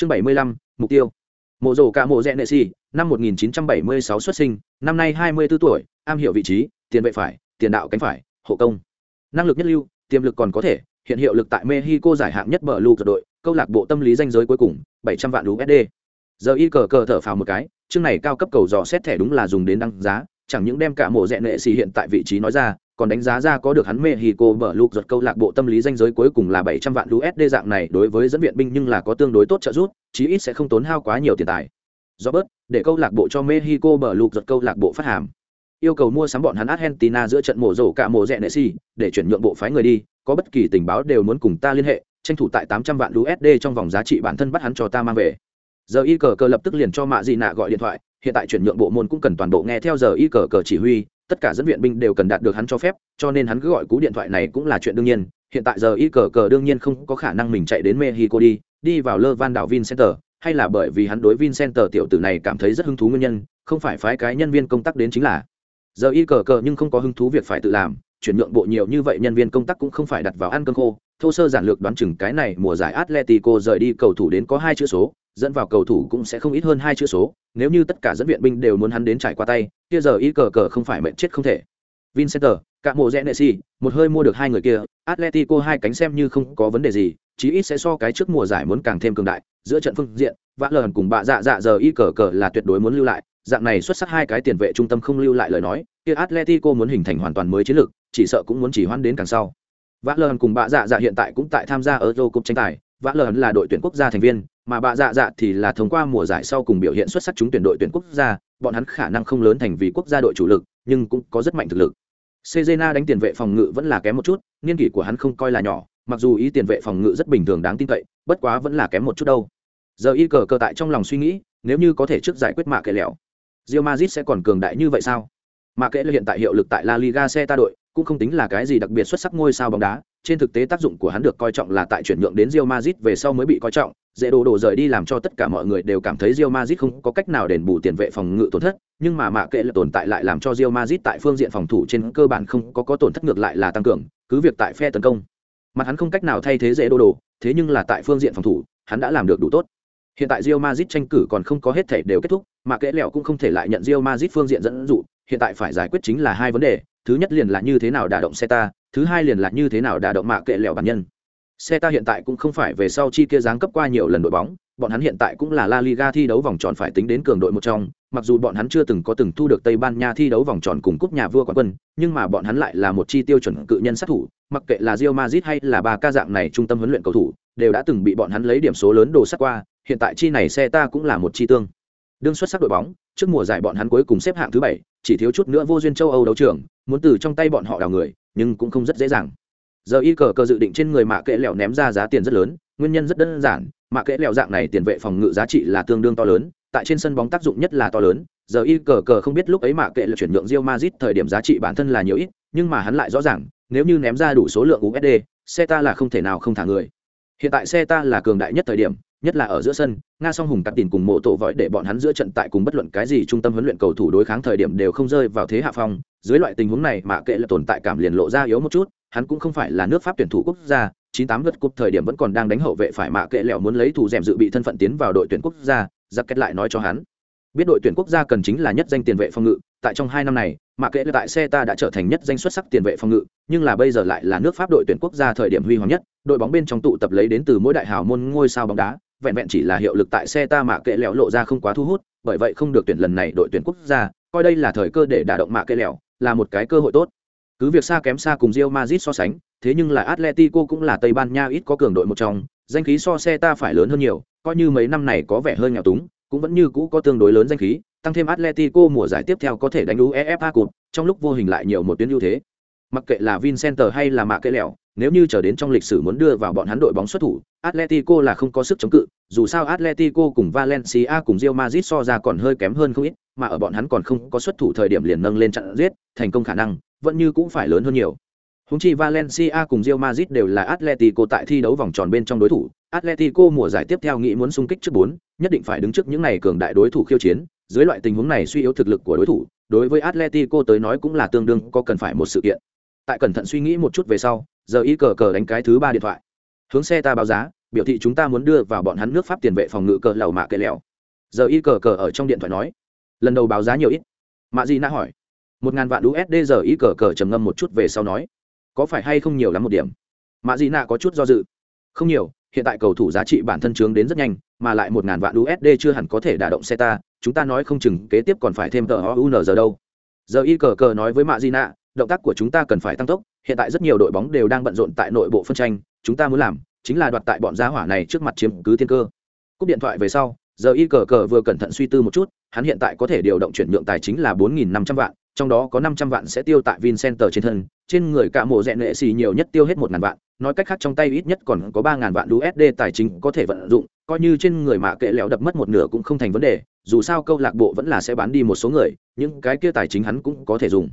chương bảy mươi lăm, mục tiêu. Mộ rổ cả mộ rẽ nệ xì, năm một nghìn chín trăm bảy mươi sáu xuất sinh, năm nay hai mươi 24 tuổi, am hiểu vị trí, tiền vệ phải, tiền đạo cánh phải, hộ công. Năng lực nhất lưu, tiềm lực còn có thể, hiện hiệu lực tại mexico giải hạng nhất bờ lục đội, câu lạc bộ tâm lý danh giới cuối cùng, bảy trăm vạn usd giờ y cờ cờ thở phào một cái, chương này cao cấp cầu dò xét thẻ đúng là dùng đến đăng giá, chẳng những đem cả mộ rẽ nệ xì hiện tại vị trí nói ra còn đánh giá ra có được hắn Mexico bở lục giật câu lạc bộ tâm lý danh giới cuối cùng là 700 vạn USD dạng này đối với dẫn viện binh nhưng là có tương đối tốt trợ giúp, chí ít sẽ không tốn hao quá nhiều tiền tài. Robert, để câu lạc bộ cho Mexico bở lục giật câu lạc bộ phát hàm. Yêu cầu mua sắm bọn hắn Argentina giữa trận mổ rổ cả mổ rẻ nệ si, để chuyển nhượng bộ phái người đi, có bất kỳ tình báo đều muốn cùng ta liên hệ, tranh thủ tại 800 vạn USD trong vòng giá trị bản thân bắt hắn cho ta mang về. Giờ y cờ cờ lập tức liền cho mạ gì nạ gọi điện thoại, hiện tại chuyển nhượng bộ môn cũng cần toàn bộ nghe theo giờ y cờ cờ chỉ huy, tất cả dẫn viện binh đều cần đạt được hắn cho phép cho nên hắn cứ gọi cú điện thoại này cũng là chuyện đương nhiên. Hiện tại giờ y cờ cờ đương nhiên không có khả năng mình chạy đến mexico đi đi vào lơ van đảo vincenter hay là bởi vì hắn đối vincenter tiểu tử này cảm thấy rất hứng thú nguyên nhân không phải phái cái nhân viên công tác đến chính là. Giờ y cờ cờ nhưng không có hứng thú việc phải tự làm chuyển nhượng bộ nhiều như vậy nhân viên công tác cũng không phải đặt vào ăn cơm khô. Thô sơ giản lược đoán chừng cái này mùa giải atletico rời đi cầu thủ đến có hai chữ số dẫn vào cầu thủ cũng sẽ không ít hơn hai chữ số, nếu như tất cả dẫn viện binh đều muốn hắn đến trải qua tay, kia giờ y cờ cờ không phải mệnh chết không thể. Vincenter, cả mộ rẽ nệ si một hơi mua được hai người kia, atletico hai cánh xem như không có vấn đề gì, chí ít sẽ so cái trước mùa giải muốn càng thêm cường đại, giữa trận phương diện vã lờn cùng bạ dạ dạ giờ y cờ cờ là tuyệt đối muốn lưu lại, dạng này xuất sắc hai cái tiền vệ trung tâm không lưu lại lời nói, kia atletico muốn hình thành hoàn toàn mới chiến lược, chỉ sợ cũng muốn chỉ hoan đến càng sau. Vã lờn cùng bạ dạ dạ hiện tại cũng tại tham gia ở euro cup tranh tài vã lờ là đội tuyển quốc gia thành viên, mà bạ dạ dạ thì là thông qua mùa giải sau cùng biểu hiện xuất sắc chúng tuyển đội tuyển quốc gia, bọn hắn khả năng không lớn thành vì quốc gia đội chủ lực, nhưng cũng có rất mạnh thực lực. Cezena đánh tiền vệ phòng ngự vẫn là kém một chút, niên kỷ của hắn không coi là nhỏ, mặc dù ý tiền vệ phòng ngự rất bình thường đáng tin cậy, bất quá vẫn là kém một chút đâu. Giờ y cờ cờ tại trong lòng suy nghĩ, nếu như có thể trước giải quyết mạ kệ lẻo Real Madrid sẽ còn cường đại như vậy sao? Mạ kệ hiện tại hiệu lực tại La Liga xe ta đội, cũng không tính là cái gì đặc biệt xuất sắc ngôi sao bóng đá trên thực tế tác dụng của hắn được coi trọng là tại chuyển nhượng đến Real Madrid về sau mới bị coi trọng, dễ đồ đồ rời đi làm cho tất cả mọi người đều cảm thấy Real Madrid không có cách nào đền bù tiền vệ phòng ngự tổn thất, nhưng mà mạ kệ là tồn tại lại làm cho Real Madrid tại phương diện phòng thủ trên cơ bản không có có tổn thất ngược lại là tăng cường, cứ việc tại phe tấn công, mặt hắn không cách nào thay thế dễ đồ đồ, thế nhưng là tại phương diện phòng thủ, hắn đã làm được đủ tốt. Hiện tại Real Madrid tranh cử còn không có hết thể đều kết thúc, mà kẽ lẹo cũng không thể lại nhận Real Madrid phương diện dẫn dụ, hiện tại phải giải quyết chính là hai vấn đề, thứ nhất liền là như thế nào đả động xe ta, thứ hai liền là như thế nào đả động mạ kệ lẹo bản nhân. Xe ta hiện tại cũng không phải về sau chi kia giáng cấp qua nhiều lần đội bóng bọn hắn hiện tại cũng là la liga thi đấu vòng tròn phải tính đến cường đội một trong mặc dù bọn hắn chưa từng có từng thu được tây ban nha thi đấu vòng tròn cùng cúp nhà vua quán quân nhưng mà bọn hắn lại là một chi tiêu chuẩn cự nhân sát thủ mặc kệ là rio mazit hay là ba ca dạng này trung tâm huấn luyện cầu thủ đều đã từng bị bọn hắn lấy điểm số lớn đồ sắt qua hiện tại chi này xe ta cũng là một chi tương đương xuất sắc đội bóng, trước mùa giải bọn hắn cuối cùng xếp hạng thứ bảy, chỉ thiếu chút nữa vô duyên châu âu đấu trường, muốn từ trong tay bọn họ đào người, nhưng cũng không rất dễ dàng. Giờ y cờ cờ dự định trên người mạ kệ lẹo ném ra giá tiền rất lớn, nguyên nhân rất đơn giản, mạ kệ lẹo dạng này tiền vệ phòng ngự giá trị là tương đương to lớn, tại trên sân bóng tác dụng nhất là to lớn, giờ y cờ cờ không biết lúc ấy mạ kệ lẹo chuyển nhượng rio mazit thời điểm giá trị bản thân là nhiều ít, nhưng mà hắn lại rõ ràng, nếu như ném ra đủ số lượng usd xe ta là không thể nào không thả người. Hiện tại xe ta là cường đại nhất thời điểm nhất là ở giữa sân, nga song hùng cắt tiền cùng mộ tổ vội để bọn hắn giữa trận tại cùng bất luận cái gì trung tâm huấn luyện cầu thủ đối kháng thời điểm đều không rơi vào thế hạ phong. Dưới loại tình huống này mà kệ là tồn tại cảm liền lộ ra yếu một chút, hắn cũng không phải là nước pháp tuyển thủ quốc gia, chín tám lượt cúp thời điểm vẫn còn đang đánh hậu vệ phải mạ kệ lẹo muốn lấy thủ rèm dự bị thân phận tiến vào đội tuyển quốc gia, giặc kết lại nói cho hắn. Biết đội tuyển quốc gia cần chính là nhất danh tiền vệ phòng ngự, tại trong hai năm này mạ kệ tại xe ta đã trở thành nhất danh xuất sắc tiền vệ phòng ngự, nhưng là bây giờ lại là nước pháp đội tuyển quốc gia thời điểm huy hoàng nhất, đội bóng bên trong tụ tập lấy đến từ mỗi đại hào môn ngôi sao bóng đá vẹn vẹn chỉ là hiệu lực tại xe ta mạ kệ lẹo lộ ra không quá thu hút, bởi vậy không được tuyển lần này đội tuyển quốc gia, coi đây là thời cơ để đả động mạ kệ lẹo, là một cái cơ hội tốt. Cứ việc xa kém xa cùng Real Madrid so sánh, thế nhưng là Atletico cũng là Tây Ban Nha ít có cường đội một trong, danh khí so xe ta phải lớn hơn nhiều, coi như mấy năm này có vẻ hơi nghèo túng, cũng vẫn như cũ có tương đối lớn danh khí, tăng thêm Atletico mùa giải tiếp theo có thể đánh UEFA Cup, trong lúc vô hình lại nhiều một tuyến ưu thế. Mặc kệ là Vincenter hay là mạ kệ lẹo nếu như chờ đến trong lịch sử muốn đưa vào bọn hắn đội bóng xuất thủ Atletico là không có sức chống cự dù sao Atletico cùng Valencia cùng Real Madrid so ra còn hơi kém hơn không ít mà ở bọn hắn còn không có xuất thủ thời điểm liền nâng lên chặn giết thành công khả năng vẫn như cũng phải lớn hơn nhiều Húng chi Valencia cùng Real Madrid đều là Atletico tại thi đấu vòng tròn bên trong đối thủ. Atletico mùa giải tiếp theo nghĩ muốn xung kích trước 4, nhất định phải đứng trước những này cường đại đối thủ khiêu chiến. Dưới loại tình huống này suy yếu thực lực của đối thủ, đối với Atletico tới nói cũng là tương đương có cần phải một sự kiện. Tại cẩn thận suy nghĩ một chút về sau, giờ y cờ cờ đánh cái thứ ba điện thoại. Hướng xe ta báo giá, biểu thị chúng ta muốn đưa vào bọn hắn nước pháp tiền vệ phòng ngự cờ lầu mạ kệ lẹo. Giờ y cờ cờ ở trong điện thoại nói. Lần đầu báo giá nhiều ít. Mạ gì nã hỏi. Một ngàn vạn usd giờ y cờ cờ trầm ngâm một chút về sau nói. Có phải hay không nhiều lắm một điểm? Mạ gì nạ có chút do dự. Không nhiều hiện tại cầu thủ giá trị bản thân trướng đến rất nhanh mà lại một ngàn vạn usd chưa hẳn có thể đả động xe ta chúng ta nói không chừng kế tiếp còn phải thêm tờ o giờ đâu. Giờ y cờ cờ nói với mạ di nạ động tác của chúng ta cần phải tăng tốc, hiện tại rất nhiều đội bóng đều đang bận rộn tại nội bộ phân tranh, chúng ta muốn làm chính là đoạt tại bọn gia hỏa này trước mặt chiếm cứ thiên cơ. Cúp điện thoại về sau, giờ y cờ cờ vừa cẩn thận suy tư một chút, hắn hiện tại có thể điều động chuyển nhượng tài chính là bốn nghìn năm trăm vạn, trong đó có năm trăm vạn sẽ tiêu tại vincenter trên thân, trên người cả mộ rẽn nệ xì nhiều nhất tiêu hết một ngàn vạn, nói cách khác trong tay ít nhất còn có ba ngàn vạn usd tài chính có thể vận dụng, coi như trên người mạ kệ lẹo đập mất một nửa cũng không thành vấn đề, dù sao câu lạc bộ vẫn là sẽ bán đi một số người, những cái kia tài chính hắn cũng có thể dùng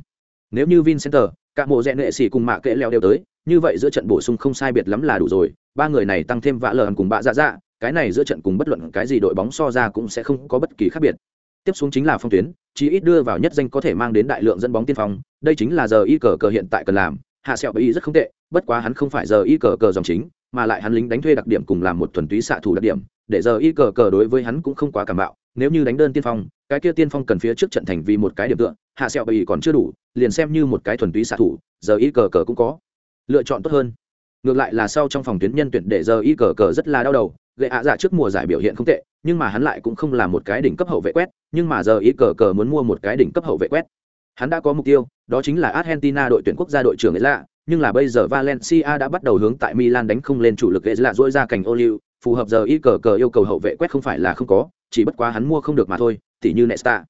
nếu như vincenter cả mộ rẽ nệ xì cùng mạ kệ leo đều tới, như vậy giữa trận bổ sung không sai biệt lắm là đủ rồi. Ba người này tăng thêm vạ lờ cùng bạ dạ dạ cái này giữa trận cùng bất luận cái gì đội bóng so ra cũng sẽ không có bất kỳ khác biệt. Tiếp xuống chính là phong tuyến chỉ ít đưa vào nhất danh có thể mang đến đại lượng dẫn bóng tiên phong, đây chính là giờ y cờ cờ hiện tại cần làm. Hạ sẹo bởi y rất không tệ, bất quá hắn không phải giờ y cờ cờ dòng chính, mà lại hắn lính đánh thuê đặc điểm cùng làm một thuần túy xạ thủ đặc điểm, để giờ y cờ cờ đối với hắn cũng không quá cảm bạo, nếu như đánh đơn tiên phong cái kia tiên phong cần phía trước trận thành vì một cái điểm tựa, hạ sẹo bầy còn chưa đủ, liền xem như một cái thuần túy xạ thủ, giờ y cờ cờ cũng có. Lựa chọn tốt hơn. Ngược lại là sau trong phòng tuyến nhân tuyển để giờ y cờ cờ rất là đau đầu, gậy ạ dạ trước mùa giải biểu hiện không tệ, nhưng mà hắn lại cũng không là một cái đỉnh cấp hậu vệ quét, nhưng mà giờ y cờ cờ muốn mua một cái đỉnh cấp hậu vệ quét. Hắn đã có mục tiêu, đó chính là argentina đội tuyển quốc gia đội trưởng ấy lạ nhưng là bây giờ valencia đã bắt đầu hướng tại milan đánh không lên chủ lực ấy lạ dỗi ra cành ô liu phù hợp giờ y cờ cờ yêu cầu hậu vệ quét không phải là không có, chỉ bất quá hắn mua không được mà thôi, tỉ như nesta.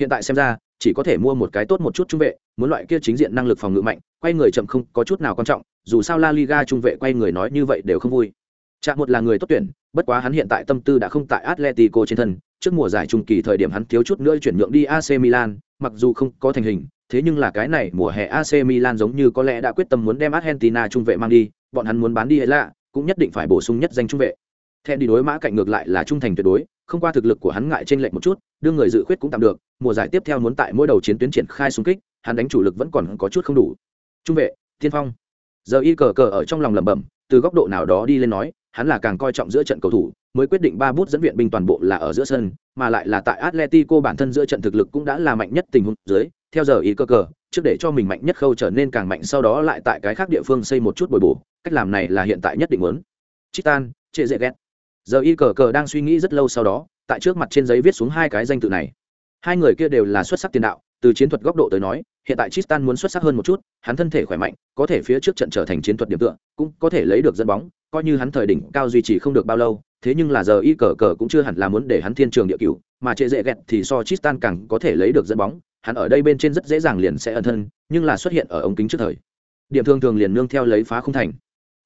Hiện tại xem ra, chỉ có thể mua một cái tốt một chút trung vệ, muốn loại kia chính diện năng lực phòng ngự mạnh, quay người chậm không có chút nào quan trọng, dù sao la liga trung vệ quay người nói như vậy đều không vui. Chạm một là người tốt tuyển, bất quá hắn hiện tại tâm tư đã không tại atletico trên thân, trước mùa giải trung kỳ thời điểm hắn thiếu chút nữa chuyển nhượng đi ac milan, mặc dù không có thành hình, thế nhưng là cái này mùa hè ac milan giống như có lẽ đã quyết tâm muốn đem argentina trung vệ mang đi, bọn hắn muốn bán đi hay lạ cũng nhất định phải bổ sung nhất danh trung vệ thẹn đi đối mã cạnh ngược lại là trung thành tuyệt đối, không qua thực lực của hắn ngại trên lệch một chút, đương người dự khuyết cũng tạm được, mùa giải tiếp theo muốn tại mỗi đầu chiến tuyến triển khai xung kích, hắn đánh chủ lực vẫn còn có chút không đủ. Trung vệ tiên phong. Giờ y cờ cờ ở trong lòng lẩm bẩm, từ góc độ nào đó đi lên nói, hắn là càng coi trọng giữa trận cầu thủ, mới quyết định ba bút dẫn viện binh toàn bộ là ở giữa sân, mà lại là tại atletico bản thân giữa trận thực lực cũng đã là mạnh nhất tình huống dưới, theo giờ ý Cờ cờ, trước để cho mình mạnh nhất khâu trở nên càng mạnh, sau đó lại tại cái khác địa phương xây một chút bồi bổ, cách làm này là hiện tại nhất định muốn. Chitan trệ dễ ghét giờ y cờ cờ đang suy nghĩ rất lâu sau đó tại trước mặt trên giấy viết xuống hai cái danh tự này hai người kia đều là xuất sắc tiền đạo từ chiến thuật góc độ tới nói hiện tại Tristan muốn xuất sắc hơn một chút, hắn thân thể khỏe mạnh, có thể phía trước trận trở thành chiến thuật điểm tựa, cũng có thể lấy được dẫn bóng, coi như hắn thời đỉnh cao duy trì không được bao lâu, thế nhưng là giờ y cờ cờ cũng chưa hẳn là muốn để hắn thiên trường địa cửu, mà trệ dễ gẹt thì so Tristan càng có thể lấy được dẫn bóng, hắn ở đây bên trên rất dễ dàng liền sẽ ẩn thân, nhưng là xuất hiện ở ống kính trước thời. Điểm thường thường liền nương theo lấy phá không thành.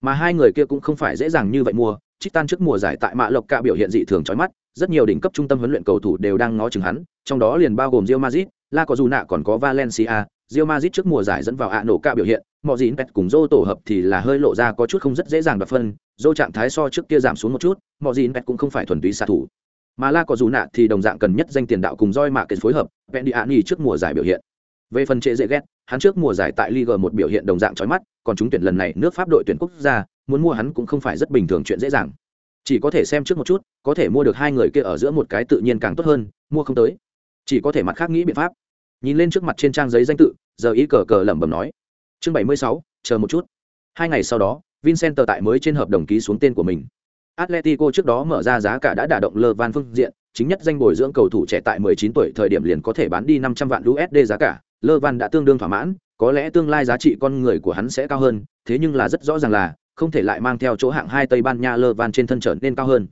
Mà hai người kia cũng không phải dễ dàng như vậy mua, Tristan trước mùa giải tại Mạ Lộc cả biểu hiện dị thường chói mắt, rất nhiều đỉnh cấp trung tâm huấn luyện cầu thủ đều đang ngó chừng hắn, trong đó liền bao gồm Real Madrid, La có dù nạ còn có Valencia, Real Madrid trước mùa giải dẫn vào ạ nổ ca biểu hiện, mọi gì pet cùng Zô tổ hợp thì là hơi lộ ra có chút không rất dễ dàng đoạt phân, Zô trạng thái so trước kia giảm xuống một chút, mọi gì pet cũng không phải thuần túy xạ thủ. Mà La có dù nạ thì đồng dạng cần nhất danh tiền đạo cùng roi mạ kết phối hợp, Pendiani trước mùa giải biểu hiện. Về phần trệ dễ ghét, hắn trước mùa giải tại Ligue 1 biểu hiện đồng dạng chói mắt, còn chúng tuyển lần này nước Pháp đội tuyển quốc gia, muốn mua hắn cũng không phải rất bình thường chuyện dễ dàng. Chỉ có thể xem trước một chút, có thể mua được hai người kia ở giữa một cái tự nhiên càng tốt hơn, mua không tới. Chỉ có thể mặt khác nghĩ biện pháp. Nhìn lên trước mặt trên trang giấy danh tự giờ ý cờ cờ lẩm bẩm nói. Chương bảy mươi sáu chờ một chút. Hai ngày sau đó vincent tại mới trên hợp đồng ký xuống tên của mình. Atletico trước đó mở ra giá cả đã đả động lơ van phương diện chính nhất danh bồi dưỡng cầu thủ trẻ tại 19 tuổi thời điểm liền có thể bán đi 500 vạn USD giá cả, Lơ Van đã tương đương thỏa mãn, có lẽ tương lai giá trị con người của hắn sẽ cao hơn, thế nhưng là rất rõ ràng là không thể lại mang theo chỗ hạng hai Tây Ban Nha Lơ Van trên thân trở nên cao hơn.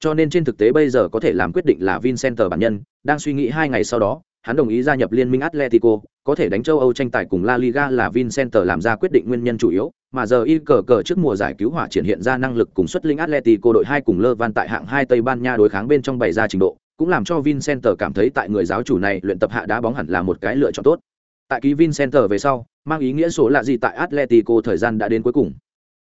Cho nên trên thực tế bây giờ có thể làm quyết định là Vincent bản nhân, đang suy nghĩ hai ngày sau đó, hắn đồng ý gia nhập liên minh Atletico, có thể đánh châu Âu tranh tài cùng La Liga là Vincenter làm ra quyết định nguyên nhân chủ yếu, mà giờ y cờ cờ trước mùa giải cứu hỏa triển hiện ra năng lực cùng xuất linh Atletico đội hai cùng Lơ Van tại hạng hai Tây Ban Nha đối kháng bên trong bày ra trình độ, cũng làm cho Vincenter cảm thấy tại người giáo chủ này luyện tập hạ đá bóng hẳn là một cái lựa chọn tốt. Tại ký Vincenter về sau, mang ý nghĩa số lạ gì tại Atletico thời gian đã đến cuối cùng.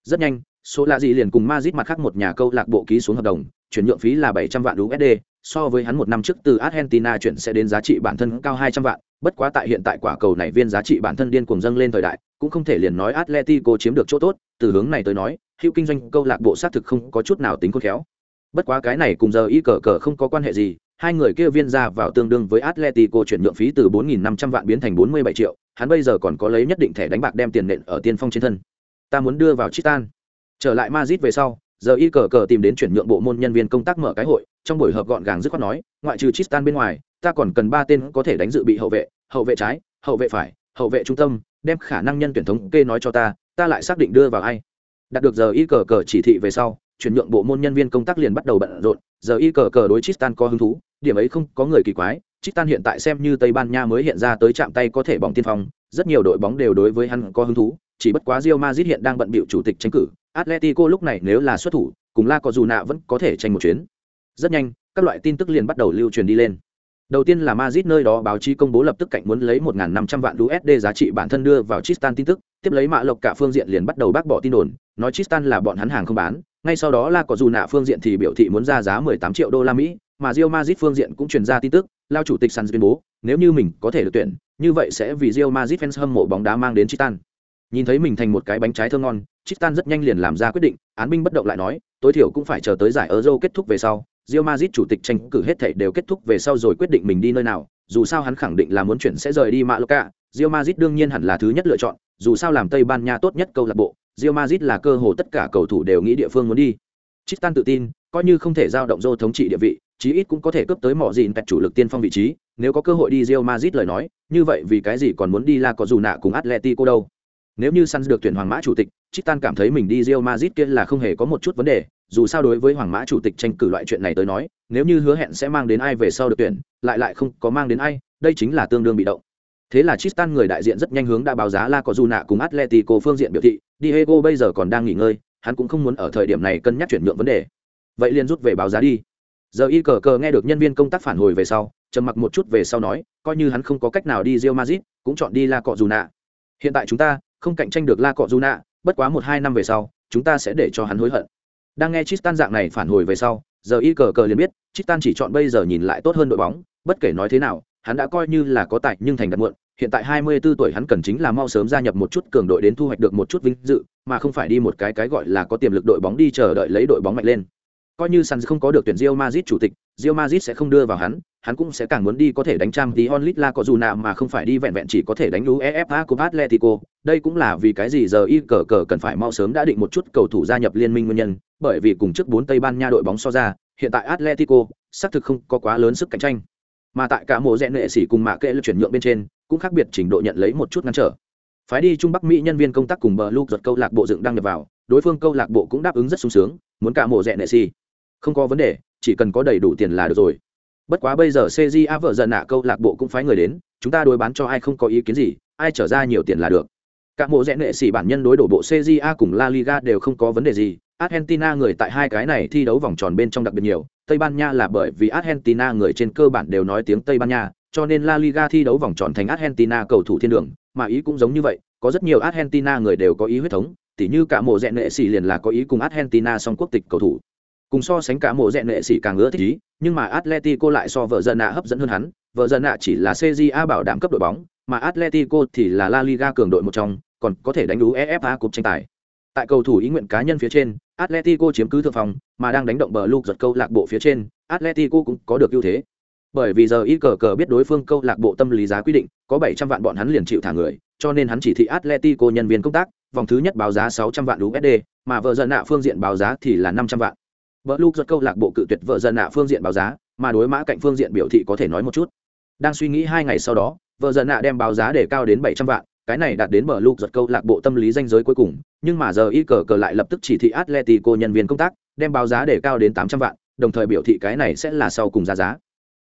Rất nhanh, số lạ gì liền cùng Madrid mặt khác một nhà câu lạc bộ ký xuống hợp đồng, chuyển nhượng phí là 700 vạn USD, so với hắn một năm trước từ Argentina chuyển sẽ đến giá trị bản thân cao 200 vạn, bất quá tại hiện tại quả cầu này viên giá trị bản thân điên cuồng dâng lên thời đại, cũng không thể liền nói Atletico chiếm được chỗ tốt, từ hướng này tới nói, hữu kinh doanh câu lạc bộ xác thực không có chút nào tính khôn khéo. Bất quá cái này cùng giờ y cờ cờ không có quan hệ gì hai người kia viên ra vào tương đương với atletico chuyển nhượng phí từ 4.500 vạn biến thành 47 triệu hắn bây giờ còn có lấy nhất định thẻ đánh bạc đem tiền nện ở tiên phong trên thân ta muốn đưa vào chitan trở lại Madrid về sau, giờ y cờ cờ tìm đến chuyển nhượng bộ môn nhân viên công tác mở cái hội, trong buổi họp gọn gàng dứt khoát nói, ngoại trừ chitan bên ngoài, ta còn cần ba tên có thể đánh dự bị hậu vệ hậu vệ trái, hậu vệ phải, hậu vệ trung tâm, đem khả năng nhân tuyển thống kê nói cho ta ta lại xác định đưa vào ai. Đạt được giờ y cờ cờ chỉ thị về sau, chuyển nhượng bộ môn nhân viên công tác liền bắt đầu bận rộn, giờ y cờ cờ đối Tristan có hứng thú, điểm ấy không có người kỳ quái, Tristan hiện tại xem như Tây Ban Nha mới hiện ra tới chạm tay có thể bỏng tiên phong, rất nhiều đội bóng đều đối với hắn có hứng thú chỉ bất quá Real Madrid hiện đang bận bịu chủ tịch tranh cử Atletico lúc này nếu là xuất thủ cùng La có vẫn có thể tranh một chuyến rất nhanh các loại tin tức liền bắt đầu lưu truyền đi lên Đầu tiên là Madrid nơi đó báo chí công bố lập tức cạnh muốn lấy 1.500 vạn USD giá trị bản thân đưa vào Tristan tin tức, tiếp lấy mạ lộc cả phương diện liền bắt đầu bác bỏ tin đồn, nói Tristan là bọn hắn hàng không bán, ngay sau đó là có dù nạ phương diện thì biểu thị muốn ra giá 18 triệu đô la Mỹ, mà Real Madrid phương diện cũng truyền ra tin tức, lao chủ tịch San tuyên bố, nếu như mình có thể được tuyển, như vậy sẽ vì Real Madrid fans hâm mộ bóng đá mang đến Tristan. Nhìn thấy mình thành một cái bánh trái thơm ngon, Tristan rất nhanh liền làm ra quyết định, án binh bất động lại nói, tối thiểu cũng phải chờ tới giải Euro kết thúc về sau, Real Madrid chủ tịch tranh cử hết thảy đều kết thúc về sau rồi quyết định mình đi nơi nào, dù sao hắn khẳng định là muốn chuyển sẽ rời đi Mallorca, Real Madrid đương nhiên hẳn là thứ nhất lựa chọn, dù sao làm Tây Ban Nha tốt nhất câu lạc bộ, Real Madrid là cơ hồ tất cả cầu thủ đều nghĩ địa phương muốn đi. Tristan tự tin, coi như không thể giao động dô thống trị địa vị, chí ít cũng có thể cướp tới mỏ gì pẹt chủ lực tiên phong vị trí, nếu có cơ hội đi Real Madrid lời nói, như vậy vì cái gì còn muốn đi La có dù nạ cùng Atletico đâu? Nếu như Suns được tuyển hoàng mã chủ tịch, Tristan cảm thấy mình đi Real Madrid kia là không hề có một chút vấn đề, dù sao đối với hoàng mã chủ tịch tranh cử loại chuyện này tới nói, nếu như hứa hẹn sẽ mang đến ai về sau được tuyển, lại lại không có mang đến ai, đây chính là tương đương bị động. Thế là Tristan người đại diện rất nhanh hướng đã báo giá La có dù cùng Atletico phương diện biểu thị, Diego bây giờ còn đang nghỉ ngơi, hắn cũng không muốn ở thời điểm này cân nhắc chuyển nhượng vấn đề. Vậy liền rút về báo giá đi. Giờ y cờ cờ nghe được nhân viên công tác phản hồi về sau, trầm mặc một chút về sau nói, coi như hắn không có cách nào đi Real Madrid, cũng chọn đi La Cọ Dù Hiện tại chúng ta không cạnh tranh được La Cọ Dù Nạ, bất quá một hai năm về sau, chúng ta sẽ để cho hắn hối hận. Đang nghe Tristan dạng này phản hồi về sau, giờ y cờ cờ liền biết, Tristan chỉ chọn bây giờ nhìn lại tốt hơn đội bóng, bất kể nói thế nào, hắn đã coi như là có tài nhưng thành đạt muộn, hiện tại 24 tuổi hắn cần chính là mau sớm gia nhập một chút cường đội đến thu hoạch được một chút vinh dự, mà không phải đi một cái cái gọi là có tiềm lực đội bóng đi chờ đợi lấy đội bóng mạnh lên. Coi như Suns không có được tuyển Real Madrid chủ tịch, Real Madrid sẽ không đưa vào hắn, hắn cũng sẽ càng muốn đi có thể đánh trang tí onlit la có dù nào mà không phải đi vẹn vẹn chỉ có thể đánh UEFA của Atletico. Đây cũng là vì cái gì giờ y cờ cờ cần phải mau sớm đã định một chút cầu thủ gia nhập liên minh nguyên nhân, bởi vì cùng trước bốn Tây Ban Nha đội bóng so ra, hiện tại Atletico xác thực không có quá lớn sức cạnh tranh. Mà tại cả mùa rẽ nệ sĩ cùng mạ kệ lực chuyển nhượng bên trên, cũng khác biệt trình độ nhận lấy một chút ngăn trở. Phái đi Trung Bắc Mỹ nhân viên công tác cùng bờ lục giật câu lạc bộ dựng đăng nhập vào, đối phương câu lạc bộ cũng đáp ứng rất sung sướng, muốn cả mùa rẽ nệ sĩ. Không có vấn đề, chỉ cần có đầy đủ tiền là được rồi. Bất quá bây giờ CJA vợ giận nạ câu lạc bộ cũng phái người đến, chúng ta đối bán cho ai không có ý kiến gì, ai trở ra nhiều tiền là được. Các mộ rẽ nghệ sĩ bản nhân đối đổ bộ CJA cùng La Liga đều không có vấn đề gì, Argentina người tại hai cái này thi đấu vòng tròn bên trong đặc biệt nhiều, Tây Ban Nha là bởi vì Argentina người trên cơ bản đều nói tiếng Tây Ban Nha, cho nên La Liga thi đấu vòng tròn thành Argentina cầu thủ thiên đường, mà ý cũng giống như vậy, có rất nhiều Argentina người đều có ý huyết thống, tỉ như cả mộ rẽ nghệ sĩ liền là có ý cùng Argentina song quốc tịch cầu thủ. Cùng so sánh cả mộ rẽ nghệ sĩ càng ưa thích ý, nhưng mà Atletico lại so vợ dân nạ hấp dẫn hơn hắn, vợ dân nạ chỉ là CJA bảo đảm cấp đội bóng, mà Atletico thì là La Liga cường đội một trong, còn có thể đánh đủ EFA cúp tranh tài. Tại cầu thủ ý nguyện cá nhân phía trên, Atletico chiếm cứ thượng phòng, mà đang đánh động bờ lục giật câu lạc bộ phía trên, Atletico cũng có được ưu thế. Bởi vì giờ ít cờ cờ biết đối phương câu lạc bộ tâm lý giá quy định, có 700 vạn bọn hắn liền chịu thả người, cho nên hắn chỉ thị Atletico nhân viên công tác, vòng thứ nhất báo giá 600 vạn USD, mà vợ dân nạ phương diện báo giá thì là 500 vạn. Bờ lục giật câu lạc bộ cự tuyệt vợ dần nạ phương diện báo giá, mà đối mã cạnh phương diện biểu thị có thể nói một chút. Đang suy nghĩ hai ngày sau đó, vợ dần nạ đem báo giá để cao đến 700 vạn, cái này đạt đến bờ lục giật câu lạc bộ tâm lý danh giới cuối cùng, nhưng mà giờ y cờ cờ lại lập tức chỉ thị Atletico nhân viên công tác, đem báo giá để cao đến 800 vạn, đồng thời biểu thị cái này sẽ là sau cùng giá giá.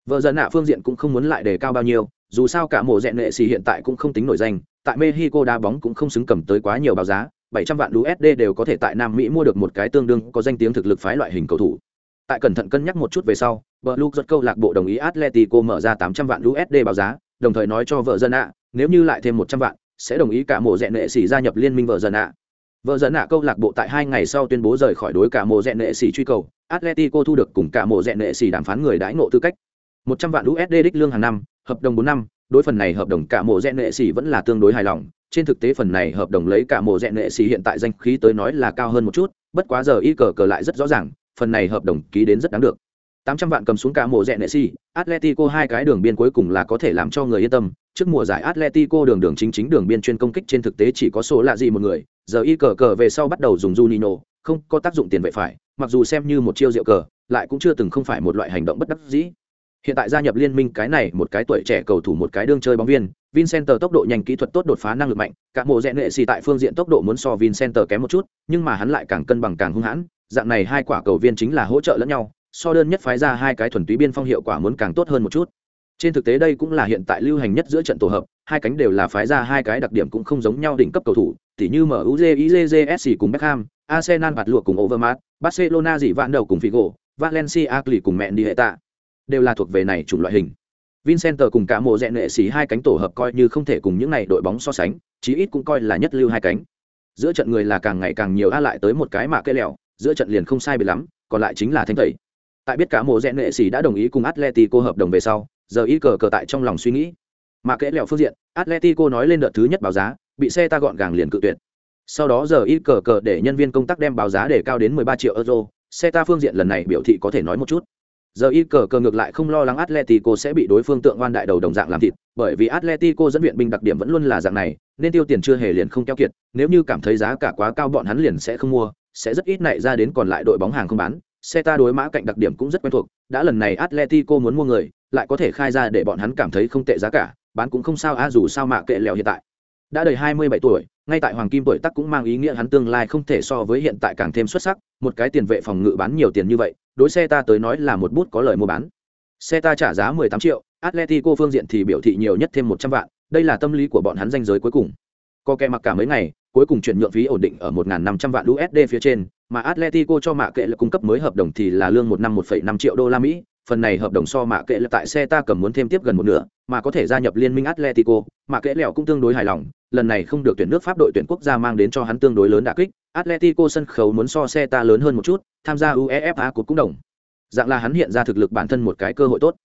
Vợ dần nạ phương diện cũng không muốn lại đề cao bao nhiêu, dù sao cả mổ rèn nghệ sĩ hiện tại cũng không tính nổi danh, tại Mexico đá bóng cũng không xứng cầm tới quá nhiều báo giá, 700 vạn USD đều có thể tại Nam Mỹ mua được một cái tương đương có danh tiếng thực lực phái loại hình cầu thủ. Tại cẩn thận cân nhắc một chút về sau, Blue giật câu lạc bộ đồng ý Atletico mở ra 800 vạn USD báo giá, đồng thời nói cho vợ dân ạ, nếu như lại thêm 100 vạn, sẽ đồng ý cả mộ rèn nệ sĩ gia nhập liên minh vợ dân ạ vợ dân ạ câu lạc bộ tại hai ngày sau tuyên bố rời khỏi đối cả mộ rèn nệ sĩ truy cầu atletico thu được cùng cả mộ rèn nệ sĩ đàm phán người đãi ngộ tư cách một trăm vạn usd đích lương hàng năm hợp đồng bốn năm đối phần này hợp đồng cả mộ rèn nệ sĩ vẫn là tương đối hài lòng trên thực tế phần này hợp đồng lấy cả mộ rèn nệ sĩ hiện tại danh khí tới nói là cao hơn một chút bất quá giờ y cờ cờ lại rất rõ ràng phần này hợp đồng ký đến rất đáng được 800 vạn cầm xuống cả mùa rẻ nệ si, Atletico hai cái đường biên cuối cùng là có thể làm cho người yên tâm, trước mùa giải Atletico đường đường chính chính đường biên chuyên công kích trên thực tế chỉ có số lạ gì một người, giờ y cờ cờ về sau bắt đầu dùng Juninho, không có tác dụng tiền vệ phải, mặc dù xem như một chiêu rượu cờ, lại cũng chưa từng không phải một loại hành động bất đắc dĩ. Hiện tại gia nhập liên minh cái này một cái tuổi trẻ cầu thủ một cái đương chơi bóng viên, Vincenter tốc độ nhanh kỹ thuật tốt đột phá năng lực mạnh, cả mùa rèn nghệ xì tại phương diện tốc độ muốn so Vincenter kém một chút, nhưng mà hắn lại càng cân bằng càng hung hãn, dạng này hai quả cầu viên chính là hỗ trợ lẫn nhau, so đơn nhất phái ra hai cái thuần túy biên phong hiệu quả muốn càng tốt hơn một chút. Trên thực tế đây cũng là hiện tại lưu hành nhất giữa trận tổ hợp hai cánh đều là phái ra hai cái đặc điểm cũng không giống nhau đỉnh cấp cầu thủ tỉ như MUJ IZSC cùng Beckham Arsenal bạt lụa cùng Overmars Barcelona dị vạn đầu cùng Figo Valencia Cli cùng mẹn đi hệ tạ đều là thuộc về này chủng loại hình. Vincenter cùng cả mộ rèn nệ sĩ hai cánh tổ hợp coi như không thể cùng những này đội bóng so sánh, chí ít cũng coi là nhất lưu hai cánh. Giữa trận người là càng ngày càng nhiều a lại tới một cái mạ cây lẹo, giữa trận liền không sai biệt lắm, còn lại chính là thanh tẩy. Tại biết cả mộ rẽ nệ sĩ đã đồng ý cùng atletico hợp đồng về sau, giờ ý cờ cờ tại trong lòng suy nghĩ. Mà kẽ lẹo phương diện, atletico nói lên đợt thứ nhất báo giá, bị xe ta gọn gàng liền cự tuyệt. Sau đó giờ ít cờ cờ để nhân viên công tác đem báo giá để cao đến 13 triệu euro, xe ta phương diện lần này biểu thị có thể nói một chút giờ y cờ cờ ngược lại không lo lắng atletico sẽ bị đối phương tượng oan đại đầu đồng dạng làm thịt, bởi vì atletico dẫn viện binh đặc điểm vẫn luôn là dạng này, nên tiêu tiền chưa hề liền không keo kiệt, nếu như cảm thấy giá cả quá cao bọn hắn liền sẽ không mua, sẽ rất ít nảy ra đến còn lại đội bóng hàng không bán. Xe ta đối mã cạnh đặc điểm cũng rất quen thuộc, đã lần này atletico muốn mua người, lại có thể khai ra để bọn hắn cảm thấy không tệ giá cả, bán cũng không sao a dù sao mạ kệ lèo hiện tại. Đã đầy 27 tuổi ngay tại hoàng kim tuổi tắc cũng mang ý nghĩa hắn tương lai không thể so với hiện tại càng thêm xuất sắc một cái tiền vệ phòng ngự bán nhiều tiền như vậy đối xe ta tới nói là một bút có lời mua bán. Xe ta trả giá 18 triệu atletico phương diện thì biểu thị nhiều nhất thêm 100 vạn đây là tâm lý của bọn hắn danh giới cuối cùng. Có kẻ mặc cả mấy ngày cuối cùng chuyển nhượng phí ổn định ở 1.500 vạn USD phía trên, mà Atletico cho mạ kệ là cung cấp mới hợp đồng thì là lương một năm 1,5 triệu đô la Mỹ, phần này hợp đồng so mạ kệ là tại xe ta cầm muốn thêm tiếp gần một nửa, mà có thể gia nhập liên minh Atletico, mạ kệ lẹo cũng tương đối hài lòng, lần này không được tuyển nước Pháp đội tuyển quốc gia mang đến cho hắn tương đối lớn đả kích, Atletico sân khấu muốn so xe ta lớn hơn một chút, tham gia UEFA cuộc cũng đồng. Dạng là hắn hiện ra thực lực bản thân một cái cơ hội tốt.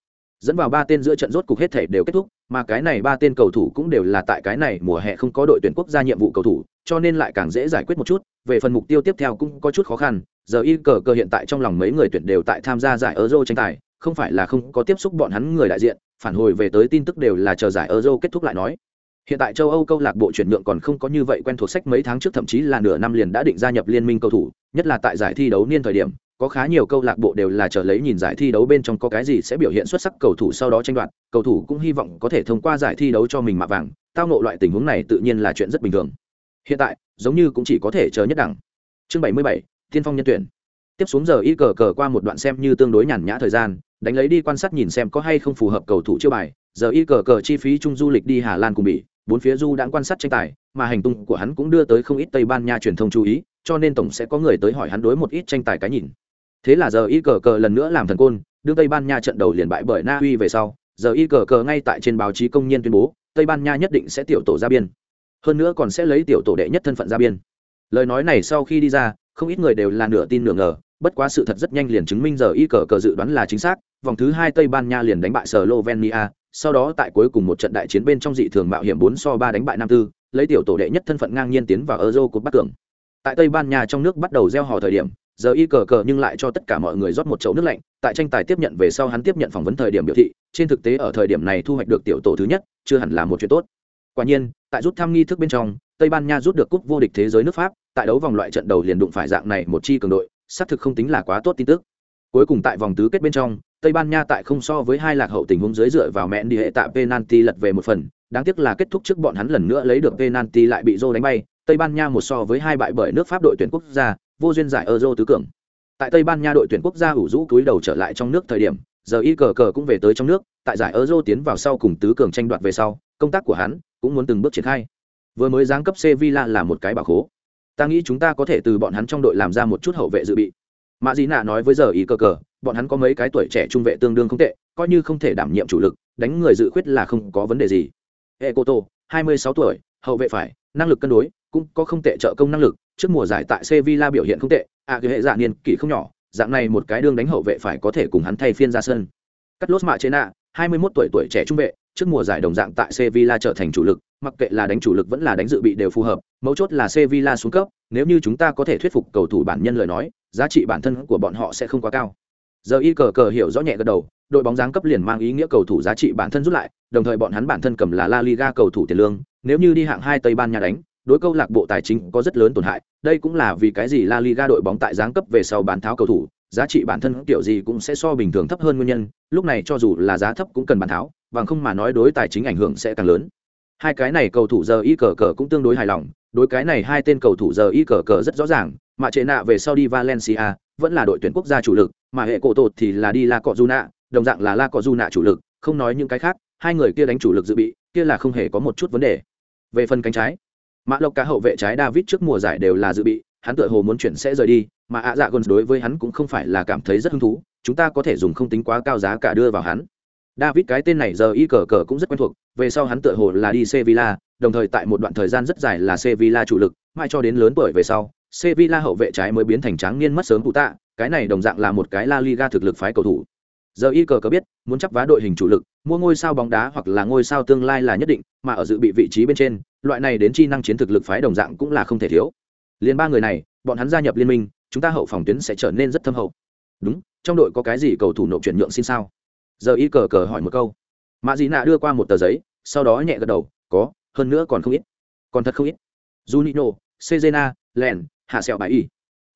Dẫn vào ba tên giữa trận rốt cục hết thể đều kết thúc mà cái này ba tên cầu thủ cũng đều là tại cái này mùa hè không có đội tuyển quốc gia nhiệm vụ cầu thủ cho nên lại càng dễ giải quyết một chút. Về phần mục tiêu tiếp theo cũng có chút khó khăn giờ y cờ cờ hiện tại trong lòng mấy người tuyển đều tại tham gia giải euro tranh tài không phải là không có tiếp xúc bọn hắn người đại diện, phản hồi về tới tin tức đều là chờ giải euro kết thúc lại nói. Hiện tại châu âu câu lạc bộ chuyển nhượng còn không có như vậy quen thuộc sách mấy tháng trước, thậm chí là nửa năm liền đã định gia nhập liên minh cầu thủ, nhất là tại giải thi đấu niên thời điểm, có khá nhiều câu lạc bộ đều là chờ lấy nhìn giải thi đấu bên trong có cái gì sẽ biểu hiện xuất sắc cầu thủ sau đó tranh đoạt, cầu thủ cũng hy vọng có thể thông qua giải thi đấu cho mình mạ vàng, tao nộ loại tình huống này tự nhiên là chuyện rất bình thường. Hiện tại, giống như cũng chỉ có thể chờ nhất đẳng. Chương bảy mươi bảy, tiên phong nhân tuyển. Tiếp xuống giờ y cờ cờ qua một đoạn xem như tương đối nhàn nhã thời gian đánh lấy đi quan sát nhìn xem có hay không phù hợp cầu thủ chiêu bài, giờ y cờ cờ chi phí chung du lịch đi hà lan cùng bỉ, bốn phía du đã quan sát tranh tài, mà hành tung của hắn cũng đưa tới không ít tây ban nha truyền thông chú ý, cho nên tổng sẽ có người tới hỏi hắn đối một ít tranh tài cái nhìn. Thế là giờ y cờ cờ lần nữa làm thần côn, đưa tây ban nha trận đầu liền bại bởi na uy về sau, giờ y cờ cờ ngay tại trên báo chí công nhân tuyên bố, tây ban nha nhất định sẽ tiểu tổ ra biên. Hơn nữa còn sẽ lấy tiểu tổ đệ nhất thân phận ra biên. Lời nói này sau khi đi ra, không ít người đều là nửa tin nửa ngờ bất quá sự thật rất nhanh liền chứng minh giờ y cờ cờ dự đoán là chính xác, vòng thứ hai tây ban nha liền đánh bại slovenia, sau đó tại cuối cùng một trận đại chiến bên trong dị thường mạo hiểm bốn so ba đánh bại nam tư, lấy tiểu tổ đệ nhất thân phận ngang nhiên tiến vào euro cột bắc cường tại tây ban nha trong nước bắt đầu gieo hò thời điểm, giờ y cờ cờ nhưng lại cho tất cả mọi người rót một chậu nước lạnh, tại tranh tài tiếp nhận về sau hắn tiếp nhận phỏng vấn thời điểm biểu thị, trên thực tế ở thời điểm này thu hoạch được tiểu tổ thứ nhất, chưa hẳn là một chuyện tốt. Quả nhiên, tại rút thăm nghi thức bên trong, tây ban nha rút được cúp vô địch thế giới nước pháp, tại đấu vòng loại trận đầu liền đụng phải dạng này một chi cường đội xác thực không tính là quá tốt tin tức. Cuối cùng tại vòng tứ kết bên trong, tây ban nha tại không so với hai lạc hậu tình huống dưới dựa vào mẹn đi hệ tạ penalty lật về một phần, đáng tiếc là kết thúc trước bọn hắn lần nữa lấy được penalty lại bị rô đánh bay, tây ban nha một so với hai bại bởi nước pháp đội tuyển quốc gia, vô duyên giải euro tứ cường. Tại tây ban nha đội tuyển quốc gia ủ rũ túi đầu trở lại trong nước thời điểm, giờ y cờ cờ cũng về tới trong nước, tại giải euro tiến vào sau cùng tứ cường tranh đoạt về sau, công tác của hắn cũng muốn từng bước triển khai. Vừa mới giáng cấp sevilla là một cái bảo khố ta nghĩ chúng ta có thể từ bọn hắn trong đội làm ra một chút hậu vệ dự bị mạ dị nạ nói với giờ y cơ cờ bọn hắn có mấy cái tuổi trẻ trung vệ tương đương không tệ coi như không thể đảm nhiệm chủ lực đánh người dự khuyết là không có vấn đề gì eko to, hai mươi sáu tuổi, hậu vệ phải, năng lực cân đối, cũng có không tệ trợ công năng lực, trước mùa giải tại Sevilla biểu hiện không tệ, à cái hệ dạ niên kỷ không nhỏ, dạng này một cái đương đánh hậu vệ phải có thể cùng hắn thay phiên ra sân. Cắt lốt mạ trên nạ, 21 tuổi tuổi trẻ trung vệ, trước mùa giải đồng dạng tại Sevilla trở thành chủ lực, mặc kệ là đánh chủ lực vẫn là đánh dự bị đều phù hợp, mấu chốt là Sevilla xuống cấp, nếu như chúng ta có thể thuyết phục cầu thủ bản nhân lời nói giá trị bản thân của bọn họ sẽ không quá cao. Giờ y cờ cờ hiểu rõ nhẹ gật đầu đội bóng giáng cấp liền mang ý nghĩa cầu thủ giá trị bản thân rút lại đồng thời bọn hắn bản thân cầm là la liga cầu thủ tiền lương nếu như đi hạng hai tây ban nha đánh đối câu lạc bộ tài chính có rất lớn tổn hại đây cũng là vì cái gì la liga đội bóng tại giáng cấp về sau bán tháo cầu thủ giá trị bản thân kiểu gì cũng sẽ so bình thường thấp hơn nguyên nhân lúc này cho dù là giá thấp cũng cần bán tháo bằng không mà nói đối tài chính ảnh hưởng sẽ càng lớn. Hai cái này cầu thủ giờ y cờ cờ cũng tương đối hài lòng, đối cái này hai tên cầu thủ giờ y cờ cờ rất rõ ràng, mà trệ nạ về sau đi valencia, vẫn là đội tuyển quốc gia chủ lực, mà hệ cổ tột thì là đi la cọ du nạ đồng dạng là la cọ du nạ chủ lực, không nói những cái khác, hai người kia đánh chủ lực dự bị, kia là không hề có một chút vấn đề. Về phần cánh trái, mã lộc cả hậu vệ trái david trước mùa giải đều là dự bị, hắn tựa hồ muốn chuyển sẽ rời đi, mà ạ dạ gần đối với hắn cũng không phải là cảm thấy rất hứng thú, chúng ta có thể dùng không tính quá cao giá cả đưa vào hắn david cái tên này giờ y cờ cờ cũng rất quen thuộc, về sau hắn tựa hồ là đi sevilla, đồng thời tại một đoạn thời gian rất dài là sevilla chủ lực, mãi cho đến lớn tuổi về sau, sevilla hậu vệ trái mới biến thành tráng niên mất sớm phụ tạ, cái này đồng dạng là một cái la liga thực lực phái cầu thủ. Giờ y cờ cờ biết, muốn chấp vá đội hình chủ lực, mua ngôi sao bóng đá hoặc là ngôi sao tương lai là nhất định, mà ở dự bị vị trí bên trên, loại này đến chi năng chiến thực lực phái đồng dạng cũng là không thể thiếu. Liên ba người này, bọn hắn gia nhập liên minh, chúng ta hậu phòng tuyến sẽ trở nên rất thâm hậu. Đúng, trong đội có cái gì cầu thủ nộp chuyển nhượng xin sao? Giờ y cờ cờ hỏi một câu mạ dị nạ đưa qua một tờ giấy sau đó nhẹ gật đầu có hơn nữa còn không ít còn thật không ít junino sejena len hạ sẹo bãi y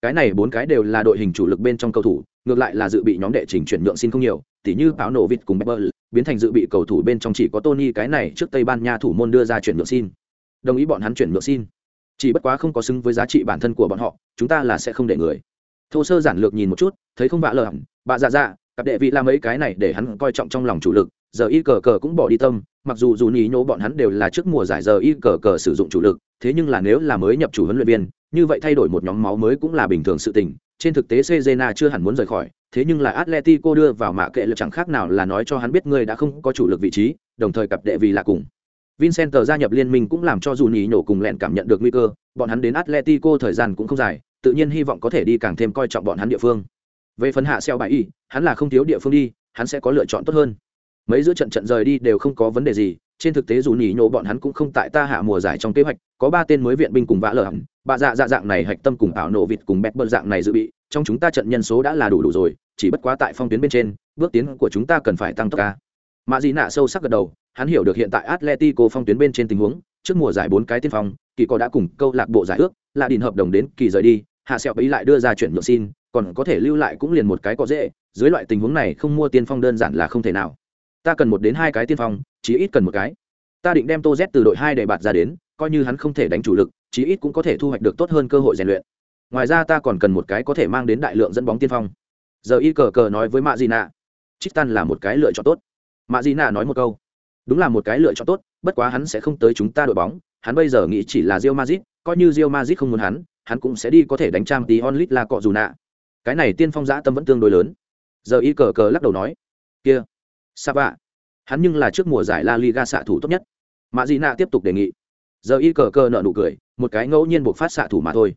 cái này bốn cái đều là đội hình chủ lực bên trong cầu thủ ngược lại là dự bị nhóm đệ trình chuyển nhượng xin không nhiều tỉ như báo nổ vịt cùng Beber, biến thành dự bị cầu thủ bên trong chỉ có Tony cái này trước Tây Ban Nha thủ môn đưa ra chuyển nhượng xin. Đồng ý bọn hắn chuyển nhượng xin. Chỉ bất quá không có xứng với giá trị bản thân của bọn họ, chúng ta là sẽ không để người. Thô sơ giản lược nhìn một chút, thấy không vạ lờ bà dạ dạ, cặp đệ vị làm mấy cái này để hắn coi trọng trong lòng chủ lực, giờ y cờ cờ cũng bỏ đi tâm, mặc dù dù nhí nhố bọn hắn đều là trước mùa giải giờ y cờ cờ sử dụng chủ lực, thế nhưng là nếu là mới nhập chủ huấn luyện viên, như vậy thay đổi một nhóm máu mới cũng là bình thường sự tình. Trên thực tế Cezena chưa hẳn muốn rời khỏi, thế nhưng là Atletico đưa vào mạ kệ lực chẳng khác nào là nói cho hắn biết ngươi đã không có chủ lực vị trí, đồng thời cặp đệ vị là cùng. Vincent gia nhập liên minh cũng làm cho dù nhí nhổ cùng lẹn cảm nhận được nguy cơ, bọn hắn đến Atletico thời gian cũng không dài, tự nhiên hy vọng có thể đi càng thêm coi trọng bọn hắn địa phương. Về phần hạ xeo bài y, hắn là không thiếu địa phương đi, hắn sẽ có lựa chọn tốt hơn. Mấy giữa trận trận rời đi đều không có vấn đề gì, trên thực tế dù nhỉ nhổ bọn hắn cũng không tại ta hạ mùa giải trong kế hoạch, có ba tên mới viện binh cùng vã lở hẳn, bà dạ dạ dạng này hạch tâm cùng ảo nổ vịt cùng bẹt bơ dạng này dự bị, trong chúng ta trận nhân số đã là đủ đủ rồi chỉ bất quá tại phong tuyến bên trên bước tiến của chúng ta cần phải tăng tốc ca mạ dị nạ sâu sắc gật đầu hắn hiểu được hiện tại atletico phong tuyến bên trên tình huống trước mùa giải bốn cái tiên phong kỳ có đã cùng câu lạc bộ giải ước là đình hợp đồng đến kỳ rời đi hạ sẹo ý lại đưa ra chuyển nhượng xin còn có thể lưu lại cũng liền một cái có dễ dưới loại tình huống này không mua tiên phong đơn giản là không thể nào. Ta cần một đến hai cái tiên phong, chí ít cần một cái. Ta định đem tô z từ đội hai để bạt ra đến, coi như hắn không thể đánh chủ lực, chí ít cũng có thể thu hoạch được tốt hơn cơ hội rèn luyện. Ngoài ra ta còn cần một cái có thể mang đến đại lượng dẫn bóng tiên phong. Giờ y cờ cờ nói với mạ dị nạ chích tan là một cái lựa chọn tốt. Mạ dị nạ nói một câu, đúng là một cái lựa chọn tốt, bất quá hắn sẽ không tới chúng ta đội bóng, hắn bây giờ nghĩ chỉ là rio mazit coi như rio mazit không muốn hắn hắn cũng sẽ đi có thể đánh trang tí onlit là cọ dù nạ cái này tiên phong giã tâm vẫn tương đối lớn. Giờ y cờ cờ lắc đầu nói kia sa vạ hắn nhưng là trước mùa giải la liga xạ thủ tốt nhất. Mạ dị nạ tiếp tục đề nghị. Giờ y cờ cờ nợ nụ cười một cái ngẫu nhiên buộc phát xạ thủ mà thôi.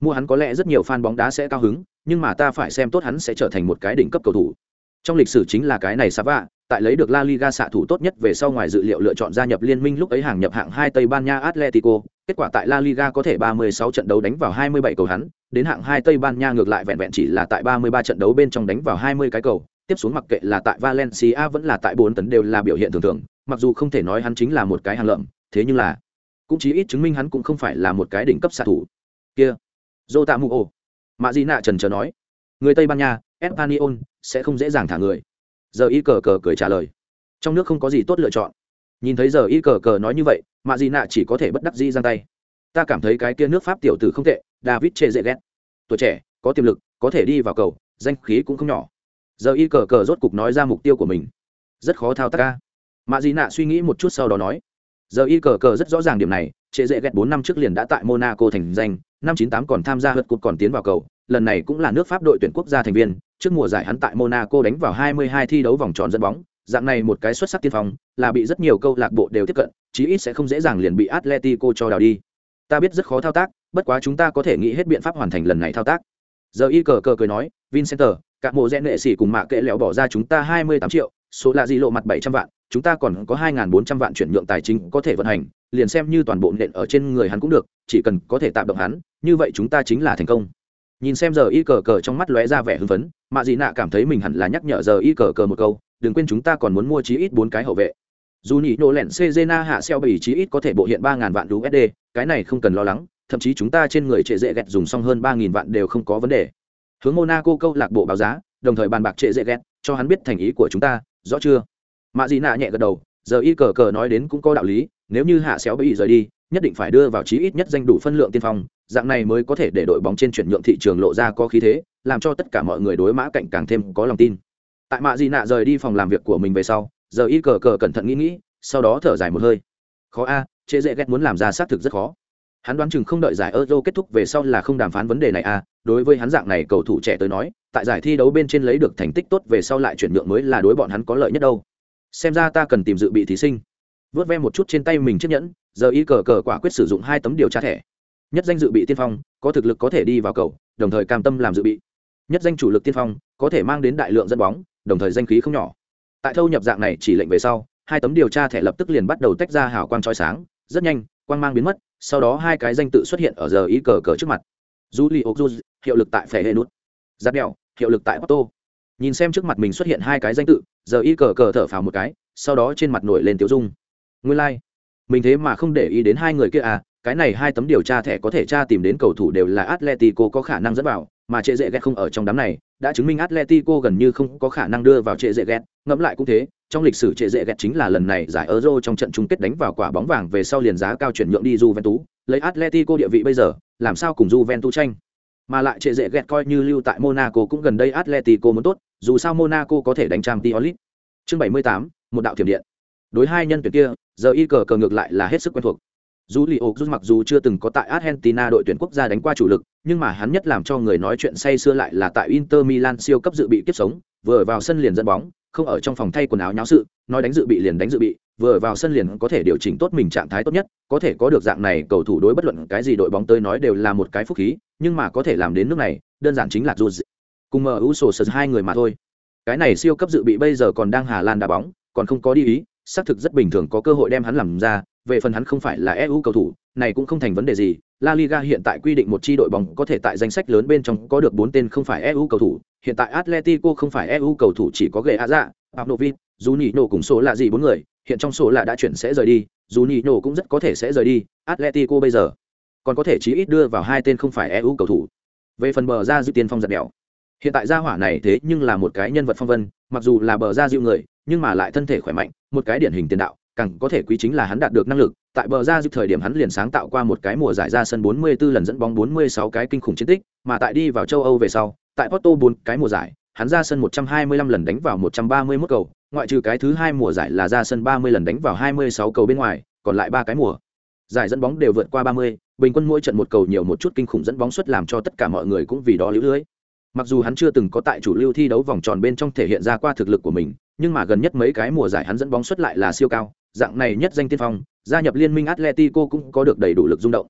Mua hắn có lẽ rất nhiều fan bóng đá sẽ cao hứng nhưng mà ta phải xem tốt hắn sẽ trở thành một cái đỉnh cấp cầu thủ. Trong lịch sử chính là cái này Sava, tại lấy được La Liga xạ thủ tốt nhất về sau ngoài dự liệu lựa chọn gia nhập liên minh lúc ấy hàng nhập hạng hai Tây Ban Nha Atletico, kết quả tại La Liga có thể 36 trận đấu đánh vào 27 cầu hắn, đến hạng hai Tây Ban Nha ngược lại vẹn vẹn chỉ là tại 33 trận đấu bên trong đánh vào 20 cái cầu, tiếp xuống mặc kệ là tại Valencia vẫn là tại 4 tấn đều là biểu hiện thường thường, mặc dù không thể nói hắn chính là một cái hàng lợm, thế nhưng là cũng chí ít chứng minh hắn cũng không phải là một cái đỉnh cấp xạ thủ. Kia, Jota tạ mù ồ nạ trần chờ nói người tây ban nha espanyol sẽ không dễ dàng thả người giờ y cờ cờ cười trả lời. Trong nước không có gì tốt lựa chọn. Nhìn thấy giờ y cờ cờ nói như vậy mạ dị nạ chỉ có thể bất đắc dĩ giang tay. Ta cảm thấy cái kia nước pháp tiểu tử không tệ david chê dễ ghét tuổi trẻ có tiềm lực có thể đi vào cầu danh khí cũng không nhỏ. Giờ y cờ cờ rốt cục nói ra mục tiêu của mình. Rất khó thao tác ca. Mạ dị nạ suy nghĩ một chút sau đó nói. Giờ y cờ cờ rất rõ ràng điểm này trệ dễ ghét bốn năm trước liền đã tại monaco thành danh năm 98 còn tham gia hớt cục còn tiến vào cầu, lần này cũng là nước Pháp đội tuyển quốc gia thành viên, trước mùa giải hắn tại Monaco đánh vào 22 thi đấu vòng tròn dẫn bóng, dạng này một cái xuất sắc tiên phong, là bị rất nhiều câu lạc bộ đều tiếp cận, chí ít sẽ không dễ dàng liền bị Atletico cho đào đi. Ta biết rất khó thao tác, bất quá chúng ta có thể nghĩ hết biện pháp hoàn thành lần này thao tác. Giờ y cờ cờ cười nói, Vincenter, các mùa rẽ nghệ sĩ cùng mạ kệ lẹo bỏ ra chúng ta 28 triệu, số là gì lộ mặt 700 vạn, chúng ta còn có 2.400 vạn chuyển nhượng tài chính có thể vận hành, liền xem như toàn bộ nện ở trên người hắn cũng được chỉ cần có thể tạm động hắn như vậy chúng ta chính là thành công nhìn xem giờ y cờ cờ trong mắt lóe ra vẻ hưng phấn, mạ dị nạ cảm thấy mình hẳn là nhắc nhở giờ y cờ cờ một câu, đừng quên chúng ta còn muốn mua chí ít bốn cái hậu vệ. Dù nhị nổ lẹn cezena hạ xeo bỉ chí ít có thể bộ hiện ba ngàn vạn usd cái này không cần lo lắng, thậm chí chúng ta trên người trệ dễ ghẹt dùng xong hơn ba nghìn vạn đều không có vấn đề. Hướng monaco câu lạc bộ báo giá, đồng thời bàn bạc trệ dễ ghẹt cho hắn biết thành ý của chúng ta, rõ chưa? Mạ dị nạ nhẹ gật đầu, giờ y cờ cờ nói đến cũng có đạo lý, nếu như hạ xéo bị rời đi, nhất định phải đưa vào chí ít nhất danh đủ phân lượng tiên phong dạng này mới có thể để đội bóng trên chuyển nhượng thị trường lộ ra có khí thế làm cho tất cả mọi người đối mã cạnh càng thêm có lòng tin. Tại mạ Di nạ rời đi phòng làm việc của mình về sau giờ y cờ cờ cẩn thận nghĩ nghĩ sau đó thở dài một hơi. Khó a à, chế dễ ghét muốn làm ra xác thực rất khó. Hắn đoán chừng không đợi giải euro kết thúc về sau là không đàm phán vấn đề này a đối với hắn dạng này cầu thủ trẻ tới nói tại giải thi đấu bên trên lấy được thành tích tốt về sau lại chuyển nhượng mới là đối bọn hắn có lợi nhất đâu. Xem ra ta cần tìm dự bị thí sinh. Vớt ve một chút trên tay mình chiếc nhẫn giờ y cờ cờ quả quyết sử dụng hai tấm điều tra thẻ nhất danh dự bị tiên phong có thực lực có thể đi vào cầu đồng thời cam tâm làm dự bị nhất danh chủ lực tiên phong có thể mang đến đại lượng dẫn bóng đồng thời danh khí không nhỏ tại thâu nhập dạng này chỉ lệnh về sau hai tấm điều tra thẻ lập tức liền bắt đầu tách ra hào quang trói sáng rất nhanh quang mang biến mất sau đó hai cái danh tự xuất hiện ở giờ ý cờ cờ trước mặt Julio Juz, hiệu lực tại phe Hệ Nút. Giáp đèo, hiệu lực tại Porto. Nhìn xem trước mặt mình xuất hiện hai cái danh tự, giờ ý cờ cờ thở phào một cái, sau đó trên mặt nổi lên tiêu dung. Nguyên lai, like. mình thế mà không để ý đến hai người kia à, cái này hai tấm điều tra thẻ có thể tra tìm đến cầu thủ đều là Atletico có khả năng dẫn vào, mà trệ Dệ Gẹt không ở trong đám này, đã chứng minh Atletico gần như không có khả năng đưa vào trệ Dệ Gẹt, ngẫm lại cũng thế, trong lịch sử trệ Dệ Gẹt chính là lần này giải Euro trong trận chung kết đánh vào quả bóng vàng về sau liền giá cao chuyển nhượng đi Juventus, lấy Atletico địa vị bây giờ, làm sao cùng Juventus tranh. Mà lại trệ Dệ Gẹt coi như lưu tại Monaco cũng gần đây Atletico muốn tốt, dù sao Monaco có thể đánh trang League. Chương 78, một đạo thiểm điện. Đối hai nhân tuyển kia, giờ y cờ cờ ngược lại là hết sức quen thuộc. Dù Lý Ốc mặc dù chưa từng có tại Argentina đội tuyển quốc gia đánh qua chủ lực, nhưng mà hắn nhất làm cho người nói chuyện say xưa lại là tại Inter Milan siêu cấp dự bị kiếp sống, vừa vào sân liền dẫn bóng, không ở trong phòng thay quần áo nháo sự, nói đánh dự bị liền đánh dự bị, vừa vào sân liền có thể điều chỉnh tốt mình trạng thái tốt nhất, có thể có được dạng này cầu thủ đối bất luận cái gì đội bóng tới nói đều là một cái phúc khí, nhưng mà có thể làm đến nước này, đơn giản chính là dù cùng MU sổ sờ hai người mà thôi. Cái này siêu cấp dự bị bây giờ còn đang Hà Lan đá bóng, còn không có đi ý, xác thực rất bình thường có cơ hội đem hắn làm ra, về phần hắn không phải là EU cầu thủ, này cũng không thành vấn đề gì. La Liga hiện tại quy định một chi đội bóng có thể tại danh sách lớn bên trong có được bốn tên không phải EU cầu thủ, hiện tại Atletico không phải EU cầu thủ chỉ có Gea, dạ, Pavlovic, Juninho cùng số là gì bốn người, hiện trong số là đã chuyển sẽ rời đi, Juninho cũng rất có thể sẽ rời đi, Atletico bây giờ còn có thể chí ít đưa vào hai tên không phải EU cầu thủ. Về phần bờ ra dự tiền phong giật đèo. Hiện tại gia hỏa này thế nhưng là một cái nhân vật phong vân, mặc dù là bờ ra dịu người, nhưng mà lại thân thể khỏe mạnh, một cái điển hình tiền đạo, càng có thể quý chính là hắn đạt được năng lực, tại bờ ra dịp thời điểm hắn liền sáng tạo qua một cái mùa giải ra sân 44 lần dẫn bóng 46 cái kinh khủng chiến tích, mà tại đi vào châu Âu về sau, tại Porto 4 cái mùa giải, hắn ra sân 125 lần đánh vào 131 cầu, ngoại trừ cái thứ hai mùa giải là ra sân 30 lần đánh vào 26 cầu bên ngoài, còn lại ba cái mùa giải dẫn bóng đều vượt qua 30, bình quân mỗi trận một cầu nhiều một chút kinh khủng dẫn bóng suất làm cho tất cả mọi người cũng vì đó liễu lưới. Mặc dù hắn chưa từng có tại chủ lưu thi đấu vòng tròn bên trong thể hiện ra qua thực lực của mình, nhưng mà gần nhất mấy cái mùa giải hắn dẫn bóng suất lại là siêu cao, dạng này nhất danh tiên phong, gia nhập liên minh Atletico cũng có được đầy đủ lực rung động.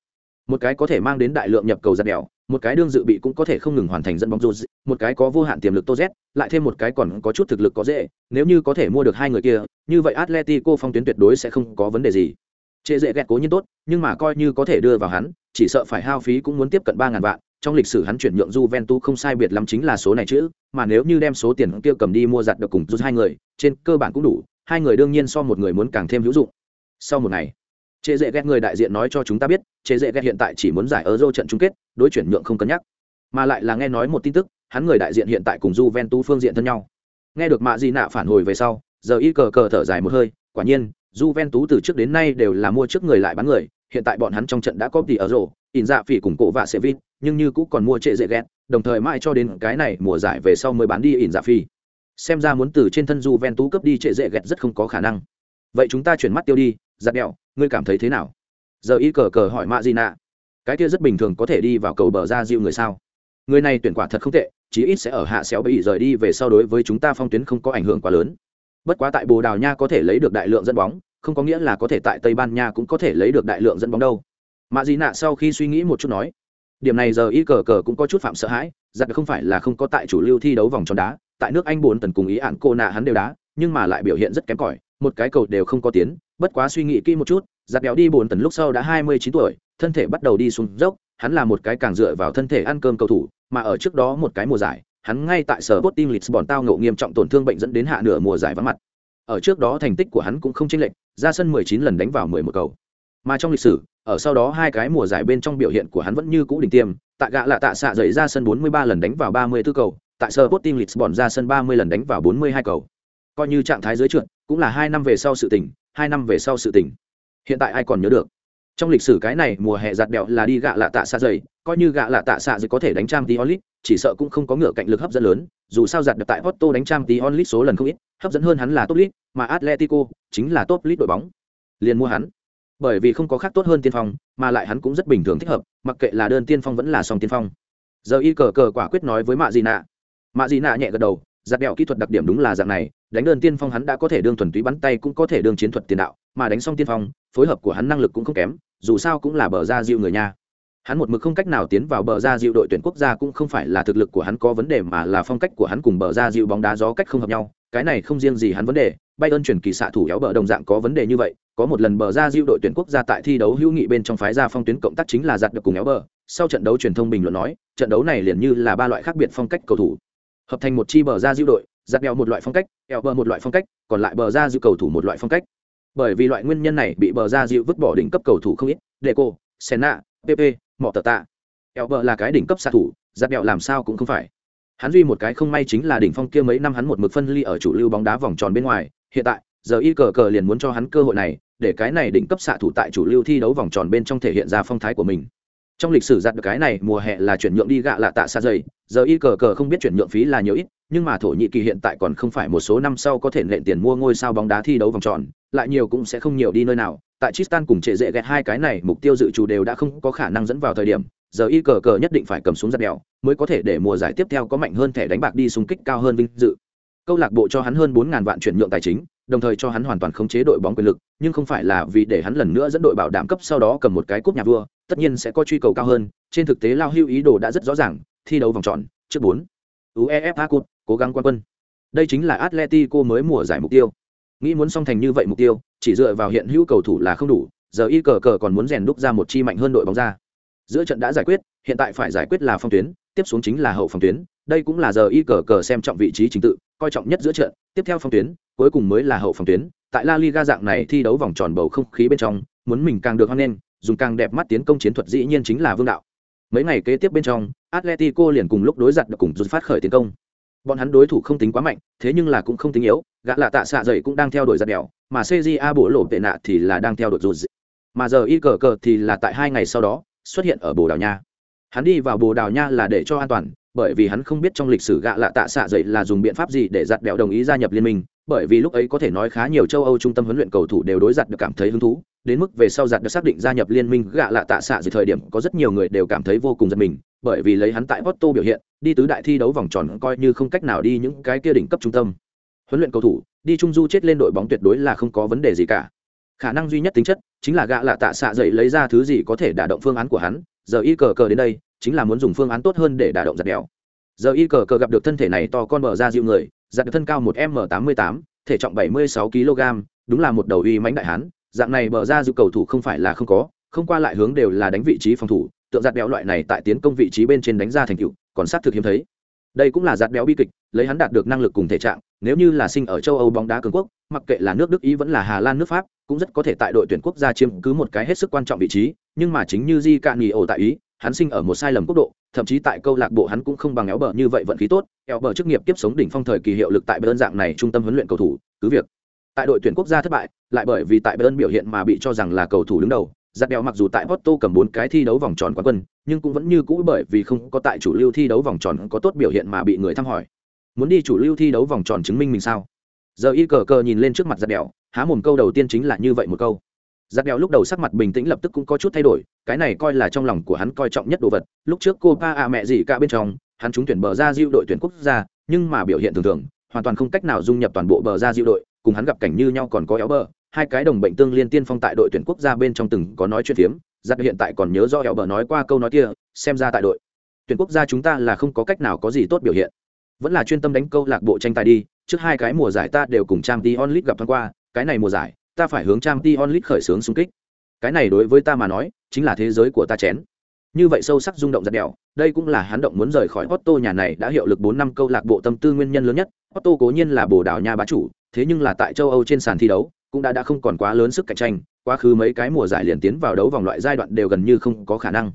Một cái có thể mang đến đại lượng nhập cầu giặt đèo, một cái đương dự bị cũng có thể không ngừng hoàn thành dẫn bóng rô một cái có vô hạn tiềm lực tô z lại thêm một cái còn có chút thực lực có dễ. Nếu như có thể mua được hai người kia như vậy atletico phong tuyến tuyệt đối sẽ không có vấn đề gì. Trệ dễ ghét cố nhiên tốt nhưng mà coi như có thể đưa vào hắn chỉ sợ phải hao phí cũng muốn tiếp cận ba ngàn vạn. Trong lịch sử hắn chuyển nhượng Juventus không sai biệt lắm chính là số này chứ, mà nếu như đem số tiền kia cầm đi mua giặt được cùng rút hai người, trên cơ bản cũng đủ, hai người đương nhiên so một người muốn càng thêm hữu dụng. Sau một ngày, chế dễ ghét người đại diện nói cho chúng ta biết chế dễ ghét hiện tại chỉ muốn giải ở trận chung kết đối chuyển nhượng không cân nhắc. Mà lại là nghe nói một tin tức hắn người đại diện hiện tại cùng j ven tu phương diện thân nhau. Nghe được mạ di nạ phản hồi về sau giờ y cờ cờ thở dài một hơi quả nhiên j ven tú từ trước đến nay đều là mua trước người lại bán người hiện tại bọn hắn trong trận đã có tỷ ở rổ in dạ phỉ cùng cổ vạ sẽ vít nhưng như cũng còn mua trệ dễ ghét đồng thời mãi cho đến cái này mùa giải về sau mới bán đi in dạ phi xem ra muốn từ trên thân du ven tú cướp đi trệ dễ ghẹt rất không có khả năng. Vậy chúng ta chuyển mắt tiêu đi, giặt đẹo ngươi cảm thấy thế nào? Giờ y cờ cờ hỏi mạ gì nạ. Cái kia rất bình thường có thể đi vào cầu bờ ra diệu người sao? Người này tuyển quả thật không tệ, chí ít sẽ ở hạ xéo bị rời đi về sau đối với chúng ta phong tuyến không có ảnh hưởng quá lớn. Bất quá tại bồ đào nha có thể lấy được đại lượng dẫn bóng, không có nghĩa là có thể tại tây ban nha cũng có thể lấy được đại lượng dẫn bóng đâu. Mạ dị nạ sau khi suy nghĩ một chút nói điểm này giờ y cờ cờ cũng có chút phạm sợ hãi, giặc không phải là không có tại chủ lưu thi đấu vòng tròn đá, tại nước anh bốn tần cùng ý ạn cô nạ hắn đều đá, nhưng mà lại biểu hiện rất kém cỏi, một cái cầu đều không có tiến, bất quá suy nghĩ kỹ một chút, giặc béo đi bốn tần lúc sau đã hai mươi chín tuổi, thân thể bắt đầu đi xuống dốc, hắn là một cái càng dựa vào thân thể ăn cơm cầu thủ, mà ở trước đó một cái mùa giải, hắn ngay tại sở bot team lisbon tao ngộ nghiêm trọng tổn thương bệnh dẫn đến hạ nửa mùa giải vắng mặt. Ở trước đó thành tích của hắn cũng không chênh lệch, ra sân 19 lần đánh vào 11 cầu. Mà trong lịch sử ở sau đó hai cái mùa giải bên trong biểu hiện của hắn vẫn như cũ đỉnh tiêm. Tại gạ là tạ xạ dậy ra sân 43 lần đánh vào 34 cầu, tại Sporting lisbon ra sân 30 lần đánh vào 42 cầu. Coi như trạng thái dưới trượt, cũng là hai năm về sau sự tỉnh, hai năm về sau sự tỉnh. Hiện tại ai còn nhớ được? Trong lịch sử cái này, mùa hè giặt bẹo là đi gạ lạ tạ xạ dày coi như gạ lạ tạ xạ dày có thể đánh trang tí onlit chỉ sợ cũng không có ngựa cạnh lực hấp dẫn lớn. Dù sao giặt được tại Porto đánh trang tí onlit số lần không ít, hấp dẫn hơn hắn là top lit mà atletico chính là top lit đội bóng. Liền mua hắn bởi vì không có khác tốt hơn tiên phong, mà lại hắn cũng rất bình thường thích hợp, mặc kệ là đơn tiên phong vẫn là song tiên phong. Giờ y cờ cờ quả quyết nói với mạ dị nạ. Mạ dị nạ nhẹ gật đầu, giặt đẹo kỹ thuật đặc điểm đúng là dạng này, đánh đơn tiên phong hắn đã có thể đương thuần túy bắn tay cũng có thể đương chiến thuật tiền đạo, mà đánh xong tiên phong, phối hợp của hắn năng lực cũng không kém, dù sao cũng là bờ ra dịu người nha. Hắn một mực không cách nào tiến vào bờ ra dịu đội tuyển quốc gia cũng không phải là thực lực của hắn có vấn đề mà là phong cách của hắn cùng bờ ra dịu bóng đá gió cách không hợp nhau cái này không riêng gì hắn vấn đề bay ơn chuyển kỳ xạ thủ éo bờ đồng dạng có vấn đề như vậy, có một lần bờ ra diệu đội tuyển quốc gia tại thi đấu hữu nghị bên trong phái ra phong tuyến cộng tác chính là giặt được cùng éo bờ, sau trận đấu truyền thông bình luận nói, trận đấu này liền như là ba loại khác biệt phong cách cầu thủ. Hợp thành một chi bờ ra diệu đội, giặt đèo một loại phong cách éo bờ một loại phong cách, còn lại bờ ra diệu cầu thủ một loại phong cách. Bởi vì loại nguyên nhân này bị bờ ra diệu vứt bỏ đỉnh cấp cầu thủ không ít, deco, senna pp mọ tờ tạ éo bờ là cái đỉnh cấp xạ thủ, giặt đèo làm sao cũng không phải hắn duy một cái không may chính là đỉnh phong kia mấy năm hắn một mực phân ly ở chủ lưu bóng đá vòng tròn bên ngoài, hiện tại, giờ y cờ cờ liền muốn cho hắn cơ hội này, để cái này đỉnh cấp xạ thủ tại chủ lưu thi đấu vòng tròn bên trong thể hiện ra phong thái của mình. Trong lịch sử giặt được cái này, mùa hè là chuyển nhượng đi gạ lạ tạ xa dày, giờ y cờ cờ không biết chuyển nhượng phí là nhiều ít, nhưng mà thổ nhĩ kỳ hiện tại còn không phải một số năm sau có thể nện tiền mua ngôi sao bóng đá thi đấu vòng tròn, lại nhiều cũng sẽ không nhiều đi nơi nào. Tại Tristan cùng trệ dễ ghét hai cái này, mục tiêu dự trù đều đã không có khả năng dẫn vào thời điểm giờ y cờ cờ nhất định phải cầm xuống giặt đèo, mới có thể để mùa giải tiếp theo có mạnh hơn thẻ đánh bạc đi xung kích cao hơn vinh dự. Câu lạc bộ cho hắn hơn bốn ngàn vạn chuyển nhượng tài chính, đồng thời cho hắn hoàn toàn khống chế đội bóng quyền lực, nhưng không phải là vì để hắn lần nữa dẫn đội bảo đảm cấp sau đó cầm một cái cúp nhà vua, tất nhiên sẽ có truy cầu cao hơn, trên thực tế lao hưu ý đồ đã rất rõ ràng, thi đấu vòng tròn, trước bốn. Uefa cup, cố gắng quan quân. Đây chính là atletico mới mùa giải mục tiêu. Nghĩ muốn song thành như vậy mục tiêu, chỉ dựa vào hiện hữu cầu thủ là không đủ, giờ y cờ cờ còn muốn rèn đúc ra một chi mạnh hơn đội bóng ra giữa trận đã giải quyết, hiện tại phải giải quyết là phong tuyến, tiếp xuống chính là hậu phòng tuyến. Đây cũng là giờ y cờ cờ xem trọng vị trí trình tự, coi trọng nhất giữa trận. Tiếp theo phong tuyến, cuối cùng mới là hậu phòng tuyến. Tại la liga dạng này thi đấu vòng tròn bầu không khí bên trong, muốn mình càng được hoan nghênh, dùng càng đẹp mắt tiến công chiến thuật dĩ nhiên chính là vương đạo. Mấy ngày kế tiếp bên trong, atletico liền cùng lúc đối giặt được cùng rút phát khởi tiến công. Bọn hắn đối thủ không tính quá mạnh, thế nhưng là cũng không tính yếu. Gã là tạ xạ dậy cũng đang theo đuổi giặt đèo, mà cja bổ lộ tệ nạ thì là đang theo đuổi rút mà giờ y cờ cờ thì là tại hai ngày sau đó xuất hiện ở bồ đào nha. Hắn đi vào bồ đào nha là để cho an toàn, bởi vì hắn không biết trong lịch sử gạ lạ tạ xạ dậy là dùng biện pháp gì để giặt đèo đồng ý gia nhập liên minh, bởi vì lúc ấy có thể nói khá nhiều châu âu trung tâm huấn luyện cầu thủ đều đối giặt được cảm thấy hứng thú, đến mức về sau giặt được xác định gia nhập liên minh gạ lạ tạ xạ dưới thời điểm có rất nhiều người đều cảm thấy vô cùng giật mình, bởi vì lấy hắn tại Porto biểu hiện, đi tứ đại thi đấu vòng tròn coi như không cách nào đi những cái kia đỉnh cấp trung tâm. Huấn luyện cầu thủ, đi trung du chết lên đội bóng tuyệt đối là không có vấn đề gì cả khả năng duy nhất tính chất chính là gạ lạ tạ xạ dậy lấy ra thứ gì có thể đả động phương án của hắn, giờ y cờ cờ đến đây, chính là muốn dùng phương án tốt hơn để đả động giặt đèo. Giờ y cờ cờ gặp được thân thể này to con bờ ra dịu người giặt được thân cao một m tám mươi tám, thể trọng bảy mươi sáu kg, đúng là một đầu uy mãnh đại hán, dạng này bờ ra dịu cầu thủ không phải là không có, không qua lại hướng đều là đánh vị trí phòng thủ, tượng giặt béo loại này tại tiến công vị trí bên trên đánh ra thành cựu còn sát thực hiếm thấy. Đây cũng là giặt béo bi kịch, lấy hắn đạt được năng lực cùng thể trạng, nếu như là sinh ở châu âu bóng đá cường quốc, mặc kệ là nước đức ý vẫn là hà lan nước pháp cũng rất có thể tại đội tuyển quốc gia chiếm cứ một cái hết sức quan trọng vị trí, nhưng mà chính như di cạn nghỉ ổ tại ý, hắn sinh ở một sai lầm quốc độ, thậm chí tại câu lạc bộ hắn cũng không bằng éo bờ như vậy vận khí tốt, éo bờ chức nghiệp tiếp sống đỉnh phong thời kỳ hiệu lực tại bern dạng này trung tâm huấn luyện cầu thủ, cứ việc tại đội tuyển quốc gia thất bại, lại bởi vì tại bern biểu hiện mà bị cho rằng là cầu thủ đứng đầu giặt đèo mặc dù tại Porto cầm bốn cái thi đấu vòng tròn quán quân, nhưng cũng vẫn như cũ bởi vì không có tại chủ lưu thi đấu vòng tròn có tốt biểu hiện mà bị người thăm hỏi. Muốn đi chủ lưu thi đấu vòng tròn chứng minh mình sao? Giờ y cờ cờ nhìn lên trước mặt giặt đèo há mồm câu đầu tiên chính là như vậy một câu. Giặc đèo lúc đầu sắc mặt bình tĩnh lập tức cũng có chút thay đổi, cái này coi là trong lòng của hắn coi trọng nhất đồ vật. Lúc trước cô pa à mẹ gì cả bên trong, hắn trúng tuyển bờ ra diêu đội tuyển quốc gia, nhưng mà biểu hiện thường thường, hoàn toàn không cách nào dung nhập toàn bộ bờ ra diêu đội, cùng hắn gặp cảnh như nhau còn có éo bờ. Hai cái đồng bệnh tương liên tiên phong tại đội tuyển quốc gia bên trong từng có nói chuyện phiếm, giặc hiện tại còn nhớ do éo bờ nói qua câu nói kia, xem ra tại đội tuyển quốc gia chúng ta là không có cách nào có gì tốt biểu hiện. Vẫn là chuyên tâm đánh câu lạc bộ tranh tài đi, trước hai cái mùa giải ta đều cùng trang t onlit gặp thoáng qua cái này mùa giải, ta phải hướng trang t onlit khởi xướng xung kích. Cái này đối với ta mà nói, chính là thế giới của ta chén. Như vậy sâu sắc rung động giật đèo, đây cũng là hắn động muốn rời khỏi Otto nhà này đã hiệu lực bốn năm câu lạc bộ tâm tư nguyên nhân lớn nhất. Otto cố nhiên là bồ đào nha bá chủ, thế nhưng là tại châu Âu trên sàn thi đấu, cũng đã đã không còn quá lớn sức cạnh tranh, quá khứ mấy cái mùa giải liền tiến vào đấu vòng loại giai đoạn đều gần như không có khả năng.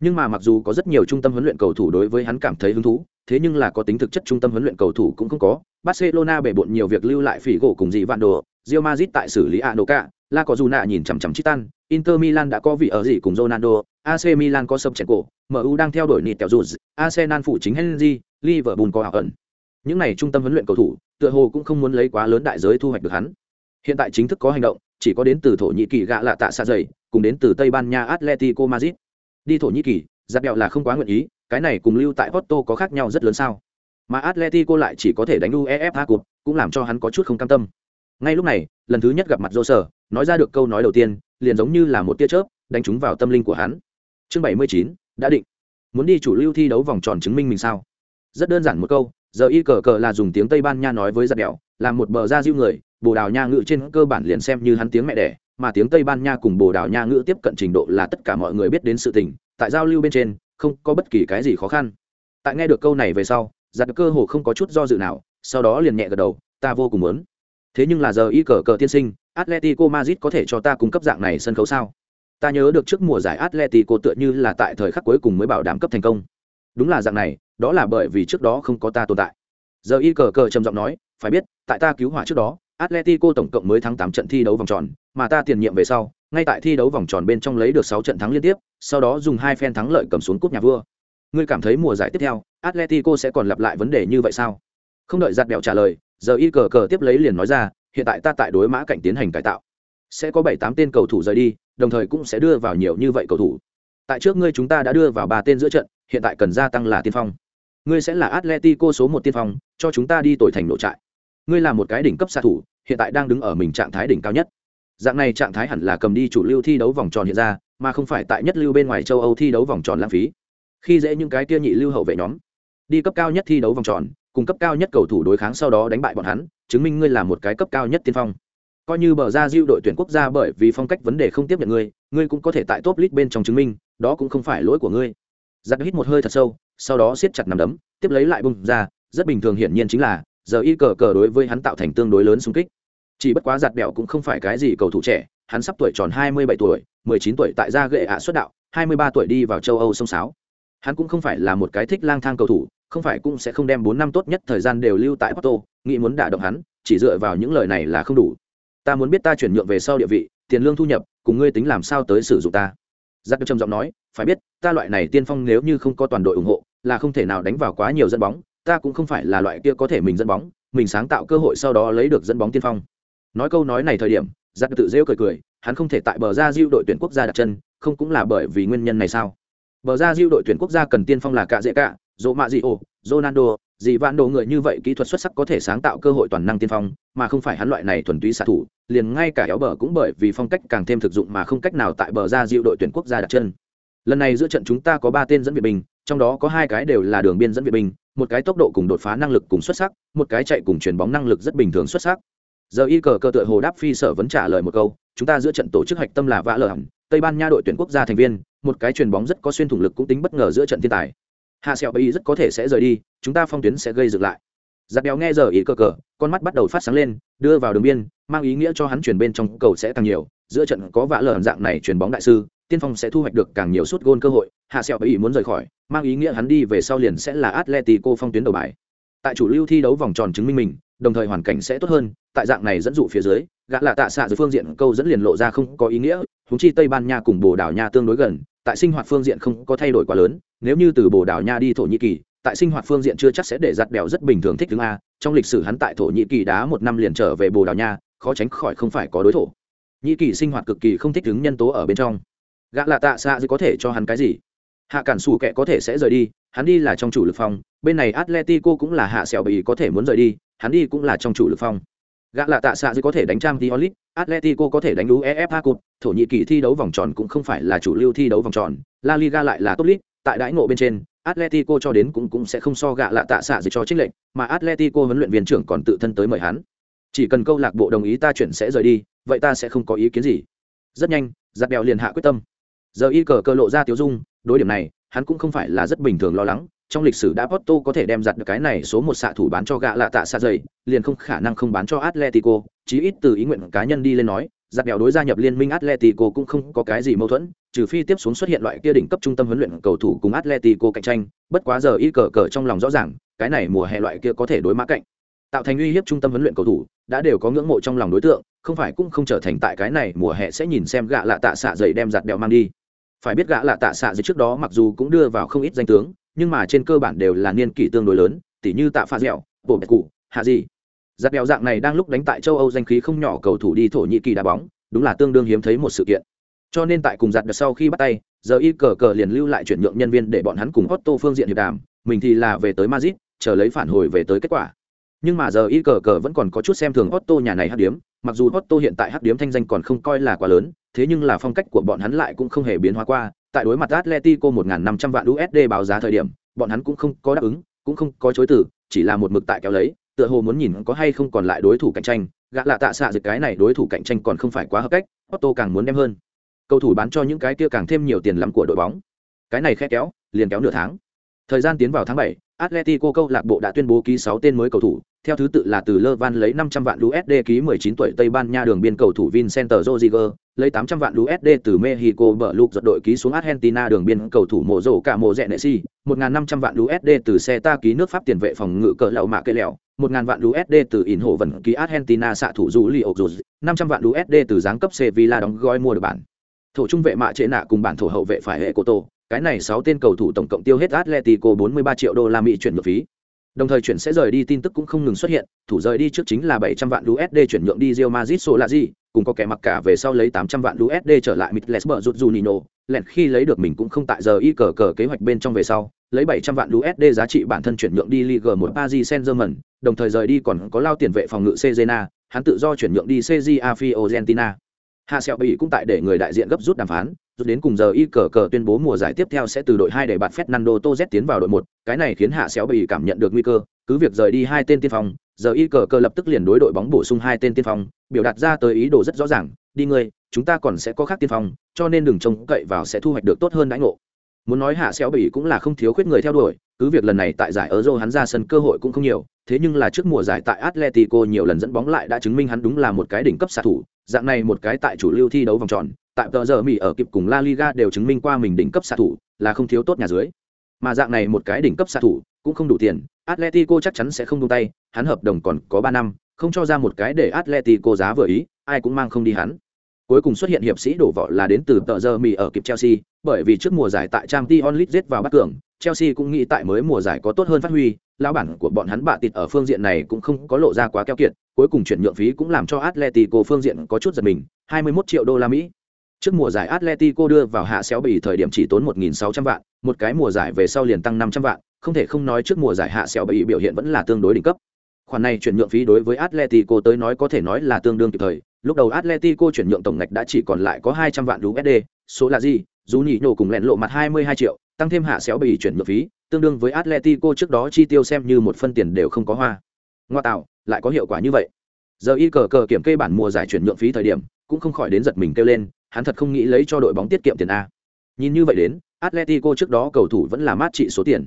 Nhưng mà mặc dù có rất nhiều trung tâm huấn luyện cầu thủ đối với hắn cảm thấy hứng thú, thế nhưng là có tính thực chất trung tâm huấn luyện cầu thủ cũng không có. Barcelona bể bộn nhiều việc lưu lại phỉ gỗ cùng dị vạn đồ Real Madrid tại xử lý Anoka, La có dù nạ nhìn chằm chằm Chitan, Inter Milan đã có vị ở gì cùng Ronaldo, AC Milan có sập chèn cổ, MU đang theo đuổi nịt kẹo rụt, Arsenal phụ chính Henry, Liverpool có ảo ẩn. Những này trung tâm huấn luyện cầu thủ, tựa hồ cũng không muốn lấy quá lớn đại giới thu hoạch được hắn. Hiện tại chính thức có hành động, chỉ có đến từ Thổ Nhĩ Kỳ gạ lạ tạ xa dày, cùng đến từ Tây Ban Nha Atletico Madrid. Đi Thổ Nhĩ Kỳ, giáp bẹo là không quá nguyện ý, cái này cùng lưu tại Porto có khác nhau rất lớn sao? Mà Atletico lại chỉ có thể đánh UEFA Cup, cũng làm cho hắn có chút không cam tâm. Ngay lúc này, lần thứ nhất gặp mặt Dô Sở, nói ra được câu nói đầu tiên, liền giống như là một tia chớp, đánh trúng vào tâm linh của hắn. Chương 79, đã định. Muốn đi chủ lưu thi đấu vòng tròn chứng minh mình sao? Rất đơn giản một câu, giờ y cờ cờ là dùng tiếng Tây Ban Nha nói với giặt đẹo, làm một bờ ra diêu người, Bồ Đào Nha ngữ trên cơ bản liền xem như hắn tiếng mẹ đẻ, mà tiếng Tây Ban Nha cùng Bồ Đào Nha ngữ tiếp cận trình độ là tất cả mọi người biết đến sự tình, tại giao lưu bên trên, không có bất kỳ cái gì khó khăn. Tại nghe được câu này về sau, giật cơ hồ không có chút do dự nào, sau đó liền nhẹ gật đầu, ta vô cùng muốn. Thế nhưng là giờ y cờ cờ tiên sinh, Atletico Madrid có thể cho ta cung cấp dạng này sân khấu sao? Ta nhớ được trước mùa giải Atletico tựa như là tại thời khắc cuối cùng mới bảo đảm cấp thành công. Đúng là dạng này, đó là bởi vì trước đó không có ta tồn tại. Giờ y cờ cờ trầm giọng nói, phải biết, tại ta cứu hỏa trước đó, Atletico tổng cộng mới thắng tám trận thi đấu vòng tròn, mà ta tiền nhiệm về sau, ngay tại thi đấu vòng tròn bên trong lấy được sáu trận thắng liên tiếp, sau đó dùng hai phen thắng lợi cầm xuống cúp nhà vua. Ngươi cảm thấy mùa giải tiếp theo, Atletico sẽ còn lặp lại vấn đề như vậy sao? Không đợi giặt bèo trả lời, giờ y cờ cờ tiếp lấy liền nói ra, hiện tại ta tại đối mã cảnh tiến hành cải tạo. Sẽ có bảy tám tên cầu thủ rời đi đồng thời cũng sẽ đưa vào nhiều như vậy cầu thủ. Tại trước ngươi chúng ta đã đưa vào ba tên giữa trận hiện tại cần gia tăng là tiên phong. Ngươi sẽ là atletico số một tiên phong cho chúng ta đi tội thành nội trại. Ngươi là một cái đỉnh cấp xạ thủ hiện tại đang đứng ở mình trạng thái đỉnh cao nhất. Dạng này trạng thái hẳn là cầm đi chủ lưu thi đấu vòng tròn hiện ra mà không phải tại nhất lưu bên ngoài châu âu thi đấu vòng tròn lãng phí. Khi dễ những cái kia nhị lưu hậu vệ nhóm đi cấp cao nhất thi đấu vòng tròn cùng cấp cao nhất cầu thủ đối kháng sau đó đánh bại bọn hắn, chứng minh ngươi là một cái cấp cao nhất tiên phong. Coi như bờ ra diêu đội tuyển quốc gia bởi vì phong cách vấn đề không tiếp nhận ngươi ngươi cũng có thể tại top league bên trong chứng minh, đó cũng không phải lỗi của ngươi. Giặc hít một hơi thật sâu, sau đó siết chặt nằm đấm, tiếp lấy lại bung ra, rất bình thường hiển nhiên chính là, giờ y cờ cờ đối với hắn tạo thành tương đối lớn xung kích. Chỉ bất quá giặt bẹo cũng không phải cái gì cầu thủ trẻ, hắn sắp tuổi tròn hai mươi bảy tuổi, mười chín tuổi tại gia gệ ạ xuất đạo, hai mươi ba tuổi đi vào châu âu sông sáo hắn cũng không phải là một cái thích lang thang cầu thủ không phải cũng sẽ không đem bốn năm tốt nhất thời gian đều lưu tại Porto, nghĩ muốn đả động hắn, chỉ dựa vào những lời này là không đủ. Ta muốn biết ta chuyển nhượng về sau địa vị, tiền lương thu nhập, cùng ngươi tính làm sao tới sử dụng ta. Giác trầm giọng nói, phải biết, ta loại này tiên phong nếu như không có toàn đội ủng hộ, là không thể nào đánh vào quá nhiều dẫn bóng, ta cũng không phải là loại kia có thể mình dẫn bóng, mình sáng tạo cơ hội sau đó lấy được dẫn bóng tiên phong. Nói câu nói này thời điểm, Giác tự rêu cười cười, hắn không thể tại bờ ra diêu đội tuyển quốc gia đặt chân, không cũng là bởi vì nguyên nhân này sao? Bờ ra diêu đội tuyển quốc gia cần tiên phong là cả dễ cả, dỗ mạ dị ổ ronaldo dị vạn đồ người như vậy kỹ thuật xuất sắc có thể sáng tạo cơ hội toàn năng tiên phong mà không phải hắn loại này thuần túy xạ thủ liền ngay cả éo bờ cũng bởi vì phong cách càng thêm thực dụng mà không cách nào tại bờ ra dịu đội tuyển quốc gia đặt chân. Lần này giữa trận chúng ta có ba tên dẫn viện binh trong đó có hai cái đều là đường biên dẫn viện binh một cái tốc độ cùng đột phá năng lực cùng xuất sắc một cái chạy cùng chuyền bóng năng lực rất bình thường xuất sắc. Giờ y cờ cơ tựa hồ đáp phi sở vẫn trả lời một câu chúng ta giữa trận tổ chức hạch tâm là vã lờ hẳn tây ban nha đội tuyển quốc gia thành viên, một cái chuyền bóng rất có xuyên thủng lực cũng tính bất ngờ giữa trận thiên tài. Hạ sẹo bấy rất có thể sẽ rời đi, chúng ta phong tuyến sẽ gây dựng lại. Giặc béo nghe giờ ý cơ cờ, con mắt bắt đầu phát sáng lên, đưa vào đường biên, mang ý nghĩa cho hắn chuyển bên trong cầu sẽ tăng nhiều. Giữa trận có vã lởn dạng này chuyển bóng đại sư, tiên phong sẽ thu hoạch được càng nhiều suất gôn cơ hội. Hạ sẹo bấy muốn rời khỏi, mang ý nghĩa hắn đi về sau liền sẽ là atletico phong tuyến đầu bài. Tại chủ lưu thi đấu vòng tròn chứng minh mình, đồng thời hoàn cảnh sẽ tốt hơn. Tại dạng này dẫn dụ phía dưới, gã là tạ xạ dưới phương diện câu dẫn liền lộ ra không có ý nghĩa húng chi tây ban nha cùng bồ đảo nha tương đối gần, tại sinh hoạt phương diện không có thay đổi quá lớn, nếu như từ bồ đào nha đi thổ nhĩ kỳ, tại sinh hoạt phương diện chưa chắc sẽ để giặt bèo rất bình thường thích thứ a, trong lịch sử hắn tại thổ nhĩ kỳ đá một năm liền trở về bồ đào nha, khó tránh khỏi không phải có đối thủ. Nhĩ kỳ sinh hoạt cực kỳ không thích ứng nhân tố ở bên trong. Gã là tạ xạ có thể cho hắn cái gì? Hạ cản xù kệ có thể sẽ rời đi, hắn đi là trong chủ lực phong, bên này atletico cũng là hạ sẹo bì có thể muốn rời đi, hắn đi cũng là trong chủ lực phong gã là tạ xạ có thể đánh trang Diolit, Atletico có thể đánh UEFA Cup, Thổ Nhĩ Kỳ thi đấu vòng tròn cũng không phải là chủ lưu thi đấu vòng tròn, La Liga lại là top league, tại đãi ngộ bên trên, Atletico cho đến cũng cũng sẽ không so gạ lạ tạ xạ gì cho trích lệnh, mà Atletico huấn luyện viên trưởng còn tự thân tới mời hắn. Chỉ cần câu lạc bộ đồng ý ta chuyển sẽ rời đi, vậy ta sẽ không có ý kiến gì. Rất nhanh, giặt đèo liền hạ quyết tâm giờ y cờ Cơ lộ ra tiêu dung đối điểm này hắn cũng không phải là rất bình thường lo lắng trong lịch sử đã Porto có thể đem giặt được cái này số một xạ thủ bán cho gạ lạ tạ xa dày, liền không khả năng không bán cho Atletico, chí ít từ ý nguyện cá nhân đi lên nói, giặt bèo đối gia nhập liên minh Atletico cũng không có cái gì mâu thuẫn, trừ phi tiếp xuống xuất hiện loại kia đỉnh cấp trung tâm huấn luyện cầu thủ cùng Atletico cạnh tranh, bất quá giờ y cờ cờ trong lòng rõ ràng, cái này mùa hè loại kia có thể đối mã cạnh. Tạo thành uy hiếp trung tâm huấn luyện cầu thủ, đã đều có ngưỡng mộ trong lòng đối tượng, không phải cũng không trở thành tại cái này mùa hè sẽ nhìn xem gạ lạ tạ xạ dày đem giặt bèo mang đi. Phải biết gã lạ tạ xạ dày trước đó mặc dù cũng đưa vào không ít danh tướng nhưng mà trên cơ bản đều là niên kỷ tương đối lớn, tỉ như tạ pha dẻo bộ bẹt cụ hạ gì giặt bèo dạng này đang lúc đánh tại châu âu danh khí không nhỏ cầu thủ đi thổ nhĩ kỳ đá bóng, đúng là tương đương hiếm thấy một sự kiện. Cho nên tại cùng giặt đợt sau khi bắt tay, giờ y cờ cờ liền lưu lại chuyển nhượng nhân viên để bọn hắn cùng Otto phương diện hiệp đàm, mình thì là về tới Madrid, chờ lấy phản hồi về tới kết quả. Nhưng mà giờ y cờ cờ vẫn còn có chút xem thường Otto nhà này hát điếm, mặc dù Otto hiện tại hát điếm thanh danh còn không coi là quá lớn, thế nhưng là phong cách của bọn hắn lại cũng không hề biến hóa qua tại đối mặt Atletico 1.500 vạn USD báo giá thời điểm bọn hắn cũng không có đáp ứng cũng không có chối từ chỉ là một mực tại kéo lấy tựa hồ muốn nhìn có hay không còn lại đối thủ cạnh tranh. Gã lạ tạ xạ giật cái này đối thủ cạnh tranh còn không phải quá hợp cách Otto càng muốn đem hơn. Cầu thủ bán cho những cái kia càng thêm nhiều tiền lắm của đội bóng. Cái này khẽ kéo liền kéo nửa tháng. Thời gian tiến vào tháng 7, Atletico câu lạc bộ đã tuyên bố ký 6 tên mới cầu thủ, theo thứ tự là từ Levan lấy 500 vạn USD ký 19 tuổi Tây Ban Nha đường biên cầu thủ Vincent Rodriguez, lấy 800 vạn USD từ Mexico bờ lục giật đội ký xuống Argentina đường biên cầu thủ mộ rổ cả mộ rẹ nệ si, 1.500 vạn USD từ xe ta ký nước Pháp tiền vệ phòng ngự cờ lậu mạ cây lẹo, 1.000 vạn USD từ in hộ vận ký Argentina xạ thủ dù Lio Juz, 500 vạn USD từ giáng cấp Sevilla đóng gói mua được bản. Thổ trung vệ mạ chế nạ cùng bản thổ hậu vệ phải hệ Cotto. cái này 6 tên cầu thủ tổng cộng tiêu hết Atletico 43 triệu đô la Mỹ chuyển nhượng phí. Đồng thời chuyển sẽ rời đi tin tức cũng không ngừng xuất hiện, thủ rời đi trước chính là 700 vạn USD chuyển nhượng đi Real Madrid số là gì, cùng có kẻ mặc cả về sau lấy 800 vạn USD trở lại Middlesbrough rút junino. lẹn khi lấy được mình cũng không tại giờ y cờ cờ kế hoạch bên trong về sau, lấy 700 vạn USD giá trị bản thân chuyển nhượng đi Ligue 1 Paris Saint-Germain, đồng thời rời đi còn có lao tiền vệ phòng ngự Cezena, hắn tự do chuyển nhượng đi CJA Fiorentina. Hạ Sẹo Bỉ cũng tại để người đại diện gấp rút đàm phán, rút đến cùng giờ y cờ cờ tuyên bố mùa giải tiếp theo sẽ từ đội 2 để bạn Fernando Torres tiến vào đội 1, cái này khiến Hạ Sẹo Bỉ cảm nhận được nguy cơ, cứ việc rời đi hai tên tiên phong, giờ y cờ cờ lập tức liền đối đội bóng bổ sung hai tên tiên phong, biểu đạt ra tới ý đồ rất rõ ràng, đi ngươi, chúng ta còn sẽ có khác tiên phong, cho nên đừng trông cậy vào sẽ thu hoạch được tốt hơn đãi ngộ. Muốn nói Hạ Sẹo bỉ cũng là không thiếu khuyết người theo đuổi, cứ việc lần này tại giải Euro hắn ra sân cơ hội cũng không nhiều, thế nhưng là trước mùa giải tại Atletico nhiều lần dẫn bóng lại đã chứng minh hắn đúng là một cái đỉnh cấp xạ thủ, dạng này một cái tại chủ lưu thi đấu vòng tròn, tại tờ giờ Mỹ ở kịp cùng La Liga đều chứng minh qua mình đỉnh cấp xạ thủ, là không thiếu tốt nhà dưới. Mà dạng này một cái đỉnh cấp xạ thủ cũng không đủ tiền, Atletico chắc chắn sẽ không buông tay, hắn hợp đồng còn có 3 năm, không cho ra một cái để Atletico giá vừa ý, ai cũng mang không đi hắn. Cuối cùng xuất hiện hiệp sĩ đổ vỏ là đến từ tờ giờ mì ở kịp Chelsea, bởi vì trước mùa giải tại Champions League giết vào bắt cường, Chelsea cũng nghĩ tại mới mùa giải có tốt hơn phát huy, lão bản của bọn hắn bạ tịt ở phương diện này cũng không có lộ ra quá keo kiệt, cuối cùng chuyển nhượng phí cũng làm cho Atletico phương diện có chút giật mình, 21 triệu đô la Mỹ. Trước mùa giải Atletico đưa vào hạ xéo bì thời điểm chỉ tốn 1.600 vạn, một cái mùa giải về sau liền tăng 500 vạn, không thể không nói trước mùa giải hạ sẹo bị biểu hiện vẫn là tương đối đỉnh cấp. Khoản này chuyển nhượng phí đối với Atletico tới nói có thể nói là tương đương kịp thời, lúc đầu Atletico chuyển nhượng tổng ngạch đã chỉ còn lại có 200 vạn USD, số là gì? Juninho cùng lẹn lộ mặt 22 triệu, tăng thêm hạ sẹo bị chuyển nhượng phí, tương đương với Atletico trước đó chi tiêu xem như một phân tiền đều không có hoa. Ngoa tạo, lại có hiệu quả như vậy. Giờ y cờ cờ kiểm kê bản mùa giải chuyển nhượng phí thời điểm, cũng không khỏi đến giật mình kêu lên, hắn thật không nghĩ lấy cho đội bóng tiết kiệm tiền a. Nhìn như vậy đến, Atletico trước đó cầu thủ vẫn là mát trị số tiền.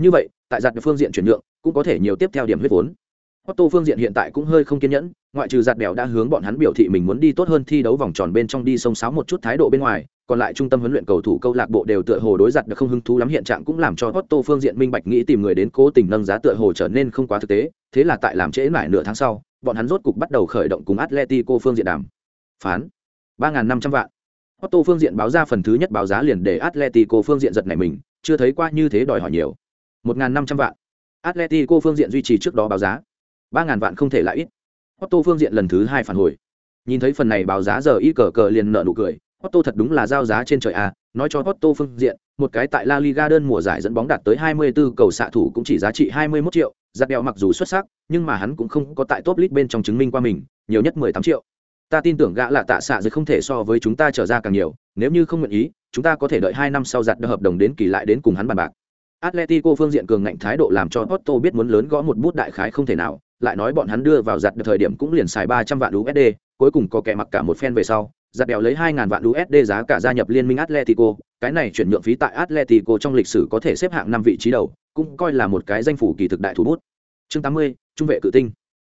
Như vậy, tại giặt phương diện chuyển nhượng, cũng có thể nhiều tiếp theo điểm huyết vốn. Otto phương diện hiện tại cũng hơi không kiên nhẫn, ngoại trừ giặt bèo đã hướng bọn hắn biểu thị mình muốn đi tốt hơn thi đấu vòng tròn bên trong đi sông sáo một chút thái độ bên ngoài, còn lại trung tâm huấn luyện cầu thủ câu lạc bộ đều tựa hồ đối giặt được không hứng thú lắm hiện trạng cũng làm cho Otto phương diện minh bạch nghĩ tìm người đến cố tình nâng giá tựa hồ trở nên không quá thực tế, thế là tại làm trễ mãi nửa tháng sau, bọn hắn rốt cục bắt đầu khởi động cùng Atletico phương diện đàm phán 3.500 vạn. Otto phương diện báo ra phần thứ nhất báo giá liền để Atletico phương diện giật này mình, chưa thấy qua như thế đòi hỏi nhiều. 1.500 vạn. Atletico phương diện duy trì trước đó báo giá. ba ngàn vạn không thể lại ít. Otto phương diện lần thứ hai phản hồi. Nhìn thấy phần này báo giá giờ y cờ cờ liền nợ nụ cười, Otto thật đúng là giao giá trên trời a, nói cho Otto phương diện, một cái tại La Liga đơn mùa giải dẫn bóng đạt tới 24 cầu xạ thủ cũng chỉ giá trị 21 triệu, giặt đeo mặc dù xuất sắc, nhưng mà hắn cũng không có tại top list bên trong chứng minh qua mình, nhiều nhất 18 triệu. Ta tin tưởng gã là tạ xạ rồi không thể so với chúng ta trở ra càng nhiều, nếu như không nguyện ý, chúng ta có thể đợi 2 năm sau giặt hợp đồng đến kỳ lại đến cùng hắn bàn bạc. Atletico phương diện cường ngạnh thái độ làm cho Otto biết muốn lớn gõ một bút đại khái không thể nào, lại nói bọn hắn đưa vào giặt thời điểm cũng liền xài 300 vạn USD, cuối cùng có kẻ mặc cả một phen về sau, giặt bèo lấy 2000 vạn USD giá cả gia nhập liên minh Atletico, cái này chuyển nhượng phí tại Atletico trong lịch sử có thể xếp hạng năm vị trí đầu, cũng coi là một cái danh phủ kỳ thực đại thủ bút. Chương 80, trung vệ cự tinh.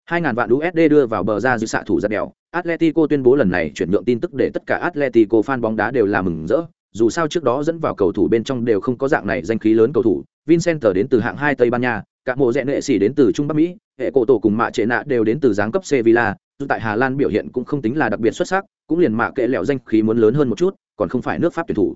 2000 vạn USD đưa vào bờ ra dự xạ thủ giặt bèo, Atletico tuyên bố lần này chuyển nhượng tin tức để tất cả Atletico fan bóng đá đều là mừng rỡ, dù sao trước đó dẫn vào cầu thủ bên trong đều không có dạng này danh khí lớn cầu thủ, Vincent đến từ hạng hai Tây Ban Nha, cả mộ rẽ nệ sĩ đến từ Trung Bắc Mỹ, hệ cổ tổ cùng mạ trệ nạ đều đến từ giáng cấp Sevilla, dù tại Hà Lan biểu hiện cũng không tính là đặc biệt xuất sắc, cũng liền mạ kệ lẹo danh khí muốn lớn hơn một chút, còn không phải nước Pháp tuyển thủ.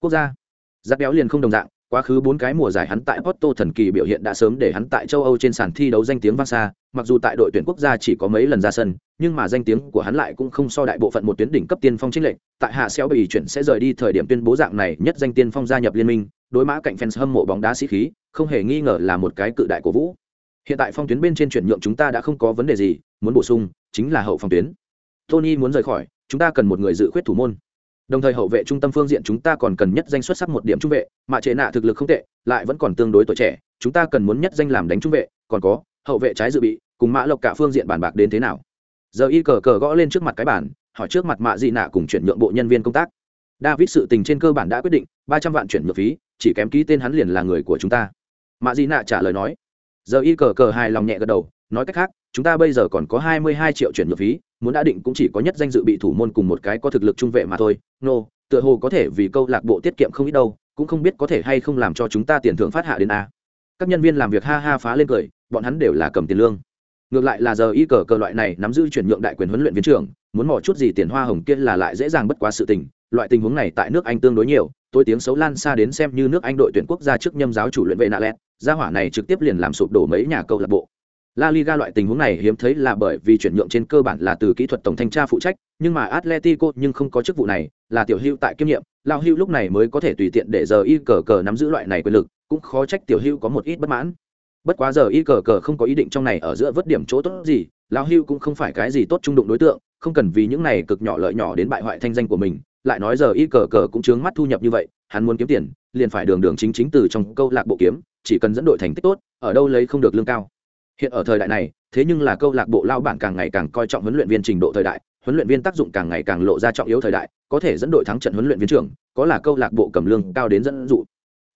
Quốc gia, giáp béo liền không đồng dạng, quá khứ bốn cái mùa giải hắn tại Porto thần kỳ biểu hiện đã sớm để hắn tại châu Âu trên sàn thi đấu danh tiếng vang xa, mặc dù tại đội tuyển quốc gia chỉ có mấy lần ra sân, nhưng mà danh tiếng của hắn lại cũng không so đại bộ phận một tuyến đỉnh cấp tiên phong chính lệnh, tại hạ xéo bị chuyển sẽ rời đi thời điểm tuyên bố dạng này nhất danh tiên phong gia nhập liên minh, đối mã cạnh fans hâm mộ bóng đá sĩ khí, không hề nghi ngờ là một cái cự đại của vũ. Hiện tại phong tuyến bên trên chuyển nhượng chúng ta đã không có vấn đề gì, muốn bổ sung chính là hậu phòng tuyến. Tony muốn rời khỏi, chúng ta cần một người dự khuyết thủ môn đồng thời hậu vệ trung tâm phương diện chúng ta còn cần nhất danh xuất sắc một điểm trung vệ, mà trệ nạ thực lực không tệ, lại vẫn còn tương đối tuổi trẻ, chúng ta cần muốn nhất danh làm đánh trung vệ, còn có, hậu vệ trái dự bị, cùng mã lộc cả phương diện bàn bạc đến thế nào. Giờ y cờ cờ gõ lên trước mặt cái bản hỏi trước mặt mạ dị nạ cùng chuyển nhượng bộ nhân viên công tác. David sự tình trên cơ bản đã quyết định, ba trăm vạn chuyển nhượng phí, chỉ kém ký tên hắn liền là người của chúng ta. Mạ dị nạ trả lời nói. Giờ y cờ cờ hài lòng nhẹ gật đầu, nói cách khác chúng ta bây giờ còn có hai mươi hai triệu chuyển nhượng phí muốn đã định cũng chỉ có nhất danh dự bị thủ môn cùng một cái có thực lực trung vệ mà thôi. Nô、no, tựa hồ có thể vì câu lạc bộ tiết kiệm không ít đâu cũng không biết có thể hay không làm cho chúng ta tiền thưởng phát hạ đến a. Các nhân viên làm việc ha ha phá lên cười bọn hắn đều là cầm tiền lương. Ngược lại là giờ y cờ cờ loại này nắm giữ chuyển nhượng đại quyền huấn luyện viên trưởng muốn mò chút gì tiền hoa hồng kia là lại dễ dàng bất quá sự tình. Loại tình huống này tại nước anh tương đối nhiều tôi tiếng xấu lan xa đến xem như nước anh đội tuyển quốc gia trước nhâm giáo chủ luyện vệ nạ lẹt. Gia hỏa này trực tiếp liền làm sụp đổ mấy nhà câu lạc bộ. La Liga loại tình huống này hiếm thấy là bởi vì chuyển nhượng trên cơ bản là từ kỹ thuật tổng thanh tra phụ trách, nhưng mà Atletico nhưng không có chức vụ này, là tiểu hữu tại kiêm nhiệm, lão hữu lúc này mới có thể tùy tiện để giờ y cờ cờ nắm giữ loại này quyền lực, cũng khó trách tiểu hữu có một ít bất mãn. Bất quá giờ y cờ cờ không có ý định trong này ở giữa vớt điểm chỗ tốt gì, lão hữu cũng không phải cái gì tốt trung đụng đối tượng, không cần vì những này cực nhỏ lợi nhỏ đến bại hoại thanh danh của mình, lại nói giờ y cờ cờ cũng chướng mắt thu nhập như vậy, hắn muốn kiếm tiền, liền phải đường đường chính chính từ trong câu lạc bộ kiếm, chỉ cần dẫn đội thành tích tốt, ở đâu lấy không được lương cao hiện ở thời đại này, thế nhưng là câu lạc bộ lao bản càng ngày càng coi trọng huấn luyện viên trình độ thời đại, huấn luyện viên tác dụng càng ngày càng lộ ra trọng yếu thời đại, có thể dẫn đội thắng trận huấn luyện viên trưởng, có là câu lạc bộ cầm lương cao đến dẫn dụ.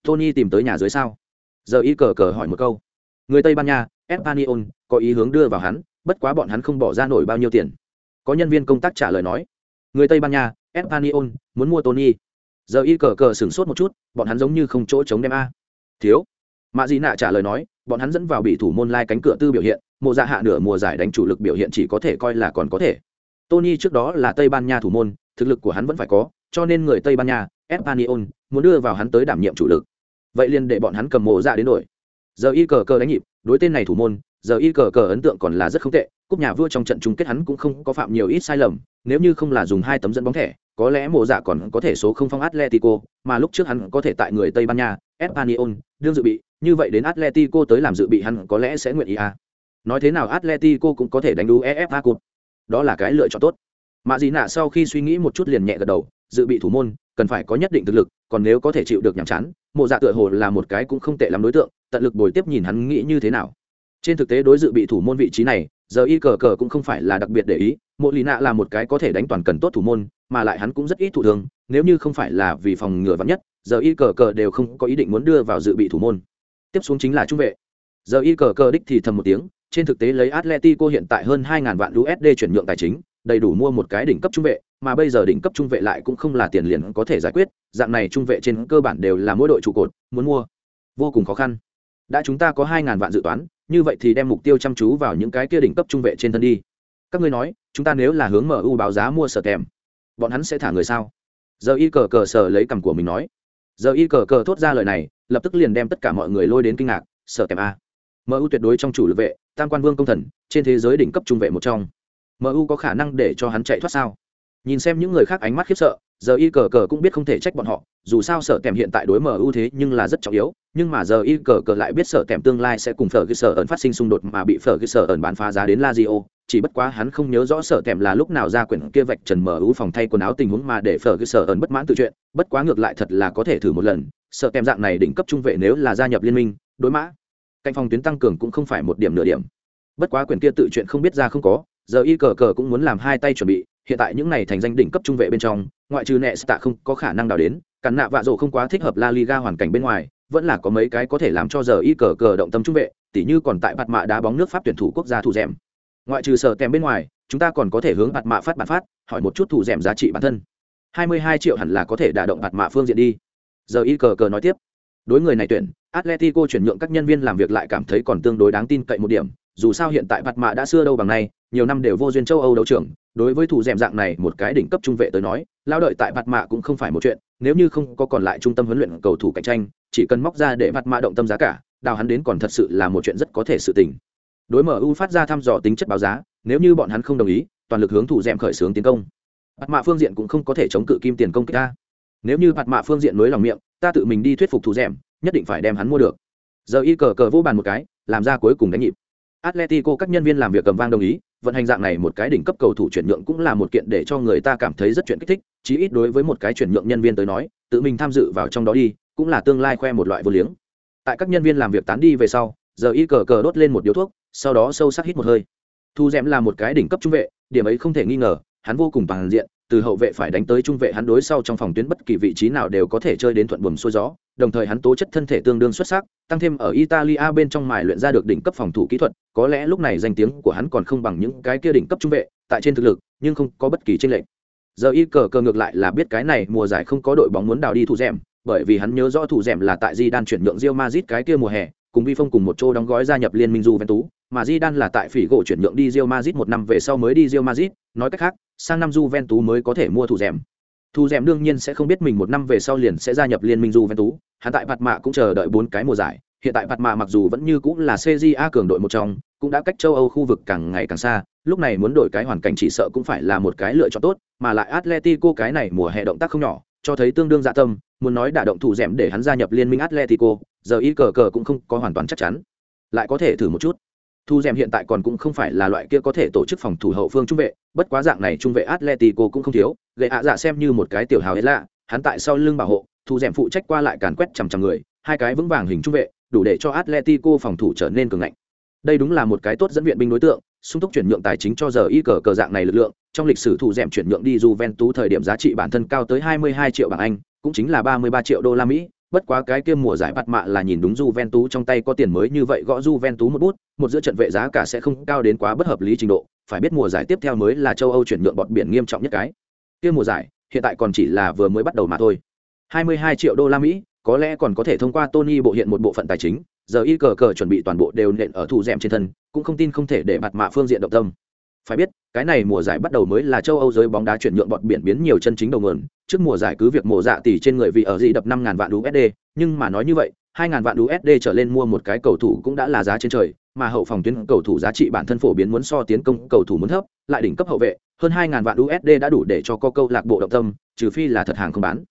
Tony tìm tới nhà dưới sao? Giờ y cờ cờ hỏi một câu. Người tây ban nha espanyol có ý hướng đưa vào hắn, bất quá bọn hắn không bỏ ra nổi bao nhiêu tiền. Có nhân viên công tác trả lời nói. Người tây ban nha espanyol muốn mua tony. Giờ y cờ cờ sửng sốt một chút, bọn hắn giống như không chỗ chống đem a. Thiếu. Mạ dị nạ trả lời nói bọn hắn dẫn vào bị thủ môn lai cánh cửa tư biểu hiện mùa dạ hạ nửa mùa giải đánh chủ lực biểu hiện chỉ có thể coi là còn có thể. Tony trước đó là tây ban nha thủ môn, thực lực của hắn vẫn phải có, cho nên người tây ban nha, espanyol, muốn đưa vào hắn tới đảm nhiệm chủ lực. Vậy liền để bọn hắn cầm mộ dạ đến đổi. Giờ y cờ cờ đánh nhịp, đối tên này thủ môn, giờ y cờ cờ ấn tượng còn là rất không tệ, cúp nhà vua trong trận chung kết hắn cũng không có phạm nhiều ít sai lầm, nếu như không là dùng hai tấm dẫn bóng thẻ, có lẽ mộ dạ còn có thể số không phong atletico, mà lúc trước hắn có thể tại người tây ban nha, espanyol, đương dự bị như vậy đến Atletico tới làm dự bị hắn có lẽ sẽ nguyện ý à. Nói thế nào Atletico cũng có thể đánh đu EFA Cup. Đó là cái lựa chọn tốt. Mạ Dĩ Nạ sau khi suy nghĩ một chút liền nhẹ gật đầu, dự bị thủ môn, cần phải có nhất định thực lực, còn nếu có thể chịu được nhàm chán, Mộ Dạ tựa hồ là một cái cũng không tệ lắm đối tượng, tận lực bồi tiếp nhìn hắn nghĩ như thế nào. Trên thực tế đối dự bị thủ môn vị trí này, giờ y cờ cờ cũng không phải là đặc biệt để ý, Mộ Lý Nạ là một cái có thể đánh toàn cần tốt thủ môn, mà lại hắn cũng rất ít thủ thường, nếu như không phải là vì phòng ngừa vắng nhất, giờ y cờ cờ đều không có ý định muốn đưa vào dự bị thủ môn tiếp xuống chính là trung vệ. Giờ y cờ cờ đích thì thầm một tiếng, trên thực tế lấy atletico hiện tại hơn 2.000 vạn usd chuyển nhượng tài chính, đầy đủ mua một cái đỉnh cấp trung vệ, mà bây giờ đỉnh cấp trung vệ lại cũng không là tiền liền có thể giải quyết, dạng này trung vệ trên cơ bản đều là mỗi đội trụ cột, muốn mua vô cùng khó khăn. Đã chúng ta có 2.000 vạn dự toán, như vậy thì đem mục tiêu chăm chú vào những cái kia đỉnh cấp trung vệ trên thân đi. Các ngươi nói, chúng ta nếu là hướng mu báo giá mua sở kèm bọn hắn sẽ thả người sao? Giờ y cờ cờ sở lấy cằm của mình nói. Giờ y cờ cờ thốt ra lời này lập tức liền đem tất cả mọi người lôi đến kinh ngạc, sợ kèm a. Mu tuyệt đối trong chủ lực vệ, tam quan vương công thần, trên thế giới đỉnh cấp trung vệ một trong. Mu có khả năng để cho hắn chạy thoát sao? Nhìn xem những người khác ánh mắt khiếp sợ, giờ y cờ cờ cũng biết không thể trách bọn họ, dù sao sợ kèm hiện tại đối mu thế nhưng là rất trọng yếu, nhưng mà giờ y cờ cờ lại biết sợ kèm tương lai sẽ cùng phở cơ sở ẩn phát sinh xung đột mà bị phở cơ sở ẩn bán phá giá đến lazio, chỉ bất quá hắn không nhớ rõ sợ kèm là lúc nào ra quyển kia vạch trần mu phòng thay quần áo tình huống mà để phở cơ sở ẩn bất mãn tự chuyện, bất quá ngược lại thật là có thể thử một lần sợ kèm dạng này đỉnh cấp trung vệ nếu là gia nhập liên minh, đối mã, cạnh phòng tuyến tăng cường cũng không phải một điểm nửa điểm. Bất quá quyển kia tự chuyện không biết ra không có, giờ y cờ cờ cũng muốn làm hai tay chuẩn bị, hiện tại những này thành danh đỉnh cấp trung vệ bên trong, ngoại trừ nẹ tạ không có khả năng đào đến, cắn nạ vạ rộ không quá thích hợp la liga hoàn cảnh bên ngoài, vẫn là có mấy cái có thể làm cho giờ y cờ cờ động tâm trung vệ, tỉ như còn tại bạt mạ đá bóng nước pháp tuyển thủ quốc gia thủ rèm ngoại trừ sở kèm bên ngoài, chúng ta còn có thể hướng bạt mạ phát bản phát, hỏi một chút thủ rèm giá trị bản thân. Hai mươi hai triệu hẳn là có thể đả động bạt mạ phương diện đi giờ y cờ cờ nói tiếp. Đối người này tuyển, atletico chuyển nhượng các nhân viên làm việc lại cảm thấy còn tương đối đáng tin cậy một điểm, dù sao hiện tại bạt mạ đã xưa đâu bằng nay, nhiều năm đều vô duyên châu âu đấu trưởng, đối với thủ d dạng này một cái đỉnh cấp trung vệ tới nói, lao đợi tại bạt mạ cũng không phải một chuyện, nếu như không có còn lại trung tâm huấn luyện cầu thủ cạnh tranh, chỉ cần móc ra để bạt mạ động tâm giá cả, đào hắn đến còn thật sự là một chuyện rất có thể sự tình. Đối mu phát ra thăm dò tính chất báo giá, nếu như bọn hắn không đồng ý, toàn lực hướng thủ d khởi xướng tiến công. Bạt mạ phương diện cũng không có thể chống cự kim tiền công kích ta nếu như bạt mạ phương diện nối lòng miệng ta tự mình đi thuyết phục thủ d nhất định phải đem hắn mua được giờ y cờ cờ vô bàn một cái làm ra cuối cùng đánh nhịp Atletico các nhân viên làm việc cầm vang đồng ý, vận hành dạng này một cái đỉnh cấp cầu thủ chuyển nhượng cũng là một kiện để cho người ta cảm thấy rất chuyện kích thích, chí ít đối với một cái chuyển nhượng nhân viên tới nói, tự mình tham dự vào trong đó đi, cũng là tương lai khoe một loại vô liếng. Tại các nhân viên làm việc tán đi về sau, giờ y cờ cờ đốt lên một điếu thuốc, sau đó sâu sắc hít một hơi. Thu Dẻm là một cái đỉnh cấp trung vệ, điểm ấy không thể nghi ngờ, hắn vô cùng bằng diện, từ hậu vệ phải đánh tới trung vệ hắn đối sau trong phòng tuyến bất kỳ vị trí nào đều có thể chơi đến thuận buồm xuôi gió, đồng thời hắn tố chất thân thể tương đương xuất sắc, tăng thêm ở Italia bên trong mài luyện ra được đỉnh cấp phòng thủ kỹ thuật, có lẽ lúc này danh tiếng của hắn còn không bằng những cái kia đỉnh cấp trung vệ, tại trên thực lực, nhưng không có bất kỳ chênh lệch. Giờ y cờ cờ ngược lại là biết cái này mùa giải không có đội bóng muốn đào đi thủ rèm, bởi vì hắn nhớ rõ thủ rèm là tại Di đan chuyển nhượng Real Madrid cái kia mùa hè, cùng Vi Phong cùng một chỗ đóng gói gia nhập liên minh Juventus, mà Di đan là tại phỉ gỗ chuyển nhượng đi Real Madrid một năm về sau mới đi Real Madrid, nói cách khác, sang năm Juventus mới có thể mua thủ rèm. Thủ rèm đương nhiên sẽ không biết mình một năm về sau liền sẽ gia nhập liên minh Juventus, hắn tại Bạt Mạ cũng chờ đợi bốn cái mùa giải, hiện tại Bạt Mạ mặc dù vẫn như cũng là CJA cường đội một trong, cũng đã cách châu Âu khu vực càng ngày càng xa, lúc này muốn đổi cái hoàn cảnh chỉ sợ cũng phải là một cái lựa chọn tốt, mà lại Atletico cái này mùa hè động tác không nhỏ, cho thấy tương đương dạ tâm, muốn nói đả động thủ rèm để hắn gia nhập liên minh Atletico, giờ y cờ cờ cũng không có hoàn toàn chắc chắn. Lại có thể thử một chút. Thu rèm hiện tại còn cũng không phải là loại kia có thể tổ chức phòng thủ hậu phương trung vệ, bất quá dạng này trung vệ Atletico cũng không thiếu, gây ạ dạ xem như một cái tiểu hào hết lạ, hắn tại sau lưng bảo hộ, thu rèm phụ trách qua lại càn quét chằm chằm người, hai cái vững vàng hình trung vệ, đủ để cho Atletico phòng thủ trở nên cường ngạnh. Đây đúng là một cái tốt dẫn viện binh đối tượng, sung túc chuyển nhượng tài chính cho giờ y cờ cờ dạng này lực lượng, trong lịch sử thủ rèm chuyển nhượng đi Juventus thời điểm giá trị bản thân cao tới 22 triệu bảng Anh, cũng chính là 33 triệu đô la Mỹ, bất quá cái kia mùa giải bắt mạ là nhìn đúng Juventus trong tay có tiền mới như vậy gõ Juventus một bút, một giữa trận vệ giá cả sẽ không cao đến quá bất hợp lý trình độ, phải biết mùa giải tiếp theo mới là châu Âu chuyển nhượng bọt biển nghiêm trọng nhất cái. Kia mùa giải, hiện tại còn chỉ là vừa mới bắt đầu mà thôi. 22 triệu đô la Mỹ, có lẽ còn có thể thông qua Tony bộ hiện một bộ phận tài chính, giờ y cờ cờ chuẩn bị toàn bộ đều nện ở thủ dẻm trên thân, cũng không tin không thể để bạt mạ phương diện động tâm. Phải biết, cái này mùa giải bắt đầu mới là châu Âu giới bóng đá chuyển nhượng bọt biển biến nhiều chân chính đầu nguồn, trước mùa giải cứ việc mùa dạ tỷ trên người vì ở gì đập 5000 vạn USD, nhưng mà nói như vậy, 2000 vạn USD trở lên mua một cái cầu thủ cũng đã là giá trên trời, mà hậu phòng tuyến cầu thủ giá trị bản thân phổ biến muốn so tiến công cầu thủ muốn thấp, lại đỉnh cấp hậu vệ, hơn 2000 vạn USD đã đủ để cho có câu lạc bộ động tâm, trừ phi là thật hàng không bán.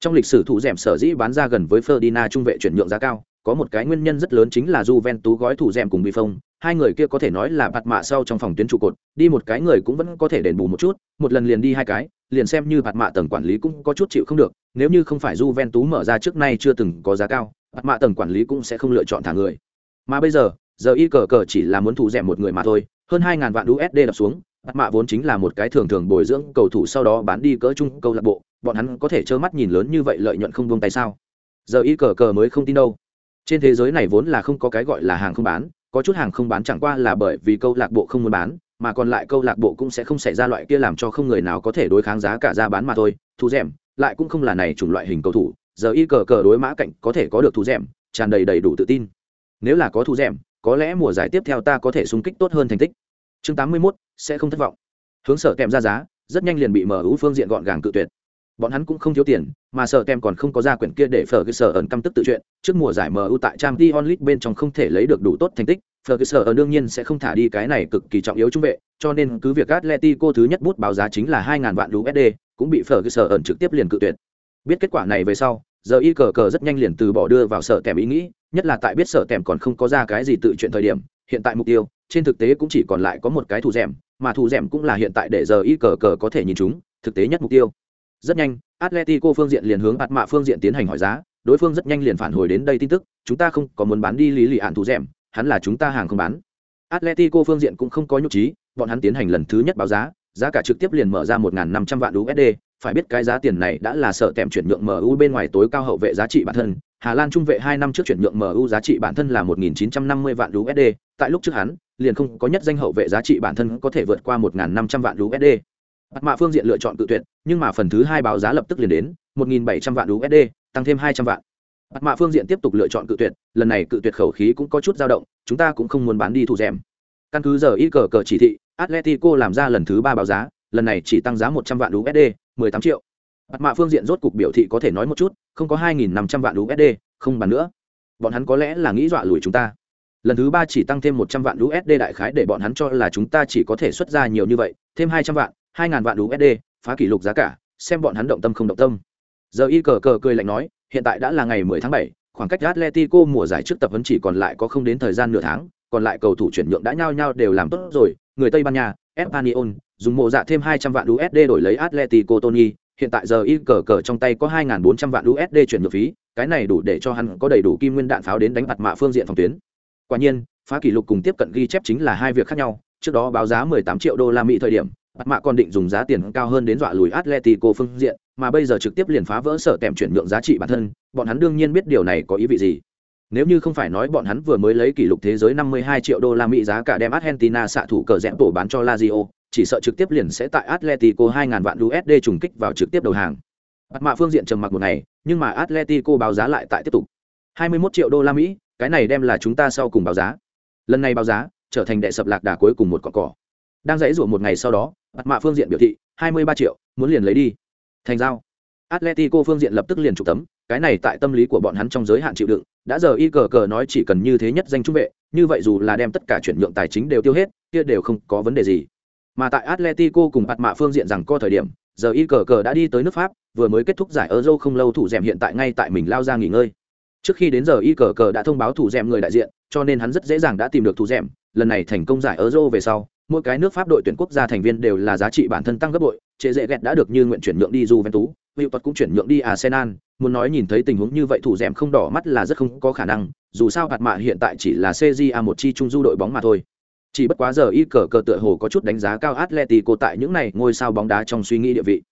Trong lịch sử thủ dẻm sở dĩ bán ra gần với Ferdinand trung vệ chuyển nhượng giá cao, có một cái nguyên nhân rất lớn chính là Juventus gói thủ dẻm cùng Buffon, hai người kia có thể nói là bạt mạ sau trong phòng tuyến trụ cột, đi một cái người cũng vẫn có thể đền bù một chút, một lần liền đi hai cái, liền xem như bạt mạ tầng quản lý cũng có chút chịu không được, nếu như không phải du ven tú mở ra trước nay chưa từng có giá cao, bạt mạ tầng quản lý cũng sẽ không lựa chọn thả người. Mà bây giờ, giờ y cờ cờ chỉ là muốn thủ rẻ một người mà thôi, hơn hai ngàn vạn USD đập xuống, bạt mạ vốn chính là một cái thường thường bồi dưỡng cầu thủ sau đó bán đi cỡ chung câu lạc bộ, bọn hắn có thể trơ mắt nhìn lớn như vậy lợi nhuận không buông tay sao? Giờ y cờ cờ mới không tin đâu trên thế giới này vốn là không có cái gọi là hàng không bán có chút hàng không bán chẳng qua là bởi vì câu lạc bộ không muốn bán mà còn lại câu lạc bộ cũng sẽ không xảy ra loại kia làm cho không người nào có thể đối kháng giá cả ra bán mà thôi. Thu rèm lại cũng không là này chủng loại hình cầu thủ giờ y cờ cờ đối mã cạnh có thể có được thu rèm tràn đầy đầy đủ tự tin. Nếu là có thu rèm có lẽ mùa giải tiếp theo ta có thể xung kích tốt hơn thành tích. Chương 81, sẽ không thất vọng. Hướng sở kèm ra giá rất nhanh liền bị mở ưu phương diện gọn gàng cự tuyệt bọn hắn cũng không thiếu tiền, mà sợ tem còn không có ra quyển kia để phở cơ sở ẩn căm tức tự chuyện. Trước mùa giải mu tại trang t onlit bên trong không thể lấy được đủ tốt thành tích phở cơ sở ẩn đương nhiên sẽ không thả đi cái này cực kỳ trọng yếu trung vệ, cho nên cứ việc atletico thứ nhất bút báo giá chính là 2.000 vạn usd cũng bị phở cơ sở ẩn trực tiếp liền cự tuyệt. Biết kết quả này về sau, giờ y cờ cờ rất nhanh liền từ bỏ đưa vào sợ kèm ý nghĩ, nhất là tại biết sợ kèm còn không có ra cái gì tự chuyện thời điểm, hiện tại mục tiêu, trên thực tế cũng chỉ còn lại có một cái thủ rèm, mà thủ rèm cũng là hiện tại để giờ y cờ cờ có thể nhìn chúng, thực tế nhất mục tiêu rất nhanh, Atletico phương diện liền hướng ạt Mạ phương diện tiến hành hỏi giá, đối phương rất nhanh liền phản hồi đến đây tin tức, chúng ta không có muốn bán đi lý lì ạn thủ rèm, hắn là chúng ta hàng không bán. Atletico phương diện cũng không có nhục trí, bọn hắn tiến hành lần thứ nhất báo giá, giá cả trực tiếp liền mở ra 1.500 vạn USD, phải biết cái giá tiền này đã là sợ tèm chuyển nhượng MU bên ngoài tối cao hậu vệ giá trị bản thân. Hà Lan trung vệ hai năm trước chuyển nhượng MU giá trị bản thân là 1.950 vạn USD, tại lúc trước hắn, liền không có nhất danh hậu vệ giá trị bản thân có thể vượt qua 1.500 vạn USD. Bạt mạ phương diện lựa chọn tự tuyệt, nhưng mà phần thứ hai báo giá lập tức liền đến, 1.700 vạn USD, tăng thêm 200 vạn. Bạt mạ phương diện tiếp tục lựa chọn cự tuyệt, lần này cự tuyệt khẩu khí cũng có chút dao động, chúng ta cũng không muốn bán đi thủ rèm. Căn cứ giờ y cờ cờ chỉ thị, Atletico làm ra lần thứ ba báo giá, lần này chỉ tăng giá 100 vạn USD, 18 triệu. Bạt mạ phương diện rốt cục biểu thị có thể nói một chút, không có 2.500 vạn USD, không bàn nữa. Bọn hắn có lẽ là nghĩ dọa lùi chúng ta. Lần thứ ba chỉ tăng thêm 100 vạn USD đại khái để bọn hắn cho là chúng ta chỉ có thể xuất ra nhiều như vậy, thêm 200 vạn, 2.000 vạn USD, phá kỷ lục giá cả, xem bọn hắn động tâm không động tâm. Giờ y cờ cờ cười lạnh nói, hiện tại đã là ngày 10 tháng 7, khoảng cách Atletico mùa giải trước tập huấn chỉ còn lại có không đến thời gian nửa tháng, còn lại cầu thủ chuyển nhượng đã nhau nhau đều làm tốt rồi, người Tây Ban Nha, Espanyol, dùng mộ dạ thêm 200 vạn USD đổi lấy Atletico Tony, hiện tại giờ y cờ cờ trong tay có 2.400 vạn USD chuyển nhượng phí, cái này đủ để cho hắn có đầy đủ kim nguyên đạn pháo đến đánh mặt mạ phương diện phòng tuyến. Quả nhiên, phá kỷ lục cùng tiếp cận ghi chép chính là hai việc khác nhau, trước đó báo giá 18 triệu đô la Mỹ thời điểm, bắt mạ còn định dùng giá tiền cao hơn đến dọa lùi Atletico phương diện, mà bây giờ trực tiếp liền phá vỡ sở tèm chuyển nhượng giá trị bản thân, bọn hắn đương nhiên biết điều này có ý vị gì. Nếu như không phải nói bọn hắn vừa mới lấy kỷ lục thế giới 52 triệu đô la Mỹ giá cả đem Argentina xạ thủ cờ rẽm tổ bán cho Lazio, chỉ sợ trực tiếp liền sẽ tại Atletico 2000 vạn USD trùng kích vào trực tiếp đầu hàng. Bắt mạ phương diện trầm mặc một ngày, nhưng mà Atletico báo giá lại tại tiếp tục. 21 triệu đô la Mỹ, cái này đem là chúng ta sau cùng báo giá. Lần này báo giá trở thành đệ sập lạc đà cuối cùng một con cỏ. Đang dãy rủa một ngày sau đó, Bạt mạ phương diện biểu thị 23 triệu, muốn liền lấy đi. Thành giao. Atletico phương diện lập tức liền chụp tấm, cái này tại tâm lý của bọn hắn trong giới hạn chịu đựng, đã giờ y cờ cờ nói chỉ cần như thế nhất danh trung vệ, như vậy dù là đem tất cả chuyển nhượng tài chính đều tiêu hết, kia đều không có vấn đề gì. Mà tại Atletico cùng bạt mạ phương diện rằng co thời điểm, giờ y cờ cờ đã đi tới nước Pháp, vừa mới kết thúc giải Euro không lâu thủ dẻm hiện tại ngay tại mình lao ra nghỉ ngơi. Trước khi đến giờ y cờ cờ đã thông báo thủ dẻm người đại diện, cho nên hắn rất dễ dàng đã tìm được thủ dẻm, lần này thành công giải Euro về sau, mỗi cái nước Pháp đội tuyển quốc gia thành viên đều là giá trị bản thân tăng gấp bội, chế dễ gẹt đã được như nguyện chuyển nhượng đi Juventus, hiệu Tuật cũng chuyển nhượng đi Arsenal, muốn nói nhìn thấy tình huống như vậy thủ dẻm không đỏ mắt là rất không có khả năng, dù sao hạt mạ hiện tại chỉ là CJA một chi trung du đội bóng mà thôi. Chỉ bất quá giờ y cờ cờ tựa hồ có chút đánh giá cao Atletico tại những này ngôi sao bóng đá trong suy nghĩ địa vị.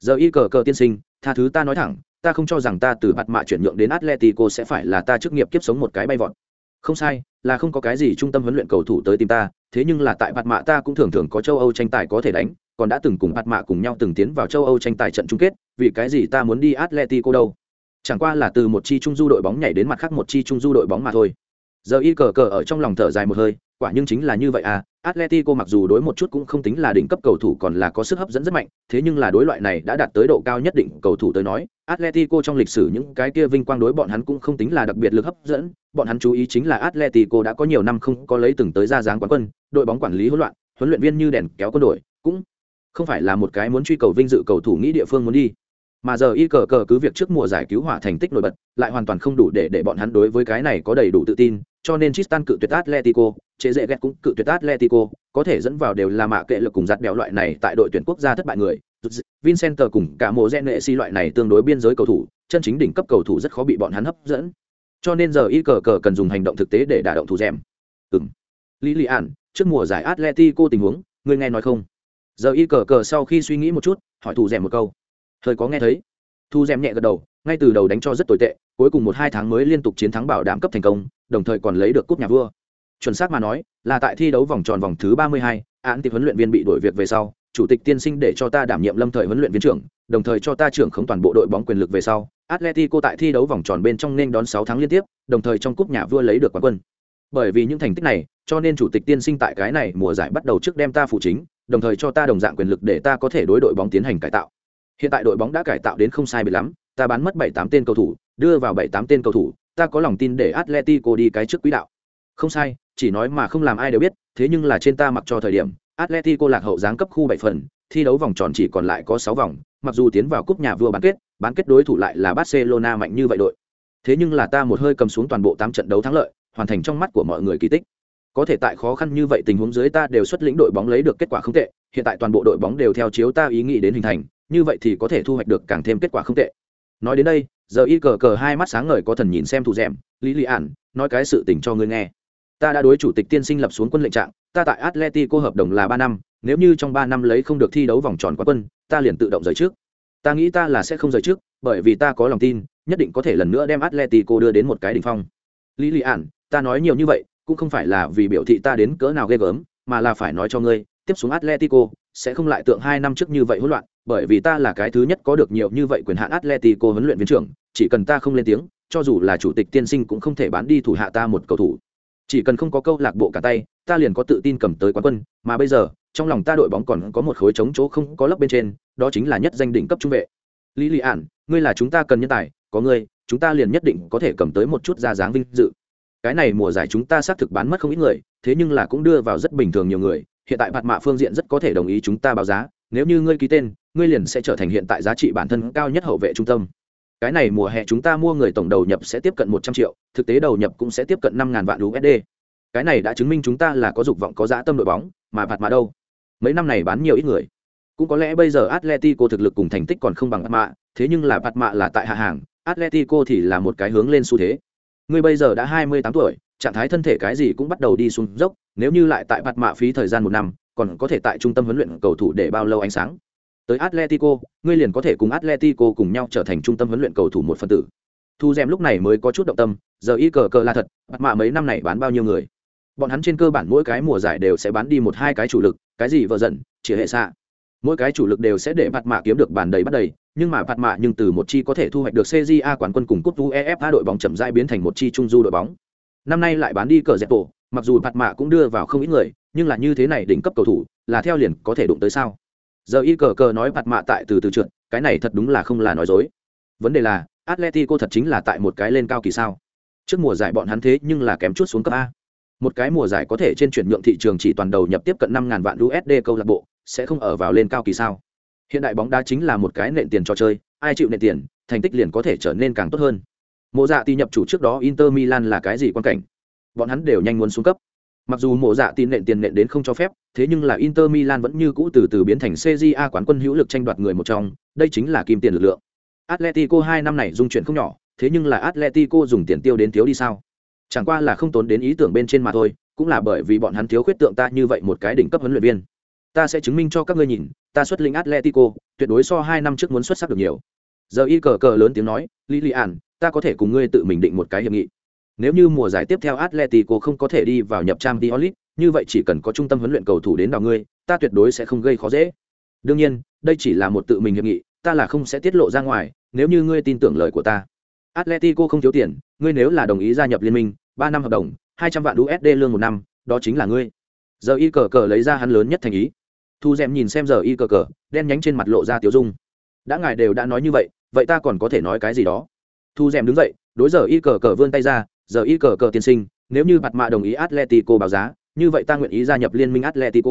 Giờ y cờ cờ tiên sinh, tha thứ ta nói thẳng, ta không cho rằng ta từ hạt mạ chuyển nhượng đến Atletico sẽ phải là ta chức nghiệp kiếp sống một cái bay vọt. Không sai, là không có cái gì trung tâm huấn luyện cầu thủ tới tìm ta, thế nhưng là tại bạt mạ ta cũng thường thường có châu Âu tranh tài có thể đánh, còn đã từng cùng bạt mạ cùng nhau từng tiến vào châu Âu tranh tài trận chung kết, vì cái gì ta muốn đi Atletico đâu? Chẳng qua là từ một chi trung du đội bóng nhảy đến mặt khác một chi trung du đội bóng mà thôi. Giờ y cờ cờ ở trong lòng thở dài một hơi, quả nhưng chính là như vậy à, Atletico mặc dù đối một chút cũng không tính là đỉnh cấp cầu thủ còn là có sức hấp dẫn rất mạnh, thế nhưng là đối loại này đã đạt tới độ cao nhất định cầu thủ tới nói, Atletico trong lịch sử những cái kia vinh quang đối bọn hắn cũng không tính là đặc biệt lực hấp dẫn, bọn hắn chú ý chính là Atletico đã có nhiều năm không có lấy từng tới ra dáng quán quân, đội bóng quản lý hỗn loạn, huấn luyện viên như đèn kéo quân đội, cũng không phải là một cái muốn truy cầu vinh dự cầu thủ nghĩ địa phương muốn đi. Mà giờ y cờ cờ cứ việc trước mùa giải cứu hỏa thành tích nổi bật lại hoàn toàn không đủ để để bọn hắn đối với cái này có đầy đủ tự tin cho nên Tristan cự tuyệt Atletico, chế dễ ghét cũng cự tuyệt Atletico, có thể dẫn vào đều là mạ kệ lực cùng giặt béo loại này tại đội tuyển quốc gia thất bại người. Vincent cùng cả mùa gen si loại này tương đối biên giới cầu thủ, chân chính đỉnh cấp cầu thủ rất khó bị bọn hắn hấp dẫn. Cho nên giờ y cờ cờ cần dùng hành động thực tế để đả động thủ dèm. ừm. Lilian trước mùa giải Atletico tình huống người nghe nói không? Giờ y cờ cờ sau khi suy nghĩ một chút, hỏi thủ dèm một câu. Thời có nghe thấy. Thu dèm nhẹ gật đầu ngay từ đầu đánh cho rất tồi tệ, cuối cùng một hai tháng mới liên tục chiến thắng bảo đảm cấp thành công, đồng thời còn lấy được cúp nhà vua. Chuẩn xác mà nói, là tại thi đấu vòng tròn vòng thứ ba mươi hai, án tịch huấn luyện viên bị đổi việc về sau, chủ tịch tiên sinh để cho ta đảm nhiệm lâm thời huấn luyện viên trưởng, đồng thời cho ta trưởng khống toàn bộ đội bóng quyền lực về sau, atletico tại thi đấu vòng tròn bên trong nên đón sáu tháng liên tiếp, đồng thời trong cúp nhà vua lấy được quán quân. Bởi vì những thành tích này, cho nên chủ tịch tiên sinh tại cái này mùa giải bắt đầu trước đem ta phụ chính, đồng thời cho ta đồng dạng quyền lực để ta có thể đối đội bóng tiến hành cải tạo. Hiện tại đội bóng đã cải tạo đến không sai biệt lắm ta bán mất bảy tám tên cầu thủ, đưa vào bảy tám tên cầu thủ, ta có lòng tin để atletico đi cái trước quỹ đạo. Không sai, chỉ nói mà không làm ai đều biết, thế nhưng là trên ta mặc cho thời điểm, atletico lạc hậu giáng cấp khu bảy phần, thi đấu vòng tròn chỉ còn lại có sáu vòng, mặc dù tiến vào cúp nhà vua bán kết bán kết đối thủ lại là barcelona mạnh như vậy đội. Thế nhưng là ta một hơi cầm xuống toàn bộ tám trận đấu thắng lợi, hoàn thành trong mắt của mọi người kỳ tích. Có thể tại khó khăn như vậy tình huống dưới ta đều xuất lĩnh đội bóng lấy được kết quả không tệ, hiện tại toàn bộ đội bóng đều theo chiếu ta ý nghĩ đến hình thành, như vậy thì có thể thu hoạch được càng thêm kết quả không tệ nói đến đây, giờ y cờ cờ hai mắt sáng ngời có thần nhìn xem thủ rèm, lý lý ản, nói cái sự tình cho ngươi nghe. Ta đã đối chủ tịch tiên sinh lập xuống quân lệnh trạng, ta tại atletico hợp đồng là ba năm, nếu như trong ba năm lấy không được thi đấu vòng tròn quá quân, ta liền tự động rời trước. Ta nghĩ ta là sẽ không rời trước, bởi vì ta có lòng tin, nhất định có thể lần nữa đem atletico đưa đến một cái đỉnh phong. Lý lị ản, ta nói nhiều như vậy, cũng không phải là vì biểu thị ta đến cỡ nào ghê gớm, mà là phải nói cho ngươi, tiếp xuống atletico sẽ không lại tượng hai năm trước như vậy hỗn loạn, bởi vì ta là cái thứ nhất có được nhiều như vậy quyền hạn atletico huấn luyện viên trưởng, chỉ cần ta không lên tiếng, cho dù là chủ tịch tiên sinh cũng không thể bán đi thủ hạ ta một cầu thủ. Chỉ cần không có câu lạc bộ cả tay, ta liền có tự tin cầm tới quán quân, mà bây giờ, trong lòng ta đội bóng còn có một khối trống chỗ không có lấp bên trên, đó chính là nhất danh đỉnh cấp trung vệ. Lý lị ản, ngươi là chúng ta cần nhân tài, có ngươi, chúng ta liền nhất định có thể cầm tới một chút ra dáng vinh dự. Cái này mùa giải chúng ta xác thực bán mất không ít người, thế nhưng là cũng đưa vào rất bình thường nhiều người hiện tại bạt mạ phương diện rất có thể đồng ý chúng ta báo giá, nếu như ngươi ký tên, ngươi liền sẽ trở thành hiện tại giá trị bản thân cao nhất hậu vệ trung tâm. Cái này mùa hè chúng ta mua người tổng đầu nhập sẽ tiếp cận một trăm triệu, thực tế đầu nhập cũng sẽ tiếp cận năm ngàn vạn usd cái này đã chứng minh chúng ta là có dục vọng, có dã tâm đội bóng, mà bạt mạ đâu. Mấy năm này bán nhiều ít người. Cũng có lẽ bây giờ atletico thực lực cùng thành tích còn không bằng bạt mạ, thế nhưng là bạt mạ là tại hạ hàng, atletico thì là một cái hướng lên xu thế. Ngươi bây giờ đã hai mươi tám tuổi, trạng thái thân thể cái gì cũng bắt đầu đi xuống dốc nếu như lại tại bạt mạ phí thời gian một năm, còn có thể tại trung tâm huấn luyện cầu thủ để bao lâu ánh sáng? Tới atletico, ngươi liền có thể cùng atletico cùng nhau trở thành trung tâm huấn luyện cầu thủ một phần tử. Thu gem lúc này mới có chút động tâm, giờ y cờ cờ là thật, bạt mạ mấy năm này bán bao nhiêu người? Bọn hắn trên cơ bản mỗi cái mùa giải đều sẽ bán đi một hai cái chủ lực, cái gì vợ dần chỉ hệ xạ. Mỗi cái chủ lực đều sẽ để bạt mạ kiếm được bàn đầy bắt đầy, nhưng mà bạt mạ nhưng từ một chi có thể thu hoạch được cja quán quân cùng cúp uefa đội bóng chậm rãi biến thành một chi trung du đội bóng. Năm nay lại bán đi cờ dẹp tổ mặc dù bạt mạ cũng đưa vào không ít người, nhưng là như thế này đỉnh cấp cầu thủ, là theo liền có thể đụng tới sao? Giờ y cờ cờ nói bạt mạ tại từ từ trượt, cái này thật đúng là không là nói dối. Vấn đề là, atletico thật chính là tại một cái lên cao kỳ sao? Trước mùa giải bọn hắn thế nhưng là kém chút xuống cấp a. Một cái mùa giải có thể trên chuyển nhượng thị trường chỉ toàn đầu nhập tiếp cận năm ngàn vạn usd câu lạc bộ, sẽ không ở vào lên cao kỳ sao? Hiện đại bóng đá chính là một cái nện tiền trò chơi, ai chịu nện tiền, thành tích liền có thể trở nên càng tốt hơn. Mộ dạ thì nhập chủ trước đó inter milan là cái gì quan cảnh? Bọn hắn đều nhanh muốn xuống cấp. Mặc dù mộ dạ tin nện tiền nện đến không cho phép, thế nhưng là inter milan vẫn như cũ từ từ biến thành cja quán quân hữu lực tranh đoạt người một trong, đây chính là kim tiền lực lượng. Atletico hai năm này dung chuyển không nhỏ, thế nhưng là atletico dùng tiền tiêu đến thiếu đi sao? Chẳng qua là không tốn đến ý tưởng bên trên mà thôi, cũng là bởi vì bọn hắn thiếu khuyết tượng ta như vậy một cái đỉnh cấp huấn luyện viên. Ta sẽ chứng minh cho các ngươi nhìn, ta xuất lĩnh atletico, tuyệt đối so hai năm trước muốn xuất sắc được nhiều. Giờ y cờ cờ lớn tiếng nói, lilian, ta có thể cùng ngươi tự mình định một cái hiệp nghị nếu như mùa giải tiếp theo atletico không có thể đi vào nhập trang diolit như vậy chỉ cần có trung tâm huấn luyện cầu thủ đến đào ngươi, ta tuyệt đối sẽ không gây khó dễ. Đương nhiên, đây chỉ là một tự mình hiệp nghị, ta là không sẽ tiết lộ ra ngoài, nếu như ngươi tin tưởng lời của ta. Atletico không thiếu tiền, ngươi nếu là đồng ý gia nhập liên minh, ba năm hợp đồng, hai trăm vạn usd lương một năm, đó chính là ngươi. Giờ y cờ cờ lấy ra hắn lớn nhất thành ý. Thu d nhìn xem giờ y cờ cờ, đen nhánh trên mặt lộ ra tiểu dung. Đã ngài đều đã nói như vậy vậy ta còn có thể nói cái gì đó? Thu d đứng dậy, đối giờ y cờ cờ vươn tay ra giờ y cờ cờ tiên sinh nếu như mặt mạ đồng ý atletico báo giá như vậy ta nguyện ý gia nhập liên minh atletico.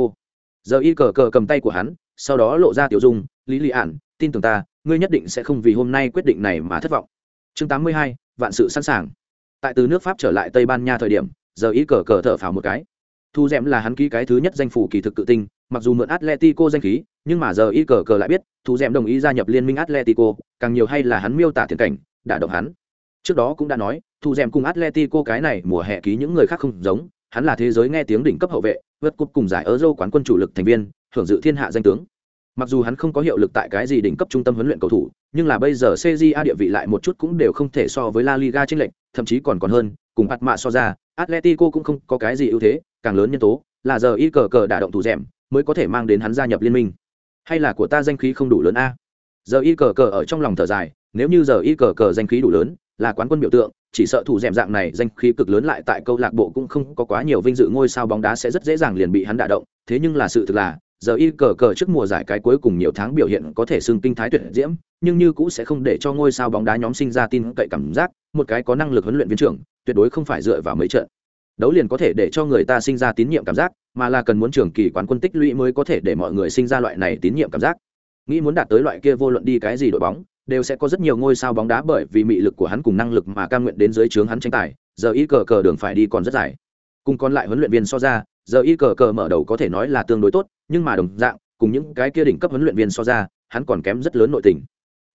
Giờ y cờ cờ cầm tay của hắn sau đó lộ ra tiểu dung lý lị ản tin tưởng ta ngươi nhất định sẽ không vì hôm nay quyết định này mà thất vọng. Chương 82, vạn sự sẵn sàng. Tại từ nước pháp trở lại tây ban nha thời điểm giờ y cờ cờ thở phào một cái. Thu d là hắn ký cái thứ nhất danh phủ kỳ thực tự tinh mặc dù mượn atletico danh khí nhưng mà giờ y cờ cờ lại biết thu d đồng ý gia nhập liên minh atletico càng nhiều hay là hắn miêu tả thiền cảnh đả động hắn trước đó cũng đã nói, thu d cùng atletico cái này mùa hè ký những người khác không giống, hắn là thế giới nghe tiếng đỉnh cấp hậu vệ, vượt cúp cùng giải euro quán quân chủ lực thành viên hưởng dự thiên hạ danh tướng. Mặc dù hắn không có hiệu lực tại cái gì đỉnh cấp trung tâm huấn luyện cầu thủ, nhưng là bây giờ A địa vị lại một chút cũng đều không thể so với la liga trên lệnh thậm chí còn còn hơn, cùng bắt mạ so ra, atletico cũng không có cái gì ưu thế, càng lớn nhân tố là giờ y cờ cờ đả động thủ rèm mới có thể mang đến hắn gia nhập liên minh. Hay là của ta danh khí không đủ lớn a? Giờ y cờ cờ ở trong lòng thở dài, nếu như giờ y cờ cờ danh khí đủ lớn là quán quân biểu tượng, chỉ sợ thủ dẻm dạng này danh khí cực lớn lại tại câu lạc bộ cũng không có quá nhiều vinh dự ngôi sao bóng đá sẽ rất dễ dàng liền bị hắn đả động. Thế nhưng là sự thực là, giờ y cờ cờ trước mùa giải cái cuối cùng nhiều tháng biểu hiện có thể xưng kinh thái tuyệt diễm, nhưng như cũ sẽ không để cho ngôi sao bóng đá nhóm sinh ra tin cậy cảm giác, một cái có năng lực huấn luyện viên trưởng, tuyệt đối không phải dựa vào mấy trận. Đấu liền có thể để cho người ta sinh ra tín nhiệm cảm giác, mà là cần muốn trường kỳ quán quân tích lũy mới có thể để mọi người sinh ra loại này tín nhiệm cảm giác. Nghĩ muốn đạt tới loại kia vô luận đi cái gì đội bóng đều sẽ có rất nhiều ngôi sao bóng đá bởi vì mị lực của hắn cùng năng lực mà cam nguyện đến dưới trướng hắn tranh tài giờ y cờ cờ đường phải đi còn rất dài. Cùng còn lại huấn luyện viên so ra giờ y cờ cờ mở đầu có thể nói là tương đối tốt nhưng mà đồng dạng cùng những cái kia đỉnh cấp huấn luyện viên so ra hắn còn kém rất lớn nội tình.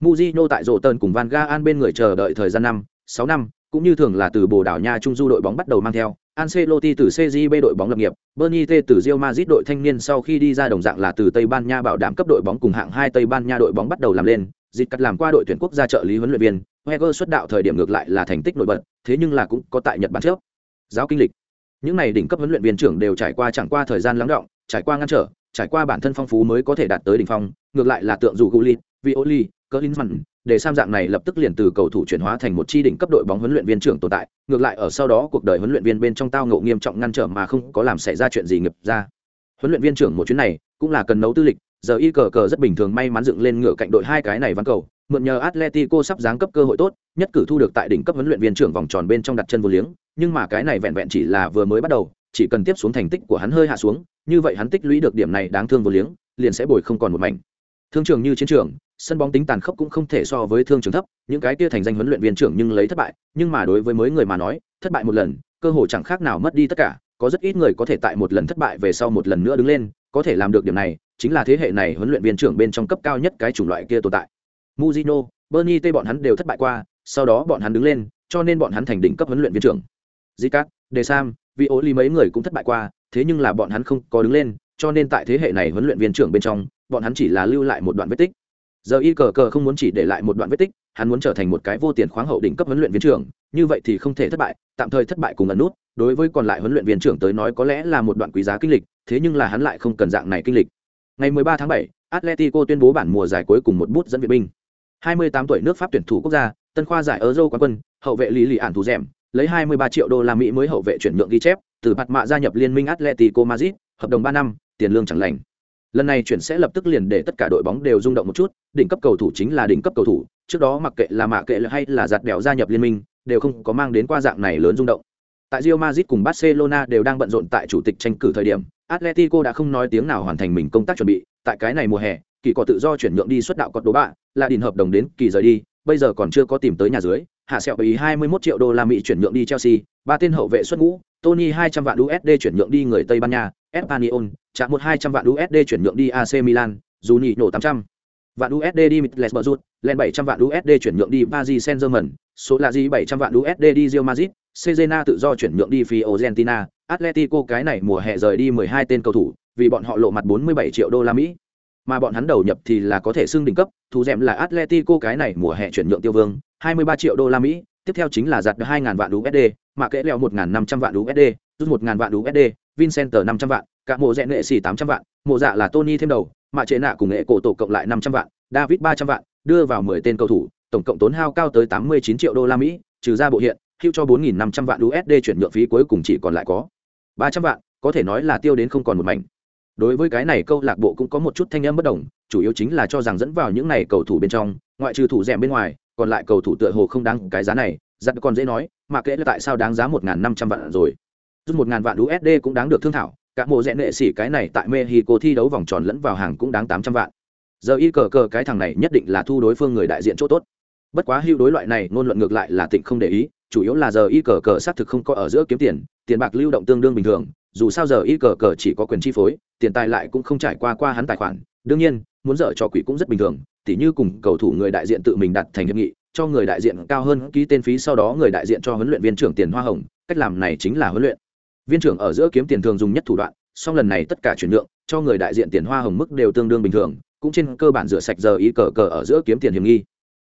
Mujino tại rổ tơn cùng Van Gaal bên người chờ đợi thời gian năm, sáu năm, cũng như thường là từ Bồ Đào Nha Trung du đội bóng bắt đầu mang theo, Ancelotti từ CJB đội bóng lập nghiệp, Bernie T từ Real Madrid đội thanh niên sau khi đi ra đồng dạng là từ Tây Ban Nha bảo đảm cấp đội bóng cùng hạng hai Tây Ban Nha đội bóng bắt đầu làm lên, Dịt cắt làm qua đội tuyển quốc gia trợ lý huấn luyện viên, Heger xuất đạo thời điểm ngược lại là thành tích nổi bật, thế nhưng là cũng có tại Nhật Bản trước. Giáo kinh lịch. Những này đỉnh cấp huấn luyện viên trưởng đều trải qua chẳng qua thời gian lắng động, trải qua ngăn trở, trải qua bản thân phong phú mới có thể đạt tới đỉnh phong, ngược lại là tượng dù Gullit, Violi, Klinsmann, để sam dạng này lập tức liền từ cầu thủ chuyển hóa thành một chi đỉnh cấp đội bóng huấn luyện viên trưởng tồn tại, ngược lại ở sau đó cuộc đời huấn luyện viên bên trong tao ngộ nghiêm trọng ngăn trở mà không có làm xảy ra chuyện gì nghiệp ra. Huấn luyện viên trưởng một chuyến này cũng là cần nấu tư lịch, giờ y cờ cờ rất bình thường may mắn dựng lên ngựa cạnh đội hai cái này ván cầu, mượn nhờ Atletico sắp giáng cấp cơ hội tốt, nhất cử thu được tại đỉnh cấp huấn luyện viên trưởng vòng tròn bên trong đặt chân vô liếng, nhưng mà cái này vẹn vẹn chỉ là vừa mới bắt đầu, chỉ cần tiếp xuống thành tích của hắn hơi hạ xuống, như vậy hắn tích lũy được điểm này đáng thương vô liếng, liền sẽ bồi không còn một mảnh. Thương trường như chiến trường, sân bóng tính tàn khốc cũng không thể so với thương trường thấp, những cái kia thành danh huấn luyện viên trưởng nhưng lấy thất bại, nhưng mà đối với mới người mà nói, thất bại một lần, cơ hội chẳng khác nào mất đi tất cả, có rất ít người có thể tại một lần thất bại về sau một lần nữa đứng lên, có thể làm được điểm này, chính là thế hệ này huấn luyện viên trưởng bên trong cấp cao nhất cái chủng loại kia tồn tại. Mujino, Bernie T bọn hắn đều thất bại qua, sau đó bọn hắn đứng lên, cho nên bọn hắn thành đỉnh cấp huấn luyện viên trưởng. Zicat, Desam, Violi mấy người cũng thất bại qua, thế nhưng là bọn hắn không có đứng lên, cho nên tại thế hệ này huấn luyện viên trưởng bên trong, bọn hắn chỉ là lưu lại một đoạn vết tích. Giờ y cờ cờ không muốn chỉ để lại một đoạn vết tích, hắn muốn trở thành một cái vô tiền khoáng hậu đỉnh cấp huấn luyện viên trưởng, như vậy thì không thể thất bại, tạm thời thất bại cùng ẩn nút, đối với còn lại huấn luyện viên trưởng tới nói có lẽ là một đoạn quý giá kinh lịch, thế nhưng là hắn lại không cần dạng này kinh lịch. Ngày 13 tháng 7, Atletico tuyên bố bản mùa giải cuối cùng một bút dẫn viện binh. 28 tuổi nước Pháp tuyển thủ quốc gia, tân khoa giải Euro quán quân, hậu vệ Lý lì Ản thủ rèm, lấy 23 triệu đô la Mỹ mới hậu vệ chuyển nhượng ghi chép, từ mặt Mạ gia nhập liên minh Atletico Madrid, hợp đồng 3 năm, tiền lương chẳng lành. Lần này chuyển sẽ lập tức liền để tất cả đội bóng đều rung động một chút, đỉnh cấp cầu thủ chính là đỉnh cấp cầu thủ, trước đó mặc kệ là mạ kệ hay là giặt đèo gia nhập liên minh, đều không có mang đến qua dạng này lớn rung động. Tại Real Madrid cùng Barcelona đều đang bận rộn tại chủ tịch tranh cử thời điểm, Atletico đã không nói tiếng nào hoàn thành mình công tác chuẩn bị, tại cái này mùa hè, kỳ có tự do chuyển nhượng đi xuất đạo cọt đố bạ, là đình hợp đồng đến kỳ rời đi, bây giờ còn chưa có tìm tới nhà dưới, hạ sẹo ý 21 triệu đô la Mỹ chuyển nhượng đi Chelsea, ba tên hậu vệ xuất ngũ, Tony 200 vạn USD chuyển nhượng đi người Tây Ban Nha, Espanyol, trả một 200 vạn USD chuyển nhượng đi AC Milan, Juni nổ 800 vạn USD đi Middlesbrough, lên 700 vạn USD chuyển nhượng đi Paris Saint-Germain, số là gì 700 vạn USD đi Real Madrid, Cezena tự do chuyển nhượng đi Fiorentina, Atletico cái này mùa hè rời đi 12 tên cầu thủ, vì bọn họ lộ mặt 47 triệu đô la Mỹ. Mà bọn hắn đầu nhập thì là có thể xưng đỉnh cấp, thủ dẹm là Atletico cái này mùa hè chuyển nhượng tiêu vương, 23 triệu đô la Mỹ, tiếp theo chính là giặt 2000 vạn USD, mạ kệ leo 1500 vạn USD, rút 1000 vạn USD, Vincent 500 vạn, cả mộ rẻ nghệ xỉ 800 vạn, mộ dạ là Tony thêm đầu, mạ chế nạ cùng nghệ cổ tổ cộng lại 500 vạn, David 300 vạn, đưa vào 10 tên cầu thủ, tổng cộng tốn hao cao tới 89 triệu đô la Mỹ, trừ ra bộ hiện, hưu cho 4.500 vạn USD chuyển nhượng phí cuối cùng chỉ còn lại có 300 vạn, có thể nói là tiêu đến không còn một mảnh. Đối với cái này câu lạc bộ cũng có một chút thanh âm bất đồng, chủ yếu chính là cho rằng dẫn vào những này cầu thủ bên trong, ngoại trừ thủ rèm bên ngoài, còn lại cầu thủ tựa hồ không đáng cái giá này, giặt còn dễ nói, mà kệ là tại sao đáng giá 1.500 vạn rồi. Rút một ngàn vạn USD cũng đáng được thương thảo, cả mộ rẽ nệ xỉ cái này tại Mexico thi đấu vòng tròn lẫn vào hàng cũng đáng 800 vạn. Giờ y cờ cờ cái thằng này nhất định là thu đối phương người đại diện chỗ tốt. Bất quá hưu đối loại này ngôn luận ngược lại là tịnh không để ý, chủ yếu là giờ y cờ cờ xác thực không có ở giữa kiếm tiền tiền bạc lưu động tương đương bình thường dù sao giờ y cờ cờ chỉ có quyền chi phối tiền tài lại cũng không trải qua qua hắn tài khoản đương nhiên muốn dở cho quỷ cũng rất bình thường tỉ như cùng cầu thủ người đại diện tự mình đặt thành hiệp nghị cho người đại diện cao hơn ký tên phí sau đó người đại diện cho huấn luyện viên trưởng tiền hoa hồng, cách làm này chính là huấn luyện. Viên trưởng ở giữa kiếm tiền thường dùng nhất thủ đoạn, song lần này tất cả chuyển nhượng, cho người đại diện tiền hoa hồng mức đều tương đương bình thường, cũng trên cơ bản rửa sạch giờ y cờ cờ ở giữa kiếm tiền hiểm nghi.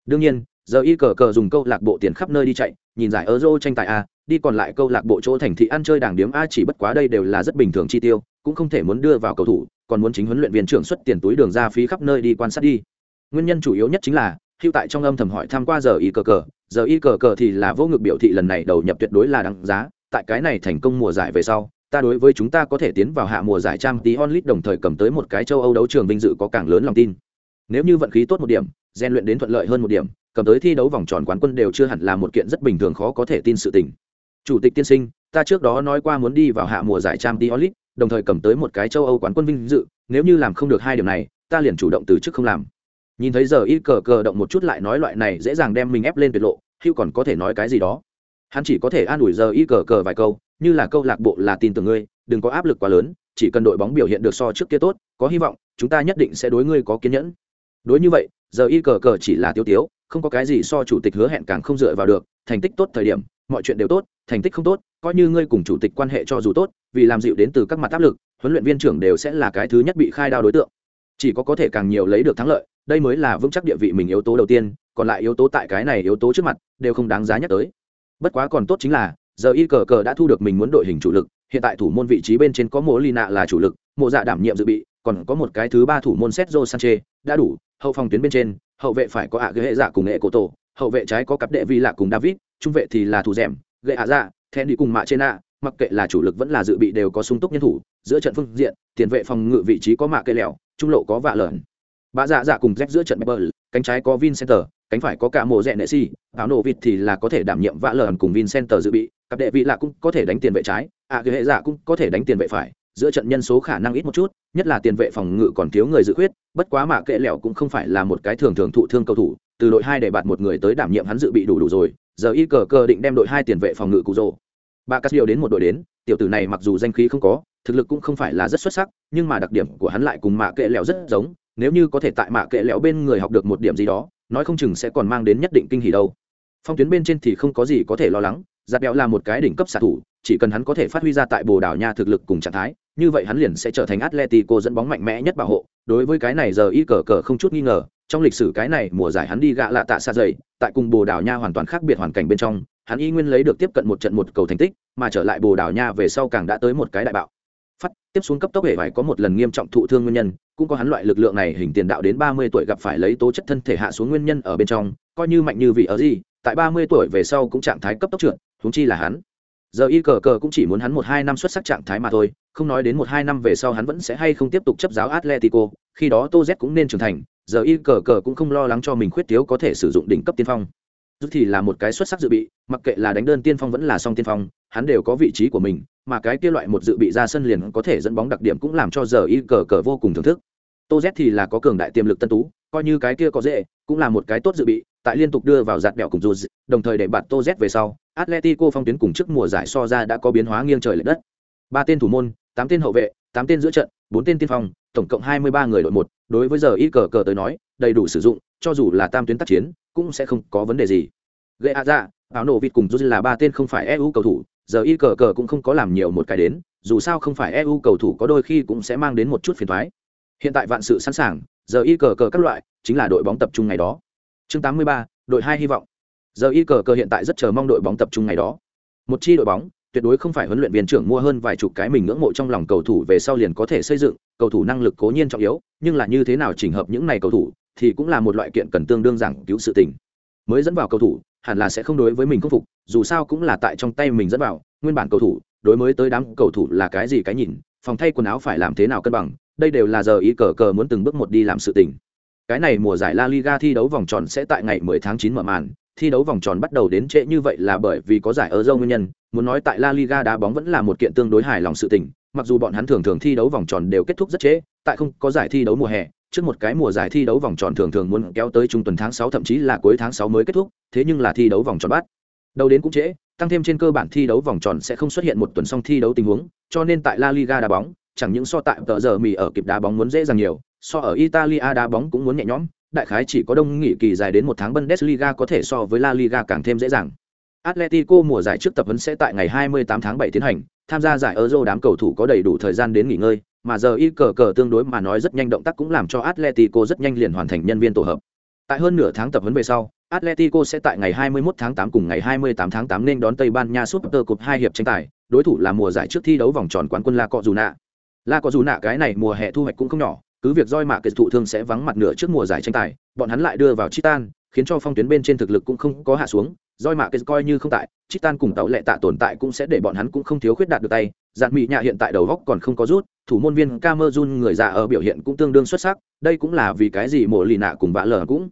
Đương nhiên, giờ y cờ cờ dùng câu lạc bộ tiền khắp nơi đi chạy, nhìn giải euro tranh tài a, đi còn lại câu lạc bộ chỗ thành thị ăn chơi đảng điếm a chỉ bất quá đây đều là rất bình thường chi tiêu, cũng không thể muốn đưa vào cầu thủ, còn muốn chính huấn luyện viên trưởng xuất tiền túi đường ra phí khắp nơi đi quan sát đi. Nguyên nhân chủ yếu nhất chính là hưu tại trong âm thầm hỏi tham qua giờ y cờ cờ, giờ y cờ cờ thì là vô ngực biểu thị lần này đầu nhập tuyệt đối là đáng giá, tại cái này thành công mùa giải về sau, ta đối với chúng ta có thể tiến vào hạ mùa giải trang tí onlit đồng thời cầm tới một cái châu âu đấu trường vinh dự có càng lớn lòng tin. Nếu như vận khí tốt một điểm, rèn luyện đến thuận lợi hơn một điểm, cầm tới thi đấu vòng tròn quán quân đều chưa hẳn là một kiện rất bình thường khó có thể tin sự tình. Chủ tịch tiên sinh, ta trước đó nói qua muốn đi vào hạ mùa giải trang tí onlit đồng thời cầm tới một cái châu âu quán quân vinh dự, nếu như làm không được hai điểm này, ta liền chủ động từ chức không làm nhìn thấy giờ ít cờ cờ động một chút lại nói loại này dễ dàng đem mình ép lên tuyệt lộ hữu còn có thể nói cái gì đó? Hắn chỉ có thể an ủi giờ ít cờ cờ vài câu, như là câu lạc bộ là tin tưởng ngươi, đừng có áp lực quá lớn, chỉ cần đội bóng biểu hiện được so trước kia tốt, có hy vọng, chúng ta nhất định sẽ đối ngươi có kiên nhẫn. Đối như vậy, giờ y cờ cờ chỉ là tiêu tiếu, không có cái gì so chủ tịch hứa hẹn càng không dựa vào được, thành tích tốt thời điểm, mọi chuyện đều tốt, thành tích không tốt, coi như ngươi cùng chủ tịch quan hệ cho dù tốt, vì làm dịu đến từ các mặt áp lực, huấn luyện viên trưởng đều sẽ là cái thứ nhất bị khai đao đối tượng. Chỉ có có thể càng nhiều lấy được thắng lợi đây mới là vững chắc địa vị mình yếu tố đầu tiên, còn lại yếu tố tại cái này yếu tố trước mặt đều không đáng giá nhắc tới. Bất quá còn tốt chính là, giờ y cờ cờ đã thu được mình muốn đội hình chủ lực, hiện tại thủ môn vị trí bên trên có mộ lì nạ là chủ lực mộ dạ đảm nhiệm dự bị, còn có một cái thứ ba thủ môn Sergio Sanche đã đủ, hậu phòng tuyến bên trên, hậu vệ phải có ạ ghế hệ dạ cùng nghệ cổ tổ, hậu vệ trái có cặp đệ vi lạ cùng david, trung vệ thì là thủ rèm, gậy ạ dạ then đi cùng mạ trên ạ mặc kệ là chủ lực vẫn là dự bị đều có sung túc nhân thủ, giữa trận phương diện, tiền vệ phòng ngự vị trí có mạ cây lẹo, trung lộ có vạ lợn bà dạ dạ cùng z giữa trận Pepper, cánh trái có Vincenter, cánh phải có cả mồ rẽ nệ si, áo nổ vịt thì là có thể đảm nhiệm vạ lợn cùng Vincenter dự bị, cặp đệ vị lạ cũng có thể đánh tiền vệ trái, à ghế hệ dạ cũng có thể đánh tiền vệ phải, giữa trận nhân số khả năng ít một chút, nhất là tiền vệ phòng ngự còn thiếu người dự khuyết, bất quá mà kệ lẹo cũng không phải là một cái thường thường thụ thương cầu thủ, từ đội hai để bạt một người tới đảm nhiệm hắn dự bị đủ đủ rồi, giờ y cờ cờ định đem đội hai tiền vệ phòng ngự cụ rồ. Bà Cát điều đến một đội đến, tiểu tử này mặc dù danh khí không có, thực lực cũng không phải là rất xuất sắc, nhưng mà đặc điểm của hắn lại cùng mạ kệ lẹo rất giống, nếu như có thể tại mạ kệ lẽo bên người học được một điểm gì đó, nói không chừng sẽ còn mang đến nhất định kinh hỉ đâu. Phong tuyến bên trên thì không có gì có thể lo lắng giạt béo là một cái đỉnh cấp xạ thủ, chỉ cần hắn có thể phát huy ra tại bồ đào nha thực lực cùng trạng thái, như vậy hắn liền sẽ trở thành atletico dẫn bóng mạnh mẽ nhất bảo hộ. Đối với cái này giờ y cờ cờ không chút nghi ngờ, trong lịch sử cái này mùa giải hắn đi gạ lạ tạ xa dày tại cùng bồ đào nha hoàn toàn khác biệt hoàn cảnh bên trong, hắn y nguyên lấy được tiếp cận một trận một cầu thành tích, mà trở lại bồ đào nha về sau càng đã tới một cái đại bạo phát, tiếp xuống cấp tốc hệ phải có một lần nghiêm trọng thụ thương nguyên nhân, cũng có hắn loại lực lượng này hình tiền đạo đến ba mươi tuổi gặp phải lấy tố chất thân thể hạ xuống nguyên nhân ở bên trong, coi như mạnh như vị ở gì, tại ba mươi tuổi về sau cũng trạng thái cấp tốc trượt, huống chi là hắn. Giờ y cờ cờ cũng chỉ muốn hắn một hai năm xuất sắc trạng thái mà thôi, không nói đến một hai năm về sau hắn vẫn sẽ hay không tiếp tục chấp giáo atletico, khi đó tô z cũng nên trưởng thành, giờ y cờ cờ cũng không lo lắng cho mình khuyết thiếu có thể sử dụng đỉnh cấp tiên phong. Dù thì là một cái xuất sắc dự bị, mặc kệ là đánh đơn tiên phong vẫn là song tiên phong, hắn đều có vị trí của mình mà cái kia loại một dự bị ra sân liền có thể dẫn bóng đặc điểm cũng làm cho giờ y cờ cờ vô cùng thưởng thức. Tô z thì là có cường đại tiềm lực tân tú, coi như cái kia có dễ, cũng là một cái tốt dự bị, tại liên tục đưa vào giạt bẹo cùng dù đồng thời để bạn tô z về sau, atletico phong tuyến cùng trước mùa giải so ra đã có biến hóa nghiêng trời l ệ đất. Ba tên thủ môn, tám tên hậu vệ, tám tên giữa trận, bốn tên tiên phong, tổng cộng hai mươi ba người đội một, đối với giờ y cờ cờ tới nói, đầy đủ sử dụng, cho dù là tam tuyến tác chiến, cũng sẽ không có vấn đề gì. Gây a ra áo nổ vịt cùng dù là ba tên không phải eu cầu thủ giờ y cờ cờ cũng không có làm nhiều một cái đến dù sao không phải eu cầu thủ có đôi khi cũng sẽ mang đến một chút phiền thoái hiện tại vạn sự sẵn sàng giờ y cờ cờ các loại chính là đội bóng tập trung ngày đó. Chương 83, đội hai hy vọng. Giờ y cờ cờ hiện tại rất chờ mong đội bóng tập trung ngày đó. Một chi đội bóng tuyệt đối không phải huấn luyện viên trưởng mua hơn vài chục cái mình ngưỡng mộ trong lòng cầu thủ về sau liền có thể xây dựng cầu thủ năng lực cố nhiên trọng yếu nhưng là như thế nào chỉnh hợp những này cầu thủ thì cũng là một loại kiện cần tương đương giảng cứu sự tình. Mới dẫn vào cầu thủ hẳn là sẽ không đối với mình không phục, dù sao cũng là tại trong tay mình dẫn vào, nguyên bản cầu thủ, đối mới tới đám cầu thủ là cái gì cái nhìn, phòng thay quần áo phải làm thế nào cân bằng, đây đều là giờ ý cờ cờ muốn từng bước một đi làm sự tình. Cái này mùa giải La Liga thi đấu vòng tròn sẽ tại ngày 10 tháng 9 mở màn, thi đấu vòng tròn bắt đầu đến trễ như vậy là bởi vì có giải ở dâu nguyên nhân, muốn nói tại La Liga đá bóng vẫn là một kiện tương đối hài lòng sự tình, mặc dù bọn hắn thường thường thi đấu vòng tròn đều kết thúc rất trễ, tại không có giải thi đấu mùa hè trước một cái mùa giải thi đấu vòng tròn thường thường muốn kéo tới trung tuần tháng 6 thậm chí là cuối tháng 6 mới kết thúc thế nhưng là thi đấu vòng tròn bắt đầu đến cũng trễ tăng thêm trên cơ bản thi đấu vòng tròn sẽ không xuất hiện một tuần xong thi đấu tình huống cho nên tại La Liga đá bóng chẳng những so tại tờ giờ mì ở kịp đá bóng muốn dễ dàng nhiều, so ở Italia đá bóng cũng muốn nhẹ nhõm, đại khái chỉ có đông nghỉ kỳ dài đến một tháng Bundesliga có thể so với La Liga càng thêm dễ dàng. Atletico mùa giải trước tập huấn sẽ tại ngày 28 tháng 7 tiến hành, tham gia giải Euro đám cầu thủ có đầy đủ thời gian đến nghỉ ngơi, mà giờ y cờ cờ tương đối mà nói rất nhanh động tác cũng làm cho Atletico rất nhanh liền hoàn thành nhân viên tổ hợp. Tại hơn nửa tháng tập huấn về sau, Atletico sẽ tại ngày 21 tháng 8 cùng ngày 28 tháng 8 nên đón Tây Ban Nha Super Cup hai hiệp tranh tài, đối thủ là mùa giải trước thi đấu vòng tròn quán quân La Cojuna la có dù nạ cái này mùa hè thu hoạch cũng không nhỏ cứ việc roi mạ kết thụ thương sẽ vắng mặt nửa trước mùa giải tranh tài bọn hắn lại đưa vào chitan khiến cho phong tuyến bên trên thực lực cũng không có hạ xuống roi mạ kết coi như không tại chitan cùng tàu lệ tạ tồn tại cũng sẽ để bọn hắn cũng không thiếu khuyết đạt được tay dạn mỹ nhạ hiện tại đầu góc còn không có rút thủ môn viên camerun người già ở biểu hiện cũng tương đương xuất sắc đây cũng là vì cái gì mộ lì nạ cùng vã lờ cũng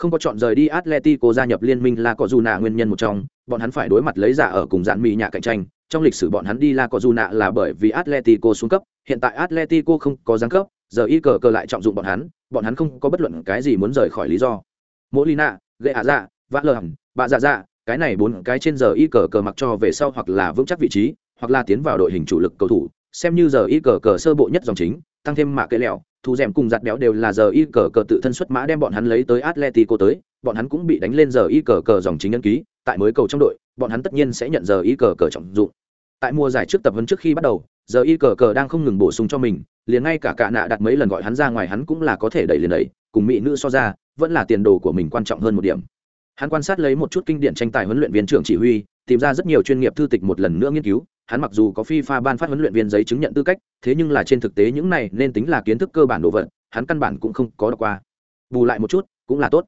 không có chọn rời đi Atletico gia nhập liên minh là có dù nạ nguyên nhân một trong, bọn hắn phải đối mặt lấy giả ở cùng dạn mỹ nhạ cạnh tranh, trong lịch sử bọn hắn đi La nạ là bởi vì Atletico xuống cấp, hiện tại Atletico không có giáng cấp, giờ y cờ cờ lại trọng dụng bọn hắn, bọn hắn không có bất luận cái gì muốn rời khỏi lý do. Molina, Gea dạ, Vã Lờ Bà Dạ Dạ, cái này bốn cái trên giờ y cờ cờ mặc cho về sau hoặc là vững chắc vị trí, hoặc là tiến vào đội hình chủ lực cầu thủ, xem như giờ y cờ cờ sơ bộ nhất dòng chính, tăng thêm mạ cây lẹo, thu rèm cùng giặt béo đều là giờ y cờ cờ tự thân xuất mã đem bọn hắn lấy tới Atletico tới, bọn hắn cũng bị đánh lên giờ y cờ cờ dòng chính nhân ký tại mới cầu trong đội bọn hắn tất nhiên sẽ nhận giờ y cờ cờ trọng dụng. Tại mùa giải trước tập huấn trước khi bắt đầu giờ y cờ cờ đang không ngừng bổ sung cho mình liền ngay cả cả nạ đặt mấy lần gọi hắn ra ngoài hắn cũng là có thể đẩy liền đẩy cùng mỹ nữ so ra vẫn là tiền đồ của mình quan trọng hơn một điểm hắn quan sát lấy một chút kinh điển tranh tài huấn luyện viên trưởng chỉ huy tìm ra rất nhiều chuyên nghiệp thư tịch một lần nữa nghiên cứu hắn mặc dù có FIFA ban phát huấn luyện viên giấy chứng nhận tư cách, thế nhưng là trên thực tế những này nên tính là kiến thức cơ bản đồ vật, hắn căn bản cũng không có đọc qua. Bù lại một chút, cũng là tốt.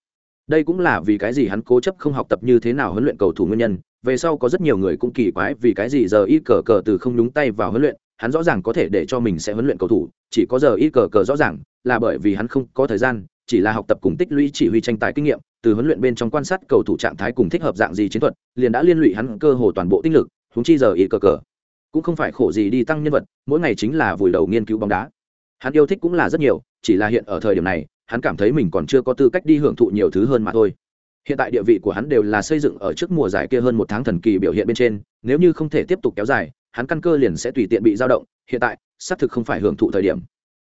Đây cũng là vì cái gì hắn cố chấp không học tập như thế nào huấn luyện cầu thủ nguyên nhân, về sau có rất nhiều người cũng kỳ quái vì cái gì giờ y cờ cờ từ không nhúng tay vào huấn luyện, hắn rõ ràng có thể để cho mình sẽ huấn luyện cầu thủ, chỉ có giờ y cờ cờ rõ ràng là bởi vì hắn không có thời gian, chỉ là học tập cùng tích lũy chỉ huy tranh tài kinh nghiệm, từ huấn luyện bên trong quan sát cầu thủ trạng thái cùng thích hợp dạng gì chiến thuật, liền đã liên lụy hắn cơ hồ toàn bộ tinh lực, huống chi giờ y cờ cờ. Cũng không phải khổ gì đi tăng nhân vật mỗi ngày chính là vùi đầu nghiên cứu bóng đá. Hắn yêu thích cũng là rất nhiều chỉ là hiện ở thời điểm này hắn cảm thấy mình còn chưa có tư cách đi hưởng thụ nhiều thứ hơn mà thôi. Hiện tại địa vị của hắn đều là xây dựng ở trước mùa giải kia hơn một tháng thần kỳ biểu hiện bên trên nếu như không thể tiếp tục kéo dài hắn căn cơ liền sẽ tùy tiện bị dao động hiện tại xác thực không phải hưởng thụ thời điểm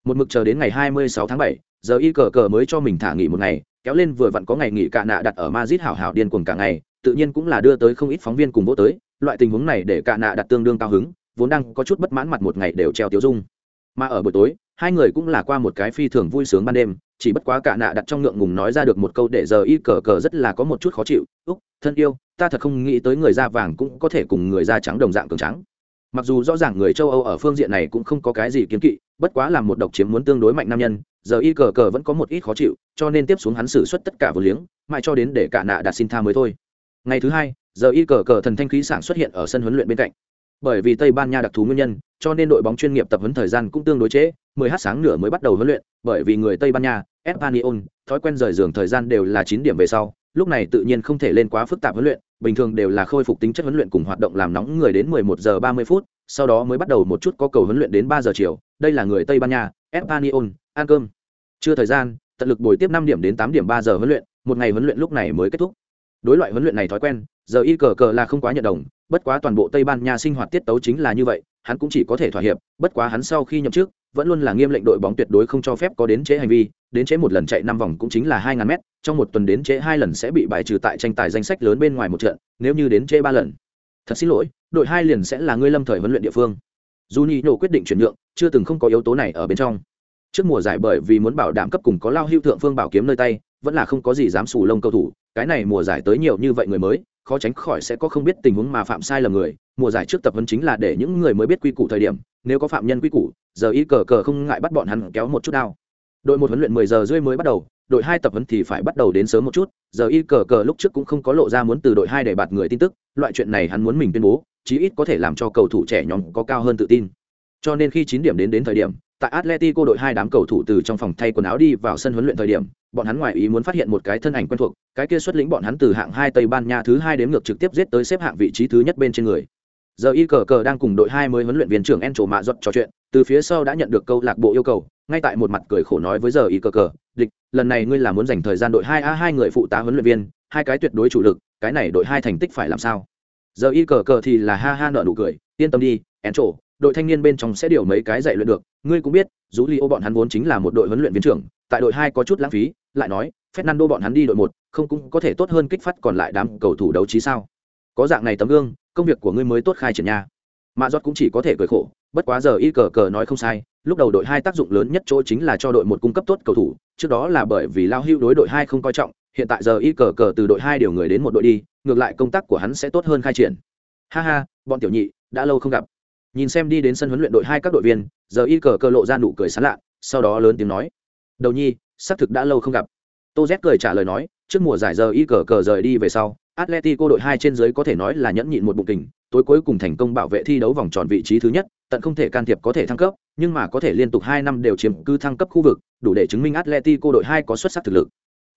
một mực chờ đến ngày 26 tháng 7, giờ y cờ cờ mới cho mình thả nghỉ một ngày kéo lên vừa vặn có ngày nghỉ cạ nạ đặt ở Madrid hảo hảo điên cuồng cả ngày tự nhiên cũng là đưa tới không ít phóng viên cùng vô tới loại tình huống này để cạ nạ đặt tương đương cao hứng vốn đang có chút bất mãn mặt một ngày đều treo tiêu dung. Mà ở buổi tối hai người cũng là qua một cái phi thường vui sướng ban đêm chỉ bất quá cả nạ đặt trong ngượng ngùng nói ra được một câu để giờ y cờ cờ rất là có một chút khó chịu úc thân yêu ta thật không nghĩ tới người da vàng cũng có thể cùng người da trắng đồng dạng cường trắng mặc dù rõ ràng người châu âu ở phương diện này cũng không có cái gì kiến kỵ bất quá là một độc chiếm muốn tương đối mạnh nam nhân, giờ y cờ cờ vẫn có một ít khó chịu, cho nên tiếp xuống hắn xử suất tất cả vừa liếng, mãi cho đến để cả nạ đạt xin tha mới thôi. Ngày thứ hai, giờ y cờ cờ thần thanh khí sản xuất hiện ở sân huấn luyện bên cạnh. Bởi vì tây ban nha đặc thù nguyên nhân, cho nên đội bóng chuyên nghiệp tập huấn thời gian cũng tương đối trễ 10 h sáng nửa mới bắt đầu huấn luyện, bởi vì người tây ban nha, espanyol, thói quen rời giường thời gian đều là chín điểm về sau, lúc này tự nhiên không thể lên quá phức tạp huấn luyện, bình thường đều là khôi phục tính chất huấn luyện cùng hoạt động làm nóng người đến 11 giờ 30 phút, sau đó mới bắt đầu một chút có cầu huấn luyện đến 3 giờ chiều đây là người tây ban nha espanyol ăn cơm. Chưa thời gian, tận lực buổi tiếp năm điểm đến tám điểm ba giờ huấn luyện, một ngày huấn luyện lúc này mới kết thúc. Đối loại huấn luyện này thói quen, giờ y cờ cờ là không quá nhận đồng, bất quá toàn bộ tây ban nha sinh hoạt tiết tấu chính là như vậy, hắn cũng chỉ có thể thỏa hiệp, bất quá hắn sau khi nhậm chức, vẫn luôn là nghiêm lệnh đội bóng tuyệt đối không cho phép có đến chế hành vi, đến chế một lần chạy năm vòng cũng chính là hai ngàn mét, trong một tuần đến chế hai lần sẽ bị bài trừ tại tranh tài danh sách lớn bên ngoài một trận, nếu như đến chế ba lần. Thật xin lỗi, đội hai liền sẽ là ngươi lâm thời huấn luyện địa phương. Dù nhị nhổ quyết định chuyển nhượng chưa từng không có yếu tố này ở bên trong. Trước mùa giải bởi vì muốn bảo đảm cấp cùng có lao hưu thượng phương bảo kiếm nơi tay, vẫn là không có gì dám sù lông cầu thủ, cái này mùa giải tới nhiều như vậy người mới, khó tránh khỏi sẽ có không biết tình huống mà phạm sai lầm người. Mùa giải trước tập huấn chính là để những người mới biết quy củ thời điểm, nếu có phạm nhân quy củ, giờ y cờ cờ không ngại bắt bọn hắn kéo một chút đao. Đội một huấn luyện mười giờ rưỡi mới bắt đầu, đội hai tập huấn thì phải bắt đầu đến sớm một chút, giờ y cờ cờ lúc trước cũng không có lộ ra muốn từ đội hai để bạt người tin tức, loại chuyện này hắn muốn mình tuyên bố, chí ít có thể làm cho cầu thủ trẻ nhóm có cao hơn tự tin cho nên khi chín điểm đến đến thời điểm, tại atletico đội hai đám cầu thủ từ trong phòng thay quần áo đi vào sân huấn luyện thời điểm, bọn hắn ngoài ý muốn phát hiện một cái thân ảnh quen thuộc, cái kia xuất lĩnh bọn hắn từ hạng hai tây ban nha thứ hai đến ngược trực tiếp giết tới xếp hạng vị trí thứ nhất bên trên người. Giờ y cờ cờ đang cùng đội hai mới huấn luyện viên trưởng en trổ mạ giật trò chuyện, từ phía sau đã nhận được câu lạc bộ yêu cầu, ngay tại một mặt cười khổ nói với giờ y cờ cờ, địch, lần này ngươi là muốn dành thời gian đội hai a hai người phụ tá huấn luyện viên, hai cái tuyệt đối chủ lực, cái này đội hai thành tích phải làm sao? Giờ y cờ cờ thì là ha ha nợ nụ cười, yên tâm đi en trổ đội thanh niên bên trong sẽ điều mấy cái dạy luyện được. Ngươi cũng biết, dù li ô bọn hắn vốn chính là một đội huấn luyện viên trưởng, tại đội hai có chút lãng phí, lại nói, fernando bọn hắn đi đội một, không cũng có thể tốt hơn kích phát còn lại đám cầu thủ đấu trí sao? Có dạng này tấm gương, công việc của ngươi mới tốt khai triển nha. Mạ giót cũng chỉ có thể cười khổ, bất quá giờ y cờ cờ nói không sai, lúc đầu đội hai tác dụng lớn nhất chỗ chính là cho đội một cung cấp tốt cầu thủ, trước đó là bởi vì lao hưu đối đội hai không coi trọng, hiện tại giờ y cờ cờ từ đội hai điều người đến một đội đi, ngược lại công tác của hắn sẽ tốt hơn khai triển. Ha ha, bọn tiểu nhị, đã lâu không gặp nhìn xem đi đến sân huấn luyện đội hai các đội viên, giờ y cờ Cơ lộ ra nụ cười sán lạ, sau đó lớn tiếng nói, đầu nhi, xác thực đã lâu không gặp. Tô z cười trả lời nói, trước mùa giải giờ y cờ cờ rời đi về sau, atletico đội hai trên dưới có thể nói là nhẫn nhịn một bụng tình tối cuối cùng thành công bảo vệ thi đấu vòng tròn vị trí thứ nhất, tận không thể can thiệp có thể thăng cấp, nhưng mà có thể liên tục hai năm đều chiếm cứ thăng cấp khu vực, đủ để chứng minh atletico đội hai có xuất sắc thực lực.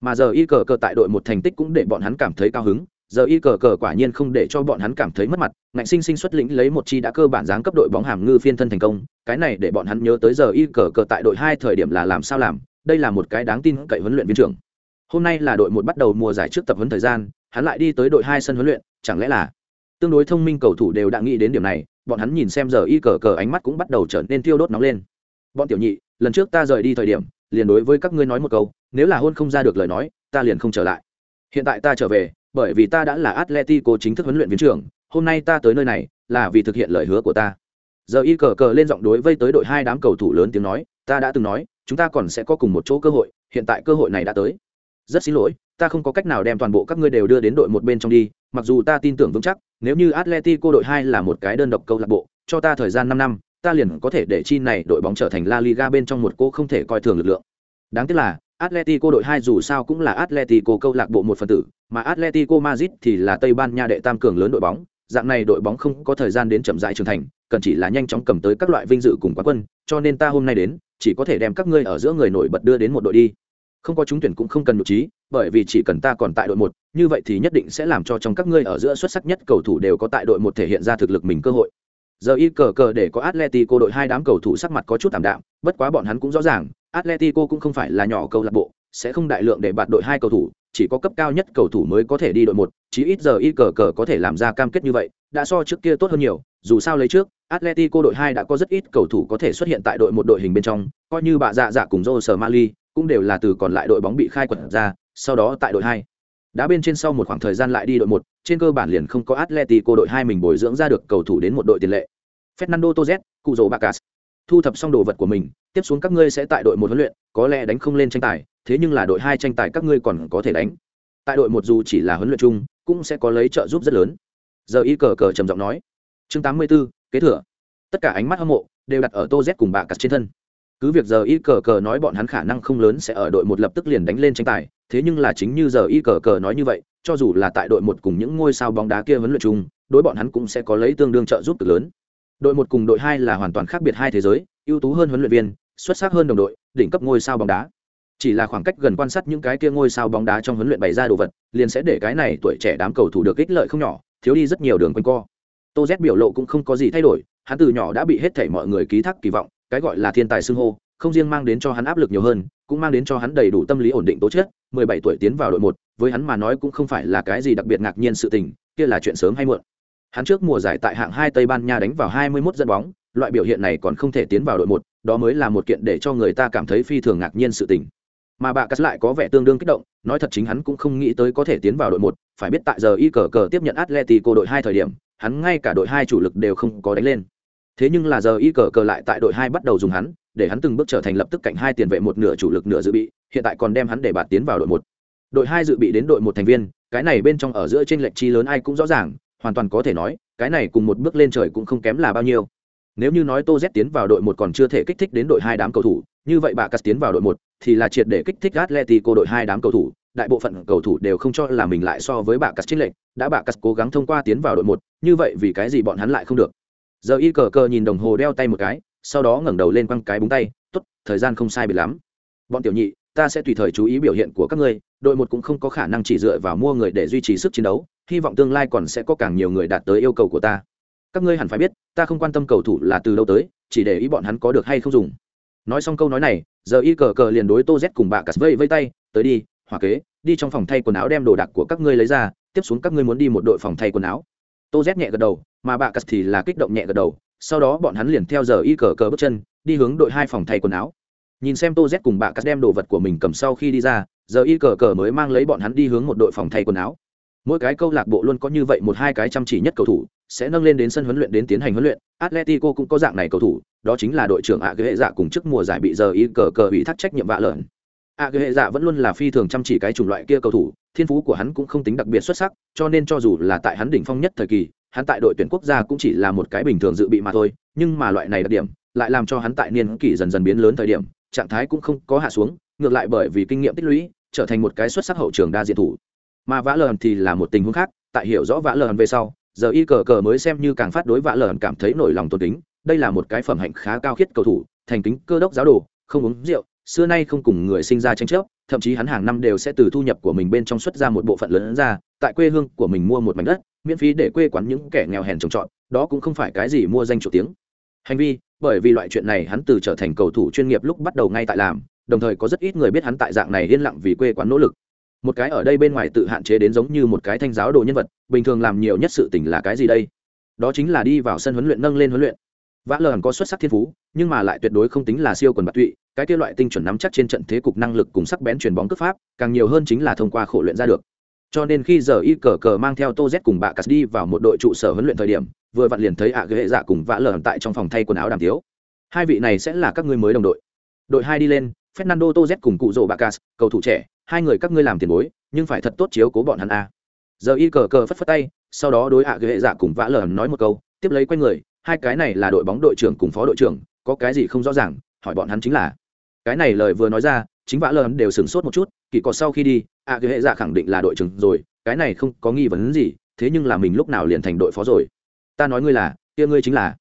Mà giờ y cờ cờ tại đội một thành tích cũng để bọn hắn cảm thấy cao hứng giờ y cờ cờ quả nhiên không để cho bọn hắn cảm thấy mất mặt, ngạnh sinh sinh xuất lĩnh lấy một chi đã cơ bản dáng cấp đội bóng hàm ngư phiên thân thành công, cái này để bọn hắn nhớ tới giờ y cờ cờ tại đội hai thời điểm là làm sao làm, đây là một cái đáng tin cậy huấn luyện viên trưởng. Hôm nay là đội một bắt đầu mùa giải trước tập huấn thời gian, hắn lại đi tới đội hai sân huấn luyện, chẳng lẽ là tương đối thông minh cầu thủ đều đã nghĩ đến điểm này, bọn hắn nhìn xem giờ y cờ cờ ánh mắt cũng bắt đầu trở nên tiêu đốt nóng lên. Bọn tiểu nhị, lần trước ta rời đi thời điểm, liền đối với các ngươi nói một câu, nếu là hôn không ra được lời nói, ta liền không trở lại. Hiện tại ta trở về bởi vì ta đã là atletico chính thức huấn luyện viên trưởng, hôm nay ta tới nơi này là vì thực hiện lời hứa của ta. Giờ y cờ cờ lên giọng đối với tới đội hai đám cầu thủ lớn tiếng nói, ta đã từng nói, chúng ta còn sẽ có cùng một chỗ cơ hội, hiện tại cơ hội này đã tới. Rất xin lỗi, ta không có cách nào đem toàn bộ các ngươi đều đưa đến đội một bên trong đi, mặc dù ta tin tưởng vững chắc, nếu như atletico đội hai là một cái đơn độc câu lạc bộ, cho ta thời gian năm năm, ta liền có thể để chi này đội bóng trở thành la liga bên trong một cô không thể coi thường lực lượng. Đáng tiếc là atletico đội hai dù sao cũng là atletico câu lạc bộ một phần tử, mà atletico madrid thì là tây ban nha đệ tam cường lớn đội bóng. Dạng này đội bóng không có thời gian đến chậm rãi trưởng thành, cần chỉ là nhanh chóng cầm tới các loại vinh dự cùng quán quân, cho nên ta hôm nay đến, chỉ có thể đem các ngươi ở giữa người nổi bật đưa đến một đội đi. Không có trúng tuyển cũng không cần nhục trí, bởi vì chỉ cần ta còn tại đội một, như vậy thì nhất định sẽ làm cho trong các ngươi ở giữa xuất sắc nhất cầu thủ đều có tại đội một thể hiện ra thực lực mình cơ hội giờ y cờ cờ để có atletico đội hai đám cầu thủ sắc mặt có chút tạm đạm, bất quá bọn hắn cũng rõ ràng, atletico cũng không phải là nhỏ câu lạc bộ, sẽ không đại lượng để bạt đội hai cầu thủ, chỉ có cấp cao nhất cầu thủ mới có thể đi đội một chỉ ít giờ y cờ cờ có thể làm ra cam kết như vậy, đã so trước kia tốt hơn nhiều, dù sao lấy trước, atletico đội hai đã có rất ít cầu thủ có thể xuất hiện tại đội một đội hình bên trong, coi như bà dạ dạ cùng joe mali cũng đều là từ còn lại đội bóng bị khai quật ra, sau đó tại đội hai. Đã bên trên sau một khoảng thời gian lại đi đội một, trên cơ bản liền không có atletico đội hai mình bồi dưỡng ra được cầu thủ đến một đội tiền lệ fernando torres cụ rồ bacas thu thập xong đồ vật của mình tiếp xuống các ngươi sẽ tại đội một huấn luyện có lẽ đánh không lên tranh tài thế nhưng là đội hai tranh tài các ngươi còn có thể đánh. Tại đội một dù chỉ là huấn luyện chung cũng sẽ có lấy trợ giúp rất lớn. Giờ y cờ cờ trầm giọng nói. Chương tám mươi 84, kế thừa. Tất cả ánh mắt hâm mộ đều đặt ở tô z cùng bà cắt trên thân. Cứ việc giờ y cờ cờ nói bọn hắn khả năng không lớn sẽ ở đội một lập tức liền đánh lên tranh tài thế nhưng là chính như giờ y cờ cờ nói như vậy cho dù là tại đội một cùng những ngôi sao bóng đá kia huấn luyện chung đối bọn hắn cũng sẽ có lấy tương đương trợ giúp cực lớn đội một cùng đội hai là hoàn toàn khác biệt hai thế giới, ưu tú hơn huấn luyện viên, xuất sắc hơn đồng đội, đỉnh cấp ngôi sao bóng đá. Chỉ là khoảng cách gần quan sát những cái kia ngôi sao bóng đá trong huấn luyện bày ra đồ vật, liền sẽ để cái này tuổi trẻ đám cầu thủ được ích lợi không nhỏ, thiếu đi rất nhiều đường quanh co. Tô z biểu lộ cũng không có gì thay đổi, hắn từ nhỏ đã bị hết thảy mọi người ký thác kỳ vọng, cái gọi là thiên tài xưng hô, không riêng mang đến cho hắn áp lực nhiều hơn, cũng mang đến cho hắn đầy đủ tâm lý ổn định tố chất. 17 tuổi tiến vào đội một, với hắn mà nói cũng không phải là cái gì đặc biệt ngạc nhiên sự tình, kia là chuyện sớm hay muộn hắn trước mùa giải tại hạng hai tây ban nha đánh vào 21 dẫn bóng, loại biểu hiện này còn không thể tiến vào đội một, đó mới là một kiện để cho người ta cảm thấy phi thường ngạc nhiên sự tình. Mà bà cắt lại có vẻ tương đương kích động, nói thật chính hắn cũng không nghĩ tới có thể tiến vào đội một, phải biết tại giờ y cờ cờ tiếp nhận atletico đội hai thời điểm, hắn ngay cả đội hai chủ lực đều không có đánh lên. Thế nhưng là giờ y cờ cờ lại tại đội hai bắt đầu dùng hắn, để hắn từng bước trở thành lập tức cạnh hai tiền vệ một nửa chủ lực nửa dự bị, hiện tại còn đem hắn để bạt tiến vào đội một. Đội hai dự bị đến đội một thành viên, cái này bên trong ở giữa trên lệnh chi lớn ai cũng rõ ràng hoàn toàn có thể nói, cái này cùng một bước lên trời cũng không kém là bao nhiêu. Nếu như nói tô z tiến vào đội một còn chưa thể kích thích đến đội hai đám cầu thủ, như vậy bà cắt tiến vào đội một thì là triệt để kích thích atletico đội hai đám cầu thủ. Đại bộ phận cầu thủ đều không cho là mình lại so với bà cắt chiến lệnh, đã bà cắt cố gắng thông qua tiến vào đội một, như vậy vì cái gì bọn hắn lại không được? Giờ y cờ cờ nhìn đồng hồ đeo tay một cái, sau đó ngẩng đầu lên quăng cái búng tay, tốt, thời gian không sai biệt lắm. Bọn tiểu nhị ta sẽ tùy thời chú ý biểu hiện của các ngươi, đội một cũng không có khả năng chỉ dựa vào mua người để duy trì sức chiến đấu, hy vọng tương lai còn sẽ có càng nhiều người đạt tới yêu cầu của ta. Các ngươi hẳn phải biết, ta không quan tâm cầu thủ là từ đâu tới, chỉ để ý bọn hắn có được hay không dùng. Nói xong câu nói này, giờ y cờ cờ liền đối tô z cùng bà cà vây vây tay, tới đi hoặc kế, đi trong phòng thay quần áo đem đồ đạc của các ngươi lấy ra, tiếp xuống các ngươi muốn đi một đội phòng thay quần áo. Tô z nhẹ gật đầu, mà bà cà thì là kích động nhẹ gật đầu, sau đó bọn hắn liền theo giờ y cờ cờ bước chân, đi hướng đội hai phòng thay quần áo nhìn xem tô z cùng bà cắt đem đồ vật của mình cầm sau khi đi ra, giờ y cờ cờ mới mang lấy bọn hắn đi hướng một đội phòng thay quần áo. Mỗi cái câu lạc bộ luôn có như vậy một hai cái chăm chỉ nhất cầu thủ, sẽ nâng lên đến sân huấn luyện đến tiến hành huấn luyện. Atletico cũng có dạng này cầu thủ, đó chính là đội trưởng ạ ghệ dạ cùng trước mùa giải bị giờ y cờ cờ bị thác trách nhiệm vạ lợn. Ạ ghệ dạ vẫn luôn là phi thường chăm chỉ cái chủng loại kia cầu thủ, thiên phú của hắn cũng không tính đặc biệt xuất sắc, cho nên cho dù là tại hắn đỉnh phong nhất thời kỳ, hắn tại đội tuyển quốc gia cũng chỉ là một cái bình thường dự bị mà thôi, nhưng mà loại này đặc điểm lại làm cho hắn tại niên kỷ dần dần biến lớn thời điểm trạng thái cũng không có hạ xuống, ngược lại bởi vì kinh nghiệm tích lũy, trở thành một cái xuất sắc hậu trường đa diện thủ. Mà vã lờn thì là một tình huống khác, tại hiểu rõ vã lờn về sau, giờ y cờ cờ mới xem như càng phát đối vã lờn cảm thấy nổi lòng tôn kính, đây là một cái phẩm hạnh khá cao khiết cầu thủ, thành kính cơ đốc giáo đồ, không uống rượu, xưa nay không cùng người sinh ra tranh chấp, thậm chí hắn hàng năm đều sẽ từ thu nhập của mình bên trong xuất ra một bộ phận lớn ra, tại quê hương của mình mua một mảnh đất, miễn phí để quê quán những kẻ nghèo hèn trồng trọt, đó cũng không phải cái gì mua danh chủ tiếng. Hành vi bởi vì loại chuyện này hắn từ trở thành cầu thủ chuyên nghiệp lúc bắt đầu ngay tại làm, đồng thời có rất ít người biết hắn tại dạng này yên lặng vì quê quán nỗ lực. Một cái ở đây bên ngoài tự hạn chế đến giống như một cái thanh giáo đồ nhân vật, bình thường làm nhiều nhất sự tình là cái gì đây? Đó chính là đi vào sân huấn luyện nâng lên huấn luyện. Vã lờ có xuất sắc thiên phú, nhưng mà lại tuyệt đối không tính là siêu quần bạc tụy, cái kia loại tinh chuẩn nắm chắc trên trận thế cục năng lực cùng sắc bén chuyền bóng cướp pháp, càng nhiều hơn chính là thông qua khổ luyện ra được cho nên khi giờ y cờ cờ mang theo tô z cùng bà cắt đi vào một đội trụ sở huấn luyện thời điểm, vừa vặn liền thấy ạ ghệ dạ cùng vã lờ tại trong phòng thay quần áo đàm tiếu. Hai vị này sẽ là các ngươi mới đồng đội. Đội hai đi lên, fernando tô z cùng cụ rỗ bà cắt cầu thủ trẻ, hai người các ngươi làm tiền bối, nhưng phải thật tốt chiếu cố bọn hắn a. Giờ y cờ cờ phất phất tay, sau đó đối ạ ghệ dạ cùng vã lờ nói một câu, tiếp lấy quay người, hai cái này là đội bóng đội trưởng cùng phó đội trưởng, có cái gì không rõ ràng, hỏi bọn hắn chính là. Cái này lời vừa nói ra, chính vã lờ đều sửng sốt một chút, kỳ có sau khi đi À, ạ hệ dạ khẳng định là đội trưởng rồi, cái này không có nghi vấn gì, thế nhưng là mình lúc nào liền thành đội phó rồi. Ta nói ngươi là, kia ngươi chính là.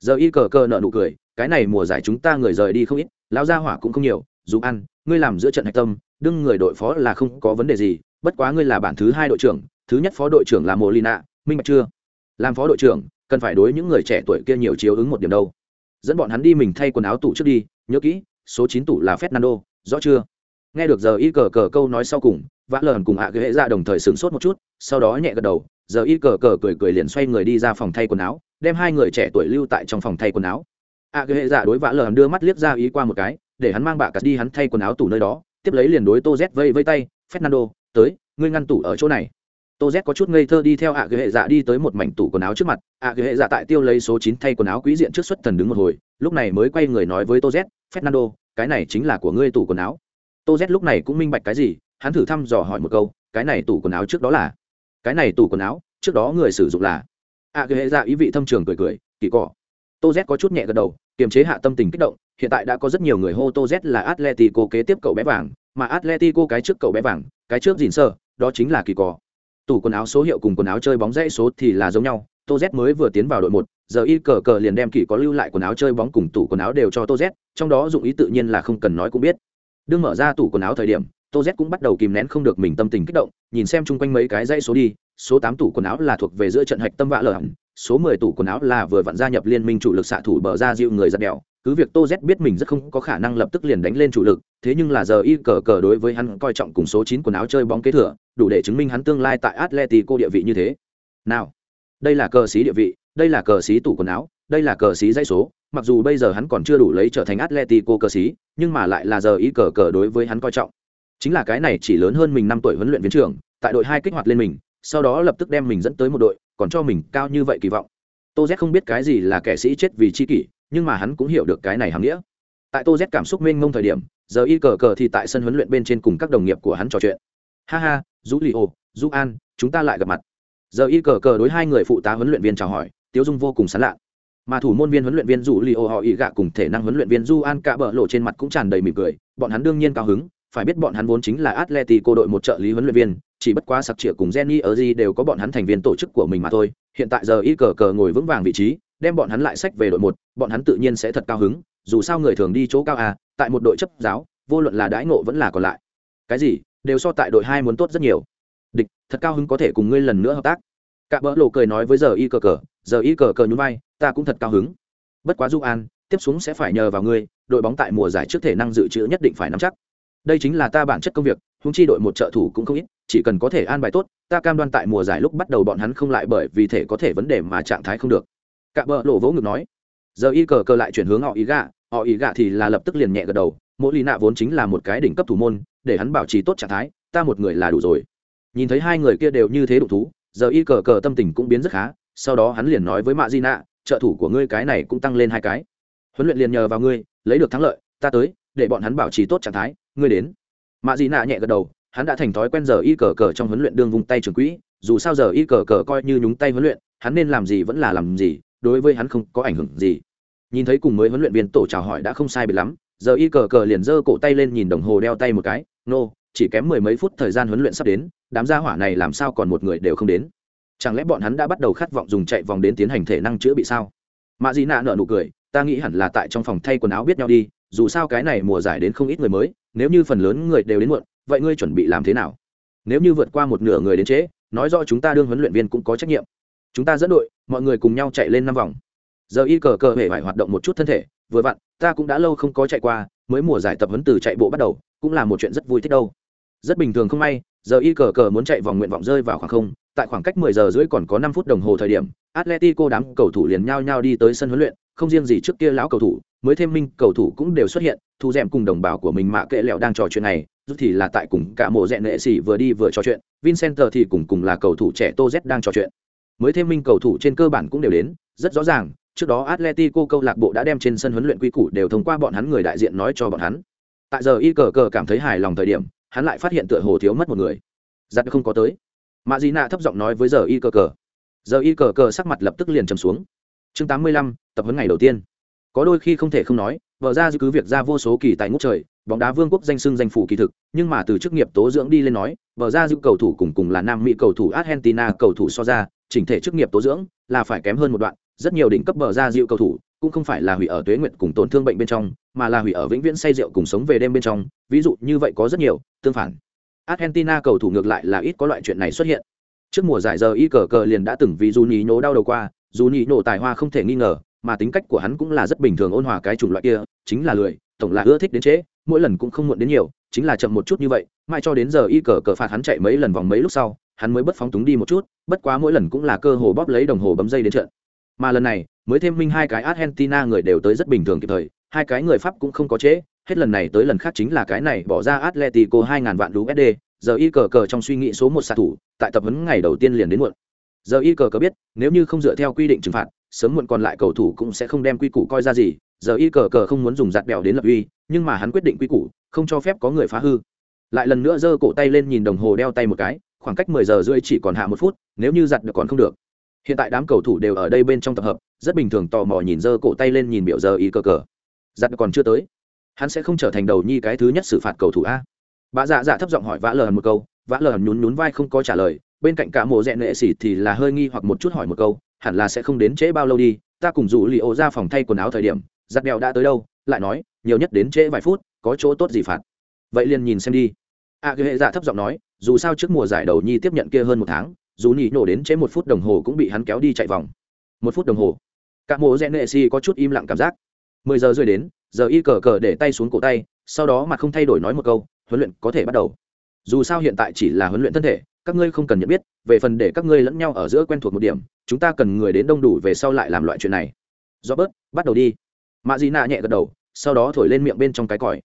Giờ y cờ cờ nợ nụ cười, cái này mùa giải chúng ta người rời đi không ít, lão gia hỏa cũng không nhiều, dù ăn, ngươi làm giữa trận hạch tâm, đương người đội phó là không có vấn đề gì, bất quá ngươi là bản thứ hai đội trưởng, thứ nhất phó đội trưởng là mồ lina minh bạch chưa? Làm phó đội trưởng, cần phải đối những người trẻ tuổi kia nhiều chiếu ứng một điểm đâu. Dẫn bọn hắn đi mình thay quần áo tủ trước đi, nhớ kỹ, số chín tủ là fernando, rõ chưa? Nghe được giờ y cờ cờ câu nói sau cùng, vã lờn cùng hạ ghế ra dạ đồng thời sửng sốt một chút, sau đó nhẹ gật đầu, giờ y cờ cờ cười cười liền xoay người đi ra phòng thay quần áo, đem hai người trẻ tuổi lưu tại trong phòng thay quần áo. Hạ ghế ra dạ đối vã lờn đưa mắt liếc ra ý qua một cái, để hắn mang bạ cắt đi hắn thay quần áo tủ nơi đó, tiếp lấy liền đối tô z vây vây tay, fernando, tới, ngươi ngăn tủ ở chỗ này. Tô z có chút ngây thơ đi theo ạ ghế dạ đi tới một mảnh tủ quần áo trước mặt ạ ghế dạ tại tiêu lấy số chín thay quần áo quý diện trước xuất thần đứng một hồi, lúc này mới quay người nói với tô z, fernando, cái này chính là của ngươi tủ quần áo tô z lúc này cũng minh bạch cái gì, hắn thử thăm dò hỏi một câu, cái này tủ quần áo trước đó là? Cái này tủ quần áo, trước đó người sử dụng là? Ạ ghế dạ ý vị thâm trường cười cười, kỳ cỏ tô z có chút nhẹ gật đầu, kiềm chế hạ tâm tình kích động, hiện tại đã có rất nhiều người hô tô z là atletico kế tiếp cậu bé vàng, mà atletico cái trước cậu bé vàng, cái trước dìn sơ, đó chính là kỳ cỏ tủ quần áo số hiệu cùng quần áo chơi bóng dãy số thì là giống nhau, tô z mới vừa tiến vào đội một, giờ y cờ cờ liền đem kỳ có lưu lại quần áo chơi bóng cùng tủ quần áo đều cho tô z, trong đó dụng ý tự nhiên là không cần nói cũng biết đương mở ra tủ quần áo thời điểm, tô z cũng bắt đầu kìm nén không được mình tâm tình kích động, nhìn xem chung quanh mấy cái dãy số đi, số tám tủ quần áo là thuộc về giữa trận hạch tâm vạ lở hẳn số mười tủ quần áo là vừa vặn gia nhập liên minh chủ lực xạ thủ bờ ra dịu người giặt đèo. Cứ việc tô z biết mình rất không có khả năng lập tức liền đánh lên chủ lực, thế nhưng là giờ y cờ cờ đối với hắn coi trọng cùng số chín quần áo chơi bóng kế thừa, đủ để chứng minh hắn tương lai tại Atleti cô địa vị như thế. Nào, đây là cờ xí địa vị, đây là cờ xí tủ quần áo, đây là cờ xí dãy số mặc dù bây giờ hắn còn chưa đủ lấy trở thành atletico cờ xí nhưng mà lại là giờ ý cờ cờ đối với hắn coi trọng. Chính là cái này chỉ lớn hơn mình năm tuổi huấn luyện viên trưởng, tại đội hai kích hoạt lên mình, sau đó lập tức đem mình dẫn tới một đội, còn cho mình cao như vậy kỳ vọng. Tô z không biết cái gì là kẻ sĩ chết vì chi kỷ, nhưng mà hắn cũng hiểu được cái này hàm nghĩa. Tại tô z cảm xúc mênh mông thời điểm, giờ y cờ cờ thì tại sân huấn luyện bên trên cùng các đồng nghiệp của hắn trò chuyện. Ha ha du li ô an, chúng ta lại gặp mặt. Giờ y cờ cờ đối hai người phụ tá huấn luyện viên chào hỏi, tiếu dung vô cùng sán lạ mà thủ môn viên huấn luyện viên dù li ô họ y gạ cùng thể năng huấn luyện viên du an cạ bờ lộ trên mặt cũng tràn đầy mỉm cười bọn hắn đương nhiên cao hứng phải biết bọn hắn vốn chính là atleti cô đội một trợ lý huấn luyện viên, chỉ bất quá sặc trịa cùng Jenny ở gì đều có bọn hắn thành viên tổ chức của mình mà thôi. Hiện tại giờ y cờ cờ ngồi vững vàng vị trí, đem bọn hắn lại sách về đội một, bọn hắn tự nhiên sẽ thật cao hứng, dù sao người thường đi chỗ cao à, tại một đội chấp giáo, vô luận là đãi ngộ vẫn là còn lại. Cái gì, đều so tại đội hai muốn tốt rất nhiều. Địch, thật cao hứng có thể cùng ngươi lần nữa hợp tác. Cả bỡ lộ cười nói với giờ y cờ cờ, giờ y cờ cờ nhún vai, ta cũng thật cao hứng. Bất quá Du An, tiếp xuống sẽ phải nhờ vào ngươi, đội bóng tại mùa giải trước thể năng dự trữ nhất định phải nắm chắc. Đây chính là ta bản chất công việc húng chi đội một trợ thủ cũng không ít chỉ cần có thể an bài tốt ta cam đoan tại mùa giải lúc bắt đầu bọn hắn không lại bởi vì thể có thể vấn đề mà trạng thái không được. Cả bỡ lộ vỗ ngực nói. Giờ y cờ cờ lại chuyển hướng họ ý gạ họ ý gạ thì là lập tức liền nhẹ gật đầu mỗi lì nạ vốn chính là một cái đỉnh cấp thủ môn để hắn bảo trì tốt trạng thái ta một người là đủ rồi. Nhìn thấy hai người kia đều như thế đủ thú giờ y cờ cờ tâm tình cũng biến rất khá sau đó hắn liền nói với mạ di nạ trợ thủ của ngươi cái này cũng tăng lên hai cái. Huấn luyện liền nhờ vào ngươi lấy được thắng lợi ta tới để bọn hắn bảo trì tốt trạng thái ngươi đến. Mạ Di nạ nhẹ gật đầu hắn đã thành thói quen giờ y cờ cờ trong huấn luyện đương vùng tay trường quỹ dù sao giờ y cờ cờ coi như nhúng tay huấn luyện hắn nên làm gì vẫn là làm gì đối với hắn không có ảnh hưởng gì. Nhìn thấy cùng mới huấn luyện viên tổ chào hỏi đã không sai biệt lắm giờ y cờ cờ liền giơ cổ tay lên nhìn đồng hồ đeo tay một cái nô、no, chỉ kém mười mấy phút thời gian huấn luyện sắp đến, đám gia hỏa này làm sao còn một người đều không đến? Chẳng lẽ bọn hắn đã bắt đầu khát vọng dùng chạy vòng đến tiến hành thể năng chữa bị sao? Mạ dị nạ nợ nụ cười, ta nghĩ hẳn là tại trong phòng thay quần áo biết nhau đi, dù sao cái này mùa giải đến không ít người mới, nếu như phần lớn người đều đến muộn, vậy ngươi chuẩn bị làm thế nào? Nếu như vượt qua một nửa người đến trễ, nói rõ chúng ta đương huấn luyện viên cũng có trách nhiệm. Chúng ta dẫn đội, mọi người cùng nhau chạy lên năm vòng. Giờ y cờ cờ hề phải hoạt động một chút thân thể, vừa vặn, ta cũng đã lâu không có chạy qua, mới mùa giải tập huấn từ chạy bộ bắt đầu, cũng là một chuyện rất vui thích đâu rất bình thường không may, giờ y cờ cờ muốn chạy vòng nguyện vọng rơi vào khoảng không, tại khoảng cách 10 giờ rưỡi còn có 5 phút đồng hồ thời điểm, atletico đám cầu thủ liền nhao nhao đi tới sân huấn luyện, không riêng gì trước kia lão cầu thủ, mới thêm minh cầu thủ cũng đều xuất hiện, thu dẹm cùng đồng bào của mình mạ kệ lẹo đang trò chuyện này thì là tại cùng cả mộ rẽ nệ xỉ vừa đi vừa trò chuyện, vincent thì cùng cùng là cầu thủ trẻ tô z đang trò chuyện. Mới thêm minh cầu thủ trên cơ bản cũng đều đến, rất rõ ràng, trước đó atletico câu lạc bộ đã đem trên sân huấn luyện quy củ đều thông qua bọn hắn người đại diện nói cho bọn hắn. Tại giờ y cờ cờ cảm thấy hài lòng thời điểm hắn lại phát hiện tựa hồ thiếu mất một người. Giặt không có tới. Mạ dị nạ thấp giọng nói với giờ y cờ cờ. Giờ y cờ cờ sắc mặt lập tức liền trầm xuống. Chương tám mươi lăm, tập huấn ngày đầu tiên. Có đôi khi không thể không nói, vợ ra cứ việc ra vô số kỳ tài ngút trời, bóng đá vương quốc danh sưng danh phủ kỳ thực, nhưng mà từ chức nghiệp tố dưỡng đi lên nói, vợ ra giữ cầu thủ cùng cùng là nam mỹ cầu thủ argentina cầu thủ so ra, chỉnh thể chức nghiệp tố dưỡng là phải kém hơn một đoạn rất nhiều đỉnh cấp bờ ra dịu cầu thủ cũng không phải là hủy ở tuế nguyện cùng tổn thương bệnh bên trong, mà là hủy ở vĩnh viễn say rượu cùng sống về đêm bên trong. Ví dụ như vậy có rất nhiều, tương phản. Argentina cầu thủ ngược lại là ít có loại chuyện này xuất hiện. Trước mùa giải giờ y cờ cờ liền đã từng vì dù nhí nổ đau đầu qua dù nhí nổ tài hoa không thể nghi ngờ, mà tính cách của hắn cũng là rất bình thường ôn hòa cái chủng loại kia, chính là lười, tổng là ưa thích đến trễ, mỗi lần cũng không muộn đến nhiều, chính là chậm một chút như vậy, mãi cho đến giờ y cờ cờ phạt hắn chạy mấy lần vòng mấy lúc sau, hắn mới bất phóng túng đi một chút, bất quá mỗi lần cũng là cơ hồ bóp lấy đồng hồ bấm dây đến trận mà lần này, mới thêm minh hai cái argentina người đều tới rất bình thường kịp thời, hai cái người pháp cũng không có trễ, hết lần này tới lần khác chính là cái này bỏ ra atletico hai ngàn vạn usd giờ y cờ cờ trong suy nghĩ số một xạ thủ, tại tập huấn ngày đầu tiên liền đến muộn. Giờ y cờ cờ biết, nếu như không dựa theo quy định trừng phạt, sớm muộn còn lại cầu thủ cũng sẽ không đem quy củ coi ra gì, giờ y cờ cờ không muốn dùng giặt bèo đến lập uy, nhưng mà hắn quyết định quy củ, không cho phép có người phá hư. Lại lần nữa giơ cổ tay lên nhìn đồng hồ đeo tay một cái, khoảng cách mười giờ rưỡi chỉ còn hạ một phút, nếu như giặt được còn không được hiện tại đám cầu thủ đều ở đây bên trong tập hợp rất bình thường tò mò nhìn giơ cổ tay lên nhìn biểu giờ y cờ cờ. Giặt còn chưa tới. Hắn sẽ không trở thành đầu nhi cái thứ nhất xử phạt cầu thủ a. Bà dạ dạ thấp giọng hỏi vã lờ một câu vã lờ nhún nhún vai không có trả lời bên cạnh cả mộ rẽ nệ xỉ thì là hơi nghi hoặc một chút hỏi một câu hẳn là sẽ không đến trễ bao lâu đi ta cùng rủ li ô ra phòng thay quần áo thời điểm giặt đèo đã tới đâu lại nói nhiều nhất đến trễ vài phút có chỗ tốt gì phạt. Vậy liền nhìn xem đi. A à, cái hệ dạ thấp giọng nói dù sao trước mùa giải đầu nhi tiếp nhận kia hơn một tháng dù nhị nổ đến chế một phút đồng hồ cũng bị hắn kéo đi chạy vòng. Một phút đồng hồ, cả mộ rẽ nệ si có chút im lặng cảm giác. Mười giờ rơi đến, giờ y cờ cờ để tay xuống cổ tay, sau đó mà không thay đổi nói một câu, huấn luyện có thể bắt đầu. Dù sao hiện tại chỉ là huấn luyện thân thể, các ngươi không cần nhận biết, về phần để các ngươi lẫn nhau ở giữa quen thuộc một điểm, chúng ta cần người đến đông đủ về sau lại làm loại chuyện này. Do bớt bắt đầu đi. Mạ dị nạ nhẹ gật đầu, sau đó thổi lên miệng bên trong cái còi.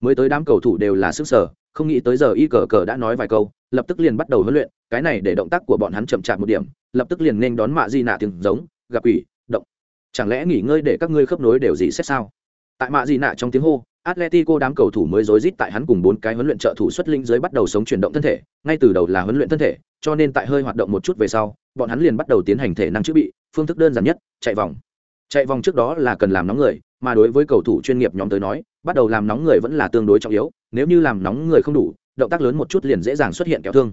Mới tới đám cầu thủ đều là sức sở, không nghĩ tới giờ y cờ cờ đã nói vài câu lập tức liền bắt đầu huấn luyện cái này để động tác của bọn hắn chậm chạp một điểm lập tức liền nên đón mạ di nạ tiếng giống gặp ủy động chẳng lẽ nghỉ ngơi để các ngươi khớp nối đều gì xét sao tại mạ di nạ trong tiếng hô Atletico đám cầu thủ mới rối rít tại hắn cùng bốn cái huấn luyện trợ thủ xuất linh dưới bắt đầu sống chuyển động thân thể, ngay từ đầu là huấn luyện thân thể, cho nên tại hơi hoạt động một chút về sau, bọn hắn liền bắt đầu tiến hành thể năng chữ bị, phương thức đơn giản nhất, chạy vòng. Chạy vòng trước đó là cần làm nóng người, mà đối với cầu thủ chuyên nghiệp nhóm tới nói, bắt đầu làm nóng người vẫn là tương đối trọng yếu, nếu như làm nóng người không đủ, động tác lớn một chút liền dễ dàng xuất hiện kéo thương.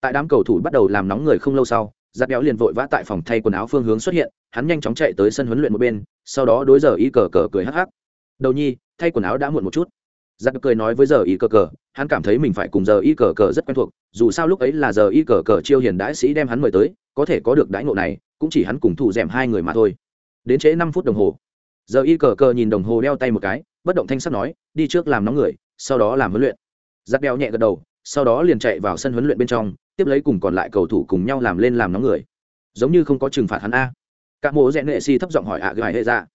Tại đám cầu thủ bắt đầu làm nóng người không lâu sau, giặt béo liền vội vã tại phòng thay quần áo phương hướng xuất hiện, hắn nhanh chóng chạy tới sân huấn luyện một bên, sau đó đối giờ y cờ cờ cười hắc hắc. Đầu nhi, thay quần áo đã muộn một chút giặc cười nói với giờ y cờ cờ hắn cảm thấy mình phải cùng giờ y cờ cờ rất quen thuộc dù sao lúc ấy là giờ y cờ cờ chiêu hiền đãi sĩ đem hắn mời tới có thể có được đãi ngộ này cũng chỉ hắn cùng thủ d hai người mà thôi đến trễ năm phút đồng hồ giờ y cờ cờ nhìn đồng hồ đeo tay một cái bất động thanh sắt nói đi trước làm nóng người sau đó làm huấn luyện giặc đeo nhẹ gật đầu, sau đó liền chạy vào sân huấn luyện bên trong, tiếp lấy cùng còn lại cầu thủ cùng nhau làm lên làm nóng người. Giống như không có trừng phạt hắn a. Cả mộ rẽ nệ si thấp giọng hỏi ạ à gài hệ ra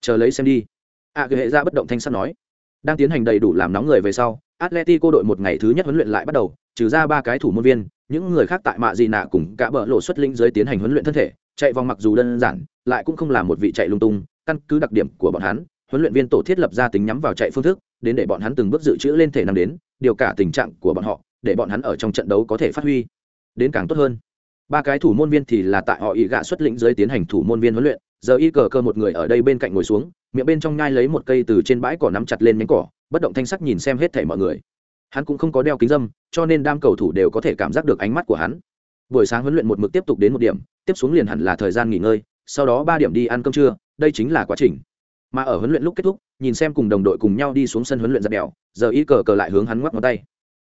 chờ lấy xem đi. Ạ gài hệ ra bất động thanh sắt nói. Đang tiến hành đầy đủ làm nóng người về sau, atletico đội một ngày thứ nhất huấn luyện lại bắt đầu, trừ ra ba cái thủ môn viên, những người khác tại mạ gì nạ cùng cả bờ lộ xuất linh dưới tiến hành huấn luyện thân thể, chạy vòng mặc dù đơn giản, lại cũng không là một vị chạy lung tung, căn cứ đặc điểm của bọn hắn, huấn luyện viên tổ thiết lập ra tính nhắm vào chạy phương thức, đến để bọn hắn từng bước dự trữ lên thể năng đến điều cả tình trạng của bọn họ, để bọn hắn ở trong trận đấu có thể phát huy đến càng tốt hơn. Ba cái thủ môn viên thì là tại họ ý gạ xuất lĩnh dưới tiến hành thủ môn viên huấn luyện, giờ y cờ cơ một người ở đây bên cạnh ngồi xuống, miệng bên trong nhai lấy một cây từ trên bãi cỏ nắm chặt lên nhánh cỏ, bất động thanh sắc nhìn xem hết thảy mọi người. Hắn cũng không có đeo kính dâm, cho nên đam cầu thủ đều có thể cảm giác được ánh mắt của hắn. Buổi sáng huấn luyện một mực tiếp tục đến một điểm, tiếp xuống liền hẳn là thời gian nghỉ ngơi, sau đó ba điểm đi ăn cơm trưa, đây chính là quá trình. Mà ở huấn luyện lúc kết thúc nhìn xem cùng đồng đội cùng nhau đi xuống sân huấn luyện giặt đèo, giờ y cờ cờ lại hướng hắn ngoắc ngón tay.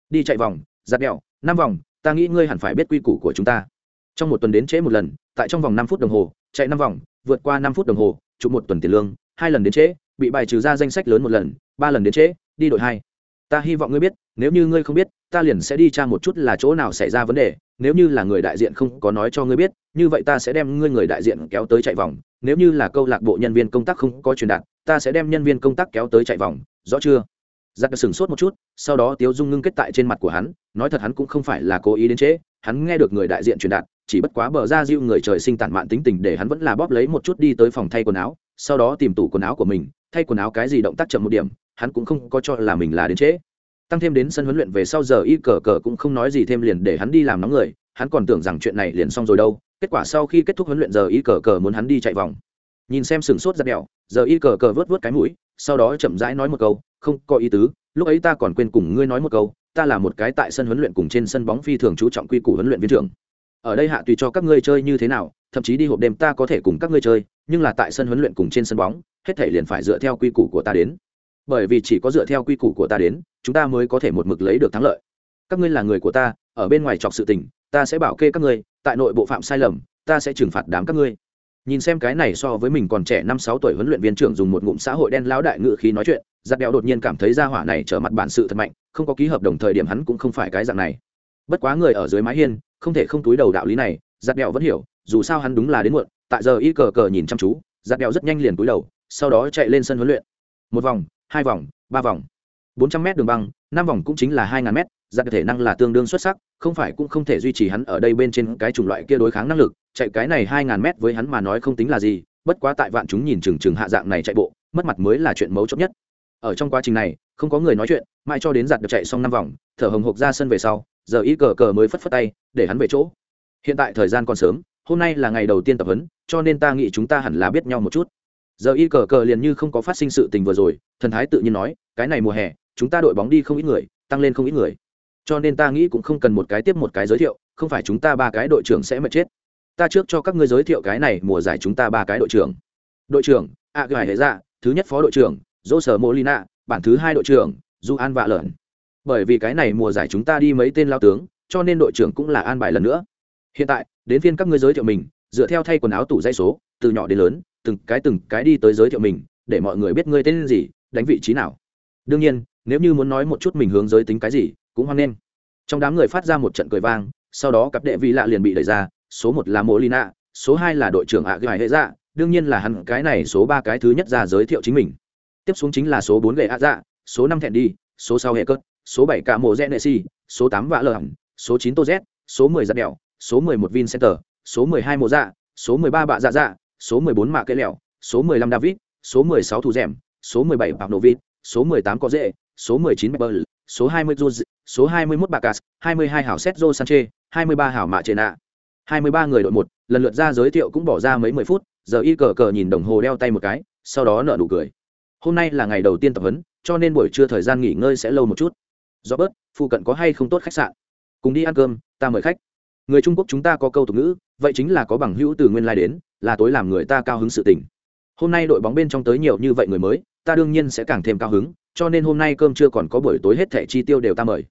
Đi chạy vòng, giặt đèo, năm vòng, ta nghĩ ngươi hẳn phải biết quy củ của chúng ta. Trong một tuần đến trễ một lần, tại trong vòng năm phút đồng hồ, chạy năm vòng, vượt qua năm phút đồng hồ, chụp một tuần tiền lương, hai lần đến trễ, bị bài trừ ra danh sách lớn một lần, ba lần đến trễ, đi đội hai. Ta hy vọng ngươi biết, nếu như ngươi không biết, ta liền sẽ đi tra một chút là chỗ nào xảy ra vấn đề, nếu như là người đại diện không có nói cho ngươi biết, như vậy ta sẽ đem ngươi người đại diện kéo tới chạy vòng, nếu như là câu lạc bộ nhân viên công tác không có truyền đạt ta sẽ đem nhân viên công tác kéo tới chạy vòng, rõ chưa? Giặt sửng sốt một chút, sau đó tiếu dung ngưng kết tại trên mặt của hắn, nói thật hắn cũng không phải là cố ý đến trễ, hắn nghe được người đại diện truyền đạt, chỉ bất quá bờ ra diêu người trời sinh tản mạn tính tình để hắn vẫn là bóp lấy một chút đi tới phòng thay quần áo, sau đó tìm tủ quần áo của mình, thay quần áo cái gì động tác chậm một điểm, hắn cũng không có cho là mình là đến trễ. Tăng thêm đến sân huấn luyện về sau giờ y cờ cờ cũng không nói gì thêm liền để hắn đi làm nóng người, hắn còn tưởng rằng chuyện này liền xong rồi đâu, kết quả sau khi kết thúc huấn luyện giờ y cờ cờ muốn hắn đi chạy vòng. Nhìn xem sừng sốt ra đèo giờ y cờ cờ vớt vớt cái mũi, sau đó chậm rãi nói một câu, không có ý tứ, lúc ấy ta còn quên cùng ngươi nói một câu, ta là một cái tại sân huấn luyện cùng trên sân bóng phi thường chú trọng quy củ huấn luyện viên trưởng. Ở đây hạ tùy cho các ngươi chơi như thế nào, thậm chí đi hộp đêm ta có thể cùng các ngươi chơi, nhưng là tại sân huấn luyện cùng trên sân bóng, hết thể liền phải dựa theo quy củ của ta đến. Bởi vì chỉ có dựa theo quy củ của ta đến, chúng ta mới có thể một mực lấy được thắng lợi. Các ngươi là người của ta, ở bên ngoài chọc sự tình, ta sẽ bảo kê các ngươi, tại nội bộ phạm sai lầm, ta sẽ trừng phạt đám các ngươi nhìn xem cái này so với mình còn trẻ năm sáu tuổi huấn luyện viên trưởng dùng một ngụm xã hội đen lão đại ngự khí nói chuyện, giặt đeo đột nhiên cảm thấy ra hỏa này trở mặt bản sự thật mạnh, không có ký hợp đồng thời điểm hắn cũng không phải cái dạng này. Bất quá người ở dưới mái hiên, không thể không túi đầu đạo lý này, giặt đeo vẫn hiểu, dù sao hắn đúng là đến muộn, tại giờ y cờ cờ nhìn chăm chú, giặt đeo rất nhanh liền túi đầu, sau đó chạy lên sân huấn luyện. Một vòng, hai vòng, ba vòng. Bốn trăm m đường băng, năm vòng cũng chính là hai ngàn m giặc thể năng là tương đương xuất sắc, không phải cũng không thể duy trì hắn ở đây bên trên cái chủng loại kia đối kháng năng lực, chạy cái này hai ngàn mét với hắn mà nói không tính là gì, bất quá tại vạn chúng nhìn chừng chừng hạ dạng này chạy bộ, mất mặt mới là chuyện mấu chốt nhất. Ở trong quá trình này, không có người nói chuyện, mãi cho đến giặt được chạy xong năm vòng, thở hồng hộc ra sân về sau, giờ y cờ cờ mới phất phất tay, để hắn về chỗ. Hiện tại thời gian còn sớm, hôm nay là ngày đầu tiên tập huấn, cho nên ta nghĩ chúng ta hẳn là biết nhau một chút. Giờ y cờ cờ liền như không có phát sinh sự tình vừa rồi, thần thái tự nhiên nói, cái này mùa hè, chúng ta đội bóng đi không ít người, tăng lên không ít người cho nên ta nghĩ cũng không cần một cái tiếp một cái giới thiệu, không phải chúng ta ba cái đội trưởng sẽ mệt chết. Ta trước cho các ngươi giới thiệu cái này, mùa giải chúng ta ba cái đội trưởng. Đội trưởng, a gài hệ dạ thứ nhất phó đội trưởng dỗ sở molina, bản thứ hai đội trưởng du an vạ lợn bởi vì cái này mùa giải chúng ta đi mấy tên lao tướng, cho nên đội trưởng cũng là an bài lần nữa. Hiện tại, đến phiên các ngươi giới thiệu mình, dựa theo thay quần áo tủ dây số, từ nhỏ đến lớn, từng cái từng cái đi tới giới thiệu mình, để mọi người biết ngươi tên gì, đánh vị trí nào. Đương nhiên, nếu như muốn nói một chút mình hướng giới tính cái gì cũng hoan nghênh trong đám người phát ra một trận cười vang sau đó cặp đệ vị lạ liền bị đẩy ra số một là molina số hai là đội trưởng ạ gài hệ dạ đương nhiên là hắn cái này số ba cái thứ nhất ra giới thiệu chính mình tiếp xuống chính là số bốn gậy ạ dạ số năm thẹn đi số sáu hệ cất số bảy cả mộ si số tám vạ lờ hẳn số chín tô z số mười giặt đèo số mười một vincenter số mười hai mộ dạ số mười ba bạ dạ dạ số mười bốn mạ cây lẹo số mười lăm david số mười sáu thủ rèm số mười bảy bạc nổ vít số mười tám có dễ số mười chín bờ số hai mươi Juz, số 21 Bacas, hai mươi hai hảo Sergio Sanchez, hai mươi ba hảo Mạ Trena. hai mươi ba người đội một, lần lượt ra giới thiệu cũng bỏ ra mấy mười phút, giờ y cờ cờ nhìn đồng hồ đeo tay một cái, sau đó nở nụ cười. Hôm nay là ngày đầu tiên tập huấn, cho nên buổi trưa thời gian nghỉ ngơi sẽ lâu một chút. Robert, phụ cận có hay không tốt khách sạn? Cùng đi ăn cơm, ta mời khách. Người Trung Quốc chúng ta có câu tục ngữ, vậy chính là có bằng hữu từ nguyên lai đến, là tối làm người ta cao hứng sự tình. Hôm nay đội bóng bên trong tới nhiều như vậy người mới, ta đương nhiên sẽ càng thêm cao hứng, cho nên hôm nay cơm chưa còn có buổi tối hết thẻ chi tiêu đều ta mời.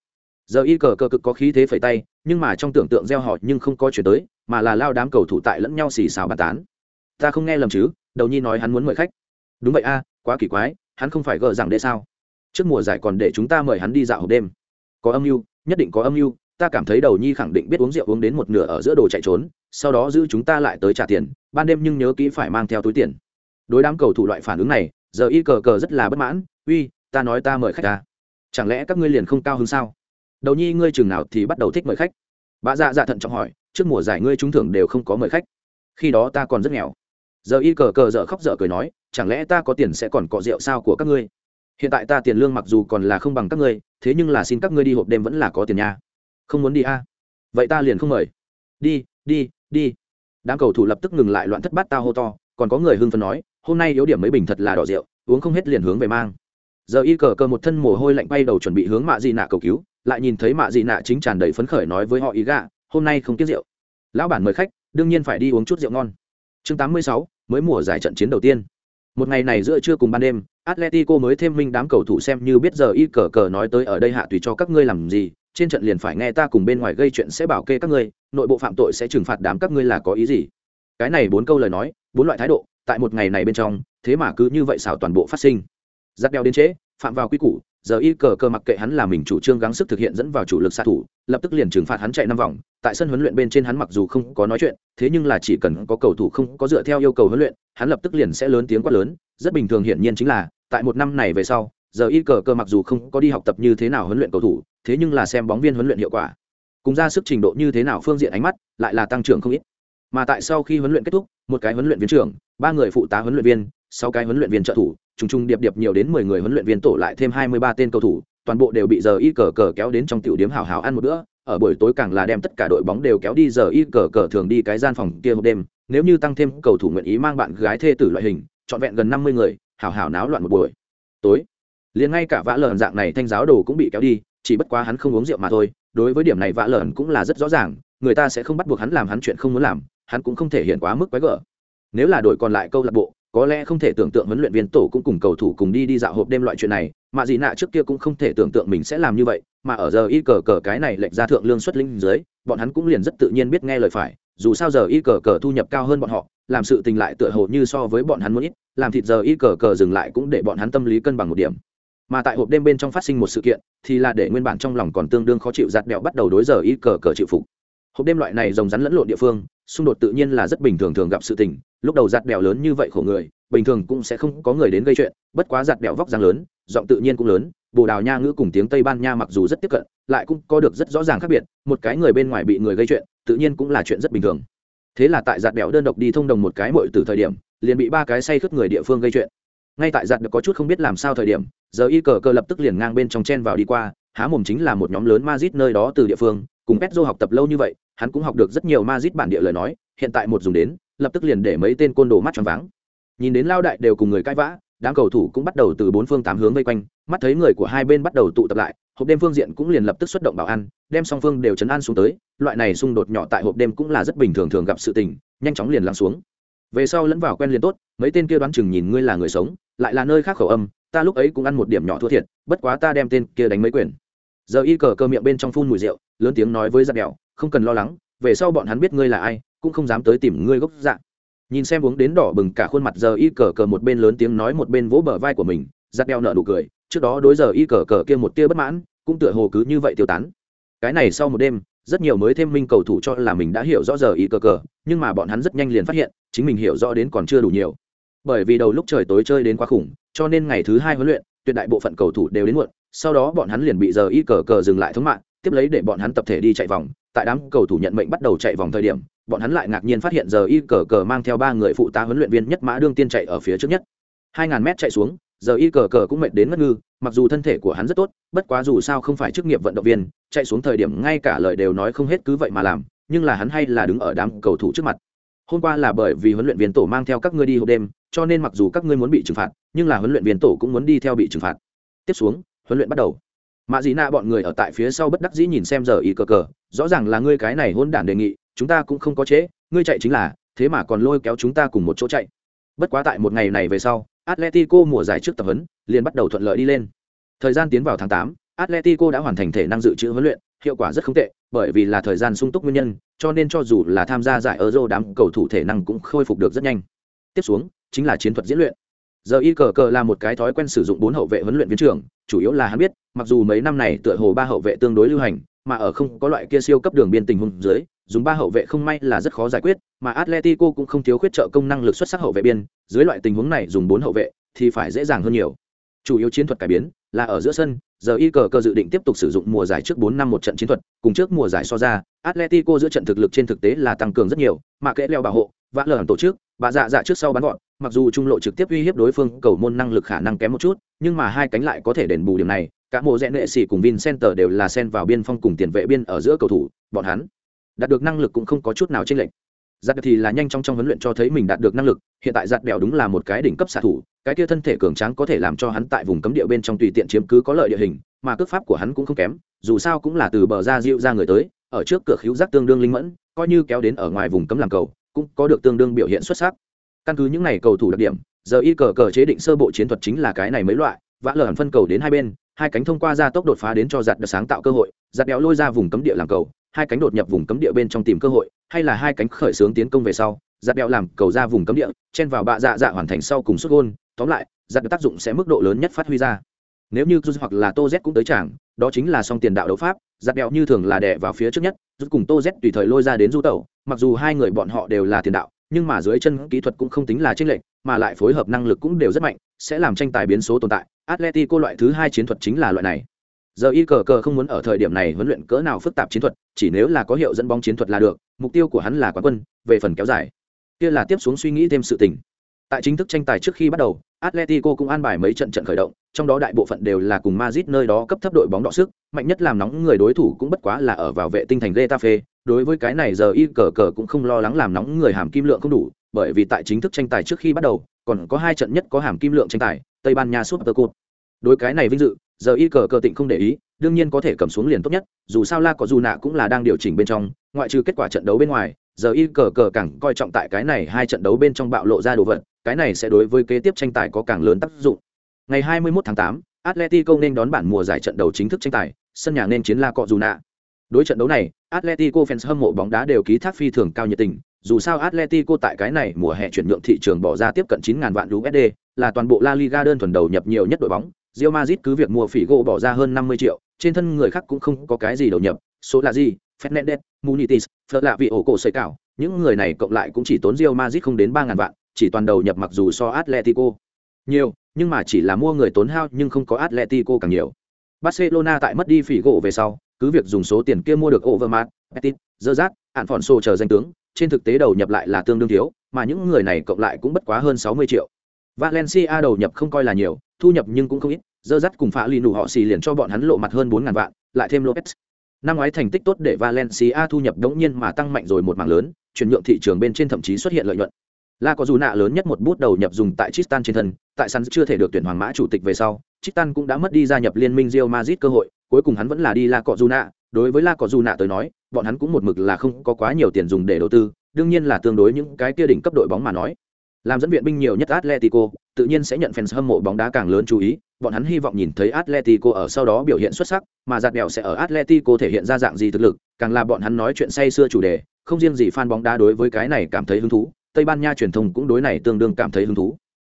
Giờ y cờ cờ cực có khí thế phẩy tay, nhưng mà trong tưởng tượng gieo họ nhưng không có chuyển tới, mà là lao đám cầu thủ tại lẫn nhau xì xào bàn tán. Ta không nghe lầm chứ, đầu nhi nói hắn muốn mời khách. Đúng vậy a, quá kỳ quái, hắn không phải gờ rằng đệ sao? Trước mùa giải còn để chúng ta mời hắn đi dạo hộp đêm. Có âm mưu, nhất định có âm mưu, ta cảm thấy đầu nhi khẳng định biết uống rượu uống đến một nửa ở giữa đồ chạy trốn, sau đó giữ chúng ta lại tới trả tiền, ban đêm nhưng nhớ kỹ phải mang theo túi tiền. Đối đám cầu thủ loại phản ứng này, giờ y cờ cờ rất là bất mãn, uy ta nói ta mời khách ta. Chẳng lẽ các ngươi liền không cao hứng sao? Đầu nhi ngươi chừng nào thì bắt đầu thích mời khách. Bà dạ dạ thận trọng hỏi, trước mùa giải ngươi trúng thưởng đều không có mời khách. Khi đó ta còn rất nghèo. Giờ y cờ cờ dở khóc dở cười nói, chẳng lẽ ta có tiền sẽ còn cọ rượu sao của các ngươi? Hiện tại ta tiền lương mặc dù còn là không bằng các ngươi, thế nhưng là xin các ngươi đi hộp đêm vẫn là có tiền nha. Không muốn đi a? À? vậy ta liền không mời. Đi đi đi. Đám cầu thủ lập tức ngừng lại loạn thất bát tao hô to, còn có người hưng phấn nói, hôm nay yếu điểm mấy bình thật là đỏ rượu, uống không hết liền hướng về mang giờ y cờ cờ một thân mồ hôi lạnh bay đầu chuẩn bị hướng mạ dị nạ cầu cứu lại nhìn thấy mạ dị nạ chính tràn đầy phấn khởi nói với họ ý gà, hôm nay không tiếc rượu. Lão bản mời khách đương nhiên phải đi uống chút rượu ngon. Chương 86, mới mùa giải trận chiến đầu tiên. Một ngày này giữa trưa cùng ban đêm atletico mới thêm minh đám cầu thủ xem như biết giờ y cờ cờ nói tới ở đây hạ tùy cho các ngươi làm gì trên trận liền phải nghe ta cùng bên ngoài gây chuyện sẽ bảo kê các ngươi nội bộ phạm tội sẽ trừng phạt đám các ngươi là có ý gì? Cái này bốn câu lời nói bốn loại thái độ tại một ngày này bên trong thế mà cứ như vậy xảo toàn bộ phát sinh giặc đeo đến chế, phạm vào quy củ giờ y cờ cờ mặc kệ hắn là mình chủ trương gắng sức thực hiện dẫn vào chủ lực xạ thủ lập tức liền trừng phạt hắn chạy năm vòng. Tại sân huấn luyện bên trên hắn mặc dù không có nói chuyện thế nhưng là chỉ cần có cầu thủ không có dựa theo yêu cầu huấn luyện hắn lập tức liền sẽ lớn tiếng quát lớn. Rất bình thường hiển nhiên chính là tại một năm này về sau giờ y cờ cờ mặc dù không có đi học tập như thế nào huấn luyện cầu thủ thế nhưng là xem bóng viên huấn luyện hiệu quả. Cùng ra sức trình độ như thế nào phương diện ánh mắt lại là tăng trưởng không ít. Mà tại sau khi huấn luyện kết thúc một cái huấn luyện viên trưởng ba người phụ tá huấn luyện viên sáu cái huấn luyện viên trợ thủ, trùng trùng điệp điệp nhiều đến mười người huấn luyện viên tổ lại thêm hai mươi ba tên cầu thủ, toàn bộ đều bị giờ y cờ cờ kéo đến trong tiểu điếm hào hào ăn một bữa. Ở buổi tối càng là đem tất cả đội bóng đều kéo đi giờ y cờ cờ thường đi cái gian phòng kia một đêm. Nếu như tăng thêm cầu thủ nguyện ý mang bạn gái thê tử loại hình, trọn vẹn gần năm mươi người, hào hào náo loạn một buổi. Tối, liền ngay cả vã lợn dạng này thanh giáo đồ cũng bị kéo đi, chỉ bất quá hắn không uống rượu mà thôi. Đối với điểm này vã lợn cũng là rất rõ ràng, người ta sẽ không bắt buộc hắn làm hắn chuyện không muốn làm, hắn cũng không thể hiện quá mức quái gở. Nếu là đội còn lại câu lạc bộ có lẽ không thể tưởng tượng huấn luyện viên tổ cũng cùng cầu thủ cùng đi đi dạo hộp đêm loại chuyện này, mà gì nạ trước kia cũng không thể tưởng tượng mình sẽ làm như vậy, mà ở giờ y cờ cờ cái này lệnh ra thượng lương xuất linh dưới, bọn hắn cũng liền rất tự nhiên biết nghe lời phải, dù sao giờ y cờ cờ thu nhập cao hơn bọn họ, làm sự tình lại tựa hồ như so với bọn hắn muốn ít, làm thịt giờ y cờ cờ dừng lại cũng để bọn hắn tâm lý cân bằng một điểm. Mà tại hộp đêm bên trong phát sinh một sự kiện, thì là để nguyên bản trong lòng còn tương đương khó chịu giặt đẹo bắt đầu đối giờ y cờ cờ chịu phục. Hộp đêm loại này rồng rắn lẫn lộn địa phương, xung đột tự nhiên là rất bình thường thường gặp sự tình lúc đầu giặt bèo lớn như vậy khổ người, bình thường cũng sẽ không có người đến gây chuyện, bất quá giặt bèo vóc dáng lớn, giọng tự nhiên cũng lớn, bồ đào nha ngữ cùng tiếng tây ban nha mặc dù rất tiếp cận, lại cũng có được rất rõ ràng khác biệt, một cái người bên ngoài bị người gây chuyện, tự nhiên cũng là chuyện rất bình thường. Thế là tại giặt bèo đơn độc đi thông đồng một cái mội từ thời điểm, liền bị ba cái say khướt người địa phương gây chuyện. Ngay tại giặt được có chút không biết làm sao thời điểm, giờ y cờ cơ lập tức liền ngang bên trong chen vào đi qua, há mồm chính là một nhóm lớn mazit nơi đó từ địa phương, cùng petro học tập lâu như vậy, hắn cũng học được rất nhiều mazit bản địa lời nói, hiện tại một dùng đến lập tức liền để mấy tên côn đồ mắt tròn váng. Nhìn đến lao đại đều cùng người cãi vã, đám cầu thủ cũng bắt đầu từ bốn phương tám hướng vây quanh, mắt thấy người của hai bên bắt đầu tụ tập lại, hộp đêm phương diện cũng liền lập tức xuất động bảo an, đem song phương đều chấn an xuống tới, loại này xung đột nhỏ tại hộp đêm cũng là rất bình thường thường gặp sự tình, nhanh chóng liền lắng xuống. Về sau lẫn vào quen liền tốt, mấy tên kia đoán chừng nhìn ngươi là người sống, lại là nơi khác khẩu âm, ta lúc ấy cũng ăn một điểm nhỏ thua thiệt, bất quá ta đem tên kia đánh mấy quyền. Giờ y cờ cơ miệng bên trong phun mùi rượu, lớn tiếng nói với giặc đèo, không cần lo lắng, về sau bọn hắn biết ngươi là ai cũng không dám tới tìm ngươi gốc dạng nhìn xem uống đến đỏ bừng cả khuôn mặt giờ y cờ cờ một bên lớn tiếng nói một bên vỗ bờ vai của mình giặc đeo nợ nụ cười, trước đó đối giờ y cờ cờ kia một tia bất mãn, cũng tựa hồ cứ như vậy tiêu tán. Cái này sau một đêm, rất nhiều mới thêm minh cầu thủ cho là mình đã hiểu rõ giờ y cờ cờ, nhưng mà bọn hắn rất nhanh liền phát hiện, chính mình hiểu rõ đến còn chưa đủ nhiều. Bởi vì đầu lúc trời tối chơi đến quá khủng, cho nên ngày thứ hai huấn luyện, tuyệt đại bộ phận cầu thủ đều đến muộn, sau đó bọn hắn liền bị giờ y cờ cờ dừng lại thống mạng, tiếp lấy để bọn hắn tập thể đi chạy vòng, tại đám cầu thủ nhận mệnh bắt đầu chạy vòng thời điểm bọn hắn lại ngạc nhiên phát hiện giờ y cờ cờ mang theo ba người phụ tá huấn luyện viên nhất mã đương tiên chạy ở phía trước nhất. Hai ngàn mét chạy xuống, giờ y cờ cờ cũng mệt đến ngất ngư, mặc dù thân thể của hắn rất tốt, bất quá dù sao không phải chức nghiệp vận động viên, chạy xuống thời điểm ngay cả lời đều nói không hết cứ vậy mà làm, nhưng là hắn hay là đứng ở đám cầu thủ trước mặt. Hôm qua là bởi vì huấn luyện viên tổ mang theo các ngươi đi hộp đêm, cho nên mặc dù các ngươi muốn bị trừng phạt, nhưng là huấn luyện viên tổ cũng muốn đi theo bị trừng phạt. Tiếp xuống, huấn luyện bắt đầu. Mạ dị nạ bọn người ở tại phía sau bất đắc dĩ nhìn xem giờ y cờ cờ, rõ ràng là ngươi cái này hôn đản đề nghị chúng ta cũng không có chế, ngươi chạy chính là thế mà còn lôi kéo chúng ta cùng một chỗ chạy. Bất quá tại một ngày này về sau atletico mùa giải trước tập huấn liền bắt đầu thuận lợi đi lên. Thời gian tiến vào tháng tám atletico đã hoàn thành thể năng dự trữ huấn luyện hiệu quả rất không tệ bởi vì là thời gian sung túc nguyên nhân cho nên cho dù là tham gia giải euro đám cầu thủ thể năng cũng khôi phục được rất nhanh. Tiếp xuống chính là chiến thuật diễn luyện. Giờ y cờ cờ là một cái thói quen sử dụng bốn hậu vệ huấn luyện viên trưởng chủ yếu là hắn biết mặc dù mấy năm này tựa hồ ba hậu vệ tương đối lưu hành mà ở không có loại kia siêu cấp đường biên tình huống dưới, dùng ba hậu vệ không may là rất khó giải quyết, mà atletico cũng không thiếu khuyết trợ công năng lực xuất sắc hậu vệ biên, dưới loại tình huống này dùng bốn hậu vệ thì phải dễ dàng hơn nhiều. Chủ yếu chiến thuật cải biến là ở giữa sân, giờ y cờ cơ dự định tiếp tục sử dụng mùa giải trước bốn năm một trận chiến thuật, cùng trước mùa giải so ra, atletico giữa trận thực lực trên thực tế là tăng cường rất nhiều, mà kẽ leo bảo hộ, vã lờ tổ chức, bà dạ dạ trước sau bắn gọn, mặc dù trung lộ trực tiếp uy hiếp đối phương, cầu môn năng lực khả năng kém một chút, nhưng mà hai cánh lại có thể đền bù điểm này cả mùa rẽ nệ xỉ cùng vincenter đều là sen vào biên phong cùng tiền vệ biên ở giữa cầu thủ, bọn hắn đạt được năng lực cũng không có chút nào chênh lệch. Giặt thì là nhanh chóng trong huấn luyện cho thấy mình đạt được năng lực, hiện tại giặt bèo đúng là một cái đỉnh cấp xạ thủ, cái kia thân thể cường tráng có thể làm cho hắn tại vùng cấm địa bên trong tùy tiện chiếm cứ có lợi địa hình, mà cước pháp của hắn cũng không kém, dù sao cũng là từ bờ ra dịu ra người tới, ở trước cửa khíu giác tương đương linh mẫn, coi như kéo đến ở ngoài vùng cấm làm cầu, cũng có được tương đương biểu hiện xuất sắc. Căn cứ những này cầu thủ đặc điểm, giờ y cờ cờ chế định sơ bộ chiến thuật chính là cái này mấy loại, vã lờ hẳn phân cầu đến hai bên hai cánh thông qua ra tốc đột phá đến cho giặt được sáng tạo cơ hội giặt béo lôi ra vùng cấm địa làm cầu hai cánh đột nhập vùng cấm địa bên trong tìm cơ hội hay là hai cánh khởi xướng tiến công về sau giặt béo làm cầu ra vùng cấm địa chen vào bạ dạ dạ hoàn thành sau cùng xuất gôn tóm lại giặt được tác dụng sẽ mức độ lớn nhất phát huy ra. Nếu như Juz hoặc là Tô Z cũng tới chẳng, đó chính là song tiền đạo đấu pháp, giặt đèo như thường là đè vào phía trước nhất, rút cùng Tô Z tùy thời lôi ra đến du tẩu, mặc dù hai người bọn họ đều là tiền đạo, nhưng mà dưới chân kỹ thuật cũng không tính là chênh lệch, mà lại phối hợp năng lực cũng đều rất mạnh, sẽ làm tranh tài biến số tồn tại, Atletico loại thứ hai chiến thuật chính là loại này. Giờ y cờ cờ không muốn ở thời điểm này huấn luyện cỡ nào phức tạp chiến thuật, chỉ nếu là có hiệu dẫn bóng chiến thuật là được, mục tiêu của hắn là quán quân, về phần kéo dài. Kia là tiếp xuống suy nghĩ thêm sự tình. Tại chính thức tranh tài trước khi bắt đầu, Atletico cũng an bài mấy trận trận khởi động, trong đó đại bộ phận đều là cùng Madrid nơi đó cấp thấp đội bóng đọ sức, mạnh nhất làm nóng người đối thủ cũng bất quá là ở vào vệ tinh thành Getafe, đối với cái này giờ y cờ cờ cũng không lo lắng làm nóng người hàm kim lượng không đủ, bởi vì tại chính thức tranh tài trước khi bắt đầu, còn có hai trận nhất có hàm kim lượng tranh tài, Tây Ban Nha Super Cup. Đối cái này vinh dự, giờ y cờ cờ tịnh không để ý, đương nhiên có thể cầm xuống liền tốt nhất, dù sao La có dù nạ cũng là đang điều chỉnh bên trong, ngoại trừ kết quả trận đấu bên ngoài, giờ y cờ cờ càng coi trọng tại cái này hai trận đấu bên trong bạo lộ ra đồ vật, cái này sẽ đối với kế tiếp tranh tài có càng lớn tác dụng. Ngày 21 tháng 8, Atletico nên đón bản mùa giải trận đầu chính thức tranh tài, sân nhà nên chiến La Cọ Dù Nạ. Đối trận đấu này, Atletico fans hâm mộ bóng đá đều ký thác phi thường cao nhiệt tình, dù sao Atletico tại cái này mùa hè chuyển nhượng thị trường bỏ ra tiếp cận 9000 vạn USD, là toàn bộ La Liga đơn thuần đầu nhập nhiều nhất đội bóng. Real Madrid cứ việc mua phỉ gỗ bỏ ra hơn 50 triệu, trên thân người khác cũng không có cái gì đầu nhập, số là gì, Fernandes, Munitis, Fleur lạ vị ổ cổ sợi cảo, những người này cộng lại cũng chỉ tốn Real Madrid không đến 3000 vạn, chỉ toàn đầu nhập mặc dù so Atletico nhiều, nhưng mà chỉ là mua người tốn hao nhưng không có Atletico càng nhiều. Barcelona tại mất đi phỉ gỗ về sau, cứ việc dùng số tiền kia mua được Overmars, Petit, Gerrard, Alfonso chờ danh tướng, trên thực tế đầu nhập lại là tương đương thiếu, mà những người này cộng lại cũng bất quá hơn 60 triệu. Valencia đầu nhập không coi là nhiều, thu nhập nhưng cũng không ít, Gerrard cùng Phá lì nụ họ xì liền cho bọn hắn lộ mặt hơn 4000 vạn, lại thêm Lopez. Năm ngoái thành tích tốt để Valencia thu nhập đống nhiên mà tăng mạnh rồi một mảng lớn, chuyển nhượng thị trường bên trên thậm chí xuất hiện lợi nhuận. La có dù nạ lớn nhất một bút đầu nhập dùng tại Tristan trên thân, tại sân chưa thể được tuyển hoàng mã chủ tịch về sau, Tristan cũng đã mất đi gia nhập liên minh Real Madrid cơ hội, cuối cùng hắn vẫn là đi La Cọ dù nạ, đối với La Cọ dù nạ tới nói, bọn hắn cũng một mực là không có quá nhiều tiền dùng để đầu tư, đương nhiên là tương đối những cái kia đỉnh cấp đội bóng mà nói. Làm dẫn viện binh nhiều nhất Atletico, tự nhiên sẽ nhận fans hâm mộ bóng đá càng lớn chú ý, bọn hắn hy vọng nhìn thấy Atletico ở sau đó biểu hiện xuất sắc, mà giạt bèo sẽ ở Atletico thể hiện ra dạng gì thực lực, càng là bọn hắn nói chuyện say xưa chủ đề, không riêng gì fan bóng đá đối với cái này cảm thấy hứng thú, Tây Ban Nha truyền thông cũng đối này tương đương cảm thấy hứng thú.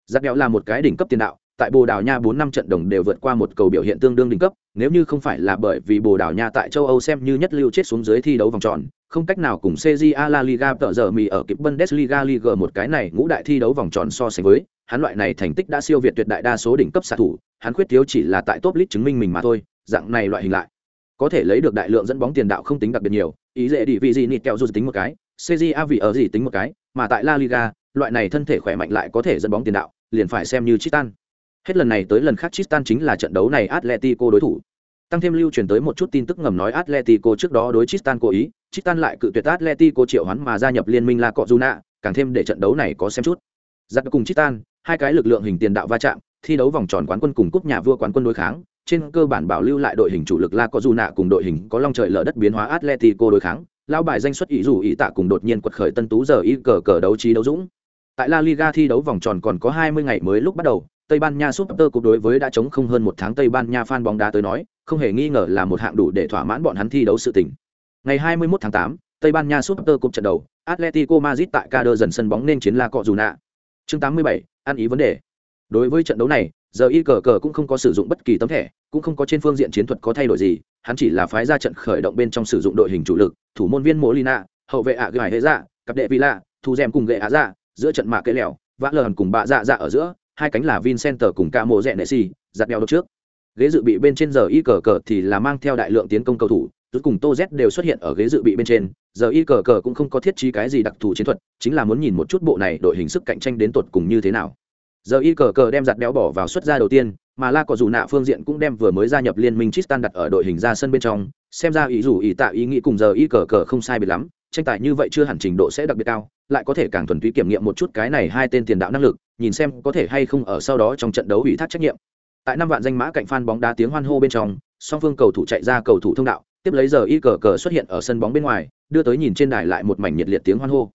Giạt Bèo là một cái đỉnh cấp tiền đạo, tại Bồ Đào Nha 4 năm trận đồng đều vượt qua một cầu biểu hiện tương đương đỉnh cấp, nếu như không phải là bởi vì Bồ Đào Nha tại châu Âu xem như nhất lưu chết xuống dưới thi đấu vòng tròn, không cách nào cùng CJA La Liga tợ giờ mì ở kịp Bundesliga Liga một cái này ngũ đại thi đấu vòng tròn so sánh với, hắn loại này thành tích đã siêu việt tuyệt đại đa số đỉnh cấp xạ thủ, hắn khuyết thiếu chỉ là tại top list chứng minh mình mà thôi, dạng này loại hình lại có thể lấy được đại lượng dẫn bóng tiền đạo không tính đặc biệt nhiều, ý dễ đi vị gì nịt kẹo dù tính một cái, CJA vì ở gì tính một cái, mà tại La Liga, loại này thân thể khỏe mạnh lại có thể dẫn bóng tiền đạo, liền phải xem như Tristan. Hết lần này tới lần khác Tristan chính là trận đấu này Atletico đối thủ. Tăng thêm lưu truyền tới một chút tin tức ngầm nói Atletico trước đó đối Tristan cố ý, Tristan lại cự tuyệt Atletico triệu hoán mà gia nhập liên minh La Cojuna, càng thêm để trận đấu này có xem chút. Giật cùng Tristan, hai cái lực lượng hình tiền đạo va chạm, thi đấu vòng tròn quán quân cùng cúp nhà vua quán quân đối kháng, trên cơ bản bảo lưu lại đội hình chủ lực La Cojuna cùng đội hình có long trời lở đất biến hóa Atletico đối kháng, lão bài danh xuất ý dù ý tạ cùng đột nhiên quật khởi tân tú giờ ý cờ cờ đấu trí đấu dũng. Tại la liga thi đấu vòng tròn còn có 20 ngày mới lúc bắt đầu tây ban nha super cup đối với đã chống không hơn một tháng tây ban nha fan bóng đá tới nói không hề nghi ngờ là một hạng đủ để thỏa mãn bọn hắn thi đấu sự tình ngày 21 tháng 8, tây ban nha super cup trận đầu atletico madrid tại Cadơ dần sân bóng nên chiến la cọ dù nạ chương 87, ăn ý vấn đề. Đối với trận đấu này giờ y cờ cờ cũng không có sử dụng bất kỳ tấm thẻ cũng không có trên phương diện chiến thuật có thay đổi gì hắn chỉ là phái ra trận khởi động bên trong sử dụng đội hình chủ lực thủ môn viên molina hậu vệ ạ Gải hệ dạ cặp đệ villa thu dèm cùng gệ á dạ giữa trận mạ kế lèo vã lờ cùng bạ dạ dạ ở giữa hai cánh là vincenter cùng ca mộ rẽ nệ si, giặt đeo đ trước. Ghế dự bị bên trên giờ y cờ cờ thì là mang theo đại lượng tiến công cầu thủ rút cùng tô z đều xuất hiện ở ghế dự bị bên trên, giờ y cờ cờ cũng không có thiết trí cái gì đặc thù chiến thuật, chính là muốn nhìn một chút bộ này đội hình sức cạnh tranh đến tột cùng như thế nào. Giờ y cờ cờ đem giặt béo bỏ vào xuất ra đầu tiên, mà la có dù nạ phương diện cũng đem vừa mới gia nhập liên minh Tristan đặt ở đội hình ra sân bên trong, xem ra ý dù ý tạ ý nghĩ cùng giờ y cờ cờ không sai biệt lắm, tranh tài như vậy chưa hẳn trình độ sẽ đặc biệt cao, lại có thể càng thuần túy kiểm nghiệm một chút cái này hai tên tiền đạo năng lực, nhìn xem có thể hay không ở sau đó trong trận đấu ủy thác trách nhiệm. Tại năm vạn danh mã cạnh phan bóng đá tiếng hoan hô bên trong, song phương cầu thủ chạy ra cầu thủ thông đạo tiếp lấy giờ y cờ cờ xuất hiện ở sân bóng bên ngoài đưa tới nhìn trên đài lại một mảnh nhiệt liệt tiếng hoan hô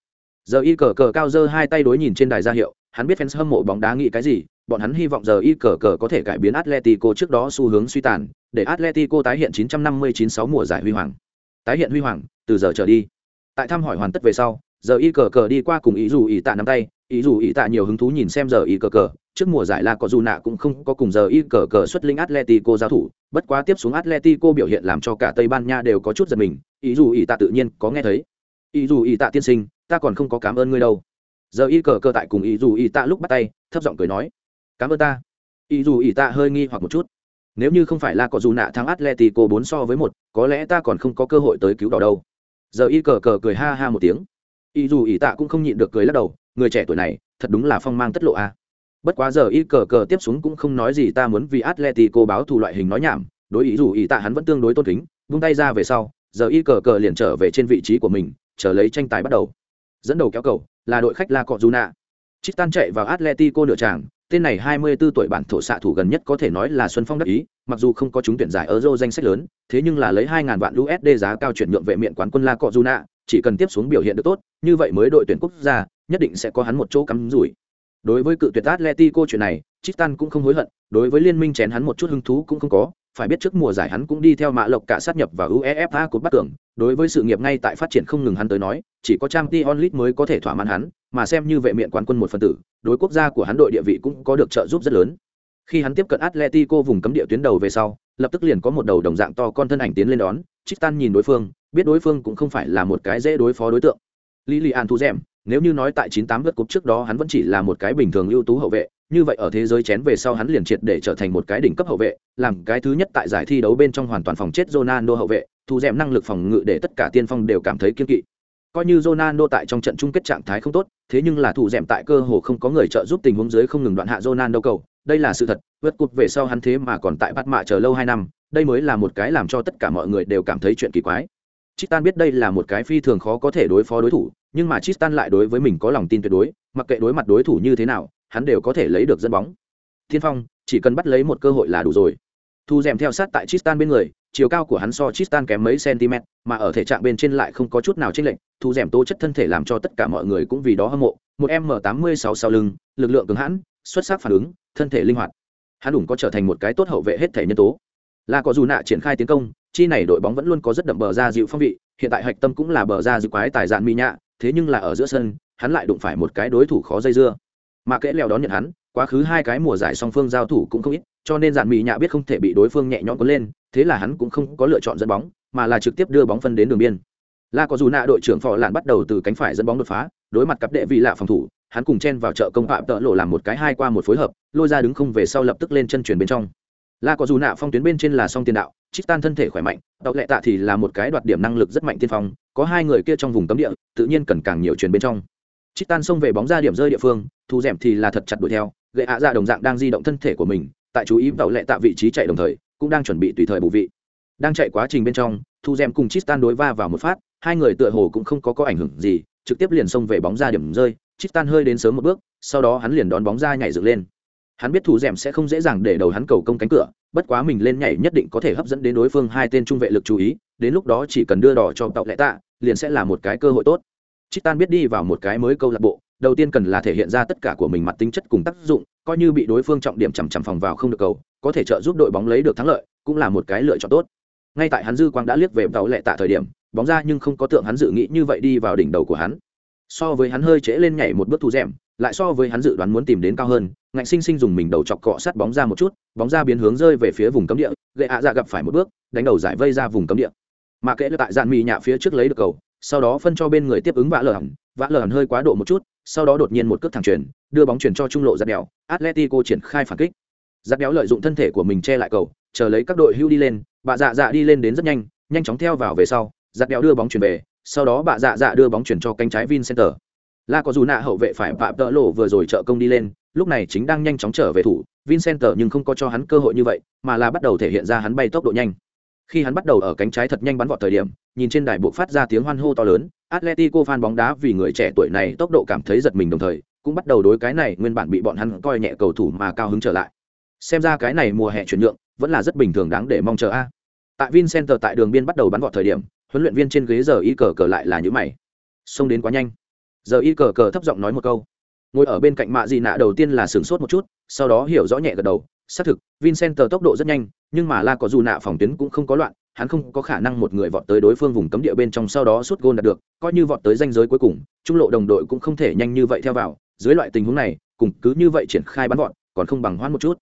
giờ y cờ cờ cao dơ hai tay đối nhìn trên đài ra hiệu hắn biết fans hâm mộ bóng đá nghĩ cái gì, bọn hắn hy vọng giờ y cờ cờ có thể cải biến Atletico trước đó xu hướng suy tàn, để Atletico tái hiện 959-6 mùa giải huy hoàng. Tái hiện huy hoàng, từ giờ trở đi. Tại thăm hỏi hoàn tất về sau, giờ y cờ cờ đi qua cùng ý dù ý tạ nắm tay, ý dù ý tạ nhiều hứng thú nhìn xem giờ y cờ cờ, trước mùa giải là có dù nạ cũng không có cùng giờ y cờ cờ xuất linh Atletico giao thủ, bất quá tiếp xuống Atletico biểu hiện làm cho cả Tây Ban Nha đều có chút giật mình, ý dù ý tạ tự nhiên có nghe thấy. Ý dù ý tạ tiên sinh, ta còn không có cảm ơn ngươi đâu. Giờ y cờ cờ tại cùng ý dù y tạ lúc bắt tay thấp giọng cười nói cảm ơn ta. Ý dù ý tạ hơi nghi hoặc một chút. Nếu như không phải là có dù nạ thắng atletico bốn so với một có lẽ ta còn không có cơ hội tới cứu đỏ đâu. Giờ y cờ cờ cười ha ha một tiếng ý dù ý tạ cũng không nhịn được cười lắc đầu người trẻ tuổi này thật đúng là phong mang tất lộ a. Bất quá giờ y cờ cờ tiếp xuống cũng không nói gì ta muốn vì atletico báo thù loại hình nói nhảm đối ý dù ý tạ hắn vẫn tương đối tôn kính vung tay ra về sau giờ y cờ cờ liền trở về trên vị trí của mình chờ lấy tranh tài bắt đầu. Dẫn đầu kéo cầu là đội khách la cọ dù nạ Chitan chạy vào Atletico nửa tràng, tên này 24 tuổi bản thổ xạ thủ gần nhất có thể nói là Xuân Phong đắc ý, mặc dù không có chúng tuyển giải Euro danh sách lớn, thế nhưng là lấy 2000 vạn USD giá cao chuyển nhượng vệ miện quán quân La Cojuna, chỉ cần tiếp xuống biểu hiện được tốt, như vậy mới đội tuyển quốc gia, nhất định sẽ có hắn một chỗ cắm rủi. Đối với cự tuyệt Atletico chuyện này, Tristan cũng không hối hận, đối với liên minh chén hắn một chút hứng thú cũng không có, phải biết trước mùa giải hắn cũng đi theo mã lộc cả sát nhập vào UEFA của bắt Cường, đối với sự nghiệp ngay tại phát triển không ngừng hắn tới nói, chỉ có Champions League mới có thể thỏa mãn hắn, mà xem như vệ miện quán quân một phần tử, đối quốc gia của hắn đội địa vị cũng có được trợ giúp rất lớn. Khi hắn tiếp cận Atletico vùng cấm địa tuyến đầu về sau, lập tức liền có một đầu đồng dạng to con thân ảnh tiến lên đón, Tristan nhìn đối phương, biết đối phương cũng không phải là một cái dễ đối phó đối tượng. Lý Lian Thu Dẻm, nếu như nói tại 98 vượt cúp trước đó hắn vẫn chỉ là một cái bình thường ưu tú hậu vệ, như vậy ở thế giới chén về sau hắn liền triệt để trở thành một cái đỉnh cấp hậu vệ, làm cái thứ nhất tại giải thi đấu bên trong hoàn toàn phòng chết Ronaldo hậu vệ, thu dẻm năng lực phòng ngự để tất cả tiên phong đều cảm thấy kiêng kỵ. Coi như Ronaldo tại trong trận chung kết trạng thái không tốt, thế nhưng là thủ dẻm tại cơ hồ không có người trợ giúp tình huống dưới không ngừng đoạn hạ Ronaldo cầu, đây là sự thật, vượt cục về sau hắn thế mà còn tại bắt mạ chờ lâu 2 năm, đây mới là một cái làm cho tất cả mọi người đều cảm thấy chuyện kỳ quái. Chitan biết đây là một cái phi thường khó có thể đối phó đối thủ, nhưng mà Chitan lại đối với mình có lòng tin tuyệt đối, mặc kệ đối mặt đối thủ như thế nào, hắn đều có thể lấy được dẫn bóng. Thiên Phong, chỉ cần bắt lấy một cơ hội là đủ rồi. Thu dèm theo sát tại Tristan bên người, chiều cao của hắn so Tristan kém mấy cm, mà ở thể trạng bên trên lại không có chút nào chênh lệch, thu dèm tố chất thân thể làm cho tất cả mọi người cũng vì đó hâm mộ. Một M86 sau lưng, lực lượng cứng hãn, xuất sắc phản ứng, thân thể linh hoạt. Hắn đủ có trở thành một cái tốt hậu vệ hết thể nhân tố. Là có dù nạ triển khai tiến công, chi này đội bóng vẫn luôn có rất đậm bờ ra dịu phong vị, hiện tại hạch tâm cũng là bờ ra dịu quái tài dạn mi nhạ, thế nhưng là ở giữa sân, hắn lại đụng phải một cái đối thủ khó dây dưa. Mà kẽ leo đón nhận hắn quá khứ hai cái mùa giải song phương giao thủ cũng không ít cho nên dạn mỹ nhạ biết không thể bị đối phương nhẹ nhõm có lên thế là hắn cũng không có lựa chọn dẫn bóng mà là trực tiếp đưa bóng phân đến đường biên. La có dù nạ đội trưởng phò lạn bắt đầu từ cánh phải dẫn bóng đột phá đối mặt cặp đệ vị lạ phòng thủ hắn cùng chen vào chợ công phạm tợ lộ làm một cái hai qua một phối hợp lôi ra đứng không về sau lập tức lên chân chuyển bên trong. La có dù nạ phong tuyến bên trên là song tiền đạo Tristan tan thân thể khỏe mạnh Đậu lệ tạ thì là một cái đoạt điểm năng lực rất mạnh tiên phong, có hai người kia trong vùng cấm địa, tự nhiên cần càng nhiều truyền bên trong. Tristan tan xông về bóng ra điểm rơi địa phương, thu dẻm thì là thật chặt đuổi theo, gậy ạ ra đồng dạng đang di động thân thể của mình, tại chú ý vào lệ tạ vị trí chạy đồng thời, cũng đang chuẩn bị tùy thời bù vị. Đang chạy quá trình bên trong, thu dẻm cùng Tristan đối va vào một phát, hai người tựa hồ cũng không có có ảnh hưởng gì, trực tiếp liền xông về bóng ra điểm rơi Tristan hơi đến sớm một bước, sau đó hắn liền đón bóng ra nhảy dựng lên hắn biết thủ dẻm sẽ không dễ dàng để đầu hắn cầu công cánh cửa bất quá mình lên nhảy nhất định có thể hấp dẫn đến đối phương hai tên trung vệ lực chú ý đến lúc đó chỉ cần đưa đỏ cho tạo lệ tạ liền sẽ là một cái cơ hội tốt Chitan biết đi vào một cái mới câu lạc bộ, đầu tiên cần là thể hiện ra tất cả của mình mặt tính chất cùng tác dụng, coi như bị đối phương trọng điểm chằm chằm phòng vào không được cầu, có thể trợ giúp đội bóng lấy được thắng lợi, cũng là một cái lựa chọn tốt. Ngay tại hắn dư quang đã liếc về tàu lệ tạ thời điểm, bóng ra nhưng không có tượng hắn dự nghĩ như vậy đi vào đỉnh đầu của hắn. So với hắn hơi trễ lên nhảy một bước thu rèm, lại so với hắn dự đoán muốn tìm đến cao hơn, ngạnh sinh sinh dùng mình đầu chọc cọ sát bóng ra một chút, bóng ra biến hướng rơi về phía vùng cấm địa, gậy ạ Dạ gặp phải một bước, đánh đầu giải vây ra vùng cấm địa. Mà kệ tại dạn mì nhạ phía trước lấy được cầu, sau đó phân cho bên người tiếp ứng vã lờ hẳn. Vã lờ hẳn hơi quá độ một chút sau đó đột nhiên một cước thẳng chuyển đưa bóng chuyển cho trung lộ giặt đèo. Atletico triển khai phản kích. Giặt đéo lợi dụng thân thể của mình che lại cầu chờ lấy các đội hưu đi lên bà dạ dạ đi lên đến rất nhanh nhanh chóng theo vào về sau giặt đéo đưa bóng chuyển về sau đó bà dạ dạ đưa bóng chuyển cho cánh trái vincenter la có dù nạ hậu vệ phải phạm tợ lộ vừa rồi trợ công đi lên lúc này chính đang nhanh chóng trở về thủ vincent nhưng không có cho hắn cơ hội như vậy mà là bắt đầu thể hiện ra hắn bay tốc độ nhanh khi hắn bắt đầu ở cánh trái thật nhanh bắn vọt thời điểm, nhìn trên đài buộc phát ra tiếng hoan hô to lớn, Atletico fan bóng đá vì người trẻ tuổi này tốc độ cảm thấy giật mình đồng thời, cũng bắt đầu đối cái này nguyên bản bị bọn hắn coi nhẹ cầu thủ mà cao hứng trở lại. Xem ra cái này mùa hè chuyển nhượng vẫn là rất bình thường đáng để mong chờ a. Tại vincent tại đường biên bắt đầu bắn vọt thời điểm, huấn luyện viên trên ghế giờ y cờ cờ lại là những mày. Xông đến quá nhanh. Giờ y cờ cờ thấp giọng nói một câu. Ngồi ở bên cạnh mạ gì nạ đầu tiên là sửng sốt một chút, sau đó hiểu rõ nhẹ gật đầu, xác thực vincent tốc độ rất nhanh nhưng mà la có dù nạ phòng tuyến cũng không có loạn hắn không có khả năng một người vọt tới đối phương vùng cấm địa bên trong sau đó suốt gôn đạt được coi như vọt tới danh giới cuối cùng trung lộ đồng đội cũng không thể nhanh như vậy theo vào. Dưới loại tình huống này cùng cứ như vậy triển khai bắn vọt còn không bằng hoãn một chút.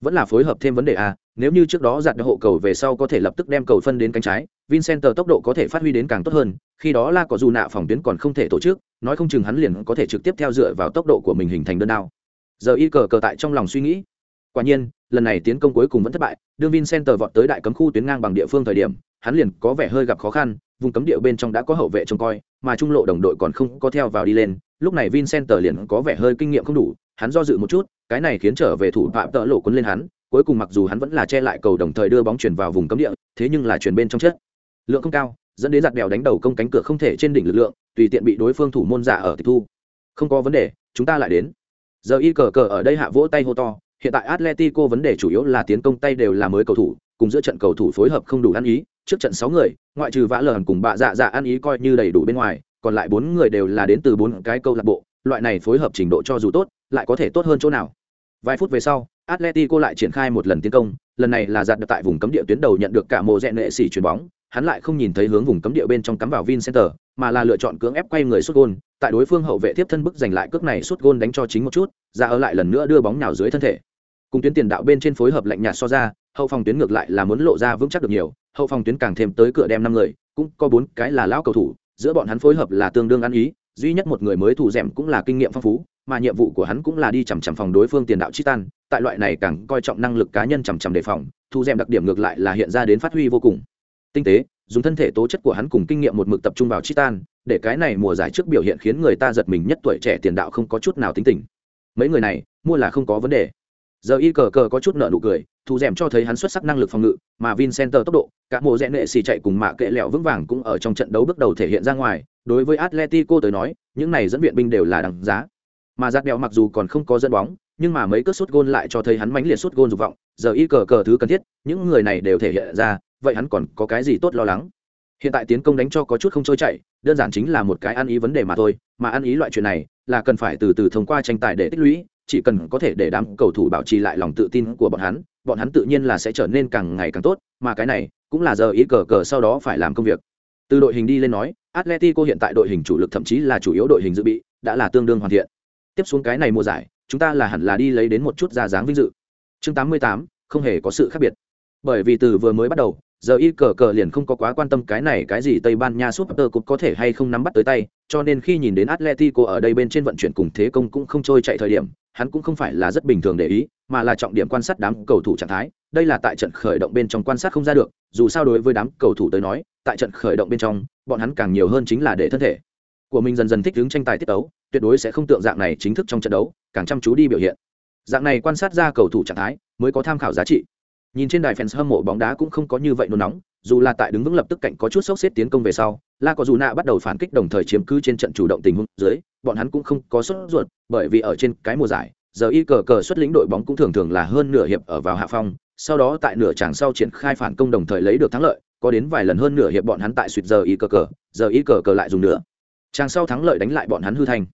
Vẫn là phối hợp thêm vấn đề a nếu như trước đó giặt hộ cầu về sau có thể lập tức đem cầu phân đến cánh trái vincenter tốc độ có thể phát huy đến càng tốt hơn, khi đó la có dù nạ phòng tuyến còn không thể tổ chức, nói không chừng hắn liền có thể trực tiếp theo dựa vào tốc độ của mình hình thành đơn đao. Giờ y cờ cờ tại trong lòng suy nghĩ. Quả nhiên, lần này tiến công cuối cùng vẫn thất bại, đương vincenter vọt tới đại cấm khu tuyến ngang bằng địa phương thời điểm, hắn liền có vẻ hơi gặp khó khăn, vùng cấm địa bên trong đã có hậu vệ trông coi, mà trung lộ đồng đội còn không có theo vào đi lên, lúc này vincenter liền có vẻ hơi kinh nghiệm không đủ, hắn do dự một chút, cái này khiến trở về thủ phạm tợ lộ cuốn lên hắn cuối cùng mặc dù hắn vẫn là che lại cầu đồng thời đưa bóng chuyển vào vùng cấm địa, thế nhưng là chuyển bên trong chất. Lượng không cao, dẫn đến giặt bèo đánh đầu công cánh cửa không thể trên đỉnh lực lượng, tùy tiện bị đối phương thủ môn giả ở tịch thu. Không có vấn đề, chúng ta lại đến. Giờ y cờ cờ ở đây hạ vỗ tay hô to, hiện tại atletico vấn đề chủ yếu là tiến công tay đều là mới cầu thủ, cùng giữa trận cầu thủ phối hợp không đủ ăn ý, trước trận sáu người, ngoại trừ vã lờn cùng bạ dạ dạ ăn ý coi như đầy đủ bên ngoài, còn lại bốn người đều là đến từ bốn cái câu lạc bộ, loại này phối hợp trình độ cho dù tốt, lại có thể tốt hơn chỗ nào? Vài phút về sau atletico lại triển khai một lần tiến công lần này là giặt được tại vùng cấm địa tuyến đầu nhận được cả mồ rẽ nệ xỉ chuyền bóng hắn lại không nhìn thấy hướng vùng cấm địa bên trong cắm vào Vincenter, mà là lựa chọn cưỡng ép quay người sút gôn, tại đối phương hậu vệ tiếp thân bức giành lại cước này sút gôn đánh cho chính một chút, ra ở lại lần nữa đưa bóng nhào dưới thân thể. Cùng tuyến tiền đạo bên trên phối hợp lạnh nhạt so ra, hậu phòng tuyến ngược lại là muốn lộ ra vững chắc được nhiều, hậu phòng tuyến càng thêm tới cửa đem năm người, cũng có bốn cái là lão cầu thủ, giữa bọn hắn phối hợp là tương đương ăn ý, duy nhất một người mới thủ dẻm cũng là kinh nghiệm phong phú, mà nhiệm vụ của hắn cũng là đi chằm chằm phòng đối phương tiền đạo Chitan, tại loại này càng coi trọng năng lực cá nhân chằm chằm đề phòng, Thu dẻm đặc điểm ngược lại là hiện ra đến phát huy vô cùng. Tinh tế, dùng thân thể tố chất của hắn cùng kinh nghiệm một mực tập trung vào Chitan, để cái này mùa giải trước biểu hiện khiến người ta giật mình nhất tuổi trẻ tiền đạo không có chút nào tính tình. Mấy người này, mua là không có vấn đề. Giờ y cờ cờ có chút nợ nụ cười, Thu dẻm cho thấy hắn xuất sắc năng lực phòng ngự, mà Vincenter tốc độ, cả mùa rẽ nệ xì chạy cùng mạ kệ lẹo vững vàng cũng ở trong trận đấu bước đầu thể hiện ra ngoài. Đối với Atletico tới nói, những này dẫn viện binh đều là đằng giá. Mà giặt đèo mặc dù còn không có dẫn bóng, nhưng mà mấy cước sút gôn lại cho thấy hắn mãnh liệt sút gôn dục vọng. Giờ y cờ cờ thứ cần thiết, những người này đều thể hiện ra, vậy hắn còn có cái gì tốt lo lắng? hiện tại tiến công đánh cho có chút không trôi chảy đơn giản chính là một cái ăn ý vấn đề mà thôi mà ăn ý loại chuyện này là cần phải từ từ thông qua tranh tài để tích lũy chỉ cần có thể để đám cầu thủ bảo trì lại lòng tự tin của bọn hắn bọn hắn tự nhiên là sẽ trở nên càng ngày càng tốt mà cái này cũng là giờ ý cờ cờ sau đó phải làm công việc từ đội hình đi lên nói atletico hiện tại đội hình chủ lực thậm chí là chủ yếu đội hình dự bị đã là tương đương hoàn thiện tiếp xuống cái này mùa giải chúng ta là hẳn là đi lấy đến một chút ra dáng vinh dự. Chương 88, không hề có sự khác biệt. Bởi vì từ vừa mới bắt đầu giờ y cờ cờ liền không có quá quan tâm cái này cái gì tây ban nha super cũng có thể hay không nắm bắt tới tay cho nên khi nhìn đến atletico ở đây bên trên vận chuyển cùng thế công cũng không trôi chạy thời điểm hắn cũng không phải là rất bình thường để ý mà là trọng điểm quan sát đám cầu thủ trạng thái. Đây là tại trận khởi động bên trong quan sát không ra được dù sao đối với đám cầu thủ tới nói tại trận khởi động bên trong bọn hắn càng nhiều hơn chính là để thân thể của mình dần dần thích ứng tranh tài tiết đấu tuyệt đối sẽ không tượng dạng này chính thức trong trận đấu càng chăm chú đi biểu hiện dạng này quan sát ra cầu thủ trạng thái mới có tham khảo giá trị Nhìn trên đài fans hâm mộ bóng đá cũng không có như vậy nôn nóng, dù là tại đứng vững lập tức cạnh có chút sốc xếp tiến công về sau, La có dù nạ bắt đầu phản kích đồng thời chiếm cứ trên trận chủ động tình huống dưới, bọn hắn cũng không có sốt ruột, bởi vì ở trên cái mùa giải, giờ y cờ cờ xuất lĩnh đội bóng cũng thường thường là hơn nửa hiệp ở vào hạ phong, sau đó tại nửa tràng sau triển khai phản công đồng thời lấy được thắng lợi, có đến vài lần hơn nửa hiệp bọn hắn tại suýt giờ y cờ cờ, giờ y cờ cờ lại dùng nữa. tràng sau thắng lợi đánh lại bọn hắn hư thành.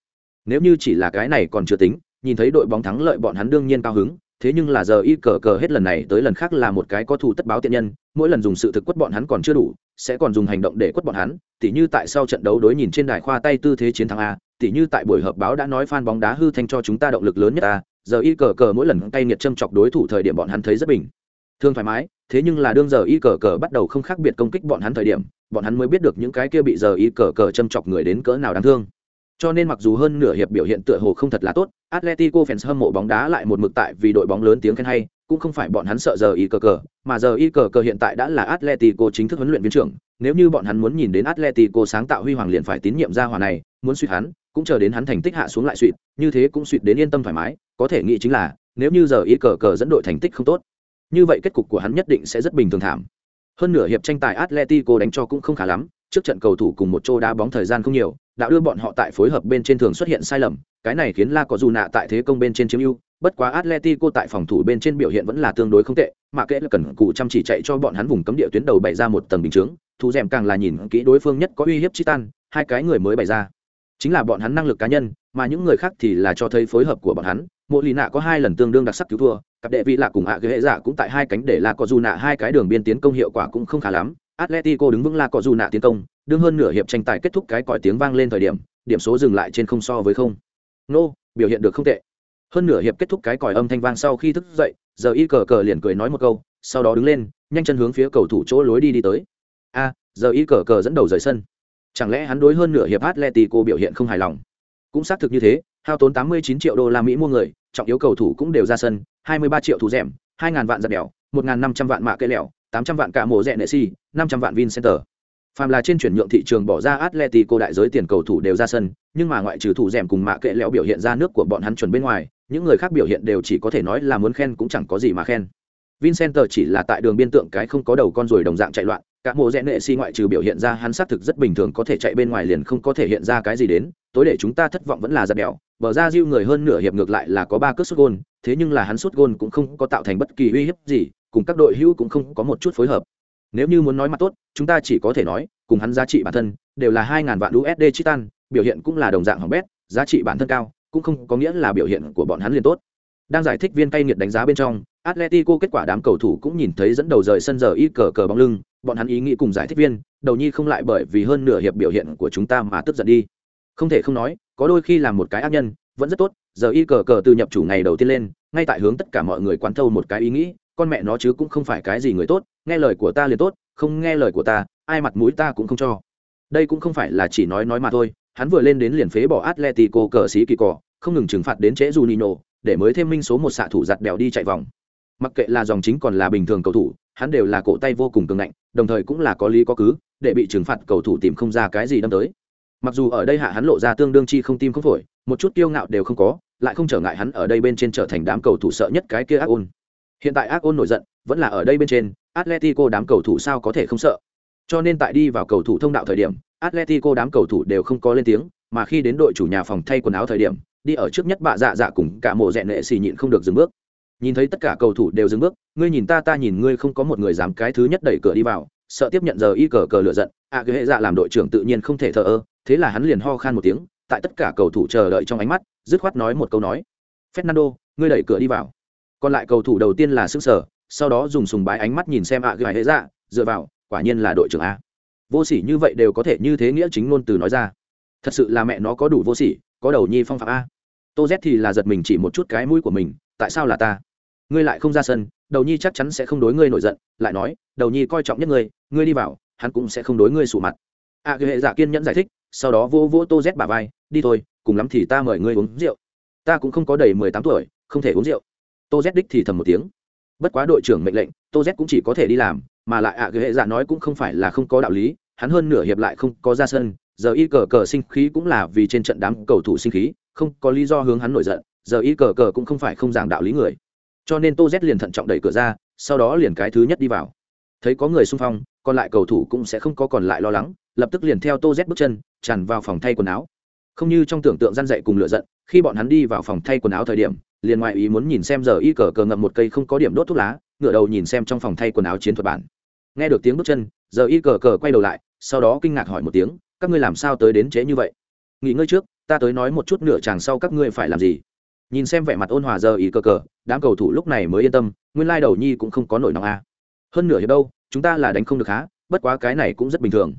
Nếu như chỉ là cái này còn chưa tính, nhìn thấy đội bóng thắng lợi bọn hắn đương nhiên cao hứng, thế nhưng là giờ y cờ cờ hết lần này tới lần khác là một cái có thù tất báo tiện nhân mỗi lần dùng sự thực quất bọn hắn còn chưa đủ sẽ còn dùng hành động để quất bọn hắn tỉ như tại sau trận đấu đối nhìn trên đài khoa tay tư thế chiến thắng a tỉ như tại buổi họp báo đã nói fan bóng đá hư thanh cho chúng ta động lực lớn nhất a giờ y cờ cờ mỗi lần tay nghiệt châm chọc đối thủ thời điểm bọn hắn thấy rất bình thương thoải mái thế nhưng là đương giờ y cờ cờ bắt đầu không khác biệt công kích bọn hắn thời điểm bọn hắn mới biết được những cái kia bị giờ y cờ cờ châm chọc người đến cỡ nào đáng thương cho nên mặc dù hơn nửa hiệp biểu hiện tựa hồ không thật là tốt, Atletico fans hâm mộ bóng đá lại một mực tại vì đội bóng lớn tiếng khen hay, cũng không phải bọn hắn sợ giờ y cờ cờ, mà giờ y cờ cờ hiện tại đã là Atletico chính thức huấn luyện viên trưởng, nếu như bọn hắn muốn nhìn đến Atletico sáng tạo huy hoàng liền phải tín nhiệm ra hòa này, muốn suy hắn, cũng chờ đến hắn thành tích hạ xuống lại suy, như thế cũng suy đến yên tâm thoải mái, có thể nghĩ chính là, nếu như giờ y cờ cờ dẫn đội thành tích không tốt, như vậy kết cục của hắn nhất định sẽ rất bình thường thảm. Hơn nửa hiệp tranh tài Atletico đánh cho cũng không khá lắm, trước trận cầu thủ cùng một chỗ đá bóng thời gian không nhiều, đã đưa bọn họ tại phối hợp bên trên thường xuất hiện sai lầm, cái này khiến La có dù nạ tại thế công bên trên chiếm ưu, bất quá Atletico tại phòng thủ bên trên biểu hiện vẫn là tương đối không tệ, mà kệ là cần cụ chăm chỉ chạy cho bọn hắn vùng cấm địa tuyến đầu bày ra một tầng bình chướng, thủ rèm càng là nhìn kỹ đối phương nhất có uy hiếp Titan, hai cái người mới bày ra. Chính là bọn hắn năng lực cá nhân, mà những người khác thì là cho thấy phối hợp của bọn hắn. Mộ Lì Nạ có hai lần tương đương đặc sắc cứu thua, cặp đệ vị lạ cùng ạ à hệ giả cũng tại hai cánh để là có dù nạ hai cái đường biên tiến công hiệu quả cũng không khá lắm. Atletico đứng vững La có dù nạ tiến công, đương hơn nửa hiệp tranh tài kết thúc cái còi tiếng vang lên thời điểm, điểm số dừng lại trên không so với không. Nô, biểu hiện được không tệ. Hơn nửa hiệp kết thúc cái còi âm thanh vang sau khi thức dậy, giờ y cờ cờ liền cười nói một câu, sau đó đứng lên, nhanh chân hướng phía cầu thủ chỗ lối đi đi tới. A, giờ y cờ cờ dẫn đầu rời sân. Chẳng lẽ hắn đối hơn nửa hiệp Atletico biểu hiện không hài lòng? Cũng xác thực như thế, hao tốn 89 triệu đô la Mỹ mua người, trọng yếu cầu thủ cũng đều ra sân 23 triệu thủ rèm 2000 vạn giật đèo 1500 vạn mạ cây lẹo 800 vạn cả mộ rẻ nệ si 500 vạn vincenter Phàm là trên chuyển nhượng thị trường bỏ ra Atletico đại giới tiền cầu thủ đều ra sân, nhưng mà ngoại trừ thủ rèm cùng mạ kệ lẽo biểu hiện ra nước của bọn hắn chuẩn bên ngoài, những người khác biểu hiện đều chỉ có thể nói là muốn khen cũng chẳng có gì mà khen. Vincenter chỉ là tại đường biên tượng cái không có đầu con rồi đồng dạng chạy loạn, cả mộ rẽ nệ si ngoại trừ biểu hiện ra hắn xác thực rất bình thường có thể chạy bên ngoài liền không có thể hiện ra cái gì đến, tối để chúng ta thất vọng vẫn là giật đèo, bờ ra diêu người hơn nửa hiệp ngược lại là có ba cước sút gôn, thế nhưng là hắn sút gôn cũng không có tạo thành bất kỳ uy hiếp gì, cùng các đội hữu cũng không có một chút phối hợp. Nếu như muốn nói mặt tốt, chúng ta chỉ có thể nói, cùng hắn giá trị bản thân đều là hai ngàn vạn USD Chitan, biểu hiện cũng là đồng dạng hỏng bét, giá trị bản thân cao, cũng không có nghĩa là biểu hiện của bọn hắn liền tốt. Đang giải thích viên cay nghiệt đánh giá bên trong, Atletico kết quả đám cầu thủ cũng nhìn thấy dẫn đầu rời sân giờ y cờ cờ bóng lưng, bọn hắn ý nghĩ cùng giải thích viên, đầu nhi không lại bởi vì hơn nửa hiệp biểu hiện của chúng ta mà tức giận đi. Không thể không nói, có đôi khi làm một cái ác nhân, vẫn rất tốt, giờ y cờ cờ từ nhập chủ ngày đầu tiên lên, ngay tại hướng tất cả mọi người quán thâu một cái ý nghĩ, con mẹ nó chứ cũng không phải cái gì người tốt, nghe lời của ta liền tốt, không nghe lời của ta, ai mặt mũi ta cũng không cho. Đây cũng không phải là chỉ nói nói mà thôi, hắn vừa lên đến liền phế bỏ Atletico cờ xí kỳ cỏ, không ngừng trừng phạt đến trễ Juninho, để mới thêm minh số một xạ thủ giặt bèo đi chạy vòng. Mặc kệ là dòng chính còn là bình thường cầu thủ, hắn đều là cổ tay vô cùng cường ngạnh, đồng thời cũng là có lý có cứ, để bị trừng phạt cầu thủ tìm không ra cái gì đâm tới. Mặc dù ở đây hạ hắn lộ ra tương đương chi không tim không phổi, một chút kiêu ngạo đều không có, lại không trở ngại hắn ở đây bên trên trở thành đám cầu thủ sợ nhất cái kia ác ôn. Hiện tại ác ôn nổi giận, vẫn là ở đây bên trên, Atletico đám cầu thủ sao có thể không sợ. Cho nên tại đi vào cầu thủ thông đạo thời điểm, Atletico đám cầu thủ đều không có lên tiếng, mà khi đến đội chủ nhà phòng thay quần áo thời điểm, đi ở trước nhất bạ dạ dạ cùng cả mộ rèn nệ xì nhịn không được dừng bước. Nhìn thấy tất cả cầu thủ đều dừng bước, ngươi nhìn ta ta nhìn ngươi không có một người dám cái thứ nhất đẩy cửa đi vào, sợ tiếp nhận giờ y cờ cờ lửa giận, à ghế hệ dạ làm đội trưởng tự nhiên không thể thờ ơ, thế là hắn liền ho khan một tiếng, tại tất cả cầu thủ chờ đợi trong ánh mắt, dứt khoát nói một câu nói. Fernando, ngươi đẩy cửa đi vào. Còn lại cầu thủ đầu tiên là sức sở, sau đó dùng sùng bái ánh mắt nhìn xem ạ à hệ dạ, dựa vào, quả nhiên là đội trưởng a. Vô sỉ như vậy đều có thể như thế nghĩa chính ngôn từ nói ra. Thật sự là mẹ nó có đủ vô sỉ có đầu nhi phong phạm a. Tô z thì là giật mình chỉ một chút cái mũi của mình tại sao là ta? Ngươi lại không ra sân đầu nhi chắc chắn sẽ không đối ngươi nổi giận lại nói đầu nhi coi trọng nhất ngươi ngươi đi vào hắn cũng sẽ không đối ngươi sủ mặt. Ạ à, hệ giả kiên nhẫn giải thích sau đó vô vô tô z bà vai đi thôi cùng lắm thì ta mời ngươi uống rượu. Ta cũng không có đầy mười tám tuổi không thể uống rượu tô z đích thì thầm một tiếng. Bất quá đội trưởng mệnh lệnh tô z cũng chỉ có thể đi làm mà lại ạ à, hệ giả dạ nói cũng không phải là không có đạo lý hắn hơn nửa hiệp lại không có ra sân giờ y cờ cờ sinh khí cũng là vì trên trận đám cầu thủ sinh khí không có lý do hướng hắn nổi giận giờ y cờ cờ cũng không phải không giảng đạo lý người. Cho nên tô z liền thận trọng đẩy cửa ra sau đó liền cái thứ nhất đi vào. Thấy có người xung phong còn lại cầu thủ cũng sẽ không có còn lại lo lắng lập tức liền theo tô z bước chân tràn vào phòng thay quần áo. Không như trong tưởng tượng gian dậy cùng lựa giận khi bọn hắn đi vào phòng thay quần áo thời điểm liền ngoại ý muốn nhìn xem giờ y cờ cờ ngậm một cây không có điểm đốt thuốc lá, ngửa đầu nhìn xem trong phòng thay quần áo chiến thuật bản. Nghe được tiếng bước chân, giờ y cờ cờ quay đầu lại, sau đó kinh ngạc hỏi một tiếng, các ngươi làm sao tới đến chế như vậy? Nghỉ ngơi trước, ta tới nói một chút nửa chàng sau các ngươi phải làm gì? Nhìn xem vẻ mặt ôn hòa giờ y cờ cờ, đám cầu thủ lúc này mới yên tâm, nguyên lai đầu nhi cũng không có nổi nóng a. À. hơn nửa hiệp đâu, chúng ta là đánh không được há, bất quá cái này cũng rất bình thường.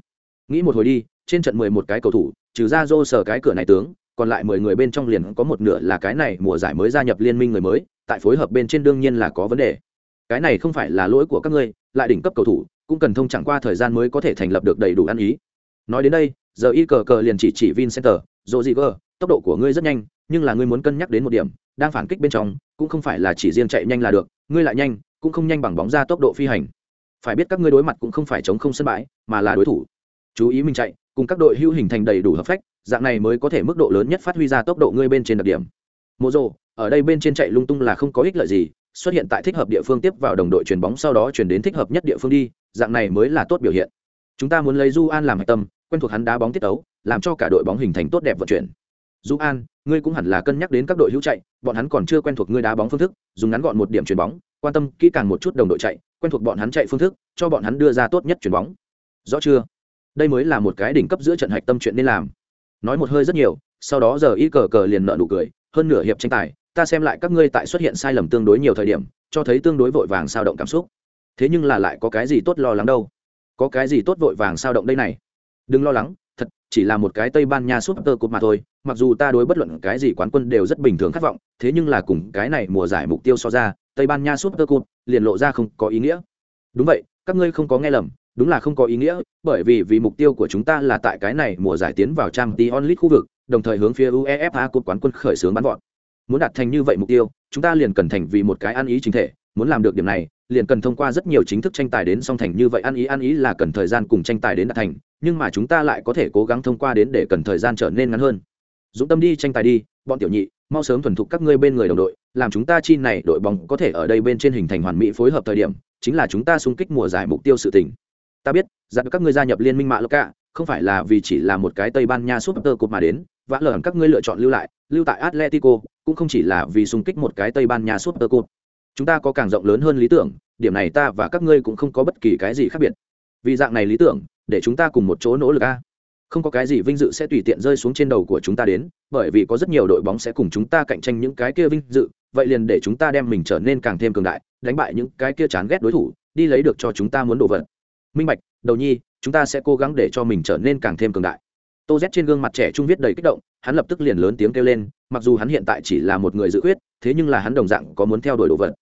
Nghĩ một hồi đi, trên trận mười một cái cầu thủ, trừ ra dô sờ cái cửa này tướng còn lại mười người bên trong liền có một nửa là cái này mùa giải mới gia nhập liên minh người mới, tại phối hợp bên trên đương nhiên là có vấn đề. Cái này không phải là lỗi của các ngươi, lại đỉnh cấp cầu thủ, cũng cần thông chẳng qua thời gian mới có thể thành lập được đầy đủ ăn ý. Nói đến đây, giờ y cờ cờ liền chỉ chỉ vincenter dỗ gì tốc độ của ngươi rất nhanh, nhưng là ngươi muốn cân nhắc đến một điểm, đang phản kích bên trong, cũng không phải là chỉ riêng chạy nhanh là được, ngươi lại nhanh, cũng không nhanh bằng bóng ra tốc độ phi hành. Phải biết các ngươi đối mặt cũng không phải chống không sân bãi, mà là đối thủ. Chú ý mình chạy, cùng các đội hữu hình thành đầy đủ hợp phách dạng này mới có thể mức độ lớn nhất phát huy ra tốc độ ngươi bên trên đặc điểm. Mô rồ ở đây bên trên chạy lung tung là không có ích lợi gì, xuất hiện tại thích hợp địa phương tiếp vào đồng đội chuyền bóng sau đó chuyển đến thích hợp nhất địa phương đi, dạng này mới là tốt biểu hiện. Chúng ta muốn lấy du an làm hạch tâm, quen thuộc hắn đá bóng tiết tấu, làm cho cả đội bóng hình thành tốt đẹp vận chuyển. Du an, ngươi cũng hẳn là cân nhắc đến các đội hữu chạy, bọn hắn còn chưa quen thuộc ngươi đá bóng phương thức, dùng ngắn gọn một điểm chuyền bóng, quan tâm kỹ càng một chút đồng đội chạy, quen thuộc bọn hắn chạy phương thức, cho bọn hắn đưa ra tốt nhất chuyền bóng. Rõ chưa? Đây mới là một cái đỉnh cấp giữa trận hạch tâm chuyện nên làm nói một hơi rất nhiều, sau đó giờ y cờ cờ liền nợ nụ cười, hơn nửa hiệp tranh tài, ta xem lại các ngươi tại xuất hiện sai lầm tương đối nhiều thời điểm, cho thấy tương đối vội vàng sao động cảm xúc. Thế nhưng là lại có cái gì tốt lo lắng đâu? Có cái gì tốt vội vàng sao động đây này? Đừng lo lắng, thật, chỉ là một cái tây ban nha súp tơ cột mà thôi, mặc dù ta đối bất luận cái gì quán quân đều rất bình thường khát vọng, thế nhưng là cùng cái này mùa giải mục tiêu so ra, tây ban nha súp tơ cột liền lộ ra không có ý nghĩa. Đúng vậy, các ngươi không có nghe lầm đúng là không có ý nghĩa, bởi vì vì mục tiêu của chúng ta là tại cái này mùa giải tiến vào trang t League khu vực, đồng thời hướng phía uefa cột quán quân khởi xướng bắn vọt. Muốn đạt thành như vậy mục tiêu, chúng ta liền cần thành vì một cái ăn ý chính thể, muốn làm được điểm này, liền cần thông qua rất nhiều chính thức tranh tài đến song thành như vậy ăn ý ăn ý là cần thời gian cùng tranh tài đến đạt thành, nhưng mà chúng ta lại có thể cố gắng thông qua đến để cần thời gian trở nên ngắn hơn. Dũng tâm đi, tranh tài đi, bọn tiểu nhị, mau sớm thuần thục các ngươi bên người đồng đội, làm chúng ta chi này đội bóng có thể ở đây bên trên hình thành hoàn mỹ phối hợp thời điểm, chính là chúng ta xung kích mùa giải mục tiêu sự tình ta biết, dặn các ngươi gia nhập liên minh mạ lộc cả không phải là vì chỉ là một cái tây ban nha súp tơ cột mà đến vã lờ các ngươi lựa chọn lưu lại, lưu tại atletico, cũng không chỉ là vì xung kích một cái tây ban nha súp tơ cột. Chúng ta có càng rộng lớn hơn lý tưởng, điểm này ta và các ngươi cũng không có bất kỳ cái gì khác biệt. Vì dạng này lý tưởng, để chúng ta cùng một chỗ nỗ lực a. Không có cái gì vinh dự sẽ tùy tiện rơi xuống trên đầu của chúng ta đến, bởi vì có rất nhiều đội bóng sẽ cùng chúng ta cạnh tranh những cái kia vinh dự, vậy liền để chúng ta đem mình trở nên càng thêm cường đại, đánh bại những cái kia chán ghét đối thủ, đi lấy được cho chúng ta muốn đồ vật minh bạch đầu nhi chúng ta sẽ cố gắng để cho mình trở nên càng thêm cường đại. Tô z trên gương mặt trẻ trung viết đầy kích động hắn lập tức liền lớn tiếng kêu lên mặc dù hắn hiện tại chỉ là một người dự khuyết thế nhưng là hắn đồng dạng có muốn theo đuổi đồ vật.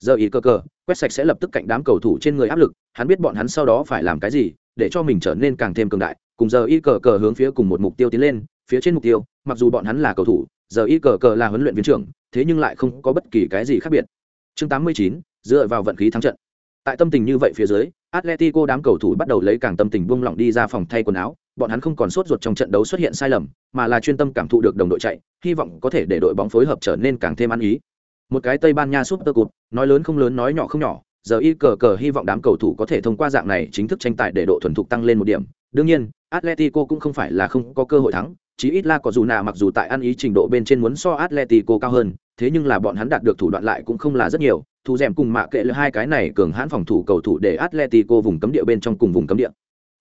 Giờ ý cơ cơ quét sạch sẽ lập tức cạnh đám cầu thủ trên người áp lực hắn biết bọn hắn sau đó phải làm cái gì để cho mình trở nên càng thêm cường đại. Cùng giờ y cờ cờ hướng phía cùng một mục tiêu tiến lên phía trên mục tiêu mặc dù bọn hắn là cầu thủ giờ y cờ cờ là huấn luyện viên trưởng thế nhưng lại không có bất kỳ cái gì khác biệt. Chương 89, dựa vào vận khí thắng trận. Tại tâm tình như vậy phía dưới atletico đám cầu thủ bắt đầu lấy càng tâm tình buông lỏng đi ra phòng thay quần áo, bọn hắn không còn sốt ruột trong trận đấu xuất hiện sai lầm, mà là chuyên tâm cảm thụ được đồng đội chạy, hy vọng có thể để đội bóng phối hợp trở nên càng thêm ăn ý. Một cái tây ban nha super cup, nói lớn không lớn, nói nhỏ không nhỏ, giờ y cờ cờ hy vọng đám cầu thủ có thể thông qua dạng này chính thức tranh tài để độ thuần thục tăng lên một điểm. Đương nhiên, atletico cũng không phải là không có cơ hội thắng, chí ít là có dù nào mặc dù tại ăn ý trình độ bên trên muốn so atletico cao hơn, thế nhưng là bọn hắn đạt được thủ đoạn lại cũng không là rất nhiều thủ rèm cùng mạ kệ là hai cái này cường hãn phòng thủ cầu thủ để atletico vùng cấm địa bên trong cùng vùng cấm địa.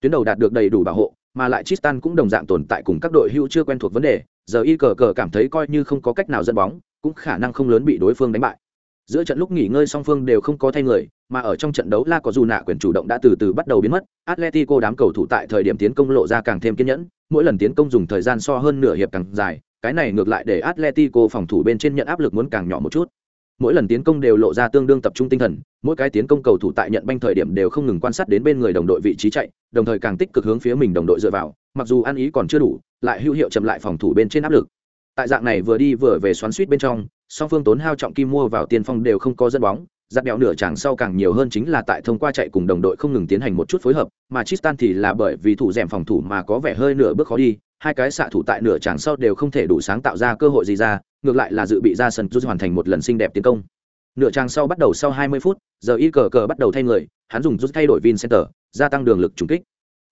Tuyến đầu đạt được đầy đủ bảo hộ mà lại Tristan cũng đồng dạng tồn tại cùng các đội hữu chưa quen thuộc vấn đề, giờ y cờ cờ cảm thấy coi như không có cách nào dẫn bóng, cũng khả năng không lớn bị đối phương đánh bại. Giữa trận lúc nghỉ ngơi song phương đều không có thay người mà ở trong trận đấu la có dù nạ quyền chủ động đã từ từ bắt đầu biến mất. Atletico đám cầu thủ tại thời điểm tiến công lộ ra càng thêm kiên nhẫn mỗi lần tiến công dùng thời gian so hơn nửa hiệp càng dài cái này ngược lại để atletico phòng thủ bên trên nhận áp lực muốn càng nhỏ một chút mỗi lần tiến công đều lộ ra tương đương tập trung tinh thần, mỗi cái tiến công cầu thủ tại nhận banh thời điểm đều không ngừng quan sát đến bên người đồng đội vị trí chạy, đồng thời càng tích cực hướng phía mình đồng đội dựa vào, mặc dù ăn ý còn chưa đủ, lại hữu hiệu chậm lại phòng thủ bên trên áp lực. Tại dạng này vừa đi vừa về xoắn suýt bên trong, song phương tốn hao trọng kim mua vào tiền phong đều không có dẫn bóng giặc béo nửa chàng sau càng nhiều hơn chính là tại thông qua chạy cùng đồng đội không ngừng tiến hành một chút phối hợp, mà Tristan thì là bởi vì thủ rèm phòng thủ mà có vẻ hơi nửa bước khó đi hai cái xạ thủ tại nửa chàng sau đều không thể đủ sáng tạo ra cơ hội gì ra ngược lại là dự bị ra sân rút hoàn thành một lần xinh đẹp tiến công. Nửa chàng sau bắt đầu sau 20 phút giờ y cờ cờ bắt đầu thay người hắn dùng rút thay đổi Vincenter gia tăng đường lực trùng kích.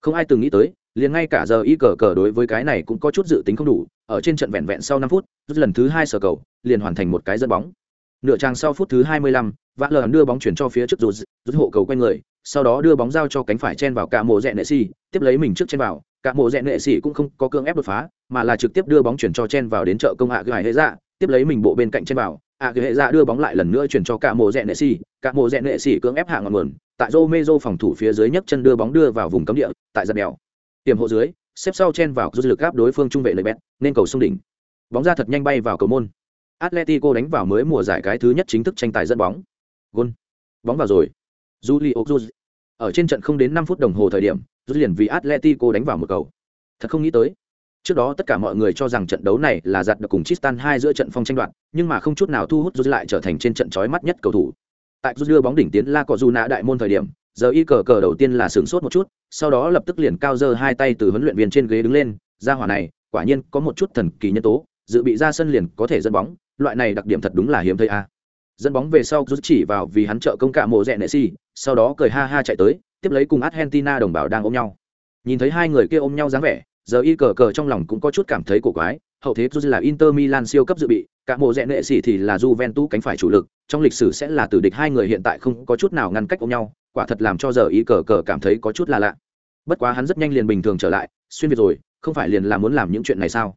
Không ai từng nghĩ tới liền ngay cả giờ y cờ cờ đối với cái này cũng có chút dự tính không đủ ở trên trận vẹn vẹn sau 5 phút rút lần thứ hai sở cầu liền hoàn thành một cái dẫn bóng. Nửa trang sau phút thứ hai mươi lăm, vã lờ đưa bóng chuyển cho phía trước rút rút hộ cầu quanh người sau đó đưa bóng giao cho cánh phải chen vào cả mộ rẽ nệ si tiếp lấy mình trước chen vào cả mộ rẽ nghệ sĩ cũng không có cương ép đột phá, mà là trực tiếp đưa bóng chuyển cho chen vào đến chợ công hạ gửi hệ dạ tiếp lấy mình bộ bên cạnh chen vào. hạ gửi hệ dạ đưa bóng lại lần nữa chuyển cho cả mộ rẽ nghệ sĩ cả mộ rẽ nghệ sĩ cưỡng ép hạ ngọn nguồn, tại rô mê phòng thủ phía dưới nhấc chân đưa bóng đưa vào vùng cấm địa, tại giật đèo tiềm hộ dưới, xếp sau chen vào du lực áp đối phương trung vệ lợi bẹt nên cầu sông đỉnh. Bóng ra thật nhanh bay vào cầu môn. Atletico đánh vào mới mùa giải cái thứ nhất chính thức tranh tài dẫn bóng. Gôn. Bóng vào rồi. Julio ở trên trận không đến năm phút đồng hồ thời điểm Rút liền vì atletico đánh vào một cầu. Thật không nghĩ tới. Trước đó tất cả mọi người cho rằng trận đấu này là giặt được cùng Tristan hai giữa trận phong tranh đoạt, nhưng mà không chút nào thu hút Rút lại trở thành trên trận chói mắt nhất cầu thủ. Tại Rút đưa bóng đỉnh tiến la cọ đại môn thời điểm, giờ y cờ cờ đầu tiên là sửng sốt một chút, sau đó lập tức liền cao giơ hai tay từ huấn luyện viên trên ghế đứng lên, ra hỏa này, quả nhiên có một chút thần kỳ nhân tố, dự bị ra sân liền có thể dẫn bóng, loại này đặc điểm thật đúng là hiếm thấy a. À. dẫn bóng về sau rút chỉ vào vì hắn trợ công cả mộ rẽ nệ si sau đó cười ha ha chạy tới tiếp lấy cùng argentina đồng bào đang ôm nhau. Nhìn thấy hai người kia ôm nhau dáng vẻ giờ y cờ cờ trong lòng cũng có chút cảm thấy cổ quái. Hậu thế rút là inter milan siêu cấp dự bị cả mộ rẽ nệ xỉ thì là Juventus cánh phải chủ lực, trong lịch sử sẽ là tử địch hai người hiện tại không có chút nào ngăn cách ôm nhau, quả thật làm cho giờ y cờ cờ cảm thấy có chút là lạ. Bất quá hắn rất nhanh liền bình thường trở lại xuyên việt rồi không phải liền là muốn làm những chuyện này sao?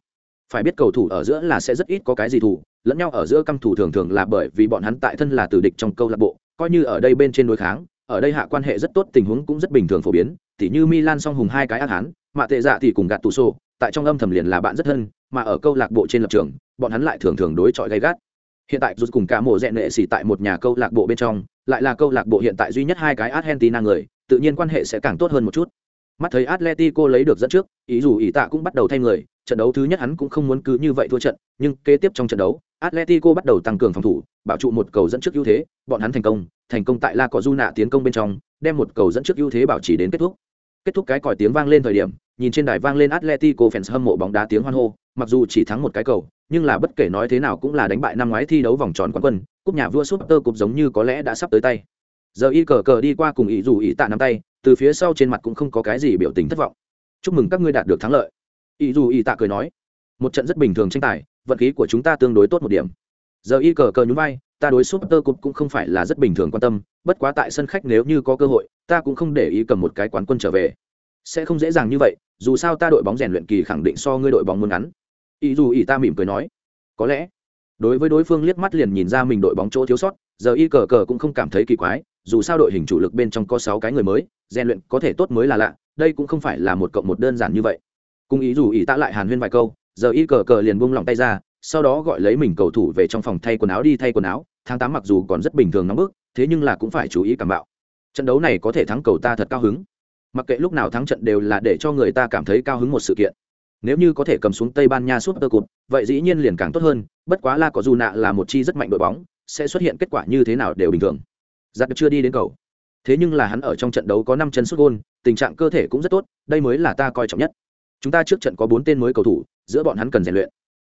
Phải biết cầu thủ ở giữa là sẽ rất ít có cái gì thủ lẫn nhau ở giữa căm thủ thường thường là bởi vì bọn hắn tại thân là tử địch trong câu lạc bộ coi như ở đây bên trên đối kháng ở đây hạ quan hệ rất tốt, tình huống cũng rất bình thường phổ biến. Tỉ như milan song hùng hai cái ác hán mạ tệ dạ thì cùng gạt tù xô tại trong âm thầm liền là bạn rất thân, mà ở câu lạc bộ trên lập trường, bọn hắn lại thường thường đối chọi gay gắt. Hiện tại rút cùng cả mộ rẽ nệ xỉ tại một nhà câu lạc bộ bên trong, lại là câu lạc bộ hiện tại duy nhất hai cái argentina người, tự nhiên quan hệ sẽ càng tốt hơn một chút mắt thấy atletico lấy được dẫn trước ý dù ý tạ cũng bắt đầu thay người trận đấu thứ nhất hắn cũng không muốn cứ như vậy thua trận nhưng kế tiếp trong trận đấu Atletico bắt đầu tăng cường phòng thủ, bảo trụ một cầu dẫn trước ưu thế, bọn hắn thành công, thành công tại La có du nạ tiến công bên trong, đem một cầu dẫn trước ưu thế bảo trì đến kết thúc. Kết thúc cái còi tiếng vang lên thời điểm, nhìn trên đài vang lên Atletico fans hâm mộ bóng đá tiếng hoan hô, mặc dù chỉ thắng một cái cầu, nhưng là bất kể nói thế nào cũng là đánh bại năm ngoái thi đấu vòng tròn quán quân, cúp nhà vua Super Cup giống như có lẽ đã sắp tới tay. Giờ y cờ cờ đi qua cùng ý dù ý tạ nắm tay, từ phía sau trên mặt cũng không có cái gì biểu tình thất vọng. Chúc mừng các ngươi đạt được thắng lợi. Ý dù ý tạ cười nói, một trận rất bình thường tranh tài, vận khí của chúng ta tương đối tốt một điểm. Giờ y cờ cờ nhún vai, ta đối súp tơ cục cũng không phải là rất bình thường quan tâm, bất quá tại sân khách nếu như có cơ hội, ta cũng không để ý cầm một cái quán quân trở về. Sẽ không dễ dàng như vậy, dù sao ta đội bóng rèn luyện kỳ khẳng định so ngươi đội bóng muốn ngắn. Ý dù ý ta mỉm cười nói, có lẽ đối với đối phương liếc mắt liền nhìn ra mình đội bóng chỗ thiếu sót giờ y cờ cờ cũng không cảm thấy kỳ quái dù sao đội hình chủ lực bên trong có sáu cái người mới rèn luyện có thể tốt mới là lạ đây cũng không phải là một cộng một đơn giản như vậy. Cùng ý dù ý tạ lại hàn huyên vài câu giờ y cờ cờ liền buông lòng tay ra sau đó gọi lấy mình cầu thủ về trong phòng thay quần áo đi thay quần áo tháng tám mặc dù còn rất bình thường nóng bức thế nhưng là cũng phải chú ý cảm bạo. Trận đấu này có thể thắng cầu ta thật cao hứng. Mặc kệ lúc nào thắng trận đều là để cho người ta cảm thấy cao hứng một sự kiện. Nếu như có thể cầm xuống Tây Ban Nha suốt cơ cụt, vậy dĩ nhiên liền càng tốt hơn, bất quá La có dù nạ là một chi rất mạnh đội bóng, sẽ xuất hiện kết quả như thế nào đều bình thường. Giặc chưa đi đến cầu. Thế nhưng là hắn ở trong trận đấu có năm chân xuất gôn, tình trạng cơ thể cũng rất tốt, đây mới là ta coi trọng nhất. Chúng ta trước trận có bốn tên mới cầu thủ, giữa bọn hắn cần rèn luyện.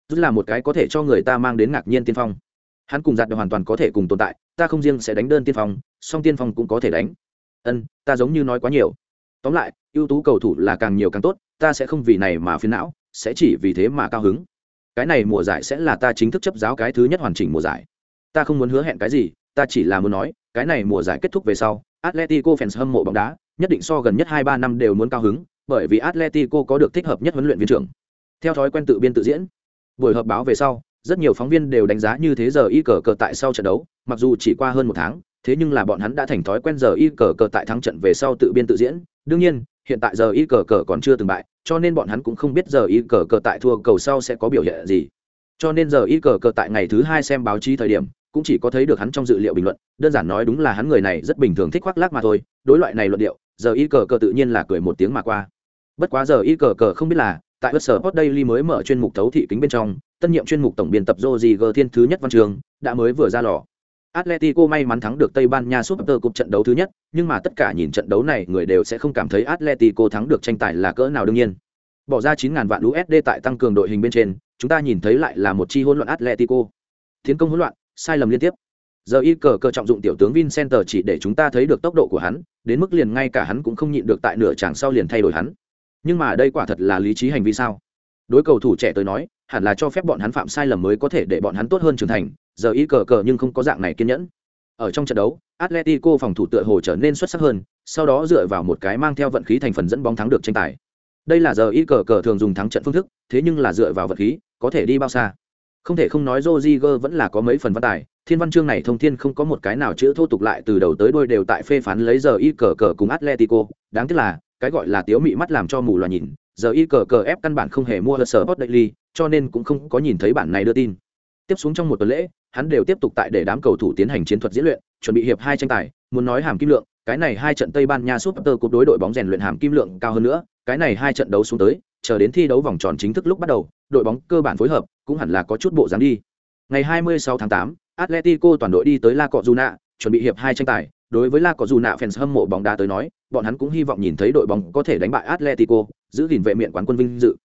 rút là một cái có thể cho người ta mang đến ngạc nhiên tiên phong. Hắn cùng giặt hoàn toàn có thể cùng tồn tại, ta không riêng sẽ đánh đơn tiên phong, song tiên phong cũng có thể đánh. Ân, ta giống như nói quá nhiều. Tóm lại, ưu tú cầu thủ là càng nhiều càng tốt, ta sẽ không vì này mà phiền não sẽ chỉ vì thế mà cao hứng cái này mùa giải sẽ là ta chính thức chấp giáo cái thứ nhất hoàn chỉnh mùa giải ta không muốn hứa hẹn cái gì ta chỉ là muốn nói cái này mùa giải kết thúc về sau, atletico fans hâm mộ bóng đá, nhất định so gần nhất hai ba năm đều muốn cao hứng, bởi vì atletico có được thích hợp nhất huấn luyện viên trưởng. Theo thói quen tự biên tự diễn, buổi họp báo về sau, rất nhiều phóng viên đều đánh giá như thế giờ y cờ cờ tại sau trận đấu, mặc dù chỉ qua hơn một tháng, thế nhưng là bọn hắn đã thành thói quen giờ y cờ cờ tại thắng trận về sau tự biên tự diễn. Đương nhiên, hiện tại giờ y cờ cờ còn chưa từng bại, cho nên bọn hắn cũng không biết giờ y cờ cờ tại thua cầu sau sẽ có biểu hiện gì. Cho nên giờ y cờ cờ tại ngày thứ hai xem báo chí thời điểm cũng chỉ có thấy được hắn trong dự liệu bình luận đơn giản nói đúng là hắn người này rất bình thường thích khoác lác mà thôi đối loại này luận điệu giờ y cờ cờ tự nhiên là cười một tiếng mà qua bất quá giờ y cờ cờ không biết là tại bất sở post daily mới mở chuyên mục thấu thị kính bên trong tân nhiệm chuyên mục tổng biên tập joji g thiên thứ nhất văn trường đã mới vừa ra lò Atletico may mắn thắng được Tây Ban Nha Super Cup trận đấu thứ nhất, nhưng mà tất cả nhìn trận đấu này người đều sẽ không cảm thấy Atletico thắng được tranh tài là cỡ nào đương nhiên. Bỏ ra 9000 vạn USD tại tăng cường đội hình bên trên, chúng ta nhìn thấy lại là một chi hỗn loạn Atletico. Tiến công hỗn loạn, sai lầm liên tiếp. Giờ y cờ cờ trọng dụng tiểu tướng Vincenter chỉ để chúng ta thấy được tốc độ của hắn, đến mức liền ngay cả hắn cũng không nhịn được tại nửa chàng sau liền thay đổi hắn. Nhưng mà đây quả thật là lý trí hành vi sao? Đối cầu thủ trẻ tới nói, hẳn là cho phép bọn hắn phạm sai lầm mới có thể để bọn hắn tốt hơn trưởng thành, giờ y cờ cờ nhưng không có dạng này kiên nhẫn. Ở trong trận đấu, Atletico phòng thủ tựa hồ trở nên xuất sắc hơn, sau đó dựa vào một cái mang theo vận khí thành phần dẫn bóng thắng được tranh tài. Đây là giờ y cờ cờ thường dùng thắng trận phương thức, thế nhưng là dựa vào vận khí, có thể đi bao xa. Không thể không nói Roger vẫn là có mấy phần văn tài, thiên văn chương này thông thiên không có một cái nào chữ thô tục lại từ đầu tới đuôi đều tại phê phán lấy giờ y cờ cờ cùng Atletico, đáng tiếc là, cái gọi là tiếu mị mắt làm cho mù loà nhìn, giờ y cờ cờ ép căn bản không hề mua sở Sport Daily, cho nên cũng không có nhìn thấy bản này đưa tin. Tiếp xuống trong một tuần lễ, hắn đều tiếp tục tại để đám cầu thủ tiến hành chiến thuật diễn luyện, chuẩn bị hiệp hai tranh tài, muốn nói hàm kim lượng, cái này hai trận Tây Ban Nha Super Cup đối đội bóng rèn luyện hàm kim lượng cao hơn nữa, cái này hai trận đấu xuống tới, chờ đến thi đấu vòng tròn chính thức lúc bắt đầu, đội bóng cơ bản phối hợp, cũng hẳn là có chút bộ dáng đi. Ngày 26 tháng 8, Atletico toàn đội đi tới La Cọjuna, chuẩn bị hiệp hai tranh tài, đối với La Cọjuna fans hâm mộ bóng đá tới nói, bọn hắn cũng hy vọng nhìn thấy đội bóng có thể đánh bại Atletico, giữ gìn vệ miện quán quân vinh dự.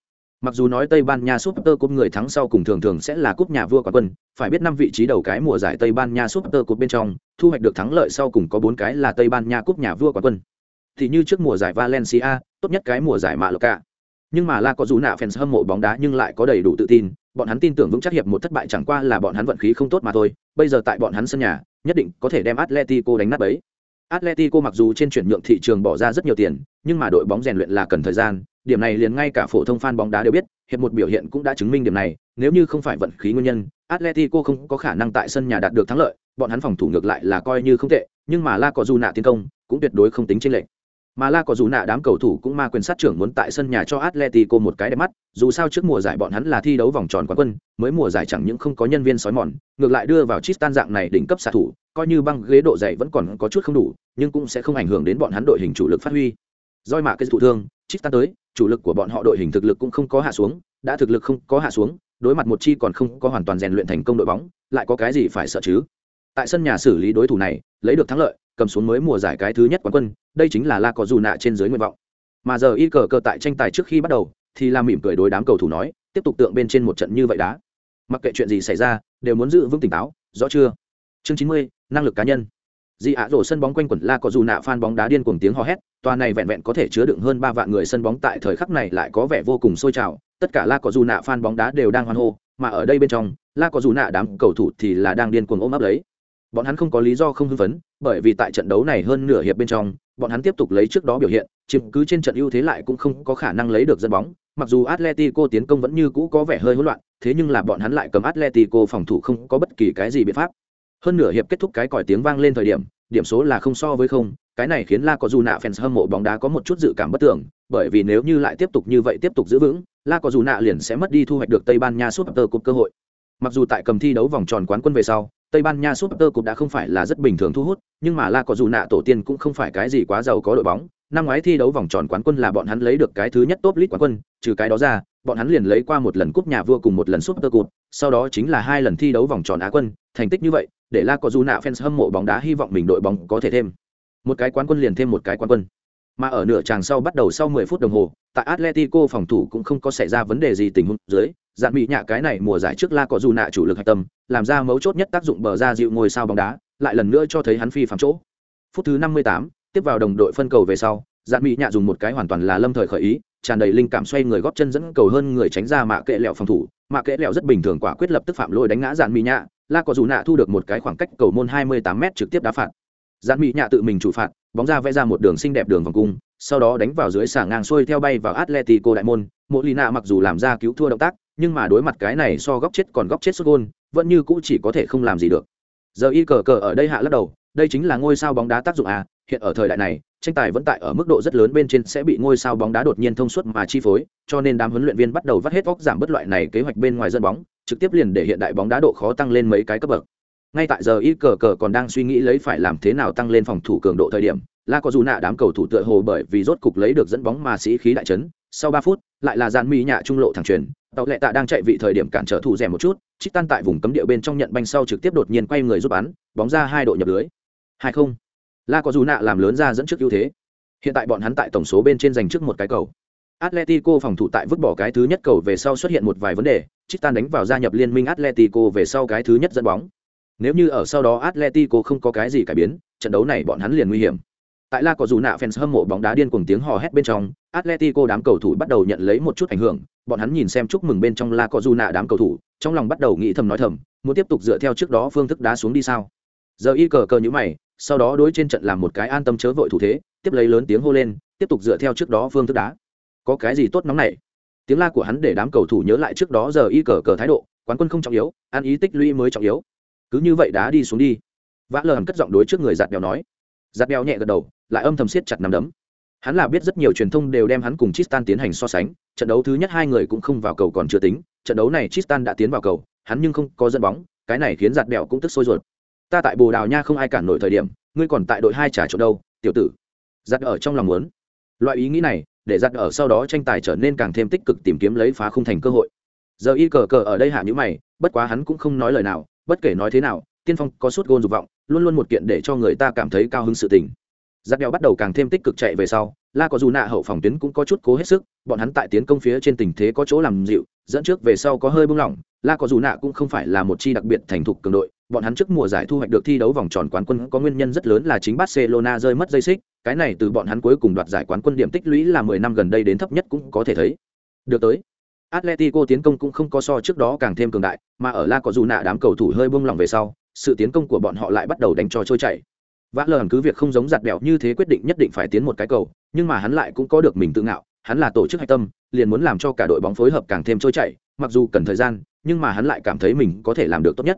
Mặc dù nói Tây Ban Nha Super Cup người thắng sau cùng thường thường sẽ là cúp nhà vua quán quân, phải biết năm vị trí đầu cái mùa giải Tây Ban Nha Super Cup bên trong, thu hoạch được thắng lợi sau cùng có bốn cái là Tây Ban Nha cúp nhà vua quán quân. Thì như trước mùa giải Valencia, tốt nhất cái mùa giải Mallorca. Nhưng mà La có dù nạ fans hâm mộ bóng đá nhưng lại có đầy đủ tự tin, bọn hắn tin tưởng vững chắc hiệp một thất bại chẳng qua là bọn hắn vận khí không tốt mà thôi, bây giờ tại bọn hắn sân nhà, nhất định có thể đem Atletico đánh nát bấy. Atletico mặc dù trên chuyển nhượng thị trường bỏ ra rất nhiều tiền, nhưng mà đội bóng rèn luyện là cần thời gian, điểm này liền ngay cả phổ thông fan bóng đá đều biết, hiệp một biểu hiện cũng đã chứng minh điểm này, nếu như không phải vận khí nguyên nhân, Atletico không có khả năng tại sân nhà đạt được thắng lợi, bọn hắn phòng thủ ngược lại là coi như không tệ, nhưng mà La có dù nạ tiến công cũng tuyệt đối không tính chênh lệch. Mà La Cojuna đám cầu thủ cũng ma quyền sát trưởng muốn tại sân nhà cho Atletico một cái đẹp mắt, dù sao trước mùa giải bọn hắn là thi đấu vòng tròn quán quân, mới mùa giải chẳng những không có nhân viên sói mòn, ngược lại đưa vào Tristan dạng này đỉnh cấp xạ thủ, coi như băng ghế độ dày vẫn còn có chút không đủ, nhưng cũng sẽ không ảnh hưởng đến bọn hắn đội hình chủ lực phát huy. Doi mạ cái thụ thương, Tristan tới, chủ lực của bọn họ đội hình thực lực cũng không có hạ xuống, đã thực lực không có hạ xuống, đối mặt một chi còn không có hoàn toàn rèn luyện thành công đội bóng lại có cái gì phải sợ chứ tại sân nhà xử lý đối thủ này lấy được thắng lợi cầm xuống mới mùa giải cái thứ nhất quán quân, đây chính là la có dù nạ trên dưới nguyện vọng. Mà giờ y cờ cờ tại tranh tài trước khi bắt đầu, thì làm mỉm cười đối đám cầu thủ nói, tiếp tục tượng bên trên một trận như vậy đá. Mặc kệ chuyện gì xảy ra, đều muốn giữ vững tỉnh táo, rõ chưa? Chương chín mươi, năng lực cá nhân. Dị ạ rổ sân bóng quanh quẩn la có dù nạ phan bóng đá điên cuồng tiếng hò hét, tòa này vẹn vẹn có thể chứa đựng hơn ba vạn người sân bóng tại thời khắc này lại có vẻ vô cùng sôi trào, tất cả la có dù nạ phan bóng đá đều đang hoan hô, mà ở đây bên trong, la có dù nạ đám cầu thủ thì là đang điên cuồng ôm ấp lấy. Bọn hắn không có lý do không hưng phấn bởi vì tại trận đấu này hơn nửa hiệp bên trong, bọn hắn tiếp tục lấy trước đó biểu hiện, chiếm cứ trên trận ưu thế lại cũng không có khả năng lấy được dân bóng. Mặc dù atletico tiến công vẫn như cũ có vẻ hơi hỗn loạn, thế nhưng là bọn hắn lại cầm atletico phòng thủ không có bất kỳ cái gì biện pháp. Hơn nửa hiệp kết thúc cái còi tiếng vang lên thời điểm điểm số là không so với không, cái này khiến la có dù nạ fans hâm mộ bóng đá có một chút dự cảm bất tưởng, bởi vì nếu như lại tiếp tục như vậy tiếp tục giữ vững la có dù nạ liền sẽ mất đi thu hoạch được tây ban nha super cup cơ hội. Mặc dù tại cầm thi đấu vòng tròn quán quân về sau tây ban nha super cup đã không phải là rất bình thường thu hút, nhưng mà la Cọ dù nạ tổ tiên cũng không phải cái gì quá giàu có đội bóng. Năm ngoái thi đấu vòng tròn quán quân là bọn hắn lấy được cái thứ nhất top league quán quân, trừ cái đó ra, bọn hắn liền lấy qua một lần cúp nhà vua cùng một lần super cup, sau đó chính là hai lần thi đấu vòng tròn á quân. Thành tích như vậy, để la Cọ dù nạ fans hâm mộ bóng đá hy vọng mình đội bóng có thể thêm một cái quán quân liền thêm một cái quán quân. Mà ở nửa tràng sau bắt đầu sau 10 phút đồng hồ, tại atletico phòng thủ cũng không có xảy ra vấn đề gì tình huống dưới dạn Mỹ nhạ cái này mùa giải trước la có dù nạ chủ lực hạch tâm làm ra mấu chốt nhất tác dụng bờ ra dịu ngôi sao bóng đá lại lần nữa cho thấy hắn phi phạm chỗ. Phút thứ 58, tiếp vào đồng đội phân cầu về sau dạn Mỹ nhạ dùng một cái hoàn toàn là lâm thời khởi ý tràn đầy linh cảm xoay người góp chân dẫn cầu hơn người tránh ra mạ kệ lẹo phòng thủ. Mạ kệ lẹo rất bình thường quả quyết lập tức phạm lỗi đánh ngã dạn Mỹ nhạ la có dù nạ thu được một cái khoảng cách cầu môn 28 m trực tiếp đá phạt. Dạn Mỹ nhạ tự mình chủ phạt bóng ra vẽ ra một đường xinh đẹp đường vòng cung sau đó đánh vào dưới xả ngang xuôi theo bay vào atletico đại môn. Mộ lì nạ mặc dù làm ra cứu thua động tác nhưng mà đối mặt cái này so góc chết còn góc chết sút gôn, vẫn như cũ chỉ có thể không làm gì được. Giờ y cờ cờ ở đây hạ lắc đầu, đây chính là ngôi sao bóng đá tác dụng à hiện ở thời đại này, tranh tài vẫn tại ở mức độ rất lớn bên trên sẽ bị ngôi sao bóng đá đột nhiên thông suốt mà chi phối, cho nên đám huấn luyện viên bắt đầu vắt hết óc giảm bất loại này kế hoạch bên ngoài dân bóng, trực tiếp liền để hiện đại bóng đá độ khó tăng lên mấy cái cấp bậc. Ngay tại giờ y cờ cờ còn đang suy nghĩ lấy phải làm thế nào tăng lên phòng thủ cường độ thời điểm, la có dù nạ đám cầu thủ tựa hồ bởi vì rốt cục lấy được dẫn bóng mà sĩ khí đại chấn sau ba phút lại là dàn mỹ nhạ trung lộ thẳng truyền tàu lệ tạ đang chạy vị thời điểm cản trở thủ rẻ một chút trích tan tại vùng cấm địa bên trong nhận banh sau trực tiếp đột nhiên quay người giúp bắn bóng ra hai độ nhập lưới. Hai không. La có dù nạ làm lớn ra dẫn trước ưu thế. Hiện tại bọn hắn tại tổng số bên trên giành trước một cái cầu. Atletico phòng thủ tại vứt bỏ cái thứ nhất cầu về sau xuất hiện một vài vấn đề trích tan đánh vào gia nhập liên minh atletico về sau cái thứ nhất dẫn bóng. Nếu như ở sau đó atletico không có cái gì cải biến trận đấu này bọn hắn liền nguy hiểm. Tại La có dù nạ fans hâm mộ bóng đá điên cuồng tiếng hò hét bên trong, Atletico đám cầu thủ bắt đầu nhận lấy một chút ảnh hưởng, bọn hắn nhìn xem chúc mừng bên trong La Cojuna đám cầu thủ, trong lòng bắt đầu nghĩ thầm nói thầm, muốn tiếp tục dựa theo trước đó phương thức đá xuống đi sao? Giờ y cờ cờ như mày, sau đó đối trên trận làm một cái an tâm chớ vội thủ thế, tiếp lấy lớn tiếng hô lên, tiếp tục dựa theo trước đó phương thức đá. Có cái gì tốt nóng này? Tiếng la của hắn để đám cầu thủ nhớ lại trước đó giờ y cờ cờ thái độ, quán quân không trọng yếu, ăn ý tích lũy mới trọng yếu. Cứ như vậy đá đi xuống đi. Vã lờ cất giọng đối trước người giặt bèo nói. Giặt bèo nhẹ gật đầu, lại âm thầm siết chặt nắm đấm hắn là biết rất nhiều truyền thông đều đem hắn cùng Tristan tiến hành so sánh, trận đấu thứ nhất hai người cũng không vào cầu còn chưa tính, trận đấu này Tristan đã tiến vào cầu, hắn nhưng không có dẫn bóng, cái này khiến Giạt bẹo cũng tức sôi ruột. Ta tại bồ đào nha không ai cản nổi thời điểm, ngươi còn tại đội hai trả chỗ đâu, tiểu tử? Giặt ở trong lòng muốn. Loại ý nghĩ này, để giặt ở sau đó tranh tài trở nên càng thêm tích cực tìm kiếm lấy phá không thành cơ hội. Giờ y cờ cờ ở đây hạ nhữ mày, bất quá hắn cũng không nói lời nào, bất kể nói thế nào, tiên phong có suốt gôn dục vọng, luôn luôn một kiện để cho người ta cảm thấy cao hứng sự tình giặc đèo bắt đầu càng thêm tích cực chạy về sau, la có dù nạ hậu phòng tuyến cũng có chút cố hết sức, bọn hắn tại tiến công phía trên tình thế có chỗ làm dịu, dẫn trước về sau có hơi bung lỏng, la có dù nạ cũng không phải là một chi đặc biệt thành thục cường đội, bọn hắn trước mùa giải thu hoạch được thi đấu vòng tròn quán quân có nguyên nhân rất lớn là chính barcelona rơi mất dây xích, cái này từ bọn hắn cuối cùng đoạt giải quán quân điểm tích lũy là mười năm gần đây đến thấp nhất cũng có thể thấy. Được tới, atletico tiến công cũng không có so trước đó càng thêm cường đại, mà ở la có dù nạ đám cầu thủ hơi bung lỏng về sau, sự tiến công của bọn họ lại bắt đầu đánh cho trôi chảy vã lờ cứ việc không giống giặt đẹo như thế quyết định nhất định phải tiến một cái cầu, nhưng mà hắn lại cũng có được mình tự ngạo, hắn là tổ chức hạch tâm, liền muốn làm cho cả đội bóng phối hợp càng thêm trôi chảy, mặc dù cần thời gian, nhưng mà hắn lại cảm thấy mình có thể làm được tốt nhất.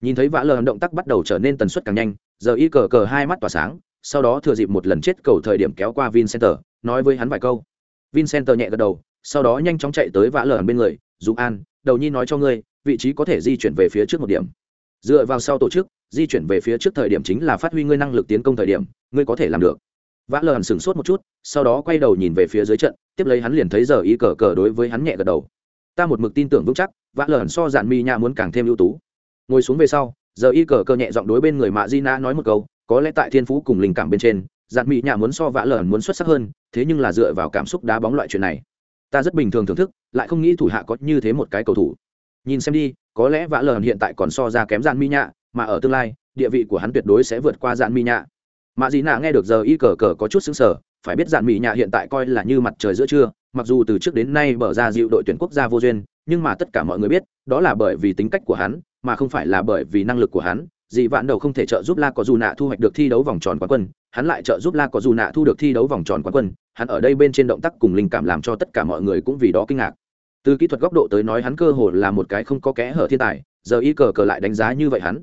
Nhìn thấy vã lờ động tác bắt đầu trở nên tần suất càng nhanh, giờ y cờ cờ hai mắt tỏa sáng, sau đó thừa dịp một lần chết cầu thời điểm kéo qua vincenter, nói với hắn vài câu. Vincenter nhẹ gật đầu, sau đó nhanh chóng chạy tới vã lờ bên người dù an, đầu nhi nói cho ngươi, vị trí có thể di chuyển về phía trước một điểm. Dựa vào sau tổ chức di chuyển về phía trước thời điểm chính là phát huy ngươi năng lực tiến công thời điểm, ngươi có thể làm được. Vã lờ hẳn sửng sốt một chút, sau đó quay đầu nhìn về phía dưới trận, tiếp lấy hắn liền thấy giờ y cờ cờ đối với hắn nhẹ gật đầu. Ta một mực tin tưởng vững chắc, vã lởn so dạn mi nhạ muốn càng thêm ưu tú. Ngồi xuống về sau, giờ y cờ cờ nhẹ giọng đối bên người mạ di na nói một câu, có lẽ tại thiên phú cùng linh cảm bên trên, dạn mỹ nhạ muốn so vã lởn muốn xuất sắc hơn, thế nhưng là dựa vào cảm xúc đá bóng loại chuyện này. Ta rất bình thường thưởng thức, lại không nghĩ thủ hạ có như thế một cái cầu thủ. Nhìn xem đi, có lẽ vã lởn hiện tại còn so ra kém dạn mỹ nhạ mà ở tương lai, địa vị của hắn tuyệt đối sẽ vượt qua dạn mỹ nhạ. Mạ dị nạ nghe được giờ y cờ cờ có chút xứng sở phải biết dạn mỹ nhạ hiện tại coi là như mặt trời giữa trưa, mặc dù từ trước đến nay bở ra dịu đội tuyển quốc gia vô duyên, nhưng mà tất cả mọi người biết, đó là bởi vì tính cách của hắn, mà không phải là bởi vì năng lực của hắn. Dị vạn đầu không thể trợ giúp la có dù nạ thu hoạch được thi đấu vòng tròn quán quân, hắn lại trợ giúp la có dù nạ thu được thi đấu vòng tròn quán quân. Hắn ở đây bên trên động tác cùng linh cảm làm cho tất cả mọi người cũng vì đó kinh ngạc. Từ kỹ thuật góc độ tới nói hắn cơ hồ là một cái không có kẽ hở thiên tài, giờ y cờ cờ lại đánh giá như vậy hắn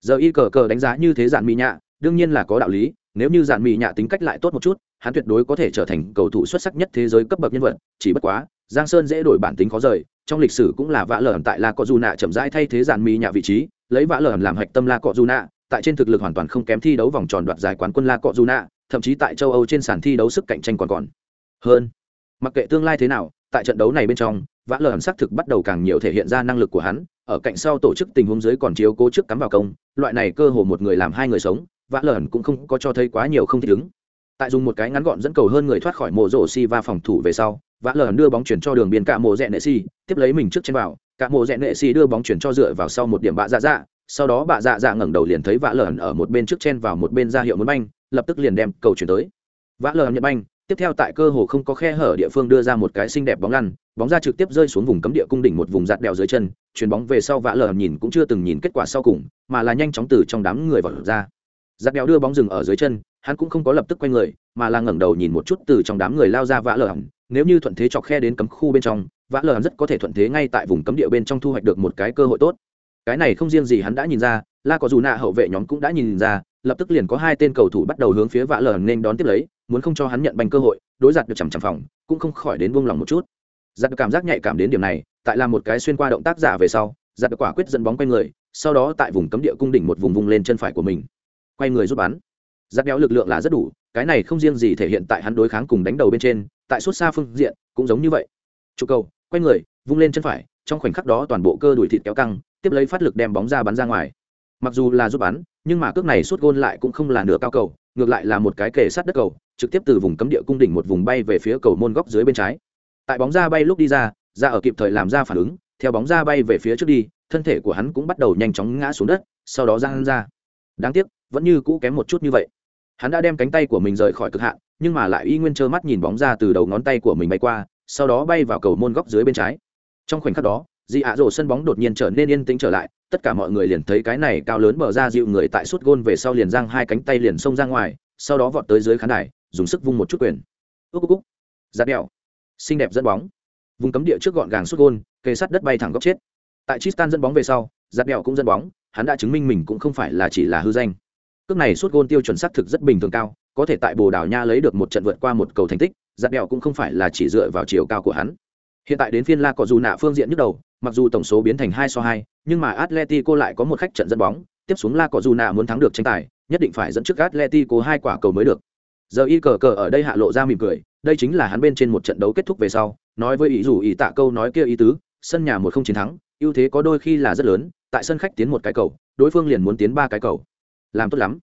giờ y cờ cờ đánh giá như thế dạn mỹ nhạ, đương nhiên là có đạo lý, nếu như dạn mỹ nhạ tính cách lại tốt một chút, hắn tuyệt đối có thể trở thành cầu thủ xuất sắc nhất thế giới cấp bậc nhân vật, chỉ bất quá, giang sơn dễ đổi bản tính khó rời, trong lịch sử cũng là vã lởn tại la cọ du nạ chậm rãi thay thế dạn mỹ nhạ vị trí, lấy vã lởn làm hạch tâm la cọ du nạ, tại trên thực lực hoàn toàn không kém thi đấu vòng tròn đoạt giải quán quân la cọ du nạ, thậm chí tại châu âu trên sàn thi đấu sức cạnh tranh còn còn. Hơn, mặc kệ tương lai thế nào, tại trận đấu này bên trong, vã lởn xác thực bắt đầu càng nhiều thể hiện ra năng lực của hắn ở cạnh sau tổ chức tình huống dưới còn chiếu cố trước cắm vào công, loại này cơ hồ một người làm hai người sống, vã lởn cũng không có cho thấy quá nhiều không thích ứng. Tại dùng một cái ngắn gọn dẫn cầu hơn người thoát khỏi mộ rổ si và phòng thủ về sau, vã lởn đưa bóng chuyển cho đường biên cả mộ rẽ nệ si, tiếp lấy mình trước trên vào, cả mộ rẽ nệ si đưa bóng chuyển cho dựa vào sau một điểm bạ dạ dạ sau đó bạ dạ dạ ngẩng đầu liền thấy vã lởn ở một bên trước chen vào một bên ra hiệu muốn banh, lập tức liền đem cầu chuyển tới. Vã lởn nhận banh tiếp theo tại cơ hồ không có khe hở địa phương đưa ra một cái xinh đẹp bóng lăn, bóng ra trực tiếp rơi xuống vùng cấm địa cung đỉnh một vùng giạt đèo dưới chân, chuyền bóng về sau vã lờ nhìn cũng chưa từng nhìn kết quả sau cùng, mà là nhanh chóng từ trong đám người vào ra. Giạt đèo đưa bóng dừng ở dưới chân, hắn cũng không có lập tức quay người, mà là ngẩng đầu nhìn một chút từ trong đám người lao ra vã lờ. Nếu như thuận thế chọc khe đến cấm khu bên trong, vã lờ rất có thể thuận thế ngay tại vùng cấm địa bên trong thu hoạch được một cái cơ hội tốt. Cái này không riêng gì hắn đã nhìn ra, la có dù nạ hậu vệ nhóm cũng đã nhìn ra, lập tức liền có hai tên cầu thủ bắt đầu hướng phía vã lờ nên đón tiếp lấy muốn không cho hắn nhận banh cơ hội, đối giặt được chằm chằm phòng, cũng không khỏi đến buông lòng một chút. Giặt được cảm giác nhạy cảm đến điểm này, tại làm một cái xuyên qua động tác giả về sau, giặt được quả quyết dẫn bóng quay người, sau đó tại vùng cấm địa cung đỉnh một vùng vùng lên chân phải của mình. Quay người rút bắn. Giặt béo lực lượng là rất đủ, cái này không riêng gì thể hiện tại hắn đối kháng cùng đánh đầu bên trên, tại suốt xa phương diện, cũng giống như vậy. Trụ cầu, quay người, vung lên chân phải, trong khoảnh khắc đó toàn bộ cơ đùi thịt kéo căng, tiếp lấy phát lực đem bóng ra bắn ra ngoài. Mặc dù là rút bắn, nhưng mà cước này suốt gôn lại cũng không là nửa cao cầu, ngược lại là một cái kề sát đất cầu trực tiếp từ vùng cấm địa cung đỉnh một vùng bay về phía cầu môn góc dưới bên trái. Tại bóng ra bay lúc đi ra ra ở kịp thời làm ra phản ứng, theo bóng ra bay về phía trước đi, thân thể của hắn cũng bắt đầu nhanh chóng ngã xuống đất, sau đó giang ra. Đáng tiếc, vẫn như cũ kém một chút như vậy. Hắn đã đem cánh tay của mình rời khỏi cực hạn, nhưng mà lại y nguyên trơ mắt nhìn bóng ra từ đầu ngón tay của mình bay qua, sau đó bay vào cầu môn góc dưới bên trái. Trong khoảnh khắc đó dị ạ rổ sân bóng đột nhiên trở nên yên tĩnh trở lại, tất cả mọi người liền thấy cái này cao lớn mở ra dịu người tại suốt gôn về sau liền giang hai cánh tay liền xông ra ngoài, sau đó vọt tới dưới khán đài dùng sức vung một chút quyền. Ước úc, giạt đèo. Xinh đẹp dẫn bóng. Vùng cấm địa trước gọn gàng suốt gôn kề sắt đất bay thẳng góc chết. Tại Tristan dẫn bóng về sau giạt đèo cũng dẫn bóng hắn đã chứng minh mình cũng không phải là chỉ là hư danh. Cước này suốt gôn tiêu chuẩn xác thực rất bình thường cao có thể tại bồ đào nha lấy được một trận vượt qua một cầu thành tích giạt đèo cũng không phải là chỉ dựa vào chiều cao của hắn. Hiện tại đến phiên la có dù nạ phương diện nhức đầu mặc dù tổng số biến thành hai so hai nhưng mà atletico lại có một khách trận dẫn bóng tiếp xuống la Cọ dù nạ muốn thắng được tranh tài nhất định phải dẫn trước atletico hai quả cầu mới được giờ y cờ cờ ở đây hạ lộ ra mỉm cười đây chính là hắn bên trên một trận đấu kết thúc về sau nói với ý dù ý tạ câu nói kia ý tứ sân nhà một không chiến thắng ưu thế có đôi khi là rất lớn tại sân khách tiến một cái cầu đối phương liền muốn tiến ba cái cầu. Làm tốt lắm.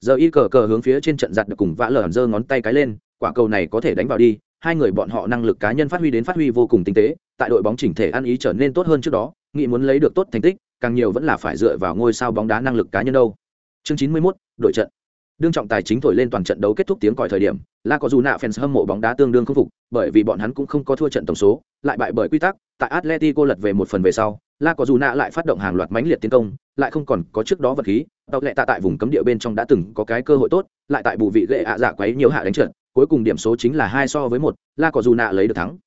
Giờ y cờ cờ hướng phía trên trận giặt được cùng vã lở giơ ngón tay cái lên quả cầu này có thể đánh vào đi hai người bọn họ năng lực cá nhân phát huy đến phát huy vô cùng tinh tế tại đội bóng chỉnh thể ăn ý trở nên tốt hơn trước đó nghị muốn lấy được tốt thành tích càng nhiều vẫn là phải dựa vào ngôi sao bóng đá năng lực cá nhân đâu. Chương chín mươi 91, đội trận đương trọng tài chính thổi lên toàn trận đấu kết thúc tiếng còi thời điểm la có dù nạ fans hâm mộ bóng đá tương đương không phục bởi vì bọn hắn cũng không có thua trận tổng số lại bại bởi quy tắc tại atletico lật về một phần về sau la có dù nạ lại phát động hàng loạt mãnh liệt tiến công lại không còn có trước đó vật khí tộc lệ tạ tại vùng cấm địa bên trong đã từng có cái cơ hội tốt lại tại bù vị gệ ạ dạ quấy nhiều hạ đánh trận cuối cùng điểm số chính là hai so với một la có dù nạ lấy được thắng.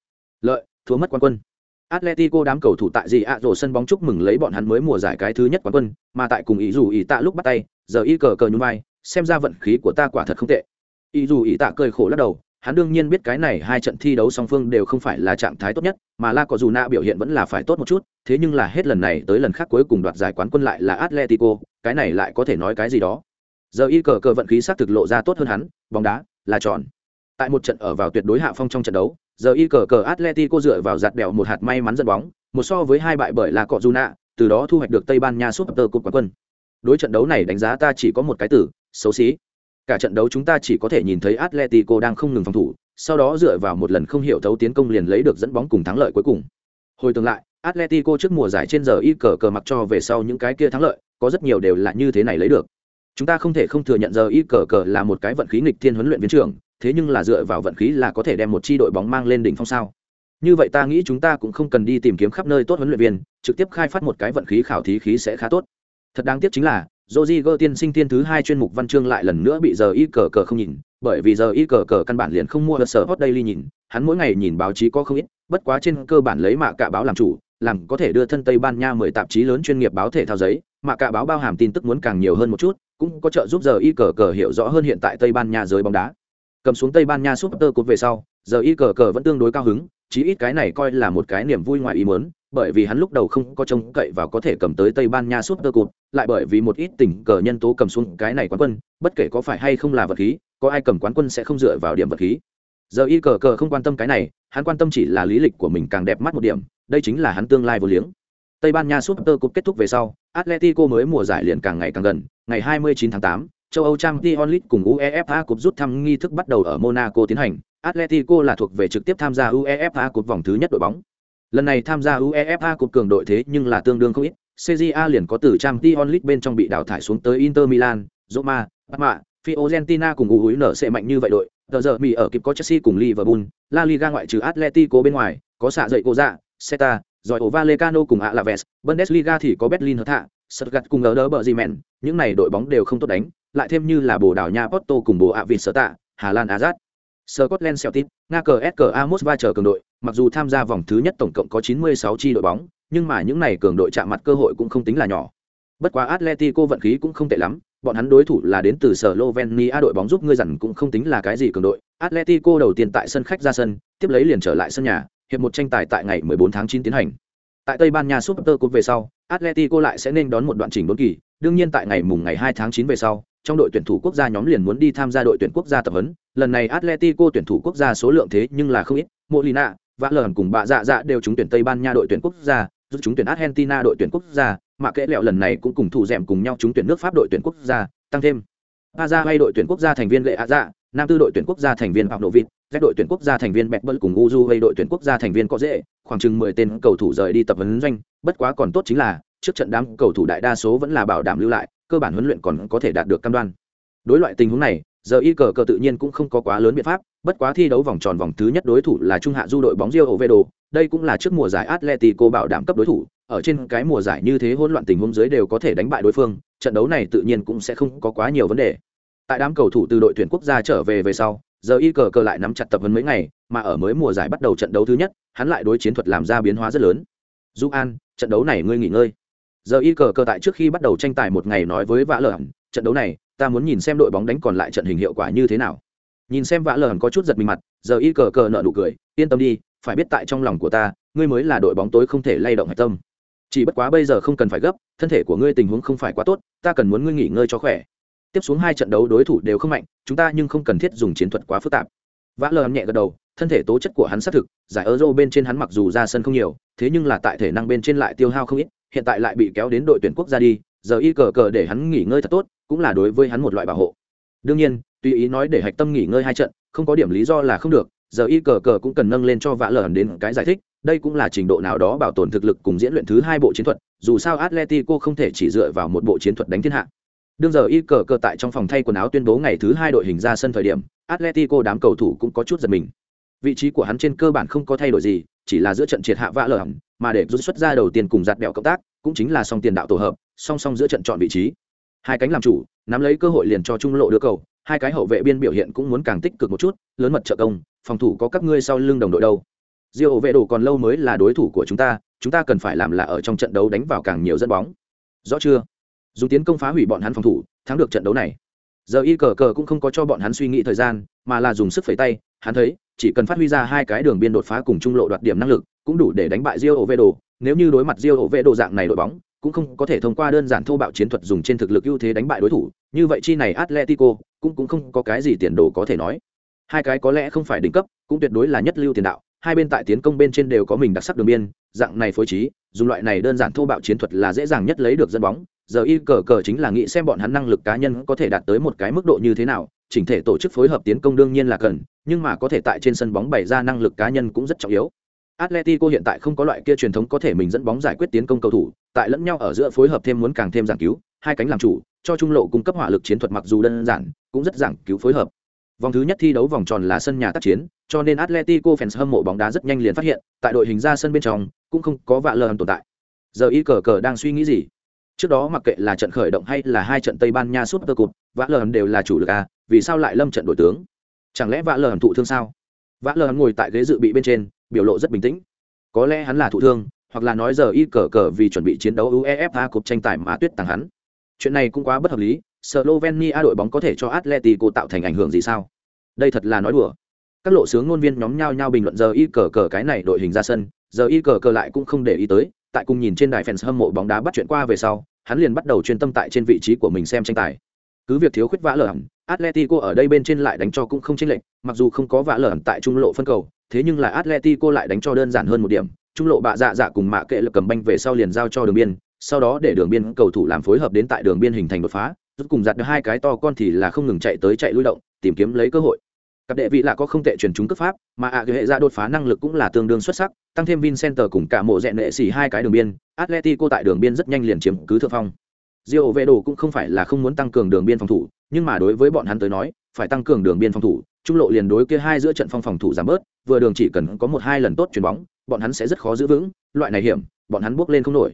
Lợi thua mất quan quân. Atletico đám cầu thủ tại gì ạ rổ sân bóng chúc mừng lấy bọn hắn mới mùa giải cái thứ nhất quán quân, mà tại cùng ý dù ý tạ lúc bắt tay, giờ y cờ cờ nhún vai, xem ra vận khí của ta quả thật không tệ. Ý dù ý tạ cười khổ lắc đầu, hắn đương nhiên biết cái này hai trận thi đấu song phương đều không phải là trạng thái tốt nhất, mà La có dù na biểu hiện vẫn là phải tốt một chút, thế nhưng là hết lần này tới lần khác cuối cùng đoạt giải quán quân lại là Atletico, cái này lại có thể nói cái gì đó. Giờ y cờ cờ vận khí xác thực lộ ra tốt hơn hắn, bóng đá là tròn. Tại một trận ở vào tuyệt đối hạ phong trong trận đấu, giờ y cờ cờ Atletico dựa vào giạt bèo một hạt may mắn dẫn bóng, một so với hai bại bởi là cọ Juna, từ đó thu hoạch được Tây Ban Nha súp tơ cục quán quân. Đối trận đấu này đánh giá ta chỉ có một cái tử xấu xí. Cả trận đấu chúng ta chỉ có thể nhìn thấy Atletico đang không ngừng phòng thủ, sau đó dựa vào một lần không hiểu thấu tiến công liền lấy được dẫn bóng cùng thắng lợi cuối cùng. Hồi tương lại, Atletico trước mùa giải trên giờ y cờ cờ mặc cho về sau những cái kia thắng lợi, có rất nhiều đều là như thế này lấy được. Chúng ta không thể không thừa nhận giờ y cờ cờ là một cái vận khí nghịch thiên huấn luyện viên trưởng, thế nhưng là dựa vào vận khí là có thể đem một chi đội bóng mang lên đỉnh phong sao? Như vậy ta nghĩ chúng ta cũng không cần đi tìm kiếm khắp nơi tốt huấn luyện viên, trực tiếp khai phát một cái vận khí khảo thí khí sẽ khá tốt. Thật đáng tiếc chính là, Rodrigo tiên sinh tiên thứ hai chuyên mục văn chương lại lần nữa bị giờ y cờ cờ không nhìn, bởi vì giờ y cờ cờ căn bản liền không mua The sở hot daily nhìn, hắn mỗi ngày nhìn báo chí có không ít, bất quá trên cơ bản lấy mạ cả báo làm chủ, làm có thể đưa thân Tây Ban Nha mười tạp chí lớn chuyên nghiệp báo thể thao giấy, mạ cả báo bao hàm tin tức muốn càng nhiều hơn một chút, cũng có trợ giúp giờ y cờ cờ hiểu rõ hơn hiện tại Tây Ban Nha giới bóng đá. Cầm xuống Tây Ban Nha Super Cup về sau, giờ y cờ cờ vẫn tương đối cao hứng, chí ít cái này coi là một cái niềm vui ngoài ý muốn, bởi vì hắn lúc đầu không có trông cậy vào có thể cầm tới Tây Ban Nha suốt cơ cụt, lại bởi vì một ít tình cờ nhân tố cầm xuống cái này quán quân, bất kể có phải hay không là vật khí, có ai cầm quán quân sẽ không dựa vào điểm vật khí. Giờ y cờ cờ không quan tâm cái này, hắn quan tâm chỉ là lý lịch của mình càng đẹp mắt một điểm, đây chính là hắn tương lai vô liếng. Tây Ban Nha Super Cup kết thúc về sau, Atletico mới mùa giải liền càng ngày càng gần, ngày 29 tháng 8, châu Âu Champions League cùng UEFA Cup rút thăm nghi thức bắt đầu ở Monaco tiến hành, Atletico là thuộc về trực tiếp tham gia UEFA Cup vòng thứ nhất đội bóng. Lần này tham gia UEFA Cup cường đội thế nhưng là tương đương không ít, CJA liền có từ Champions League bên trong bị đào thải xuống tới Inter Milan, Roma, Parma, Fiorentina cùng UUI nở sẽ mạnh như vậy đội. Giờ giờ Mỹ ở kịp có Chelsea cùng Liverpool, La Liga ngoại trừ Atletico bên ngoài, có xạ dậy cô dạ, Seta, rồi ổ Vallecano cùng Alaves, Bundesliga thì có Berlin Hertha, Stuttgart cùng ở đỡ bờ gì mẹn, những này đội bóng đều không tốt đánh, lại thêm như là Bồ Đào Nha Porto cùng Bồ Avit Sở Tạ, Hà Lan Azat. Scotland Celtic, Nga cờ CSKA Mosva chờ cường đội, mặc dù tham gia vòng thứ nhất tổng cộng có 96 chi đội bóng, nhưng mà những này cường đội chạm mặt cơ hội cũng không tính là nhỏ. Bất quá Atletico vận khí cũng không tệ lắm, bọn hắn đối thủ là đến từ Slovenia đội bóng giúp ngươi dần cũng không tính là cái gì cường đội. Atletico đầu tiên tại sân khách ra sân, tiếp lấy liền trở lại sân nhà, hiệp một tranh tài tại ngày 14 tháng 9 tiến hành. Tại Tây Ban Nha Super Cup về sau, Atletico lại sẽ nên đón một đoạn trình đốn kỳ, đương nhiên tại ngày mùng ngày 2 tháng 9 về sau, trong đội tuyển thủ quốc gia nhóm liền muốn đi tham gia đội tuyển quốc gia tập huấn, lần này Atletico tuyển thủ quốc gia số lượng thế nhưng là không ít, Molina, Vã lờn cùng bà dạ dạ đều trúng tuyển Tây Ban Nha đội tuyển quốc gia, giúp trúng tuyển Argentina đội tuyển quốc gia, mà kệ lẹo lần này cũng cùng thủ dẻm cùng nhau trúng tuyển nước Pháp đội tuyển quốc gia, tăng thêm Aza dạ đội tuyển quốc gia thành viên lệ dạ, Nam tư đội tuyển quốc gia thành viên Phạm Nội Vịt, các đội tuyển quốc gia thành viên Bẹt Bận cùng Uju hay đội tuyển quốc gia thành viên có dễ, khoảng chừng mười tên cầu thủ rời đi tập huấn doanh, bất quá còn tốt chính là, trước trận đám cầu thủ đại đa số vẫn là bảo đảm lưu lại, cơ bản huấn luyện còn có thể đạt được cam đoan. Đối loại tình huống này, giờ y cờ cờ tự nhiên cũng không có quá lớn biện pháp, bất quá thi đấu vòng tròn vòng thứ nhất đối thủ là trung hạ du đội bóng Rio Oviedo, đây cũng là trước mùa giải Atletico bảo đảm cấp đối thủ, ở trên cái mùa giải như thế hỗn loạn tình huống dưới đều có thể đánh bại đối phương, trận đấu này tự nhiên cũng sẽ không có quá nhiều vấn đề. Tại đám cầu thủ từ đội tuyển quốc gia trở về về sau, giờ y cờ cờ lại nắm chặt tập huấn mấy ngày, mà ở mới mùa giải bắt đầu trận đấu thứ nhất, hắn lại đối chiến thuật làm ra biến hóa rất lớn. Du An, trận đấu này ngươi nghỉ ngơi. Giờ y cờ cờ tại trước khi bắt đầu tranh tài một ngày nói với Vã Lở, trận đấu này, ta muốn nhìn xem đội bóng đánh còn lại trận hình hiệu quả như thế nào. Nhìn xem Vã lờn có chút giật mình mặt, giờ y cờ cờ nở nụ cười, yên tâm đi, phải biết tại trong lòng của ta, ngươi mới là đội bóng tối không thể lay động hải tâm. Chỉ bất quá bây giờ không cần phải gấp, thân thể của ngươi tình huống không phải quá tốt, ta cần muốn ngươi nghỉ ngơi cho khỏe. Tiếp xuống hai trận đấu đối thủ đều không mạnh chúng ta nhưng không cần thiết dùng chiến thuật quá phức tạp. Vã lờ nhẹ gật đầu thân thể tố chất của hắn xác thực giải euro bên trên hắn mặc dù ra sân không nhiều thế nhưng là tại thể năng bên trên lại tiêu hao không ít hiện tại lại bị kéo đến đội tuyển quốc gia đi giờ y cờ cờ để hắn nghỉ ngơi thật tốt cũng là đối với hắn một loại bảo hộ. Đương nhiên tùy ý nói để hạch tâm nghỉ ngơi hai trận không có điểm lý do là không được giờ y cờ cờ cũng cần nâng lên cho vã lờ đến cái giải thích đây cũng là trình độ nào đó bảo tồn thực lực cùng diễn luyện thứ hai bộ chiến thuật dù sao atletico không thể chỉ dựa vào một bộ chiến thuật đánh thiên hạ Đương giờ y cờ cờ tại trong phòng thay quần áo tuyên bố ngày thứ hai đội hình ra sân thời điểm, Atletico đám cầu thủ cũng có chút giật mình. Vị trí của hắn trên cơ bản không có thay đổi gì, chỉ là giữa trận triệt hạ vạ lở mà để rút xuất ra đầu tiên cùng giặt bẹo cộng tác, cũng chính là song tiền đạo tổ hợp, song song giữa trận chọn vị trí. Hai cánh làm chủ, nắm lấy cơ hội liền cho trung lộ đưa cầu, hai cái hậu vệ biên biểu hiện cũng muốn càng tích cực một chút, lớn mật trợ công, phòng thủ có các ngươi sau lưng đồng đội đâu. Diêu vệ đồ còn lâu mới là đối thủ của chúng ta, chúng ta cần phải làm là ở trong trận đấu đánh vào càng nhiều dẫn bóng. Rõ chưa? dùng tiến công phá hủy bọn hắn phòng thủ thắng được trận đấu này giờ y cờ cờ cũng không có cho bọn hắn suy nghĩ thời gian mà là dùng sức phẩy tay hắn thấy chỉ cần phát huy ra hai cái đường biên đột phá cùng trung lộ đoạt điểm năng lực cũng đủ để đánh bại diêu hậu vệ đồ nếu như đối mặt diêu hậu vệ đồ dạng này đội bóng cũng không có thể thông qua đơn giản thô bạo chiến thuật dùng trên thực lực ưu thế đánh bại đối thủ, như vậy chi này atletico cũng cũng không có cái gì tiền đồ có thể nói. Hai cái có lẽ không phải đỉnh cấp, cũng tuyệt đối là nhất lưu tiền đạo, hai bên tại tiến công bên trên đều có mình đặc sắc đường biên, dạng này phối trí, dùng loại này đơn giản thô bạo chiến thuật là dễ dàng nhất lấy được dân bóng, giờ y cờ cờ chính là nghĩ xem bọn hắn năng lực cá nhân có thể đạt tới một cái mức độ như thế nào, chỉnh thể tổ chức phối hợp tiến công đương nhiên là cần, nhưng mà có thể tại trên sân bóng bày ra năng lực cá nhân cũng rất trọng yếu. Atletico hiện tại không có loại kia truyền thống có thể mình dẫn bóng giải quyết tiến công cầu thủ, tại lẫn nhau ở giữa phối hợp thêm muốn càng thêm giảng cứu, hai cánh làm chủ, cho trung lộ cung cấp hỏa lực chiến thuật mặc dù đơn giản, cũng rất giảng cứu phối hợp. Vòng thứ nhất thi đấu vòng tròn là sân nhà tác chiến, cho nên Atletico fans hâm mộ bóng đá rất nhanh liền phát hiện, tại đội hình ra sân bên trong cũng không có vạ lờn tồn tại. Giờ y cờ cờ đang suy nghĩ gì? Trước đó mặc kệ là trận khởi động hay là hai trận Tây Ban Nha Super Cup, vạ lờn đều là chủ lực à? vì sao lại lâm trận đổi tướng? Chẳng lẽ vạ lờn thụ thương sao? Vạ lờ ngồi tại ghế dự bị bên trên, biểu lộ rất bình tĩnh. Có lẽ hắn là thụ thương, hoặc là nói giờ y cờ cờ vì chuẩn bị chiến đấu UEFA Cup tranh tài mà tuyết tàng hắn. Chuyện này cũng quá bất hợp lý, Slovenia đội bóng có thể cho Atletico tạo thành ảnh hưởng gì sao? Đây thật là nói đùa. Các lộ sướng ngôn viên nhóm nhau nhau bình luận giờ y cờ cờ cái này đội hình ra sân, giờ y cờ cờ lại cũng không để ý tới, tại cùng nhìn trên đài fans hâm mộ bóng đá bắt chuyện qua về sau, hắn liền bắt đầu chuyên tâm tại trên vị trí của mình xem tranh tài. Cứ việc thiếu khuyết vã lở hẳn, Atletico ở đây bên trên lại đánh cho cũng không chênh lệch, mặc dù không có vã lở hẳn tại trung lộ phân cầu, thế nhưng là Atletico lại đánh cho đơn giản hơn một điểm, trung lộ bạ dạ dạ cùng mạ kệ lực cầm banh về sau liền giao cho đường biên, sau đó để đường biên cầu thủ làm phối hợp đến tại đường biên hình thành đột phá, rút cùng giặt được hai cái to con thì là không ngừng chạy tới chạy lui động, tìm kiếm lấy cơ hội. Cặp đệ vị lạ có không tệ truyền chúng cấp pháp, mà ạ hệ ra đột phá năng lực cũng là tương đương xuất sắc, tăng thêm Vincenter cùng cả mộ dẹn nệ xỉ hai cái đường biên, Atletico tại đường biên rất nhanh liền chiếm cứ thượng phong. Diêu Vệ Đồ cũng không phải là không muốn tăng cường đường biên phòng thủ, nhưng mà đối với bọn hắn tới nói, phải tăng cường đường biên phòng thủ, trung lộ liền đối kia hai giữa trận phong phòng thủ giảm bớt, vừa đường chỉ cần có một hai lần tốt chuyền bóng, bọn hắn sẽ rất khó giữ vững, loại này hiểm, bọn hắn bước lên không nổi.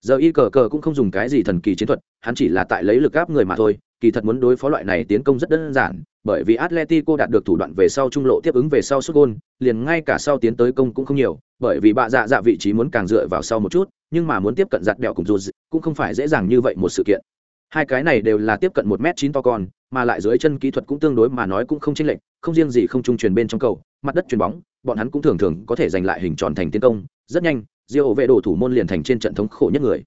Giờ y cờ cờ cũng không dùng cái gì thần kỳ chiến thuật, hắn chỉ là tại lấy lực áp người mà thôi, kỳ thật muốn đối phó loại này tiến công rất đơn giản, bởi vì Atletico đạt được thủ đoạn về sau trung lộ tiếp ứng về sau sút gol, liền ngay cả sau tiến tới công cũng không nhiều, bởi vì bạ dạ dạ vị trí muốn càng dựa vào sau một chút, nhưng mà muốn tiếp cận giặt đẹo cùng dù cũng không phải dễ dàng như vậy một sự kiện. Hai cái này đều là tiếp cận một m chín to con, mà lại dưới chân kỹ thuật cũng tương đối mà nói cũng không chênh lệch, không riêng gì không trung truyền bên trong cầu, mặt đất truyền bóng, bọn hắn cũng thường thường có thể giành lại hình tròn thành tiến công, rất nhanh, Diêu vệ đồ thủ môn liền thành trên trận thống khổ nhất người.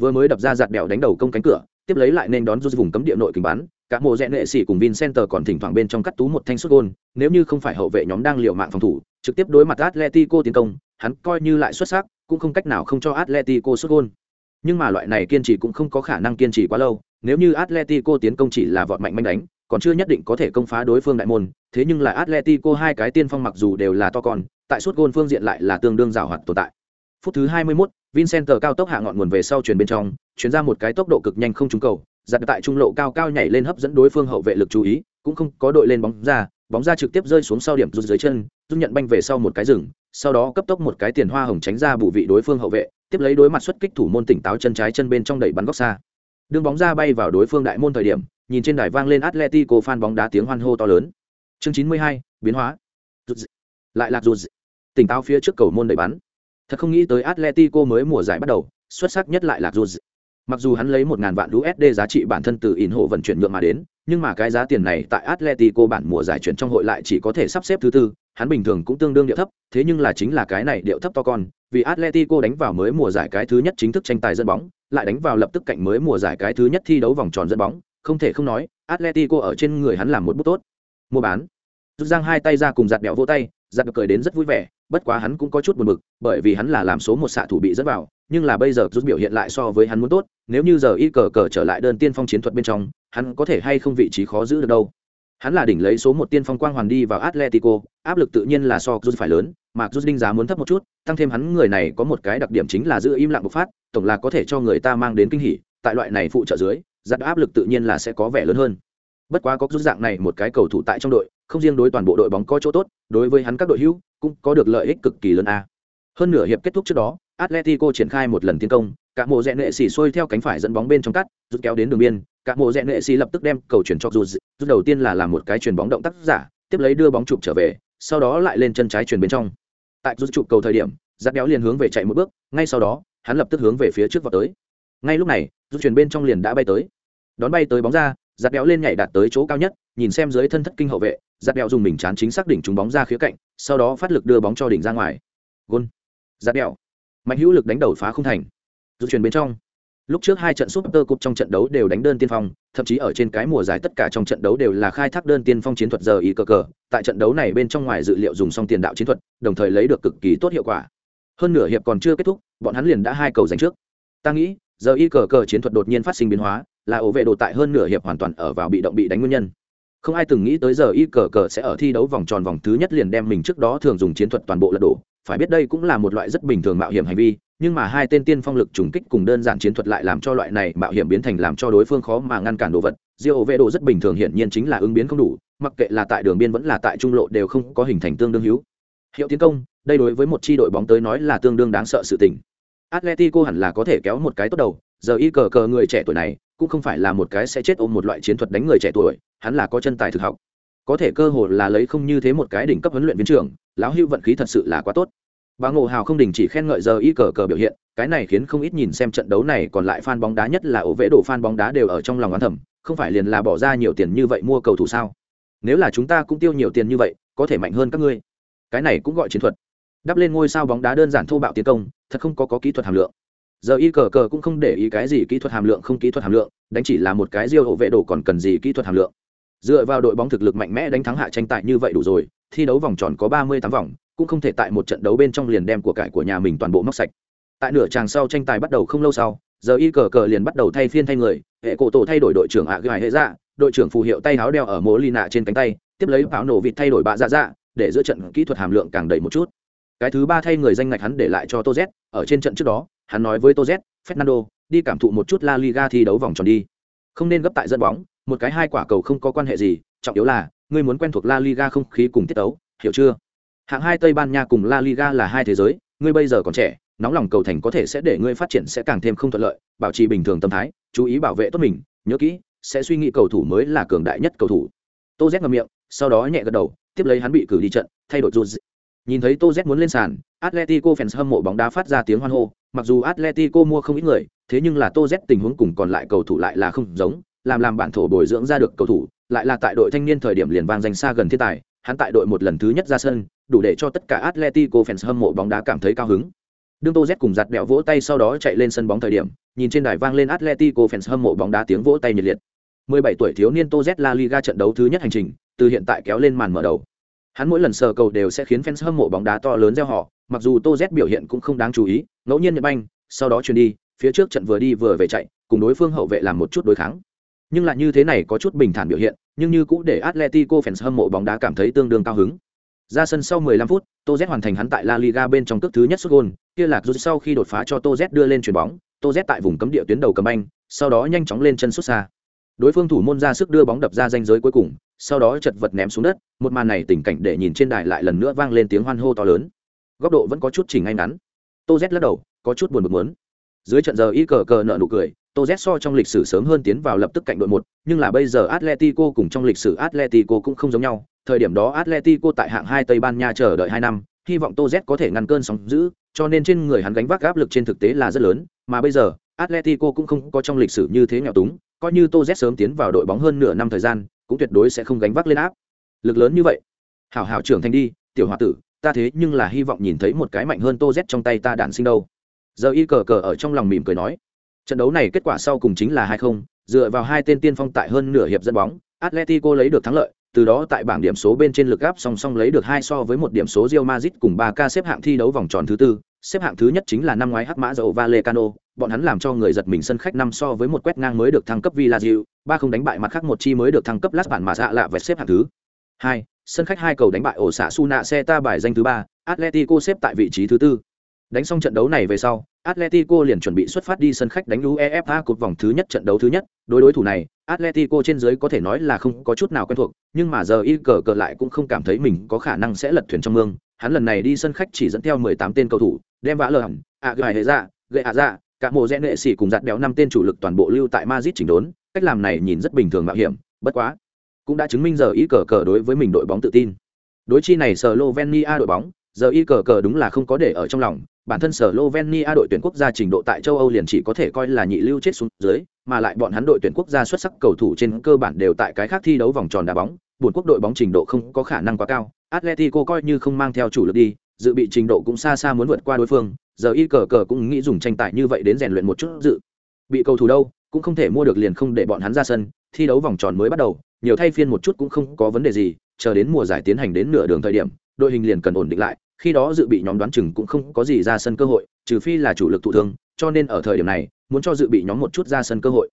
Vừa mới đập ra giặt đẹo đánh đầu công cánh cửa, tiếp lấy lại nên đón rút vùng cấm địa nội kình bán. cả mùa rẽ nghệ sĩ cùng Vincenter còn thỉnh thoảng bên trong cắt tú một thanh xuất gôn, nếu như không phải hậu vệ nhóm đang liều mạng phòng thủ, trực tiếp đối mặt Atletico tiến công, hắn coi như lại xuất sắc, cũng không cách nào không cho Atletico sút gôn. Nhưng mà loại này kiên trì cũng không có khả năng kiên trì quá lâu, nếu như Atletico tiến công chỉ là vọt mạnh manh đánh, còn chưa nhất định có thể công phá đối phương đại môn, thế nhưng là Atletico hai cái tiên phong mặc dù đều là to con, tại suốt gôn phương diện lại là tương đương rào hoạt tồn tại. Phút thứ 21, Vincent cao tốc hạ ngọn nguồn về sau truyền bên trong, chuyển ra một cái tốc độ cực nhanh không trúng cầu, giật tại trung lộ cao cao nhảy lên hấp dẫn đối phương hậu vệ lực chú ý, cũng không có đội lên bóng ra, bóng ra trực tiếp rơi xuống sau điểm rút dưới chân, rút nhận banh về sau một cái rừng, sau đó cấp tốc một cái tiền hoa hồng tránh ra bù vị đối phương hậu vệ, tiếp lấy đối mặt xuất kích thủ môn tỉnh táo chân trái chân bên trong đẩy bắn góc xa. Đường bóng ra bay vào đối phương đại môn thời điểm, nhìn trên đài vang lên Atletico fan bóng đá tiếng hoan hô to lớn. Chương 92, biến hóa. Lại lạc dù Tỉnh táo phía trước cầu môn đẩy bắn. Thật không nghĩ tới Atletico mới mùa giải bắt đầu, xuất sắc nhất lại lạc dù Mặc dù hắn lấy một ngàn vạn USD giá trị bản thân từ in hộ vận chuyển nhượng mà đến, nhưng mà cái giá tiền này tại Atletico bản mùa giải chuyển trong hội lại chỉ có thể sắp xếp thứ tư, hắn bình thường cũng tương đương điệu thấp, thế nhưng là chính là cái này điệu thấp to con, vì Atletico đánh vào mới mùa giải cái thứ nhất chính thức tranh tài dẫn bóng, lại đánh vào lập tức cạnh mới mùa giải cái thứ nhất thi đấu vòng tròn dẫn bóng, không thể không nói, Atletico ở trên người hắn làm một bút tốt. Mua bán. Rút giang hai tay ra cùng giặt bẹo vỗ tay, giặt cười đến rất vui vẻ, bất quá hắn cũng có chút buồn bực, bởi vì hắn là làm số một xạ thủ bị dẫn vào, nhưng là bây giờ rút biểu hiện lại so với hắn muốn tốt, nếu như giờ y cờ cờ trở lại đơn tiên phong chiến thuật bên trong, hắn có thể hay không vị trí khó giữ được đâu. Hắn là đỉnh lấy số một tiên phong quang hoàn đi vào Atletico, áp lực tự nhiên là so rút phải lớn, mà rút đinh giá muốn thấp một chút, tăng thêm hắn người này có một cái đặc điểm chính là giữ im lặng bộc phát, tổng là có thể cho người ta mang đến kinh hỉ, tại loại này phụ trợ dưới, giật áp lực tự nhiên là sẽ có vẻ lớn hơn. Bất quá có rút dạng này một cái cầu thủ tại trong đội, không riêng đối toàn bộ đội bóng có chỗ tốt, đối với hắn các đội hữu cũng có được lợi ích cực kỳ lớn a. Hơn nửa hiệp kết thúc trước đó, Atletico triển khai một lần tiến công, cả mộ rẽ nệ xì xuôi theo cánh phải dẫn bóng bên trong cắt, rút kéo đến đường biên, cả mộ rẽ nệ xì lập tức đem cầu chuyển cho rút, rút đầu tiên là làm một cái chuyền bóng động tác giả, tiếp lấy đưa bóng chụp trở về, sau đó lại lên chân trái chuyền bên trong. Tại rút chụp cầu thời điểm, giáp béo liền hướng về chạy một bước, ngay sau đó, hắn lập tức hướng về phía trước vào tới. Ngay lúc này, rút chuyền bên trong liền đã bay tới. Đón bay tới bóng ra, giáp béo lên nhảy đạt tới chỗ cao nhất, nhìn xem dưới thân thất kinh hậu vệ, giáp béo dùng mình chán chính xác đỉnh trúng bóng ra khía cạnh, sau đó phát lực đưa bóng cho đỉnh ra ngoài. Gol. Giáp béo mạnh hữu lực đánh đầu phá không thành. Rút truyền bên trong, lúc trước hai trận super cup trong trận đấu đều đánh đơn tiên phong, thậm chí ở trên cái mùa giải tất cả trong trận đấu đều là khai thác đơn tiên phong chiến thuật giờ ý cờ cờ. Tại trận đấu này bên trong ngoài dự liệu dùng xong tiền đạo chiến thuật, đồng thời lấy được cực kỳ tốt hiệu quả. Hơn nửa hiệp còn chưa kết thúc, bọn hắn liền đã hai cầu giành trước. Ta nghĩ, giờ y cờ cờ chiến thuật đột nhiên phát sinh biến hóa, là ổ vệ đồ tại hơn nửa hiệp hoàn toàn ở vào bị động bị đánh nguyên nhân. Không ai từng nghĩ tới giờ y cờ cờ sẽ ở thi đấu vòng tròn vòng thứ nhất liền đem mình trước đó thường dùng chiến thuật toàn bộ lật đổ phải biết đây cũng là một loại rất bình thường mạo hiểm hành vi, nhưng mà hai tên tiên phong lực trùng kích cùng đơn giản chiến thuật lại làm cho loại này mạo hiểm biến thành làm cho đối phương khó mà ngăn cản đồ vật. Diêu vệ độ rất bình thường hiển nhiên chính là ứng biến không đủ, mặc kệ là tại đường biên vẫn là tại trung lộ đều không có hình thành tương đương hữu. Hiệu tiến công, đây đối với một chi đội bóng tới nói là tương đương đáng sợ sự tình. Atletico hẳn là có thể kéo một cái tốt đầu, giờ y cờ cờ người trẻ tuổi này, cũng không phải là một cái sẽ chết ôm một loại chiến thuật đánh người trẻ tuổi, hắn là có chân tài thực học có thể cơ hội là lấy không như thế một cái đỉnh cấp huấn luyện viên trưởng lão hưu vận khí thật sự là quá tốt. Bà ngộ hào không đình chỉ khen ngợi giờ y cờ cờ biểu hiện cái này khiến không ít nhìn xem trận đấu này còn lại fan bóng đá nhất là ổ vệ đồ fan bóng đá đều ở trong lòng oán thầm không phải liền là bỏ ra nhiều tiền như vậy mua cầu thủ sao? Nếu là chúng ta cũng tiêu nhiều tiền như vậy có thể mạnh hơn các ngươi. Cái này cũng gọi chiến thuật. Đắp lên ngôi sao bóng đá đơn giản thô bạo tiến công thật không có, có kỹ thuật hàm lượng. Giờ y cờ cờ cũng không để ý cái gì kỹ thuật hàm lượng không kỹ thuật hàm lượng đánh chỉ là một cái riêu hộ vệ đồ còn cần gì kỹ thuật hàm lượng dựa vào đội bóng thực lực mạnh mẽ đánh thắng hạ tranh tài như vậy đủ rồi, thi đấu vòng tròn có ba mươi tám vòng, cũng không thể tại một trận đấu bên trong liền đem của cải của nhà mình toàn bộ móc sạch. Tại nửa tràng sau tranh tài bắt đầu không lâu sau, giờ y cờ cờ liền bắt đầu thay phiên thay người, hệ cổ tổ thay đổi đội trưởng ạ gài hệ dạ đội trưởng phù hiệu tay áo đeo ở mố ly nạ trên cánh tay, tiếp lấy pháo nổ vịt thay đổi bạ dạ dạ để giữa trận kỹ thuật hàm lượng càng đầy một chút. Cái thứ ba thay người danh ngạch hắn để lại cho tô z, ở trên trận trước đó, hắn nói với tô z, fernando, đi cảm thụ một chút la liga thi đấu vòng tròn đi. Không nên gấp tại dẫn bóng một cái hai quả cầu không có quan hệ gì, trọng yếu là, ngươi muốn quen thuộc la liga không khí cùng tiết tấu, hiểu chưa? Hạng hai tây ban nha cùng la liga là hai thế giới, ngươi bây giờ còn trẻ, nóng lòng cầu thành có thể sẽ để ngươi phát triển sẽ càng thêm không thuận lợi, bảo trì bình thường tâm thái, chú ý bảo vệ tốt mình, nhớ kỹ, sẽ suy nghĩ cầu thủ mới là cường đại nhất cầu thủ. Tô z ngậm miệng, sau đó nhẹ gật đầu, tiếp lấy hắn bị cử đi trận, thay đổi dù nhìn thấy tô z muốn lên sàn, atletico fans hâm mộ bóng đá phát ra tiếng hoan hô, mặc dù atletico mua không ít người, thế nhưng là tô z tình huống cùng còn lại cầu thủ lại là không giống làm làm bản thổ bồi dưỡng ra được cầu thủ lại là tại đội thanh niên thời điểm liền vang danh xa gần thiên tài hắn tại đội một lần thứ nhất ra sân đủ để cho tất cả atletico fans hâm mộ bóng đá cảm thấy cao hứng. Đương tô z cùng giặt bẹo vỗ tay sau đó chạy lên sân bóng thời điểm nhìn trên đài vang lên atletico fans hâm mộ bóng đá tiếng vỗ tay nhiệt liệt. 17 tuổi thiếu niên tô z la liga trận đấu thứ nhất hành trình từ hiện tại kéo lên màn mở đầu. Hắn mỗi lần sờ cầu đều sẽ khiến fans hâm mộ bóng đá to lớn reo hò, mặc dù tô z biểu hiện cũng không đáng chú ý ngẫu nhiên nhận banh sau đó chuyền đi phía trước trận vừa đi vừa về chạy cùng đối phương hậu vệ làm một chút đối kháng nhưng lại như thế này có chút bình thản biểu hiện, nhưng như cũ để atletico fans hâm mộ bóng đá cảm thấy tương đương cao hứng. Ra sân sau 15 phút, tô z hoàn thành hắn tại la liga bên trong cước thứ nhất xuất gôn, kia lạc rút sau khi đột phá cho tô z đưa lên chuyền bóng, tô z tại vùng cấm địa tuyến đầu cầm anh sau đó nhanh chóng lên chân xuất xa. Đối phương thủ môn ra sức đưa bóng đập ra danh giới cuối cùng, sau đó chật vật ném xuống đất, một màn này tình cảnh để nhìn trên đài lại lần nữa vang lên tiếng hoan hô to lớn. Góc độ vẫn có chút chỉnh ngay ngắn. Tô z lắc đầu, có chút buồn bực muốn. Dưới trận giờ y cờ cờ nợ nụ cười tô z so trong lịch sử sớm hơn tiến vào lập tức cạnh đội một nhưng là bây giờ atletico cùng trong lịch sử atletico cũng không giống nhau. Thời điểm đó atletico tại hạng hai tây ban nha chờ đợi hai năm hy vọng tô z có thể ngăn cơn sóng dữ, cho nên trên người hắn gánh vác áp lực trên thực tế là rất lớn. Mà bây giờ atletico cũng không có trong lịch sử như thế nghèo túng coi như tô z sớm tiến vào đội bóng hơn nửa năm thời gian cũng tuyệt đối sẽ không gánh vác lên áp lực lớn như vậy. Hảo hảo trưởng thành đi tiểu hòa tử ta thế nhưng là hy vọng nhìn thấy một cái mạnh hơn tô z trong tay ta đạn sinh đâu. Giờ y cờ cờ ở trong lòng mỉm cười nói trận đấu này kết quả sau cùng chính là hai không dựa vào hai tên tiên phong tại hơn nửa hiệp dẫn bóng atletico lấy được thắng lợi từ đó tại bảng điểm số bên trên lực áp song song lấy được hai so với một điểm số Real Madrid cùng 3K xếp hạng thi đấu vòng tròn thứ tư, xếp hạng thứ nhất chính là năm ngoái hắc mã dầu Vallecano, bọn hắn làm cho người giật mình sân khách năm so với một quét ngang mới được thăng cấp Villarreal, ba không đánh bại mặt khác một chi mới được thăng cấp Las Bản mà dạ lạ vẹt xếp hạng thứ hai, sân khách hai cầu đánh bại ổ xạ Suna Seta bài danh thứ ba, Atletico xếp tại vị trí thứ tư. Đánh xong trận đấu này về sau, Atletico liền chuẩn bị xuất phát đi sân khách đánh UEFA cột vòng thứ nhất trận đấu thứ nhất, đối đối thủ này, Atletico trên dưới có thể nói là không có chút nào quen thuộc, nhưng mà giờ y cờ cờ lại cũng không cảm thấy mình có khả năng sẽ lật thuyền trong mương. Hắn lần này đi sân khách chỉ dẫn theo 18 tên cầu thủ, đem vã lờ hẳn, ạ gài hệ dạ, ra, gệ ạ ra, cả mùa rẽ nệ sĩ cùng giặt béo năm tên chủ lực toàn bộ lưu tại Madrid chỉnh đốn, cách làm này nhìn rất bình thường mạo hiểm, bất quá, cũng đã chứng minh giờ y cờ cờ đối với mình đội bóng tự tin. Đối chi này Slovenia đội bóng, giờ y cờ cờ đúng là không có để ở trong lòng, bản thân Slovenia đội tuyển quốc gia trình độ tại châu Âu liền chỉ có thể coi là nhị lưu chết xuống dưới, mà lại bọn hắn đội tuyển quốc gia xuất sắc cầu thủ trên cơ bản đều tại cái khác thi đấu vòng tròn đá bóng, buồn quốc đội bóng trình độ không có khả năng quá cao. Atletico coi như không mang theo chủ lực đi, dự bị trình độ cũng xa xa muốn vượt qua đối phương, giờ y cờ cờ cũng nghĩ dùng tranh tài như vậy đến rèn luyện một chút dự. Bị cầu thủ đâu, cũng không thể mua được liền không để bọn hắn ra sân, thi đấu vòng tròn mới bắt đầu, nhiều thay phiên một chút cũng không có vấn đề gì, chờ đến mùa giải tiến hành đến nửa đường thời điểm, đội hình liền cần ổn định lại, khi đó dự bị nhóm đoán chừng cũng không có gì ra sân cơ hội, trừ phi là chủ lực thụ thương, cho nên ở thời điểm này, muốn cho dự bị nhóm một chút ra sân cơ hội.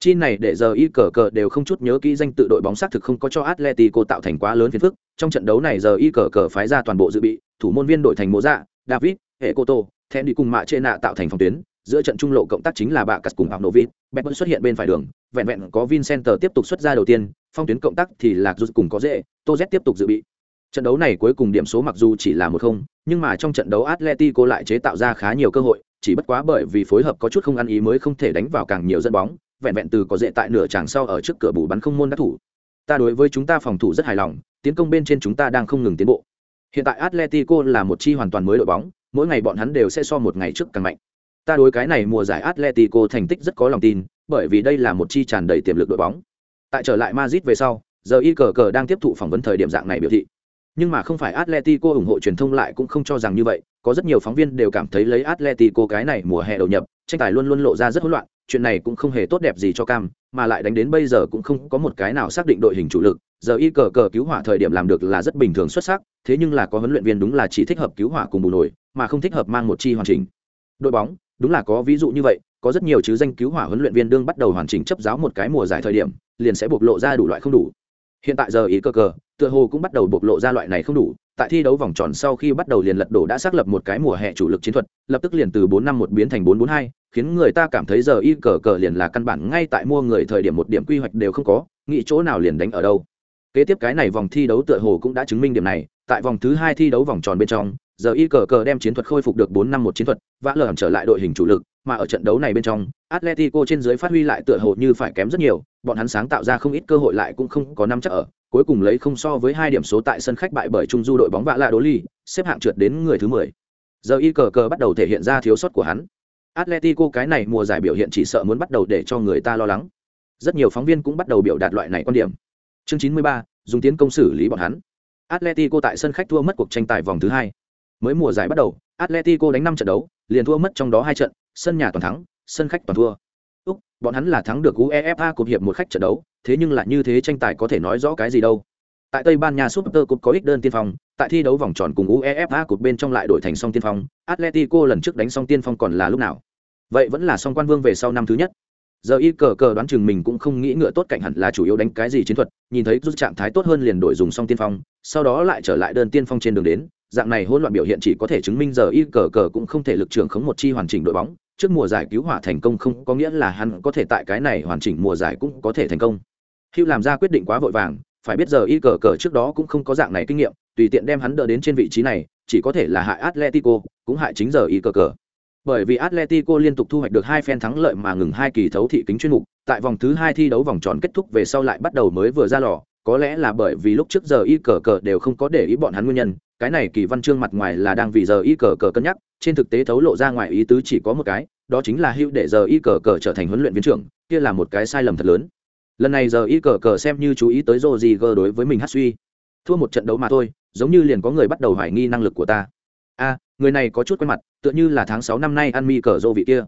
Chi này để giờ y cờ cờ đều không chút nhớ kỹ danh tự đội bóng xác thực không có cho atletico tạo thành quá lớn phiền phức. Trong trận đấu này giờ y cờ cờ phái ra toàn bộ dự bị, thủ môn viên đội thành mộ dạ david hệ cô tô thẹn đi cùng mạ trên nạ tạo thành phòng tuyến. Giữa trận trung lộ cộng tác chính là bạ cắt cùng học novit bét vẫn xuất hiện bên phải đường, vẹn vẹn có vincenter tiếp tục xuất ra đầu tiên, phong tuyến cộng tác thì lạc rút cùng có dễ tô z tiếp tục dự bị trận đấu này cuối cùng điểm số mặc dù chỉ là một không, nhưng mà trong trận đấu atletico lại chế tạo ra khá nhiều cơ hội, chỉ bất quá bởi vì phối hợp có chút không ăn ý mới không thể đánh vào càng nhiều dẫn bóng, vẹn vẹn từ có dễ tại nửa chàng sau ở trước cửa bù bắn không môn đắc thủ. Ta đối với chúng ta phòng thủ rất hài lòng, tiến công bên trên chúng ta đang không ngừng tiến bộ. Hiện tại atletico là một chi hoàn toàn mới đội bóng, mỗi ngày bọn hắn đều sẽ so một ngày trước càng mạnh. Ta đối cái này mùa giải atletico thành tích rất có lòng tin, bởi vì đây là một chi tràn đầy tiềm lực đội bóng. Tại trở lại madrid về sau, giờ y cờ cờ đang tiếp thụ phỏng vấn thời điểm dạng này biểu thị nhưng mà không phải Atletico ủng hộ truyền thông lại cũng không cho rằng như vậy, có rất nhiều phóng viên đều cảm thấy lấy Atletico cái này mùa hè đầu nhập, tranh tài luôn luôn lộ ra rất hỗn loạn, chuyện này cũng không hề tốt đẹp gì cho Cam, mà lại đánh đến bây giờ cũng không có một cái nào xác định đội hình chủ lực, giờ y cờ cờ cứu hỏa thời điểm làm được là rất bình thường xuất sắc, thế nhưng là có huấn luyện viên đúng là chỉ thích hợp cứu hỏa cùng bù nổi, mà không thích hợp mang một chi hoàn chỉnh. Đội bóng, đúng là có ví dụ như vậy, có rất nhiều chứ danh cứu hỏa huấn luyện viên đương bắt đầu hoàn chỉnh chấp giáo một cái mùa giải thời điểm, liền sẽ bộc lộ ra đủ loại không đủ. Hiện tại giờ ý cơ cờ, tựa hồ cũng bắt đầu bộc lộ ra loại này không đủ, tại thi đấu vòng tròn sau khi bắt đầu liền lật đổ đã xác lập một cái mùa hè chủ lực chiến thuật, lập tức liền từ bốn năm một biến thành bốn bốn hai, khiến người ta cảm thấy giờ y cờ cờ liền là căn bản ngay tại mua người thời điểm một điểm quy hoạch đều không có, nghĩ chỗ nào liền đánh ở đâu. Kế tiếp cái này vòng thi đấu tựa hồ cũng đã chứng minh điểm này, tại vòng thứ hai thi đấu vòng tròn bên trong, giờ y cờ cờ đem chiến thuật khôi phục được bốn năm một chiến thuật, vã lờ trở lại đội hình chủ lực, mà ở trận đấu này bên trong, Atletico trên dưới phát huy lại tựa hồ như phải kém rất nhiều, bọn hắn sáng tạo ra không ít cơ hội lại cũng không có năm chắc ở, cuối cùng lấy không so với hai điểm số tại sân khách bại bởi trung du đội bóng vạ lạ đố xếp hạng trượt đến người thứ mười. Giờ y cờ cờ bắt đầu thể hiện ra thiếu sót của hắn. Atletico cái này mùa giải biểu hiện chỉ sợ muốn bắt đầu để cho người ta lo lắng. Rất nhiều phóng viên cũng bắt đầu biểu đạt loại này quan điểm. Chương chín mươi ba dùng tiến công xử lý bọn hắn. Atletico tại sân khách thua mất cuộc tranh tài vòng thứ hai. Mới mùa giải bắt đầu atletico đánh năm trận đấu liền thua mất trong đó hai trận sân nhà toàn thắng sân khách toàn thua Úc, bọn hắn là thắng được UEFA cột hiệp một khách trận đấu, thế nhưng lại như thế tranh tài có thể nói rõ cái gì đâu. Tại Tây Ban Nha Super Cup có ích đơn tiên phong, tại thi đấu vòng tròn cùng UEFA cột bên trong lại đổi thành song tiên phong, Atletico lần trước đánh song tiên phong còn là lúc nào? Vậy vẫn là song quan vương về sau năm thứ nhất. Giờ y cờ cờ đoán chừng mình cũng không nghĩ ngựa tốt cạnh hẳn là chủ yếu đánh cái gì chiến thuật, nhìn thấy rút trạng thái tốt hơn liền đổi dùng song tiên phong, sau đó lại trở lại đơn tiên phong trên đường đến, dạng này hỗn loạn biểu hiện chỉ có thể chứng minh giờ y cờ cờ cũng không thể lực trưởng khống một chi hoàn chỉnh đội bóng, trước mùa giải cứu hỏa thành công không có nghĩa là hắn có thể tại cái này hoàn chỉnh mùa giải cũng có thể thành công. hữu làm ra quyết định quá vội vàng, phải biết giờ y cờ cờ trước đó cũng không có dạng này kinh nghiệm, tùy tiện đem hắn đỡ đến trên vị trí này, chỉ có thể là hại Atletico, cũng hại chính giờ y cờ cờ. Bởi vì Atletico liên tục thu hoạch được hai phen thắng lợi mà ngừng hai kỳ thấu thị kính chuyên mục, tại vòng thứ hai thi đấu vòng tròn kết thúc về sau lại bắt đầu mới vừa ra lò, có lẽ là bởi vì lúc trước giờ y cờ cờ đều không có để ý bọn hắn nguyên nhân, cái này kỳ văn chương mặt ngoài là đang vì giờ y cờ cờ cân nhắc, trên thực tế thấu lộ ra ngoài ý tứ chỉ có một cái, đó chính là hữu để giờ y cờ cờ trở thành huấn luyện viên trưởng kia là một cái sai lầm thật lớn. Lần này giờ y cờ cờ xem như chú ý tới rô gì gờ đối với mình hát suy. Thua một trận đấu mà thôi giống như liền có người bắt đầu hoài nghi năng lực của ta. A người này có chút quen mặt tựa như là tháng sáu năm nay ăn mi cờ rô vị kia.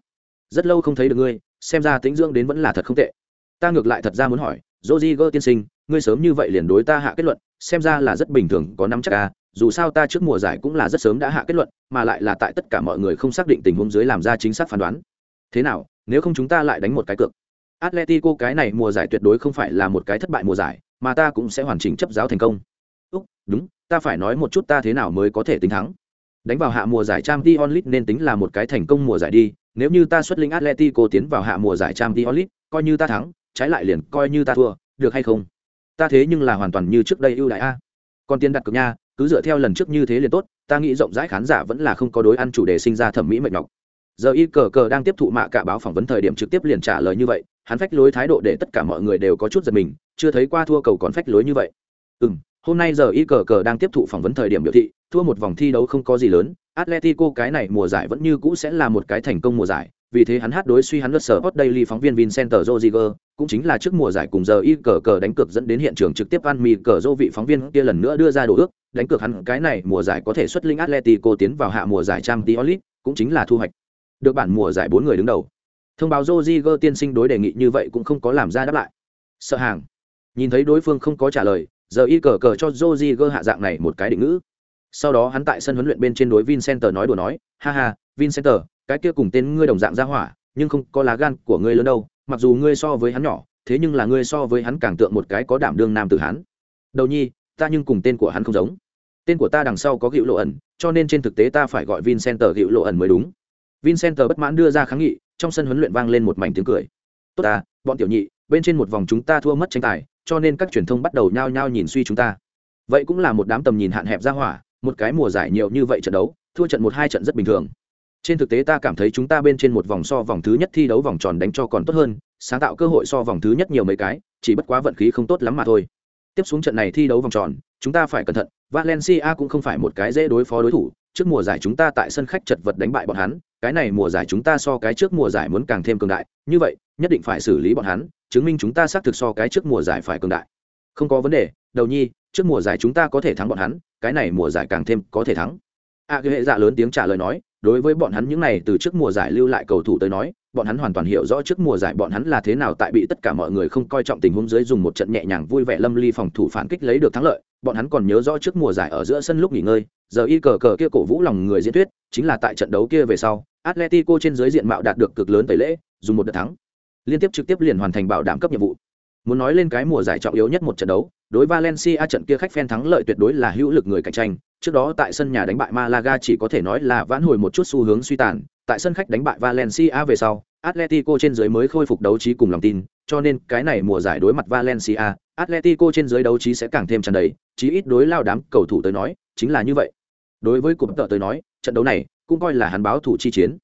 Rất lâu không thấy được ngươi xem ra tính dưỡng đến vẫn là thật không tệ. Ta ngược lại thật ra muốn hỏi dô tiên sinh ngươi sớm như vậy liền đối ta hạ kết luận xem ra là rất bình thường có năm chắc a, dù sao ta trước mùa giải cũng là rất sớm đã hạ kết luận mà lại là tại tất cả mọi người không xác định tình huống dưới làm ra chính xác phán đoán. Thế nào nếu không chúng ta lại đánh một cái cược? Atletico cái này mùa giải tuyệt đối không phải là một cái thất bại mùa giải mà ta cũng sẽ hoàn chỉnh chấp giáo thành công. Úc đúng ta phải nói một chút ta thế nào mới có thể tính thắng. Đánh vào hạ mùa giải Champions League nên tính là một cái thành công mùa giải đi nếu như ta xuất linh atletico tiến vào hạ mùa giải Champions League, coi như ta thắng trái lại liền coi như ta thua, được hay không? Ta thế nhưng là hoàn toàn như trước đây ưu đại a. Còn tiền đặt cược nha, cứ dựa theo lần trước như thế liền tốt, ta nghĩ rộng rãi khán giả vẫn là không có đối ăn chủ đề sinh ra thẩm mỹ mệt nhọc. Giờ y cờ cờ đang tiếp thụ mạ cả báo phỏng vấn thời điểm trực tiếp liền trả lời như vậy, hắn phách lối thái độ để tất cả mọi người đều có chút giật mình, chưa thấy qua thua cầu còn phách lối như vậy. Ừ m hôm nay giờ y cờ cờ đang tiếp thụ phỏng vấn thời điểm biểu thị, thua một vòng thi đấu không có gì lớn, atletico cái này mùa giải vẫn như cũ sẽ là một cái thành công mùa giải vì thế hắn hát đối suy hắn lất sở hot daily phóng viên vincenter joziger cũng chính là trước mùa giải cùng giờ y cờ cờ đánh cược dẫn đến hiện trường trực tiếp ăn mì cờ dô vị phóng viên kia lần nữa đưa ra đồ ước đánh cược hắn cái này mùa giải có thể xuất linh Atletico tiến vào hạ mùa giải Champions League, cũng chính là thu hoạch. Được bản mùa giải bốn người đứng đầu. Thông báo joziger tiên sinh đối đề nghị như vậy cũng không có làm ra đáp lại. Sợ hàng. Nhìn thấy đối phương không có trả lời, giờ y cờ cờ cho joziger hạ dạng này một cái định ngữ. sau đó hắn tại sân huấn luyện bên trên đối vincenter nói đùa nói ha ha vincenter cái kia cùng tên ngươi đồng dạng ra hỏa, nhưng không có lá gan của ngươi lớn đâu, mặc dù ngươi so với hắn nhỏ, thế nhưng là ngươi so với hắn càng tượng một cái có đảm đương nam tử hắn. Đầu nhi, ta nhưng cùng tên của hắn không giống. Tên của ta đằng sau có gịu lộ ẩn, cho nên trên thực tế ta phải gọi vincenter gịu lộ ẩn mới đúng. Vincenter bất mãn đưa ra kháng nghị, trong sân huấn luyện vang lên một mảnh tiếng cười. Tốt ta, bọn tiểu nhị, bên trên một vòng chúng ta thua mất tranh tài, cho nên các truyền thông bắt đầu nhao nhao nhìn suy chúng ta. Vậy cũng là một đám tầm nhìn hạn hẹp ra hỏa, một cái mùa giải nhiều như vậy trận đấu, thua trận một hai trận rất bình thường trên thực tế ta cảm thấy chúng ta bên trên một vòng so vòng thứ nhất thi đấu vòng tròn đánh cho còn tốt hơn sáng tạo cơ hội so vòng thứ nhất nhiều mấy cái chỉ bất quá vận khí không tốt lắm mà thôi. Tiếp xuống trận này thi đấu vòng tròn chúng ta phải cẩn thận valencia cũng không phải một cái dễ đối phó đối thủ trước mùa giải chúng ta tại sân khách chật vật đánh bại bọn hắn cái này mùa giải chúng ta so cái trước mùa giải muốn càng thêm cường đại như vậy nhất định phải xử lý bọn hắn chứng minh chúng ta xác thực so cái trước mùa giải phải cường đại. Không có vấn đề đầu nhi trước mùa giải chúng ta có thể thắng bọn hắn cái này mùa giải càng thêm có thể thắng. A à, cái hệ dạ lớn tiếng trả lời nói đối với bọn hắn những này từ trước mùa giải lưu lại cầu thủ tới nói, bọn hắn hoàn toàn hiểu rõ trước mùa giải bọn hắn là thế nào tại bị tất cả mọi người không coi trọng tình huống dưới dùng một trận nhẹ nhàng vui vẻ lâm ly phòng thủ phản kích lấy được thắng lợi, bọn hắn còn nhớ rõ trước mùa giải ở giữa sân lúc nghỉ ngơi, giờ y cờ cờ kia cổ vũ lòng người diễn thuyết, chính là tại trận đấu kia về sau, atletico trên dưới diện mạo đạt được cực lớn tẩy lễ, dùng một đợt thắng, liên tiếp trực tiếp liền hoàn thành bảo đảm cấp nhiệm vụ. Muốn nói lên cái mùa giải trọng yếu nhất một trận đấu đối valencia trận kia khách phen thắng lợi tuyệt đối là hữu lực người cạnh tranh. Trước đó tại sân nhà đánh bại malaga chỉ có thể nói là vãn hồi một chút xu hướng suy tàn. Tại sân khách đánh bại valencia về sau atletico trên dưới mới khôi phục đấu trí cùng lòng tin. Cho nên cái này mùa giải đối mặt valencia atletico trên dưới đấu trí sẽ càng thêm tràn đầy. Chí ít đối lao đám cầu thủ tới nói chính là như vậy. Đối với cụm tợ tới nói trận đấu này cũng coi là hắn báo thủ chi chiến.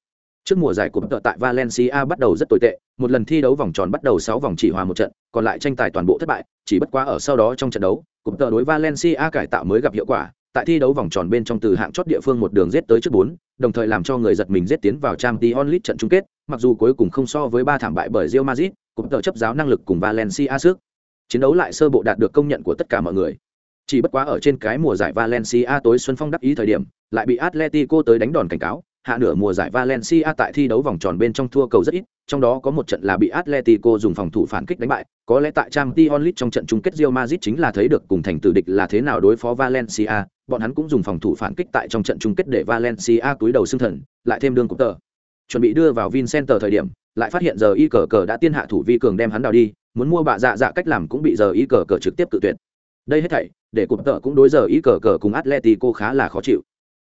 Trước mùa giải của tợ tại Valencia bắt đầu rất tồi tệ, một lần thi đấu vòng tròn bắt đầu 6 vòng chỉ hòa một trận, còn lại tranh tài toàn bộ thất bại, chỉ bất quá ở sau đó trong trận đấu, cụm tờ đối Valencia cải tạo mới gặp hiệu quả, tại thi đấu vòng tròn bên trong từ hạng chót địa phương một đường giết tới trước 4, đồng thời làm cho người giật mình giết tiến vào Champions League trận chung kết, mặc dù cuối cùng không so với ba thảm bại bởi Real Madrid, cụm tờ chấp giáo năng lực cùng Valencia sức. Chiến đấu lại sơ bộ đạt được công nhận của tất cả mọi người. Chỉ bất quá ở trên cái mùa giải Valencia tối xuân phong đắc ý thời điểm, lại bị Atletico tới đánh đòn cảnh cáo, hạ nửa mùa giải Valencia tại thi đấu vòng tròn bên trong thua cầu rất ít, trong đó có một trận là bị Atletico dùng phòng thủ phản kích đánh bại, có lẽ tại Champions League trong trận chung kết Real Madrid chính là thấy được cùng thành tử địch là thế nào đối phó Valencia, bọn hắn cũng dùng phòng thủ phản kích tại trong trận chung kết để Valencia túi đầu xương thần, lại thêm đương cục tờ. Chuẩn bị đưa vào Vincenter thời điểm, lại phát hiện giờ y cờ cờ đã tiên hạ thủ vi cường đem hắn đào đi, muốn mua bạ dạ dạ cách làm cũng bị giờ y cờ cờ trực tiếp tự tuyệt. Đây hết thảy, để cục tờ cũng đối giờ y cờ cờ cùng Atletico khá là khó chịu.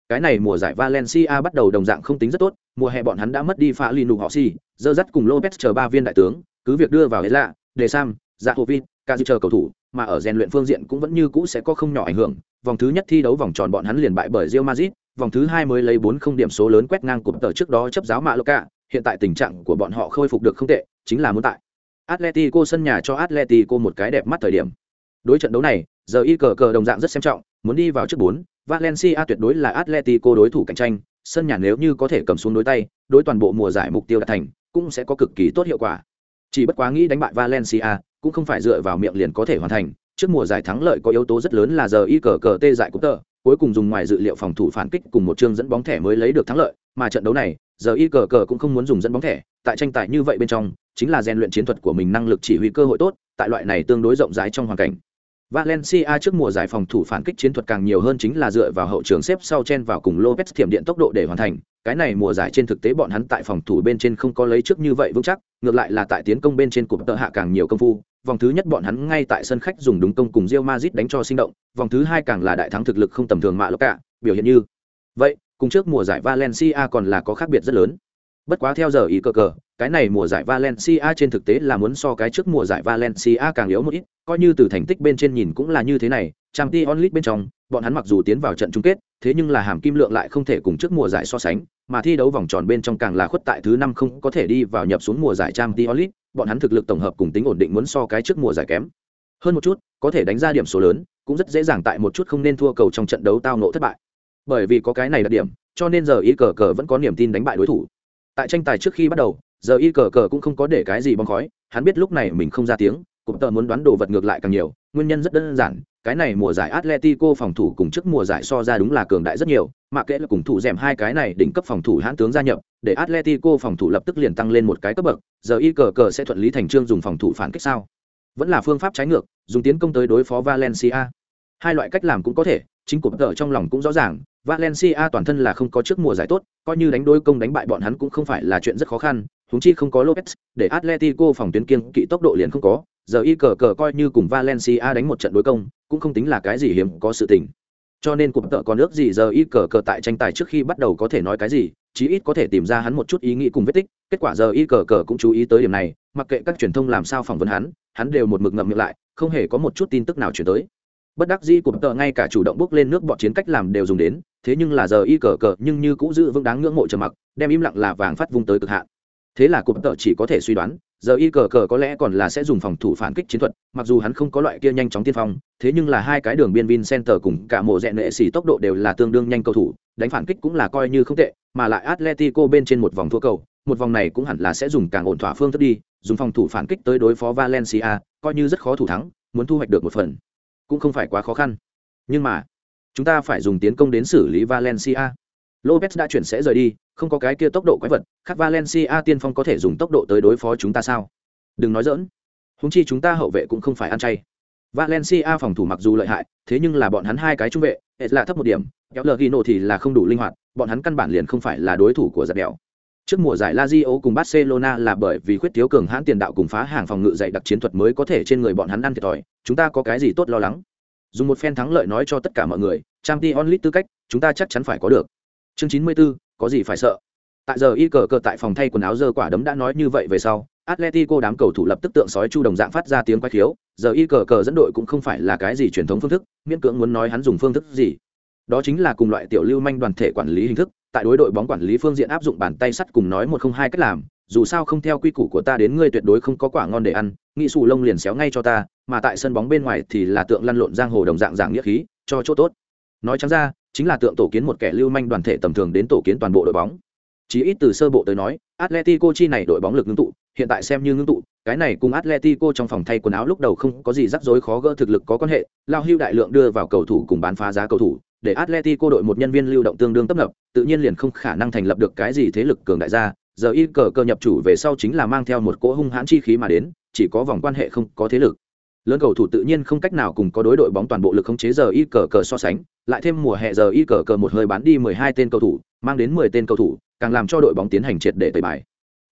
Cái này mùa giải Valencia bắt đầu đồng dạng không tính rất tốt, mùa hè bọn hắn đã mất đi pha Linu họ si, dơ dắt cùng Lopez chờ ba viên đại tướng, cứ việc đưa vào hết lạ, để Sam, Zahovic, Kazi chờ cầu thủ, mà ở rèn luyện phương diện cũng vẫn như cũ sẽ có không nhỏ ảnh hưởng. Vòng thứ nhất thi đấu vòng tròn bọn hắn liền bại bởi Real Madrid, vòng thứ hai mới lấy bốn không điểm số lớn quét ngang cụm tờ trước đó chấp giáo mạ Loca, hiện tại tình trạng của bọn họ khôi phục được không tệ, chính là muốn tại Atletico sân nhà cho Atletico một cái đẹp mắt thời điểm. Đối trận đấu này, giờ y cờ cờ đồng dạng rất xem trọng, muốn đi vào trước bốn, Valencia tuyệt đối là Atletico đối thủ cạnh tranh, sân nhà nếu như có thể cầm xuống đối tay, đối toàn bộ mùa giải mục tiêu đạt thành, cũng sẽ có cực kỳ tốt hiệu quả. Chỉ bất quá nghĩ đánh bại Valencia, cũng không phải dựa vào miệng liền có thể hoàn thành, trước mùa giải thắng lợi có yếu tố rất lớn là giờ y cờ cờ tê dại cũng tờ, cuối cùng dùng ngoài dự liệu phòng thủ phản kích cùng một chương dẫn bóng thẻ mới lấy được thắng lợi, mà trận đấu này, giờ y cờ cờ cũng không muốn dùng dẫn bóng thẻ, tại tranh tài như vậy bên trong, chính là rèn luyện chiến thuật của mình năng lực chỉ huy cơ hội tốt, tại loại này tương đối rộng rãi trong hoàn cảnh. Valencia trước mùa giải phòng thủ phản kích chiến thuật càng nhiều hơn chính là dựa vào hậu trường xếp sau chen vào cùng Lopez thiểm điện tốc độ để hoàn thành. Cái này mùa giải trên thực tế bọn hắn tại phòng thủ bên trên không có lấy trước như vậy vững chắc, ngược lại là tại tiến công bên trên cụm tợ hạ càng nhiều công phu. Vòng thứ nhất bọn hắn ngay tại sân khách dùng đúng công cùng Real Madrid đánh cho sinh động, vòng thứ hai càng là đại thắng thực lực không tầm thường mạ cả, biểu hiện như. Vậy, cùng trước mùa giải Valencia còn là có khác biệt rất lớn. Bất quá theo giờ ý cơ cờ, cái này mùa giải Valencia trên thực tế là muốn so cái trước mùa giải Valencia càng yếu một ít, coi như từ thành tích bên trên nhìn cũng là như thế này, Champions League bên trong, bọn hắn mặc dù tiến vào trận chung kết, thế nhưng là hàm kim lượng lại không thể cùng trước mùa giải so sánh, mà thi đấu vòng tròn bên trong càng là khuất tại thứ năm không có thể đi vào nhập xuống mùa giải Champions League, bọn hắn thực lực tổng hợp cùng tính ổn định muốn so cái trước mùa giải kém. Hơn một chút, có thể đánh ra điểm số lớn, cũng rất dễ dàng tại một chút không nên thua cầu trong trận đấu tao nộ thất bại. Bởi vì có cái này là điểm, cho nên giờ ý cờ cờ vẫn có niềm tin đánh bại đối thủ. Tại tranh tài trước khi bắt đầu, giờ y cờ cờ cũng không có để cái gì bong khói, hắn biết lúc này mình không ra tiếng cụm tờ muốn đoán đồ vật ngược lại càng nhiều, nguyên nhân rất đơn giản, cái này mùa giải atletico phòng thủ cùng trước mùa giải so ra đúng là cường đại rất nhiều, mà kệ là cùng thủ rèm hai cái này đỉnh cấp phòng thủ hãn tướng gia nhập, để atletico phòng thủ lập tức liền tăng lên một cái cấp bậc, giờ y cờ cờ sẽ thuận lý thành trương dùng phòng thủ phản kích sao? Vẫn là phương pháp trái ngược, dùng tiến công tới đối phó valencia. Hai loại cách làm cũng có thể, chính cụm tờ trong lòng cũng rõ ràng, valencia toàn thân là không có trước mùa giải tốt, coi như đánh đôi công đánh bại bọn hắn cũng không phải là chuyện rất khó khăn húng chi không có lopez, để atletico phòng tuyến kiên kỵ tốc độ liền không có, giờ y cờ cờ coi như cùng valencia đánh một trận đối công, cũng không tính là cái gì hiếm có sự tình. Cho nên cụm tợ còn ước gì giờ y cờ cờ tại tranh tài trước khi bắt đầu có thể nói cái gì, chí ít có thể tìm ra hắn một chút ý nghĩ cùng vết tích, kết quả giờ y cờ cờ cũng chú ý tới điểm này, mặc kệ các truyền thông làm sao phỏng vấn hắn hắn đều một mực ngậm miệng lại, không hề có một chút tin tức nào chuyển tới. Bất đắc dĩ cụm tợ ngay cả chủ động bước lên nước bọn chiến cách làm đều dùng đến, thế nhưng là giờ y cờ cờ nhưng như cũng giữ vững đáng ngưỡng mộ trầm mặc, đem im lặng là vàng phát vung tới cực hạn thế là cụm tợ chỉ có thể suy đoán, giờ y cờ cờ có lẽ còn là sẽ dùng phòng thủ phản kích chiến thuật, mặc dù hắn không có loại kia nhanh chóng tiên phong, thế nhưng là hai cái đường biên Vincenter cùng cả mộ rẽ nệ xỉ tốc độ đều là tương đương nhanh cầu thủ, đánh phản kích cũng là coi như không tệ, mà lại atletico bên trên một vòng thua cầu, một vòng này cũng hẳn là sẽ dùng càng ổn thỏa phương thức đi, dùng phòng thủ phản kích tới đối phó valencia, coi như rất khó thủ thắng, muốn thu hoạch được một phần, cũng không phải quá khó khăn. Nhưng mà, chúng ta phải dùng tiến công đến xử lý valencia. Lopez đã chuyển sẽ rời đi không có cái kia tốc độ quái vật khác valencia tiên phong có thể dùng tốc độ tới đối phó chúng ta sao đừng nói dỡn húng chi chúng ta hậu vệ cũng không phải ăn chay valencia phòng thủ mặc dù lợi hại thế nhưng là bọn hắn hai cái trung vệ hệ là thấp một điểm kéo lờ gino thì là không đủ linh hoạt bọn hắn căn bản liền không phải là đối thủ của giật đèo Trước mùa giải Lazio cùng Barcelona là bởi vì khuyết thiếu cường hãn tiền đạo cùng phá hàng phòng ngự dày đặc chiến thuật mới có thể trên người bọn hắn ăn thiệt thòi, chúng ta có cái gì tốt lo lắng. Dùng một phen thắng lợi nói cho tất cả mọi người, Champions League tư cách, chúng ta chắc chắn phải có được. Chương 94, có gì phải sợ. Tại giờ y cờ cờ tại phòng thay quần áo dơ quả đấm đã nói như vậy về sau, Atletico đám cầu thủ lập tức tượng sói chu đồng dạng phát ra tiếng quay khiếu, giờ y cờ cờ dẫn đội cũng không phải là cái gì truyền thống phương thức, miễn cưỡng muốn nói hắn dùng phương thức gì. Đó chính là cùng loại tiểu lưu manh đoàn thể quản lý hình thức, tại đối đội bóng quản lý phương diện áp dụng bàn tay sắt cùng nói một không hai cách làm, dù sao không theo quy củ của ta đến ngươi tuyệt đối không có quả ngon để ăn, nghĩ sù lông liền xéo ngay cho ta, mà tại sân bóng bên ngoài thì là tượng lăn lộn giang hồ đồng dạng dạng nghĩa khí, cho chỗ tốt. Nói trắng ra, chính là tượng tổ kiến một kẻ lưu manh đoàn thể tầm thường đến tổ kiến toàn bộ đội bóng. Chỉ ít từ sơ bộ tới nói, Atletico chi này đội bóng lực ngưng tụ, hiện tại xem như ngưng tụ, cái này cùng Atletico trong phòng thay quần áo lúc đầu không có gì rắc rối khó gỡ thực lực có quan hệ, lao hưu đại lượng đưa vào cầu thủ cùng bán phá giá cầu thủ, để Atletico đội một nhân viên lưu động tương đương tấp nập, tự nhiên liền không khả năng thành lập được cái gì thế lực cường đại gia, giờ y cờ cơ nhập chủ về sau chính là mang theo một cỗ hung hãn chi khí mà đến, chỉ có vòng quan hệ không có thế lực. Lớn cầu thủ tự nhiên không cách nào cùng có đối đội bóng toàn bộ lực khống chế giờ y cờ cờ so sánh, lại thêm mùa hè giờ y cờ cờ một hơi bán đi 12 tên cầu thủ, mang đến 10 tên cầu thủ, càng làm cho đội bóng tiến hành triệt để tẩy bài.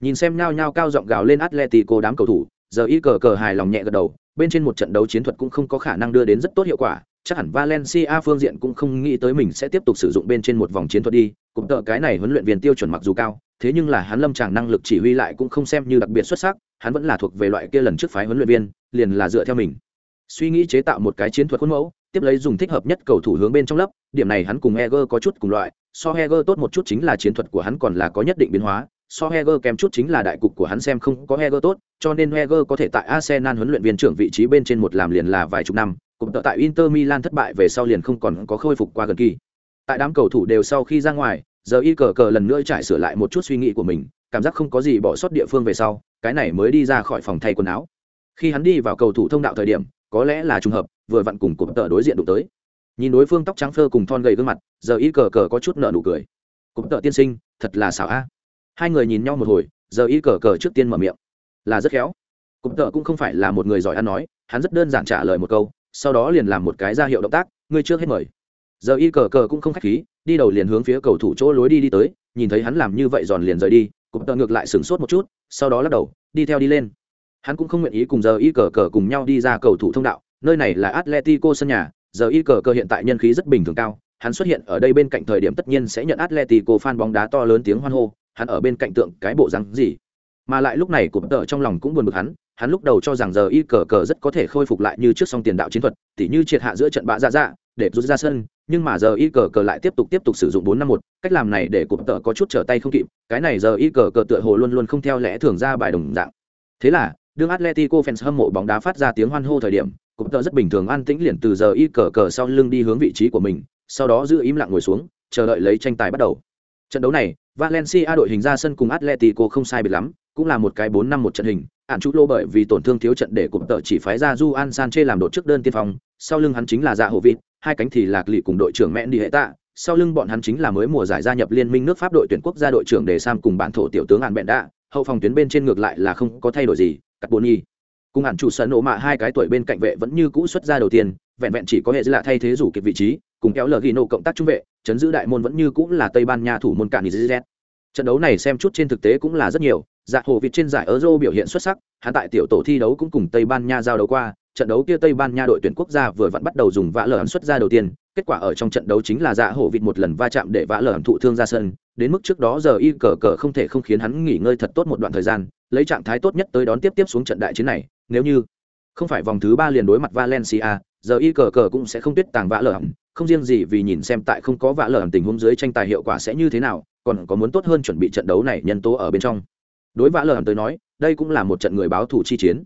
Nhìn xem nhao nhao cao giọng gào lên Atletico đám cầu thủ, giờ y cờ cờ hài lòng nhẹ gật đầu, bên trên một trận đấu chiến thuật cũng không có khả năng đưa đến rất tốt hiệu quả, chắc hẳn Valencia phương diện cũng không nghĩ tới mình sẽ tiếp tục sử dụng bên trên một vòng chiến thuật đi, cũng tợ cái này huấn luyện viên tiêu chuẩn mặc dù cao, thế nhưng là hắn lâm tràng năng lực chỉ huy lại cũng không xem như đặc biệt xuất sắc, hắn vẫn là thuộc về loại kia lần trước phái huấn luyện viên, liền là dựa theo mình. Suy nghĩ chế tạo một cái chiến thuật khuôn mẫu, tiếp lấy dùng thích hợp nhất cầu thủ hướng bên trong lớp, điểm này hắn cùng Heger có chút cùng loại, so Heger tốt một chút chính là chiến thuật của hắn còn là có nhất định biến hóa, so Heger kém chút chính là đại cục của hắn xem không có Heger tốt, cho nên Heger có thể tại Arsenal huấn luyện viên trưởng vị trí bên trên một làm liền là vài chục năm, cũng tại Inter Milan thất bại về sau liền không còn có khôi phục qua gần kỳ. Tại đám cầu thủ đều sau khi ra ngoài, giờ y cờ cờ lần nữa trải sửa lại một chút suy nghĩ của mình, cảm giác không có gì bỏ sót địa phương về sau, cái này mới đi ra khỏi phòng thay quần áo. Khi hắn đi vào cầu thủ thông đạo thời điểm, có lẽ là trùng hợp, vừa vặn cùng cụm tợ đối diện đụng tới. Nhìn đối phương tóc trắng phơ cùng thon gầy gương mặt, giờ y cờ cờ có chút nở nụ cười. Cụm tợ tiên sinh, thật là xảo a. Hai người nhìn nhau một hồi, giờ y cờ cờ trước tiên mở miệng, là rất khéo. Cụm tợ cũng không phải là một người giỏi ăn nói, hắn rất đơn giản trả lời một câu, sau đó liền làm một cái ra hiệu động tác ngươi trước hết mời giờ y cờ cờ cũng không khách khí đi đầu liền hướng phía cầu thủ chỗ lối đi đi tới nhìn thấy hắn làm như vậy giòn liền rời đi cụm tờ ngược lại sửng sốt một chút, sau đó lắc đầu, đi theo đi lên. Hắn cũng không nguyện ý cùng giờ y cờ cờ cùng nhau đi ra cầu thủ thông đạo, nơi này là atletico sân nhà, giờ y cờ cờ hiện tại nhân khí rất bình thường cao, hắn xuất hiện ở đây bên cạnh thời điểm tất nhiên sẽ nhận atletico fan bóng đá to lớn tiếng hoan hô, hắn ở bên cạnh tượng cái bộ rắn gì. Mà lại lúc này cụm tờ trong lòng cũng buồn bực hắn hắn lúc đầu cho rằng giờ y cờ cờ rất có thể khôi phục lại như trước song tiền đạo chiến thuật, tỉ như triệt hạ giữa trận bạ ra dạ để rút ra sân nhưng mà giờ y cờ cờ lại tiếp tục tiếp tục sử dụng bốn năm một, cách làm này để cụm tợ có chút trở tay không kịp, cái này giờ y cờ cờ tựa hồ luôn luôn không theo lẽ thường ra bài đồng dạng. Thế là, đương atletico fans hâm mộ bóng đá phát ra tiếng hoan hô thời điểm cụm tợ rất bình thường an tĩnh liền từ giờ y cờ cờ sau lưng đi hướng vị trí của mình, sau đó giữ im lặng ngồi xuống, chờ đợi lấy tranh tài bắt đầu. Trận đấu này, valencia đội hình ra sân cùng atletico không sai biệt lắm, cũng là một cái bốn năm một trận hình ạn chú lô bởi vì tổn thương thiếu trận để cụm tợ chỉ phái ra du an san chê làm đội trước đơn tiên phong, sau lưng hắn chính là dạ hồ vịt hai cánh thì lạc lị cùng đội trưởng mẹ đi hệ tạ, sau lưng bọn hắn chính là mới mùa giải gia nhập liên minh nước pháp đội tuyển quốc gia đội trưởng đề sam cùng bản thổ tiểu tướng hàn bẹn đạ, hậu phòng tuyến bên trên ngược lại là không có thay đổi gì cắt bồn nhi cùng hẳn chủ sân nổ mạ hai cái tuổi bên cạnh vệ vẫn như cũ xuất ra đầu tiên, vẹn vẹn chỉ có hệ lạ thay thế rủ kịp vị trí, cùng kéo lờ ghi nổ cộng tác trung vệ, chấn giữ đại môn vẫn như cũng là tây ban nha thủ môn cạn nizet trận đấu này xem chút trên thực tế cũng là rất nhiều dạ hồ vịt trên giải euro biểu hiện xuất sắc hạ tại tiểu tổ thi đấu cũng cùng tây ban nha giao đấu qua trận đấu kia tây ban nha đội tuyển quốc gia vừa vặn bắt đầu dùng vã lở xuất ra đầu tiên, kết quả ở trong trận đấu chính là dạ hổ vịt một lần va chạm để vã lở thụ thương ra sân, đến mức trước đó giờ y cờ cờ không thể không khiến hắn nghỉ ngơi thật tốt một đoạn thời gian, lấy trạng thái tốt nhất tới đón tiếp tiếp xuống trận đại chiến này, nếu như không phải vòng thứ ba liền đối mặt valencia, giờ y cờ cờ cũng sẽ không tuyết tàng vã lở không riêng gì vì nhìn xem tại không có vã lở tình huống dưới tranh tài hiệu quả sẽ như thế nào, còn có muốn tốt hơn chuẩn bị trận đấu này nhân tố ở bên trong. Đối vã lở tới nói, đây cũng là một trận người báo thủ chi chiến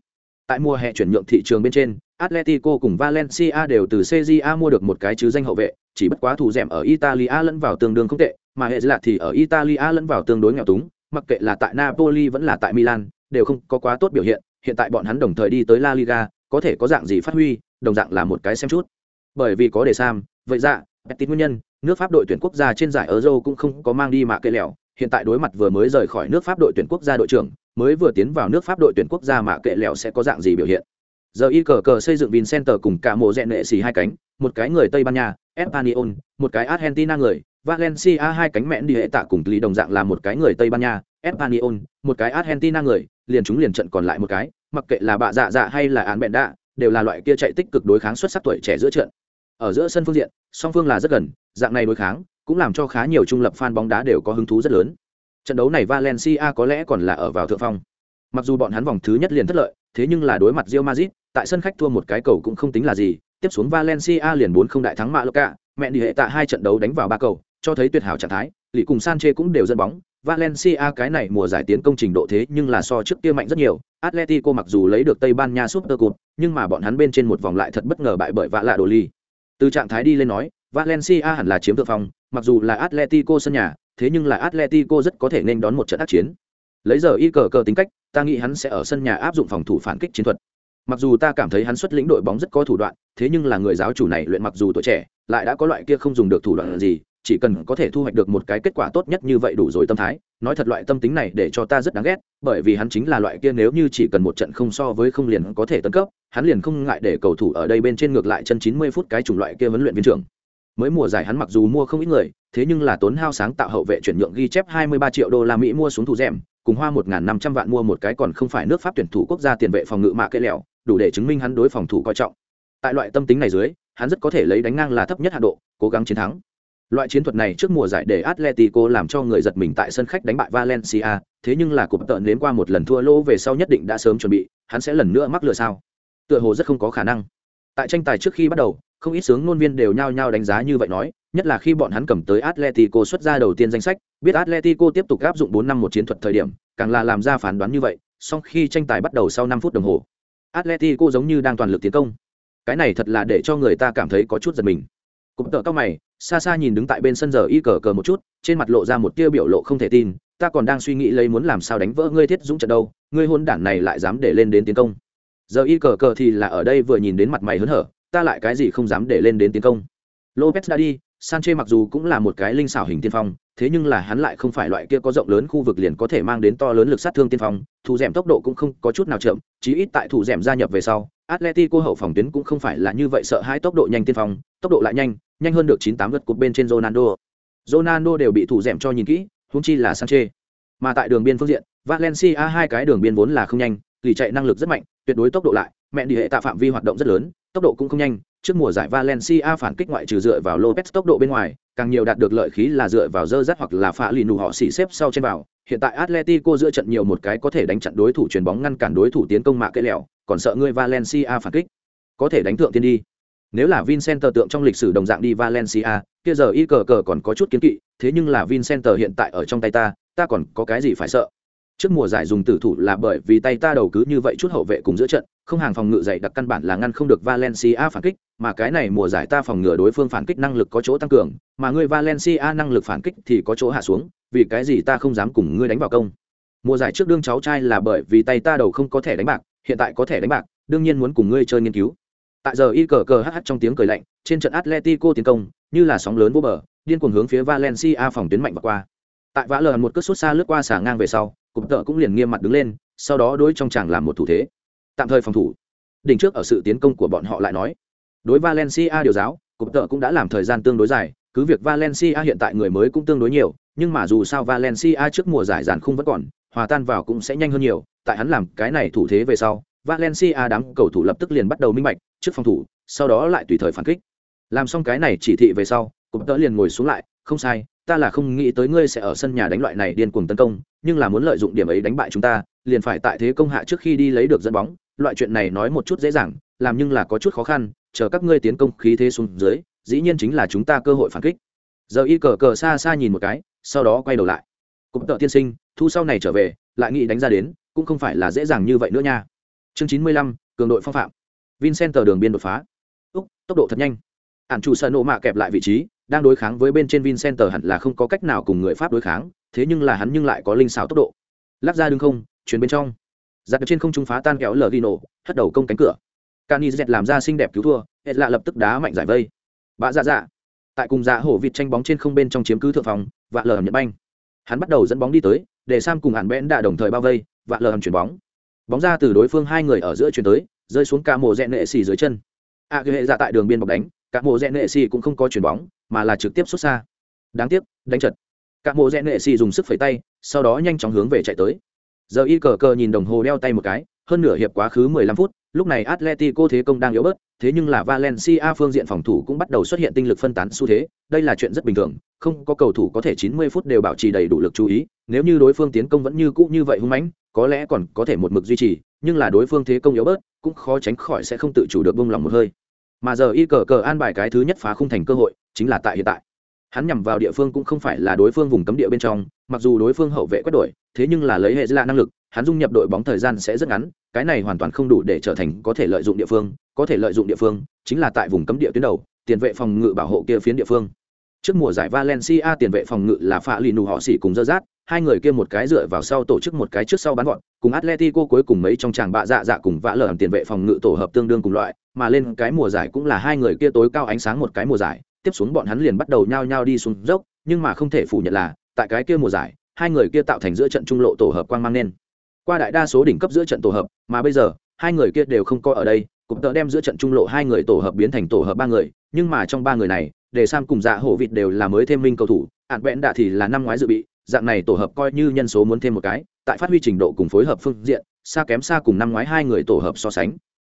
tại mùa hè chuyển nhượng thị trường bên trên Atletico cùng Valencia đều từ CJA mua được một cái chứ danh hậu vệ, chỉ bất quá thủ dẻm ở Italia lẫn vào tương đương không tệ, mà hệ lạc thì ở Italia lẫn vào tương đối nghèo túng, mặc kệ là tại Napoli vẫn là tại Milan, đều không có quá tốt biểu hiện, hiện tại bọn hắn đồng thời đi tới La Liga, có thể có dạng gì phát huy, đồng dạng là một cái xem chút. Bởi vì có đề Sam, vậy dạ, Petit nguyên nhân, nước Pháp đội tuyển quốc gia trên giải Euro cũng không có mang đi mạ cây lèo. hiện tại đối mặt vừa mới rời khỏi nước Pháp đội tuyển quốc gia đội trưởng, mới vừa tiến vào nước Pháp đội tuyển quốc gia mà kệ lẹo sẽ có dạng gì biểu hiện. Giờ y cờ cờ xây dựng vincenter cùng cả mộ rẽ nệ xì hai cánh, một cái người tây ban nha, espanyol, một cái argentina người, valencia hai cánh mẹn đi hệ tạ cùng lý đồng dạng là một cái người tây ban nha, espanyol, một cái argentina người, liền chúng liền trận còn lại một cái, mặc kệ là bạ dạ dạ hay là án bẹn đạ, đều là loại kia chạy tích cực đối kháng xuất sắc tuổi trẻ giữa trận. Ở giữa sân phương diện, song phương là rất gần, dạng này đối kháng, cũng làm cho khá nhiều trung lập fan bóng đá đều có hứng thú rất lớn trận đấu này valencia có lẽ còn là ở vào thượng phong. Mặc dù bọn hắn vòng thứ nhất liền thất lợi, thế nhưng là đối mặt Real Madrid, tại sân khách thua một cái cầu cũng không tính là gì. Tiếp xuống valencia liền bốn không đại thắng mạ loca mẹ đi hệ tại hai trận đấu đánh vào ba cầu, cho thấy tuyệt hảo trạng thái, lì cùng sanche cũng đều dẫn bóng. Valencia cái này mùa giải tiến công trình độ thế nhưng là so trước kia mạnh rất nhiều. Atletico mặc dù lấy được tây ban nha super cup nhưng mà bọn hắn bên trên một vòng lại thật bất ngờ bại bởi vạ lạ đồ ly từ trạng thái đi lên nói, valencia hẳn là chiếm thượng phong, mặc dù là atletico sân nhà thế nhưng là atletico rất có thể nên đón một trận ác chiến. Lấy giờ y cờ cờ tính cách, ta nghĩ hắn sẽ ở sân nhà áp dụng phòng thủ phản kích chiến thuật. Mặc dù ta cảm thấy hắn xuất lĩnh đội bóng rất có thủ đoạn, thế nhưng là người giáo chủ này luyện mặc dù tuổi trẻ, lại đã có loại kia không dùng được thủ đoạn gì, chỉ cần có thể thu hoạch được một cái kết quả tốt nhất như vậy đủ rồi tâm thái. Nói thật loại tâm tính này để cho ta rất đáng ghét, bởi vì hắn chính là loại kia nếu như chỉ cần một trận không so với không liền có thể tấn cấp, hắn liền không ngại để cầu thủ ở đây bên trên ngược lại chân 90 phút cái chủng loại kia huấn luyện viên trưởng mới mùa giải hắn mặc dù mua không ít người, thế nhưng là tốn hao sáng tạo hậu vệ chuyển nhượng ghi chép 23 triệu đô la mỹ mua xuống thủ rèm, cùng hoa 1.500 vạn mua một cái còn không phải nước pháp tuyển thủ quốc gia tiền vệ phòng ngự mạ cây lẹo, đủ để chứng minh hắn đối phòng thủ coi trọng. Tại loại tâm tính này dưới, hắn rất có thể lấy đánh ngang là thấp nhất hạ độ, cố gắng chiến thắng. Loại chiến thuật này trước mùa giải để atletico làm cho người giật mình tại sân khách đánh bại valencia, thế nhưng là cục tợn đến qua một lần thua lỗ về sau nhất định đã sớm chuẩn bị, hắn sẽ lần nữa mắc lừa sao? Tựa hồ rất không có khả năng. Tại tranh tài trước khi bắt đầu không ít sướng ngôn viên đều nhao nhao đánh giá như vậy nói nhất là khi bọn hắn cầm tới atletico xuất ra đầu tiên danh sách biết atletico tiếp tục áp dụng bốn năm một chiến thuật thời điểm càng là làm ra phán đoán như vậy song khi tranh tài bắt đầu sau năm phút đồng hồ Atletico giống như đang toàn lực tiến công. Cái này thật là để cho người ta cảm thấy có chút giật mình. Cụm tợ cao mày, xa xa nhìn đứng tại bên sân giờ y cờ cờ một chút, trên mặt lộ ra một tia biểu lộ không thể tin, ta còn đang suy nghĩ lấy muốn làm sao đánh vỡ ngươi thiết dũng trận đâu, ngươi hôn đản này lại dám để lên đến tiến công. Giờ y cờ cờ thì là ở đây vừa nhìn đến mặt mày hớn hở, ta lại cái gì không dám để lên đến tiến công. Lopez đã đi, Sanche mặc dù cũng là một cái linh xảo hình tiên phong, thế nhưng là hắn lại không phải loại kia có rộng lớn khu vực liền có thể mang đến to lớn lực sát thương tiên phong, thủ dẻm tốc độ cũng không có chút nào chậm, chí ít tại thủ dẻm gia nhập về sau, Atletico hậu phòng tuyến cũng không phải là như vậy sợ hai tốc độ nhanh tiên phong, tốc độ lại nhanh, nhanh hơn được 98 lượt cột bên trên Ronaldo. Ronaldo đều bị thủ dẻm cho nhìn kỹ, huống chi là Sanche. Mà tại đường biên phương diện, Valencia hai cái đường biên vốn là không nhanh, lì chạy năng lực rất mạnh, tuyệt đối tốc độ lại, mẹ đi hệ tạ phạm vi hoạt động rất lớn, tốc độ cũng không nhanh, trước mùa giải Valencia phản kích ngoại trừ dựa vào Lopez tốc độ bên ngoài, càng nhiều đạt được lợi khí là dựa vào dơ dắt hoặc là phá lì nụ họ xỉ xếp sau trên vào. Hiện tại Atletico giữa trận nhiều một cái có thể đánh chặn đối thủ chuyền bóng ngăn cản đối thủ tiến công mạ kệ lẹo, còn sợ người Valencia phản kích. Có thể đánh thượng tiên đi. Nếu là Vincent tượng trong lịch sử đồng dạng đi Valencia, kia giờ y cờ cờ còn có chút kiến kỵ, thế nhưng là Vincent hiện tại ở trong tay ta, ta còn có cái gì phải sợ. Trước mùa giải dùng tử thủ là bởi vì tay ta đầu cứ như vậy chút hậu vệ cùng giữa trận, không hàng phòng ngự dày đặc căn bản là ngăn không được Valencia phản kích, mà cái này mùa giải ta phòng ngừa đối phương phản kích năng lực có chỗ tăng cường, mà ngươi Valencia năng lực phản kích thì có chỗ hạ xuống, vì cái gì ta không dám cùng ngươi đánh vào công. Mùa giải trước đương cháu trai là bởi vì tay ta đầu không có thể đánh bạc, hiện tại có thể đánh bạc, đương nhiên muốn cùng ngươi chơi nghiên cứu. Tại giờ y cờ cờ hh trong tiếng cười lạnh, trên trận Atletico tiến công, như là sóng lớn vô bờ, điên cuồng hướng phía Valencia phòng tuyến mạnh và qua. Tại vã lờ một cước sút xa lướt qua xả ngang về sau, cụm tợ cũng liền nghiêm mặt đứng lên, sau đó đối trong chàng làm một thủ thế. Tạm thời phòng thủ. Đỉnh trước ở sự tiến công của bọn họ lại nói. Đối valencia điều giáo cụm tợ cũng đã làm thời gian tương đối dài cứ việc valencia hiện tại người mới cũng tương đối nhiều nhưng mà dù sao valencia trước mùa giải giàn không vẫn còn hòa tan vào cũng sẽ nhanh hơn nhiều. Tại hắn làm cái này thủ thế về sau valencia đám cầu thủ lập tức liền bắt đầu minh bạch trước phòng thủ sau đó lại tùy thời phản kích. Làm xong cái này chỉ thị về sau cụm tợ liền ngồi xuống lại không sai ta là không nghĩ tới ngươi sẽ ở sân nhà đánh loại này điên cuồng tấn công nhưng là muốn lợi dụng điểm ấy đánh bại chúng ta, liền phải tại thế công hạ trước khi đi lấy được dẫn bóng. Loại chuyện này nói một chút dễ dàng, làm nhưng là có chút khó khăn, chờ các ngươi tiến công khí thế xuống dưới, dĩ nhiên chính là chúng ta cơ hội phản kích. Giờ y cờ cờ xa xa nhìn một cái, sau đó quay đầu lại. Cũng tợ tiên sinh, thu sau này trở về, lại nghĩ đánh ra đến, cũng không phải là dễ dàng như vậy nữa nha. Chương chín mươi lăm, cường đội phong phạm. Vincent đường biên đột phá. Úc, tốc độ thật nhanh. Ản chủ sợ nộ mạ kẹp lại vị trí đang đối kháng với bên trên Vincenter hẳn là không có cách nào cùng người pháp đối kháng thế nhưng là hắn nhưng lại có linh xảo tốc độ. Lắc ra đứng không chuyển bên trong. Giặt trên không trung phá tan kéo lở ghi nổ hất đầu công cánh cửa. Cani dẹt làm ra xinh đẹp cứu thua hết lạ lập tức đá mạnh giải vây. Bạ dạ dạ. Tại cùng dạ hổ vịt tranh bóng trên không bên trong chiếm cứ thượng phòng vạ lở nhận banh. Hắn bắt đầu dẫn bóng đi tới để sam cùng hàn bẽn đã đồng thời bao vây vạ lờ hầm chuyển bóng. Bóng ra từ đối phương hai người ở giữa chuyển tới rơi xuống ca mộ rẽ nệ xì dưới chân. A à, hệ dạ tại đường biên bọc đánh cả mộ rẽ nệ xì cũng không có chuyển bóng, mà là trực tiếp xuất xa. Đáng tiếc, đánh chật. Cả mộ rẽ nệ xì dùng sức phẩy tay, sau đó nhanh chóng hướng về chạy tới. Giờ y cờ cờ nhìn đồng hồ đeo tay một cái, hơn nửa hiệp quá khứ 15 phút, lúc này atletico thế công đang yếu bớt, thế nhưng là valencia phương diện phòng thủ cũng bắt đầu xuất hiện tinh lực phân tán xu thế, đây là chuyện rất bình thường, không có cầu thủ có thể 90 phút đều bảo trì đầy đủ lực chú ý, nếu như đối phương tiến công vẫn như cũ như vậy hung mãnh, có lẽ còn có thể một mực duy trì, nhưng là đối phương thế công yếu bớt, cũng khó tránh khỏi sẽ không tự chủ được bông lòng một hơi mà giờ y cờ cờ an bài cái thứ nhất phá khung thành cơ hội chính là tại hiện tại. Hắn nhằm vào địa phương cũng không phải là đối phương vùng cấm địa bên trong, mặc dù đối phương hậu vệ quét đổi thế nhưng là lấy hệ là năng lực, hắn dung nhập đội bóng thời gian sẽ rất ngắn, cái này hoàn toàn không đủ để trở thành có thể lợi dụng địa phương, có thể lợi dụng địa phương chính là tại vùng cấm địa tuyến đầu, tiền vệ phòng ngự bảo hộ kia phiến địa phương. Trước mùa giải valencia, tiền vệ phòng ngự là pha lì nù họ xỉ cùng dơ rát hai người kia một cái dựa vào sau tổ chức một cái trước sau bắn gọn, cùng atletico cuối cùng mấy trong tràng bạ dạ dạ cùng vã lở tiền vệ phòng ngự tổ hợp tương đương cùng loại, mà lên cái mùa giải cũng là hai người kia tối cao ánh sáng một cái mùa giải, tiếp xuống bọn hắn liền bắt đầu nhao nhao đi xuống dốc, nhưng mà không thể phủ nhận là, tại cái kia mùa giải, hai người kia tạo thành giữa trận trung lộ tổ hợp quang mang nên. Qua đại đa số đỉnh cấp giữa trận tổ hợp, mà bây giờ, hai người kia đều không có ở đây cục tợ đem giữa trận trung lộ hai người tổ hợp biến thành tổ hợp ba người, nhưng mà trong ba người này, để sam cùng dạ hổ vịt đều là mới thêm minh cầu thủ ạn vẹn đạ thì là năm ngoái dự bị dạng này tổ hợp coi như nhân số muốn thêm một cái, tại phát huy trình độ cùng phối hợp phương diện, xa kém xa cùng năm ngoái hai người tổ hợp so sánh.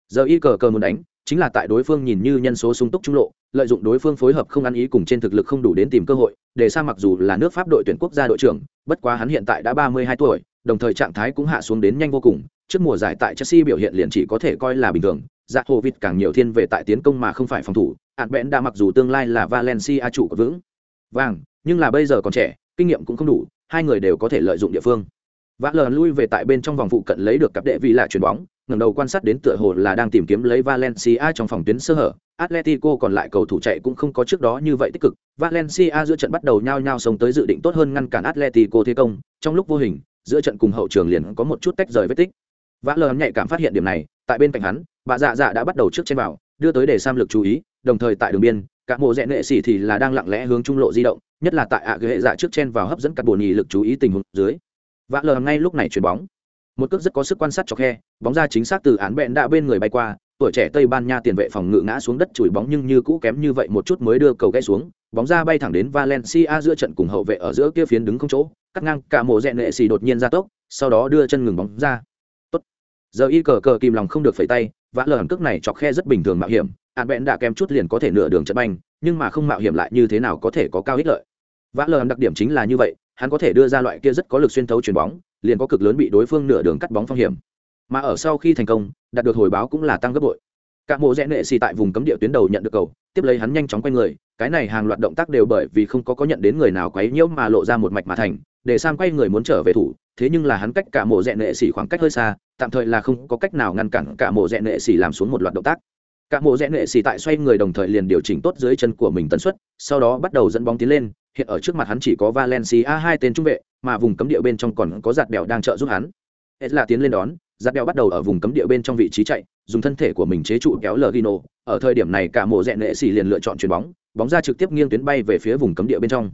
Giờ y cờ cờ muốn đánh, chính là tại đối phương nhìn như nhân số sung túc trung lộ, lợi dụng đối phương phối hợp không ăn ý cùng trên thực lực không đủ đến tìm cơ hội, để sa mặc dù là nước pháp đội tuyển quốc gia đội trưởng, bất quá hắn hiện tại đã ba mươi hai tuổi, đồng thời trạng thái cũng hạ xuống đến nhanh vô cùng, trước mùa giải tại chelsea biểu hiện liền chỉ có thể coi là bình thường dạ hồ vịt càng nhiều thiên về tại tiến công mà không phải phòng thủ, ạn bẽn đã mặc dù tương lai là valencia chủ của vững, vàng, nhưng là bây giờ còn trẻ kinh nghiệm cũng không đủ hai người đều có thể lợi dụng địa phương vã lờ lui về tại bên trong vòng phụ cận lấy được cặp đệ vì lại chuyền bóng ngẩng đầu quan sát đến tựa hồ là đang tìm kiếm lấy Valencia trong phòng tuyến sơ hở. Atletico còn lại cầu thủ chạy cũng không có trước đó như vậy tích cực. Valencia giữa trận bắt đầu nhao nhao sống tới dự định tốt hơn ngăn cản Atletico thế công, trong lúc vô hình, giữa trận cùng hậu trường liền có một chút tách rời vết tích. Vã lờ nhạy cảm phát hiện điểm này, tại bên cạnh hắn, bà dạ dạ đã bắt đầu trước trên vào, đưa tới để sam lực chú ý, đồng thời tại đường biên, các mộ rẽ nệ xỉ thì là đang lặng lẽ hướng trung lộ di động, nhất là tại ạ à hệ dạ trước trên vào hấp dẫn cắt bồn nhì lực chú ý tình huống dưới. Vã lờ ngay lúc này chuyển bóng. Một cước rất có sức quan sát cho khe, bóng ra chính xác từ án bẹn đã bên người bay qua, tuổi trẻ tây ban nha tiền vệ phòng ngự ngã xuống đất chùi bóng nhưng như cũ kém như vậy một chút mới đưa cầu gãy xuống, bóng ra bay thẳng đến valencia giữa trận cùng hậu vệ ở giữa kia phiến đứng không chỗ, cắt ngang cả mộ rẽ nệ xì đột nhiên ra tốc, sau đó đưa chân ngừng bóng ra. Tốt. Giờ y cờ cờ kìm lòng không được phẩy tay vã lờ hẳn cước này chọc khe rất bình thường mạo hiểm, án bẹn đã kém chút liền có thể nửa đường trận banh nhưng mà không mạo hiểm lại như thế nào có thể có cao ích lợi. Vã lờ đặc điểm chính là như vậy, hắn có thể đưa ra loại kia rất có lực xuyên thấu chuyền bóng, liền có cực lớn bị đối phương nửa đường cắt bóng phong hiểm. Mà ở sau khi thành công, đạt được hồi báo cũng là tăng gấp bội. Các mộ rẽ nệ xì tại vùng cấm địa tuyến đầu nhận được cầu, tiếp lấy hắn nhanh chóng quay người, cái này hàng loạt động tác đều bởi vì không có có nhận đến người nào quấy nhiễu mà lộ ra một mạch mà thành, để sam quay người muốn trở về thủ, thế nhưng là hắn cách cả mộ rẽ nệ xì khoảng cách hơi xa, tạm thời là không có cách nào ngăn cản cả mộ rẽ nệ xì làm xuống một loạt động tác cả mộ rẽ nghệ xì tại xoay người đồng thời liền điều chỉnh tốt dưới chân của mình tần suất, sau đó bắt đầu dẫn bóng tiến lên, hiện ở trước mặt hắn chỉ có valencia hai tên trung vệ, mà vùng cấm địa bên trong còn có giạt bèo đang trợ giúp hắn. Hết là tiến lên đón, giạt bèo bắt đầu ở vùng cấm địa bên trong vị trí chạy, dùng thân thể của mình chế trụ kéo lờ gino ở thời điểm này cả mộ rẽ nghệ xì liền lựa chọn chuyền bóng bóng ra trực tiếp nghiêng tuyến bay về phía vùng cấm địa bên trong.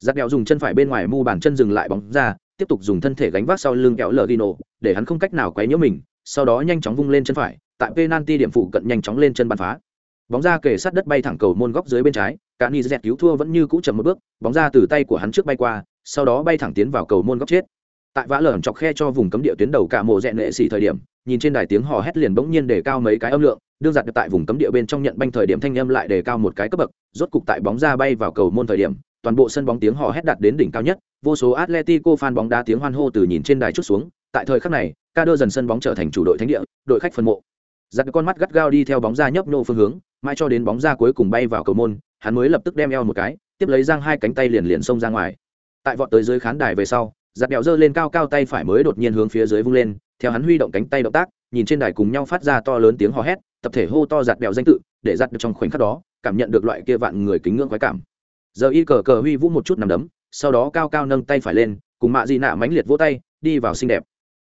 Giạt bèo dùng chân phải bên ngoài mu bàn chân dừng lại bóng ra, tiếp tục dùng thân thể gánh vác sau lưng kéo lờ gino để hắn không cách nào quấy nhiễu mình, sau đó nhanh chóng vung lên chân phải tại penalty điểm phụ cận nhanh chóng lên chân bàn phá. Bóng ra kề sát đất bay thẳng cầu môn góc dưới bên trái, cả dẹt cứu thua vẫn như cũ chậm một bước, bóng ra từ tay của hắn trước bay qua, sau đó bay thẳng tiến vào cầu môn góc chết. Tại vã lởn chọc khe cho vùng cấm địa tuyến đầu cả mộ rẽ nệ xỉ thời điểm, nhìn trên đài tiếng hò hét liền bỗng nhiên để cao mấy cái âm lượng, đương giặt tại vùng cấm địa bên trong nhận banh thời điểm thanh âm lại đề cao một cái cấp bậc, rốt cục tại bóng ra bay vào cầu môn thời điểm, toàn bộ sân bóng tiếng hò hét đạt đến đỉnh cao nhất, vô số atletico fan bóng đá tiếng hoan hô từ nhìn trên đài chút xuống, tại thời khắc này ca đơ dần sân bóng trở thành chủ đội thánh địa, đội khách phân mộ giặt con mắt gắt gao đi theo bóng ra nhấp nô phương hướng, mãi cho đến bóng ra cuối cùng bay vào cầu môn, hắn mới lập tức đem eo một cái, tiếp lấy giang hai cánh tay liền liền xông ra ngoài. Tại vọt tới dưới khán đài về sau, giặt đèo giơ lên cao cao tay phải mới đột nhiên hướng phía dưới vung lên, theo hắn huy động cánh tay động tác, nhìn trên đài cùng nhau phát ra to lớn tiếng hò hét, tập thể hô to giặt đèo danh tự, để giặt được trong khoảnh khắc đó, cảm nhận được loại kia vạn người kính ngưỡng khoái cảm. Giờ y cờ cờ huy vũ một chút nằm đấm, sau đó cao cao nâng tay phải lên, cùng mạ di nạ mãnh liệt vỗ tay, đi vào xinh đẹp.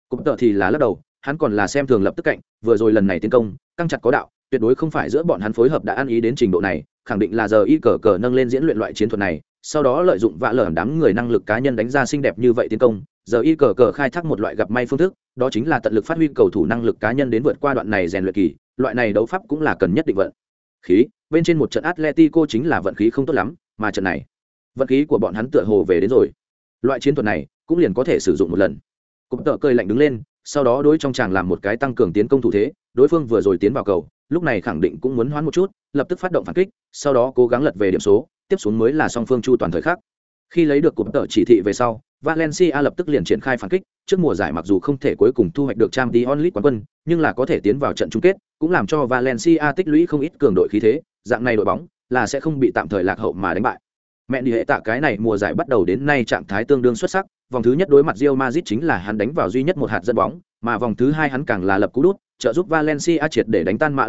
Cụm tợ thì là lắc đầu hắn còn là xem thường lập tức cạnh, vừa rồi lần này tiến công, căng chặt có đạo, tuyệt đối không phải giữa bọn hắn phối hợp đã ăn ý đến trình độ này, khẳng định là giờ y cờ cờ nâng lên diễn luyện loại chiến thuật này, sau đó lợi dụng vạ lở đám người năng lực cá nhân đánh ra xinh đẹp như vậy tiến công, giờ y cờ cờ khai thác một loại gặp may phương thức, đó chính là tận lực phát huy cầu thủ năng lực cá nhân đến vượt qua đoạn này rèn luyện kỳ, loại này đấu pháp cũng là cần nhất định vận. Khí, bên trên một trận atletico chính là vận khí không tốt lắm, mà trận này, vận khí của bọn hắn tựa hồ về đến rồi. Loại chiến thuật này cũng liền có thể sử dụng một lần. Cụm tợ cơi lạnh đứng lên sau đó đối trong chàng làm một cái tăng cường tiến công thủ thế, đối phương vừa rồi tiến vào cầu, lúc này khẳng định cũng muốn hoán một chút, lập tức phát động phản kích, sau đó cố gắng lật về điểm số, tiếp xuống mới là song phương chu toàn thời khắc. Khi lấy được cụm tờ chỉ thị về sau, valencia lập tức liền triển khai phản kích, trước mùa giải mặc dù không thể cuối cùng thu hoạch được trang League quán quân, nhưng là có thể tiến vào trận chung kết, cũng làm cho valencia tích lũy không ít cường đội khí thế, dạng này đội bóng là sẽ không bị tạm thời lạc hậu mà đánh bại. Mẹ đi hệ tạ cái này mùa giải bắt đầu đến nay trạng thái tương đương xuất sắc vòng thứ nhất đối mặt Real Madrid chính là hắn đánh vào duy nhất một hạt dẫn bóng, mà vòng thứ hai hắn càng là lập cú đút, trợ giúp Valencia triệt để đánh tan mạ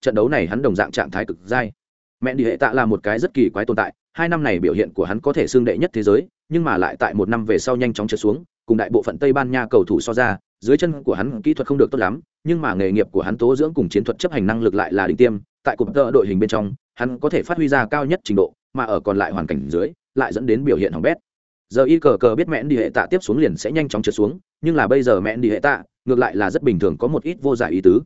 trận đấu này hắn đồng dạng trạng thái cực dai. Mẹ đi hệ tạ là một cái rất kỳ quái tồn tại, hai năm này biểu hiện của hắn có thể xương đệ nhất thế giới, nhưng mà lại tại một năm về sau nhanh chóng trượt xuống, cùng đại bộ phận tây ban nha cầu thủ so ra, dưới chân của hắn kỹ thuật không được tốt lắm, nhưng mà nghề nghiệp của hắn tố dưỡng cùng chiến thuật chấp hành năng lực lại là đỉnh tiêm, tại cụm tơ đội hình bên trong, hắn có thể phát huy ra cao nhất trình độ, mà ở còn lại hoàn cảnh dưới, lại dẫn đến biểu hiện hỏng bét giờ y cờ cờ biết mẹn đi hệ tạ tiếp xuống liền sẽ nhanh chóng trượt xuống, nhưng là bây giờ mẹn đi hệ tạ, ngược lại là rất bình thường có một ít vô giải ý tứ.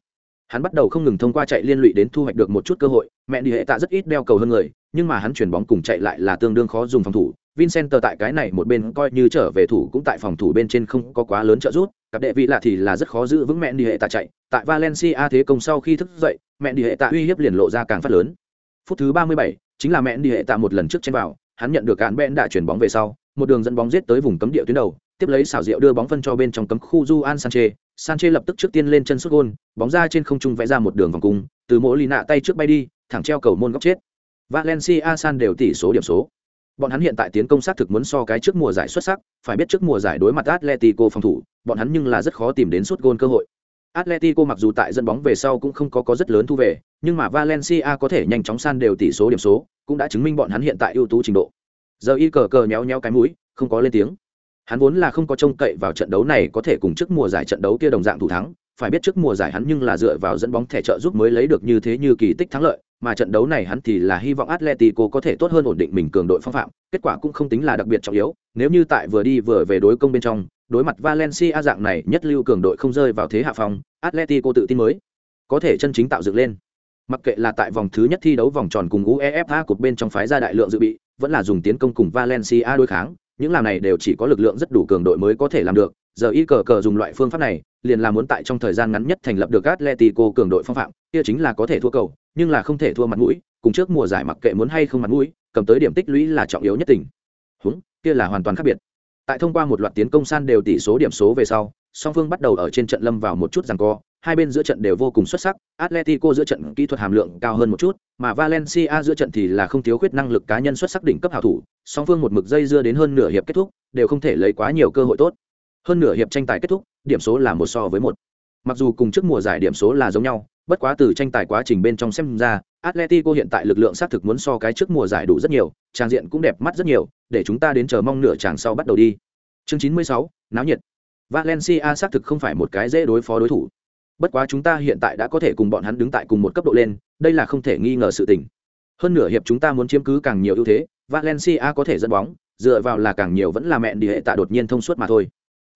Hắn bắt đầu không ngừng thông qua chạy liên lụy đến thu hoạch được một chút cơ hội mẹn đi hệ tạ rất ít đeo cầu hơn người, nhưng mà hắn chuyển bóng cùng chạy lại là tương đương khó dùng phòng thủ. Vincent tại cái này một bên coi như trở về thủ cũng tại phòng thủ bên trên không có quá lớn trợ giúp, cặp đệ vị lạ thì là rất khó giữ vững mẹn đi hệ tạ chạy. Tại valencia thế công sau khi thức dậy mẹn đi hệ tạ uy hiếp liền lộ ra càng phát lớn. Phút thứ ba mươi bảy, chính là mẹn đi hệ tạ một lần trước trên vào, hắn nhận được cán bẽn đã chuyển bóng về sau một đường dẫn bóng giết tới vùng cấm địa tuyến đầu tiếp lấy xảo diệu đưa bóng phân cho bên trong cấm khu Juan Sanche, Sanchez lập tức trước tiên lên chân sút gôn, bóng ra trên không trung vẽ ra một đường vòng cung, từ mỗi lì nạ tay trước bay đi, thẳng treo cầu môn góc chết. Valencia San đều tỷ số điểm số. Bọn hắn hiện tại tiến công sát thực muốn so cái trước mùa giải xuất sắc, phải biết trước mùa giải đối mặt Atletico phòng thủ, bọn hắn nhưng là rất khó tìm đến sút gôn cơ hội. Atletico mặc dù tại dẫn bóng về sau cũng không có có rất lớn thu về, nhưng mà Valencia có thể nhanh chóng san đều tỷ số điểm số, cũng đã chứng minh bọn hắn hiện tại ưu tú trình độ. Giờ y cờ cờ nhéo nhéo cái mũi, không có lên tiếng. Hắn vốn là không có trông cậy vào trận đấu này có thể cùng trước mùa giải trận đấu kia đồng dạng thủ thắng, phải biết trước mùa giải hắn nhưng là dựa vào dẫn bóng thẻ trợ giúp mới lấy được như thế như kỳ tích thắng lợi, mà trận đấu này hắn thì là hy vọng Atletico có thể tốt hơn ổn định mình cường đội phong phạm, kết quả cũng không tính là đặc biệt trọng yếu, nếu như tại vừa đi vừa về đối công bên trong, đối mặt Valencia dạng này nhất lưu cường đội không rơi vào thế hạ phong, Atletico tự tin mới có thể chân chính tạo dựng lên. Mặc kệ là tại vòng thứ nhất thi đấu vòng tròn cùng UEFA cột bên trong phái ra đại lượng dự bị, vẫn là dùng tiến công cùng Valencia đối kháng, những làm này đều chỉ có lực lượng rất đủ cường đội mới có thể làm được. Giờ y cờ cờ dùng loại phương pháp này, liền là muốn tại trong thời gian ngắn nhất thành lập được Atletico cường đội phong phạm, kia chính là có thể thua cầu, nhưng là không thể thua mặt mũi, cùng trước mùa giải mặc kệ muốn hay không mặt mũi, cầm tới điểm tích lũy là trọng yếu nhất tình. Húng, kia là hoàn toàn khác biệt. Tại thông qua một loạt tiến công san đều tỷ số điểm số về sau, song phương bắt đầu ở trên trận lâm vào một chút giằng co, hai bên giữa trận đều vô cùng xuất sắc, Atletico giữa trận kỹ thuật hàm lượng cao hơn một chút, mà Valencia giữa trận thì là không thiếu khuyết năng lực cá nhân xuất sắc đỉnh cấp hảo thủ, song phương một mực dây dưa đến hơn nửa hiệp kết thúc, đều không thể lấy quá nhiều cơ hội tốt. Hơn nửa hiệp tranh tài kết thúc, điểm số là một so với một. Mặc dù cùng trước mùa giải điểm số là giống nhau, bất quá từ tranh tài quá trình bên trong xem ra, Atletico hiện tại lực lượng xác thực muốn so cái trước mùa giải đủ rất nhiều, trang diện cũng đẹp mắt rất nhiều, để chúng ta đến chờ mong nửa chàng sau bắt đầu đi. Chương 96, náo nhiệt. Valencia xác thực không phải một cái dễ đối phó đối thủ. Bất quá chúng ta hiện tại đã có thể cùng bọn hắn đứng tại cùng một cấp độ lên, đây là không thể nghi ngờ sự tình. Hơn nửa hiệp chúng ta muốn chiếm cứ càng nhiều ưu thế, Valencia có thể dẫn bóng, dựa vào là càng nhiều vẫn là mẹn đi hệ tạ đột nhiên thông suốt mà thôi.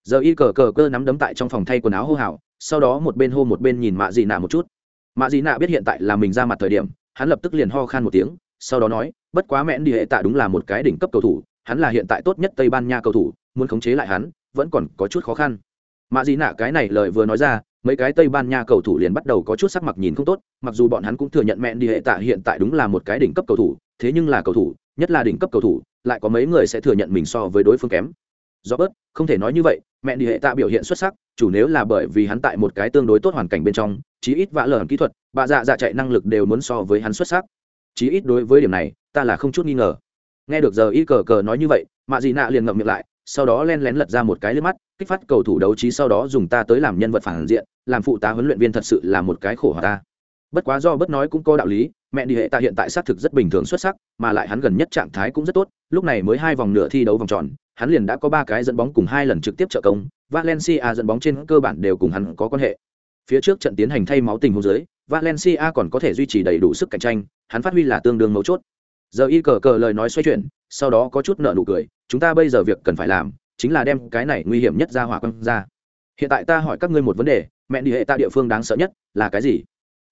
Giờ y cờ cờ cơ nắm đấm tại trong phòng thay quần áo hô hào, sau đó một bên hô một bên nhìn mạ dị nạ một chút mạ dị nạ biết hiện tại là mình ra mặt thời điểm hắn lập tức liền ho khan một tiếng sau đó nói bất quá mẹn đi hệ tạ đúng là một cái đỉnh cấp cầu thủ hắn là hiện tại tốt nhất tây ban nha cầu thủ muốn khống chế lại hắn vẫn còn có chút khó khăn mạ dị nạ cái này lời vừa nói ra mấy cái tây ban nha cầu thủ liền bắt đầu có chút sắc mặt nhìn không tốt mặc dù bọn hắn cũng thừa nhận mẹn đi hệ tạ hiện tại đúng là một cái đỉnh cấp cầu thủ thế nhưng là cầu thủ nhất là đỉnh cấp cầu thủ lại có mấy người sẽ thừa nhận mình so với đối phương kém. Robert, bớt không thể nói như vậy mẹ đi hệ tạ biểu hiện xuất sắc chủ nếu là bởi vì hắn tại một cái tương đối tốt hoàn cảnh bên trong chí ít vã lởn kỹ thuật bà dạ dạ chạy năng lực đều muốn so với hắn xuất sắc. Chí ít đối với điểm này ta là không chút nghi ngờ. Nghe được giờ ít cờ cờ nói như vậy mạ dị nạ liền ngậm miệng lại sau đó len lén lật ra một cái liếc mắt, kích phát cầu thủ đấu trí, sau đó dùng ta tới làm nhân vật phản diện, làm phụ tá huấn luyện viên thật sự là một cái khổ hòa ta. Bất quá do bất nói cũng có đạo lý, mẹ đi hệ ta hiện tại xác thực rất bình thường xuất sắc, mà lại hắn gần nhất trạng thái cũng rất tốt, lúc này mới hai vòng nửa thi đấu vòng tròn, hắn liền đã có ba cái dẫn bóng cùng hai lần trực tiếp trợ công, valencia dẫn bóng trên cơ bản đều cùng hắn có quan hệ. Phía trước trận tiến hành thay máu tình huống dưới, valencia còn có thể duy trì đầy đủ sức cạnh tranh, hắn phát huy là tương đương mấu chốt. Giờ y cờ cờ lời nói xoay chuyển, sau đó có chút nợ nụ cười chúng ta bây giờ việc cần phải làm chính là đem cái này nguy hiểm nhất ra hỏa quăng ra. Hiện tại ta hỏi các ngươi một vấn đề, mẹ đi hệ ta địa phương đáng sợ nhất là cái gì?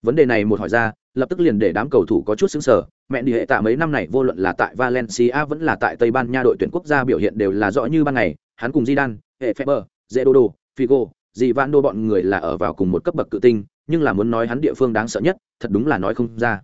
Vấn đề này một hỏi ra, lập tức liền để đám cầu thủ có chút xứng sở mẹ đi hệ tạ mấy năm này vô luận là tại valencia vẫn là tại tây ban nha đội tuyển quốc gia biểu hiện đều là rõ như ban ngày. Hắn cùng zidane, hệ feber zedodo, figo dì van đô bọn người là ở vào cùng một cấp bậc cự tinh, nhưng là muốn nói hắn địa phương đáng sợ nhất, thật đúng là nói không ra.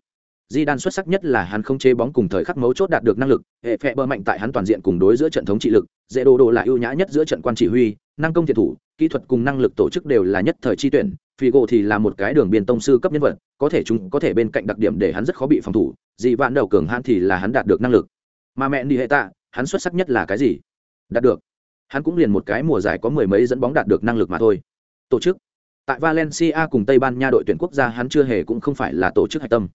Di Đan xuất sắc nhất là hắn không chế bóng cùng thời khắc mấu chốt đạt được năng lực, hệ phệ bơ mạnh tại hắn toàn diện cùng đối giữa trận thống trị lực, dễ đồ đồ là ưu nhã nhất giữa trận quan chỉ huy, năng công thiệt thủ, kỹ thuật cùng năng lực tổ chức đều là nhất thời chi tuyển, Figo thì là một cái đường biên tông sư cấp nhân vật, có thể chúng có thể bên cạnh đặc điểm để hắn rất khó bị phòng thủ, Di vạn đầu cường hắn thì là hắn đạt được năng lực. Mà mẹ đi hệ tạ, hắn xuất sắc nhất là cái gì? Đạt được. Hắn cũng liền một cái mùa giải có mười mấy dẫn bóng đạt được năng lực mà thôi. Tổ chức. Tại Valencia cùng Tây Ban Nha đội tuyển quốc gia hắn chưa hề cũng không phải là tổ chức hạch tâm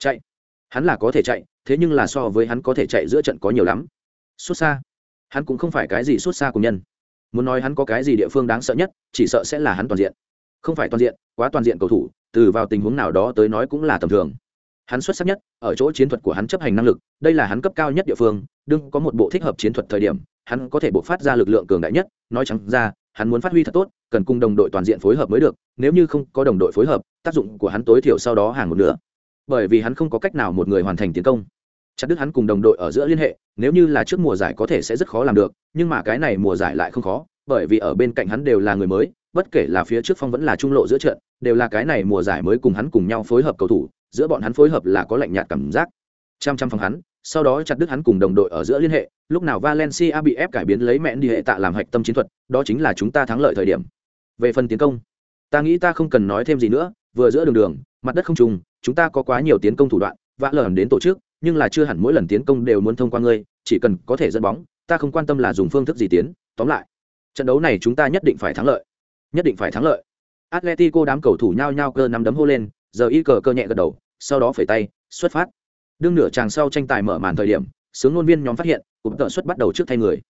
chạy. Hắn là có thể chạy, thế nhưng là so với hắn có thể chạy giữa trận có nhiều lắm. Xuất xa. Hắn cũng không phải cái gì xuất xa của nhân. Muốn nói hắn có cái gì địa phương đáng sợ nhất, chỉ sợ sẽ là hắn toàn diện. Không phải toàn diện, quá toàn diện cầu thủ, từ vào tình huống nào đó tới nói cũng là tầm thường. Hắn xuất sắc nhất, ở chỗ chiến thuật của hắn chấp hành năng lực, đây là hắn cấp cao nhất địa phương, đương có một bộ thích hợp chiến thuật thời điểm, hắn có thể buộc phát ra lực lượng cường đại nhất, nói chẳng ra, hắn muốn phát huy thật tốt, cần cùng đồng đội toàn diện phối hợp mới được, nếu như không có đồng đội phối hợp, tác dụng của hắn tối thiểu sau đó hàng một nửa bởi vì hắn không có cách nào một người hoàn thành tiến công. Chặt đứt hắn cùng đồng đội ở giữa liên hệ, nếu như là trước mùa giải có thể sẽ rất khó làm được, nhưng mà cái này mùa giải lại không khó, bởi vì ở bên cạnh hắn đều là người mới, bất kể là phía trước phong vẫn là trung lộ giữa trận, đều là cái này mùa giải mới cùng hắn cùng nhau phối hợp cầu thủ, giữa bọn hắn phối hợp là có lạnh nhạt cảm giác. Chăm chăm phòng hắn, sau đó chặt đứt hắn cùng đồng đội ở giữa liên hệ, lúc nào valencia bị ép cải biến lấy mẹn đi hệ tạ làm hạch tâm chiến thuật, đó chính là chúng ta thắng lợi thời điểm. Về phần tiến công, ta nghĩ ta không cần nói thêm gì nữa, vừa giữa đường đường, mặt đất không trùng chúng ta có quá nhiều tiến công thủ đoạn vã lờ đến tổ chức nhưng là chưa hẳn mỗi lần tiến công đều muốn thông qua ngươi chỉ cần có thể dẫn bóng ta không quan tâm là dùng phương thức gì tiến tóm lại trận đấu này chúng ta nhất định phải thắng lợi nhất định phải thắng lợi. Atletico đám cầu thủ nhao nhao cơ nắm đấm hô lên giờ y cờ cơ nhẹ gật đầu sau đó phẩy tay xuất phát. Đương nửa chàng sau tranh tài mở màn thời điểm sướng ngôn viên nhóm phát hiện cụm tợ xuất bắt đầu trước thay người.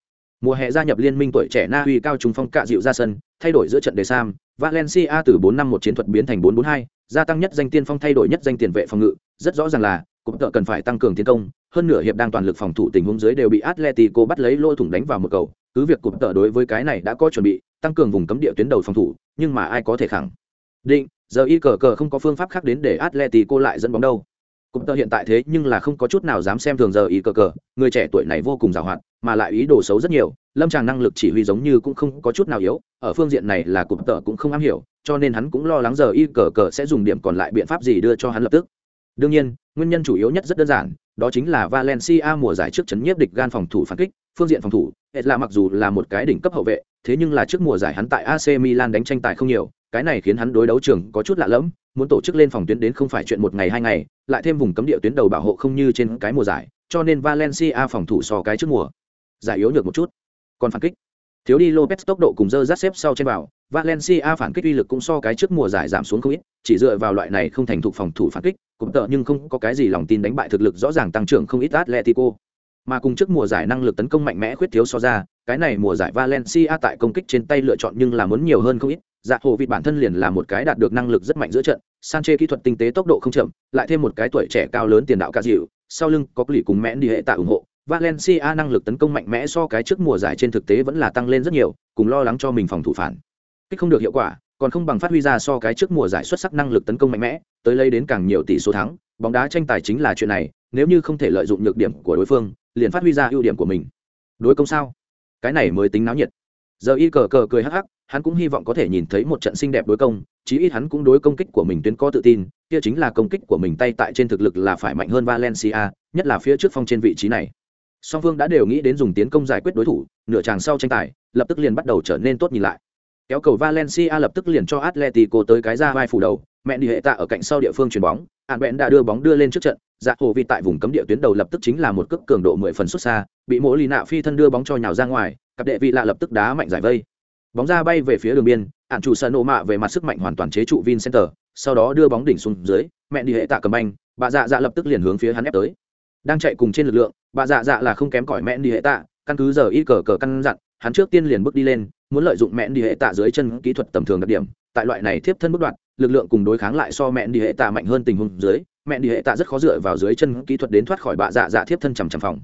Mùa hè gia nhập liên minh tuổi trẻ na uy cao trung phong cạ dịu ra sân thay đổi giữa trận đề sam valencia từ 4 năm một chiến thuật biến thành 4-4-2, gia tăng nhất danh tiên phong thay đổi nhất danh tiền vệ phòng ngự, rất rõ ràng là cụm tợ cần phải tăng cường tiến công, hơn nửa hiệp đang toàn lực phòng thủ tình huống dưới đều bị atletico bắt lấy lôi thủng đánh vào một cầu. Cứ việc cụm tợ đối với cái này đã có chuẩn bị, tăng cường vùng cấm địa tuyến đầu phòng thủ, nhưng mà ai có thể khẳng định, giờ y cờ cờ không có phương pháp khác đến để atletico lại dẫn bóng đâu. Cụm tợ hiện tại thế nhưng là không có chút nào dám xem thường giờ y cờ cờ, người trẻ tuổi này vô cùng giàu hạn, mà lại ý đồ xấu rất nhiều, lâm tràng năng lực chỉ huy giống như cũng không có chút nào yếu ở phương diện này là cụm tợ cũng không am hiểu, cho nên hắn cũng lo lắng giờ y cờ cờ sẽ dùng điểm còn lại biện pháp gì đưa cho hắn lập tức. Đương nhiên, nguyên nhân chủ yếu nhất rất đơn giản, đó chính là valencia mùa giải trước chấn nhiếp địch gan phòng thủ phản kích, phương diện phòng thủ hết là mặc dù là một cái đỉnh cấp hậu vệ, thế nhưng là trước mùa giải hắn tại ac milan đánh tranh tài không nhiều, cái này khiến hắn đối đấu trường có chút lạ lẫm, muốn tổ chức lên phòng tuyến đến không phải chuyện một ngày hai ngày, lại thêm vùng cấm địa tuyến đầu bảo hộ không như trên cái mùa giải, cho nên valencia phòng thủ so cái trước mùa giải yếu được một chút. Còn phản kích thiếu đi lopez tốc độ cùng dơ dắt xếp sau trên vào, valencia phản kích uy lực cũng so cái trước mùa giải giảm xuống không ít chỉ dựa vào loại này không thành thục phòng thủ phản kích cũng tợ nhưng không có cái gì lòng tin đánh bại thực lực rõ ràng tăng trưởng không ít atletico. Mà cùng trước mùa giải năng lực tấn công mạnh mẽ khuyết thiếu so ra cái này mùa giải valencia tại công kích trên tay lựa chọn nhưng là muốn nhiều hơn không ít dạ hồ vịt bản thân liền là một cái đạt được năng lực rất mạnh giữa trận sanche kỹ thuật tinh tế tốc độ không chậm lại thêm một cái tuổi trẻ cao lớn tiền đạo ca dịu sau lưng có lì cùng mẽn đi hệ tạ ủng hộ Valencia năng lực tấn công mạnh mẽ so cái trước mùa giải trên thực tế vẫn là tăng lên rất nhiều, cùng lo lắng cho mình phòng thủ phản. Kích không được hiệu quả, còn không bằng phát huy ra so cái trước mùa giải xuất sắc năng lực tấn công mạnh mẽ, tới lấy đến càng nhiều tỷ số thắng, bóng đá tranh tài chính là chuyện này nếu như không thể lợi dụng nhược điểm của đối phương liền phát huy ra ưu điểm của mình. Đối công sao? Cái này mới tính náo nhiệt. Giờ y cờ cờ cười hắc hắc hắn cũng hy vọng có thể nhìn thấy một trận xinh đẹp đối công chí ít hắn cũng đối công kích của mình tuyến có tự tin kia chính là công kích của mình tay tại trên thực lực là phải mạnh hơn valencia nhất là phía trước phong trên vị trí này song phương đã đều nghĩ đến dùng tiến công giải quyết đối thủ, nửa tràng sau tranh tài, lập tức liền bắt đầu trở nên tốt nhìn lại. Kéo cầu valencia lập tức liền cho atletico tới cái ra vai phủ đầu, mẹ đi hệ tạ ở cạnh sau địa phương chuyền bóng hạn bẽn đã đưa bóng đưa lên trước trận dạ hồ vi tại vùng cấm địa tuyến đầu lập tức chính là một cước cường độ mười phần xuất xa, bị mỗi lì nạ phi thân đưa bóng cho nhào ra ngoài, cặp đệ vị lạ lập tức đá mạnh giải vây. Bóng ra bay về phía đường biên ạn chủ sân nộ mạ về mặt sức mạnh hoàn toàn chế trụ vincenter, sau đó đưa bóng đỉnh xuống dưới, mẹ đi hệ tạ cầm anh bà dạ dạ lập tức liền hướng phía hắn ép tới đang chạy cùng trên lực lượng, bà dạ dạ là không kém cỏi mẹ đi hệ tạ, căn cứ giờ y cờ cờ căn dặn, hắn trước tiên liền bước đi lên, muốn lợi dụng mẹ đi hệ tạ dưới chân kỹ thuật tầm thường đặc điểm, tại loại này tiếp thân bước đoạn, lực lượng cùng đối kháng lại so mẹ đi hệ tạ mạnh hơn tình huống dưới, mẹ đi hệ tạ rất khó dựa vào dưới chân kỹ thuật đến thoát khỏi bà dạ dạ tiếp thân chằm chằm phòng.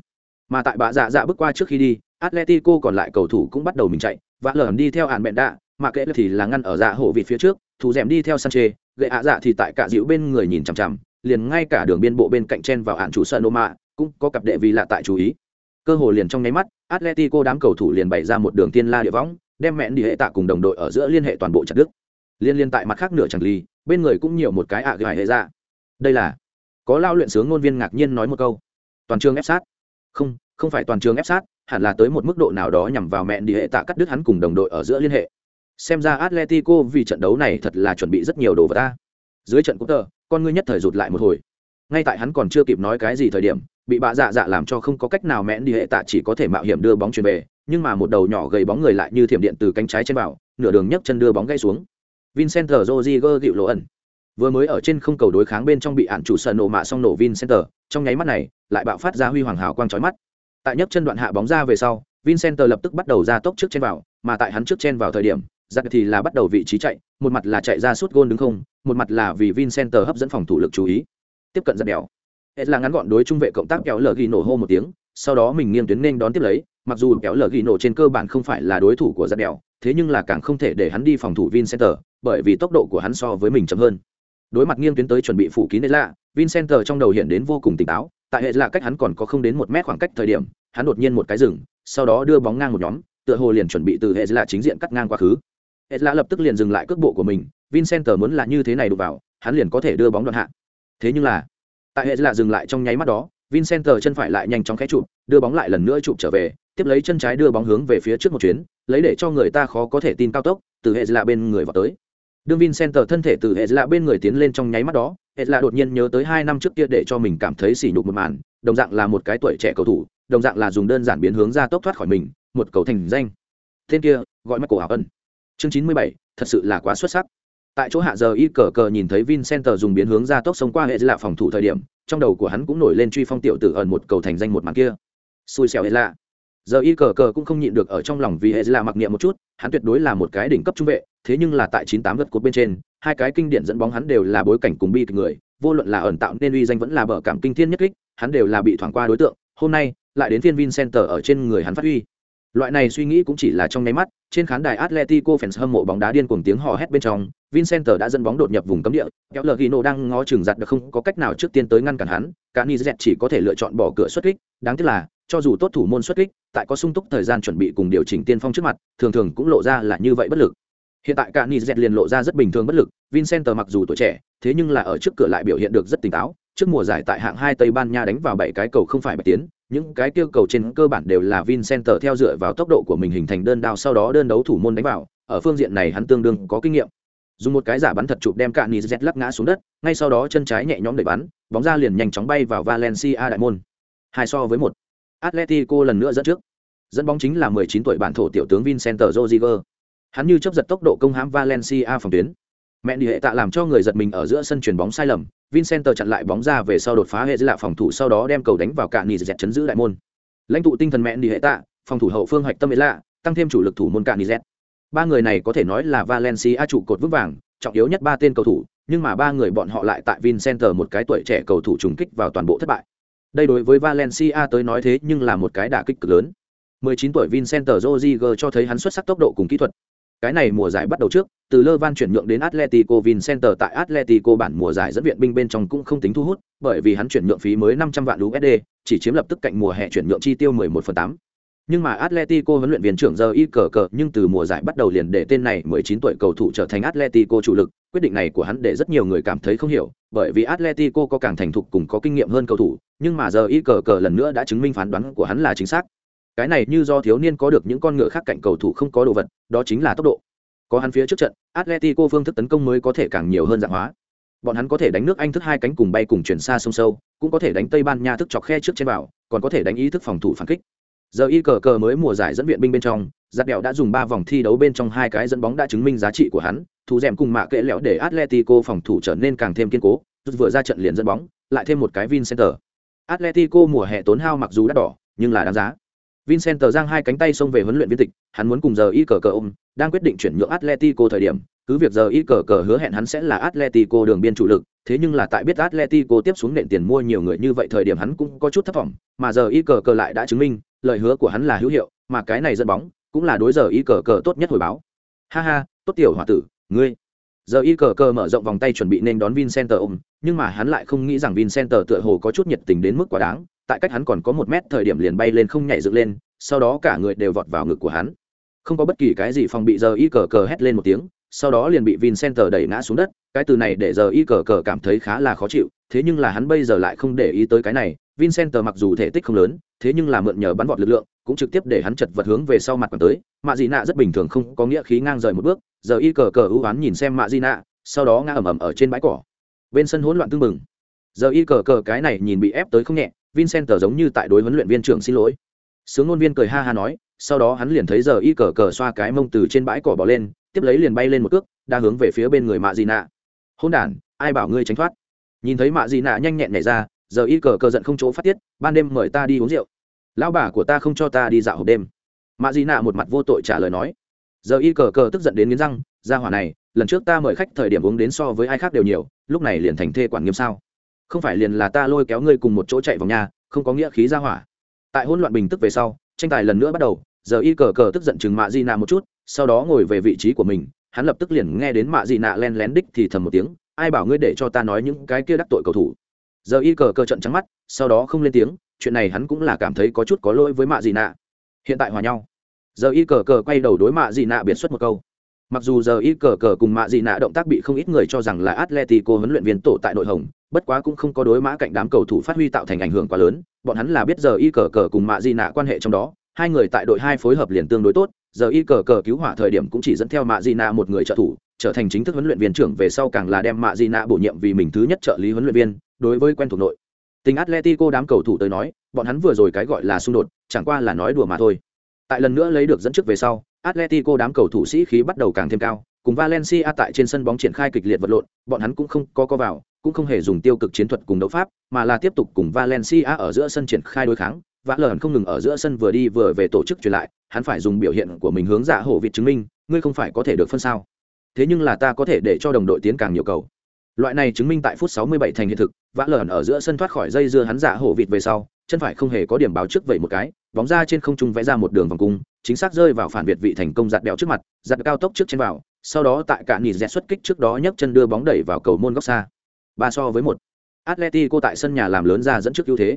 Mà tại bà dạ dạ bước qua trước khi đi, atletico còn lại cầu thủ cũng bắt đầu mình chạy, và lởm đi theo hạn mẹ đạ, mà kệ thì là ngăn ở dạ hộ vịt phía trước, thủ rèm đi theo sanche gậy ạ dạ thì tại cả dịu bên người nhìn chằm chằm liền ngay cả đường biên bộ bên cạnh chen vào hạn chủ sân mạ, cũng có cặp đệ vì lạ tại chú ý. Cơ hội liền trong nháy mắt, atletico đám cầu thủ liền bày ra một đường tiên la địa võng, đem mẹn đi hệ tạ cùng đồng đội ở giữa liên hệ toàn bộ chặt đức liên liên tại mặt khác nửa chẳng ly bên người cũng nhiều một cái ạ gài hệ ra. Đây là, có lao luyện sướng ngôn viên ngạc nhiên nói một câu. Toàn trường ép sát. Không không phải toàn trường ép sát, hẳn là tới một mức độ nào đó nhằm vào mẹn đi hệ tạ cắt đứt hắn cùng đồng đội ở giữa liên hệ. Xem ra atletico vì trận đấu này thật là chuẩn bị rất nhiều đồ vật ta. Dưới trận cũng tờ con ngươi nhất thời rụt lại một hồi. Ngay tại hắn còn chưa kịp nói cái gì thời điểm, bị bạ dạ dạ làm cho không có cách nào mẽn đi hệ tạ chỉ có thể mạo hiểm đưa bóng chuyền về, nhưng mà một đầu nhỏ gầy bóng người lại như thiểm điện từ cánh trái trên vào, nửa đường nhấc chân đưa bóng gãy xuống. Vincent rodriguez gịu lộ ẩn. Vừa mới ở trên không cầu đối kháng bên trong bị ạn chủ sợ nổ mạ xong nổ vincent, trong nháy mắt này, lại bạo phát ra huy hoàng hào quang chói mắt. Tại nhấc chân đoạn hạ bóng ra về sau, vincent lập tức bắt đầu ra tốc trước trên vào, mà tại hắn trước trên vào thời điểm giặc thì là bắt đầu vị trí chạy, một mặt là chạy ra suốt gôn đứng không, một mặt là vì vincent hấp dẫn phòng thủ lực chú ý. Tiếp cận giặc đèo. Hết là ngắn gọn đối trung vệ cộng tác kéo lờ ghi nổ hô một tiếng, sau đó mình nghiêng tuyến nên đón tiếp lấy, mặc dù kéo lờ ghi nổ trên cơ bản không phải là đối thủ của giặc đèo, thế nhưng là càng không thể để hắn đi phòng thủ vincenter bởi vì tốc độ của hắn so với mình chậm hơn. Đối mặt nghiêng tuyến tới chuẩn bị phủ kín lạ vincenter trong đầu hiện đến vô cùng tỉnh táo, tại hệ là cách hắn còn có không đến một mét khoảng cách thời điểm, hắn đột nhiên một cái rừng sau đó đưa bóng ngang một nhóm, tựa hồ liền chuẩn bị từ hệ là chính diện cắt ngang quá khứ hệ là lập tức liền dừng lại cước bộ của mình vincenter muốn là như thế này đụng vào, hắn liền có thể đưa bóng đoạn hạ. Thế nhưng là, tại hệ là dừng lại trong nháy mắt đó vincenter chân phải lại nhanh chóng khẽ chụp, đưa bóng lại lần nữa chụp trở về, tiếp lấy chân trái đưa bóng hướng về phía trước một chuyến, lấy để cho người ta khó có thể tin cao tốc, từ hệ là bên người vào tới. Đương vincenter thân thể từ hệ là bên người tiến lên trong nháy mắt đó hệ là đột nhiên nhớ tới hai năm trước kia để cho mình cảm thấy sỉ nhục một màn, đồng dạng là một cái tuổi trẻ cầu thủ, đồng dạng là dùng đơn giản biến hướng ra tốc thoát khỏi mình, một cầu thành danh. Tên kia, gọi mắt cổ hảo ẩn chương chín mươi bảy, thật sự là quá xuất sắc. Tại chỗ hạ giờ y cờ cờ nhìn thấy vincenter dùng biến hướng ra tốc sống qua hệ Lạ phòng thủ thời điểm, trong đầu của hắn cũng nổi lên truy phong tiểu tử ẩn một cầu thành danh một màn kia. Xui xẻo hệ lạ. Giờ y cờ cờ cũng không nhịn được ở trong lòng vì hệ Lạ mặc niệm một chút, hắn tuyệt đối là một cái đỉnh cấp trung vệ, thế nhưng là tại chín tám gật cột bên trên, hai cái kinh điển dẫn bóng hắn đều là bối cảnh cùng bi kịch người, vô luận là ẩn tạo nên uy danh vẫn là bờ cảm kinh thiên nhất kích, hắn đều là bị thoảng qua đối tượng. Hôm nay, lại đến phiên Vincenter ở trên người hắn phát huy loại này suy nghĩ cũng chỉ là trong nháy mắt, trên khán đài Atletico fans hâm mộ bóng đá điên cuồng tiếng hò hét bên trong Vincent đã dẫn bóng đột nhập vùng cấm địa. Kéo lờ Gino đang ngó chừng giật được không có cách nào trước tiên tới ngăn cản hắn. Cả chỉ có thể lựa chọn bỏ cửa xuất kích. Đáng tiếc là, cho dù tốt thủ môn xuất kích, tại có sung túc thời gian chuẩn bị cùng điều chỉnh tiên phong trước mặt, thường thường cũng lộ ra là như vậy bất lực. Hiện tại cả liền lộ ra rất bình thường bất lực. Vincent mặc dù tuổi trẻ, thế nhưng là ở trước cửa lại biểu hiện được rất tỉnh táo. Trước mùa giải tại hạng hai Tây Ban Nha đánh vào bảy cái cầu không phải bạch tiến những cái tiêu cầu trên cơ bản đều là Vincenter theo dựa vào tốc độ của mình hình thành đơn đao sau đó đơn đấu thủ môn đánh vào, ở phương diện này hắn tương đương có kinh nghiệm. Dùng một cái giả bắn thật chụp đem cả Nizet lắc ngã xuống đất, ngay sau đó chân trái nhẹ nhõm đẩy bắn, bóng ra liền nhanh chóng bay vào Valencia đại môn. Hai so với một. Atletico lần nữa dẫn trước. Dẫn bóng chính là 19 tuổi bản thổ tiểu tướng Vincenter Rodriguez. Hắn như chớp giật tốc độ công hãm Valencia phòng tuyến mẹ đi hệ tạ làm cho người giật mình ở giữa sân chuyền bóng sai lầm vincenter chặn lại bóng ra về sau đột phá hệ dưới lạ phòng thủ sau đó đem cầu đánh vào cạn nỉ dẹt chấn giữ đại môn. Lãnh tụ tinh thần mẹ đi hệ tạ phòng thủ hậu phương hoạch tâm hệ lạ tăng thêm chủ lực thủ môn cạn nỉ dẹt. Ba người này có thể nói là valencia trụ cột vững vàng trọng yếu nhất ba tên cầu thủ nhưng mà ba người bọn họ lại tại vincenter một cái tuổi trẻ cầu thủ trùng kích vào toàn bộ thất bại. Đây đối với valencia tới nói thế nhưng là một cái đả kích cực lớn. 19 tuổi Vincent Rodriguez cho thấy hắn xuất sắc tốc độ cùng kỹ thuật, cái này mùa giải bắt đầu trước, từ Lơ Van chuyển nhượng đến Atletico Vincenter tại Atletico bản mùa giải dẫn viện binh bên trong cũng không tính thu hút, bởi vì hắn chuyển nhượng phí mới 500 vạn USD, chỉ chiếm lập tức cạnh mùa hè chuyển nhượng chi tiêu 11 phần 8. Nhưng mà Atletico huấn luyện viên trưởng giờ y cờ cờ nhưng từ mùa giải bắt đầu liền để tên này 19 tuổi cầu thủ trở thành Atletico chủ lực, quyết định này của hắn để rất nhiều người cảm thấy không hiểu, bởi vì Atletico có càng thành thục cùng có kinh nghiệm hơn cầu thủ, nhưng mà giờ y cờ cờ lần nữa đã chứng minh phán đoán của hắn là chính xác. Cái này như do thiếu niên có được những con ngựa khác cạnh cầu thủ không có đồ vật, đó chính là tốc độ. Có hắn phía trước trận, Atletico phương thức tấn công mới có thể càng nhiều hơn dạng hóa. Bọn hắn có thể đánh nước Anh thức hai cánh cùng bay cùng chuyển xa sông sâu, cũng có thể đánh Tây Ban Nha thức chọc khe trước trên vào, còn có thể đánh ý thức phòng thủ phản kích giờ y cờ cờ mới mùa giải dẫn viện binh bên trong giặt đẹo đã dùng ba vòng thi đấu bên trong hai cái dẫn bóng đã chứng minh giá trị của hắn thủ rèm cùng mạ kệ lẹo để atletico phòng thủ trở nên càng thêm kiên cố rút vừa ra trận liền dẫn bóng lại thêm một cái vincenter atletico mùa hè tốn hao mặc dù đắt đỏ nhưng là đáng giá vincenter giang hai cánh tay xông về huấn luyện viên tịch, hắn muốn cùng giờ y cờ cờ ôm, đang quyết định chuyển nhượng atletico thời điểm, cứ việc giờ y cờ cờ hứa hẹn hắn sẽ là atletico đường biên chủ lực, thế nhưng là tại biết atletico tiếp xuống nền tiền mua nhiều người như vậy thời điểm hắn cũng có chút thất vọng, mà giờ y cờ cờ lại đã chứng minh, lời hứa của hắn là hữu hiệu, mà cái này dẫn bóng cũng là đối giờ y cờ cờ tốt nhất hồi báo. Ha ha, tốt tiểu hòa tử, ngươi. Giờ y cờ cờ mở rộng vòng tay chuẩn bị nên đón Vincent ôm, nhưng mà hắn lại không nghĩ rằng Vincent tựa hồ có chút nhiệt tình đến mức quá đáng tại cách hắn còn có một mét thời điểm liền bay lên không nhảy dựng lên, sau đó cả người đều vọt vào ngực của hắn. Không có bất kỳ cái gì phòng bị giờ y cờ cờ hét lên một tiếng, sau đó liền bị vincenter đẩy ngã xuống đất. Cái từ này để giờ y cờ cờ cảm thấy khá là khó chịu, thế nhưng là hắn bây giờ lại không để ý tới cái này. Vincenter mặc dù thể tích không lớn, thế nhưng là mượn nhờ bắn vọt lực lượng, cũng trực tiếp để hắn chật vật hướng về sau mặt còn tới. Mạ dị nạ rất bình thường không có nghĩa khí ngang rời một bước, giờ y cờ cờ ưu oán nhìn xem mạ dị nạ, sau đó ngã ầm ầm ở trên bãi cỏ. Bên sân hỗn loạn tưng mừng giờ y cờ cờ cái này nhìn bị ép tới không nhẹ vincent giống như tại đối huấn luyện viên trưởng xin lỗi. Sướng ngôn viên cười ha ha nói, sau đó hắn liền thấy giờ y cờ cờ xoa cái mông từ trên bãi cỏ bỏ lên, tiếp lấy liền bay lên một cước đang hướng về phía bên người mạ dị nạ. Hôn đản, ai bảo ngươi tránh thoát? Nhìn thấy mạ dị nạ nhanh nhẹn nhảy ra, giờ y cờ cờ giận không chỗ phát tiết, ban đêm mời ta đi uống rượu. Lão bà của ta không cho ta đi dạo hộp đêm. Mạ dị nạ một mặt vô tội trả lời nói. Giờ y cờ cờ tức giận đến nghiến răng ra hỏa này, lần trước ta mời khách thời điểm uống đến so với ai khác đều nhiều, lúc này liền thành thê quản nghiêm sao? Không phải liền là ta lôi kéo ngươi cùng một chỗ chạy vào nhà không có nghĩa khí ra hỏa. Tại hỗn loạn bình tức về sau, tranh tài lần nữa bắt đầu, giờ y cờ cờ tức giận chừng mạ di nạ một chút, sau đó ngồi về vị trí của mình, hắn lập tức liền nghe đến mạ di nạ len lén đích thì thầm một tiếng, ai bảo ngươi để cho ta nói những cái kia đắc tội cầu thủ? Giờ y cờ cờ trận trắng mắt, sau đó không lên tiếng, chuyện này hắn cũng là cảm thấy có chút có lỗi với mạ di nạ. Hiện tại hòa nhau. Giờ y cờ cờ quay đầu đối mạ di nạ biệt xuất một câu mặc dù giờ y cờ cờ cùng mạ dị nạ động tác bị không ít người cho rằng là atletico huấn luyện viên tổ tại nội hồng, bất quá cũng không có đối mã cạnh đám cầu thủ phát huy tạo thành ảnh hưởng quá lớn, bọn hắn là biết giờ y cờ cờ cùng mạ dị nạ quan hệ trong đó, hai người tại đội hai phối hợp liền tương đối tốt, giờ y cờ cờ cứu hỏa thời điểm cũng chỉ dẫn theo mạ dị nạ một người trợ thủ, trở thành chính thức huấn luyện viên trưởng về sau càng là đem mạ dị nạ bổ nhiệm vì mình thứ nhất trợ lý huấn luyện viên, đối với quen thuộc nội. Tình atletico đám cầu thủ tới nói, bọn hắn vừa rồi cái gọi là xung đột, chẳng qua là nói đùa mà thôi. Tại lần nữa lấy được dẫn trước về sau atletico đám cầu thủ sĩ khí bắt đầu càng thêm cao, cùng valencia tại trên sân bóng triển khai kịch liệt vật lộn, bọn hắn cũng không có co vào, cũng không hề dùng tiêu cực chiến thuật cùng đấu pháp, mà là tiếp tục cùng valencia ở giữa sân triển khai đối kháng. Vã lởn không ngừng ở giữa sân vừa đi vừa về tổ chức truyền lại, hắn phải dùng biểu hiện của mình hướng dạ hổ vịt chứng minh, ngươi không phải có thể được phân sao. Thế nhưng là ta có thể để cho đồng đội tiến càng nhiều cầu. Loại này chứng minh tại phút 67 thành hiện thực, vã lởn ở giữa sân thoát khỏi dây dưa hắn dạ hổ vịt về sau chân phải không hề có điểm báo trước vậy một cái, bóng ra trên không trung vẽ ra một đường vòng cung, chính xác rơi vào phản biệt vị thành công giặt đèo trước mặt, giặt cao tốc trước trên vào, sau đó tại cả nỉ dẹt xuất kích trước đó nhấc chân đưa bóng đẩy vào cầu môn góc xa. Ba so với một. Atletico tại sân nhà làm lớn ra dẫn trước ưu thế.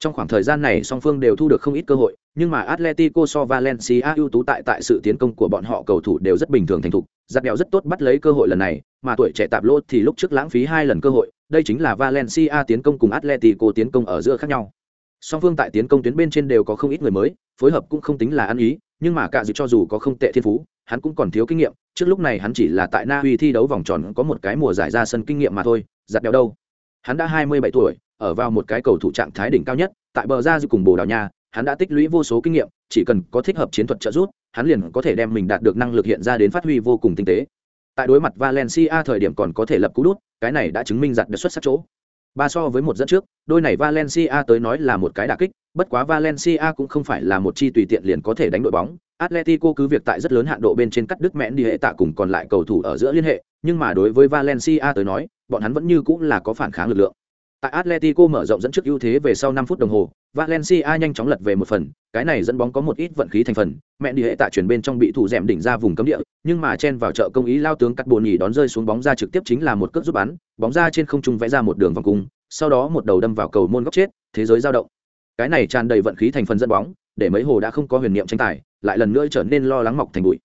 Trong khoảng thời gian này, song phương đều thu được không ít cơ hội, nhưng mà atletico so valencia ưu tú tại tại sự tiến công của bọn họ cầu thủ đều rất bình thường thành thục, giặt đèo rất tốt bắt lấy cơ hội lần này, mà tuổi trẻ tạp lô thì lúc trước lãng phí hai lần cơ hội, đây chính là valencia tiến công cùng atletico tiến công ở giữa khác nhau song phương tại tiến công tuyến bên trên đều có không ít người mới, phối hợp cũng không tính là ăn ý, nhưng mà cả dự cho dù có không tệ thiên phú, hắn cũng còn thiếu kinh nghiệm, trước lúc này hắn chỉ là tại na uy thi đấu vòng tròn có một cái mùa giải ra sân kinh nghiệm mà thôi, giặt đeo đâu. Hắn đã hai mươi bảy tuổi, ở vào một cái cầu thủ trạng thái đỉnh cao nhất, tại bờ ra dư cùng bồ đào nha, hắn đã tích lũy vô số kinh nghiệm, chỉ cần có thích hợp chiến thuật trợ giúp, hắn liền có thể đem mình đạt được năng lực hiện ra đến phát huy vô cùng tinh tế. Tại đối mặt valencia thời điểm còn có thể lập cú đút, cái này đã chứng minh giặt được xuất sắc chỗ ba so với một dẫn trước, đôi này valencia tới nói là một cái đà kích, bất quá valencia cũng không phải là một chi tùy tiện liền có thể đánh đội bóng. Atletico cứ việc tại rất lớn hạn độ bên trên cắt đứt mẹn đi hệ tạ cùng còn lại cầu thủ ở giữa liên hệ, nhưng mà đối với valencia tới nói, bọn hắn vẫn như cũng là có phản kháng lực lượng. Tại Atletico mở rộng dẫn trước ưu thế về sau 5 phút đồng hồ, Valencia nhanh chóng lật về một phần, cái này dẫn bóng có một ít vận khí thành phần, mẹ đi hệ tại chuyển bên trong bị thủ dẻm đỉnh ra vùng cấm địa, nhưng mà chen vào chợ công ý lao tướng cắt bồn nhỉ đón rơi xuống bóng ra trực tiếp chính là một cước giúp bắn, bóng ra trên không trung vẽ ra một đường vòng cung, sau đó một đầu đâm vào cầu môn góc chết, thế giới dao động. Cái này tràn đầy vận khí thành phần dẫn bóng, để mấy hồ đã không có huyền niệm tranh tài, lại lần nữa trở nên lo lắng mọc thành bụi.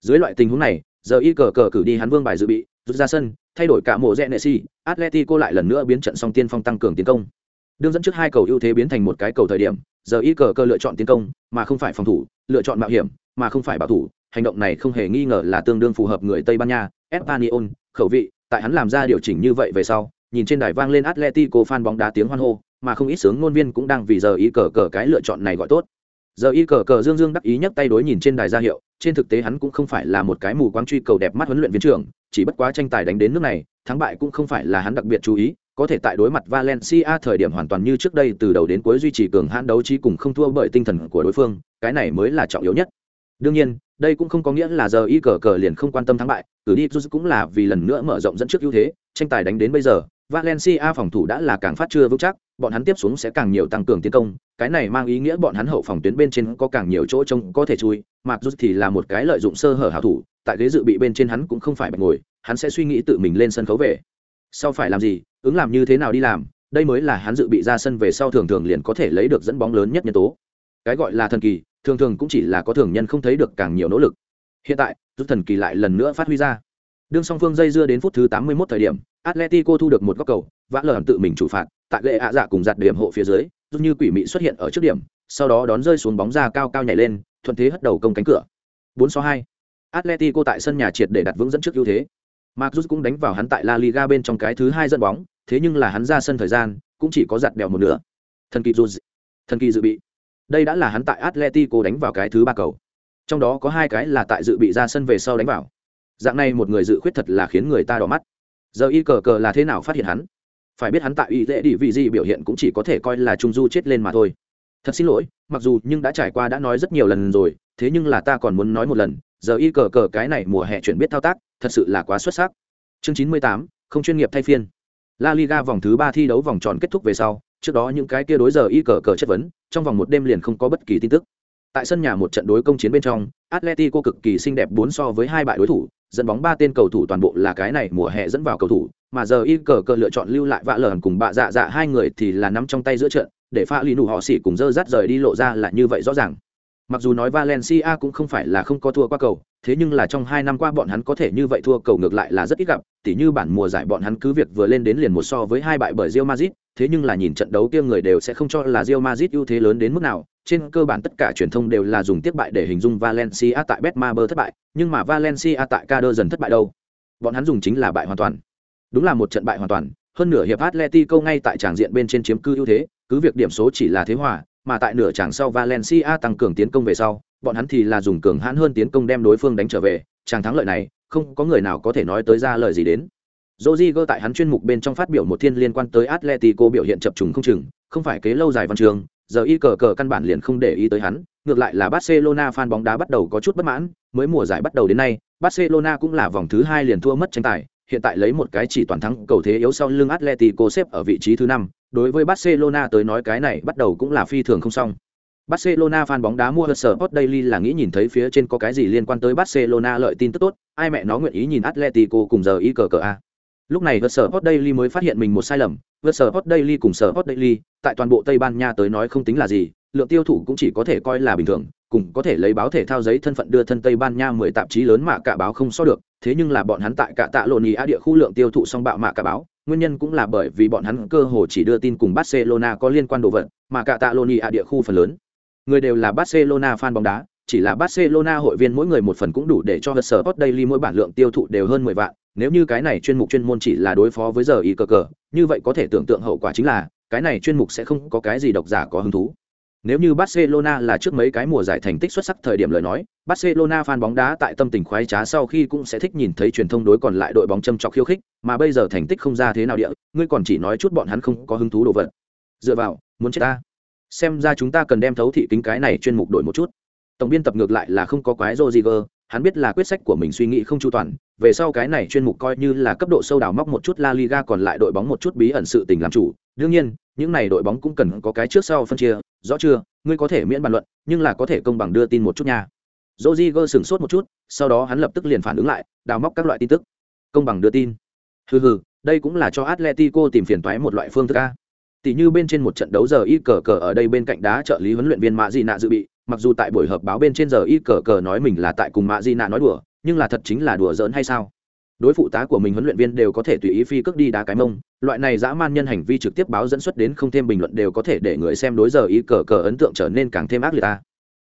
Dưới loại tình huống này, giờ y cờ cờ cử đi hắn vương bài dự bị, rút ra sân, thay đổi cả mộ rẽ nệ si, Atletico lại lần nữa biến trận song tiên phong tăng cường tiến công. Đương dẫn trước hai cầu ưu thế biến thành một cái cầu thời điểm, giờ y cờ cơ lựa chọn tiến công, mà không phải phòng thủ, lựa chọn mạo hiểm, mà không phải bảo thủ. Hành động này không hề nghi ngờ là tương đương phù hợp người Tây Ban Nha, Espanyol, khẩu vị, tại hắn làm ra điều chỉnh như vậy về sau, nhìn trên đài vang lên Atletico fan bóng đá tiếng hoan hô, mà không ít sướng ngôn viên cũng đang vì giờ y cờ cờ cái lựa chọn này gọi tốt. Giờ y cờ cờ dương dương đắc ý nhấc tay đối nhìn trên đài ra hiệu, trên thực tế hắn cũng không phải là một cái mù quáng truy cầu đẹp mắt huấn luyện viên trưởng, chỉ bất quá tranh tài đánh đến nước này, thắng bại cũng không phải là hắn đặc biệt chú ý, có thể tại đối mặt Valencia thời điểm hoàn toàn như trước đây từ đầu đến cuối duy trì cường hãn đấu trí cùng không thua bởi tinh thần của đối phương, cái này mới là trọng yếu nhất. Đương nhiên, đây cũng không có nghĩa là giờ y cờ cờ liền không quan tâm thắng bại, cử đi cũng là vì lần nữa mở rộng dẫn trước ưu thế, tranh tài đánh đến bây giờ, Valencia phòng thủ đã là càng phát chưa vững chắc, bọn hắn tiếp xuống sẽ càng nhiều tăng cường tiến công, cái này mang ý nghĩa bọn hắn hậu phòng tuyến bên trên có càng nhiều chỗ trông có thể chui, mặc dù thì là một cái lợi dụng sơ hở hảo thủ, tại ghế dự bị bên trên hắn cũng không phải bạch ngồi, hắn sẽ suy nghĩ tự mình lên sân khấu về. Sau phải làm gì, ứng làm như thế nào đi làm, đây mới là hắn dự bị ra sân về sau thường thường liền có thể lấy được dẫn bóng lớn nhất nhân tố. Cái gọi là thần kỳ, thường thường cũng chỉ là có thường nhân không thấy được càng nhiều nỗ lực. Hiện tại, rút thần kỳ lại lần nữa phát huy ra. Đương song phương dây dưa đến phút thứ 81 thời điểm, Atletico thu được một góc cầu, vã lờ tự mình chủ phạt, tại lệ ạ dạ cùng giặt điểm hộ phía dưới, giống như quỷ mị xuất hiện ở trước điểm, sau đó đón rơi xuống bóng ra cao cao nhảy lên, thuận thế hất đầu công cánh cửa. 4-2. Atletico tại sân nhà triệt để đặt vững dẫn trước ưu thế. Marcus cũng đánh vào hắn tại La Liga bên trong cái thứ hai dẫn bóng, thế nhưng là hắn ra sân thời gian cũng chỉ có giặt đèo một nửa. Thần kỳ Juz, thần kỳ dự bị. Đây đã là hắn tại Atletico đánh vào cái thứ ba cầu. Trong đó có hai cái là tại dự bị ra sân về sau đánh vào. Dạng này một người dự khuyết thật là khiến người ta đỏ mắt. Giờ y cờ cờ là thế nào phát hiện hắn? Phải biết hắn tại y tệ đi vị gì biểu hiện cũng chỉ có thể coi là trung du chết lên mà thôi. Thật xin lỗi, mặc dù nhưng đã trải qua đã nói rất nhiều lần rồi, thế nhưng là ta còn muốn nói một lần, giờ y cờ cờ cái này mùa hè chuyển biết thao tác, thật sự là quá xuất sắc. Chương 98, không chuyên nghiệp thay phiên. La Liga vòng thứ ba thi đấu vòng tròn kết thúc về sau, trước đó những cái kia đối giờ y cờ cờ chất vấn, trong vòng một đêm liền không có bất kỳ tin tức. Tại sân nhà một trận đối công chiến bên trong, Atleti Atletico cực kỳ xinh đẹp bốn so với hai bại đối thủ, dẫn bóng ba tên cầu thủ toàn bộ là cái này mùa hè dẫn vào cầu thủ, mà giờ y cờ cờ lựa chọn lưu lại vạ lởn cùng bạ dạ dạ hai người thì là nắm trong tay giữa trận, để pha lì nụ họ xỉ cùng dơ dắt rời đi lộ ra là như vậy rõ ràng. Mặc dù nói Valencia cũng không phải là không có thua qua cầu, thế nhưng là trong hai năm qua bọn hắn có thể như vậy thua cầu ngược lại là rất ít gặp, tỉ như bản mùa giải bọn hắn cứ việc vừa lên đến liền một so với hai bại bởi Real Madrid, thế nhưng là nhìn trận đấu kia người đều sẽ không cho là Real Madrid ưu thế lớn đến mức nào, trên cơ bản tất cả truyền thông đều là dùng tiếp bại để hình dung Valencia tại Betmaber thất bại, nhưng mà Valencia tại Cader dần thất bại đâu. Bọn hắn dùng chính là bại hoàn toàn. Đúng là một trận bại hoàn toàn, hơn nửa hiệp Atletico ngay tại tràng diện bên trên chiếm cư ưu thế, cứ việc điểm số chỉ là thế hòa, mà tại nửa tràng sau Valencia tăng cường tiến công về sau, bọn hắn thì là dùng cường hãn hơn tiến công đem đối phương đánh trở về, Tràng thắng lợi này, không có người nào có thể nói tới ra lời gì đến. Rodrigo tại hắn chuyên mục bên trong phát biểu một thiên liên quan tới Atletico biểu hiện chập trùng không chừng, không phải kế lâu dài văn trường, giờ y cờ cờ căn bản liền không để ý tới hắn, ngược lại là Barcelona fan bóng đá bắt đầu có chút bất mãn, mới mùa giải bắt đầu đến nay, Barcelona cũng là vòng thứ hai liền thua mất tranh tài, hiện tại lấy một cái chỉ toàn thắng cầu thế yếu sau lưng Atletico xếp ở vị trí thứ năm. đối với Barcelona tới nói cái này bắt đầu cũng là phi thường không xong. Barcelona fan bóng đá mua hờ sở Hot Daily là nghĩ nhìn thấy phía trên có cái gì liên quan tới Barcelona lợi tin tức tốt, ai mẹ nó nguyện ý nhìn Atletico cùng giờ y cờ cờ a. Lúc này Hudson Sport Daily mới phát hiện mình một sai lầm, Hudson Sport Daily cùng Sport Daily, tại toàn bộ Tây Ban Nha tới nói không tính là gì, lượng tiêu thụ cũng chỉ có thể coi là bình thường, cùng có thể lấy báo thể thao giấy thân phận đưa thân Tây Ban Nha 10 tạp chí lớn mà cả báo không so được, thế nhưng là bọn hắn tại cả tạ lộn ý địa khu lượng tiêu thụ song bạo mạ cả báo, nguyên nhân cũng là bởi vì bọn hắn cơ hồ chỉ đưa tin cùng Barcelona có liên quan đồ vật, mà cả tạ lộn ý địa khu phần lớn. Người đều là Barcelona fan bóng đá, chỉ là Barcelona hội viên mỗi người một phần cũng đủ để cho The Sport Daily mỗi bản lượng tiêu thụ đều hơn 10 vạn, nếu như cái này chuyên mục chuyên môn chỉ là đối phó với giờ y cờ cờ, như vậy có thể tưởng tượng hậu quả chính là, cái này chuyên mục sẽ không có cái gì độc giả có hứng thú. Nếu như Barcelona là trước mấy cái mùa giải thành tích xuất sắc thời điểm lời nói, Barcelona fan bóng đá tại tâm tình khoái trá sau khi cũng sẽ thích nhìn thấy truyền thông đối còn lại đội bóng châm chọc khiêu khích, mà bây giờ thành tích không ra thế nào địa, ngươi còn chỉ nói chút bọn hắn không có hứng thú đồ vật. Dựa vào, muốn chết ta xem ra chúng ta cần đem thấu thị kính cái này chuyên mục đổi một chút tổng biên tập ngược lại là không có quái Rodriguez, hắn biết là quyết sách của mình suy nghĩ không chu toàn, về sau cái này chuyên mục coi như là cấp độ sâu đào móc một chút La Liga còn lại đội bóng một chút bí ẩn sự tình làm chủ. Đương nhiên, những này đội bóng cũng cần có cái trước sau phân chia, rõ chưa? Ngươi có thể miễn bàn luận, nhưng là có thể công bằng đưa tin một chút nha. Rodriguez sửng sốt một chút, sau đó hắn lập tức liền phản ứng lại, đào móc các loại tin tức. Công bằng đưa tin. Hừ hừ, đây cũng là cho Atletico tìm phiền toái một loại phương thức a. Tỷ như bên trên một trận đấu giờ y cờ cờ ở đây bên cạnh đá trợ lý huấn luyện viên mạ Dị Nạ dự bị, mặc dù tại buổi họp báo bên trên giờ y cờ cờ nói mình là tại cùng Mã Di Nạ nói đùa, nhưng là thật chính là đùa giỡn hay sao? Đối phụ tá của mình huấn luyện viên đều có thể tùy ý phi cước đi đá cái mông, loại này dã man nhân hành vi trực tiếp báo dẫn xuất đến không thêm bình luận đều có thể để người xem đối giờ y cờ cờ ấn tượng trở nên càng thêm ác liệt ta.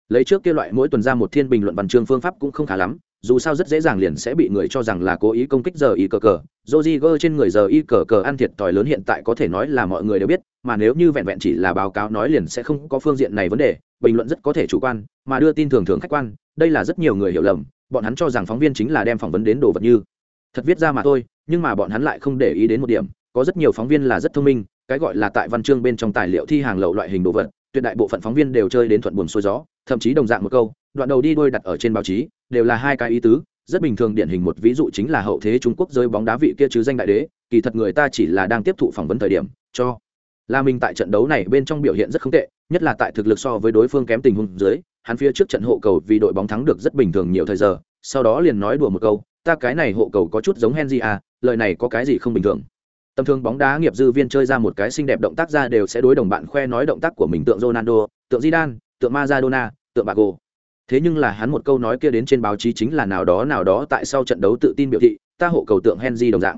Lấy trước kia loại mỗi tuần ra một thiên bình luận văn chương phương pháp cũng không khá lắm, dù sao rất dễ dàng liền sẽ bị người cho rằng là cố ý công kích giờ y cờ cờ. Rodrigo trên người giờ y cờ cờ ăn thiệt thòi lớn hiện tại có thể nói là mọi người đều biết, mà nếu như vẹn vẹn chỉ là báo cáo nói liền sẽ không có phương diện này vấn đề, bình luận rất có thể chủ quan, mà đưa tin thường thường khách quan, đây là rất nhiều người hiểu lầm, bọn hắn cho rằng phóng viên chính là đem phỏng vấn đến đồ vật như thật viết ra mà thôi, nhưng mà bọn hắn lại không để ý đến một điểm, có rất nhiều phóng viên là rất thông minh, cái gọi là tại văn chương bên trong tài liệu thi hàng lậu loại hình đồ vật tuyệt đại bộ phận phóng viên đều chơi đến thuận buồn xuôi gió, thậm chí đồng dạng một câu, đoạn đầu đi đôi đặt ở trên báo chí, đều là hai cái ý tứ. Rất bình thường điển hình một ví dụ chính là hậu thế trung quốc rơi bóng đá vị kia chứ danh đại đế, kỳ thật người ta chỉ là đang tiếp thụ phỏng vấn thời điểm, cho là mình tại trận đấu này bên trong biểu hiện rất không tệ, nhất là tại thực lực so với đối phương kém tình huống dưới, hắn phía trước trận hộ cầu vì đội bóng thắng được rất bình thường nhiều thời giờ, sau đó liền nói đùa một câu, ta cái này hộ cầu có chút giống henry à lời này có cái gì không bình thường? Tầm thường bóng đá nghiệp dư viên chơi ra một cái xinh đẹp động tác ra đều sẽ đối đồng bạn khoe nói động tác của mình tượng ronaldo, tượng zidane, tượng maradona, tượng bago thế nhưng là hắn một câu nói kia đến trên báo chí chính là nào đó nào đó tại sau trận đấu tự tin biểu thị, ta hộ cầu tượng henry đồng dạng.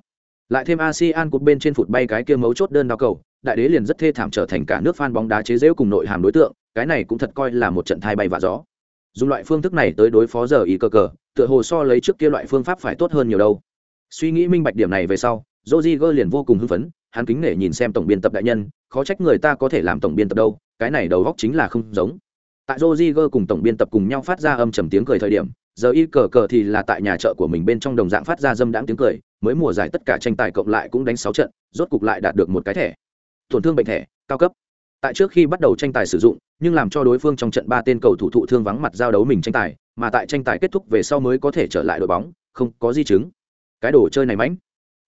Lại thêm asean cục bên trên phụt bay cái kia mấu chốt đơn đao cầu, đại đế liền rất thê thảm trở thành cả nước fan bóng đá chế giễu cùng nội hàm đối tượng, cái này cũng thật coi là một trận thai bay và gió. Dùng loại phương thức này tới đối phó giờ ý cơ cờ, tựa hồ so lấy trước kia loại phương pháp phải tốt hơn nhiều đâu. Suy nghĩ minh bạch điểm này về sau Roziger liền vô cùng hưng phấn, hắn kính nể nhìn xem tổng biên tập đại nhân, khó trách người ta có thể làm tổng biên tập đâu, cái này đầu góc chính là không giống. Tại Roziger cùng tổng biên tập cùng nhau phát ra âm trầm tiếng cười thời điểm, giờ y cờ cờ thì là tại nhà chợ của mình bên trong đồng dạng phát ra dâm đãng tiếng cười, mới mùa giải tất cả tranh tài cộng lại cũng đánh sáu trận, rốt cục lại đạt được một cái thẻ. Tổn thương bệnh thẻ, cao cấp. Tại trước khi bắt đầu tranh tài sử dụng, nhưng làm cho đối phương trong trận ba tên cầu thủ thụ thương vắng mặt giao đấu mình tranh tài, mà tại tranh tài kết thúc về sau mới có thể trở lại đội bóng, không có di chứng. Cái đồ chơi này mãnh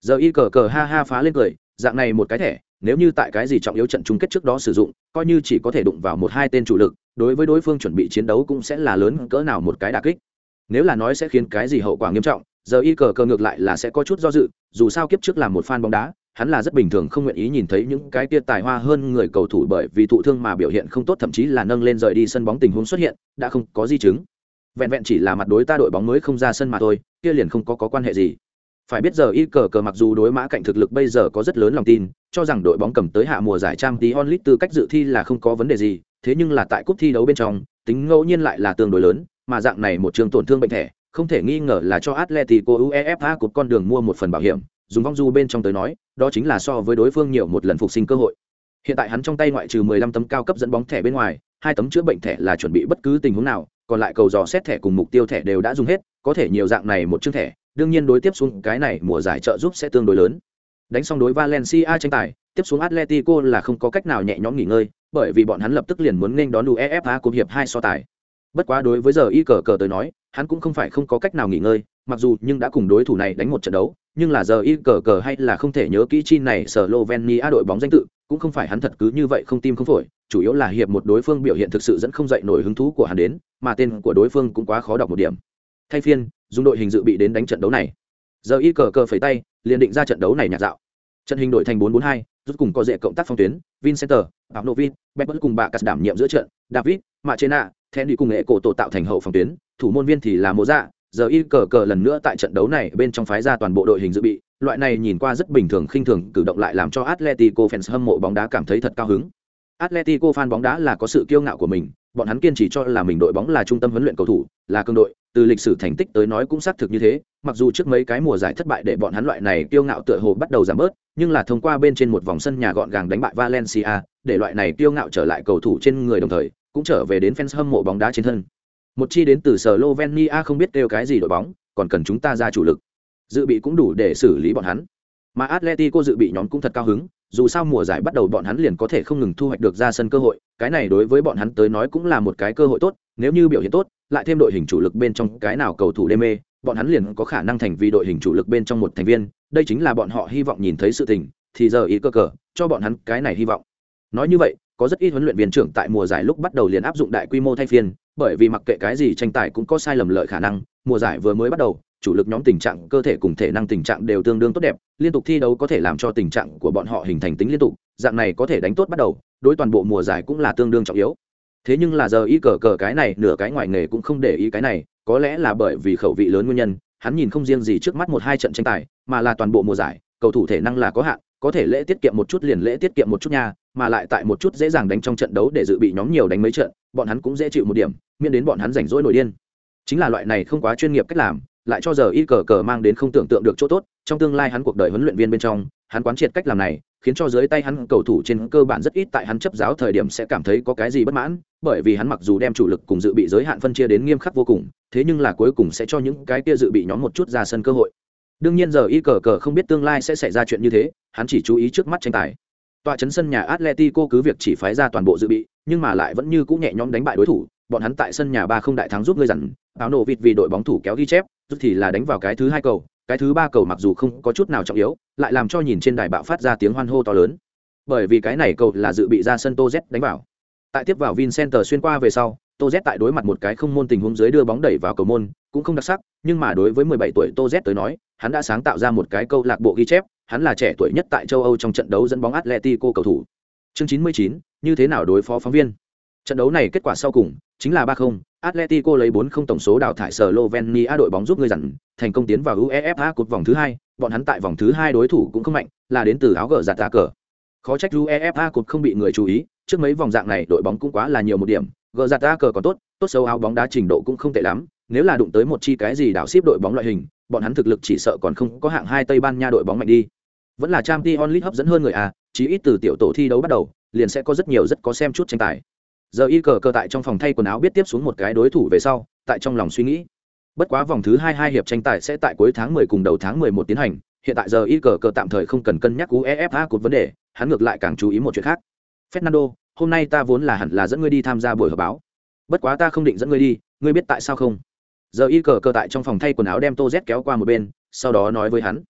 giờ y cờ cờ ha ha phá lên cười dạng này một cái thẻ nếu như tại cái gì trọng yếu trận chung kết trước đó sử dụng coi như chỉ có thể đụng vào một hai tên chủ lực đối với đối phương chuẩn bị chiến đấu cũng sẽ là lớn cỡ nào một cái đà kích. Nếu là nói sẽ khiến cái gì hậu quả nghiêm trọng giờ y cờ cờ ngược lại là sẽ có chút do dự dù sao kiếp trước là một fan bóng đá hắn là rất bình thường không nguyện ý nhìn thấy những cái tia tài hoa hơn người cầu thủ bởi vì thụ thương mà biểu hiện không tốt thậm chí là nâng lên rời đi sân bóng tình huống xuất hiện đã không có di chứng. Vẹn vẹn chỉ là mặt đối ta đội bóng mới không ra sân mà thôi kia liền không có, có quan hệ gì phải biết giờ y cờ cờ mặc dù đối mã cạnh thực lực bây giờ có rất lớn lòng tin, cho rằng đội bóng cầm tới hạ mùa giải trang tí onlit tư cách dự thi là không có vấn đề gì, thế nhưng là tại cúp thi đấu bên trong, tính ngẫu nhiên lại là tương đối lớn, mà dạng này một trường tổn thương bệnh thẻ, không thể nghi ngờ là cho Atletico UEFA cột con đường mua một phần bảo hiểm, dùng vong du bên trong tới nói, đó chính là so với đối phương nhiều một lần phục sinh cơ hội. Hiện tại hắn trong tay ngoại trừ 15 tấm cao cấp dẫn bóng thẻ bên ngoài, hai tấm chữa bệnh thẻ là chuẩn bị bất cứ tình huống nào, còn lại cầu dò xét thẻ cùng mục tiêu thẻ đều đã dùng hết, có thể nhiều dạng này một chương thẻ đương nhiên đối tiếp xuống cái này mùa giải trợ giúp sẽ tương đối lớn. Đánh xong đối valencia tranh tài, tiếp xuống atletico là không có cách nào nhẹ nhõm nghỉ ngơi, bởi vì bọn hắn lập tức liền muốn nên đón uefa Cup hiệp hai so tài. Bất quá đối với giờ y cờ cờ tới nói, hắn cũng không phải không có cách nào nghỉ ngơi, mặc dù nhưng đã cùng đối thủ này đánh một trận đấu, nhưng là giờ y cờ cờ hay là không thể nhớ kỹ chi này sở đội bóng danh tự, cũng không phải hắn thật cứ như vậy không tim không phổi, chủ yếu là hiệp một đối phương biểu hiện thực sự dẫn không dậy nổi hứng thú của hắn đến, mà tên của đối phương cũng quá khó đọc một điểm thay phiên dùng đội hình dự bị đến đánh trận đấu này. Giờ y cờ cờ phẩy tay liền định ra trận đấu này nhạt dạo. Trận hình đổi thành 4-4-2, rút cùng có dễ cộng tác phong tuyến vincenter pavlovin vẫn cùng bà cắt đảm nhiệm giữa trận david machena then đi cùng nghệ cổ tổ tạo thành hậu phòng tuyến thủ môn viên thì là mô dạ giờ y cờ cờ lần nữa tại trận đấu này bên trong phái ra toàn bộ đội hình dự bị loại này nhìn qua rất bình thường khinh thường cử động lại làm cho atletico fans hâm mộ bóng đá cảm thấy thật cao hứng atletico fan bóng đá là có sự kiêu ngạo của mình, bọn hắn kiên trì cho là mình đội bóng là trung tâm huấn luyện cầu thủ, là cường đội, từ lịch sử thành tích tới nói cũng xác thực như thế, mặc dù trước mấy cái mùa giải thất bại để bọn hắn loại này kiêu ngạo tựa hồ bắt đầu giảm bớt, nhưng là thông qua bên trên một vòng sân nhà gọn gàng đánh bại valencia, để loại này kiêu ngạo trở lại cầu thủ trên người đồng thời, cũng trở về đến fans hâm mộ bóng đá trên thân. Một chi đến từ slovenia không biết kêu cái gì đội bóng, còn cần chúng ta ra chủ lực. Dự bị cũng đủ để xử lý bọn hắn. Mà atletico dự bị nhóm cũng thật cao hứng dù sao mùa giải bắt đầu bọn hắn liền có thể không ngừng thu hoạch được ra sân cơ hội, cái này đối với bọn hắn tới nói cũng là một cái cơ hội tốt, nếu như biểu hiện tốt, lại thêm đội hình chủ lực bên trong cái nào cầu thủ đê mê, bọn hắn liền có khả năng thành vì đội hình chủ lực bên trong một thành viên, đây chính là bọn họ hy vọng nhìn thấy sự tình, thì giờ ý cơ cờ, cho bọn hắn cái này hy vọng. Nói như vậy, có rất ít huấn luyện viên trưởng tại mùa giải lúc bắt đầu liền áp dụng đại quy mô thay phiên, bởi vì mặc kệ cái gì tranh tài cũng có sai lầm lợi khả năng, mùa giải vừa mới bắt đầu chủ lực nhóm tình trạng, cơ thể cùng thể năng tình trạng đều tương đương tốt đẹp, liên tục thi đấu có thể làm cho tình trạng của bọn họ hình thành tính liên tục, dạng này có thể đánh tốt bắt đầu, đối toàn bộ mùa giải cũng là tương đương trọng yếu. Thế nhưng là giờ y cờ cờ cái này, nửa cái ngoài nghề cũng không để ý cái này, có lẽ là bởi vì khẩu vị lớn nguyên nhân, hắn nhìn không riêng gì trước mắt một hai trận tranh tài, mà là toàn bộ mùa giải, cầu thủ thể năng là có hạn, có thể lễ tiết kiệm một chút liền lễ tiết kiệm một chút nha, mà lại tại một chút dễ dàng đánh trong trận đấu để dự bị nhóm nhiều đánh mấy trận, bọn hắn cũng dễ chịu một điểm, miễn đến bọn hắn rảnh rỗi nổi điên. Chính là loại này không quá chuyên nghiệp cách làm lại cho giờ y cờ cờ mang đến không tưởng tượng được chỗ tốt, trong tương lai hắn cuộc đời huấn luyện viên bên trong, hắn quán triệt cách làm này, khiến cho dưới tay hắn cầu thủ trên cơ bản rất ít tại hắn chấp giáo thời điểm sẽ cảm thấy có cái gì bất mãn, bởi vì hắn mặc dù đem chủ lực cùng dự bị giới hạn phân chia đến nghiêm khắc vô cùng, thế nhưng là cuối cùng sẽ cho những cái kia dự bị nhóm một chút ra sân cơ hội. Đương nhiên giờ y cờ cờ không biết tương lai sẽ xảy ra chuyện như thế, hắn chỉ chú ý trước mắt tranh tài. Tọa chấn sân nhà atletico cứ việc chỉ phái ra toàn bộ dự bị, nhưng mà lại vẫn như cũng nhẹ nhõm đánh bại đối thủ bọn hắn tại sân nhà ba không đại thắng giúp ngươi dặn áo nổ vịt vì đội bóng thủ kéo ghi chép rút thì là đánh vào cái thứ hai cầu cái thứ ba cầu mặc dù không có chút nào trọng yếu lại làm cho nhìn trên đài bạo phát ra tiếng hoan hô to lớn. Bởi vì cái này cầu là dự bị ra sân tô z đánh vào. Tại tiếp vào vincenter xuyên qua về sau tô z tại đối mặt một cái không môn tình huống dưới đưa bóng đẩy vào cầu môn cũng không đặc sắc nhưng mà đối với 17 tuổi tô z tới nói hắn đã sáng tạo ra một cái câu lạc bộ ghi chép hắn là trẻ tuổi nhất tại châu âu trong trận đấu dẫn bóng atletico cầu thủ. Chương 99, như thế nào đối phó phóng viên? Trận đấu này kết quả sau cùng chính là 3-0, Atletico lấy 4-0 tổng số đào thải Slovenia đội bóng giúp người dặn, thành công tiến vào UEFA cột vòng thứ hai, bọn hắn tại vòng thứ hai đối thủ cũng không mạnh, là đến từ áo gở giặt ra cờ. Khó trách UEFA cột không bị người chú ý, trước mấy vòng dạng này đội bóng cũng quá là nhiều một điểm, gờ giặt ra cờ còn tốt, tốt xấu áo bóng đá trình độ cũng không tệ lắm, nếu là đụng tới một chi cái gì đảo ship đội bóng loại hình, bọn hắn thực lực chỉ sợ còn không có hạng hai Tây Ban Nha đội bóng mạnh đi. Vẫn là Champions League hấp dẫn hơn người à, chí ít từ tiểu tổ thi đấu bắt đầu, liền sẽ có rất nhiều rất có xem chút tranh tài giờ y cờ cờ tại trong phòng thay quần áo biết tiếp xuống một cái đối thủ về sau, tại trong lòng suy nghĩ. Bất quá vòng thứ hai hai hiệp tranh tài sẽ tại cuối tháng mười cùng đầu tháng mười một tiến hành, hiện tại giờ y cờ cờ tạm thời không cần cân nhắc uefa cột vấn đề, hắn ngược lại càng chú ý một chuyện khác. Fernando, hôm nay ta vốn là hẳn là dẫn ngươi đi tham gia buổi họp báo. Bất quá ta không định dẫn ngươi đi, ngươi biết tại sao không? Giờ y cờ cờ tại trong phòng thay quần áo đem tô z kéo qua một bên, sau đó nói với hắn.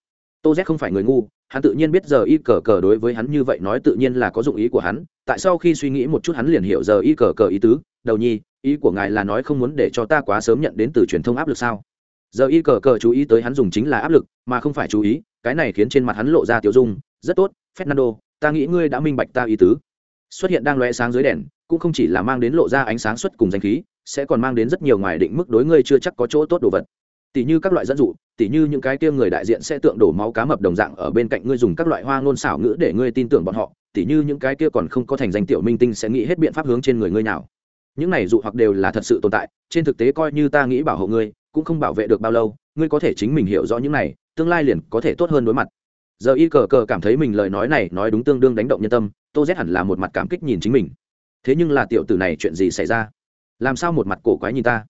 Tô z không phải người ngu hắn tự nhiên biết giờ y cờ cờ đối với hắn như vậy nói tự nhiên là có dụng ý của hắn, tại sau khi suy nghĩ một chút hắn liền hiểu giờ y cờ cờ ý tứ, đầu nhi, ý của ngài là nói không muốn để cho ta quá sớm nhận đến từ truyền thông áp lực sao? Giờ y cờ cờ chú ý tới hắn dùng chính là áp lực, mà không phải chú ý, cái này khiến trên mặt hắn lộ ra tiểu dung, rất tốt, fernando, ta nghĩ ngươi đã minh bạch ta ý tứ. Xuất hiện đang lóe sáng dưới đèn, cũng không chỉ là mang đến lộ ra ánh sáng xuất cùng danh khí, sẽ còn mang đến rất nhiều ngoài định mức đối ngươi chưa chắc có chỗ tốt đồ vật tỉ như các loại dẫn dụ, tỉ như những cái kia người đại diện sẽ tượng đổ máu cá mập đồng dạng ở bên cạnh ngươi dùng các loại hoa ngôn xảo ngữ để ngươi tin tưởng bọn họ, tỉ như những cái kia còn không có thành danh tiểu minh tinh sẽ nghĩ hết biện pháp hướng trên người ngươi nào những này dụ hoặc đều là thật sự tồn tại, trên thực tế coi như ta nghĩ bảo hộ ngươi, cũng không bảo vệ được bao lâu, ngươi có thể chính mình hiểu rõ những này, tương lai liền có thể tốt hơn đối mặt. Giờ y cờ cờ cảm thấy mình lời nói này nói đúng tương đương đánh động nhân tâm, tô z hẳn là một mặt cảm kích nhìn chính mình. Thế nhưng là tiểu tử này chuyện gì xảy ra? Làm sao một mặt cổ quái nhìn ta?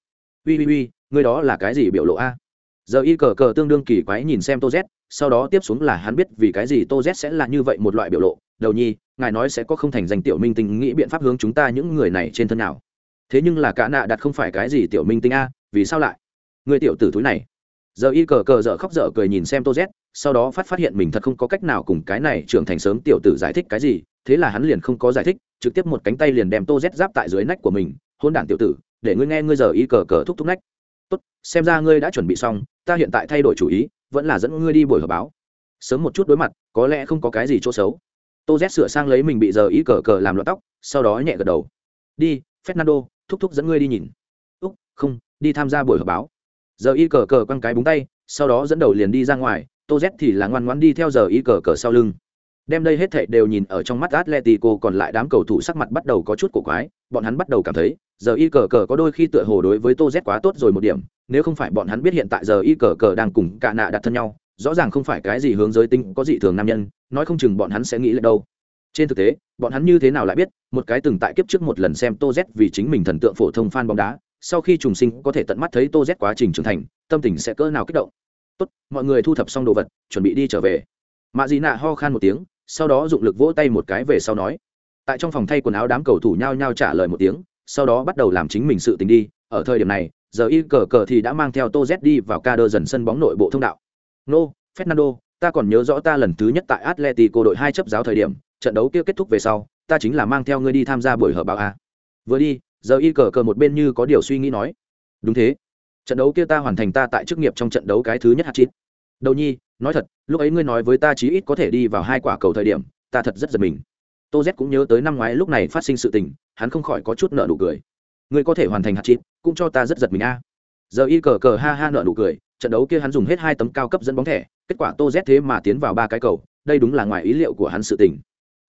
Ui ui ui ngươi đó là cái gì biểu lộ a? Giờ y cờ cờ tương đương kỳ quái nhìn xem tô z, sau đó tiếp xuống là hắn biết vì cái gì tô z sẽ là như vậy một loại biểu lộ. Đầu nhi, ngài nói sẽ có không thành danh tiểu minh tinh nghĩ biện pháp hướng chúng ta những người này trên thân nào. Thế nhưng là cả nạ đặt không phải cái gì tiểu minh tinh a, vì sao lại? Người tiểu tử túi này. Giờ y cờ cờ dở khóc dở cười nhìn xem tô z, sau đó phát phát hiện mình thật không có cách nào cùng cái này trưởng thành sớm tiểu tử giải thích cái gì, thế là hắn liền không có giải thích, trực tiếp một cánh tay liền đem tô z giáp tại dưới nách của mình. Hôn đản tiểu tử, để ngươi nghe ngươi giờ y cờ cờ thúc thúc nách tốt, xem ra ngươi đã chuẩn bị xong, ta hiện tại thay đổi chủ ý, vẫn là dẫn ngươi đi buổi họp báo. Sớm một chút đối mặt, có lẽ không có cái gì chỗ xấu. Tô z sửa sang lấy mình bị giờ ý cờ cờ làm loạn tóc, sau đó nhẹ gật đầu. Đi, fernando, thúc thúc dẫn ngươi đi nhìn. Úc, không, đi tham gia buổi họp báo. Giờ y cờ cờ quăng cái búng tay, sau đó dẫn đầu liền đi ra ngoài, tô z thì là ngoan ngoan đi theo giờ y cờ cờ sau lưng đem đây hết thảy đều nhìn ở trong mắt atletico còn lại đám cầu thủ sắc mặt bắt đầu có chút cổ quái, bọn hắn bắt đầu cảm thấy, giờ y cờ cờ có đôi khi tựa hồ đối với tô z quá tốt rồi một điểm, nếu không phải bọn hắn biết hiện tại giờ y cờ cờ đang cùng cả nạ đặt thân nhau, rõ ràng không phải cái gì hướng giới tính có dị thường nam nhân, nói không chừng bọn hắn sẽ nghĩ lại đâu. Trên thực tế, bọn hắn như thế nào lại biết, một cái từng tại kiếp trước một lần xem tô z vì chính mình thần tượng phổ thông fan bóng đá, sau khi trùng sinh có thể tận mắt thấy tô z quá trình trưởng thành, tâm tình sẽ cỡ nào kích động. Tốt, mọi người thu thập xong đồ vật, chuẩn bị đi trở về. Mạ dị nạ ho khan một tiếng sau đó dụng lực vỗ tay một cái về sau nói. Tại trong phòng thay quần áo đám cầu thủ nhao nhao trả lời một tiếng, sau đó bắt đầu làm chính mình sự tình đi. Ở thời điểm này, giờ y cờ cờ thì đã mang theo tô z đi vào ca đơ dần sân bóng nội bộ thông đạo. Nô, fernando, ta còn nhớ rõ ta lần thứ nhất tại atletico đội hai chấp giáo thời điểm, trận đấu kia kết thúc về sau, ta chính là mang theo ngươi đi tham gia buổi họp báo a. Vừa đi, giờ y cờ cờ một bên như có điều suy nghĩ nói. Đúng thế. Trận đấu kia ta hoàn thành ta tại chức nghiệp trong trận đấu cái thứ nhất hạt chít. Đầu nhi nói thật, lúc ấy ngươi nói với ta chí ít có thể đi vào hai quả cầu thời điểm, ta thật rất giật mình. Tô z cũng nhớ tới năm ngoái lúc này phát sinh sự tình, hắn không khỏi có chút nợ nụ cười. Ngươi có thể hoàn thành hạt chịt, cũng cho ta rất giật mình a. Giờ y cờ cờ ha ha nợ nụ cười, trận đấu kia hắn dùng hết hai tấm cao cấp dẫn bóng thẻ, kết quả tô z thế mà tiến vào ba cái cầu, đây đúng là ngoài ý liệu của hắn sự tình.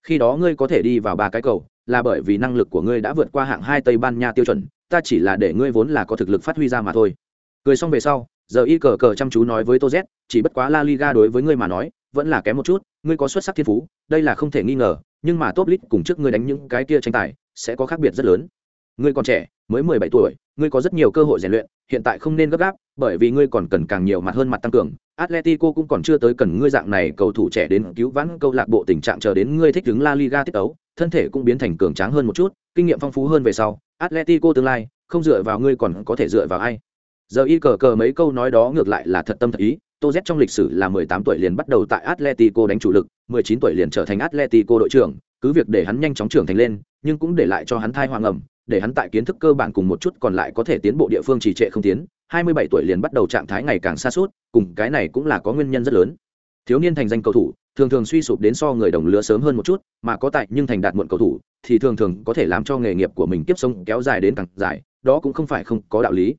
Khi đó ngươi có thể đi vào ba cái cầu, là bởi vì năng lực của ngươi đã vượt qua hạng hai tây ban nha tiêu chuẩn, ta chỉ là để ngươi vốn là có thực lực phát huy ra mà thôi. Cười xong về sau giờ y cờ cờ chăm chú nói với tô z, chỉ bất quá la liga đối với ngươi mà nói, vẫn là kém một chút, ngươi có xuất sắc thiên phú, đây là không thể nghi ngờ, nhưng mà top lit cùng trước ngươi đánh những cái kia tranh tài, sẽ có khác biệt rất lớn. Ngươi còn trẻ, mới mười bảy tuổi, ngươi có rất nhiều cơ hội rèn luyện, hiện tại không nên gấp gáp, bởi vì ngươi còn cần càng nhiều mặt hơn mặt tăng cường. Atletico cũng còn chưa tới cần ngươi dạng này cầu thủ trẻ đến cứu vãn câu lạc bộ tình trạng chờ đến ngươi thích ứng la liga tiết ấu thân thể cũng biến thành cường tráng hơn một chút, kinh nghiệm phong phú hơn về sau, atletico tương lai, không dựa vào ngươi còn có thể dựa vào ai? Giờ y cờ cờ mấy câu nói đó ngược lại là thật tâm thật ý, tô z trong lịch sử là 18 tuổi liền bắt đầu tại atletico đánh chủ lực 19 tuổi liền trở thành atletico đội trưởng, cứ việc để hắn nhanh chóng trưởng thành lên, nhưng cũng để lại cho hắn thai hoàng ẩm, để hắn tại kiến thức cơ bản cùng một chút còn lại có thể tiến bộ địa phương trì trệ không tiến 27 tuổi liền bắt đầu trạng thái ngày càng xa suốt, cùng cái này cũng là có nguyên nhân rất lớn. Thiếu niên thành danh cầu thủ, thường thường suy sụp đến so người đồng lứa sớm hơn một chút, mà có tại nhưng thành đạt muộn cầu thủ, thì thường thường có thể làm cho nghề nghiệp của mình tiếp sống kéo dài đến càng dài, đó cũng không phải không có đạo lý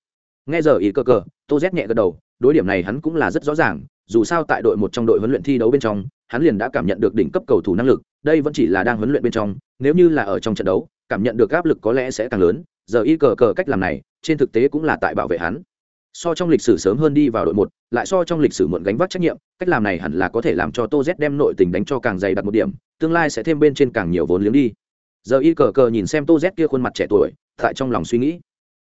nghe giờ ý cơ cờ tô z nhẹ gật đầu, đối điểm này hắn cũng là rất rõ ràng, dù sao tại đội một trong đội huấn luyện thi đấu bên trong, hắn liền đã cảm nhận được đỉnh cấp cầu thủ năng lực, đây vẫn chỉ là đang huấn luyện bên trong, nếu như là ở trong trận đấu, cảm nhận được áp lực có lẽ sẽ càng lớn, giờ y cờ cờ cách làm này, trên thực tế cũng là tại bảo vệ hắn. So trong lịch sử sớm hơn đi vào đội một, lại so trong lịch sử muộn gánh vác trách nhiệm, cách làm này hẳn là có thể làm cho tô z đem nội tình đánh cho càng dày đặt một điểm, tương lai sẽ thêm bên trên càng nhiều vốn liếng đi. Giờ y cờ cờ nhìn xem tô z kia khuôn mặt trẻ tuổi, tại trong lòng suy nghĩ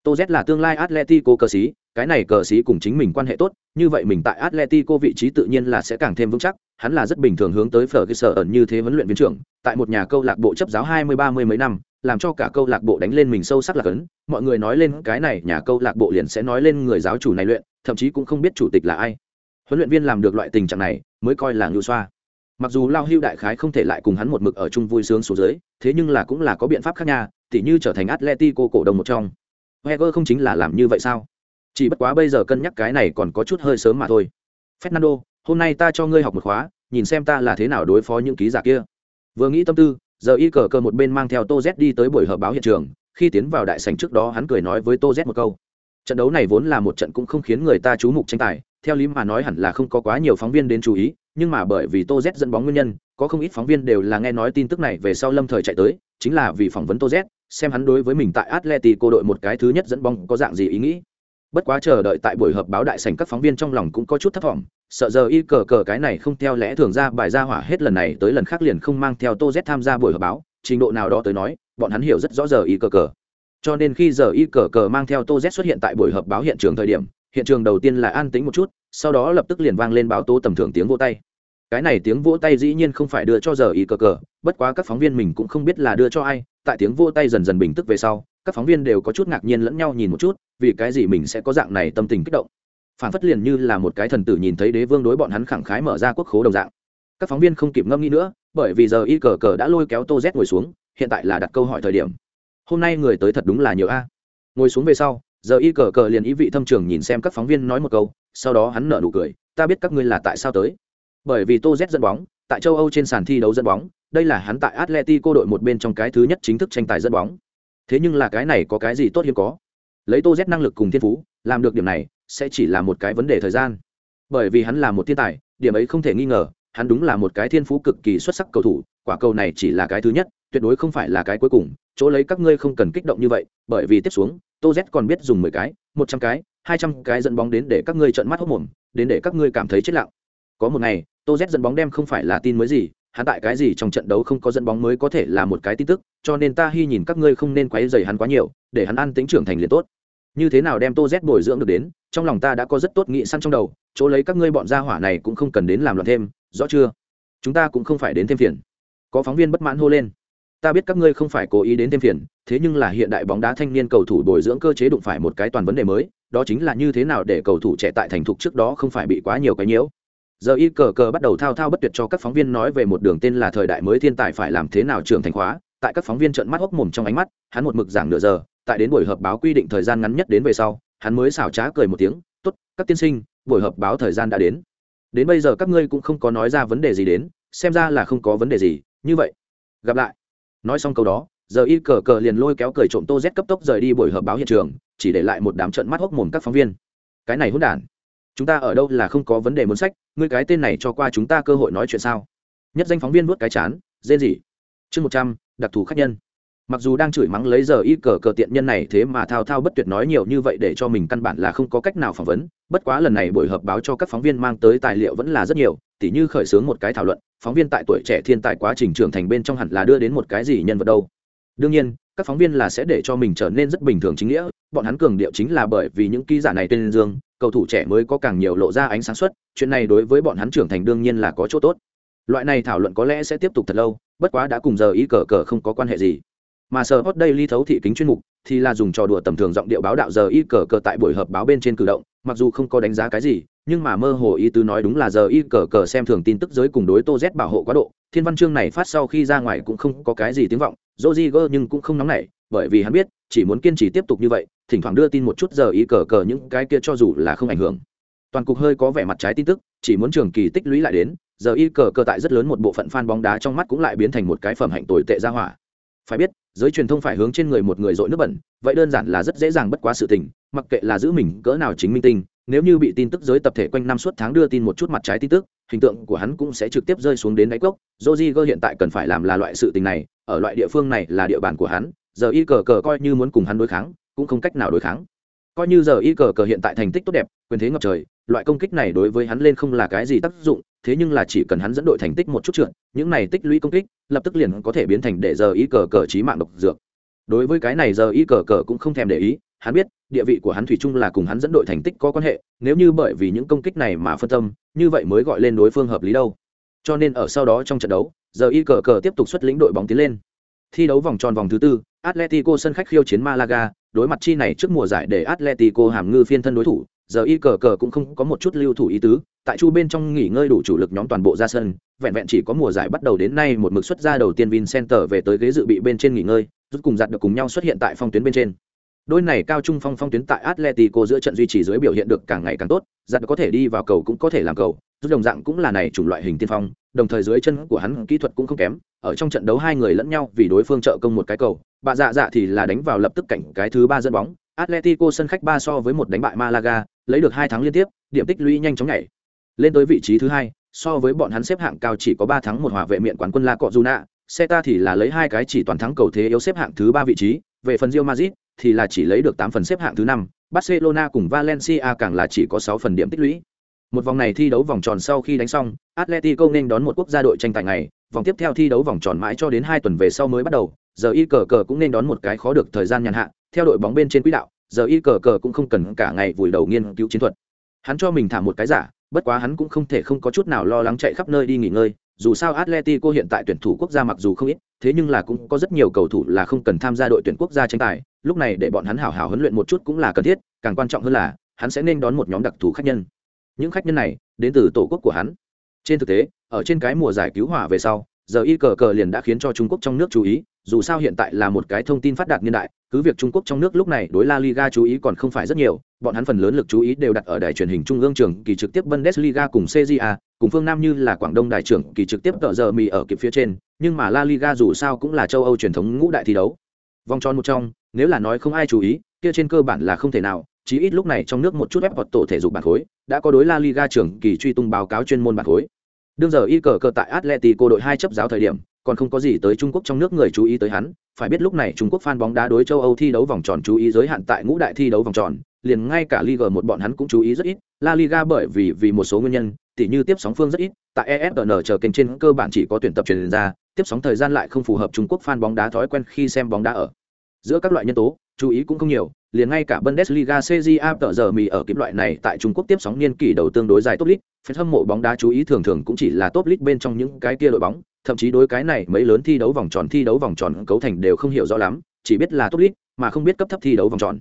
tô z là tương lai atletico cờ xí cái này cờ xí cùng chính mình quan hệ tốt, như vậy mình tại atletico vị trí tự nhiên là sẽ càng thêm vững chắc, hắn là rất bình thường hướng tới phở cơ sở ẩn như thế huấn luyện viên trưởng, tại một nhà câu lạc bộ chấp giáo hai mươi, ba mươi mấy năm, làm cho cả câu lạc bộ đánh lên mình sâu sắc là cấn. Mọi người nói lên cái này, nhà câu lạc bộ liền sẽ nói lên người giáo chủ này luyện, thậm chí cũng không biết chủ tịch là ai. Huấn luyện viên làm được loại tình trạng này, mới coi là ngưu xoa. Mặc dù lao hưu đại khái không thể lại cùng hắn một mực ở chung vui sướng số dưới, thế nhưng là cũng là có biện pháp khác nha, tỉ như trở thành atletico cổ đồng một trong heger không chính là làm như vậy sao? Chỉ bất quá bây giờ cân nhắc cái này còn có chút hơi sớm mà thôi. Fernando, hôm nay ta cho ngươi học một khóa, nhìn xem ta là thế nào đối phó những ký giả kia. Vừa nghĩ tâm tư, giờ y cờ cờ một bên mang theo tô z đi tới buổi họp báo hiện trường, khi tiến vào đại sảnh trước đó hắn cười nói với tô z một câu. Trận đấu này vốn là một trận cũng không khiến người ta chú mục tranh tài, theo lý mà nói hẳn là không có quá nhiều phóng viên đến chú ý, nhưng mà bởi vì tô z dẫn bóng nguyên nhân, có không ít phóng viên đều là nghe nói tin tức này về sau lâm thời chạy tới, chính là vì phỏng vấn tô z xem hắn đối với mình tại atletico đội một cái thứ nhất dẫn bóng có dạng gì ý nghĩ. Bất quá chờ đợi tại buổi họp báo đại sảnh các phóng viên trong lòng cũng có chút thất vọng sợ giờ y cờ cờ cái này không theo lẽ thường ra bài ra hỏa hết lần này tới lần khác liền không mang theo tô z tham gia buổi họp báo, trình độ nào đó tới nói, bọn hắn hiểu rất rõ giờ y cờ cờ. Cho nên khi giờ y cờ cờ mang theo tô z xuất hiện tại buổi họp báo hiện trường thời điểm, hiện trường đầu tiên là an tĩnh một chút, sau đó lập tức liền vang lên báo tố tầm thường tiếng vỗ tay. Cái này tiếng vỗ tay dĩ nhiên không phải đưa cho giờ y cờ cờ, bất quá các phóng viên mình cũng không biết là đưa cho ai tại tiếng vô tay dần dần bình tức về sau, các phóng viên đều có chút ngạc nhiên lẫn nhau nhìn một chút, vì cái gì mình sẽ có dạng này tâm tình kích động. Phản phất liền như là một cái thần tử nhìn thấy đế vương đối bọn hắn khẳng khái mở ra quốc khố đồng dạng. Các phóng viên không kịp ngâm nghĩ nữa, bởi vì giờ y cờ cờ đã lôi kéo tô z ngồi xuống, hiện tại là đặt câu hỏi thời điểm. Hôm nay người tới thật đúng là nhiều a. Ngồi xuống về sau, giờ y cờ cờ liền ý vị thâm trường nhìn xem các phóng viên nói một câu, sau đó hắn nở nụ cười, ta biết các ngươi là tại sao tới. Bởi vì tô z dẫn bóng tại châu âu trên sàn thi đấu dẫn bóng, đây là hắn tại atletico đội một bên trong cái thứ nhất chính thức tranh tài dẫn bóng. Thế nhưng là cái này có cái gì tốt hiếm có? Lấy tô z năng lực cùng thiên phú, làm được điểm này, sẽ chỉ là một cái vấn đề thời gian. Bởi vì hắn là một thiên tài, điểm ấy không thể nghi ngờ, hắn đúng là một cái thiên phú cực kỳ xuất sắc cầu thủ, quả cầu này chỉ là cái thứ nhất, tuyệt đối không phải là cái cuối cùng, chỗ lấy các ngươi không cần kích động như vậy, bởi vì tiếp xuống, tô z còn biết dùng mười cái, một trăm cái, hai trăm cái dẫn bóng đến để các ngươi trợn mắt hốc mồm, đến để các ngươi cảm thấy chết lặng. Có một ngày tô z dẫn bóng đem không phải là tin mới gì, hắn tại cái gì trong trận đấu không có dẫn bóng mới có thể là một cái tin tức, cho nên ta hy nhìn các ngươi không nên quấy dày hắn quá nhiều, để hắn ăn tính trưởng thành liền tốt. Như thế nào đem tô z bồi dưỡng được đến, trong lòng ta đã có rất tốt nghị săn trong đầu, chỗ lấy các ngươi bọn gia hỏa này cũng không cần đến làm loạn thêm, rõ chưa? Chúng ta cũng không phải đến thêm phiền. Có phóng viên bất mãn hô lên. Ta biết các ngươi không phải cố ý đến thêm phiền, thế nhưng là hiện đại bóng đá thanh niên cầu thủ bồi dưỡng cơ chế đụng phải một cái toàn vấn đề mới, đó chính là như thế nào để cầu thủ trẻ tại thành thục trước đó không phải bị quá nhiều cái nhiễu giờ y cờ cờ bắt đầu thao thao bất tuyệt cho các phóng viên nói về một đường tên là thời đại mới thiên tài phải làm thế nào trưởng thành khóa. Tại các phóng viên trợn mắt hốc mồm trong ánh mắt, hắn một mực giảng nửa giờ. Tại đến buổi họp báo quy định thời gian ngắn nhất đến về sau, hắn mới xảo trá cười một tiếng, tốt, các tiên sinh, buổi họp báo thời gian đã đến. Đến bây giờ các ngươi cũng không có nói ra vấn đề gì đến, xem ra là không có vấn đề gì. Như vậy, gặp lại. Nói xong câu đó, giờ y cờ cờ liền lôi kéo cười trộm tô z cấp tốc rời đi buổi họp báo hiện trường, chỉ để lại một đám trận mắt hốc mồm các phóng viên. Cái này hôn đản chúng ta ở đâu là không có vấn đề muốn sách, ngươi cái tên này cho qua chúng ta cơ hội nói chuyện sao? Nhất danh phóng viên vuốt cái chán dên gì chương một trăm, đặc thù khách nhân. Mặc dù đang chửi mắng lấy giờ y cờ cờ tiện nhân này thế mà thao thao bất tuyệt nói nhiều như vậy để cho mình căn bản là không có cách nào phỏng vấn, bất quá lần này buổi họp báo cho các phóng viên mang tới tài liệu vẫn là rất nhiều, tỉ như khởi xướng một cái thảo luận, phóng viên tại tuổi trẻ thiên tài quá trình trưởng thành bên trong hẳn là đưa đến một cái gì nhân vật đâu. Đương nhiên, các phóng viên là sẽ để cho mình trở nên rất bình thường chính nghĩa, bọn hắn cường điệu chính là bởi vì những ký giả này tên dương cầu thủ trẻ mới có càng nhiều lộ ra ánh sáng suất chuyện này đối với bọn hắn trưởng thành đương nhiên là có chỗ tốt. Loại này thảo luận có lẽ sẽ tiếp tục thật lâu, bất quá đã cùng giờ ý cờ cờ không có quan hệ gì. Mà sở hot đây ly thấu thị kính chuyên mục thì là dùng trò đùa tầm thường giọng điệu báo đạo giờ y cờ cờ tại buổi họp báo bên trên cử động, mặc dù không có đánh giá cái gì, nhưng mà mơ hồ ý tứ nói đúng là giờ y cờ cờ xem thường tin tức giới cùng đối tô z bảo hộ quá độ. Thiên văn chương này phát sau khi ra ngoài cũng không có cái gì tiếng vọng dô di gơ nhưng cũng không nóng nảy, bởi vì hắn biết chỉ muốn kiên trì tiếp tục như vậy, thỉnh thoảng đưa tin một chút giờ y cờ cờ những cái kia cho dù là không ảnh hưởng. Toàn cục hơi có vẻ mặt trái tin tức, chỉ muốn trường kỳ tích lũy lại đến, giờ y cờ cờ tại rất lớn một bộ phận fan bóng đá trong mắt cũng lại biến thành một cái phẩm hạnh tồi tệ ra hỏa. Phải biết, giới truyền thông phải hướng trên người một người dội nước bẩn, vậy đơn giản là rất dễ dàng bất quá sự tình, mặc kệ là giữ mình cỡ nào chính minh tinh, nếu như bị tin tức giới tập thể quanh năm suốt tháng đưa tin một chút mặt trái tin tức, hình tượng của hắn cũng sẽ trực tiếp rơi xuống đến đáy cốc. Joji hiện tại cần phải làm là loại sự tình này, ở loại địa phương này là địa bàn của hắn giờ y cờ cờ coi như muốn cùng hắn đối kháng, cũng không cách nào đối kháng. Coi như giờ y cờ cờ hiện tại thành tích tốt đẹp, quyền thế ngập trời, loại công kích này đối với hắn lên không là cái gì tác dụng, thế nhưng là chỉ cần hắn dẫn đội thành tích một chút trượt, những này tích lũy công kích, lập tức liền có thể biến thành để giờ y cờ cờ trí mạng độc dược. Đối với cái này giờ y cờ cờ cũng không thèm để ý, hắn biết, địa vị của hắn thủy chung là cùng hắn dẫn đội thành tích có quan hệ, nếu như bởi vì những công kích này mà phân tâm, như vậy mới gọi lên đối phương hợp lý đâu. Cho nên ở sau đó trong trận đấu, giờ y cờ cờ tiếp tục xuất lĩnh đội bóng tiến lên thi đấu vòng tròn vòng thứ tư, atletico sân khách khiêu chiến malaga đối mặt chi này trước mùa giải để atletico hàm ngư phiên thân đối thủ, giờ y cờ cờ cũng không có một chút lưu thủ ý tứ, tại chu bên trong nghỉ ngơi đủ chủ lực nhóm toàn bộ ra sân, vẹn vẹn chỉ có mùa giải bắt đầu đến nay một mực xuất ra đầu tiên vincenter về tới ghế dự bị bên trên nghỉ ngơi, rút cùng giặt được cùng nhau xuất hiện tại phong tuyến bên trên. Đôi này cao trung phong phong tuyến tại atletico giữa trận duy trì dưới biểu hiện được càng ngày càng tốt, giặt có thể đi vào cầu cũng có thể làm cầu, rút đồng dạng cũng là này chủng loại hình tiên phong đồng thời dưới chân của hắn kỹ thuật cũng không kém, ở trong trận đấu hai người lẫn nhau vì đối phương trợ công một cái cầu, bà dạ dạ thì là đánh vào lập tức cảnh cái thứ ba dẫn bóng, atletico sân khách ba so với một đánh bại malaga, lấy được hai thắng liên tiếp, điểm tích lũy nhanh chóng nhảy. Lên tới vị trí thứ hai, so với bọn hắn xếp hạng cao chỉ có ba thắng một hòa vệ miệng quán quân la cọ juna Seta thì là lấy hai cái chỉ toàn thắng cầu thế yếu xếp hạng thứ ba vị trí, về phần Real Madrid thì là chỉ lấy được tám phần xếp hạng thứ năm, Barcelona cùng Valencia càng là chỉ có sáu phần điểm tích lũy một vòng này thi đấu vòng tròn sau khi đánh xong, Atletico nên đón một quốc gia đội tranh tài ngày. Vòng tiếp theo thi đấu vòng tròn mãi cho đến hai tuần về sau mới bắt đầu. Giờ y cờ cờ cũng nên đón một cái khó được thời gian nhàn hạ. Theo đội bóng bên trên quỹ đạo, giờ y cờ cờ cũng không cần cả ngày vùi đầu nghiên cứu chiến thuật. Hắn cho mình thả một cái giả, bất quá hắn cũng không thể không có chút nào lo lắng chạy khắp nơi đi nghỉ ngơi. Dù sao atletico hiện tại tuyển thủ quốc gia mặc dù không ít, thế nhưng là cũng có rất nhiều cầu thủ là không cần tham gia đội tuyển quốc gia tranh tài. Lúc này để bọn hắn hào hào huấn luyện một chút cũng là cần thiết, càng quan trọng hơn là, hắn sẽ nên đón một nhóm đặc thù khách nhân những khách nhân này đến từ tổ quốc của hắn. Trên thực tế, ở trên cái mùa giải cứu hỏa về sau, giờ y cờ cờ liền đã khiến cho trung quốc trong nước chú ý, dù sao hiện tại là một cái thông tin phát đạt niên đại, cứ việc trung quốc trong nước lúc này đối la liga chú ý còn không phải rất nhiều, bọn hắn phần lớn lực chú ý đều đặt ở đài truyền hình trung ương trường kỳ trực tiếp bundesliga cùng cja cùng phương nam như là quảng đông đài trưởng kỳ trực tiếp tợ giờ mì ở kịp phía trên, nhưng mà la liga dù sao cũng là châu âu truyền thống ngũ đại thi đấu. Vòng tròn một trong, nếu là nói không ai chú ý, kia trên cơ bản là không thể nào chí ít lúc này trong nước một chút ép hoặc tổ thể dục bản khối đã có đối la liga trưởng kỳ truy tung báo cáo chuyên môn bản khối đương giờ y cờ cờ tại atletico đội hai chấp giáo thời điểm còn không có gì tới Trung Quốc trong nước người chú ý tới hắn, phải biết lúc này Trung Quốc fan bóng đá đối châu Âu thi đấu vòng tròn chú ý giới hạn tại ngũ đại thi đấu vòng tròn, liền ngay cả Liga một bọn hắn cũng chú ý rất ít, La Liga bởi vì vì một số nguyên nhân, tỉ như tiếp sóng phương rất ít, tại EFN chờ kênh trên cơ bản chỉ có tuyển tập truyền ra, tiếp sóng thời gian lại không phù hợp Trung Quốc fan bóng đá thói quen khi xem bóng đá ở. Giữa các loại nhân tố, chú ý cũng không nhiều liền ngay cả Bundesliga CJA tờ giờ mì ở kịp loại này tại Trung Quốc tiếp sóng niên kỷ đầu tương đối dài top league, fan hâm mộ bóng đá chú ý thường thường cũng chỉ là top league bên trong những cái kia đội bóng, thậm chí đối cái này mấy lớn thi đấu vòng tròn thi đấu vòng tròn cấu thành đều không hiểu rõ lắm, chỉ biết là top league mà không biết cấp thấp thi đấu vòng tròn.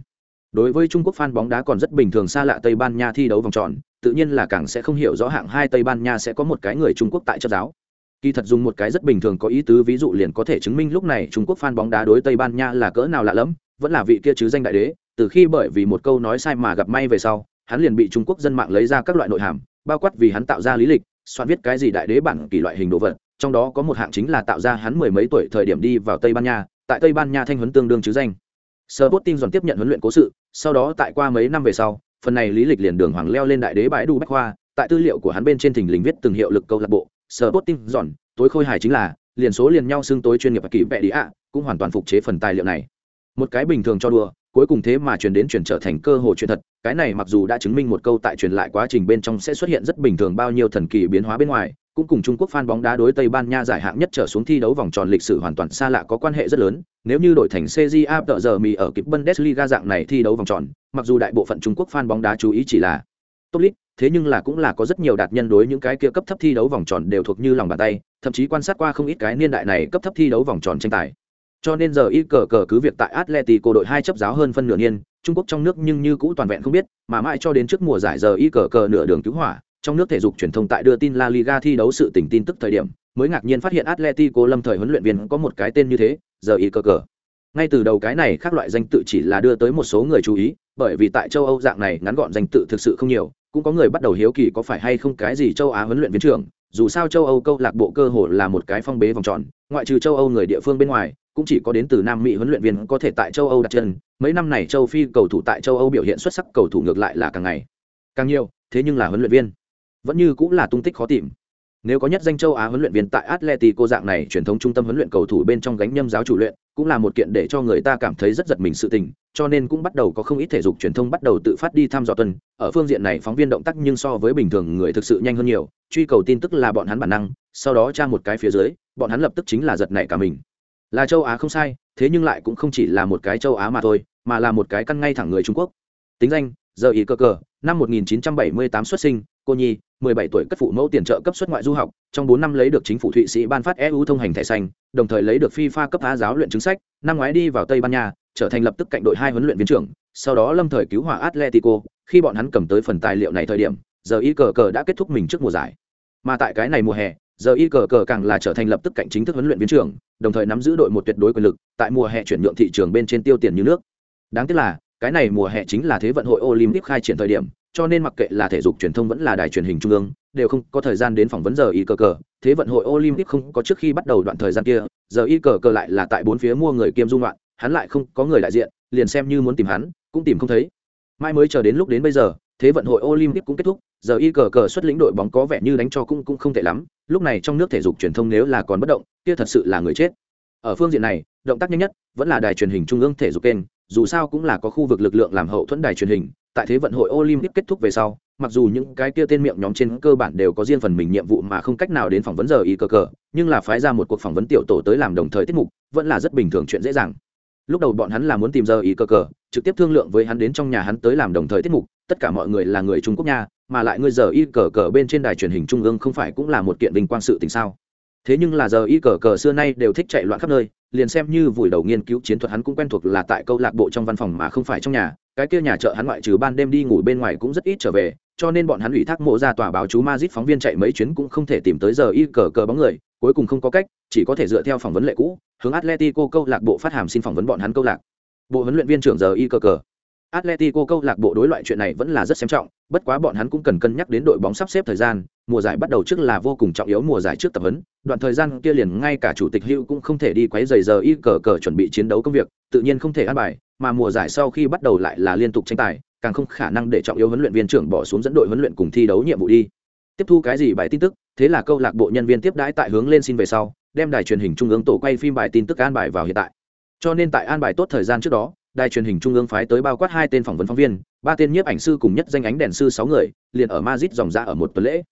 Đối với Trung Quốc fan bóng đá còn rất bình thường xa lạ Tây Ban Nha thi đấu vòng tròn, tự nhiên là càng sẽ không hiểu rõ hạng hai Tây Ban Nha sẽ có một cái người Trung Quốc tại chấp giáo. Kỳ thật dùng một cái rất bình thường có ý tứ ví dụ liền có thể chứng minh lúc này Trung Quốc fan bóng đá đối Tây Ban Nha là cỡ nào lạ lẫm, vẫn là vị kia chứ danh đại đế, từ khi bởi vì một câu nói sai mà gặp may về sau, hắn liền bị Trung Quốc dân mạng lấy ra các loại nội hàm, bao quát vì hắn tạo ra lý lịch, soạn viết cái gì đại đế bản kỳ loại hình đồ vật, trong đó có một hạng chính là tạo ra hắn mười mấy tuổi thời điểm đi vào Tây Ban Nha, tại Tây Ban Nha thanh huấn tương đương chứ danh. Sporting dọn tiếp nhận huấn luyện cố sự, sau đó tại qua mấy năm về sau, phần này lý lịch liền đường hoàng leo lên đại đế bãi đu bách khoa, tại tư liệu của hắn bên trên thình lình viết từng hiệu lực câu lạc bộ, Sporting dọn, tối khôi hài chính là, liền số liền nhau xưng tối chuyên nghiệp và kỳ vẽ đĩa ạ, cũng hoàn toàn phục chế phần tài liệu này. Một cái bình thường cho đùa, cuối cùng thế mà truyền đến truyền trở thành cơ hội truyền thật cái này mặc dù đã chứng minh một câu tại truyền lại quá trình bên trong sẽ xuất hiện rất bình thường bao nhiêu thần kỳ biến hóa bên ngoài cũng cùng Trung Quốc fan bóng đá đối Tây Ban Nha giải hạng nhất trở xuống thi đấu vòng tròn lịch sử hoàn toàn xa lạ có quan hệ rất lớn. Nếu như đổi thành CJA tợ giờ mì ở kịp Bundesliga dạng này thi đấu vòng tròn, mặc dù đại bộ phận Trung Quốc fan bóng đá chú ý chỉ là top league, thế nhưng là cũng là có rất nhiều đạt nhân đối những cái kia cấp thấp thi đấu vòng tròn đều thuộc như lòng bàn tay, thậm chí quan sát qua không ít cái niên đại này cấp thấp thi đấu vòng tròn tranh tài. Cho nên giờ ít cờ cờ cứ việc tại Atletico đội hai chấp giáo hơn phân nửa niên, Trung Quốc trong nước nhưng như cũ toàn vẹn không biết, mà mãi cho đến trước mùa giải giờ ít cờ cờ nửa đường cứu hỏa, trong nước thể dục truyền thông tại đưa tin La Liga thi đấu sự tình tin tức thời điểm, mới ngạc nhiên phát hiện Atletico lâm thời huấn luyện viên có một cái tên như thế, giờ y cờ cờ. Ngay từ đầu cái này khác loại danh tự chỉ là đưa tới một số người chú ý, bởi vì tại châu Âu dạng này ngắn gọn danh tự thực sự không nhiều, cũng có người bắt đầu hiếu kỳ có phải hay không cái gì châu Á huấn luyện viên trưởng, dù sao châu Âu câu lạc bộ cơ hồ là một cái phong bế vòng tròn, ngoại trừ châu Âu người địa phương bên ngoài, cũng chỉ có đến từ Nam Mỹ huấn luyện viên có thể tại châu Âu đặt chân, mấy năm này châu Phi cầu thủ tại châu Âu biểu hiện xuất sắc cầu thủ ngược lại là càng ngày càng nhiều, thế nhưng là huấn luyện viên vẫn như cũng là tung tích khó tìm. Nếu có nhất danh châu Á huấn luyện viên tại Atletico dạng này truyền thống trung tâm huấn luyện cầu thủ bên trong gánh nhâm giáo chủ luyện, cũng là một kiện để cho người ta cảm thấy rất giật mình sự tình, cho nên cũng bắt đầu có không ít thể dục truyền thông bắt đầu tự phát đi thăm dò tuần. Ở phương diện này phóng viên động tác nhưng so với bình thường người thực sự nhanh hơn nhiều, truy cầu tin tức là bọn hắn bản năng, sau đó tra một cái phía dưới, bọn hắn lập tức chính là giật nảy cả mình là châu á không sai thế nhưng lại cũng không chỉ là một cái châu á mà thôi mà là một cái căn ngay thẳng người trung quốc tính danh giờ ý cơ cờ năm 1978 xuất sinh cô nhi 17 tuổi cất phụ mẫu tiền trợ cấp xuất ngoại du học, trong 4 năm lấy được chính phủ thụy sĩ ban phát eu thông hành thẻ xanh, đồng thời lấy được fifa cấp á giáo luyện chứng sách, năm ngoái đi vào tây ban nha, trở thành lập tức cạnh đội hai huấn luyện viên trưởng, sau đó lâm thời cứu hỏa atletico, khi bọn hắn cầm tới phần tài liệu này thời điểm, giờ y cờ cờ đã kết thúc mình trước mùa giải. Mà tại cái này mùa hè, giờ y cờ cờ càng là trở thành lập tức cạnh chính thức huấn luyện viên trưởng, đồng thời nắm giữ đội một tuyệt đối quyền lực, tại mùa hè chuyển nhượng thị trường bên trên tiêu tiền như nước. Đáng tiếc là, cái này mùa hè chính là thế vận hội olympic khai triển thời điểm cho nên mặc kệ là thể dục truyền thông vẫn là đài truyền hình trung ương, đều không có thời gian đến phỏng vấn giờ y cờ cờ. Thế vận hội olympic không có trước khi bắt đầu đoạn thời gian kia, giờ y cờ cờ lại là tại bốn phía mua người kiêm dung loạn, hắn lại không có người đại diện, liền xem như muốn tìm hắn, cũng tìm không thấy. Mai mới chờ đến lúc đến bây giờ, thế vận hội olympic cũng kết thúc, giờ y cờ cờ xuất lĩnh đội bóng có vẻ như đánh cho cũng cũng không tệ lắm. Lúc này trong nước thể dục truyền thông nếu là còn bất động, kia thật sự là người chết. Ở phương diện này, động tác nhanh nhất vẫn là đài truyền hình trung ương thể dục kênh, dù sao cũng là có khu vực lực lượng làm hậu thuẫn đài truyền hình tại thế vận hội olympic kết thúc về sau, mặc dù những cái kia tên miệng nhóm trên cơ bản đều có riêng phần mình nhiệm vụ mà không cách nào đến phỏng vấn giờ y cơ cờ, nhưng là phái ra một cuộc phỏng vấn tiểu tổ tới làm đồng thời tiết mục, vẫn là rất bình thường chuyện dễ dàng. Lúc đầu bọn hắn là muốn tìm giờ y cơ cờ, trực tiếp thương lượng với hắn đến trong nhà hắn tới làm đồng thời tiết mục, tất cả mọi người là người trung quốc nha, mà lại ngươi giờ y cờ cờ bên trên đài truyền hình trung ương không phải cũng là một kiện vinh quang sự tình sao? Thế nhưng là giờ y cờ cờ xưa nay đều thích chạy loạn khắp nơi liền xem như vùi đầu nghiên cứu chiến thuật hắn cũng quen thuộc là tại câu lạc bộ trong văn phòng mà không phải trong nhà cái kia nhà chợ hắn ngoại trừ ban đêm đi ngủ bên ngoài cũng rất ít trở về cho nên bọn hắn ủy thác mộ ra tòa báo chú Madrid phóng viên chạy mấy chuyến cũng không thể tìm tới giờ y cờ cờ bóng người cuối cùng không có cách chỉ có thể dựa theo phỏng vấn lệ cũ hướng atletico câu lạc bộ phát hàm xin phỏng vấn bọn hắn câu lạc. Bộ huấn luyện viên trưởng giờ y cờ cờ. Atletico câu lạc bộ đối loại chuyện này vẫn là rất xem trọng, bất quá bọn hắn cũng cần cân nhắc đến đội bóng sắp xếp thời gian, mùa giải bắt đầu trước là vô cùng trọng yếu mùa giải trước tập huấn, đoạn thời gian kia liền ngay cả chủ tịch Hữu cũng không thể đi quấy rầy giờ y cờ cờ chuẩn bị chiến đấu công việc, tự nhiên không thể an bài, mà mùa giải sau khi bắt đầu lại là liên tục tranh tài, càng không khả năng để trọng yếu huấn luyện viên trưởng bỏ xuống dẫn đội huấn luyện cùng thi đấu nhiệm vụ đi. Tiếp thu cái gì bài tin tức, thế là câu lạc bộ nhân viên tiếp đãi tại hướng lên xin về sau, đem đài truyền hình trung ương tổ quay phim bài tin tức an bài vào hiện tại. Cho nên tại an bài tốt thời gian trước đó, đài truyền hình trung ương phái tới bao quát hai tên phỏng vấn phóng viên ba tên nhiếp ảnh sư cùng nhất danh ánh đèn sư sáu người liền ở Madrid dòng ra ở một tuần lễ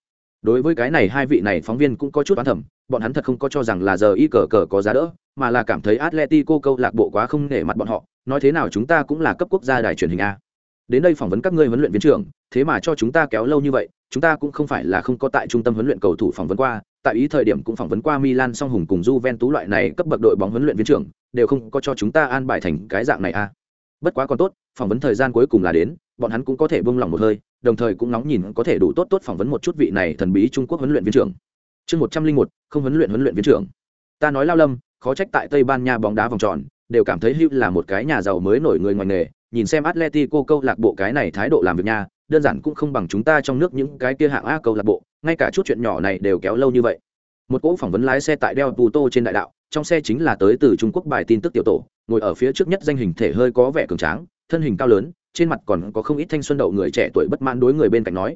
đối với cái này hai vị này phóng viên cũng có chút oán thẩm bọn hắn thật không có cho rằng là giờ y cờ cờ có giá đỡ, mà là cảm thấy atletico câu lạc bộ quá không nể mặt bọn họ, nói thế nào chúng ta cũng là cấp quốc gia đài truyền hình a. Đến đây phỏng vấn các ngươi huấn luyện viên trưởng, thế mà cho chúng ta kéo lâu như vậy, chúng ta cũng không phải là không có tại trung tâm huấn luyện cầu thủ phỏng vấn qua, tại ý thời điểm cũng phỏng vấn qua milan song hùng cùng juventus loại này cấp bậc đội bóng huấn luyện viên trưởng, đều không có cho chúng ta an bài thành cái dạng này a bất quá còn tốt, phỏng vấn thời gian cuối cùng là đến, bọn hắn cũng có thể buông lỏng một hơi, đồng thời cũng nóng nhìn có thể đủ tốt tốt phỏng vấn một chút vị này thần bí trung quốc huấn luyện viên trưởng. Chương một trăm linh một, không huấn luyện huấn luyện viên trưởng. Ta nói lao lâm, khó trách tại tây ban nha bóng đá vòng tròn, đều cảm thấy hữu là một cái nhà giàu mới nổi người ngoài nghề, nhìn xem atletico câu lạc bộ cái này thái độ làm việc nha, đơn giản cũng không bằng chúng ta trong nước những cái kia hạng a câu lạc bộ, ngay cả chút chuyện nhỏ này đều kéo lâu như vậy. Một cỗ phỏng vấn lái xe tại đeo puto trên đại đạo trong xe chính là tới từ trung quốc bài tin tức tiểu tổ, ngồi ở phía trước nhất danh hình thể hơi có vẻ cường tráng, thân hình cao lớn, trên mặt còn có không ít thanh xuân đậu người trẻ tuổi bất mãn đối người bên cạnh nói.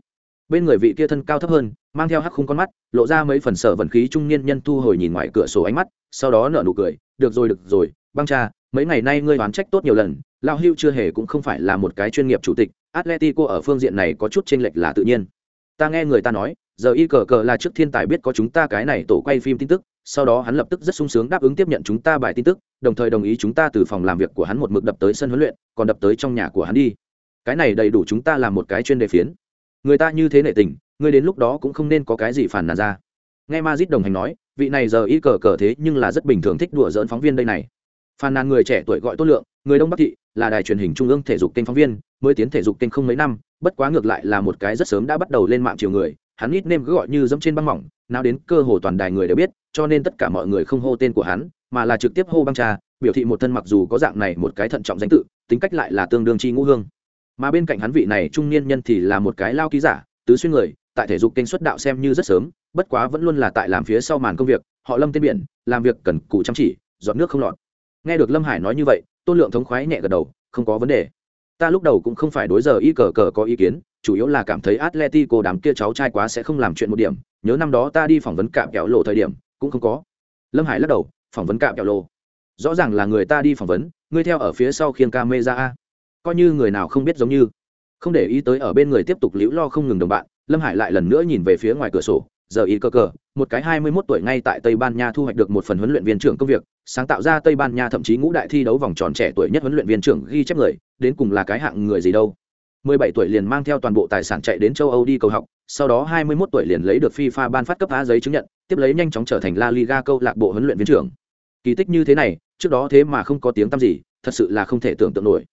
Bên người vị kia thân cao thấp hơn, mang theo hắc khung con mắt, lộ ra mấy phần sở vận khí trung niên nhân thu hồi nhìn ngoài cửa sổ ánh mắt, sau đó nở nụ cười, được rồi được rồi, băng cha, mấy ngày nay ngươi đoán trách tốt nhiều lần lao hưu chưa hề cũng không phải là một cái chuyên nghiệp chủ tịch, atletico ở phương diện này có chút chênh lệch là tự nhiên. Ta nghe người ta nói, giờ y cờ cờ là trước thiên tài biết có chúng ta cái này tổ quay phim tin tức sau đó hắn lập tức rất sung sướng đáp ứng tiếp nhận chúng ta bài tin tức, đồng thời đồng ý chúng ta từ phòng làm việc của hắn một mực đập tới sân huấn luyện, còn đập tới trong nhà của hắn đi. Cái này đầy đủ chúng ta làm một cái chuyên đề phiến. Người ta như thế nệ tình, người đến lúc đó cũng không nên có cái gì phản nàn ra. Nghe ma dít đồng hành nói, vị này giờ y cờ cờ thế nhưng là rất bình thường thích đùa dỡn phóng viên đây này. Phàn nàn người trẻ tuổi gọi tốt lượng, người đông bắc thị, là đài truyền hình trung ương thể dục kênh phóng viên, mới tiến thể dục kênh không mấy năm, bất quá ngược lại là một cái rất sớm đã bắt đầu lên mạng chiều người hắn ít nêm cứ gọi như dẫm trên băng mỏng, nào đến cơ hồ toàn đài người đều biết, cho nên tất cả mọi người không hô tên của hắn, mà là trực tiếp hô băng trà biểu thị một thân mặc dù có dạng này một cái thận trọng danh tự, tính cách lại là tương đương chi ngũ hương. Mà bên cạnh hắn vị này trung niên nhân thì là một cái lao ký giả, tứ xuyên người, tại thể dục kênh xuất đạo xem như rất sớm, bất quá vẫn luôn là tại làm phía sau màn công việc, họ lâm tên biển, làm việc cần cù chăm chỉ dọn nước không lọt. Nghe được lâm hải nói như vậy, tôn lượng thống khoái nhẹ gật đầu, không có vấn đề ta lúc đầu cũng không phải đối giờ y cờ cờ có ý kiến, chủ yếu là cảm thấy atletico đám kia cháu trai quá sẽ không làm chuyện một điểm, nhớ năm đó ta đi phỏng vấn cạm kẹo lộ thời điểm, cũng không có. Lâm hải lắc đầu, phỏng vấn cạm kẹo lộ. Rõ ràng là người ta đi phỏng vấn, ngươi theo ở phía sau khiêng ca mê ra a. Coi như người nào không biết giống như. Không để ý tới ở bên người tiếp tục liễu lo không ngừng đồng bạn, lâm hải lại lần nữa nhìn về phía ngoài cửa sổ giờ y cơ cờ một cái hai mươi 21 tuổi ngay tại tây ban nha thu hoạch được một phần huấn luyện viên trưởng công việc sáng tạo ra tây ban nha thậm chí ngũ đại thi đấu vòng tròn trẻ tuổi nhất huấn luyện viên trưởng ghi chép người đến cùng là cái hạng người gì đâu 17 tuổi liền mang theo toàn bộ tài sản chạy đến châu Âu đi cầu học, sau đó 21 tuổi liền lấy được FIFA ban phát cấp A giấy chứng nhận, tiếp lấy nhanh chóng trở thành La Liga câu lạc bộ huấn luyện viên trưởng. Kỳ tích như thế này, trước đó thế mà không có tiếng tăm gì, thật sự là không thể tưởng tượng nổi.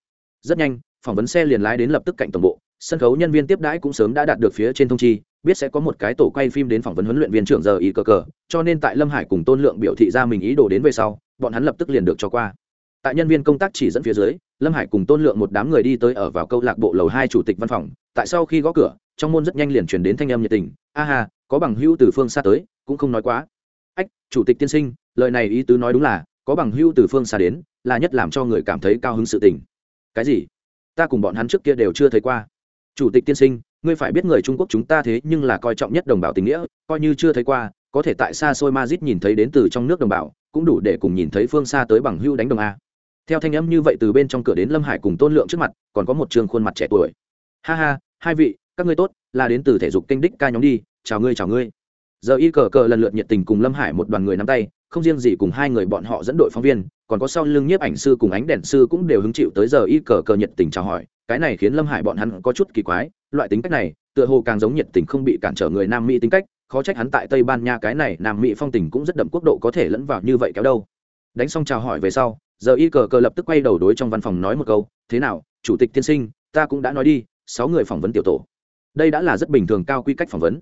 Rất nhanh, phỏng vấn xe liền lái đến lập tức cạnh tổng bộ, sân khấu nhân viên tiếp đãi cũng sớm đã đạt được phía trên thông chi, biết sẽ có một cái tổ quay phim đến phỏng vấn huấn luyện viên trưởng giờ y cờ cờ, cho nên tại Lâm Hải cùng Tôn Lượng biểu thị ra mình ý đồ đến về sau, bọn hắn lập tức liền được cho qua. Tại nhân viên công tác chỉ dẫn phía dưới, Lâm Hải cùng Tôn Lượng một đám người đi tới ở vào câu lạc bộ lầu hai chủ tịch văn phòng, tại sau khi gõ cửa, trong môn rất nhanh liền truyền đến thanh âm nhiệt tình, "A hà, có bằng hữu từ phương xa tới, cũng không nói quá." "Ách, chủ tịch tiên sinh, lời này ý tứ nói đúng là, có bằng hữu từ phương xa đến, là nhất làm cho người cảm thấy cao hứng sự tình." "Cái gì? Ta cùng bọn hắn trước kia đều chưa thấy qua." "Chủ tịch tiên sinh, ngươi phải biết người trung quốc chúng ta thế nhưng là coi trọng nhất đồng bào tình nghĩa, coi như chưa thấy qua, có thể tại xa xôi mazit nhìn thấy đến từ trong nước đồng bào, cũng đủ để cùng nhìn thấy phương xa tới bằng hưu đánh đồng a. Theo thanh âm như vậy từ bên trong cửa đến lâm hải cùng tôn lượng trước mặt, còn có một trường khuôn mặt trẻ tuổi. Ha ha, hai vị, các ngươi tốt, là đến từ thể dục kênh đích ca nhóm đi, chào ngươi chào ngươi. Giờ y cờ cờ lần lượt nhiệt tình cùng lâm hải một đoàn người nắm tay, không riêng gì cùng hai người bọn họ dẫn đội phóng viên, còn có sau lưng nhiếp ảnh sư cùng ánh đèn sư cũng đều hứng chịu tới giờ y cờ cờ nhiệt tình chào hỏi, cái này khiến lâm hải bọn hắn có chút kỳ quái loại tính cách này, tựa hồ càng giống nhiệt tình không bị cản trở người nam mỹ tính cách, khó trách hắn tại tây ban nha cái này nam mỹ phong tình cũng rất đậm quốc độ có thể lẫn vào như vậy kéo đâu. Đánh xong chào hỏi về sau, giờ y cờ cờ lập tức quay đầu đối trong văn phòng nói một câu, thế nào, chủ tịch tiên sinh, ta cũng đã nói đi, sáu người phỏng vấn tiểu tổ. Đây đã là rất bình thường cao quy cách phỏng vấn.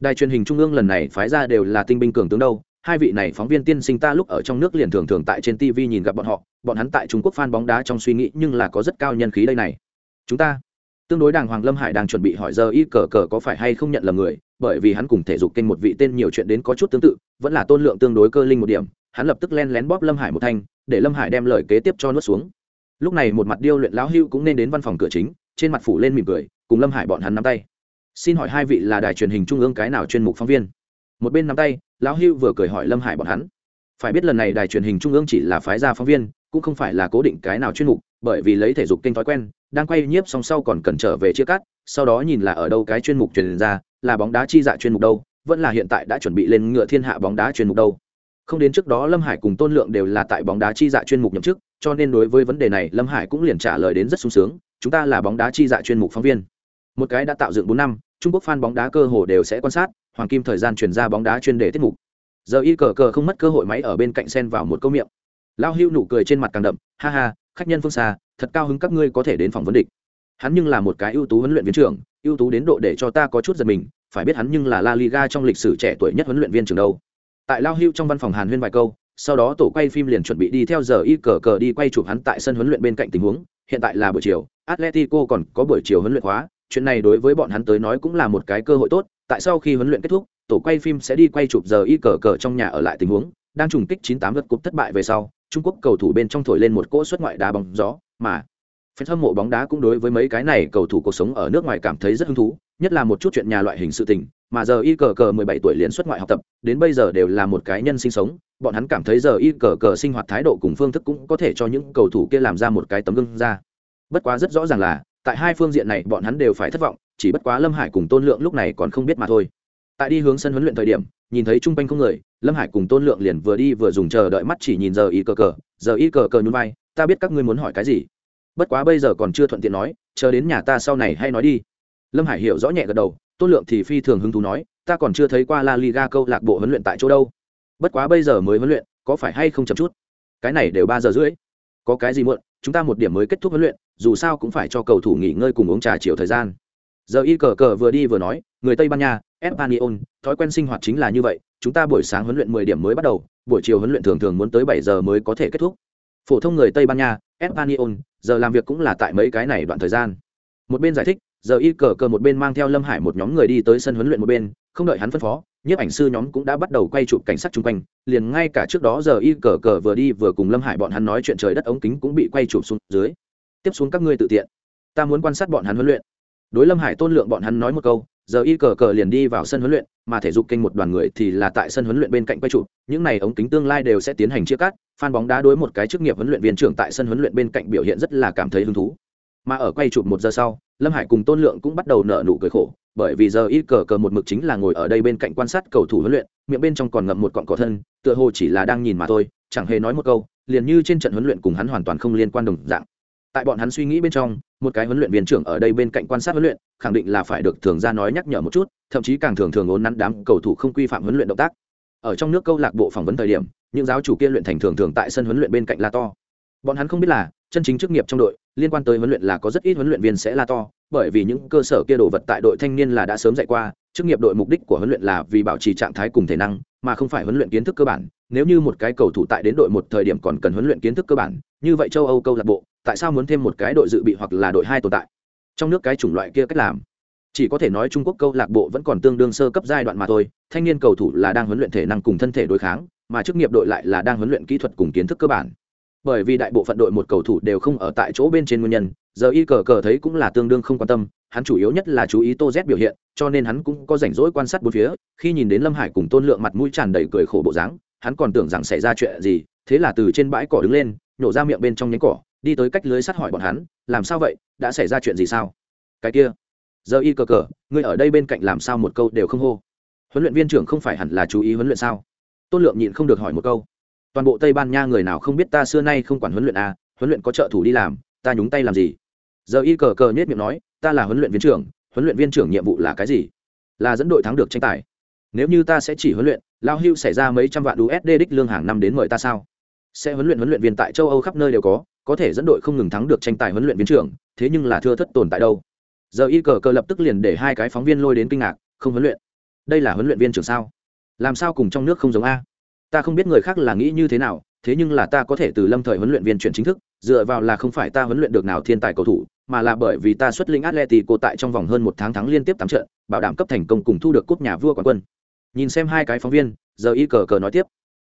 Đài truyền hình trung ương lần này phái ra đều là tinh binh cường tướng đâu, hai vị này phóng viên tiên sinh ta lúc ở trong nước liền thường thường tại trên tv nhìn gặp bọn họ, bọn hắn tại trung quốc fan bóng đá trong suy nghĩ nhưng là có rất cao nhân khí đây này. Chúng ta tương đối đàng hoàng lâm hải đang chuẩn bị hỏi giờ y cờ cờ có phải hay không nhận lầm người, bởi vì hắn cùng thể dục kênh một vị tên nhiều chuyện đến có chút tương tự, vẫn là tôn lượng tương đối cơ linh một điểm, hắn lập tức len lén bóp lâm hải một thanh, để lâm hải đem lời kế tiếp cho nuốt xuống. Lúc này một mặt điêu luyện lão hưu cũng nên đến văn phòng cửa chính, trên mặt phủ lên mỉm cười, cùng lâm hải bọn hắn nắm tay. Xin hỏi hai vị là đài truyền hình trung ương cái nào chuyên mục phóng viên? Một bên nắm tay, lão hưu vừa cười hỏi lâm hải bọn hắn. Phải biết lần này đài truyền hình trung ương chỉ là phái gia phóng viên, cũng không phải là cố định cái nào chuyên mục bởi vì lấy thể dục kênh thói quen, đang quay nhiếp song sau còn cần trở về chia cắt, sau đó nhìn là ở đâu cái chuyên mục truyền ra, là bóng đá chi dạ chuyên mục đâu, vẫn là hiện tại đã chuẩn bị lên ngựa thiên hạ bóng đá chuyên mục đâu. Không đến trước đó lâm hải cùng tôn lượng đều là tại bóng đá chi dạ chuyên mục nhậm chức, cho nên đối với vấn đề này lâm hải cũng liền trả lời đến rất sung sướng, chúng ta là bóng đá chi dạ chuyên mục phóng viên. Một cái đã tạo dựng bốn năm, trung quốc fan bóng đá cơ hồ đều sẽ quan sát, hoàng kim thời gian chuyển ra bóng đá chuyên đề tiết mục. Giờ y cờ cờ không mất cơ hội máy ở bên cạnh sen vào một câu miệng. Lao hưu nụ cười trên mặt càng đậm, ha ha khách nhân phương xa, thật cao hứng các ngươi có thể đến phòng vấn địch. Hắn nhưng là một cái ưu tú huấn luyện viên trưởng, ưu tú đến độ để cho ta có chút giật mình, phải biết hắn nhưng là la liga trong lịch sử trẻ tuổi nhất huấn luyện viên trường đâu. Tại lao hưu trong văn phòng hàn huyên vài câu, sau đó tổ quay phim liền chuẩn bị đi theo giờ y cờ cờ đi quay chụp hắn tại sân huấn luyện bên cạnh tình huống. Hiện tại là buổi chiều, atletico còn có buổi chiều huấn luyện hóa. Chuyện này đối với bọn hắn tới nói cũng là một cái cơ hội tốt. Tại sau khi huấn luyện kết thúc, tổ quay phim sẽ đi quay chụp giờ y cờ cờ trong nhà ở lại tình huống. Đang trùng kích 98 lượt cúp thất bại về sau trung quốc cầu thủ bên trong thổi lên một cỗ xuất ngoại đá bóng gió, mà fan hâm mộ bóng đá cũng đối với mấy cái này cầu thủ cuộc sống ở nước ngoài cảm thấy rất hứng thú, nhất là một chút chuyện nhà loại hình sự tình, mà giờ y cờ cờ 17 tuổi liền xuất ngoại học tập, đến bây giờ đều là một cái nhân sinh sống, bọn hắn cảm thấy giờ y cờ cờ sinh hoạt thái độ cùng phương thức cũng có thể cho những cầu thủ kia làm ra một cái tấm gương ra. Bất quá rất rõ ràng là, tại hai phương diện này bọn hắn đều phải thất vọng, chỉ bất quá lâm hải cùng tôn lượng lúc này còn không biết mà thôi. Tại đi hướng sân huấn luyện thời điểm, nhìn thấy trung quanh không người lâm hải cùng tôn lượng liền vừa đi vừa dùng chờ đợi mắt chỉ nhìn giờ y cờ cờ. Giờ y cờ cờ nhún vai, ta biết các ngươi muốn hỏi cái gì. Bất quá bây giờ còn chưa thuận tiện nói, chờ đến nhà ta sau này hay nói đi. Lâm hải hiểu rõ nhẹ gật đầu, tôn lượng thì phi thường hứng thú nói, ta còn chưa thấy qua la liga câu lạc bộ huấn luyện tại chỗ đâu. Bất quá bây giờ mới huấn luyện, có phải hay không chậm chút? Cái này đều ba giờ rưỡi. Có cái gì muộn, chúng ta một điểm mới kết thúc huấn luyện, dù sao cũng phải cho cầu thủ nghỉ ngơi cùng uống trà chiều thời gian. Giờ y cờ cờ vừa đi vừa nói người tây ban nha espanyol thói quen sinh hoạt chính là như vậy, chúng ta buổi sáng huấn luyện mười điểm mới bắt đầu, buổi chiều huấn luyện thường thường muốn tới bảy giờ mới có thể kết thúc. Phổ thông người tây ban nha espanyol giờ làm việc cũng là tại mấy cái này đoạn thời gian. Một bên giải thích, giờ y cờ cờ một bên mang theo lâm hải một nhóm người đi tới sân huấn luyện một bên, không đợi hắn phân phó, nhiếp ảnh sư nhóm cũng đã bắt đầu quay chụp cảnh sát chung quanh, liền ngay cả trước đó giờ y cờ cờ vừa đi vừa cùng lâm hải bọn hắn nói chuyện trời đất ống kính cũng bị quay chụp xuống dưới. Tiếp xuống các ngươi tự tiện, ta muốn quan sát bọn hắn huấn luyện. Đối lâm hải tôn lượng bọn hắn nói một câu giờ y cờ cờ liền đi vào sân huấn luyện, mà thể dục kênh một đoàn người thì là tại sân huấn luyện bên cạnh quay chụp, những này ống kính tương lai đều sẽ tiến hành chia cắt phan bóng đá đối một cái chức nghiệp huấn luyện viên trưởng tại sân huấn luyện bên cạnh biểu hiện rất là cảm thấy hứng thú. Mà ở quay chụp một giờ sau, lâm hải cùng tôn lượng cũng bắt đầu nở nụ cười khổ, bởi vì giờ y cờ cờ một mực chính là ngồi ở đây bên cạnh quan sát cầu thủ huấn luyện, miệng bên trong còn ngậm một cọn cỏ thân, tựa hồ chỉ là đang nhìn mà thôi, chẳng hề nói một câu, liền như trên trận huấn luyện cùng hắn hoàn toàn không liên quan đồng dạng tại bọn hắn suy nghĩ bên trong, một cái huấn luyện viên trưởng ở đây bên cạnh quan sát huấn luyện, khẳng định là phải được thường ra nói nhắc nhở một chút, thậm chí càng thường thường ốn nắn đám cầu thủ không quy phạm huấn luyện động tác. Ở trong nước câu lạc bộ phỏng vấn thời điểm, những giáo chủ kia luyện thành thường thường tại sân huấn luyện bên cạnh la to. Bọn hắn không biết là, chân chính chức nghiệp trong đội, liên quan tới huấn luyện là có rất ít huấn luyện viên sẽ la to, bởi vì những cơ sở kia đồ vật tại đội thanh niên là đã sớm dạy qua, chức nghiệp đội mục đích của huấn luyện là vì bảo trì trạng thái cùng thể năng, mà không phải huấn luyện kiến thức cơ bản. Nếu như một cái cầu thủ tại đến đội một thời điểm còn cần huấn luyện kiến thức cơ bản, như vậy châu âu câu lạc bộ tại sao muốn thêm một cái đội dự bị hoặc là đội hai tồn tại? Trong nước cái chủng loại kia cách làm. Chỉ có thể nói trung quốc câu lạc bộ vẫn còn tương đương sơ cấp giai đoạn mà thôi, thanh niên cầu thủ là đang huấn luyện thể năng cùng thân thể đối kháng, mà chức nghiệp đội lại là đang huấn luyện kỹ thuật cùng kiến thức cơ bản. Bởi vì đại bộ phận đội một cầu thủ đều không ở tại chỗ bên trên nguyên nhân, giờ y cờ cờ thấy cũng là tương đương không quan tâm, hắn chủ yếu nhất là chú ý tô z biểu hiện, cho nên hắn cũng có rảnh rỗi quan sát bốn phía, khi nhìn đến lâm hải cùng tôn lượng mặt mũi tràn đầy cười khổ bộ dáng, hắn còn tưởng rằng xảy ra chuyện gì, thế là từ trên bãi cỏ đứng lên, nhổ ra miệng bên trong nhánh cỏ đi tới cách lưới sắt hỏi bọn hắn, làm sao vậy? Đã xảy ra chuyện gì sao? Cái kia. Giờ y cờ cờ, ngươi ở đây bên cạnh làm sao một câu đều không hô? Huấn luyện viên trưởng không phải hẳn là chú ý huấn luyện sao? Tôn lượng nhịn không được hỏi một câu. Toàn bộ tây ban nha người nào không biết ta xưa nay không quản huấn luyện à huấn luyện có trợ thủ đi làm, ta nhúng tay làm gì? Giờ y cờ cờ nhét miệng nói, ta là huấn luyện viên trưởng, huấn luyện viên trưởng nhiệm vụ là cái gì? Là dẫn đội thắng được tranh tài. Nếu như ta sẽ chỉ huấn luyện, lao hưu xảy ra mấy trăm vạn usd đích lương hàng năm đến mời ta sao? Sẽ huấn luyện huấn luyện viên tại châu âu khắp nơi đều có có thể dẫn đội không ngừng thắng được tranh tài huấn luyện viên trưởng, thế nhưng là thưa thất tồn tại đâu. Giờ y cờ cờ lập tức liền để hai cái phóng viên lôi đến kinh ngạc, không huấn luyện. Đây là huấn luyện viên trưởng sao? Làm sao cùng trong nước không giống a? Ta không biết người khác là nghĩ như thế nào, thế nhưng là ta có thể từ lâm thời huấn luyện viên chuyển chính thức, dựa vào là không phải ta huấn luyện được nào thiên tài cầu thủ, mà là bởi vì ta xuất linh atletico tại trong vòng hơn một tháng thắng liên tiếp tám trận, bảo đảm cấp thành công cùng thu được cúp nhà vua quán quân. Nhìn xem hai cái phóng viên, giờ y cờ cờ nói tiếp.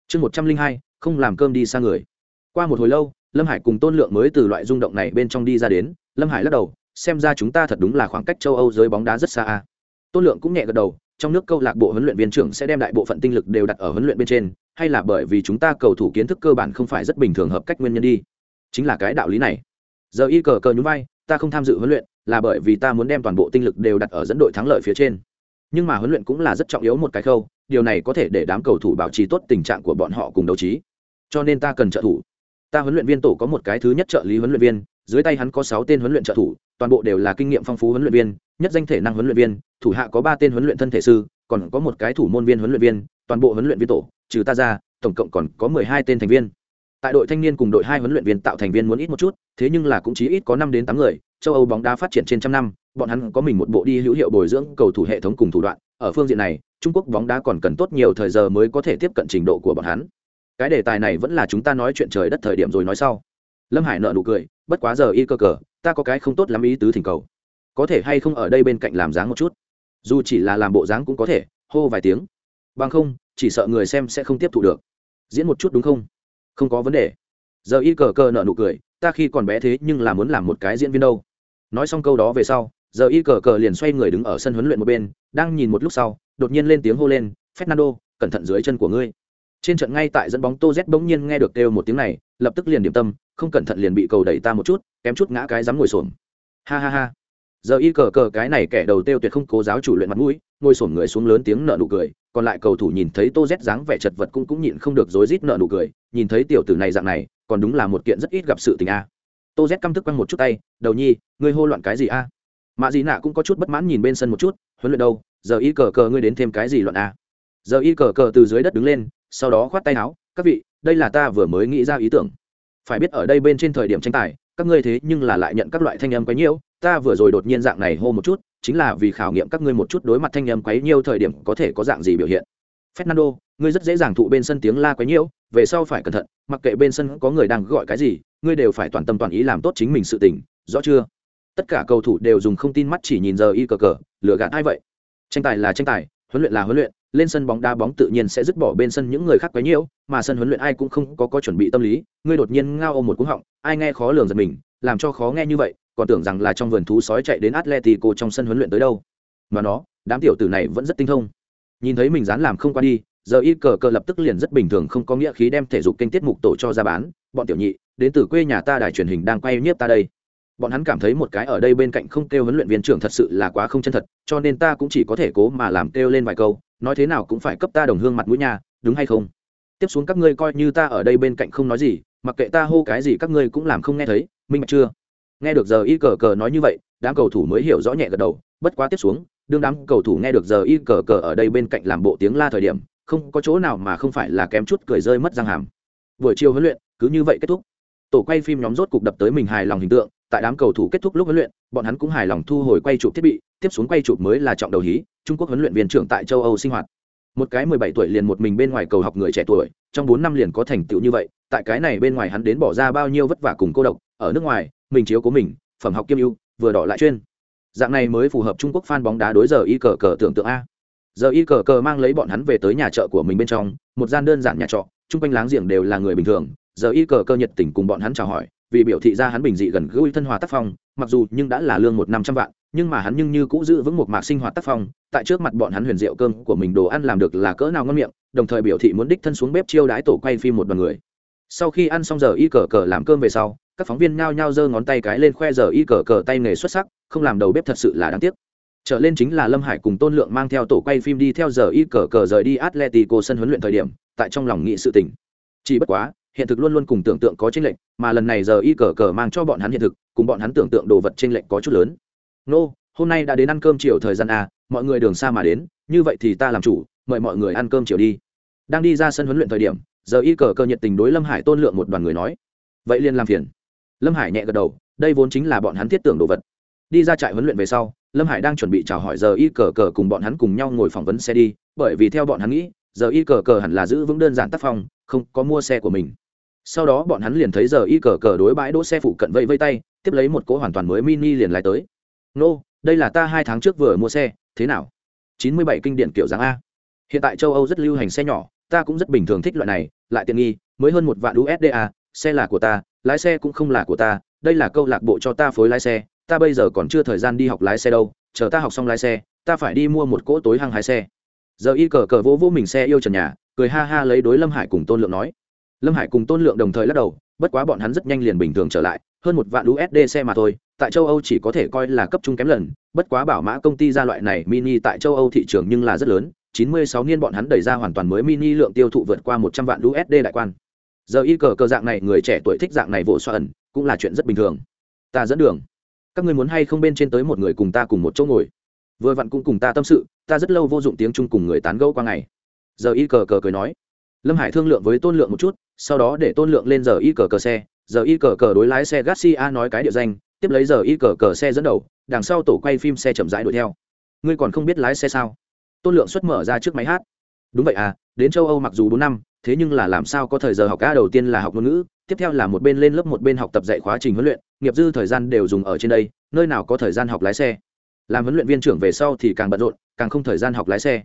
Chương một trăm linh hai, không làm cơm đi xa người. Qua một hồi lâu lâm hải cùng tôn lượng mới từ loại rung động này bên trong đi ra đến. Lâm hải lắc đầu, xem ra chúng ta thật đúng là khoảng cách châu âu giới bóng đá rất xa à. tôn lượng cũng nhẹ gật đầu, trong nước câu lạc bộ huấn luyện viên trưởng sẽ đem đại bộ phận tinh lực đều đặt ở huấn luyện bên trên, hay là bởi vì chúng ta cầu thủ kiến thức cơ bản không phải rất bình thường hợp cách nguyên nhân đi. Chính là cái đạo lý này. Giờ y cờ cờ nhún vai, ta không tham dự huấn luyện, là bởi vì ta muốn đem toàn bộ tinh lực đều đặt ở dẫn đội thắng lợi phía trên. Nhưng mà huấn luyện cũng là rất trọng yếu một cái khâu, điều này có thể để đám cầu thủ bảo trì tốt tình trạng của bọn họ cùng đấu trí. Cho nên ta cần trợ thủ ta huấn luyện viên tổ có một cái thứ nhất trợ lý huấn luyện viên, dưới tay hắn có sáu tên huấn luyện trợ thủ, toàn bộ đều là kinh nghiệm phong phú huấn luyện viên, nhất danh thể năng huấn luyện viên, thủ hạ có ba tên huấn luyện thân thể sư, còn có một cái thủ môn viên huấn luyện viên, toàn bộ huấn luyện viên tổ, trừ ta ra, tổng cộng còn có mười hai tên thành viên. Tại đội thanh niên cùng đội hai huấn luyện viên tạo thành viên muốn ít một chút, thế nhưng là cũng chỉ ít có năm đến tám người, châu âu bóng đá phát triển trên trăm năm, bọn hắn có mình một bộ đi hữu hiệu bồi dưỡng cầu thủ hệ thống cùng thủ đoạn, ở phương diện này, trung quốc bóng đá còn cần tốt nhiều thời giờ mới có thể tiếp cận trình độ của bọn hắn cái đề tài này vẫn là chúng ta nói chuyện trời đất thời điểm rồi nói sau. Lâm hải nợ nụ cười, bất quá giờ y cơ cờ, ta có cái không tốt lắm ý tứ thỉnh cầu. Có thể hay không ở đây bên cạnh làm dáng một chút? Dù chỉ là làm bộ dáng cũng có thể, hô vài tiếng. Bằng không, chỉ sợ người xem sẽ không tiếp thụ được. Diễn một chút đúng không? Không có vấn đề. Giờ y cờ cờ nợ nụ cười, ta khi còn bé thế nhưng là muốn làm một cái diễn viên đâu. Nói xong câu đó về sau, giờ y cờ cờ liền xoay người đứng ở sân huấn luyện một bên, đang nhìn một lúc sau, đột nhiên lên tiếng hô lên, fernando, cẩn thận dưới chân của ngươi trên trận ngay tại dẫn bóng tô z bỗng nhiên nghe được kêu một tiếng này, lập tức liền điểm tâm, không cẩn thận liền bị cầu đẩy ta một chút, kém chút ngã cái dám ngồi xổm. Ha ha ha. Giờ y cờ cờ cái này kẻ đầu tiêu tuyệt không cố giáo chủ luyện mặt mũi, ngồi xổm người xuống lớn tiếng nợ nụ cười, còn lại cầu thủ nhìn thấy tô z dáng vẻ chật vật cũng cũng nhịn không được rối rít nợ nụ cười, nhìn thấy tiểu tử này dạng này, còn đúng là một kiện rất ít gặp sự tình a. Tô z căm thức quăng một chút tay, đầu nhi, ngươi hô loạn cái gì a? À? mạ dị nạ cũng có chút bất mãn nhìn bên sân một chút, huấn luyện đâu? Giờ y cờ cờ ngươi đến thêm cái gì loạn a? Giờ y cờ cờ từ dưới đất đứng lên sau đó khoát tay áo, các vị, đây là ta vừa mới nghĩ ra ý tưởng. Phải biết ở đây bên trên thời điểm tranh tài, các ngươi thế nhưng là lại nhận các loại thanh âm quấy nhiễu. Ta vừa rồi đột nhiên dạng này hô một chút, chính là vì khảo nghiệm các ngươi một chút đối mặt thanh âm quấy nhiễu thời điểm có thể có dạng gì biểu hiện. Fernando, ngươi rất dễ dàng thụ bên sân tiếng la quấy nhiễu, về sau phải cẩn thận, mặc kệ bên sân có người đang gọi cái gì, ngươi đều phải toàn tâm toàn ý làm tốt chính mình sự tình, rõ chưa? Tất cả cầu thủ đều dùng không tin mắt chỉ nhìn giờ y cờ cờ, lừa gạt ai vậy? Tranh tài là tranh tài, huấn luyện là huấn luyện lên sân bóng đá bóng tự nhiên sẽ dứt bỏ bên sân những người khác quấy nhiễu mà sân huấn luyện ai cũng không có có chuẩn bị tâm lý, ngươi đột nhiên ngao ôm một cú họng, ai nghe khó lường giật mình, làm cho khó nghe như vậy, còn tưởng rằng là trong vườn thú sói chạy đến atletico trong sân huấn luyện tới đâu. Mà nó, đám tiểu tử này vẫn rất tinh thông. Nhìn thấy mình dán làm không qua đi, giờ y cờ cờ lập tức liền rất bình thường không có nghĩa khí đem thể dục kênh tiết mục tổ cho ra bán. Bọn tiểu nhị, đến từ quê nhà ta đài truyền hình đang quay nhiếp ta đây bọn hắn cảm thấy một cái ở đây bên cạnh không kêu huấn luyện viên trưởng thật sự là quá không chân thật, cho nên ta cũng chỉ có thể cố mà làm kêu lên vài câu, nói thế nào cũng phải cấp ta đồng hương mặt mũi nhà đúng hay không? Tiếp xuống các ngươi coi như ta ở đây bên cạnh không nói gì, mặc kệ ta hô cái gì các ngươi cũng làm không nghe thấy, minh bạch chưa? Nghe được giờ y cờ cờ nói như vậy, đám cầu thủ mới hiểu rõ nhẹ gật đầu, bất quá tiếp xuống, đương đám cầu thủ nghe được giờ y cờ cờ ở đây bên cạnh làm bộ tiếng la thời điểm, không có chỗ nào mà không phải là kém chút cười rơi mất răng hàm. Buổi chiều huấn luyện, cứ như vậy kết thúc. Tổ quay phim nhóm rốt cục đập tới mình hài lòng hình tượng tại đám cầu thủ kết thúc lúc huấn luyện, bọn hắn cũng hài lòng thu hồi quay chụp thiết bị, tiếp xuống quay chụp mới là trọng đầu hí, trung quốc huấn luyện viên trưởng tại châu âu sinh hoạt. Một cái mười bảy tuổi liền một mình bên ngoài cầu học người trẻ tuổi, trong bốn năm liền có thành tựu như vậy, tại cái này bên ngoài hắn đến bỏ ra bao nhiêu vất vả cùng cô độc, ở nước ngoài, mình chiếu cố mình, phẩm học kiêm ưu, vừa đỏ lại chuyên. Dạng này mới phù hợp trung quốc fan bóng đá đối giờ y cờ cờ tưởng tượng a. Giờ y cờ cờ mang lấy bọn hắn về tới nhà trọ của mình bên trong, một gian đơn giản nhà trọ, chung quanh láng giềng đều là người bình thường, giờ y cờ cơ nhiệt tình cùng bọn hắn chào hỏi vì biểu thị ra hắn bình dị gần gũi thân hòa tác phong, mặc dù nhưng đã là lương một năm trăm vạn, nhưng mà hắn nhưng như cũ giữ vững một mạc sinh hoạt tác phong, tại trước mặt bọn hắn huyền rượu cơm của mình đồ ăn làm được là cỡ nào ngon miệng, đồng thời biểu thị muốn đích thân xuống bếp chiêu đái tổ quay phim một đoàn người. Sau khi ăn xong giờ y cờ cờ làm cơm về sau, các phóng viên nhao nhao giơ ngón tay cái lên khoe giờ y cờ cờ tay nghề xuất sắc, không làm đầu bếp thật sự là đáng tiếc. Trở lên chính là lâm hải cùng tôn lượng mang theo tổ quay phim đi theo giờ y cờ cờ rời đi atletico sân huấn luyện thời điểm, tại trong lòng nghị sự tỉnh chỉ bất quá hiện thực luôn luôn cùng tưởng tượng có chênh lệch, mà lần này giờ y cờ cờ mang cho bọn hắn hiện thực, cùng bọn hắn tưởng tượng đồ vật chênh lệch có chút lớn. Nô, hôm nay đã đến ăn cơm chiều thời gian à mọi người đường xa mà đến, như vậy thì ta làm chủ, mời mọi người ăn cơm chiều đi. Đang đi ra sân huấn luyện thời điểm, giờ y cờ cờ nhiệt tình đối lâm hải tôn lượng một đoàn người nói. Vậy liền làm phiền. Lâm hải nhẹ gật đầu, đây vốn chính là bọn hắn thiết tưởng đồ vật. Đi ra trại huấn luyện về sau, lâm hải đang chuẩn bị chào hỏi giờ y cờ cờ cùng bọn hắn cùng nhau ngồi phỏng vấn xe đi, bởi vì theo bọn hắn nghĩ, giờ y cờ cờ hẳn là giữ vững đơn giản tác phong, không có mua xe của mình sau đó bọn hắn liền thấy giờ y cờ cờ đối bãi đỗ xe phụ cận vây vây tay, tiếp lấy một cỗ hoàn toàn mới mini liền lái tới. Nô, đây là ta hai tháng trước vừa mua xe, thế nào? Chín mươi bảy kinh điển kiểu dáng a. Hiện tại châu âu rất lưu hành xe nhỏ, ta cũng rất bình thường thích loại này, lại tiện nghi, mới hơn một vạn usd a, xe là của ta, lái xe cũng không là của ta, đây là câu lạc bộ cho ta phối lái xe, ta bây giờ còn chưa thời gian đi học lái xe đâu, chờ ta học xong lái xe, ta phải đi mua một cỗ tối hăng hái xe. Giờ y cờ cờ vỗ vỗ mình xe yêu trần nhà, cười ha ha lấy đối lâm hải cùng tôn lượng nói lâm hải cùng tôn lượng đồng thời lắc đầu, bất quá bọn hắn rất nhanh liền bình thường trở lại, hơn một vạn usd xe mà thôi, tại châu âu chỉ có thể coi là cấp trung kém lần, bất quá bảo mã công ty ra loại này mini tại châu âu thị trường nhưng là rất lớn 96 niên bọn hắn đẩy ra hoàn toàn mới mini lượng tiêu thụ vượt qua 100 vạn usd đại quan. Giờ y cờ cờ dạng này, người trẻ tuổi thích dạng này vỗ xoa ẩn, cũng là chuyện rất bình thường. Ta dẫn đường. Các người muốn hay không bên trên tới một người cùng ta cùng một chỗ ngồi? Vừa vặn cũng cùng ta tâm sự, ta rất lâu vô dụng tiếng chung cùng người tán gẫu qua ngày. Giờ y cờ cờ cười nói. Lâm hải thương lượng với tôn lượng một chút sau đó để tôn lượng lên giờ y cờ cờ xe, giờ y cờ cờ đối lái xe garcia nói cái địa danh, tiếp lấy giờ y cờ cờ xe dẫn đầu, đằng sau tổ quay phim xe chậm rãi đuổi theo. Ngươi còn không biết lái xe sao? Tôn lượng xuất mở ra trước máy hát. Đúng vậy à đến châu âu mặc dù bốn năm, thế nhưng là làm sao có thời giờ học ca đầu tiên là học ngôn ngữ, tiếp theo là một bên lên lớp một bên học tập dạy khóa trình huấn luyện, nghiệp dư thời gian đều dùng ở trên đây, nơi nào có thời gian học lái xe. Làm huấn luyện viên trưởng về sau thì càng bận rộn, càng không thời gian học lái xe.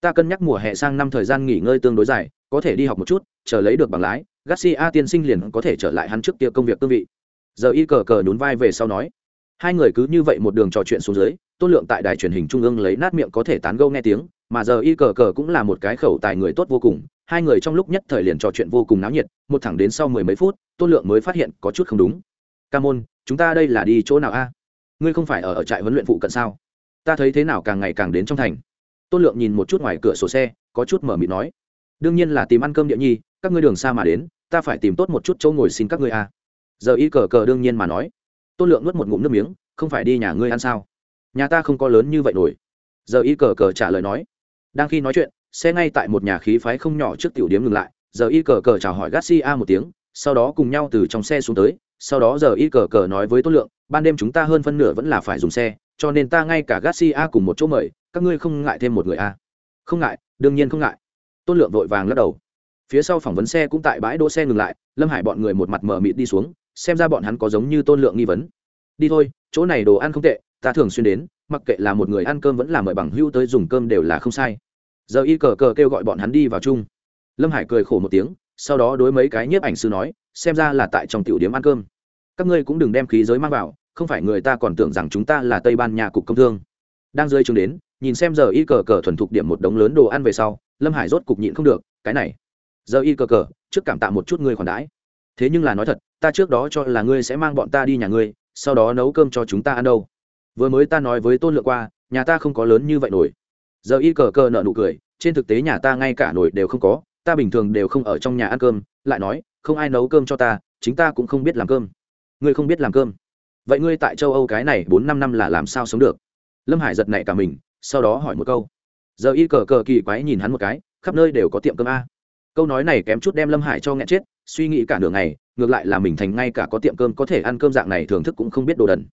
Ta cân nhắc mùa hè sang năm thời gian nghỉ ngơi tương đối dài có thể đi học một chút chờ lấy được bằng lái garcia tiên sinh liền có thể trở lại hắn trước kia công việc cương vị. Giờ y cờ cờ nhún vai về sau nói hai người cứ như vậy một đường trò chuyện xuống dưới tôn lượng tại đài truyền hình trung ương lấy nát miệng có thể tán gâu nghe tiếng mà giờ y cờ cờ cũng là một cái khẩu tài người tốt vô cùng hai người trong lúc nhất thời liền trò chuyện vô cùng náo nhiệt một thẳng đến sau mười mấy phút tôn lượng mới phát hiện có chút không đúng. Ca môn chúng ta đây là đi chỗ nào a? Ngươi không phải ở, ở trại huấn luyện phụ cận sao? Ta thấy thế nào càng ngày càng đến trong thành. Tôn lượng nhìn một chút ngoài cửa sổ xe có chút mở mịt nói đương nhiên là tìm ăn cơm địa nhi, các ngươi đường xa mà đến, ta phải tìm tốt một chút chỗ ngồi xin các ngươi a giờ y cờ cờ đương nhiên mà nói. Tôn lượng nuốt một ngụm nước miếng, không phải đi nhà ngươi ăn sao? Nhà ta không có lớn như vậy nổi. Giờ y cờ cờ trả lời nói. Đang khi nói chuyện, xe ngay tại một nhà khí phái không nhỏ trước tiểu điếm ngừng lại. Giờ y cờ cờ chào hỏi garcia một tiếng, sau đó cùng nhau từ trong xe xuống tới. Sau đó giờ y cờ cờ nói với tôn lượng, ban đêm chúng ta hơn phân nửa vẫn là phải dùng xe, cho nên ta ngay cả garcia cùng một chỗ mời, các ngươi không ngại thêm một người a à? không ngại, đương nhiên không ngại tôn lượng vội vàng lắc đầu. Phía sau phỏng vấn xe cũng tại bãi đỗ xe ngừng lại, lâm hải bọn người một mặt mờ mịt đi xuống, xem ra bọn hắn có giống như tôn lượng nghi vấn. Đi thôi, chỗ này đồ ăn không tệ, ta thường xuyên đến, mặc kệ là một người ăn cơm vẫn là mời bằng hưu tới dùng cơm đều là không sai. Giờ y cờ cờ kêu gọi bọn hắn đi vào chung. Lâm hải cười khổ một tiếng, sau đó đối mấy cái nhiếp ảnh sư nói, xem ra là tại trong tiểu điểm ăn cơm. Các ngươi cũng đừng đem khí giới mang vào, không phải người ta còn tưởng rằng chúng ta là tây ban nha cục công thương. Đang rơi chương đến nhìn xem giờ y cờ cờ thuần thục điểm một đống lớn đồ ăn về sau, lâm hải rốt cục nhịn không được, cái này. Giờ y cờ cờ, trước cảm tạ một chút ngươi khoản đãi. Thế nhưng là nói thật, ta trước đó cho là ngươi sẽ mang bọn ta đi nhà ngươi, sau đó nấu cơm cho chúng ta ăn đâu. Vừa mới ta nói với tôn lượng qua, nhà ta không có lớn như vậy nổi. Giờ y cờ cờ nợ nụ cười, trên thực tế nhà ta ngay cả nồi đều không có, ta bình thường đều không ở trong nhà ăn cơm, lại nói, không ai nấu cơm cho ta, chính ta cũng không biết làm cơm. Ngươi không biết làm cơm. Vậy ngươi tại châu âu cái này bốn năm năm là làm sao sống được? Lâm hải giật nảy cả mình sau đó hỏi một câu. Giờ y cờ cờ kỳ quái nhìn hắn một cái, khắp nơi đều có tiệm cơm a. Câu nói này kém chút đem lâm hải cho nghẹn chết, suy nghĩ cả đường này ngược lại là mình thành ngay cả có tiệm cơm có thể ăn cơm dạng này thưởng thức cũng không biết đồ đần.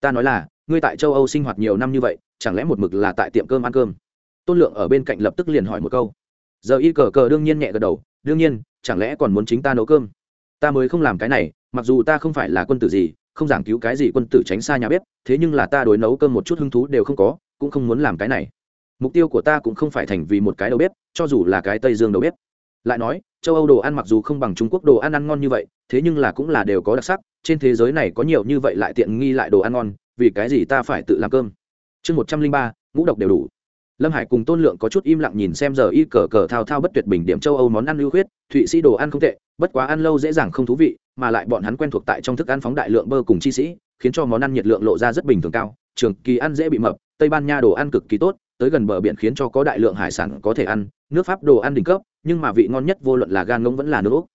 Ta nói là, ngươi tại châu âu sinh hoạt nhiều năm như vậy, chẳng lẽ một mực là tại tiệm cơm ăn cơm? Tôn lượng ở bên cạnh lập tức liền hỏi một câu. Giờ y cờ cờ đương nhiên nhẹ gật đầu, đương nhiên, chẳng lẽ còn muốn chính ta nấu cơm? Ta mới không làm cái này, mặc dù ta không phải là quân tử gì, không giảng cứu cái gì quân tử tránh xa nhà bếp, thế nhưng là ta đối nấu cơm một chút hứng thú đều không có cũng không muốn làm cái này. Mục tiêu của ta cũng không phải thành vì một cái đầu bếp, cho dù là cái tây dương đầu bếp. Lại nói, châu âu đồ ăn mặc dù không bằng trung quốc đồ ăn ăn ngon như vậy, thế nhưng là cũng là đều có đặc sắc, trên thế giới này có nhiều như vậy lại tiện nghi lại đồ ăn ngon, vì cái gì ta phải tự làm cơm? Chương một trăm linh ba, ngũ độc đều đủ. Lâm hải cùng tôn lượng có chút im lặng nhìn xem giờ y cờ cờ thao thao bất tuyệt bình điểm châu âu món ăn lưu huyết thụy sĩ đồ ăn không tệ, bất quá ăn lâu dễ dàng không thú vị, mà lại bọn hắn quen thuộc tại trong thức ăn phóng đại lượng bơ cùng chi sĩ, khiến cho món ăn nhiệt lượng lộ ra rất bình thường cao, trường kỳ ăn dễ bị mập tây ban nha đồ ăn cực kỳ tốt, tới gần bờ biển khiến cho có đại lượng hải sản có thể ăn, nước pháp đồ ăn đỉnh cấp, nhưng mà vị ngon nhất vô luận là gan ngỗng vẫn là nước úc.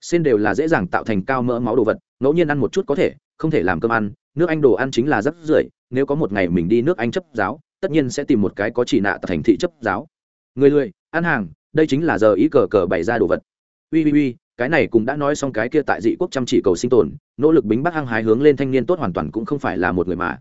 Xin đều là dễ dàng tạo thành cao mỡ máu đồ vật, ngẫu nhiên ăn một chút có thể, không thể làm cơm ăn, nước anh đồ ăn chính là rất rưởi, nếu có một ngày mình đi nước anh chấp giáo, tất nhiên sẽ tìm một cái có chỉ nạ thành thị chấp giáo. Người lười, ăn hàng, đây chính là giờ ý cờ cờ bày ra đồ vật. Ui ui ui, cái này cũng đã nói xong cái kia tại dị quốc chăm chỉ cầu sinh tồn, nỗ lực bính bắc hăng hái hướng lên thanh niên tốt hoàn toàn cũng không phải là một người mà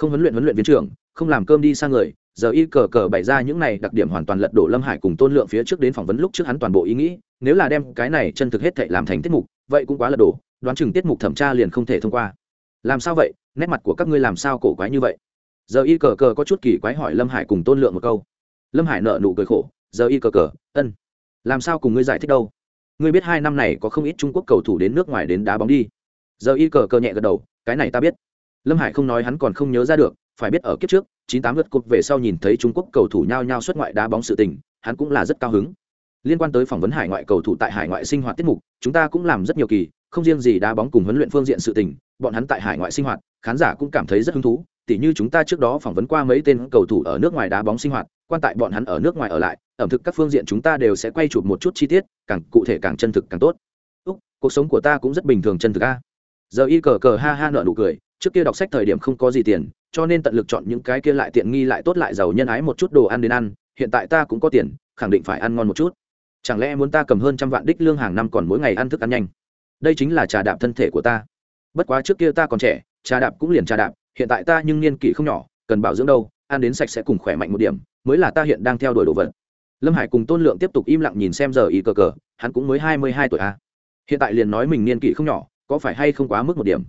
không huấn luyện huấn luyện viên trưởng, không làm cơm đi sang người, giờ y cờ cờ bày ra những này đặc điểm hoàn toàn lật đổ lâm hải cùng tôn lượng phía trước đến phỏng vấn lúc trước hắn toàn bộ ý nghĩ, nếu là đem cái này chân thực hết thệ làm thành tiết mục, vậy cũng quá lật đổ, đoán chừng tiết mục thẩm tra liền không thể thông qua. Làm sao vậy? Nét mặt của các ngươi làm sao cổ quái như vậy? Giờ y cờ cờ có chút kỳ quái hỏi lâm hải cùng tôn lượng một câu. Lâm hải nợ nụ cười khổ, giờ y cờ cờ, ân. Làm sao cùng ngươi giải thích đâu? Ngươi biết hai năm này có không ít trung quốc cầu thủ đến nước ngoài đến đá bóng đi. Giờ y cờ cờ nhẹ gật đầu, cái này ta biết lâm hải không nói hắn còn không nhớ ra được, phải biết ở kiếp trước, chín tám lượt cột về sau nhìn thấy trung quốc cầu thủ nhao nhao xuất ngoại đá bóng sự tình, hắn cũng là rất cao hứng. Liên quan tới phỏng vấn hải ngoại cầu thủ tại hải ngoại sinh hoạt tiết mục, chúng ta cũng làm rất nhiều kỳ, không riêng gì đá bóng cùng huấn luyện phương diện sự tình, bọn hắn tại hải ngoại sinh hoạt, khán giả cũng cảm thấy rất hứng thú, tỉ như chúng ta trước đó phỏng vấn qua mấy tên cầu thủ ở nước ngoài đá bóng sinh hoạt, quan tại bọn hắn ở nước ngoài ở lại, ẩm thực các phương diện chúng ta đều sẽ quay chụp một chút chi tiết, càng cụ thể càng chân thực càng tốt. Úc, cuộc sống của ta cũng rất bình thường chân thực a. Giờ y cờ cờ ha ha nợ nụ cười trước kia đọc sách thời điểm không có gì tiền, cho nên tận lực chọn những cái kia lại tiện nghi lại tốt lại giàu nhân ái một chút đồ ăn đến ăn, hiện tại ta cũng có tiền, khẳng định phải ăn ngon một chút. Chẳng lẽ muốn ta cầm hơn trăm vạn đích lương hàng năm còn mỗi ngày ăn thức ăn nhanh? Đây chính là trà đạp thân thể của ta. Bất quá trước kia ta còn trẻ, trà đạp cũng liền trà đạp, hiện tại ta nhưng niên kỷ không nhỏ, cần bảo dưỡng đâu, ăn đến sạch sẽ cùng khỏe mạnh một điểm, mới là ta hiện đang theo đuổi đồ vật. Lâm hải cùng tôn lượng tiếp tục im lặng nhìn xem giờ ý cờ cờ, hắn cũng mới hai mươi hai tuổi a. Hiện tại liền nói mình niên kỷ không nhỏ, có phải hay không quá mức một điểm?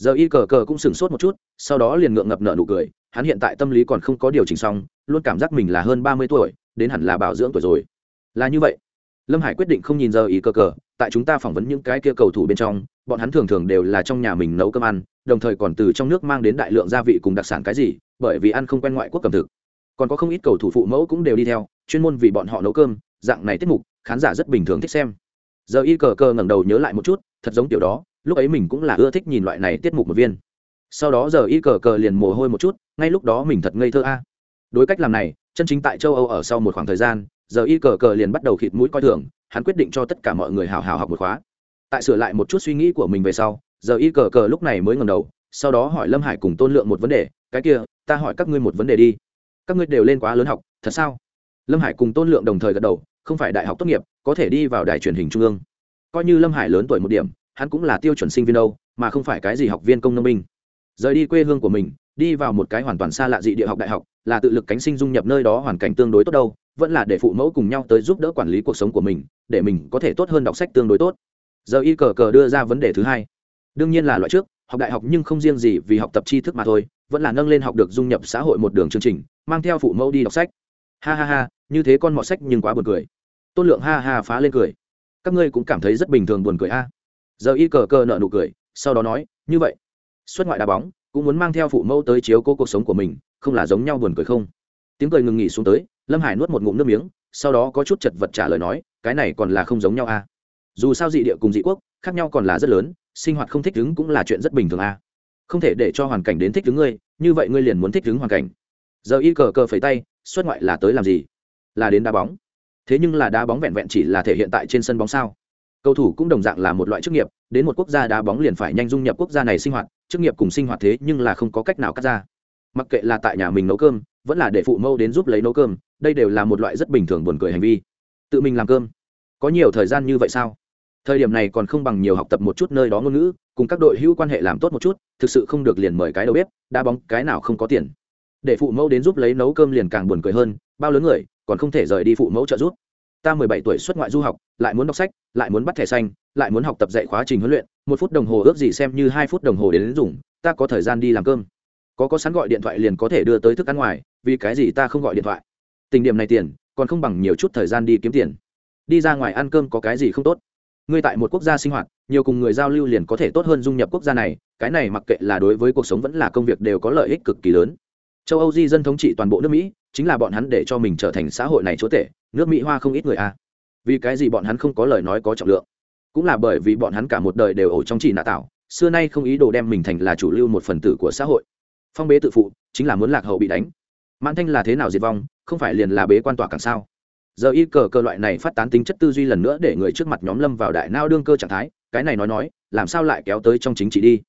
Giờ y cờ cờ cũng sửng sốt một chút, sau đó liền ngượng ngập nợ nụ cười, hắn hiện tại tâm lý còn không có điều chỉnh xong, luôn cảm giác mình là hơn ba mươi tuổi, đến hẳn là bảo dưỡng tuổi rồi. Là như vậy. Lâm hải quyết định không nhìn giờ Y cờ cờ, tại chúng ta phỏng vấn những cái kia cầu thủ bên trong, bọn hắn thường thường đều là trong nhà mình nấu cơm ăn, đồng thời còn từ trong nước mang đến đại lượng gia vị cùng đặc sản cái gì, bởi vì ăn không quen ngoại quốc cầm thực. Còn có không ít cầu thủ phụ mẫu cũng đều đi theo, chuyên môn vì bọn họ nấu cơm, dạng này tiết mục, khán giả rất bình thường thích xem. Giờ y cờ cờ ngẩng đầu nhớ lại một chút, thật giống tiểu đó lúc ấy mình cũng là ưa thích nhìn loại này tiết mục một viên. Sau đó giờ y cờ cờ liền mồ hôi một chút, ngay lúc đó mình thật ngây thơ a. Đối cách làm này, chân chính tại châu âu ở sau một khoảng thời gian, giờ y cờ cờ liền bắt đầu khịt mũi coi thường, hắn quyết định cho tất cả mọi người hào hào học một khóa. Tại sửa lại một chút suy nghĩ của mình về sau, giờ y cờ cờ lúc này mới ngầm đầu, sau đó hỏi lâm hải cùng tôn lượng một vấn đề, cái kia, ta hỏi các ngươi một vấn đề đi. Các ngươi đều lên quá lớn học, thật sao? Lâm hải cùng tôn lượng đồng thời gật đầu, không phải đại học tốt nghiệp, có thể đi vào đài truyền hình trung ương. Coi như lâm hải lớn tuổi một điểm hắn cũng là tiêu chuẩn sinh viên đâu, mà không phải cái gì học viên công nông minh rời đi quê hương của mình, đi vào một cái hoàn toàn xa lạ dị địa học đại học, là tự lực cánh sinh dung nhập nơi đó hoàn cảnh tương đối tốt đâu, vẫn là để phụ mẫu cùng nhau tới giúp đỡ quản lý cuộc sống của mình, để mình có thể tốt hơn đọc sách tương đối tốt. Giờ y cờ cờ đưa ra vấn đề thứ hai. Đương nhiên là loại trước, học đại học nhưng không riêng gì vì học tập tri thức mà thôi, vẫn là nâng lên học được dung nhập xã hội một đường chương trình, mang theo phụ mẫu đi đọc sách. Ha ha ha, như thế con mọ sách nhưng quá buồn cười. Tôn lượng ha ha phá lên cười. Các ngươi cũng cảm thấy rất bình thường buồn cười a giờ y cờ cờ nợ nụ cười, sau đó nói, như vậy, xuất ngoại đá bóng, cũng muốn mang theo phụ mẫu tới chiếu cố cuộc sống của mình, không là giống nhau buồn cười không? Tiếng cười ngừng nghỉ xuống tới, lâm hải nuốt một ngụm nước miếng, sau đó có chút chật vật trả lời nói, cái này còn là không giống nhau a dù sao dị địa cùng dị quốc, khác nhau còn là rất lớn, sinh hoạt không thích ứng cũng là chuyện rất bình thường a không thể để cho hoàn cảnh đến thích ứng ngươi, như vậy ngươi liền muốn thích ứng hoàn cảnh. Giờ y cờ cờ phẩy tay, xuất ngoại là tới làm gì? Là đến đá bóng. Thế nhưng là đá bóng vẹn vẹn chỉ là thể hiện tại trên sân bóng sao? Cầu thủ cũng đồng dạng là một loại chức nghiệp, đến một quốc gia đá bóng liền phải nhanh dung nhập quốc gia này sinh hoạt, chức nghiệp cùng sinh hoạt thế nhưng là không có cách nào cắt ra. Mặc kệ là tại nhà mình nấu cơm, vẫn là để phụ mâu đến giúp lấy nấu cơm, đây đều là một loại rất bình thường buồn cười hành vi. Tự mình làm cơm. Có nhiều thời gian như vậy sao? Thời điểm này còn không bằng nhiều học tập một chút nơi đó ngôn ngữ, cùng các đội hữu quan hệ làm tốt một chút, thực sự không được liền mời cái đầu bếp, đá bóng cái nào không có tiền. Để phụ mẫu đến giúp lấy nấu cơm liền càng buồn cười hơn, bao lớn người, còn không thể rời đi phụ mẫu trợ giúp ta mười bảy tuổi xuất ngoại du học, lại muốn đọc sách, lại muốn bắt thẻ xanh, lại muốn học tập dạy khóa trình huấn luyện, một phút đồng hồ ước gì xem như hai phút đồng hồ đến dùng, ta có thời gian đi làm cơm. Có có sẵn gọi điện thoại liền có thể đưa tới thức ăn ngoài, vì cái gì ta không gọi điện thoại? Tình điểm này tiền, còn không bằng nhiều chút thời gian đi kiếm tiền. Đi ra ngoài ăn cơm có cái gì không tốt? Ngươi tại một quốc gia sinh hoạt, nhiều cùng người giao lưu liền có thể tốt hơn dung nhập quốc gia này, cái này mặc kệ là đối với cuộc sống vẫn là công việc đều có lợi ích cực kỳ lớn. Châu âu di dân thống trị toàn bộ nước mỹ chính là bọn hắn để cho mình trở thành xã hội này chúa tể, nước mỹ hoa không ít người a. À. vì cái gì bọn hắn không có lời nói có trọng lượng? Cũng là bởi vì bọn hắn cả một đời đều ổ trong chỉ nạ tạo xưa nay không ý đồ đem mình thành là chủ lưu một phần tử của xã hội. Phong bế tự phụ, chính là muốn lạc hậu bị đánh. Mãn thanh là thế nào diệt vong, không phải liền là bế quan tỏa càng sao? Giờ y cờ cơ loại này phát tán tính chất tư duy lần nữa để người trước mặt nhóm lâm vào đại nao đương cơ trạng thái, cái này nói nói, làm sao lại kéo tới trong chính trị đi?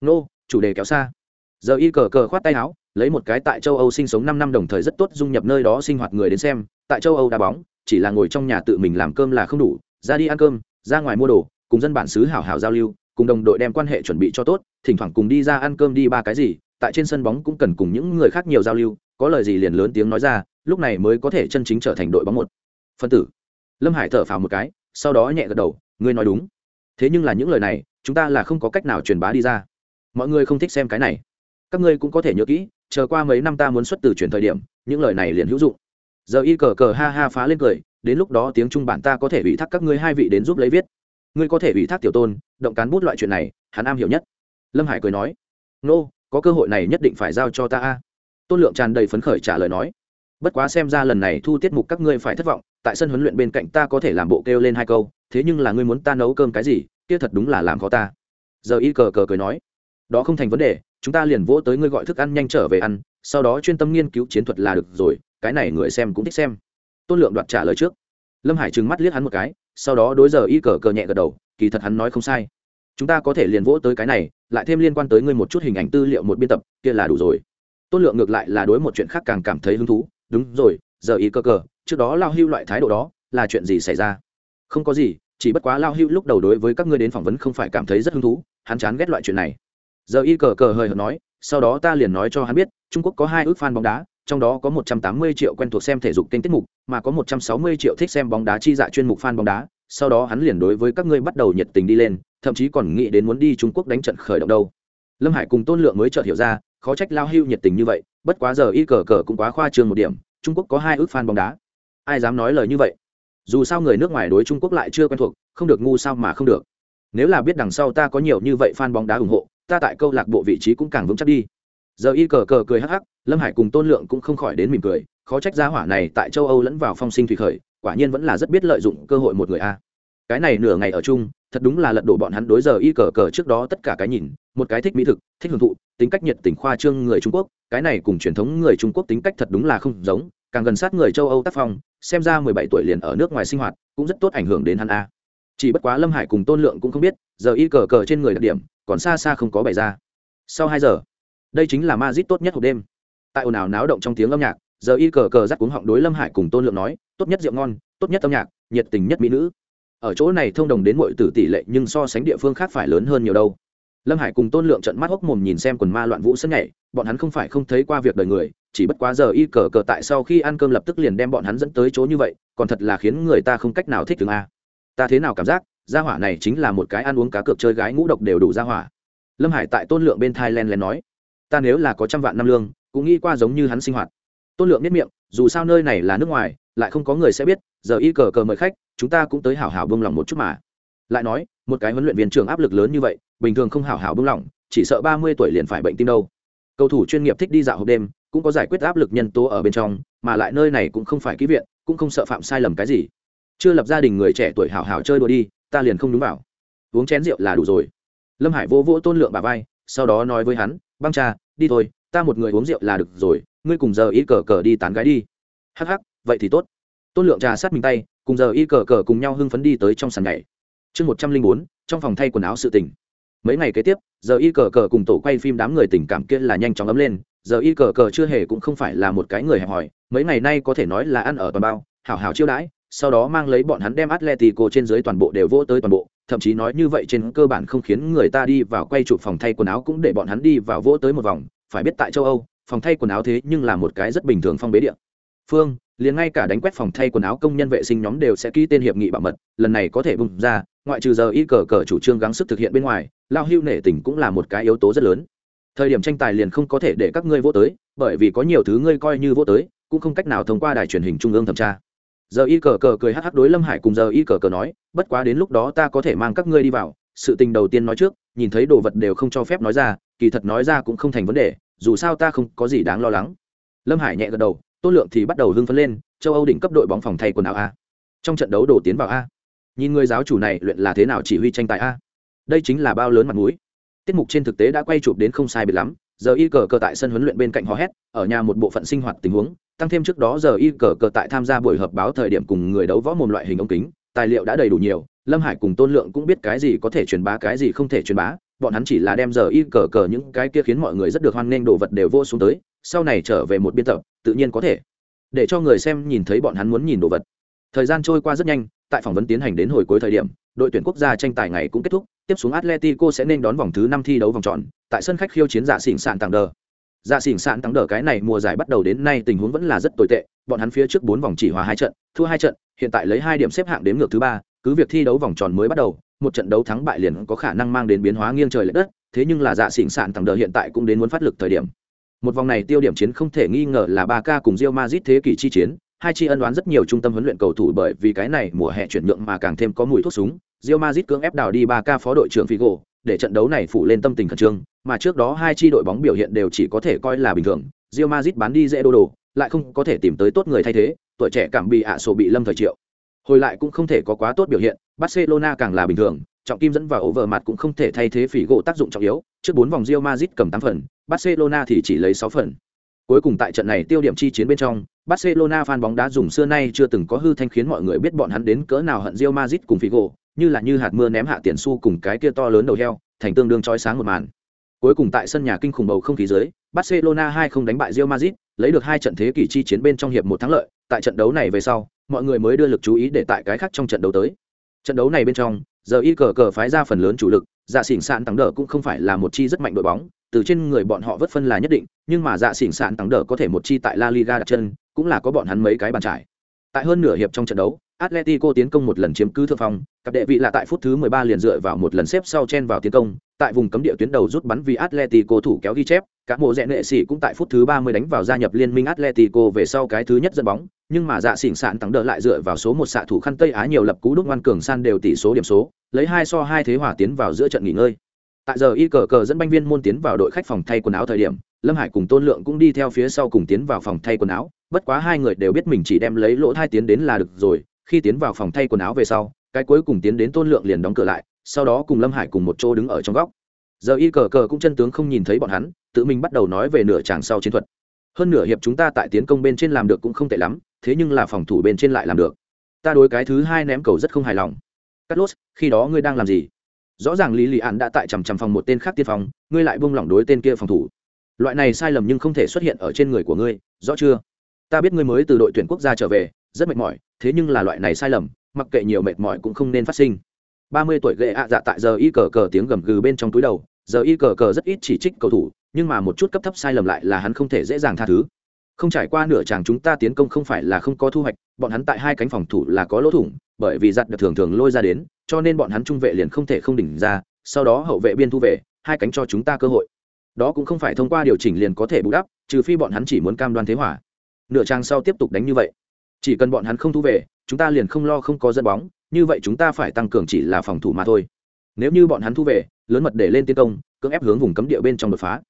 Nô, chủ đề kéo xa. Giờ y cờ cờ khoát tay áo lấy một cái tại châu âu sinh sống năm năm đồng thời rất tốt dung nhập nơi đó sinh hoạt người đến xem, tại châu âu đá bóng, chỉ là ngồi trong nhà tự mình làm cơm là không đủ, ra đi ăn cơm, ra ngoài mua đồ, cùng dân bản xứ hảo hảo giao lưu, cùng đồng đội đem quan hệ chuẩn bị cho tốt, thỉnh thoảng cùng đi ra ăn cơm đi ba cái gì, tại trên sân bóng cũng cần cùng những người khác nhiều giao lưu, có lời gì liền lớn tiếng nói ra, lúc này mới có thể chân chính trở thành đội bóng một. Phân tử. Lâm hải thở phào một cái, sau đó nhẹ gật đầu, ngươi nói đúng. Thế nhưng là những lời này, chúng ta là không có cách nào truyền bá đi ra. Mọi người không thích xem cái này. Các ngươi cũng có thể nhớ kỹ chờ qua mấy năm ta muốn xuất từ chuyển thời điểm những lời này liền hữu dụng. Giờ y cờ cờ ha ha phá lên cười đến lúc đó tiếng trung bản ta có thể ủy thác các ngươi hai vị đến giúp lấy viết. Ngươi có thể ủy thác tiểu tôn động cán bút loại chuyện này hắn am hiểu nhất. Lâm hải cười nói nô、no, có cơ hội này nhất định phải giao cho ta a. Tôn lượng tràn đầy phấn khởi trả lời nói bất quá xem ra lần này thu tiết mục các ngươi phải thất vọng tại sân huấn luyện bên cạnh ta có thể làm bộ kêu lên hai câu thế nhưng là ngươi muốn ta nấu cơm cái gì kia thật đúng là làm khó ta. Giờ y cờ cờ cười nói đó không thành vấn đề chúng ta liền vỗ tới ngươi gọi thức ăn nhanh trở về ăn, sau đó chuyên tâm nghiên cứu chiến thuật là được rồi, cái này người xem cũng thích xem. Tôn lượng đoạt trả lời trước. Lâm hải trừng mắt liếc hắn một cái, sau đó đối giờ y cờ cờ nhẹ gật đầu, kỳ thật hắn nói không sai. Chúng ta có thể liền vỗ tới cái này, lại thêm liên quan tới ngươi một chút hình ảnh tư liệu một biên tập, kia là đủ rồi. Tôn lượng ngược lại là đối một chuyện khác càng cảm thấy hứng thú. Đúng rồi, giờ y cờ cờ, trước đó lao hưu loại thái độ đó, là chuyện gì xảy ra? Không có gì, chỉ bất quá lao hưu lúc đầu đối với các ngươi đến phỏng vấn không phải cảm thấy rất hứng thú, hắn chán ghét loại chuyện này giờ y cờ cờ hời hợt nói, sau đó ta liền nói cho hắn biết, trung quốc có hai ước fan bóng đá, trong đó có 180 triệu quen thuộc xem thể dục kênh tiết mục, mà có 160 triệu thích xem bóng đá chi dạ chuyên mục fan bóng đá. Sau đó hắn liền đối với các ngươi bắt đầu nhiệt tình đi lên, thậm chí còn nghĩ đến muốn đi trung quốc đánh trận khởi động đâu. Lâm hải cùng tôn lượng mới chợt hiểu ra, khó trách lao hưu nhiệt tình như vậy, bất quá giờ y cờ cờ cũng quá khoa trương một điểm, trung quốc có hai ước fan bóng đá. Ai dám nói lời như vậy? Dù sao người nước ngoài đối trung quốc lại chưa quen thuộc, không được ngu sao mà không được. Nếu là biết đằng sau ta có nhiều như vậy fan bóng đá ủng hộ ta tại câu lạc bộ vị trí cũng càng vững chắc đi. Giờ y cờ cờ cười hắc hắc, lâm hải cùng tôn lượng cũng không khỏi đến mỉm cười, khó trách gia hỏa này tại châu âu lẫn vào phong sinh thủy khởi, quả nhiên vẫn là rất biết lợi dụng cơ hội một người a. Cái này nửa ngày ở chung, thật đúng là lật đổ bọn hắn đối giờ y cờ cờ trước đó tất cả cái nhìn, một cái thích mỹ thực, thích hưởng thụ, tính cách nhiệt tình khoa trương người trung quốc, cái này cùng truyền thống người trung quốc tính cách thật đúng là không giống, càng gần sát người châu âu tác phong, xem ra mười bảy tuổi liền ở nước ngoài sinh hoạt, cũng rất tốt ảnh hưởng đến hắn a. Chỉ bất quá lâm hải cùng tôn lượng cũng không biết, giờ y cờ cờ trên người đặc điểm còn xa xa không có bày ra. Sau hai giờ, đây chính là ma dít tốt nhất hộp đêm. Tại ồn ào náo động trong tiếng âm nhạc, giờ y cờ cờ dắt cuống họng đối lâm hải cùng tôn lượng nói, tốt nhất rượu ngon, tốt nhất âm nhạc, nhiệt tình nhất mỹ nữ. Ở chỗ này thông đồng đến mọi tử tỷ lệ nhưng so sánh địa phương khác phải lớn hơn nhiều đâu. Lâm hải cùng tôn lượng trận mắt hốc mồm nhìn xem quần ma loạn vũ sân nhảy, bọn hắn không phải không thấy qua việc đời người, chỉ bất quá giờ y cờ cờ tại sau khi ăn cơm lập tức liền đem bọn hắn dẫn tới chỗ như vậy, còn thật là khiến người ta không cách nào thích thường a. Ta thế nào cảm giác gia hỏa này chính là một cái ăn uống cá cược chơi gái ngũ độc đều đủ gia hỏa. Lâm hải tại tôn lượng bên thailand lên nói, ta nếu là có trăm vạn năm lương, cũng nghĩ qua giống như hắn sinh hoạt. Tôn lượng biết miệng, dù sao nơi này là nước ngoài, lại không có người sẽ biết, giờ y cờ cờ mời khách, chúng ta cũng tới hảo hảo bông lòng một chút mà. Lại nói, một cái huấn luyện viên trưởng áp lực lớn như vậy, bình thường không hảo hảo bông lòng, chỉ sợ ba mươi tuổi liền phải bệnh tim đâu. Cầu thủ chuyên nghiệp thích đi dạo hộp đêm, cũng có giải quyết áp lực nhân tố ở bên trong, mà lại nơi này cũng không phải ký viện, cũng không sợ phạm sai lầm cái gì. Chưa lập gia đình người trẻ tuổi hảo hảo chơi đùa đi ta liền không đúng vào. Uống chén rượu là đủ rồi. Lâm hải vô vỗ tôn lượng bà vai, sau đó nói với hắn, băng cha, đi thôi, ta một người uống rượu là được rồi, ngươi cùng giờ y cờ cờ đi tán gái đi. Hắc hắc, vậy thì tốt. Tôn lượng trà sát mình tay, cùng giờ y cờ cờ cùng nhau hưng phấn đi tới trong sàn nhảy. Chương một trăm linh bốn, trong phòng thay quần áo sự tình. Mấy ngày kế tiếp, giờ y cờ cờ cùng tổ quay phim đám người tình cảm kia là nhanh chóng ấm lên, giờ y cờ cờ chưa hề cũng không phải là một cái người hẹp hòi, mấy ngày nay có thể nói là ăn ở toàn bao, hảo hảo chiêu đãi sau đó mang lấy bọn hắn đem atletico trên dưới toàn bộ đều vô tới toàn bộ, thậm chí nói như vậy trên cơ bản không khiến người ta đi vào quay chụp phòng thay quần áo cũng để bọn hắn đi vào vô tới một vòng. Phải biết tại châu âu, phòng thay quần áo thế nhưng là một cái rất bình thường phong bế địa. Phương, liền ngay cả đánh quét phòng thay quần áo công nhân vệ sinh nhóm đều sẽ ký tên hiệp nghị bảo mật, lần này có thể bùng ra, ngoại trừ giờ y cờ cờ chủ trương gắng sức thực hiện bên ngoài, lao hưu nể tình cũng là một cái yếu tố rất lớn. Thời điểm tranh tài liền không có thể để các ngươi vô tới, bởi vì có nhiều thứ ngươi coi như vô tới, cũng không cách nào thông qua đài truyền hình trung ương thẩm tra giờ y cờ cờ cười hắc hắc đối lâm hải cùng giờ y cờ cờ nói, bất quá đến lúc đó ta có thể mang các ngươi đi vào. Sự tình đầu tiên nói trước, nhìn thấy đồ vật đều không cho phép nói ra, kỳ thật nói ra cũng không thành vấn đề, dù sao ta không có gì đáng lo lắng. Lâm hải nhẹ gật đầu tôn lượng thì bắt đầu hưng phấn lên, châu âu đỉnh cấp đội bóng phòng thay quần áo a. Trong trận đấu đổ tiến vào a. Nhìn người giáo chủ này, luyện là thế nào chỉ huy tranh tài a. Đây chính là bao lớn mặt mũi. Tiết mục trên thực tế đã quay chụp đến không sai biệt lắm, giờ y cờ cờ tại sân huấn luyện bên cạnh hò hét, ở nhà một bộ phận sinh hoạt tình huống tăng thêm trước đó giờ y cờ cờ tại tham gia buổi họp báo thời điểm cùng người đấu võ mồm loại hình ống kính, tài liệu đã đầy đủ nhiều, lâm hải cùng tôn lượng cũng biết cái gì có thể truyền bá, cái gì không thể truyền bá, bọn hắn chỉ là đem giờ y cờ cờ những cái kia khiến mọi người rất được hoan nghênh đồ vật đều vô xuống tới, sau này trở về một biên tập, tự nhiên có thể. Để cho người xem nhìn thấy bọn hắn muốn nhìn đồ vật. Thời gian trôi qua rất nhanh, tại phỏng vấn tiến hành đến hồi cuối thời điểm, đội tuyển quốc gia tranh tài ngày cũng kết thúc, tiếp xuống atletico sẽ nên đón vòng thứ năm thi đấu vòng tròn, tại sân khách khiêu chiến giả xỉn sạn tàng đờ dạ xỉn sạn thắng đỡ cái này mùa giải bắt đầu đến nay tình huống vẫn là rất tồi tệ. Bọn hắn phía trước bốn vòng chỉ hòa hai trận, thua hai trận, hiện tại lấy hai điểm xếp hạng đến ngược thứ ba, cứ việc thi đấu vòng tròn mới bắt đầu, một trận đấu thắng bại liền có khả năng mang đến biến hóa nghiêng trời lệch đất, thế nhưng là dạ xỉn sạn thắng đỡ hiện tại cũng đến muốn phát lực thời điểm. Một vòng này tiêu điểm chiến không thể nghi ngờ là ba cùng Real Madrid thế kỷ chi chiến, hai chi ân đoán rất nhiều trung tâm huấn luyện cầu thủ bởi vì cái này mùa hè chuyển nhượng mà càng thêm có mùi thuốc súng. Real Madrid cưỡng ép đào đi ba phó đội trưởng Figo để trận đấu này phụ lên tâm tình khẩn trương mà trước đó hai chi đội bóng biểu hiện đều chỉ có thể coi là bình thường. Real Madrid bán đi dễ đô đồ lại không có thể tìm tới tốt người thay thế tuổi trẻ cảm bị ạ sổ bị lâm thời triệu. Hồi lại cũng không thể có quá tốt biểu hiện barcelona càng là bình thường trọng kim dẫn vào over mặt cũng không thể thay thế phỉ gỗ tác dụng trọng yếu. Trước bốn vòng Real Madrid cầm tám phần barcelona thì chỉ lấy sáu phần. Cuối cùng tại trận này tiêu điểm chi chiến bên trong barcelona fan bóng đá dùng xưa nay chưa từng có hư thanh khiến mọi người biết bọn hắn đến cỡ nào hận Real Madrid cùng Figo, như là như hạt mưa ném hạ tiền xu cùng cái kia to lớn đầu heo, thành tương đương chói sáng một màn. Cuối cùng tại sân nhà kinh khủng bầu không khí dưới, barcelona hai không đánh bại Real Madrid, lấy được hai trận thế kỷ chi chiến bên trong hiệp một thắng lợi. Tại trận đấu này về sau, mọi người mới đưa lực chú ý để tại cái khác trong trận đấu tới. Trận đấu này bên trong, giờ y cờ cờ phái ra phần lớn chủ lực dạ xỉn sạn tăng đỡ cũng không phải là một chi rất mạnh đội bóng, từ trên người bọn họ vất phân là nhất định, nhưng mà dạ xỉn sạn tăng đỡ có thể một chi tại la liga đặt chân, cũng là có bọn hắn mấy cái bàn trải. Tại hơn nửa hiệp trong trận đấu Atletico tiến công một lần chiếm cứ thượng phong, cặp đệ vị là tại phút thứ 13 liền dựa vào một lần xếp sau chen vào tiến công, tại vùng cấm địa tuyến đầu rút bắn vì Atletico thủ kéo ghi chép, các mùa rẽ nệ sĩ cũng tại phút thứ 30 đánh vào gia nhập liên minh Atletico về sau cái thứ nhất dẫn bóng, nhưng mà dạ xỉn sạn tăng đỡ lại dựa vào số một xạ thủ khăn Tây Á nhiều lập cú đúc ngoan cường san đều tỷ số điểm số, lấy hai so hai thế hòa tiến vào giữa trận nghỉ ngơi. Tại giờ y cờ cờ dẫn banh viên môn tiến vào đội khách phòng thay quần áo thời điểm, Lâm Hải cùng Tôn Lượng cũng đi theo phía sau cùng tiến vào phòng thay quần áo, bất quá hai người đều biết mình chỉ đem lấy lỗ thai tiến đến là được rồi, khi tiến vào phòng thay quần áo về sau cái cuối cùng tiến đến tôn lượng liền đóng cửa lại sau đó cùng lâm hải cùng một chỗ đứng ở trong góc. Giờ y cờ cờ cũng chân tướng không nhìn thấy bọn hắn tự mình bắt đầu nói về nửa tràng sau chiến thuật. Hơn nửa hiệp chúng ta tại tiến công bên trên làm được cũng không tệ lắm thế nhưng là phòng thủ bên trên lại làm được. Ta đối cái thứ hai ném cầu rất không hài lòng. Carlos, khi đó ngươi đang làm gì? Rõ ràng lý lì ạn đã tại chằm chằm phòng một tên khác tiên phòng ngươi lại buông lỏng đối tên kia phòng thủ. Loại này sai lầm nhưng không thể xuất hiện ở trên người của ngươi rõ chưa? Ta biết ngươi mới từ đội tuyển quốc gia trở về rất mệt mỏi, thế nhưng là loại này sai lầm, mặc kệ nhiều mệt mỏi cũng không nên phát sinh. Ba mươi tuổi ghệ ạ dạ tại giờ y cờ cờ tiếng gầm gừ bên trong túi đầu, giờ y cờ cờ rất ít chỉ trích cầu thủ, nhưng mà một chút cấp thấp sai lầm lại là hắn không thể dễ dàng tha thứ. Không trải qua nửa chàng chúng ta tiến công không phải là không có thu hoạch, bọn hắn tại hai cánh phòng thủ là có lỗ thủng, bởi vì giặt được thường thường lôi ra đến, cho nên bọn hắn trung vệ liền không thể không đỉnh ra, sau đó hậu vệ biên thu về, hai cánh cho chúng ta cơ hội. Đó cũng không phải thông qua điều chỉnh liền có thể bù đắp, trừ phi bọn hắn chỉ muốn cam đoan thế hỏa nửa trang sau tiếp tục đánh như vậy chỉ cần bọn hắn không thu về, chúng ta liền không lo không có dẫn bóng, như vậy chúng ta phải tăng cường chỉ là phòng thủ mà thôi. Nếu như bọn hắn thu về, lớn mật để lên tiến công, cưỡng ép hướng vùng cấm địa bên trong đột phá.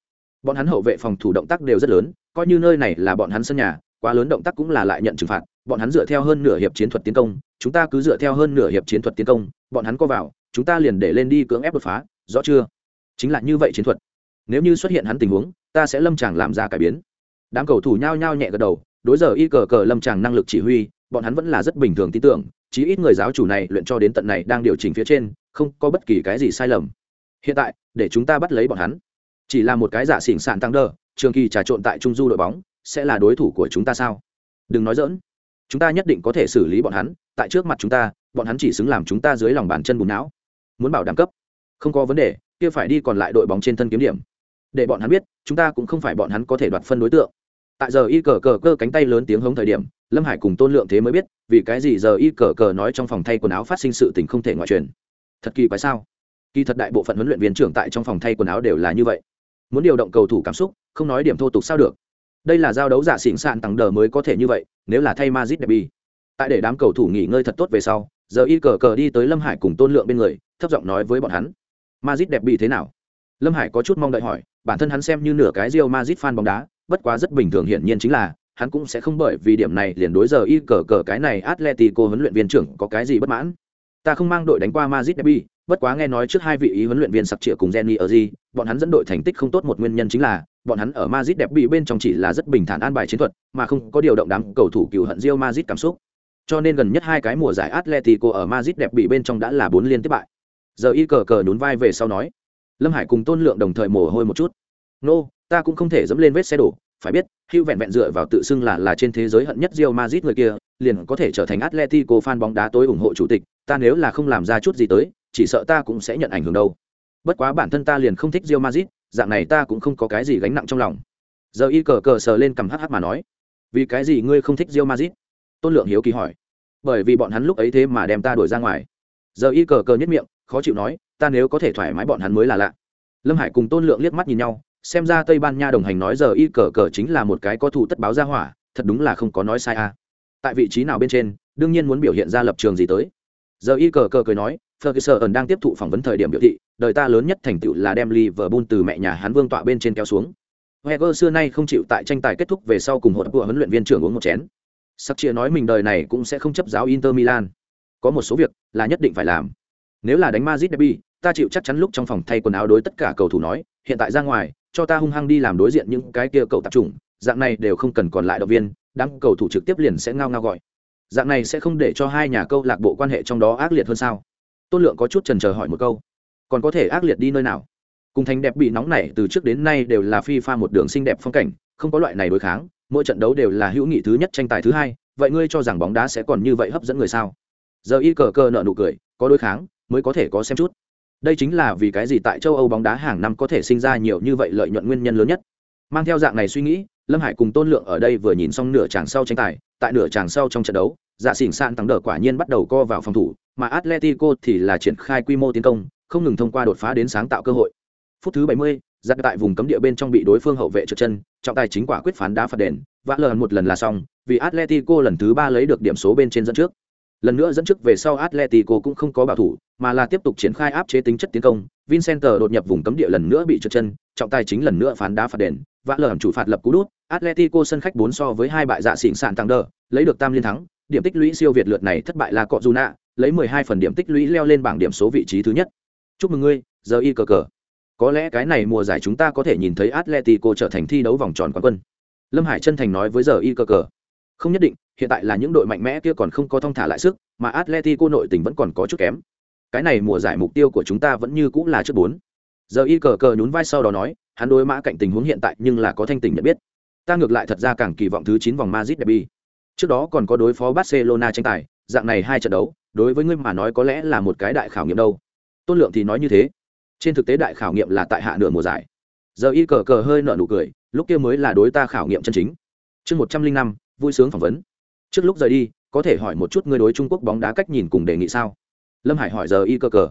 Bọn hắn hậu vệ phòng thủ động tác đều rất lớn, coi như nơi này là bọn hắn sân nhà, quá lớn động tác cũng là lại nhận trừng phạt. Bọn hắn dựa theo hơn nửa hiệp chiến thuật tiến công, chúng ta cứ dựa theo hơn nửa hiệp chiến thuật tiến công, bọn hắn co vào, chúng ta liền để lên đi cưỡng ép đột phá, rõ chưa? Chính là như vậy chiến thuật. Nếu như xuất hiện hắn tình huống, ta sẽ lâm chàng làm ra cải biến. Đám cầu thủ nhao nhao nhẹ gật đầu đối giờ y cờ cờ lâm tràng năng lực chỉ huy, bọn hắn vẫn là rất bình thường tin tưởng, chí ít người giáo chủ này luyện cho đến tận này đang điều chỉnh phía trên, không có bất kỳ cái gì sai lầm. Hiện tại, để chúng ta bắt lấy bọn hắn. Chỉ là một cái giả xỉn sạn tăng đơ trường kỳ trà trộn tại trung du đội bóng, sẽ là đối thủ của chúng ta sao? Đừng nói dỡn chúng ta nhất định có thể xử lý bọn hắn, tại trước mặt chúng ta, bọn hắn chỉ xứng làm chúng ta dưới lòng bàn chân bùn não. Muốn bảo đảm cấp. Không có vấn đề, kia phải đi còn lại đội bóng trên thân kiếm điểm. Để bọn hắn biết, chúng ta cũng không phải bọn hắn có thể đoạt phân đối tượng tại giờ y cờ cờ cơ cánh tay lớn tiếng hống thời điểm, lâm hải cùng tôn lượng thế mới biết, vì cái gì giờ y cờ cờ nói trong phòng thay quần áo phát sinh sự tình không thể ngoại truyền. Thật kỳ quái sao? Kỳ thật đại bộ phận huấn luyện viên trưởng tại trong phòng thay quần áo đều là như vậy. Muốn điều động cầu thủ cảm xúc, không nói điểm thô tục sao được. Đây là giao đấu giả xỉn sạn tăng đờ mới có thể như vậy, nếu là thay mazit derby. Tại để đám cầu thủ nghỉ ngơi thật tốt về sau, giờ y cờ cờ đi tới lâm hải cùng tôn lượng bên người, thấp giọng nói với bọn hắn. Mazit derby thế nào? Lâm hải có chút mong đợi hỏi, bản thân hắn xem như nửa cái rio mazit fan bóng đá bất quá rất bình thường hiển nhiên chính là hắn cũng sẽ không bởi vì điểm này liền đối giờ y cờ cờ cái này Atletico huấn luyện viên trưởng có cái gì bất mãn. Ta không mang đội đánh qua Madrid derby, bất quá nghe nói trước hai vị ý huấn luyện viên sặc trịa cùng Jenny ở gì, bọn hắn dẫn đội thành tích không tốt một nguyên nhân chính là bọn hắn ở Madrid derby bên trong chỉ là rất bình thản an bài chiến thuật, mà không có điều động đám cầu thủ cừu hận Real Madrid cảm xúc. Cho nên gần nhất hai cái mùa giải Atletico ở Madrid derby bên trong đã là bốn liên tiếp bại. Giờ y cờ cờ nhún vai về sau nói, Lâm Hải cùng Tôn Lượng đồng thời mồ hôi một chút. Nô, no, ta cũng không thể dẫm lên vết xe đổ, phải biết, hữu vẹn vẹn dựa vào tự xưng là là trên thế giới hận nhất Real Madrid người kia, liền có thể trở thành Atletico fan bóng đá tối ủng hộ chủ tịch, ta nếu là không làm ra chút gì tới, chỉ sợ ta cũng sẽ nhận ảnh hưởng đâu. Bất quá bản thân ta liền không thích Real Madrid, dạng này ta cũng không có cái gì gánh nặng trong lòng. Giờ y cờ cờ sờ lên cầm hh mà nói, vì cái gì ngươi không thích Real Madrid? Tôn Lượng hiếu kỳ hỏi. Bởi vì bọn hắn lúc ấy thế mà đem ta đuổi ra ngoài. Giờ y cờ cờ nhất miệng, khó chịu nói, ta nếu có thể thoải mái bọn hắn mới là lạ. Lâm Hải cùng Tôn Lượng liếc mắt nhìn nhau, xem ra tây ban nha đồng hành nói giờ y cờ cờ chính là một cái có thủ tất báo ra hỏa, thật đúng là không có nói sai a. À. tại vị trí nào bên trên, đương nhiên muốn biểu hiện ra lập trường gì tới. Giờ y cờ cờ cười nói, ferguson đang tiếp thụ phỏng vấn thời điểm biểu thị, đời ta lớn nhất thành tựu là đem liverpool từ mẹ nhà hán vương tọa bên trên kéo xuống. Heger xưa nay không chịu tại tranh tài kết thúc về sau cùng hột của huấn luyện viên trưởng uống một chén. Sắc chia nói mình đời này cũng sẽ không chấp giáo inter milan. Có một số việc là nhất định phải làm. Nếu là đánh mazit derby, ta chịu chắc chắn lúc trong phòng thay quần áo đối tất cả cầu thủ nói, hiện tại ra ngoài cho ta hung hăng đi làm đối diện những cái kia cầu tập trung dạng này đều không cần còn lại động viên, đám cầu thủ trực tiếp liền sẽ ngao ngao gọi. Dạng này sẽ không để cho hai nhà câu lạc bộ quan hệ trong đó ác liệt hơn sao? Tôn lượng có chút trần chờ hỏi một câu. Còn có thể ác liệt đi nơi nào? Cùng thành đẹp bị nóng này từ trước đến nay đều là phi pha một đường xinh đẹp phong cảnh, không có loại này đối kháng, mỗi trận đấu đều là hữu nghị thứ nhất tranh tài thứ hai, vậy ngươi cho rằng bóng đá sẽ còn như vậy hấp dẫn người sao? Giờ y cờ cờ nợ nụ cười, có đối kháng, mới có thể có xem chút đây chính là vì cái gì tại châu âu bóng đá hàng năm có thể sinh ra nhiều như vậy lợi nhuận nguyên nhân lớn nhất. Mang theo dạng này suy nghĩ lâm hải cùng tôn lượng ở đây vừa nhìn xong nửa tràng sau tranh tài tại nửa tràng sau trong trận đấu dạ xỉn sạn tăng đờ quả nhiên bắt đầu co vào phòng thủ mà atletico thì là triển khai quy mô tiến công không ngừng thông qua đột phá đến sáng tạo cơ hội. Phút thứ 70, giặc tại vùng cấm địa bên trong bị đối phương hậu vệ trượt chân trọng tài chính quả quyết phán đá phạt đền vã lờ một lần là xong vì atletico lần thứ ba lấy được điểm số bên trên dẫn trước lần nữa dẫn trước về sau atletico cũng không có bảo thủ, mà là tiếp tục triển khai áp chế tính chất tiến công. Vincenter đột nhập vùng cấm địa lần nữa bị trượt chân, trọng tài chính lần nữa phán đá phạt đền. Vã lờ chủ phạt lập cú đút. Atletico sân khách 4 so với hai bại dạ xỉn sạn tăng đờ, lấy được tam liên thắng. Điểm tích lũy siêu việt lượt này thất bại là cọ dù nạ lấy 12 phần điểm tích lũy leo lên bảng điểm số vị trí thứ nhất. Chúc mừng ngươi, giờ y cờ cờ. Có lẽ cái này mùa giải chúng ta có thể nhìn thấy atletico trở thành thi đấu vòng tròn quán quân. Lâm hải chân thành nói với giờ y cờ cờ không nhất định, hiện tại là những đội mạnh mẽ kia còn không có thong thả lại sức, mà atletico nội tình vẫn còn có chút kém. Cái này mùa giải mục tiêu của chúng ta vẫn như cũng là trước bốn. Giờ y cờ cờ nhún vai sau đó nói, hắn đối mã cạnh tình huống hiện tại nhưng là có thanh tình nhận biết. Ta ngược lại thật ra càng kỳ vọng thứ chín vòng Madrid derby. Trước đó còn có đối phó barcelona tranh tài, dạng này hai trận đấu, đối với ngươi mà nói có lẽ là một cái đại khảo nghiệm đâu. Tôn lượng thì nói như thế. Trên thực tế đại khảo nghiệm là tại hạ nửa mùa giải. Giờ y cờ cờ hơi nở nụ cười, lúc kia mới là đối ta khảo nghiệm chân chính. Chương một trăm linh năm vui sướng phỏng vấn. Trước lúc rời đi, có thể hỏi một chút ngươi đối trung quốc bóng đá cách nhìn cùng đề nghị sao? Lâm hải hỏi giờ y cờ cờ.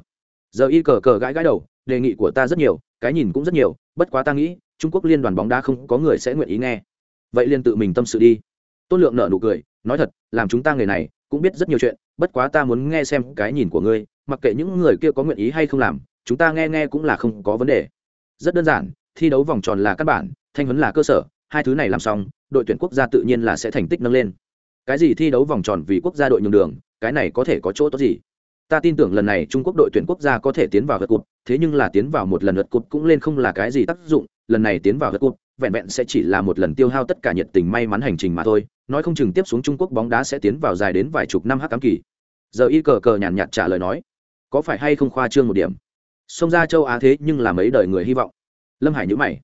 Giờ y cờ cờ gãi gãi đầu, đề nghị của ta rất nhiều, cái nhìn cũng rất nhiều, bất quá ta nghĩ, trung quốc liên đoàn bóng đá không có người sẽ nguyện ý nghe. Vậy liền tự mình tâm sự đi. Tôn lượng nợ nụ cười, nói thật, làm chúng ta người này, cũng biết rất nhiều chuyện, bất quá ta muốn nghe xem cái nhìn của ngươi, mặc kệ những người kia có nguyện ý hay không làm, chúng ta nghe nghe cũng là không có vấn đề. Rất đơn giản, thi đấu vòng tròn là căn bản, thanh huấn là cơ sở hai thứ này làm xong, đội tuyển quốc gia tự nhiên là sẽ thành tích nâng lên. Cái gì thi đấu vòng tròn vì quốc gia đội nhường đường, cái này có thể có chỗ tốt gì? Ta tin tưởng lần này trung quốc đội tuyển quốc gia có thể tiến vào vượt cụt thế nhưng là tiến vào một lần vượt cụt cũng lên không là cái gì tác dụng, lần này tiến vào vượt cụt vẹn vẹn sẽ chỉ là một lần tiêu hao tất cả nhiệt tình may mắn hành trình mà thôi, nói không chừng tiếp xuống trung quốc bóng đá sẽ tiến vào dài đến vài chục năm hắc cám kỳ. Giờ y cờ cờ nhàn nhạt trả lời nói, có phải hay không khoa trương một điểm? Xông ra châu á thế nhưng là mấy đời người hy vọng. Lâm hải nhữ mày,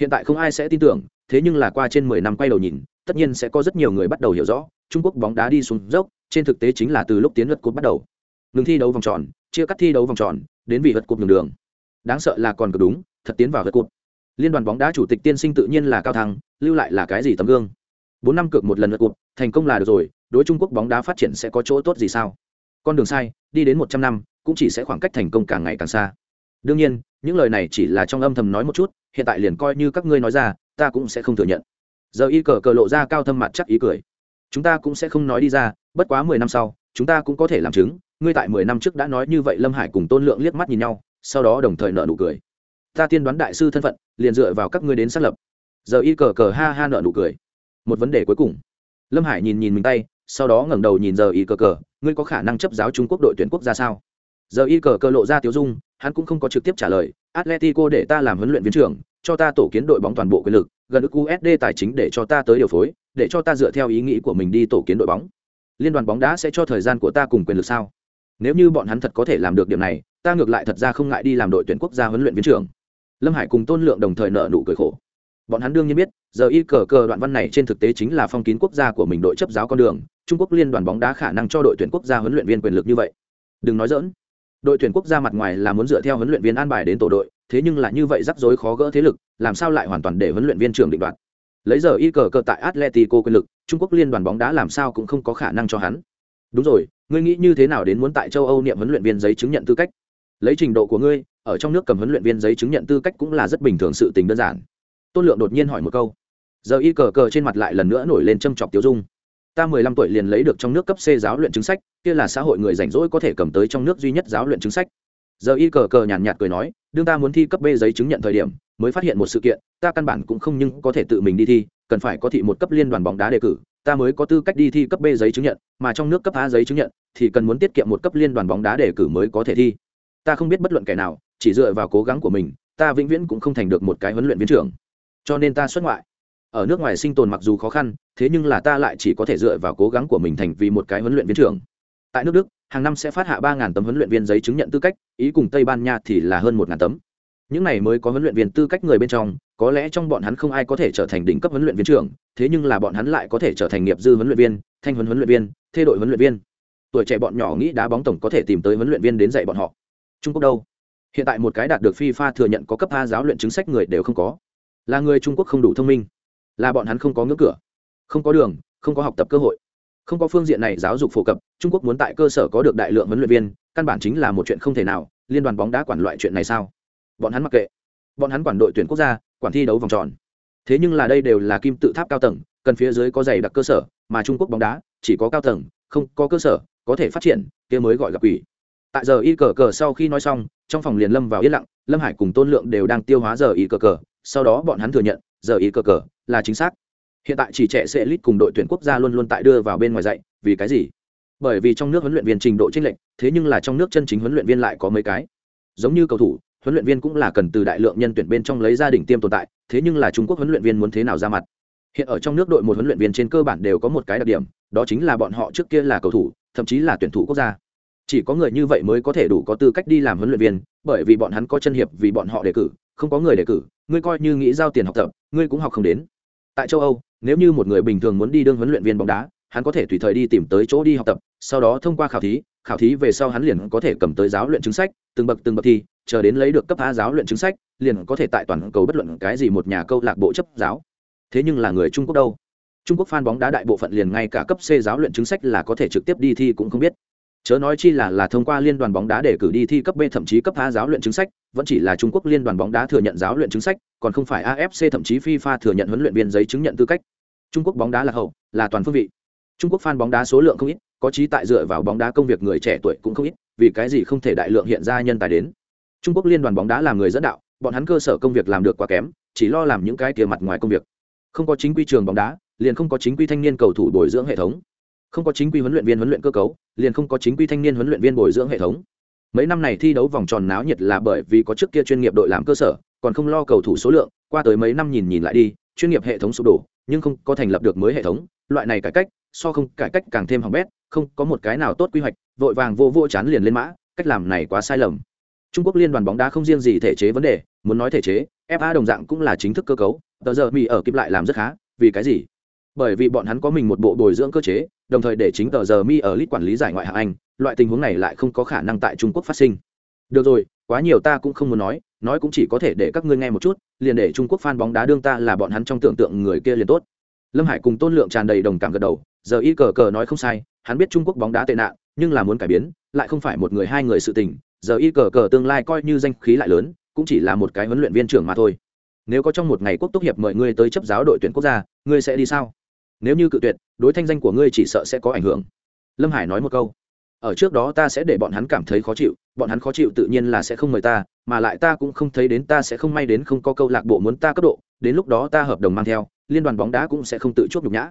hiện tại không ai sẽ tin tưởng thế nhưng là qua trên mười năm quay đầu nhìn, tất nhiên sẽ có rất nhiều người bắt đầu hiểu rõ, trung quốc bóng đá đi xuống dốc, trên thực tế chính là từ lúc tiến luật cột bắt đầu. Ngừng thi đấu vòng tròn, chia cắt thi đấu vòng tròn, đến vì vật cột đường đường. Đáng sợ là còn cực đúng, thật tiến vào vật cột liên đoàn bóng đá chủ tịch tiên sinh tự nhiên là cao thăng, lưu lại là cái gì tấm gương? Bốn năm cược một lần vật cột thành công là được rồi, đối trung quốc bóng đá phát triển sẽ có chỗ tốt gì sao? Con đường sai, đi đến một trăm năm, cũng chỉ sẽ khoảng cách thành công càng ngày càng xa. Đương nhiên, những lời này chỉ là trong âm thầm nói một chút, hiện tại liền coi như các ngươi nói ra ta cũng sẽ không thừa nhận. Giờ y cờ cờ lộ ra cao thâm mặt chắc ý cười. Chúng ta cũng sẽ không nói đi ra, bất quá mười năm sau, chúng ta cũng có thể làm chứng. Ngươi tại mười năm trước đã nói như vậy lâm hải cùng tôn lượng liếc mắt nhìn nhau, sau đó đồng thời nợ nụ cười. Ta tiên đoán đại sư thân phận, liền dựa vào các ngươi đến xác lập. Giờ y cờ cờ ha ha nợ nụ cười. Một vấn đề cuối cùng. Lâm hải nhìn nhìn mình tay, sau đó ngẩng đầu nhìn giờ y cờ cờ. Ngươi có khả năng chấp giáo trung quốc đội tuyển quốc gia sao? Giờ y cờ cờ lộ ra tiếu dung, hắn cũng không có trực tiếp trả lời. Atletico để ta làm huấn luyện viên trưởng cho ta tổ kiến đội bóng toàn bộ quyền lực, gần ức usd tài chính để cho ta tới điều phối, để cho ta dựa theo ý nghĩ của mình đi tổ kiến đội bóng. Liên đoàn bóng đá sẽ cho thời gian của ta cùng quyền lực sao? Nếu như bọn hắn thật có thể làm được điểm này, ta ngược lại thật ra không ngại đi làm đội tuyển quốc gia huấn luyện viên trưởng. Lâm hải cùng tôn lượng đồng thời nợ nụ cười khổ. Bọn hắn đương nhiên biết, giờ y cờ cờ đoạn văn này trên thực tế chính là phong kín quốc gia của mình đội chấp giáo con đường, trung quốc liên đoàn bóng đá khả năng cho đội tuyển quốc gia huấn luyện viên quyền lực như vậy. Đừng nói dỡn đội tuyển quốc gia mặt ngoài là muốn dựa theo huấn luyện viên an bài đến tổ đội thế nhưng là như vậy rắc rối khó gỡ thế lực, làm sao lại hoàn toàn để huấn luyện viên trưởng định đoạt? Lấy giờ y cờ cờ tại atletico quyền lực, trung quốc liên đoàn bóng đá làm sao cũng không có khả năng cho hắn. Đúng rồi, ngươi nghĩ như thế nào đến muốn tại châu âu niệm huấn luyện viên giấy chứng nhận tư cách? Lấy trình độ của ngươi, ở trong nước cầm huấn luyện viên giấy chứng nhận tư cách cũng là rất bình thường sự tình đơn giản. Tôn lượng đột nhiên hỏi một câu. Giờ y cờ cờ trên mặt lại lần nữa nổi lên châm chọc tiêu dung. Ta mười lăm tuổi liền lấy được trong nước cấp c giáo luyện chứng sách, kia là xã hội người rảnh rỗi có thể cầm tới trong nước duy nhất giáo luyện chứng sách giờ y cờ cờ nhàn nhạt cười nói, đương ta muốn thi cấp b giấy chứng nhận thời điểm, mới phát hiện một sự kiện, ta căn bản cũng không nhưng có thể tự mình đi thi, cần phải có thị một cấp liên đoàn bóng đá đề cử, ta mới có tư cách đi thi cấp b giấy chứng nhận, mà trong nước cấp a giấy chứng nhận, thì cần muốn tiết kiệm một cấp liên đoàn bóng đá đề cử mới có thể thi. Ta không biết bất luận kẻ nào, chỉ dựa vào cố gắng của mình, ta vĩnh viễn cũng không thành được một cái huấn luyện viên trưởng. Cho nên ta xuất ngoại. Ở nước ngoài sinh tồn mặc dù khó khăn, thế nhưng là ta lại chỉ có thể dựa vào cố gắng của mình thành vì một cái huấn luyện viên trưởng. Tại nước đức hàng năm sẽ phát hạ ba tấm huấn luyện viên giấy chứng nhận tư cách, ý cùng tây ban nha thì là hơn một tấm. Những này mới có huấn luyện viên tư cách người bên trong, có lẽ trong bọn hắn không ai có thể trở thành đỉnh cấp huấn luyện viên trưởng, thế nhưng là bọn hắn lại có thể trở thành nghiệp dư huấn luyện viên, thanh huấn huấn luyện viên thê đội huấn luyện viên. Tuổi trẻ bọn nhỏ nghĩ đá bóng tổng có thể tìm tới huấn luyện viên đến dạy bọn họ. Trung quốc đâu? Hiện tại một cái đạt được fifa thừa nhận có cấp a giáo luyện chứng sách người đều không có. Là người trung quốc không đủ thông minh. Là bọn hắn không có ngưỡng cửa. Không có đường, không có học tập cơ hội không có phương diện này giáo dục phổ cập, trung quốc muốn tại cơ sở có được đại lượng huấn luyện viên, căn bản chính là một chuyện không thể nào, liên đoàn bóng đá quản loại chuyện này sao? Bọn hắn mặc kệ. Bọn hắn quản đội tuyển quốc gia, quản thi đấu vòng tròn. Thế nhưng là đây đều là kim tự tháp cao tầng, cần phía dưới có dày đặc cơ sở, mà trung quốc bóng đá chỉ có cao tầng, không có cơ sở, có thể phát triển, kia mới gọi gặp quỷ. Tại giờ y cờ cờ sau khi nói xong, trong phòng liền lâm vào yên lặng, lâm hải cùng tôn lượng đều đang tiêu hóa giờ y cờ cờ, sau đó bọn hắn thừa nhận, giờ y cờ cờ là chính xác hiện tại chỉ trẻ sẽ lít cùng đội tuyển quốc gia luôn luôn tại đưa vào bên ngoài dạy, vì cái gì? Bởi vì trong nước huấn luyện viên trình độ chênh lệch, thế nhưng là trong nước chân chính huấn luyện viên lại có mấy cái. Giống như cầu thủ, huấn luyện viên cũng là cần từ đại lượng nhân tuyển bên trong lấy gia đình tiêm tồn tại, thế nhưng là trung quốc huấn luyện viên muốn thế nào ra mặt? Hiện ở trong nước đội một huấn luyện viên trên cơ bản đều có một cái đặc điểm, đó chính là bọn họ trước kia là cầu thủ, thậm chí là tuyển thủ quốc gia. Chỉ có người như vậy mới có thể đủ có tư cách đi làm huấn luyện viên, bởi vì bọn hắn có chân hiệp vì bọn họ đề cử, không có người đề cử, ngươi coi như nghĩ giao tiền học tập, ngươi cũng học không đến. Tại châu âu nếu như một người bình thường muốn đi đương huấn luyện viên bóng đá, hắn có thể tùy thời đi tìm tới chỗ đi học tập, sau đó thông qua khảo thí khảo thí về sau hắn liền có thể cầm tới giáo luyện chứng sách, từng bậc từng bậc thi, chờ đến lấy được cấp a giáo luyện chứng sách, liền có thể tại toàn cầu bất luận cái gì một nhà câu lạc bộ chấp giáo. Thế nhưng là người trung quốc đâu? Trung quốc fan bóng đá đại bộ phận liền ngay cả cấp c giáo luyện chứng sách là có thể trực tiếp đi thi cũng không biết. Chớ nói chi là là thông qua liên đoàn bóng đá để cử đi thi cấp b, thậm chí cấp a giáo luyện chứng sách, vẫn chỉ là trung quốc liên đoàn bóng đá thừa nhận giáo luyện chứng sách còn không phải afc thậm chí fifa thừa nhận huấn luyện viên giấy chứng nhận tư cách. Trung quốc bóng đá là hậu, là toàn phương vị. Trung quốc fan bóng đá số lượng không ít, có chí tại dựa vào bóng đá công việc người trẻ tuổi cũng không ít, vì cái gì không thể đại lượng hiện ra nhân tài đến. Trung quốc liên đoàn bóng đá làm người dẫn đạo, bọn hắn cơ sở công việc làm được quá kém, chỉ lo làm những cái kia mặt ngoài công việc. Không có chính quy trường bóng đá, liền không có chính quy thanh niên cầu thủ bồi dưỡng hệ thống. Không có chính quy huấn luyện viên huấn luyện cơ cấu, liền không có chính quy thanh niên huấn luyện viên bồi dưỡng hệ thống. Mấy năm này thi đấu vòng tròn náo nhiệt là bởi vì có trước kia chuyên nghiệp đội làm cơ sở còn không lo cầu thủ số lượng, qua tới mấy năm nhìn nhìn lại đi, chuyên nghiệp hệ thống sụp đổ, nhưng không có thành lập được mới hệ thống, loại này cải cách, so không cải cách càng thêm hỏng bét, không có một cái nào tốt quy hoạch, vội vàng vô vô chán liền lên mã, cách làm này quá sai lầm. Trung quốc liên đoàn bóng đá không riêng gì thể chế vấn đề, muốn nói thể chế fa đồng dạng cũng là chính thức cơ cấu, tờ giờ mỹ ở kịp lại làm rất khá, vì cái gì? Bởi vì bọn hắn có mình một bộ bồi dưỡng cơ chế, đồng thời để chính tờ giờ mi ở lít quản lý giải ngoại hạng anh, loại tình huống này lại không có khả năng tại trung quốc phát sinh. Được rồi quá nhiều ta cũng không muốn nói nói cũng chỉ có thể để các ngươi nghe một chút, liền để trung quốc fan bóng đá đương ta là bọn hắn trong tưởng tượng người kia liền tốt. Lâm hải cùng tôn lượng tràn đầy đồng cảm gật đầu, giờ y cờ cờ nói không sai, hắn biết trung quốc bóng đá tệ nạn, nhưng là muốn cải biến, lại không phải một người hai người sự tình, giờ y cờ cờ tương lai coi như danh khí lại lớn, cũng chỉ là một cái huấn luyện viên trưởng mà thôi. Nếu có trong một ngày quốc tốt hiệp mời ngươi tới chấp giáo đội tuyển quốc gia, ngươi sẽ đi sao? Nếu như cự tuyệt, đối thanh danh của ngươi chỉ sợ sẽ có ảnh hưởng. Lâm hải nói một câu. Ở trước đó ta sẽ để bọn hắn cảm thấy khó chịu bọn hắn khó chịu tự nhiên là sẽ không mời ta, mà lại ta cũng không thấy đến ta sẽ không may đến không có câu lạc bộ muốn ta cấp độ, đến lúc đó ta hợp đồng mang theo, liên đoàn bóng đá cũng sẽ không tự chuốc nhục nhã.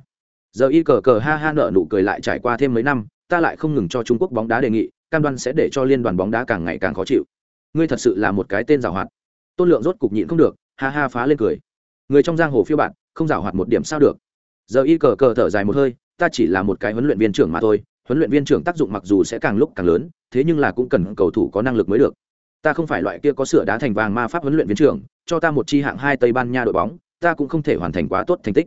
Giờ y cờ cờ ha ha nợ nụ cười lại trải qua thêm mấy năm, ta lại không ngừng cho trung quốc bóng đá đề nghị, cam đoan sẽ để cho liên đoàn bóng đá càng ngày càng khó chịu. Ngươi thật sự là một cái tên giảo hoạt. Tôn lượng rốt cục nhịn không được, ha ha phá lên cười. Người trong giang hồ phiêu bạn không giảo hoạt một điểm sao được. Giờ y cờ cờ thở dài một hơi, ta chỉ là một cái huấn luyện viên trưởng mà thôi, huấn luyện viên trưởng tác dụng mặc dù sẽ càng lúc càng lớn thế nhưng là cũng cần cầu thủ có năng lực mới được. Ta không phải loại kia có sửa đá thành vàng ma pháp huấn luyện viên trưởng, cho ta một chi hạng hai tây ban nha đội bóng, ta cũng không thể hoàn thành quá tốt thành tích.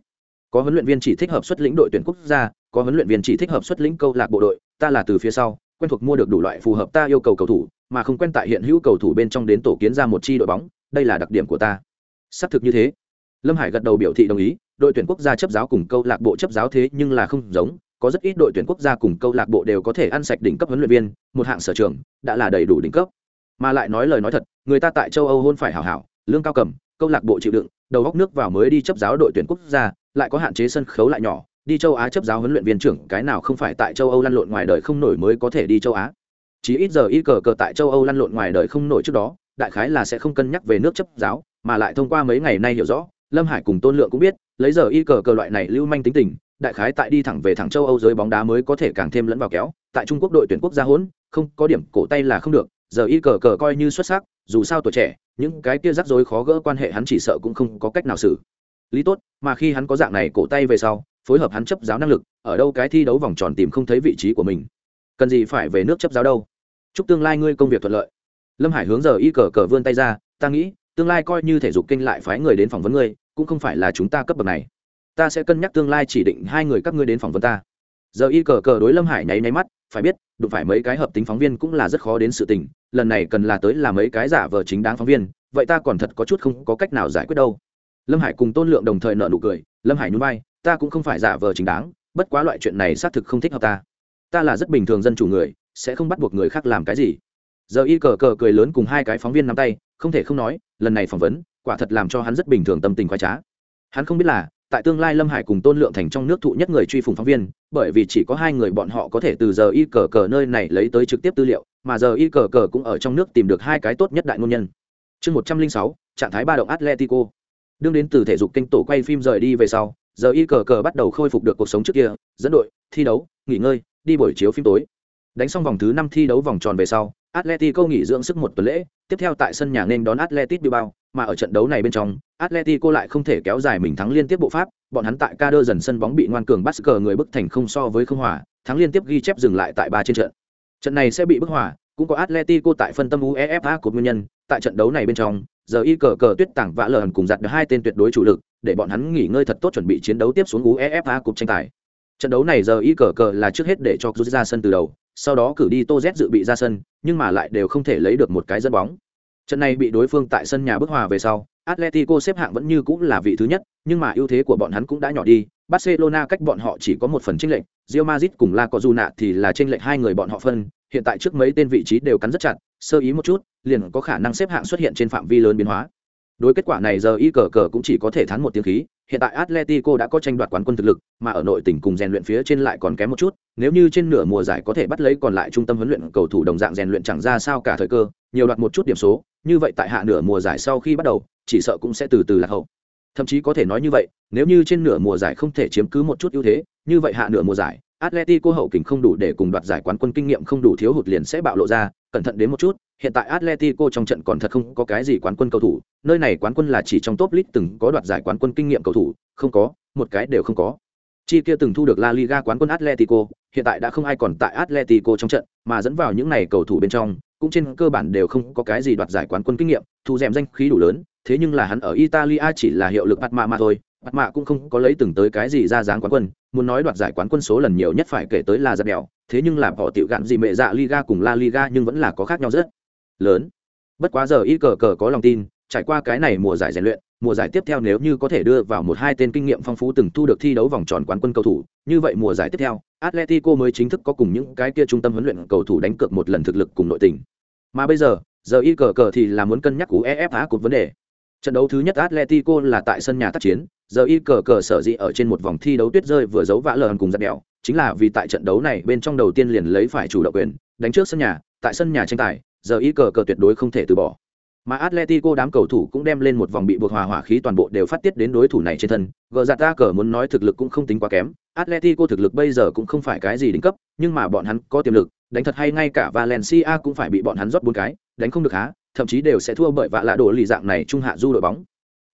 Có huấn luyện viên chỉ thích hợp xuất lĩnh đội tuyển quốc gia, có huấn luyện viên chỉ thích hợp xuất lĩnh câu lạc bộ đội, ta là từ phía sau, quen thuộc mua được đủ loại phù hợp ta yêu cầu cầu thủ, mà không quen tại hiện hữu cầu thủ bên trong đến tổ kiến ra một chi đội bóng, đây là đặc điểm của ta. Xác thực như thế. Lâm hải gật đầu biểu thị đồng ý, đội tuyển quốc gia chấp giáo cùng câu lạc bộ chấp giáo thế nhưng là không giống có rất ít đội tuyển quốc gia cùng câu lạc bộ đều có thể ăn sạch đỉnh cấp huấn luyện viên, một hạng sở trường, đã là đầy đủ đỉnh cấp. Mà lại nói lời nói thật, người ta tại châu âu hôn phải hảo hảo, lương cao cầm, câu lạc bộ chịu đựng, đầu góc nước vào mới đi chấp giáo đội tuyển quốc gia, lại có hạn chế sân khấu lại nhỏ, đi châu á chấp giáo huấn luyện viên trưởng, cái nào không phải tại châu âu lăn lộn ngoài đời không nổi mới có thể đi châu á. Chỉ ít giờ ít cờ cờ tại châu âu lăn lộn ngoài đời không nổi trước đó, đại khái là sẽ không cân nhắc về nước chấp giáo, mà lại thông qua mấy ngày nay hiểu rõ, lâm hải cùng tôn lượng cũng biết, lấy giờ y cờ cờ loại này lưu manh tính tình đại khái tại đi thẳng về thẳng châu âu giới bóng đá mới có thể càng thêm lẫn vào kéo. Tại trung quốc đội tuyển quốc gia hỗn, không, có điểm cổ tay là không được. Giờ y cờ cờ coi như xuất sắc, dù sao tuổi trẻ, những cái kia rắc rối khó gỡ quan hệ hắn chỉ sợ cũng không có cách nào xử. Lý tốt, mà khi hắn có dạng này cổ tay về sau, phối hợp hắn chấp giáo năng lực, ở đâu cái thi đấu vòng tròn tìm không thấy vị trí của mình. Cần gì phải về nước chấp giáo đâu? Chúc tương lai ngươi công việc thuận lợi. Lâm hải hướng giờ y cờ cờ vươn tay ra, ta nghĩ, tương lai coi như thể dục kinh lại phái người đến phỏng vấn ngươi, cũng không phải là chúng ta cấp bậc này ta sẽ cân nhắc tương lai chỉ định hai người các ngươi đến phỏng vấn ta. Giờ y cờ cờ đối lâm hải nháy nháy mắt, phải biết, đụng phải mấy cái hợp tính phóng viên cũng là rất khó đến sự tình, lần này cần là tới là mấy cái giả vờ chính đáng phóng viên, vậy ta còn thật có chút không có cách nào giải quyết đâu. Lâm hải cùng tôn lượng đồng thời nợ nụ cười, lâm hải nhún vai, ta cũng không phải giả vờ chính đáng, bất quá loại chuyện này xác thực không thích hợp ta. Ta là rất bình thường dân chủ người, sẽ không bắt buộc người khác làm cái gì. Giờ y cờ cờ cười lớn cùng hai cái phóng viên nắm tay, không thể không nói, lần này phỏng vấn, quả thật làm cho hắn rất bình thường tâm tình khoái trá. Hắn không biết là tại tương lai lâm hải cùng tôn lượng thành trong nước thụ nhất người truy phùng phóng viên, bởi vì chỉ có hai người bọn họ có thể từ giờ y cờ cờ nơi này lấy tới trực tiếp tư liệu, mà giờ y cờ cờ cũng ở trong nước tìm được hai cái tốt nhất đại ngôn nhân. Chương một trăm linh sáu, trạng thái ba động atletico. Đương đến từ thể dục kênh tổ quay phim rời đi về sau, giờ y cờ cờ bắt đầu khôi phục được cuộc sống trước kia, dẫn đội, thi đấu, nghỉ ngơi, đi buổi chiếu phim tối. Đánh xong vòng thứ năm thi đấu vòng tròn về sau atletico nghỉ dưỡng sức một tuần lễ, tiếp theo tại sân nhà nên đón Atletico bilbao, mà ở trận đấu này bên trong, atletico lại không thể kéo dài mình thắng liên tiếp bộ pháp, bọn hắn tại ca dần sân bóng bị ngoan cường Basker cờ người bức thành không so với không hòa, thắng liên tiếp ghi chép dừng lại tại ba trên trận. Trận này sẽ bị bức hòa, cũng có atletico tại phân tâm uefa của nguyên nhân, tại trận đấu này bên trong, giờ y cờ cờ tuyết tảng vã lởn cùng giặt được hai tên tuyệt đối chủ lực, để bọn hắn nghỉ ngơi thật tốt chuẩn bị chiến đấu tiếp xuống uefa cục tranh tài. Trận đấu này giờ y cờ cờ là trước hết để cho rút ra sân từ đầu sau đó cử đi tô z dự bị ra sân, nhưng mà lại đều không thể lấy được một cái dẫn bóng. Trận này bị đối phương tại sân nhà bức hòa về sau, atletico xếp hạng vẫn như cũng là vị thứ nhất, nhưng mà ưu thế của bọn hắn cũng đã nhỏ đi. Barcelona cách bọn họ chỉ có một phần tranh lệch rio mazit cùng La Cojuna thì là tranh lệch hai người bọn họ phân, hiện tại trước mấy tên vị trí đều cắn rất chặt, sơ ý một chút, liền có khả năng xếp hạng xuất hiện trên phạm vi lớn biến hóa đối kết quả này giờ y cờ cờ cũng chỉ có thể thán một tiếng khí, hiện tại atletico đã có tranh đoạt quán quân thực lực, mà ở nội tỉnh cùng rèn luyện phía trên lại còn kém một chút, nếu như trên nửa mùa giải có thể bắt lấy còn lại trung tâm huấn luyện cầu thủ đồng dạng rèn luyện chẳng ra sao cả thời cơ, nhiều đoạt một chút điểm số, như vậy tại hạ nửa mùa giải sau khi bắt đầu, chỉ sợ cũng sẽ từ từ lạc hậu. Thậm chí có thể nói như vậy, nếu như trên nửa mùa giải không thể chiếm cứ một chút ưu thế, như vậy hạ nửa mùa giải Atletico hậu kình không đủ để cùng đoạt giải quán quân kinh nghiệm không đủ thiếu hụt liền sẽ bạo lộ ra, cẩn thận đến một chút, hiện tại Atletico trong trận còn thật không có cái gì quán quân cầu thủ, nơi này quán quân là chỉ trong top league từng có đoạt giải quán quân kinh nghiệm cầu thủ, không có, một cái đều không có. Chi kia từng thu được La Liga quán quân Atletico, hiện tại đã không ai còn tại Atletico trong trận, mà dẫn vào những này cầu thủ bên trong, cũng trên cơ bản đều không có cái gì đoạt giải quán quân kinh nghiệm, thu dèm danh khí đủ lớn, thế nhưng là hắn ở Italia chỉ là hiệu lực bắt mà thôi, bạt mạ cũng không có lấy từng tới cái gì ra dáng quán quân, muốn nói đoạt giải quán quân số lần nhiều nhất phải kể tới là giật đèo, thế nhưng là họ tiểu gạn gì mẹ dạ Liga cùng La Liga nhưng vẫn là có khác nhau rất lớn. Bất quá giờ y cờ cờ có lòng tin, trải qua cái này mùa giải rèn luyện, mùa giải tiếp theo nếu như có thể đưa vào một hai tên kinh nghiệm phong phú từng thu được thi đấu vòng tròn quán quân cầu thủ, như vậy mùa giải tiếp theo, Atletico mới chính thức có cùng những cái kia trung tâm huấn luyện cầu thủ đánh cược một lần thực lực cùng nội tình. Mà bây giờ, giờ y cờ cờ thì là muốn cân nhắc của EFA cột vấn đề. Trận đấu thứ nhất Atletico là tại sân nhà tác chiến, giờ y cờ cờ sở dĩ ở trên một vòng thi đấu tuyết rơi vừa giấu vã lờ cùng giặt đèo, chính là vì tại trận đấu này bên trong đầu tiên liền lấy phải chủ động quyền, đánh trước sân nhà, tại sân nhà tranh tài, giờ y cờ cờ tuyệt đối không thể từ bỏ. Mà Atletico đám cầu thủ cũng đem lên một vòng bị buộc hòa hỏa khí toàn bộ đều phát tiết đến đối thủ này trên thân. Gờ giặt ta cờ muốn nói thực lực cũng không tính quá kém, Atletico thực lực bây giờ cũng không phải cái gì đỉnh cấp, nhưng mà bọn hắn có tiềm lực, đánh thật hay ngay cả Valencia cũng phải bị bọn hắn rót bốn cái, đánh không được há, thậm chí đều sẽ thua bởi vạ lạ đổ lì dạng này trung hạ du đội bóng.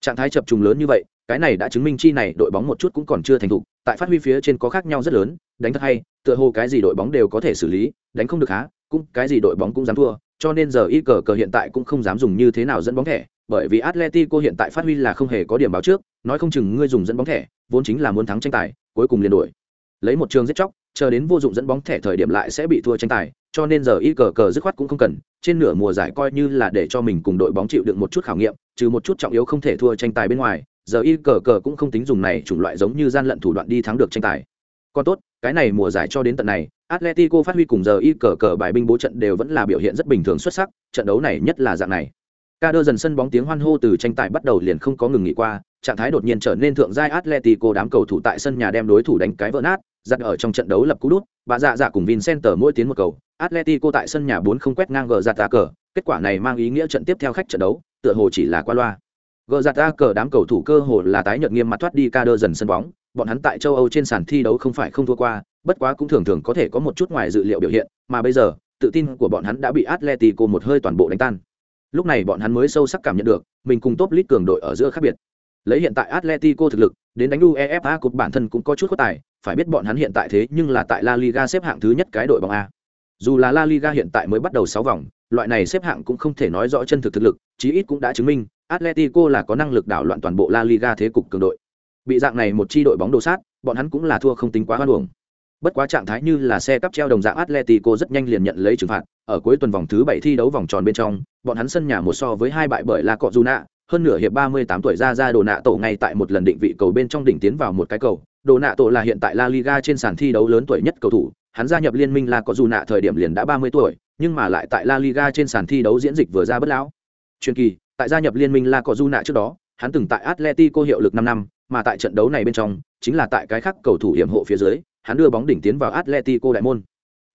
Trạng thái chập trùng lớn như vậy, cái này đã chứng minh chi này đội bóng một chút cũng còn chưa thành thục, tại phát huy phía trên có khác nhau rất lớn, đánh thật hay, tựa hồ cái gì đội bóng đều có thể xử lý, đánh không được há, cũng cái gì đội bóng cũng dám thua, cho nên giờ y cờ cờ hiện tại cũng không dám dùng như thế nào dẫn bóng thẻ, bởi vì Atletico hiện tại phát huy là không hề có điểm báo trước, nói không chừng ngươi dùng dẫn bóng thẻ, vốn chính là muốn thắng tranh tài, cuối cùng liền đổi. Lấy một trường giết chóc, chờ đến vô dụng dẫn bóng thẻ thời điểm lại sẽ bị thua tranh tài, cho nên giờ y cờ cờ dứt khoát cũng không cần, trên nửa mùa giải coi như là để cho mình cùng đội bóng chịu đựng một chút khảo nghiệm, trừ một chút trọng yếu không thể thua tranh tài bên ngoài, giờ y cờ cờ cũng không tính dùng này chủng loại giống như gian lận thủ đoạn đi thắng được tranh tài. Còn tốt, cái này mùa giải cho đến tận này, Atletico phát huy cùng giờ y cờ cờ bài binh bố trận đều vẫn là biểu hiện rất bình thường xuất sắc, trận đấu này nhất là dạng này. Ca đơ dần sân bóng tiếng hoan hô từ tranh tài bắt đầu liền không có ngừng nghỉ qua, trạng thái đột nhiên trở nên thượng giai Atletico đám cầu thủ tại sân nhà đem đối thủ đánh cái vỡ nát, giật ở trong trận đấu lập cú đút, bà dạ dạ cùng Vincenter mỗi tiến một cầu, Atletico tại sân nhà bốn không quét ngang gờ dạ ra cờ, kết quả này mang ý nghĩa trận tiếp theo khách trận đấu, tựa hồ chỉ là qua loa. Gờ dạ giặt ra cờ đám cầu thủ cơ hồ là tái nhợt nghiêm mặt thoát đi ca đơ dần sân bóng, bọn hắn tại châu Âu trên sàn thi đấu không phải không thua qua, bất quá cũng thường thường có thể có một chút ngoài dự liệu biểu hiện, mà bây giờ, tự tin của bọn hắn đã bị Atletico một hơi toàn bộ đánh tan. Lúc này bọn hắn mới sâu sắc cảm nhận được, mình cùng top lít cường đội ở giữa khác biệt. Lấy hiện tại Atletico thực lực, đến đánh UEFA cục bản thân cũng có chút khó tài, phải biết bọn hắn hiện tại thế nhưng là tại La Liga xếp hạng thứ nhất cái đội bóng A. Dù là La Liga hiện tại mới bắt đầu sáu vòng, loại này xếp hạng cũng không thể nói rõ chân thực thực lực, chí ít cũng đã chứng minh Atletico là có năng lực đảo loạn toàn bộ La Liga thế cục cường đội. Bị dạng này một chi đội bóng đồ sát, bọn hắn cũng là thua không tính quá hoan uổng. Bất quá trạng thái như là xe cắp treo đồng dạng Atletico rất nhanh liền nhận lấy trừng phạt, ở cuối tuần vòng thứ 7 thi đấu vòng tròn bên trong, bọn hắn sân nhà một so với hai bại bởi La Cọjuna, hơn nửa hiệp 38 tuổi ra ra đồ nạ tổ ngay tại một lần định vị cầu bên trong đỉnh tiến vào một cái cầu. Đồ nạ tổ là hiện tại La Liga trên sàn thi đấu lớn tuổi nhất cầu thủ, hắn gia nhập liên minh La Cọjuna thời điểm liền đã 30 tuổi, nhưng mà lại tại La Liga trên sàn thi đấu diễn dịch vừa ra bất lão. Truyền kỳ, tại gia nhập liên minh La Cojuna trước đó, hắn từng tại Atletico hiệu lực 5 năm, mà tại trận đấu này bên trong, chính là tại cái khác cầu thủ hiểm hộ phía dưới, hắn đưa bóng đỉnh tiến vào Atletico đại môn.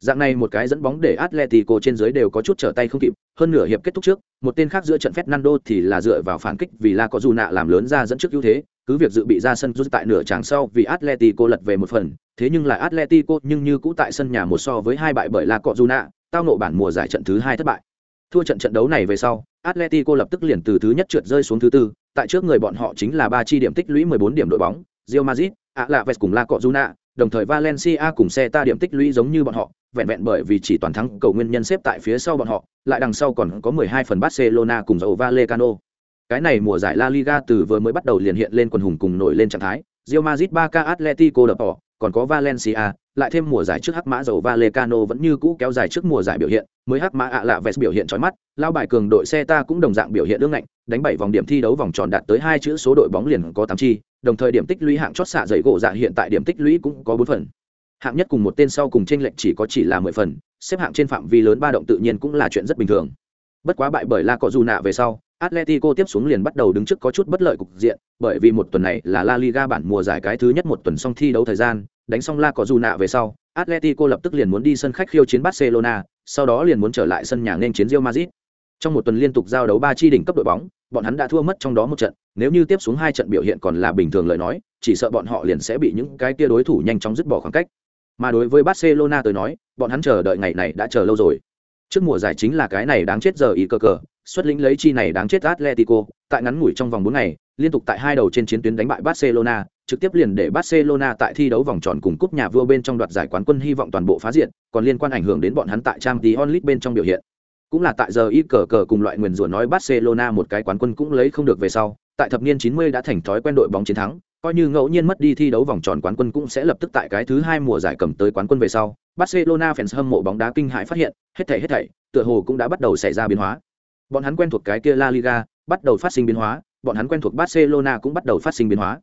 Dạng này một cái dẫn bóng để Atletico trên dưới đều có chút trở tay không kịp, hơn nửa hiệp kết thúc trước, một tên khác giữa trận Fernando thì là dựa vào phản kích vì La Cojuna làm lớn ra dẫn trước ưu thế, cứ việc dự bị ra sân rút tại nửa tràng sau vì Atletico lật về một phần, thế nhưng lại Atletico nhưng như cũ tại sân nhà một so với hai bại bởi La Cojuna, tao nộ bản mùa giải trận thứ hai thất bại. Thua trận trận đấu này về sau, Atletico lập tức liền từ thứ nhất trượt rơi xuống thứ tư, tại trước người bọn họ chính là ba chi điểm tích lũy 14 điểm đội bóng, Real Madrid, Alaves cùng La Cojuna, đồng thời Valencia cùng xe ta điểm tích lũy giống như bọn họ, vẹn vẹn bởi vì chỉ toàn thắng cầu nguyên nhân xếp tại phía sau bọn họ, lại đằng sau còn có 12 phần Barcelona cùng dầu Vallecano. Cái này mùa giải La Liga từ vừa mới bắt đầu liền hiện lên quần hùng cùng nổi lên trạng thái, Real Madrid, Barca, Atletico đập bỏ, còn có Valencia, lại thêm mùa giải trước hắc mã dầu Valecano vẫn như cũ kéo dài trước mùa giải biểu hiện, mới hắc mã ạ lạ vest biểu hiện chói mắt, lao bài cường đội xe ta cũng đồng dạng biểu hiện ương ngạnh, đánh bảy vòng điểm thi đấu vòng tròn đạt tới hai chữ số đội bóng liền có tám chi, đồng thời điểm tích lũy hạng chót xạ dậy gỗ dạ hiện tại điểm tích lũy cũng có bốn phần. Hạng nhất cùng một tên sau cùng chênh lệch chỉ có chỉ là mười phần, xếp hạng trên phạm vi lớn ba động tự nhiên cũng là chuyện rất bình thường. Bất quá bại bởi La Cọ Dù nạ về sau, Atletico tiếp xuống liền bắt đầu đứng trước có chút bất lợi cục diện, bởi vì một tuần này là La Liga bản mùa giải cái thứ nhất một tuần xong thi đấu thời gian, đánh xong La Cọ Dù nạ về sau, Atletico lập tức liền muốn đi sân khách khiêu chiến Barcelona, sau đó liền muốn trở lại sân nhà nên chiến Real Madrid. Trong một tuần liên tục giao đấu ba chi đỉnh cấp đội bóng, bọn hắn đã thua mất trong đó một trận, nếu như tiếp xuống hai trận biểu hiện còn là bình thường lời nói, chỉ sợ bọn họ liền sẽ bị những cái kia đối thủ nhanh chóng dứt bỏ khoảng cách. Mà đối với Barcelona tôi nói, bọn hắn chờ đợi ngày này đã chờ lâu rồi. Trước mùa giải chính là cái này đáng chết giờ ý cơ cờ, xuất lĩnh lấy chi này đáng chết Atletico, tại ngắn ngủi trong vòng 4 ngày, liên tục tại hai đầu trên chiến tuyến đánh bại Barcelona, trực tiếp liền để Barcelona tại thi đấu vòng tròn cùng cúp nhà vua bên trong đoạt giải quán quân hy vọng toàn bộ phá diện, còn liên quan ảnh hưởng đến bọn hắn tại Champions League bên trong biểu hiện. Cũng là tại giờ ít cờ cờ cùng loại nguyền rủa nói Barcelona một cái quán quân cũng lấy không được về sau, tại thập niên 90 đã thành thói quen đội bóng chiến thắng, coi như ngẫu nhiên mất đi thi đấu vòng tròn quán quân cũng sẽ lập tức tại cái thứ hai mùa giải cầm tới quán quân về sau. Barcelona fans hâm mộ bóng đá kinh hãi phát hiện, hết thảy hết thảy, tựa hồ cũng đã bắt đầu xảy ra biến hóa. Bọn hắn quen thuộc cái kia La Liga, bắt đầu phát sinh biến hóa, bọn hắn quen thuộc Barcelona cũng bắt đầu phát sinh biến hóa.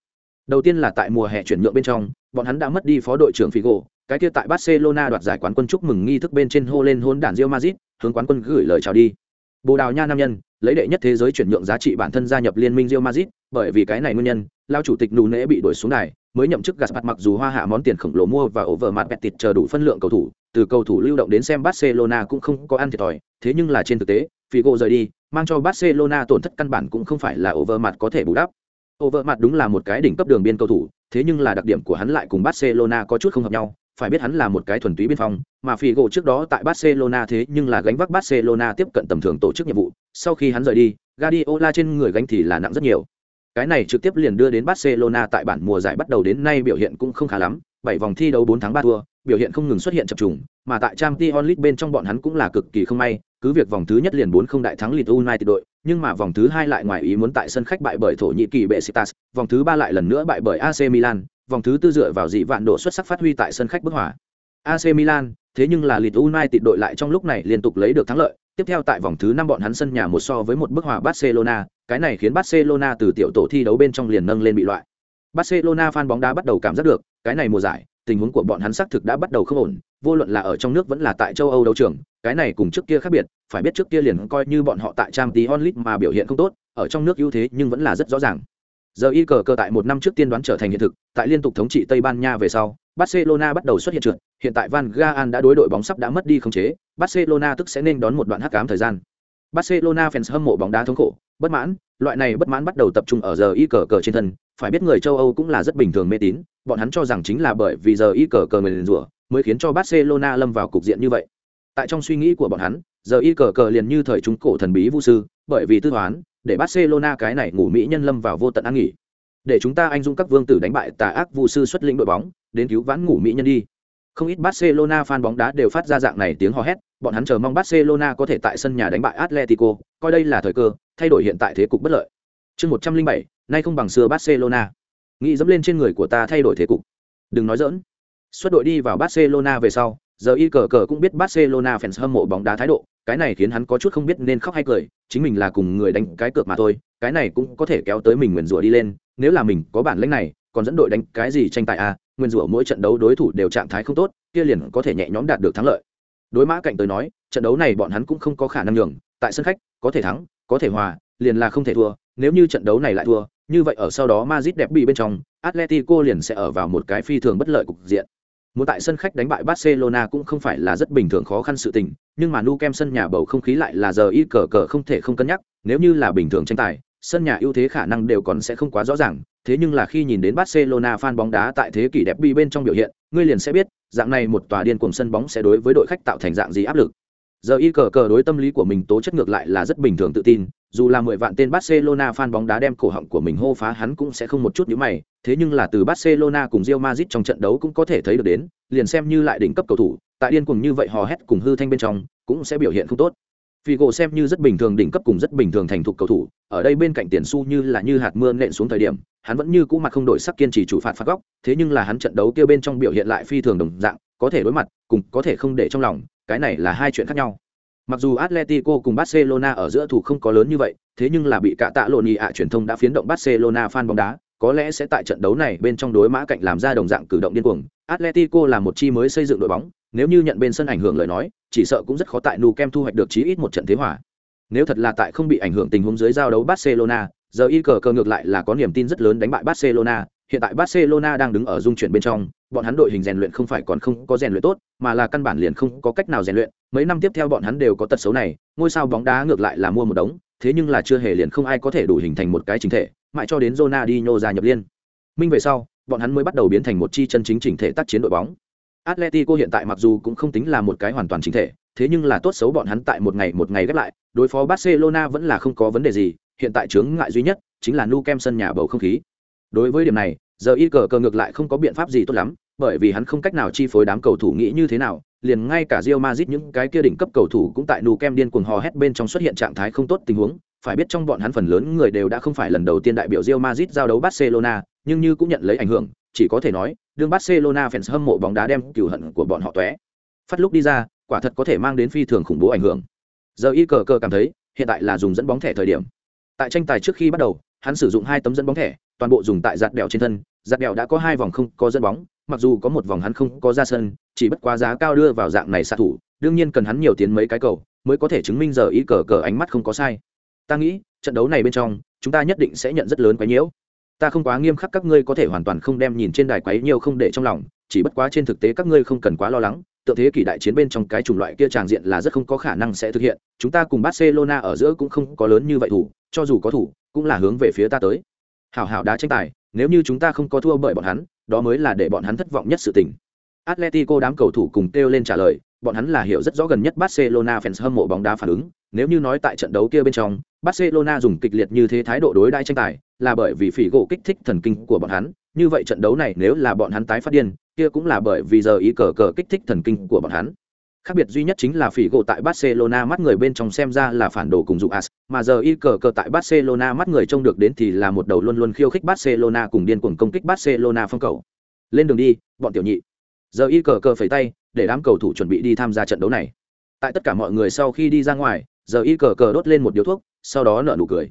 Đầu tiên là tại mùa hè chuyển nhượng bên trong, bọn hắn đã mất đi phó đội trưởng Figo, cái kia tại Barcelona đoạt giải quán quân chúc mừng nghi thức bên trên hô lên hôn đản Real Madrid, hướng quán quân gửi lời chào đi. Bồ Đào Nha nam nhân, lấy đệ nhất thế giới chuyển nhượng giá trị bản thân gia nhập liên minh Real Madrid, bởi vì cái này nguyên nhân, lao chủ tịch Nú Nễ bị đuổi xuống đài, mới nhậm chức Gaspar mặc dù hoa hạ món tiền khổng lồ mua và over mặt Betis chờ đủ phân lượng cầu thủ, từ cầu thủ lưu động đến xem Barcelona cũng không có ăn thiệt thòi, thế nhưng là trên thực tế, Figo rời đi, mang cho Barcelona tổn thất căn bản cũng không phải là over mặt có thể bù đắp. Over mặt đúng là một cái đỉnh cấp đường biên cầu thủ, thế nhưng là đặc điểm của hắn lại cùng Barcelona có chút không hợp nhau, phải biết hắn là một cái thuần túy biên phòng, mà Figo trước đó tại Barcelona thế nhưng là gánh vác Barcelona tiếp cận tầm thường tổ chức nhiệm vụ, sau khi hắn rời đi, Guardiola trên người gánh thì là nặng rất nhiều. Cái này trực tiếp liền đưa đến Barcelona tại bản mùa giải bắt đầu đến nay biểu hiện cũng không khá lắm, 7 vòng thi đấu 4 thắng 3 thua, biểu hiện không ngừng xuất hiện chập trùng, mà tại Champions League bên trong bọn hắn cũng là cực kỳ không may, cứ việc vòng thứ nhất liền 4 không đại thắng Leeds United đội, nhưng mà vòng thứ hai lại ngoài ý muốn tại sân khách bại bởi Thổ Nhĩ Kỳ Besiktas, vòng thứ ba lại lần nữa bại bởi AC Milan, vòng thứ tư dựa vào dị vạn độ xuất sắc phát huy tại sân khách bức hòa. AC Milan, thế nhưng là Leeds United đội lại trong lúc này liên tục lấy được thắng lợi, tiếp theo tại vòng thứ năm bọn hắn sân nhà một so với một bức hòa Barcelona, cái này khiến Barcelona từ tiểu tổ thi đấu bên trong liền nâng lên bị loại. Barcelona fan bóng đá bắt đầu cảm giác được, cái này mùa giải, tình huống của bọn hắn xác thực đã bắt đầu không ổn, vô luận là ở trong nước vẫn là tại châu Âu đấu trường, cái này cùng trước kia khác biệt, phải biết trước kia liền coi như bọn họ tại Champions League mà biểu hiện không tốt, ở trong nước ưu thế nhưng vẫn là rất rõ ràng. Giờ y cờ cờ tại một năm trước tiên đoán trở thành hiện thực, tại liên tục thống trị Tây Ban Nha về sau, Barcelona bắt đầu xuất hiện trượt, hiện tại Van Gaal đã đối đội bóng sắp đã mất đi khống chế, Barcelona tức sẽ nên đón một đoạn hắc ám thời gian. Barcelona fans hâm mộ bóng đá thống khổ, bất mãn, loại này bất mãn bắt đầu tập trung ở giờ y cờ cờ trên thân, phải biết người châu âu cũng là rất bình thường mê tín, bọn hắn cho rằng chính là bởi vì giờ y cờ cờ mình rủa mới khiến cho barcelona lâm vào cục diện như vậy. Tại trong suy nghĩ của bọn hắn, giờ y cờ cờ liền như thời trung cổ thần bí vũ sư, bởi vì tư toán, để barcelona cái này ngủ mỹ nhân lâm vào vô tận an nghỉ. Để chúng ta anh dung các vương tử đánh bại tà ác vũ sư xuất lĩnh đội bóng, đến cứu vãn ngủ mỹ nhân đi không ít barcelona fan bóng đá đều phát ra dạng này tiếng hò hét, bọn hắn chờ mong barcelona có thể tại sân nhà đánh bại atletico, coi đây là thời cơ, thay đổi hiện tại thế cục bất lợi. Chương một trăm linh bảy, nay không bằng xưa barcelona. Nghĩ dẫm lên trên người của ta thay đổi thế cục. Đừng nói dỡn xuất đội đi vào barcelona về sau, giờ y cờ cờ cũng biết barcelona fans hâm mộ bóng đá thái độ, cái này khiến hắn có chút không biết nên khóc hay cười, chính mình là cùng người đánh cái cược mà thôi, cái này cũng có thể kéo tới mình nguyền rủa đi lên, nếu là mình có bản lĩnh này, còn dẫn đội đánh cái gì tranh tài à nguyên rủa mỗi trận đấu đối thủ đều trạng thái không tốt kia liền có thể nhẹ nhõm đạt được thắng lợi. Đối mã cạnh tới nói trận đấu này bọn hắn cũng không có khả năng nhường tại sân khách có thể thắng có thể hòa liền là không thể thua nếu như trận đấu này lại thua như vậy ở sau đó Madrid đẹp bị bên trong Atletico liền sẽ ở vào một cái phi thường bất lợi cục diện. Muốn tại sân khách đánh bại Barcelona cũng không phải là rất bình thường khó khăn sự tình, nhưng mà Nou Camp sân nhà bầu không khí lại là giờ y cờ cờ không thể không cân nhắc, nếu như là bình thường tranh tài, sân nhà ưu thế khả năng đều còn sẽ không quá rõ ràng, thế nhưng là khi nhìn đến Barcelona fan bóng đá tại thế kỷ đẹp bi bên trong biểu hiện, ngươi liền sẽ biết, dạng này một tòa điên cuồng sân bóng sẽ đối với đội khách tạo thành dạng gì áp lực. Giờ y cờ cờ đối tâm lý của mình tố chất ngược lại là rất bình thường tự tin, dù là mười vạn tên Barcelona fan bóng đá đem cổ họng của mình hô phá hắn cũng sẽ không một chút nhíu mày, thế nhưng là từ Barcelona cùng Real Madrid trong trận đấu cũng có thể thấy được đến, liền xem như lại đỉnh cấp cầu thủ, tại điên cuồng như vậy hò hét cùng hư thanh bên trong, cũng sẽ biểu hiện không tốt. Figo xem như rất bình thường đỉnh cấp cùng rất bình thường thành thục cầu thủ, ở đây bên cạnh tiền su như là như hạt mưa nện xuống thời điểm, hắn vẫn như cũ mặt không đổi sắc kiên trì chủ phạt phạt góc, thế nhưng là hắn trận đấu kia bên trong biểu hiện lại phi thường đồng dạng, có thể đối mặt, cùng có thể không để trong lòng, cái này là hai chuyện khác nhau. Mặc dù Atletico cùng Barcelona ở giữa thủ không có lớn như vậy, thế nhưng là bị cả tạ lộn ạ truyền thông đã phiến động Barcelona fan bóng đá, có lẽ sẽ tại trận đấu này bên trong đối mã cạnh làm ra đồng dạng cử động điên cuồng. Atletico là một chi mới xây dựng đội bóng, nếu như nhận bên sân ảnh hưởng lời nói, chỉ sợ cũng rất khó tại Nou Camp thu hoạch được chí ít một trận thế hòa. Nếu thật là tại không bị ảnh hưởng tình huống dưới giao đấu Barcelona, giờ y cờ cờ ngược lại là có niềm tin rất lớn đánh bại Barcelona. Hiện tại Barcelona đang đứng ở dung chuyển bên trong, bọn hắn đội hình rèn luyện không phải còn không có rèn luyện tốt, mà là căn bản liền không có cách nào rèn luyện. Mấy năm tiếp theo bọn hắn đều có tật xấu này, ngôi sao bóng đá ngược lại là mua một đống, thế nhưng là chưa hề liền không ai có thể đủ hình thành một cái chính thể, mãi cho đến Ronaldinho gia nhập liên. Minh về sau, bọn hắn mới bắt đầu biến thành một chi chân chính chỉnh thể tác chiến đội bóng. Atletico hiện tại mặc dù cũng không tính là một cái hoàn toàn chính thể, thế nhưng là tốt xấu bọn hắn tại một ngày một ngày ghép lại, đối phó Barcelona vẫn là không có vấn đề gì, hiện tại chướng ngại duy nhất chính là Nou Camp sân nhà bầu không khí. Đối với điểm này, giờ y cờ cờ ngược lại không có biện pháp gì tốt lắm, bởi vì hắn không cách nào chi phối đám cầu thủ nghĩ như thế nào, liền ngay cả Real Madrid những cái kia đỉnh cấp cầu thủ cũng tại Nou Camp điên cuồng hò hét bên trong xuất hiện trạng thái không tốt tình huống, phải biết trong bọn hắn phần lớn người đều đã không phải lần đầu tiên đại biểu Real Madrid giao đấu Barcelona, nhưng như cũng nhận lấy ảnh hưởng, chỉ có thể nói, đương Barcelona fans hâm mộ bóng đá đem cừu hận của bọn họ tóe. Phát lúc đi ra, quả thật có thể mang đến phi thường khủng bố ảnh hưởng. Giờ y cờ cờ cảm thấy, hiện tại là dùng dẫn bóng thẻ thời điểm. Tại tranh tài trước khi bắt đầu, hắn sử dụng hai tấm dẫn bóng thẻ, toàn bộ dùng tại giặt đèo trên thân, giặt đèo đã có hai vòng không có dẫn bóng, mặc dù có một vòng hắn không có ra sân, chỉ bất quá giá cao đưa vào dạng này xạ thủ, đương nhiên cần hắn nhiều tiến mấy cái cầu, mới có thể chứng minh giờ y cờ cờ ánh mắt không có sai. Ta nghĩ, trận đấu này bên trong, chúng ta nhất định sẽ nhận rất lớn quấy nhiễu ta không quá nghiêm khắc các ngươi có thể hoàn toàn không đem nhìn trên đài quấy nhiều không để trong lòng, chỉ bất quá trên thực tế các ngươi không cần quá lo lắng tự thế kỷ đại chiến bên trong cái chủng loại kia tràng diện là rất không có khả năng sẽ thực hiện, chúng ta cùng barcelona ở giữa cũng không có lớn như vậy thủ, cho dù có thủ, cũng là hướng về phía ta tới. Hảo hảo đá tranh tài, nếu như chúng ta không có thua bởi bọn hắn, đó mới là để bọn hắn thất vọng nhất sự tình. Atletico đám cầu thủ cùng kêu lên trả lời, bọn hắn là hiểu rất rõ gần nhất barcelona fans hâm mộ bóng đá phản ứng, nếu như nói tại trận đấu kia bên trong barcelona dùng kịch liệt như thế thái độ đối đãi tranh tài là bởi vì phỉ gỗ kích thích thần kinh của bọn hắn. Như vậy trận đấu này nếu là bọn hắn tái phát điên, kia cũng là bởi vì giờ ý cờ cờ kích thích thần kinh của bọn hắn. Khác biệt duy nhất chính là phỉ gỗ tại barcelona mắt người bên trong xem ra là phản đồ cùng dụ as, mà giờ y cờ cờ tại barcelona mắt người trông được đến thì là một đầu luôn luôn khiêu khích barcelona cùng điên cuồng công kích barcelona phong cầu. Lên đường đi, bọn tiểu nhị. Giờ y cờ cờ phẩy tay, để đám cầu thủ chuẩn bị đi tham gia trận đấu này. Tại tất cả mọi người sau khi đi ra ngoài, giờ y cờ cờ đốt lên một điếu thuốc sau đó nở nụ cười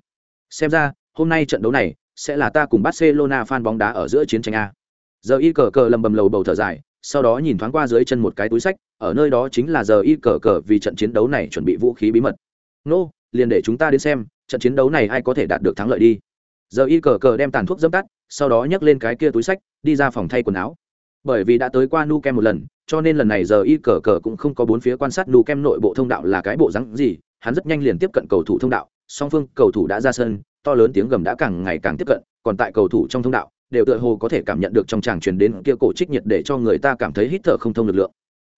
xem ra hôm nay trận đấu này sẽ là ta cùng Barcelona fan bóng đá ở giữa chiến tranh a. Giờ y cờ cờ lầm bầm lầu bầu thở dài, sau đó nhìn thoáng qua dưới chân một cái túi sách, ở nơi đó chính là giờ y cờ cờ vì trận chiến đấu này chuẩn bị vũ khí bí mật. Nô, liền để chúng ta đến xem, trận chiến đấu này ai có thể đạt được thắng lợi đi. Giờ y cờ cờ đem tàn thuốc dẫm tắt, sau đó nhấc lên cái kia túi sách, đi ra phòng thay quần áo. Bởi vì đã tới qua Nu Kem một lần, cho nên lần này giờ y cờ cờ cũng không có bốn phía quan sát Nu Kem nội bộ thông đạo là cái bộ rắn gì, hắn rất nhanh liền tiếp cận cầu thủ thông đạo, song phương cầu thủ đã ra sân, to lớn tiếng gầm đã càng ngày càng tiếp cận còn tại cầu thủ trong thông đạo đều tựa hồ có thể cảm nhận được trong tràng truyền đến kia cổ trích nhiệt để cho người ta cảm thấy hít thở không thông lực lượng.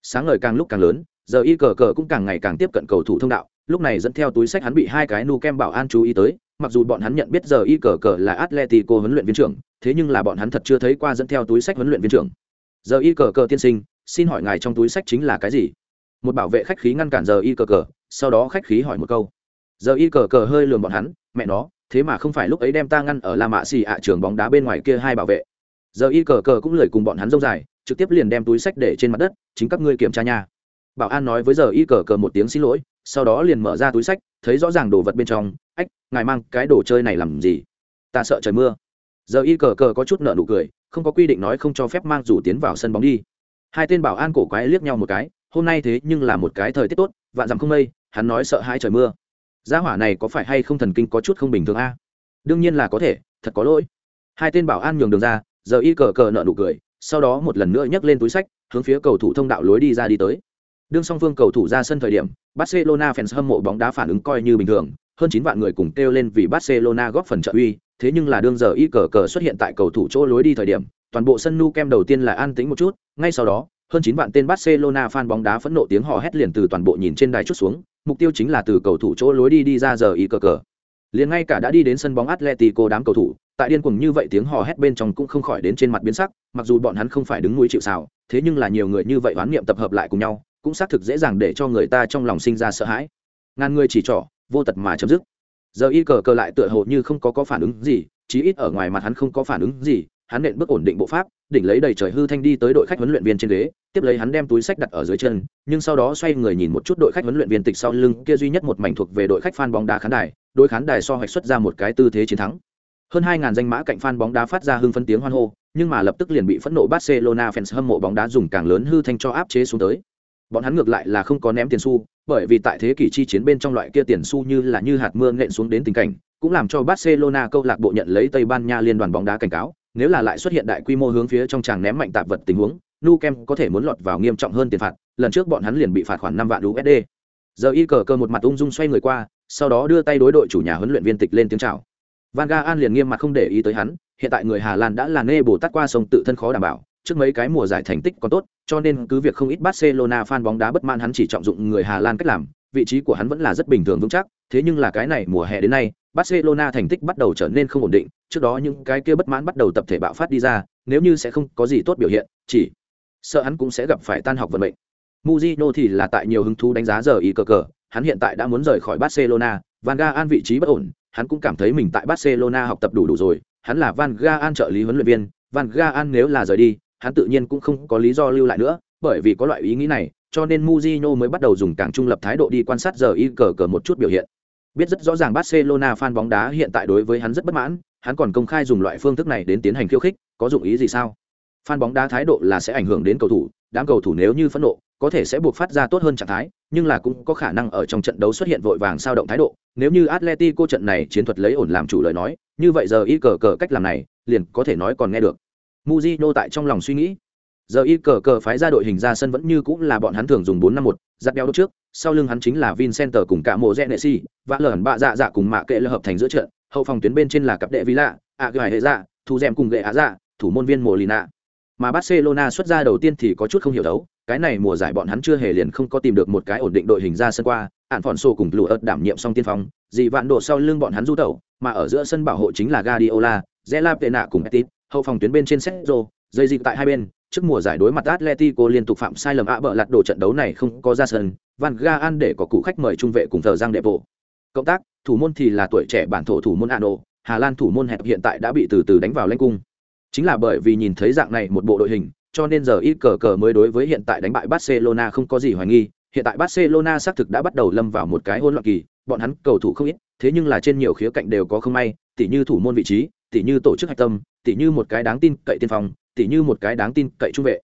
Sáng ngời càng lúc càng lớn giờ y cờ cờ cũng càng ngày càng tiếp cận cầu thủ thông đạo lúc này dẫn theo túi sách hắn bị hai cái nu kem bảo an chú ý tới mặc dù bọn hắn nhận biết giờ y cờ cờ là atletico huấn luyện viên trưởng thế nhưng là bọn hắn thật chưa thấy qua dẫn theo túi sách huấn luyện viên trưởng. Giờ y cờ cờ tiên sinh xin hỏi ngài trong túi sách chính là cái gì? Một bảo vệ khách khí ngăn cản giờ y cờ cờ sau đó khách khí hỏi một câu giờ y cờ cờ hơi lườm bọn hắn, mẹ nó, thế mà không phải lúc ấy đem ta ngăn ở la mạ xì ạ trường bóng đá bên ngoài kia hai bảo vệ. Giờ y cờ cờ cũng lười cùng bọn hắn dông dài, trực tiếp liền đem túi sách để trên mặt đất, chính các ngươi kiểm tra nha. Bảo an nói với giờ y cờ cờ một tiếng xin lỗi, sau đó liền mở ra túi sách, thấy rõ ràng đồ vật bên trong, ách, ngài mang cái đồ chơi này làm gì? Ta sợ trời mưa. Giờ y cờ cờ có chút nợ nụ cười, không có quy định nói không cho phép mang rủ tiến vào sân bóng đi. Hai tên bảo an cổ quái liếc nhau một cái, hôm nay thế nhưng là một cái thời tiết tốt, vạn dặm không mây, hắn nói sợ hai trời mưa gia hỏa này có phải hay không thần kinh có chút không bình thường a? Đương nhiên là có thể, thật có lỗi. Hai tên bảo an nhường đường ra, giờ y cờ cờ nợ nụ cười, sau đó một lần nữa nhấc lên túi sách, hướng phía cầu thủ thông đạo lối đi ra đi tới. Đương song phương cầu thủ ra sân thời điểm, barcelona fans hâm mộ bóng đá phản ứng coi như bình thường, hơn chín vạn người cùng kêu lên vì barcelona góp phần trợ uy, thế nhưng là đương giờ y cờ cờ xuất hiện tại cầu thủ chỗ lối đi thời điểm, toàn bộ sân nu kem đầu tiên là an tĩnh một chút, ngay sau đó hơn chín vạn tên barcelona fan bóng đá phẫn nộ tiếng hò hét liền từ toàn bộ nhìn trên đài chút xuống mục tiêu chính là từ cầu thủ chỗ lối đi đi ra giờ y cờ cờ. Liền ngay cả đã đi đến sân bóng atletico đám cầu thủ tại điên cuồng như vậy tiếng hò hét bên trong cũng không khỏi đến trên mặt biến sắc mặc dù bọn hắn không phải đứng núi chịu sào, thế nhưng là nhiều người như vậy oán niệm tập hợp lại cùng nhau cũng xác thực dễ dàng để cho người ta trong lòng sinh ra sợ hãi. Ngàn người chỉ trỏ vô tật mà chấm dứt. Giờ y cờ cờ lại tựa hồ như không có có phản ứng gì chí ít ở ngoài mặt hắn không có phản ứng gì hắn nện bước ổn định bộ pháp đỉnh lấy đầy trời hư thanh đi tới đội khách huấn luyện viên trên ghế, tiếp lấy hắn đem túi sách đặt ở dưới chân, nhưng sau đó xoay người nhìn một chút đội khách huấn luyện viên tịch sau lưng, kia duy nhất một mảnh thuộc về đội khách fan bóng đá khán đài đôi khán đài so hoạch xuất ra một cái tư thế chiến thắng. Hơn hai ngàn danh mã cạnh fan bóng đá phát ra hưng phân tiếng hoan hô, nhưng mà lập tức liền bị phẫn nộ barcelona fans hâm mộ bóng đá dùng càng lớn hư thanh cho áp chế xuống tới. Bọn hắn ngược lại là không có ném tiền xu, bởi vì tại thế kỷ chi chiến bên trong loại kia tiền xu như là như hạt mưa nện xuống đến tình cảnh, cũng làm cho barcelona câu lạc bộ nhận lấy tây ban nha liên đoàn bóng đá cảnh cáo nếu là lại xuất hiện đại quy mô hướng phía trong tràng ném mạnh tạp vật tình huống, nu kem có thể muốn lọt vào nghiêm trọng hơn tiền phạt, lần trước bọn hắn liền bị phạt khoảng năm vạn usd giờ y cờ cơ một mặt ung dung xoay người qua, sau đó đưa tay đối đội chủ nhà huấn luyện viên tịch lên tiếng chào. Van Gaal liền nghiêm mặt không để ý tới hắn, hiện tại người hà lan đã là nê bồ tát qua sông tự thân khó đảm bảo, trước mấy cái mùa giải thành tích còn tốt, cho nên cứ việc không ít barcelona fan bóng đá bất mãn hắn chỉ trọng dụng người hà lan cách làm, vị trí của hắn vẫn là rất bình thường vững chắc, thế nhưng là cái này mùa hè đến nay barcelona thành tích bắt đầu trở nên không ổn định trước đó những cái kia bất mãn bắt đầu tập thể bạo phát đi ra nếu như sẽ không có gì tốt biểu hiện chỉ sợ hắn cũng sẽ gặp phải tan học vận mệnh Mujino thì là tại nhiều hứng thú đánh giá giờ ý cờ cờ, hắn hiện tại đã muốn rời khỏi Barcelona, Van Gaal vị trí bất ổn, hắn cũng cảm thấy mình tại Barcelona học tập đủ đủ rồi, hắn là Van Gaal trợ lý huấn luyện viên, Van Gaal nếu là rời đi, hắn tự nhiên cũng không có lý do lưu lại nữa, bởi vì có loại ý nghĩ này, cho nên Mujino mới bắt đầu dùng càng trung lập thái độ đi quan sát giờ y cờ cờ một chút biểu hiện. Biết rất rõ ràng Barcelona fan bóng đá hiện tại đối với hắn rất bất mãn, hắn còn công khai dùng loại phương thức này đến tiến hành khiêu khích, có dụng ý gì sao? Fan bóng đá thái độ là sẽ ảnh hưởng đến cầu thủ, đám cầu thủ nếu như phẫn nộ, có thể sẽ buộc phát ra tốt hơn trạng thái, nhưng là cũng có khả năng ở trong trận đấu xuất hiện vội vàng sao động thái độ. Nếu như Atletico trận này chiến thuật lấy ổn làm chủ lời nói, như vậy giờ y cờ cờ cách làm này, liền có thể nói còn nghe được. Mujino tại trong lòng suy nghĩ. Giờ y cờ cờ phái ra đội hình ra sân vẫn như cũng là bọn hắn thường dùng bốn năm một, giặt đeo trước, sau lưng hắn chính là Vincenter cùng cả mộ Genesi, và lởn bạ dạ dạ cùng mạ kệ là hợp thành giữa trận, hậu phòng tuyến bên trên là cặp đệ Villa, ạ gài hệ dạ, thủ dèm cùng gệ á dạ, thủ môn viên mùa lì nạ. Mà Barcelona xuất ra đầu tiên thì có chút không hiểu đấu, cái này mùa giải bọn hắn chưa hề liền không có tìm được một cái ổn định đội hình ra sân qua, ạn phòn xô cùng lùa ớt đảm nhiệm xong tiên phong, dị vạn độ sau lưng bọn hắn du tẩu, mà ở giữa sân bảo hộ chính là gadiola Zela Pena cùng Petit, hậu phòng tuyến bên trên setzo dây dịch tại hai bên, trước mùa giải đối mặt Atletico liên tục phạm sai lầm ạ bợ lật đổ trận đấu này không có ra sân, Van Gaal để có cụ khách mời trung vệ cùng thờ Giang Đệ Bộ. Cộng tác, thủ môn thì là tuổi trẻ bản thổ thủ môn Ano, Hà Lan thủ môn hẹp hiện tại đã bị từ từ đánh vào lên cung. Chính là bởi vì nhìn thấy dạng này một bộ đội hình, cho nên giờ ít cờ cờ mới đối với hiện tại đánh bại Barcelona không có gì hoài nghi. Hiện tại Barcelona xác thực đã bắt đầu lâm vào một cái hỗn loạn kỳ, bọn hắn cầu thủ không ít, thế nhưng là trên nhiều khía cạnh đều có không may, tỉ như thủ môn vị trí, tỉ như tổ chức hạch tâm, tỉ như một cái đáng tin cậy tiên phong, tỉ như một cái đáng tin cậy trung vệ.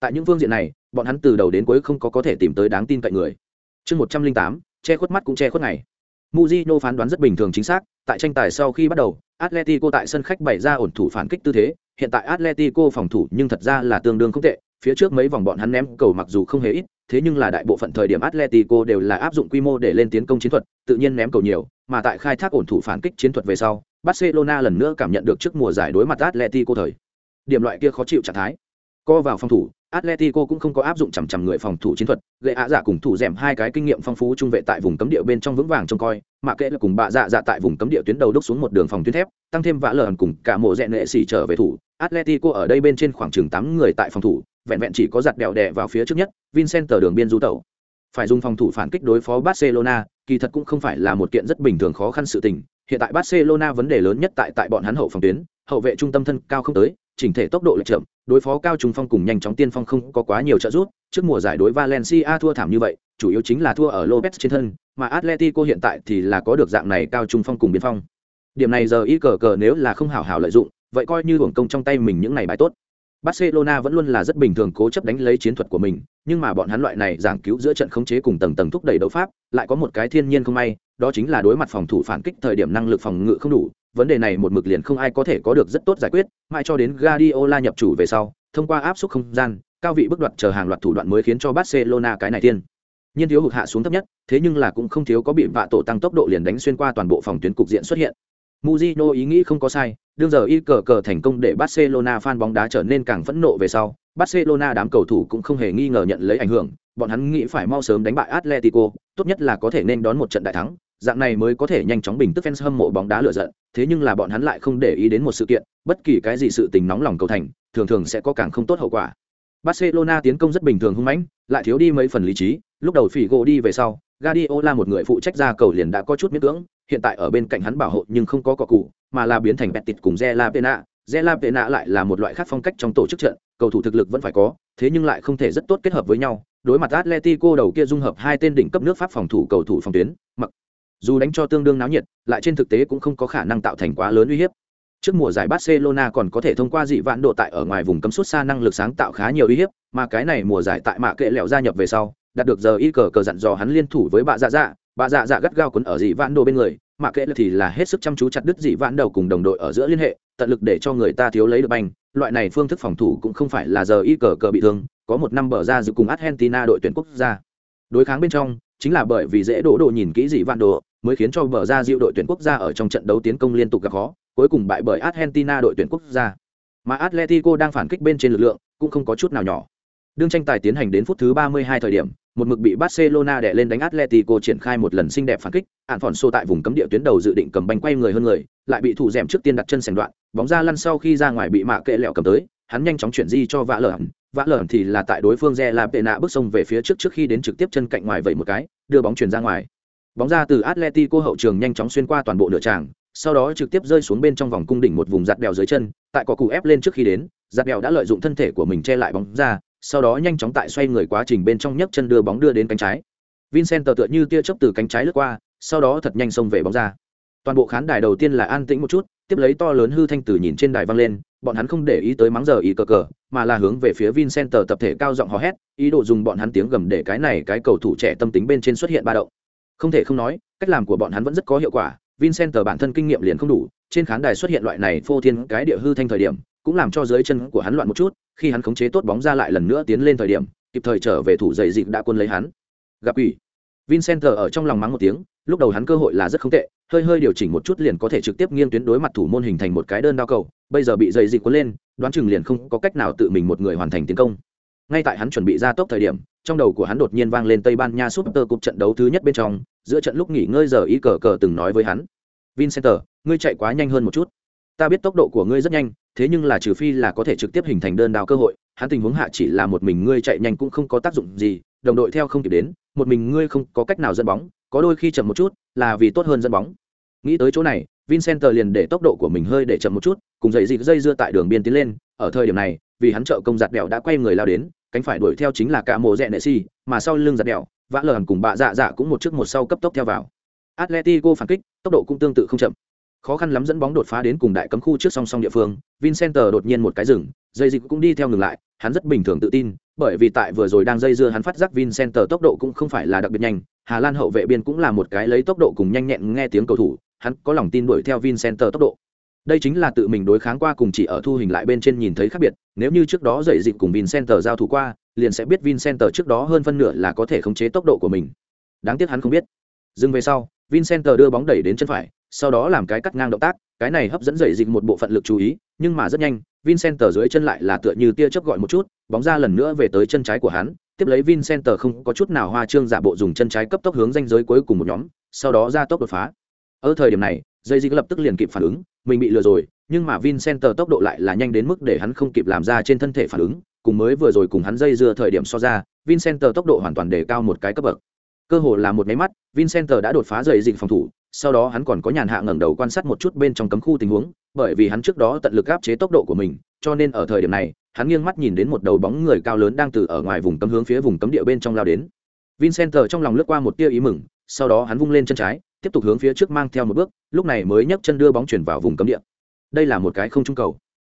Tại những phương diện này, bọn hắn từ đầu đến cuối không có có thể tìm tới đáng tin cậy người. Chương một trăm linh tám, che khuất mắt cũng che khuất ngày. Mujino phán đoán rất bình thường chính xác, tại tranh tài sau khi bắt đầu, Atletico tại sân khách bày ra ổn thủ phản kích tư thế, hiện tại Atletico phòng thủ nhưng thật ra là tương đương không tệ, phía trước mấy vòng bọn hắn ném cầu mặc dù không hề ít, thế nhưng là đại bộ phận thời điểm Atletico đều là áp dụng quy mô để lên tiến công chiến thuật, tự nhiên ném cầu nhiều, mà tại khai thác ổn thủ phản kích chiến thuật về sau, Barcelona lần nữa cảm nhận được trước mùa giải đối mặt Atletico thời. Điểm loại kia khó chịu trạng thái. Co vào phòng thủ, Atletico cũng không có áp dụng chằm chằm người phòng thủ chiến thuật, gậy ạ dạ cùng thủ dẻm hai cái kinh nghiệm phong phú trung vệ tại vùng cấm địa bên trong vững vàng trông coi, mà kệ là cùng bạ dạ dạ tại vùng cấm địa tuyến đầu đúc xuống một đường phòng tuyến thép, tăng thêm vã lờn cùng cả mộ dẹn nệ xỉ trở về thủ. Atletico ở đây bên trên khoảng chừng tám người tại phòng thủ, vẹn vẹn chỉ có giặt đèo đè vào phía trước nhất, Vincent đường biên du tẩu. Phải dùng phòng thủ phản kích đối phó Barcelona, kỳ thật cũng không phải là một kiện rất bình thường khó khăn sự tình. Hiện tại Barcelona vấn đề lớn nhất tại tại bọn hắn hậu phòng tuyến, hậu vệ trung tâm thân cao không tới, chỉnh thể tốc độ lại chậm, đối phó cao trung phong cùng nhanh chóng tiên phong không có quá nhiều trợ giúp, trước mùa giải đối Valencia thua thảm như vậy, chủ yếu chính là thua ở Lopez trên thân, mà Atletico hiện tại thì là có được dạng này cao trung phong cùng biên phong. Điểm này giờ ý cờ cờ nếu là không hảo hảo lợi dụng, vậy coi như hưởng công trong tay mình những ngày bài tốt. Barcelona vẫn luôn là rất bình thường cố chấp đánh lấy chiến thuật của mình, nhưng mà bọn hắn loại này giảng cứu giữa trận khống chế cùng tầng tầng thúc đẩy đấu pháp, lại có một cái thiên nhiên không may, đó chính là đối mặt phòng thủ phản kích thời điểm năng lực phòng ngự không đủ, vấn đề này một mực liền không ai có thể có được rất tốt giải quyết, mãi cho đến Guardiola nhập chủ về sau, thông qua áp suất không gian, cao vị bước đoạt chờ hàng loạt thủ đoạn mới khiến cho Barcelona cái này tiên. Nhiên thiếu hụt hạ xuống thấp nhất, thế nhưng là cũng không thiếu có bị vạ tổ tăng tốc độ liền đánh xuyên qua toàn bộ phòng tuyến cục diện xuất hiện. Mujino ý nghĩ không có sai, đương giờ y cờ cờ thành công để Barcelona fan bóng đá trở nên càng phẫn nộ về sau, Barcelona đám cầu thủ cũng không hề nghi ngờ nhận lấy ảnh hưởng, bọn hắn nghĩ phải mau sớm đánh bại Atletico, tốt nhất là có thể nên đón một trận đại thắng, dạng này mới có thể nhanh chóng bình tức fans hâm mộ bóng đá lựa giận, thế nhưng là bọn hắn lại không để ý đến một sự kiện, bất kỳ cái gì sự tình nóng lòng cầu thành, thường thường sẽ có càng không tốt hậu quả. Barcelona tiến công rất bình thường hung mãnh, lại thiếu đi mấy phần lý trí, lúc đầu Figo đi về sau, Guardiola một người phụ trách ra cầu liền đã có chút miễn cưỡng, hiện tại ở bên cạnh hắn bảo hộ nhưng không có cọ cụ, mà là biến thành Betis cùng Zela Pena. Zela Pena lại là một loại khác phong cách trong tổ chức trận, cầu thủ thực lực vẫn phải có, thế nhưng lại không thể rất tốt kết hợp với nhau. Đối mặt Atletico đầu kia dung hợp hai tên đỉnh cấp nước Pháp phòng thủ cầu thủ phòng tuyến, mặc dù đánh cho tương đương náo nhiệt, lại trên thực tế cũng không có khả năng tạo thành quá lớn uy hiếp. Trước mùa giải Barcelona còn có thể thông qua dị vạn độ tại ở ngoài vùng cấm sút xa năng lực sáng tạo khá nhiều uy hiếp, mà cái này mùa giải tại mạ kệ lẹo gia nhập về sau, đạt được giờ y cờ cờ dặn dò hắn liên thủ với bà dạ dạ, bà dạ dạ gắt gao quấn ở dị vạn độ bên người, mạ kệ thì là hết sức chăm chú chặt đứt dị vạn đầu cùng đồng đội ở giữa liên hệ, tận lực để cho người ta thiếu lấy được banh. Loại này phương thức phòng thủ cũng không phải là giờ y cờ cờ bị thương, có một năm bờ ra dự cùng Argentina đội tuyển quốc gia. Đối kháng bên trong, chính là bởi vì dễ đổ đồ nhìn kỹ dị vạn độ, mới khiến cho bờ ra diệu đội tuyển quốc gia ở trong trận đấu tiến công liên tục gặp khó, cuối cùng bại bởi Argentina đội tuyển quốc gia. Mà Atletico đang phản kích bên trên lực lượng, cũng không có chút nào nhỏ. Đương tranh tài tiến hành đến phút thứ 32 thời điểm, một mực bị Barcelona đè lên đánh Atletico triển khai một lần xinh đẹp phản kích, Alfonso tại vùng cấm địa tuyến đầu dự định cầm banh quay người hơn người, lại bị thủ dẻm trước tiên đặt chân sèn đoạn, bóng ra lăn sau khi ra ngoài bị mạ kệ lẹo cầm tới, hắn nhanh chóng chuyển di cho vã lởn, vã lởn thì là tại đối phương re là tệ nạ bước sông về phía trước trước khi đến trực tiếp chân cạnh ngoài vậy một cái, đưa bóng chuyển ra ngoài. Bóng ra từ Atletico hậu trường nhanh chóng xuyên qua toàn bộ nửa tràng, sau đó trực tiếp rơi xuống bên trong vòng cung đỉnh một vùng giặt bèo dưới chân, tại cỏ cụ ép lên trước khi đến, giặt bèo đã lợi dụng thân thể của mình che lại bóng ra, sau đó nhanh chóng tại xoay người quá trình bên trong nhấc chân đưa bóng đưa đến cánh trái. Vincent tựa như tia chớp từ cánh trái lướt qua, sau đó thật nhanh xông về bóng ra. Toàn bộ khán đài đầu tiên là an tĩnh một chút, tiếp lấy to lớn hư thanh từ nhìn trên đài vang lên, bọn hắn không để ý tới mắng giờ ý cờ cờ, mà là hướng về phía Vincent tập thể cao giọng hò hét, ý đồ dùng bọn hắn tiếng gầm để cái này cái cầu thủ trẻ tâm tính bên trên xuất hiện ba động. Không thể không nói, cách làm của bọn hắn vẫn rất có hiệu quả, Vincent bản thân kinh nghiệm liền không đủ, trên khán đài xuất hiện loại này phô thiên cái địa hư thanh thời điểm, cũng làm cho dưới chân của hắn loạn một chút, khi hắn khống chế tốt bóng ra lại lần nữa tiến lên thời điểm, kịp thời trở về thủ dày dịp đã quân lấy hắn. Gặp ủy. Vincent ở trong lòng mắng một tiếng, lúc đầu hắn cơ hội là rất không tệ, hơi hơi điều chỉnh một chút liền có thể trực tiếp nghiêng tuyến đối mặt thủ môn hình thành một cái đơn đao cầu, bây giờ bị dày dịp cuốn lên, đoán chừng liền không có cách nào tự mình một người hoàn thành tiến công. Ngay tại hắn chuẩn bị ra tốc thời điểm, trong đầu của hắn đột nhiên vang lên Tây Ban Nha Super Cup trận đấu thứ nhất bên trong, giữa trận lúc nghỉ ngơi giờ ý cờ cờ từng nói với hắn, "Vincenter, ngươi chạy quá nhanh hơn một chút. Ta biết tốc độ của ngươi rất nhanh, thế nhưng là trừ phi là có thể trực tiếp hình thành đơn đao cơ hội, hắn tình huống hạ chỉ là một mình ngươi chạy nhanh cũng không có tác dụng gì, đồng đội theo không kịp đến, một mình ngươi không có cách nào dẫn bóng, có đôi khi chậm một chút, là vì tốt hơn dẫn bóng." Nghĩ tới chỗ này, Vincenter liền để tốc độ của mình hơi để chậm một chút, cùng dậy dịp dây dưa tại đường biên tiến lên, ở thời điểm này, vì hắn trợ công giặt đèo đã quay người lao đến, cánh phải đuổi theo chính là cả mộ rẽ nệ si mà sau lưng giặt đèo, vã lờ cùng bạ dạ dạ cũng một trước một sau cấp tốc theo vào. Atletico phản kích, tốc độ cũng tương tự không chậm. Khó khăn lắm dẫn bóng đột phá đến cùng đại cấm khu trước song song địa phương vincenter đột nhiên một cái rừng dây dịch cũng đi theo ngừng lại, hắn rất bình thường tự tin, bởi vì tại vừa rồi đang dây dưa hắn phát giác vincenter tốc độ cũng không phải là đặc biệt nhanh, hà lan hậu vệ biên cũng là một cái lấy tốc độ cùng nhanh nhẹn nghe tiếng cầu thủ, hắn có lòng tin đuổi theo vincenter tốc độ đây chính là tự mình đối kháng qua cùng chỉ ở thu hình lại bên trên nhìn thấy khác biệt, nếu như trước đó dậy dịp cùng vincenter giao thủ qua, liền sẽ biết vincenter trước đó hơn phân nửa là có thể khống chế tốc độ của mình. Đáng tiếc hắn không biết. Dừng về sau vincenter đưa bóng đẩy đến chân phải, sau đó làm cái cắt ngang động tác, cái này hấp dẫn dậy dịp một bộ phận lực chú ý, nhưng mà rất nhanh vincenter dưới chân lại là tựa như tia chớp gọi một chút, bóng ra lần nữa về tới chân trái của hắn, tiếp lấy vincenter không có chút nào hoa trương giả bộ dùng chân trái cấp tốc hướng danh giới cuối cùng một nhóm, sau đó ra tốc đột phá. Ở thời điểm này dây dịch lập tức liền kịp phản ứng, mình bị lừa rồi, nhưng mà vincenter tốc độ lại là nhanh đến mức để hắn không kịp làm ra trên thân thể phản ứng, cùng mới vừa rồi cùng hắn dây dưa thời điểm so ra vincenter tốc độ hoàn toàn đề cao một cái cấp bậc. Cơ hồ là một máy mắt vincenter đã đột phá dây dịch phòng thủ, sau đó hắn còn có nhàn hạ ngẩng đầu quan sát một chút bên trong cấm khu tình huống, bởi vì hắn trước đó tận lực áp chế tốc độ của mình, cho nên ở thời điểm này, hắn nghiêng mắt nhìn đến một đầu bóng người cao lớn đang từ ở ngoài vùng cấm hướng phía vùng cấm địa bên trong lao đến. Vincenter trong lòng lướt qua một tia ý mừng, sau đó hắn vung lên chân trái tiếp tục hướng phía trước mang theo một bước, lúc này mới nhấc chân đưa bóng chuyển vào vùng cấm địa. Đây là một cái không trung cầu.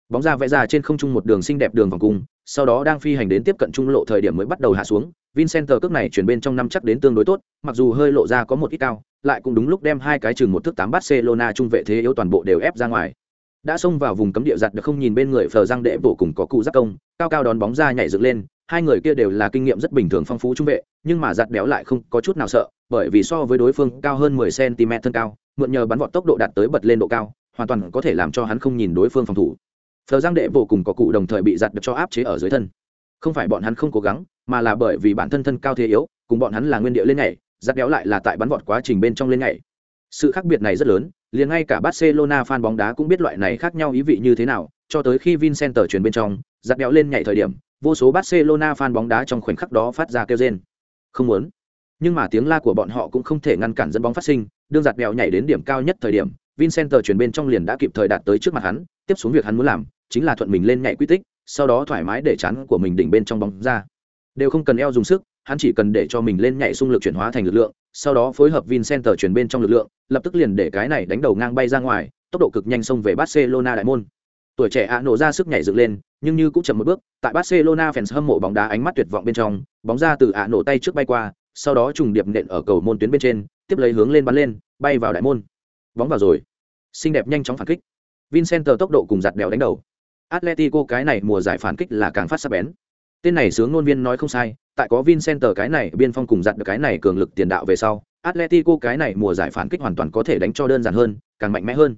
Bóng ra vẽ ra trên không trung một đường xinh đẹp đường vòng cung, sau đó đang phi hành đến tiếp cận trung lộ thời điểm mới bắt đầu hạ xuống. Vincenter cước này chuyển bên trong năm chắc đến tương đối tốt, mặc dù hơi lộ ra có một ít cao, lại cũng đúng lúc đem hai cái chừng một thước tám barcelona trung vệ thế yếu toàn bộ đều ép ra ngoài. Đã xông vào vùng cấm địa giặt được không nhìn bên người phờ răng đệ bổ cùng có cụ giác công, cao cao đón bóng ra nhảy dựng lên hai người kia đều là kinh nghiệm rất bình thường phong phú trung vệ, nhưng mà giặt béo lại không có chút nào sợ, bởi vì so với đối phương cao hơn 10 cm thân cao, mượn nhờ bắn vọt tốc độ đạt tới bật lên độ cao, hoàn toàn có thể làm cho hắn không nhìn đối phương phòng thủ. Thờ giang đệ vô cùng có cụ đồng thời bị giặt được cho áp chế ở dưới thân. Không phải bọn hắn không cố gắng, mà là bởi vì bản thân thân cao thế yếu, cùng bọn hắn là nguyên địa lên nhảy, giặt béo lại là tại bắn vọt quá trình bên trong lên nhảy. Sự khác biệt này rất lớn, liền ngay cả barcelona fan bóng đá cũng biết loại này khác nhau ý vị như thế nào, cho tới khi vincenter chuyển bên trong, giặt béo lên nhảy thời điểm vô số barcelona fan bóng đá trong khoảnh khắc đó phát ra kêu rên. Không muốn. Nhưng mà tiếng la của bọn họ cũng không thể ngăn cản dẫn bóng phát sinh, đương giặt bèo nhảy đến điểm cao nhất thời điểm vincent chuyển bên trong liền đã kịp thời đạt tới trước mặt hắn, tiếp xuống việc hắn muốn làm chính là thuận mình lên nhảy quy tích, sau đó thoải mái để chắn của mình đỉnh bên trong bóng ra. Đều không cần eo dùng sức, hắn chỉ cần để cho mình lên nhảy xung lực chuyển hóa thành lực lượng, sau đó phối hợp vincent chuyển bên trong lực lượng, lập tức liền để cái này đánh đầu ngang bay ra ngoài, tốc độ cực nhanh xông về barcelona đại môn. Tuổi trẻ ạ nổ ra sức nhảy dựng lên nhưng như cũng chậm một bước, tại barcelona fans hâm mộ bóng đá ánh mắt tuyệt vọng bên trong, bóng ra từ ạ nổ tay trước bay qua, sau đó trùng điệp nện ở cầu môn tuyến bên trên, tiếp lấy hướng lên bắn lên, bay vào đại môn. Bóng vào rồi. Xinh đẹp nhanh chóng phản kích. Vincent tốc độ cùng giặt đèo đánh đầu. Atletico cái này mùa giải phản kích là càng phát sắc bén. Tên này sướng ngôn viên nói không sai, tại có Vincent cái này, biên phong cùng giặt được cái này cường lực tiền đạo về sau, atletico cái này mùa giải phản kích hoàn toàn có thể đánh cho đơn giản hơn, càng mạnh mẽ hơn.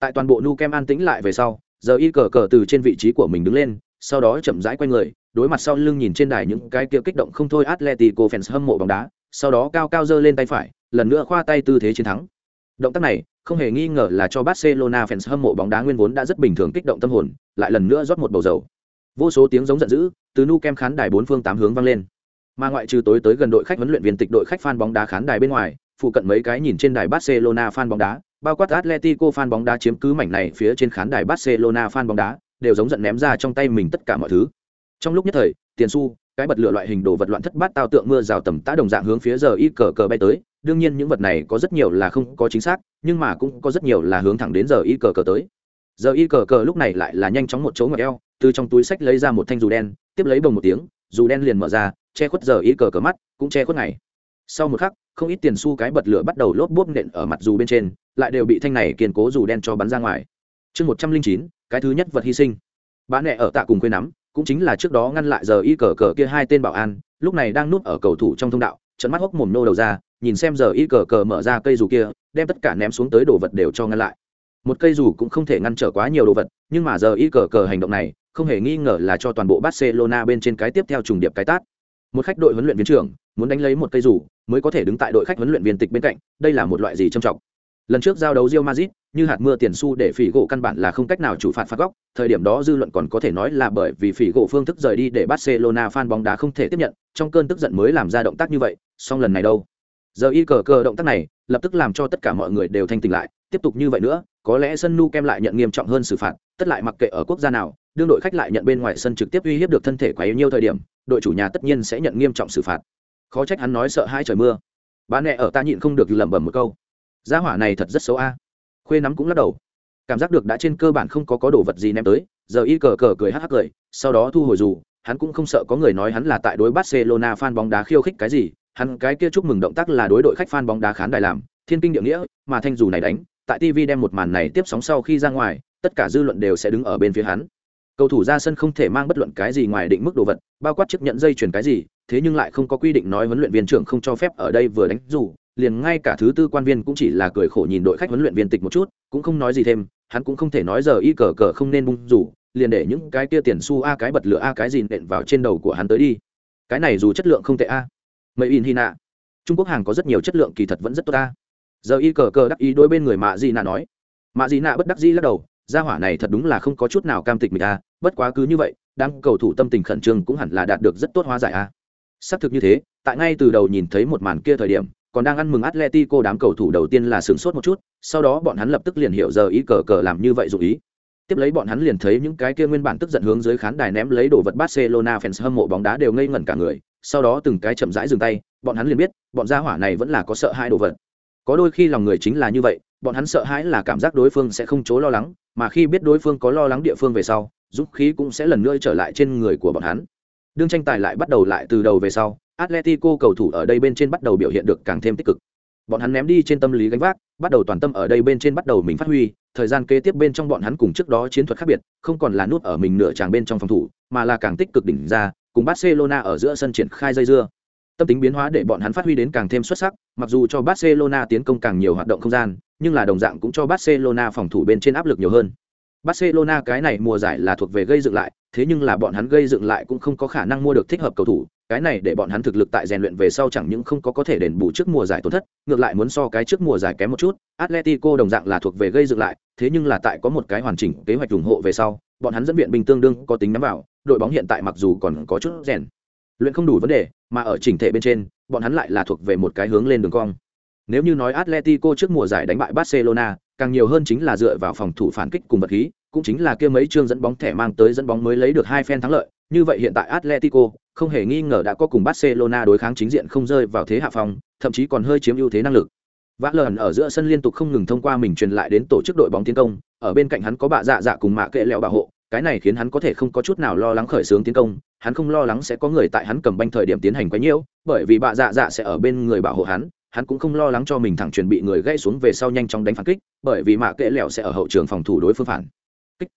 Tại toàn bộ nu kem an tĩnh lại về sau giờ y cờ cờ từ trên vị trí của mình đứng lên sau đó chậm rãi quay người đối mặt sau lưng nhìn trên đài những cái kia kích động không thôi atletico fans hâm mộ bóng đá sau đó cao cao giơ lên tay phải lần nữa khoa tay tư thế chiến thắng động tác này không hề nghi ngờ là cho Barcelona fans hâm mộ bóng đá nguyên vốn đã rất bình thường kích động tâm hồn, lại lần nữa rót một bầu dầu. Vô số tiếng giống giận dữ từ nu kem khán đài bốn phương tám hướng vang lên. Mà ngoại trừ tối tới gần đội khách huấn luyện viên tịch đội khách fan bóng đá khán đài bên ngoài, phụ cận mấy cái nhìn trên đài Barcelona fan bóng đá, bao quát Atletico fan bóng đá chiếm cứ mảnh này phía trên khán đài Barcelona fan bóng đá, đều giống giận ném ra trong tay mình tất cả mọi thứ. Trong lúc nhất thời, tiền xu, cái bật lửa loại hình đồ vật loạn thất bát tao tượng mưa rào tầm tã đồng dạng hướng phía giờ y cờ cờ bay tới, đương nhiên những vật này có rất nhiều là không có chính xác nhưng mà cũng có rất nhiều là hướng thẳng đến giờ y cờ cờ tới. Giờ y cờ cờ lúc này lại là nhanh chóng một chỗ ngọt eo từ trong túi sách lấy ra một thanh dù đen tiếp lấy bồng một tiếng dù đen liền mở ra che khuất giờ y cờ cờ mắt cũng che khuất ngày sau một khắc, không ít tiền xu cái bật lửa bắt đầu lốp bốp nện ở mặt dù bên trên, lại đều bị thanh này kiên cố dù đen cho bắn ra ngoài. Chương một trăm linh chín, cái thứ nhất vật hy sinh. Bán nẹ ở tạ cùng quê nắm, cũng chính là trước đó ngăn lại giờ y cờ cờ kia hai tên bảo an, lúc này đang núp ở cầu thủ trong thông đạo trận mắt hốc mồm nô đầu ra, nhìn xem giờ y cờ cờ mở ra cây dù kia, đem tất cả ném xuống tới đồ vật đều cho ngăn lại. Một cây dù cũng không thể ngăn trở quá nhiều đồ vật, nhưng mà giờ y cờ cờ hành động này, không hề nghi ngờ là cho toàn bộ barcelona bên trên cái tiếp theo trùng điệp cái tát. Một khách đội huấn luyện viên trưởng muốn đánh lấy một cây dù, mới có thể đứng tại đội khách huấn luyện viên tịch bên cạnh, đây là một loại gì trầm trọng. Lần trước giao đấu Real Madrid, như hạt mưa tiền xu để phỉ gỗ căn bản là không cách nào chủ phạt phạt góc, thời điểm đó dư luận còn có thể nói là bởi vì phỉ gỗ phương thức rời đi để barcelona fan bóng đá không thể tiếp nhận, trong cơn tức giận mới làm ra động tác như vậy song lần này đâu? Giờ y cờ cờ động tác này, lập tức làm cho tất cả mọi người đều thanh tỉnh lại, tiếp tục như vậy nữa, có lẽ sân nu kem lại nhận nghiêm trọng hơn xử phạt, tất lại mặc kệ ở quốc gia nào, đương đội khách lại nhận bên ngoài sân trực tiếp uy hiếp được thân thể quá yêu nhiều thời điểm, đội chủ nhà tất nhiên sẽ nhận nghiêm trọng xử phạt khó trách hắn nói sợ hai trời mưa. Bà nẹ ở ta nhịn không được lẩm bẩm một câu. Gia hỏa này thật rất xấu a. Khuê nắm cũng lắc đầu. Cảm giác được đã trên cơ bản không có có đồ vật gì ném tới giờ y cờ cờ cười hắc hắc cười sau đó thu hồi dù hắn cũng không sợ có người nói hắn là tại đối barcelona fan bóng đá khiêu khích cái gì hắn cái kia chúc mừng động tác là đối đội khách fan bóng đá khán đài làm, thiên kinh địa nghĩa, mà thanh dù này đánh, tại TV đem một màn này tiếp sóng sau khi ra ngoài, tất cả dư luận đều sẽ đứng ở bên phía hắn. Cầu thủ ra sân không thể mang bất luận cái gì ngoài định mức đồ vật, bao quát chấp nhận dây chuyển cái gì, thế nhưng lại không có quy định nói huấn luyện viên trưởng không cho phép ở đây vừa đánh dù, liền ngay cả thứ tư quan viên cũng chỉ là cười khổ nhìn đội khách huấn luyện viên tịch một chút cũng không nói gì thêm hắn cũng không thể nói giờ y cờ cờ không nên bung rủ liền để những cái kia tiền su a cái bật lửa a cái gì nện vào trên đầu của hắn tới đi. Cái này dù chất lượng không tệ a. Mấy in hina. Trung quốc hàng có rất nhiều chất lượng kỳ thật vẫn rất tốt ta giờ y cờ cờ đắc ý đôi bên người mạ di nạ nói. Mạ di nạ bất đắc di lắc đầu gia hỏa này thật đúng là không có chút nào cam tịch mình a bất quá cứ như vậy, đám cầu thủ tâm tình khẩn trương cũng hẳn là đạt được rất tốt hóa giải a xác thực như thế, tại ngay từ đầu nhìn thấy một màn kia thời điểm, còn đang ăn mừng atletico đám cầu thủ đầu tiên là sửng sốt một chút, sau đó bọn hắn lập tức liền hiểu giờ ý cờ cờ làm như vậy dụng ý. Tiếp lấy bọn hắn liền thấy những cái kia nguyên bản tức giận hướng dưới khán đài ném lấy đồ vật barcelona fans hâm mộ bóng đá đều ngây ngẩn cả người, sau đó từng cái chậm rãi dừng tay, bọn hắn liền biết, bọn gia hỏa này vẫn là có sợ hai đồ vật. Có đôi khi lòng người chính là như vậy, bọn hắn sợ hãi là cảm giác đối phương sẽ không chối lo lắng mà khi biết đối phương có lo lắng địa phương về sau, dũng khí cũng sẽ lần nữa trở lại trên người của bọn hắn. Đương tranh tài lại bắt đầu lại từ đầu về sau, atletico cầu thủ ở đây bên trên bắt đầu biểu hiện được càng thêm tích cực. Bọn hắn ném đi trên tâm lý gánh vác, bắt đầu toàn tâm ở đây bên trên bắt đầu mình phát huy, thời gian kế tiếp bên trong bọn hắn cùng trước đó chiến thuật khác biệt, không còn là nút ở mình nửa tràng bên trong phòng thủ, mà là càng tích cực đỉnh ra, cùng barcelona ở giữa sân triển khai dây dưa. Tâm tính biến hóa để bọn hắn phát huy đến càng thêm xuất sắc, mặc dù cho barcelona tiến công càng nhiều hoạt động không gian nhưng là đồng dạng cũng cho barcelona phòng thủ bên trên áp lực nhiều hơn. Barcelona cái này mùa giải là thuộc về gây dựng lại, thế nhưng là bọn hắn gây dựng lại cũng không có khả năng mua được thích hợp cầu thủ, cái này để bọn hắn thực lực tại rèn luyện về sau chẳng những không có có thể đền bù trước mùa giải tổn thất, ngược lại muốn so cái trước mùa giải kém một chút, atletico đồng dạng là thuộc về gây dựng lại, thế nhưng là tại có một cái hoàn chỉnh kế hoạch ủng hộ về sau, bọn hắn dẫn viện bình tương đương có tính nắm vào, đội bóng hiện tại mặc dù còn có chút rèn. Luyện không đủ vấn đề, mà ở chỉnh thể bên trên, bọn hắn lại là thuộc về một cái hướng lên đường cong nếu như nói atletico trước mùa giải đánh bại barcelona, càng nhiều hơn chính là dựa vào phòng thủ phản kích cùng vật khí, cũng chính là kia mấy chương dẫn bóng thẻ mang tới dẫn bóng mới lấy được hai phen thắng lợi. Như vậy hiện tại atletico không hề nghi ngờ đã có cùng barcelona đối kháng chính diện không rơi vào thế hạ phòng thậm chí còn hơi chiếm ưu thế năng lực. Vã lờn ở giữa sân liên tục không ngừng thông qua mình truyền lại đến tổ chức đội bóng tiến công, ở bên cạnh hắn có bạ dạ dạ cùng mạ kệ lẹo bảo hộ, cái này khiến hắn có thể không có chút nào lo lắng khởi xướng tiến công, hắn không lo lắng sẽ có người tại hắn cầm banh thời điểm tiến hành quá nhiễu bởi vì bạ dạ dạ sẽ ở bên người bảo hộ hắn hắn cũng không lo lắng cho mình thẳng truyền bị người gãy xuống về sau nhanh chóng đánh phản kích, bởi vì mạ kệ lẹo sẽ ở hậu trường phòng thủ đối phương phản kích.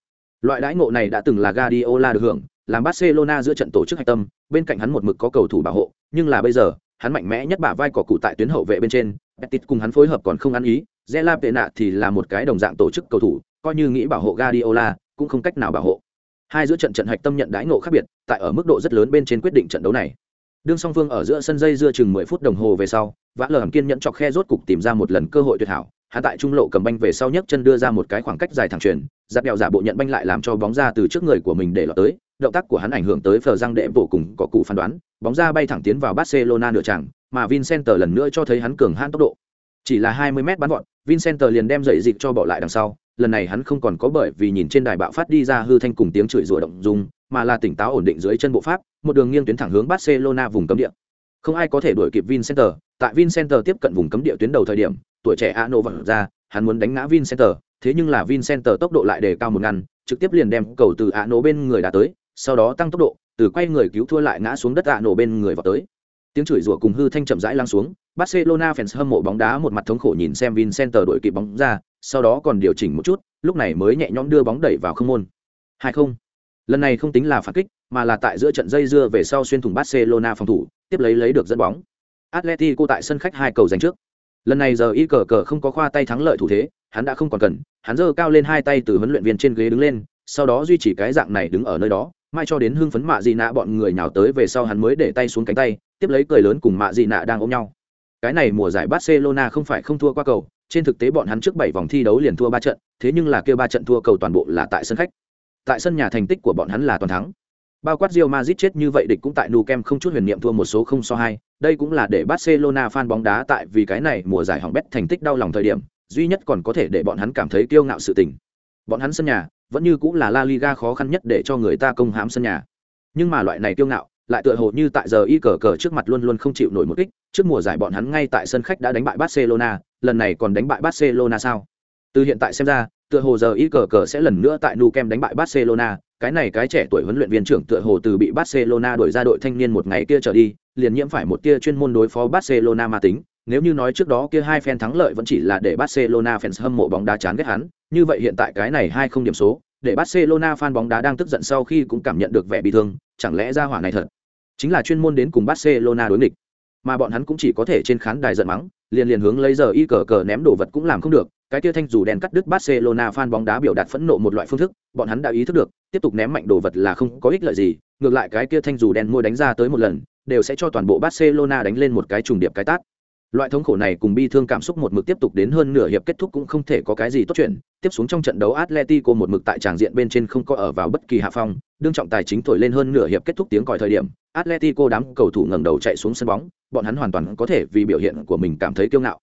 Loại đãi ngộ này đã từng là Guardiola được hưởng, làm Barcelona giữa trận tổ chức hạch tâm, bên cạnh hắn một mực có cầu thủ bảo hộ, nhưng là bây giờ, hắn mạnh mẽ nhất bả vai cỏ cụ tại tuyến hậu vệ bên trên, Petit cùng hắn phối hợp còn không ăn ý, Zela Pena thì là một cái đồng dạng tổ chức cầu thủ, coi như nghĩ bảo hộ Guardiola, cũng không cách nào bảo hộ. Hai giữa trận trận hạch tâm nhận đãi ngộ khác biệt, tại ở mức độ rất lớn bên trên quyết định trận đấu này đương song phương ở giữa sân dây dưa chừng mười phút đồng hồ về sau, vã lờ hầm kiên nhẫn chọc khe rốt cục tìm ra một lần cơ hội tuyệt hảo. Hạ tại trung lộ cầm banh về sau nhấc chân đưa ra một cái khoảng cách dài thẳng truyền giặt đèo giả bộ nhận banh lại làm cho bóng ra từ trước người của mình để lọt tới. Động tác của hắn ảnh hưởng tới phờ răng đệ bộ cùng, có cụ phán đoán, bóng ra bay thẳng tiến vào barcelona nửa tràng mà vincent lần nữa cho thấy hắn cường hãn tốc độ. Chỉ là 20 mét bắn gọn vincent liền đem dậy dịch cho bỏ lại đằng sau. Lần này hắn không còn có bởi vì nhìn trên đài bạo phát đi ra hư thanh cùng tiếng chửi rủa động dung mà là tỉnh táo ổn định dưới chân bộ pháp một đường nghiêng tuyến thẳng hướng barcelona vùng cấm địa. Không ai có thể đuổi kịp Vincenter, tại Vincenter tiếp cận vùng cấm địa tuyến đầu thời điểm tuổi trẻ Ano nô ra hắn muốn đánh ngã Vincenter, thế nhưng là Vincenter tốc độ lại đề cao một ngăn trực tiếp liền đem cầu từ Ano bên người đã tới sau đó tăng tốc độ từ quay người cứu thua lại ngã xuống đất Ano bên người vào tới. Tiếng chửi rủa cùng hư thanh chậm rãi lắng xuống barcelona fans hâm mộ bóng đá một mặt thống khổ nhìn xem Vincenter đuổi kịp bóng ra sau đó còn điều chỉnh một chút lúc này mới nhẹ nhõm đưa bóng đẩy vào không môn. Hai không lần này không tính là phản kích, mà là tại giữa trận dây dưa về sau xuyên thủng barcelona phòng thủ, tiếp lấy lấy được dẫn bóng. Atletico tại sân khách hai cầu giành trước. Lần này giờ y cờ cờ không có khoa tay thắng lợi thủ thế, hắn đã không còn cần, hắn giơ cao lên hai tay từ huấn luyện viên trên ghế đứng lên, sau đó duy trì cái dạng này đứng ở nơi đó, mai cho đến hưng phấn mạ dị nạ bọn người nhào tới về sau hắn mới để tay xuống cánh tay, tiếp lấy cười lớn cùng mạ dị nạ đang ôm nhau. Cái này mùa giải barcelona không phải không thua qua cầu, trên thực tế bọn hắn trước bảy vòng thi đấu liền thua ba trận, thế nhưng là kêu ba trận thua cầu toàn bộ là tại sân khách tại sân nhà thành tích của bọn hắn là toàn thắng bao quát Real Madrid chết như vậy địch cũng tại Nou Camp không chút huyền niệm thua một số không so hai, đây cũng là để Barcelona fan bóng đá tại vì cái này mùa giải hỏng bét thành tích đau lòng thời điểm, duy nhất còn có thể để bọn hắn cảm thấy kiêu ngạo sự tình. Bọn hắn sân nhà, vẫn như cũng là La Liga khó khăn nhất để cho người ta công hãm sân nhà. Nhưng mà loại này kiêu ngạo, lại tựa hồ như tại giờ y cờ cờ trước mặt luôn luôn không chịu nổi một kích, trước mùa giải bọn hắn ngay tại sân khách đã đánh bại Barcelona, lần này còn đánh bại Barcelona sao? Từ hiện tại xem ra, tựa hồ giờ y cờ cờ sẽ lần nữa tại Nou Camp đánh bại Barcelona, cái này cái trẻ tuổi huấn luyện viên trưởng tựa hồ từ bị Barcelona đổi ra đội thanh niên một ngày kia trở đi, liền nhiễm phải một tia chuyên môn đối phó Barcelona ma tính. Nếu như nói trước đó kia hai phen thắng lợi vẫn chỉ là để Barcelona fans hâm mộ bóng đá chán ghét hắn, như vậy hiện tại cái này hai không điểm số, để Barcelona fan bóng đá đang tức giận sau khi cũng cảm nhận được vẻ bị thương, chẳng lẽ ra hỏa này thật chính là chuyên môn đến cùng Barcelona đối nghịch. mà bọn hắn cũng chỉ có thể trên khán đài giận mắng liền liền hướng lấy giờ y cờ cờ ném đồ vật cũng làm không được cái kia thanh dù đen cắt đứt barcelona fan bóng đá biểu đạt phẫn nộ một loại phương thức, bọn hắn đã ý thức được, tiếp tục ném mạnh đồ vật là không có ích lợi gì, ngược lại cái kia thanh dù đen môi đánh ra tới một lần, đều sẽ cho toàn bộ barcelona đánh lên một cái trùng điệp cái tát. Loại thống khổ này cùng bi thương cảm xúc một mực tiếp tục đến hơn nửa hiệp kết thúc cũng không thể có cái gì tốt chuyện. Tiếp xuống trong trận đấu atletico một mực tại tràng diện bên trên không có ở vào bất kỳ hạ phong, đương trọng tài chính thổi lên hơn nửa hiệp kết thúc tiếng còi thời điểm, atletico đám cầu thủ ngẩng đầu chạy xuống sân bóng, bọn hắn hoàn toàn có thể vì biểu hiện của mình cảm thấy kiêu ngạo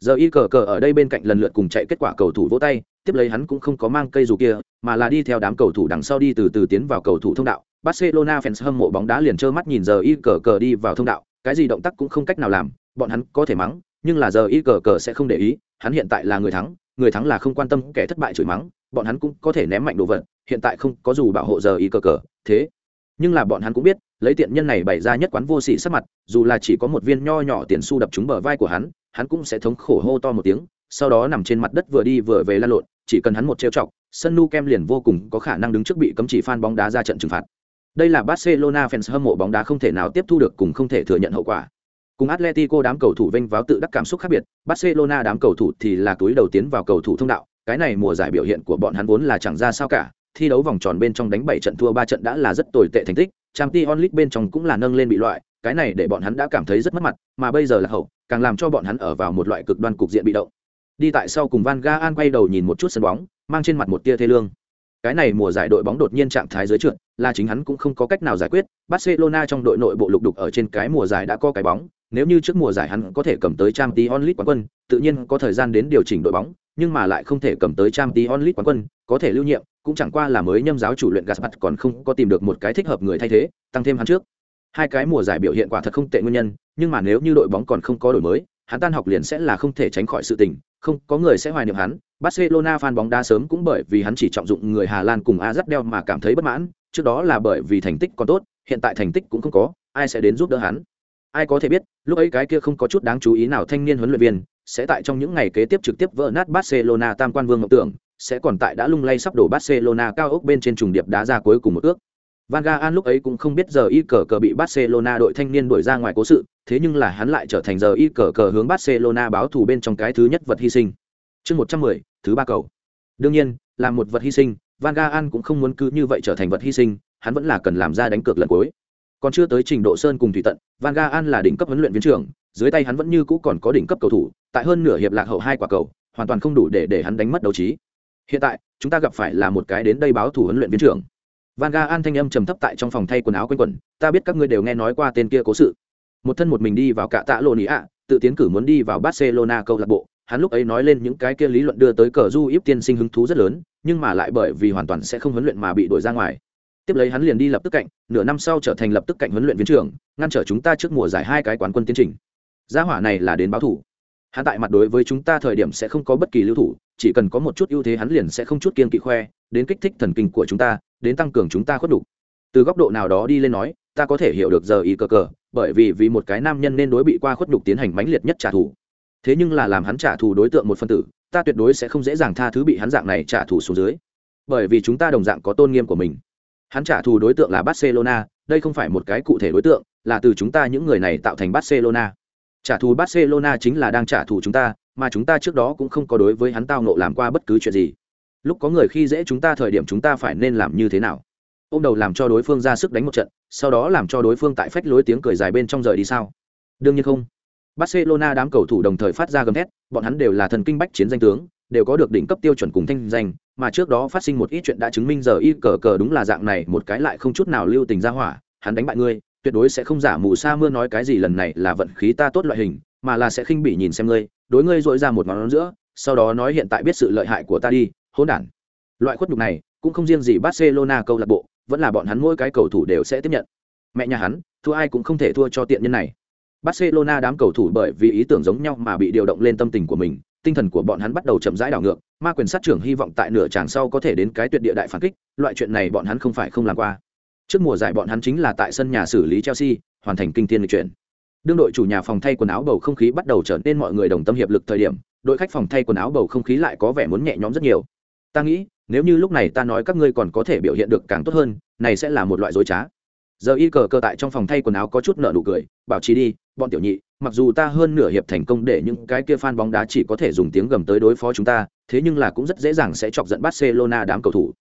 giờ y cờ cờ ở đây bên cạnh lần lượt cùng chạy kết quả cầu thủ vỗ tay, tiếp lấy hắn cũng không có mang cây dù kia, mà là đi theo đám cầu thủ đằng sau đi từ từ tiến vào cầu thủ thông đạo. Barcelona fans hâm mộ bóng đá liền trơ mắt nhìn giờ y cờ cờ đi vào thông đạo. Cái gì động tác cũng không cách nào làm, bọn hắn có thể mắng, nhưng là giờ y cờ cờ sẽ không để ý, hắn hiện tại là người thắng người thắng là không quan tâm kẻ thất bại chửi mắng, bọn hắn cũng có thể ném mạnh đồ vật, hiện tại không có dù bảo hộ giờ y cờ cờ, thế. Nhưng là bọn hắn cũng biết lấy tiện nhân này bày ra nhất quán vô sỉ sắc mặt, dù là chỉ có một viên nho nhỏ tiền xu đập trúng bờ vai của hắn hắn cũng sẽ thống khổ hô to một tiếng, sau đó nằm trên mặt đất vừa đi vừa về la lộn, chỉ cần hắn một trêu chọc, sân nu kem liền vô cùng có khả năng đứng trước bị cấm chỉ phan bóng đá ra trận trừng phạt. Đây là barcelona fans hâm mộ bóng đá không thể nào tiếp thu được cùng không thể thừa nhận hậu quả. Cùng atletico đám cầu thủ vênh váo tự đắc cảm xúc khác biệt, barcelona đám cầu thủ thì là túi đầu tiến vào cầu thủ thông đạo, cái này mùa giải biểu hiện của bọn hắn vốn là chẳng ra sao cả thi đấu vòng tròn bên trong đánh bảy trận thua ba trận đã là rất tồi tệ thành tích, Champions League bên trong cũng là nâng lên bị loại, cái này để bọn hắn đã cảm thấy rất mất mặt, mà bây giờ là hậu, càng làm cho bọn hắn ở vào một loại cực đoan cục diện bị động. Đi tại sau cùng van gaal quay đầu nhìn một chút sân bóng, mang trên mặt một tia thê lương. Cái này mùa giải đội bóng đột nhiên trạng thái dưới trượt, là chính hắn cũng không có cách nào giải quyết, barcelona trong đội nội bộ lục đục ở trên cái mùa giải đã có cái bóng, nếu như trước mùa giải hắn có thể cầm tới Champions League quán quân, tự nhiên có thời gian đến điều chỉnh đội bóng nhưng mà lại không thể cầm tới trang tí onlit quán quân, có thể lưu nhiệm, cũng chẳng qua là mới nhâm giáo chủ luyện Gaspar còn không có tìm được một cái thích hợp người thay thế, tăng thêm hắn trước. Hai cái mùa giải biểu hiện quả thật không tệ nguyên nhân, nhưng mà nếu như đội bóng còn không có đổi mới, hắn tan học liền sẽ là không thể tránh khỏi sự tình, không có người sẽ hoài niệm hắn. Barcelona fan bóng đá sớm cũng bởi vì hắn chỉ trọng dụng người hà lan cùng azat đeo mà cảm thấy bất mãn, trước đó là bởi vì thành tích còn tốt, hiện tại thành tích cũng không có, ai sẽ đến giúp đỡ hắn? Ai có thể biết, lúc ấy cái kia không có chút đáng chú ý nào thanh niên huấn luyện viên sẽ tại trong những ngày kế tiếp trực tiếp vỡ nát barcelona tam quan vương ngọc tưởng sẽ còn tại đã lung lay sắp đổ barcelona cao ốc bên trên trùng điệp đá ra cuối cùng một ước Van Gaal lúc ấy cũng không biết giờ y cờ cờ bị Barcelona đội thanh niên đuổi ra ngoài cố sự, thế nhưng là hắn lại trở thành giờ y cờ cờ hướng Barcelona báo thù bên trong cái thứ nhất vật hy sinh. Chương 110, thứ ba cầu. Đương nhiên, làm một vật hy sinh, Van Gaal cũng không muốn cứ như vậy trở thành vật hy sinh, hắn vẫn là cần làm ra đánh cược lần cuối. Còn chưa tới trình độ sơn cùng thủy tận, Van Gaal là đỉnh cấp huấn luyện viên trưởng, dưới tay hắn vẫn như cũ còn có đỉnh cấp cầu thủ, tại hơn nửa hiệp lạc hậu hai quả cầu, hoàn toàn không đủ để để hắn đánh mất đấu trí. Hiện tại, chúng ta gặp phải là một cái đến đây báo thủ huấn luyện viên trưởng. Van ga an thanh âm trầm thấp tại trong phòng thay quần áo quanh quẩn ta biết các ngươi đều nghe nói qua tên kia cố sự. Một thân một mình đi vào cạ tạ lộ nỉ ạ tự tiến cử muốn đi vào barcelona câu lạc bộ. Hắn lúc ấy nói lên những cái kia lý luận đưa tới cờ du íp tiên sinh hứng thú rất lớn nhưng mà lại bởi vì hoàn toàn sẽ không huấn luyện mà bị đuổi ra ngoài tiếp lấy hắn liền đi lập tức cạnh, nửa năm sau trở thành lập tức cạnh huấn luyện viên trưởng, ngăn trở chúng ta trước mùa giải hai cái quán quân tiến trình. Gia hỏa này là đến báo thủ. Hắn tại mặt đối với chúng ta thời điểm sẽ không có bất kỳ lưu thủ, chỉ cần có một chút ưu thế hắn liền sẽ không chút kiên kỵ khoe, đến kích thích thần kinh của chúng ta, đến tăng cường chúng ta khuất đủ. từ góc độ nào đó đi lên nói, ta có thể hiểu được giờ ý cờ cờ, bởi vì vì một cái nam nhân nên đối bị qua khuất đục tiến hành mãnh liệt nhất trả thù. Thế nhưng là làm hắn trả thù đối tượng một phân tử, ta tuyệt đối sẽ không dễ dàng tha thứ bị hắn dạng này trả thù xuống dưới. Bởi vì chúng ta đồng dạng có tôn nghiêm của mình hắn trả thù đối tượng là barcelona, đây không phải một cái cụ thể đối tượng, là từ chúng ta những người này tạo thành barcelona. Trả thù barcelona chính là đang trả thù chúng ta, mà chúng ta trước đó cũng không có đối với hắn tao nộ làm qua bất cứ chuyện gì. Lúc có người khi dễ chúng ta thời điểm chúng ta phải nên làm như thế nào? Ô m đầu làm cho đối phương ra sức đánh một trận, sau đó làm cho đối phương tại phách lối tiếng cười dài bên trong rời đi sao? Đương nhiên không. Barcelona đám cầu thủ đồng thời phát ra gầm thét, bọn hắn đều là thần kinh bách chiến danh tướng, đều có được đỉnh cấp tiêu chuẩn cùng thanh danh mà trước đó phát sinh một ít chuyện đã chứng minh giờ y cờ cờ đúng là dạng này, một cái lại không chút nào lưu tình ra hỏa, hắn đánh bại ngươi, tuyệt đối sẽ không giả mù sa mưa nói cái gì, lần này là vận khí ta tốt loại hình, mà là sẽ khinh bỉ nhìn xem ngươi, đối ngươi dội ra một ngón giữa, sau đó nói hiện tại biết sự lợi hại của ta đi, hỗn đản. Loại khuất nhục này, cũng không riêng gì barcelona câu lạc bộ, vẫn là bọn hắn mỗi cái cầu thủ đều sẽ tiếp nhận. Mẹ nhà hắn, thua ai cũng không thể thua cho tiện nhân này. Barcelona đám cầu thủ bởi vì ý tưởng giống nhau mà bị điều động lên tâm tình của mình tinh thần của bọn hắn bắt đầu chậm rãi đảo ngược, ma quyền sát trưởng hy vọng tại nửa tràng sau có thể đến cái tuyệt địa đại phản kích, loại chuyện này bọn hắn không phải không làm qua. Trước mùa giải bọn hắn chính là tại sân nhà xử lý chelsea, hoàn thành kinh thiên lịch chuyển. Đương đội chủ nhà phòng thay quần áo bầu không khí bắt đầu trở nên mọi người đồng tâm hiệp lực thời điểm, đội khách phòng thay quần áo bầu không khí lại có vẻ muốn nhẹ nhõm rất nhiều. Ta nghĩ, nếu như lúc này ta nói các ngươi còn có thể biểu hiện được càng tốt hơn, này sẽ là một loại dối trá giờ y cờ cờ tại trong phòng thay quần áo có chút nợ nụ cười, bảo trì đi, bọn tiểu nhị, mặc dù ta hơn nửa hiệp thành công để những cái kia fan bóng đá chỉ có thể dùng tiếng gầm tới đối phó chúng ta, thế nhưng là cũng rất dễ dàng sẽ chọc giận barcelona đám cầu thủ.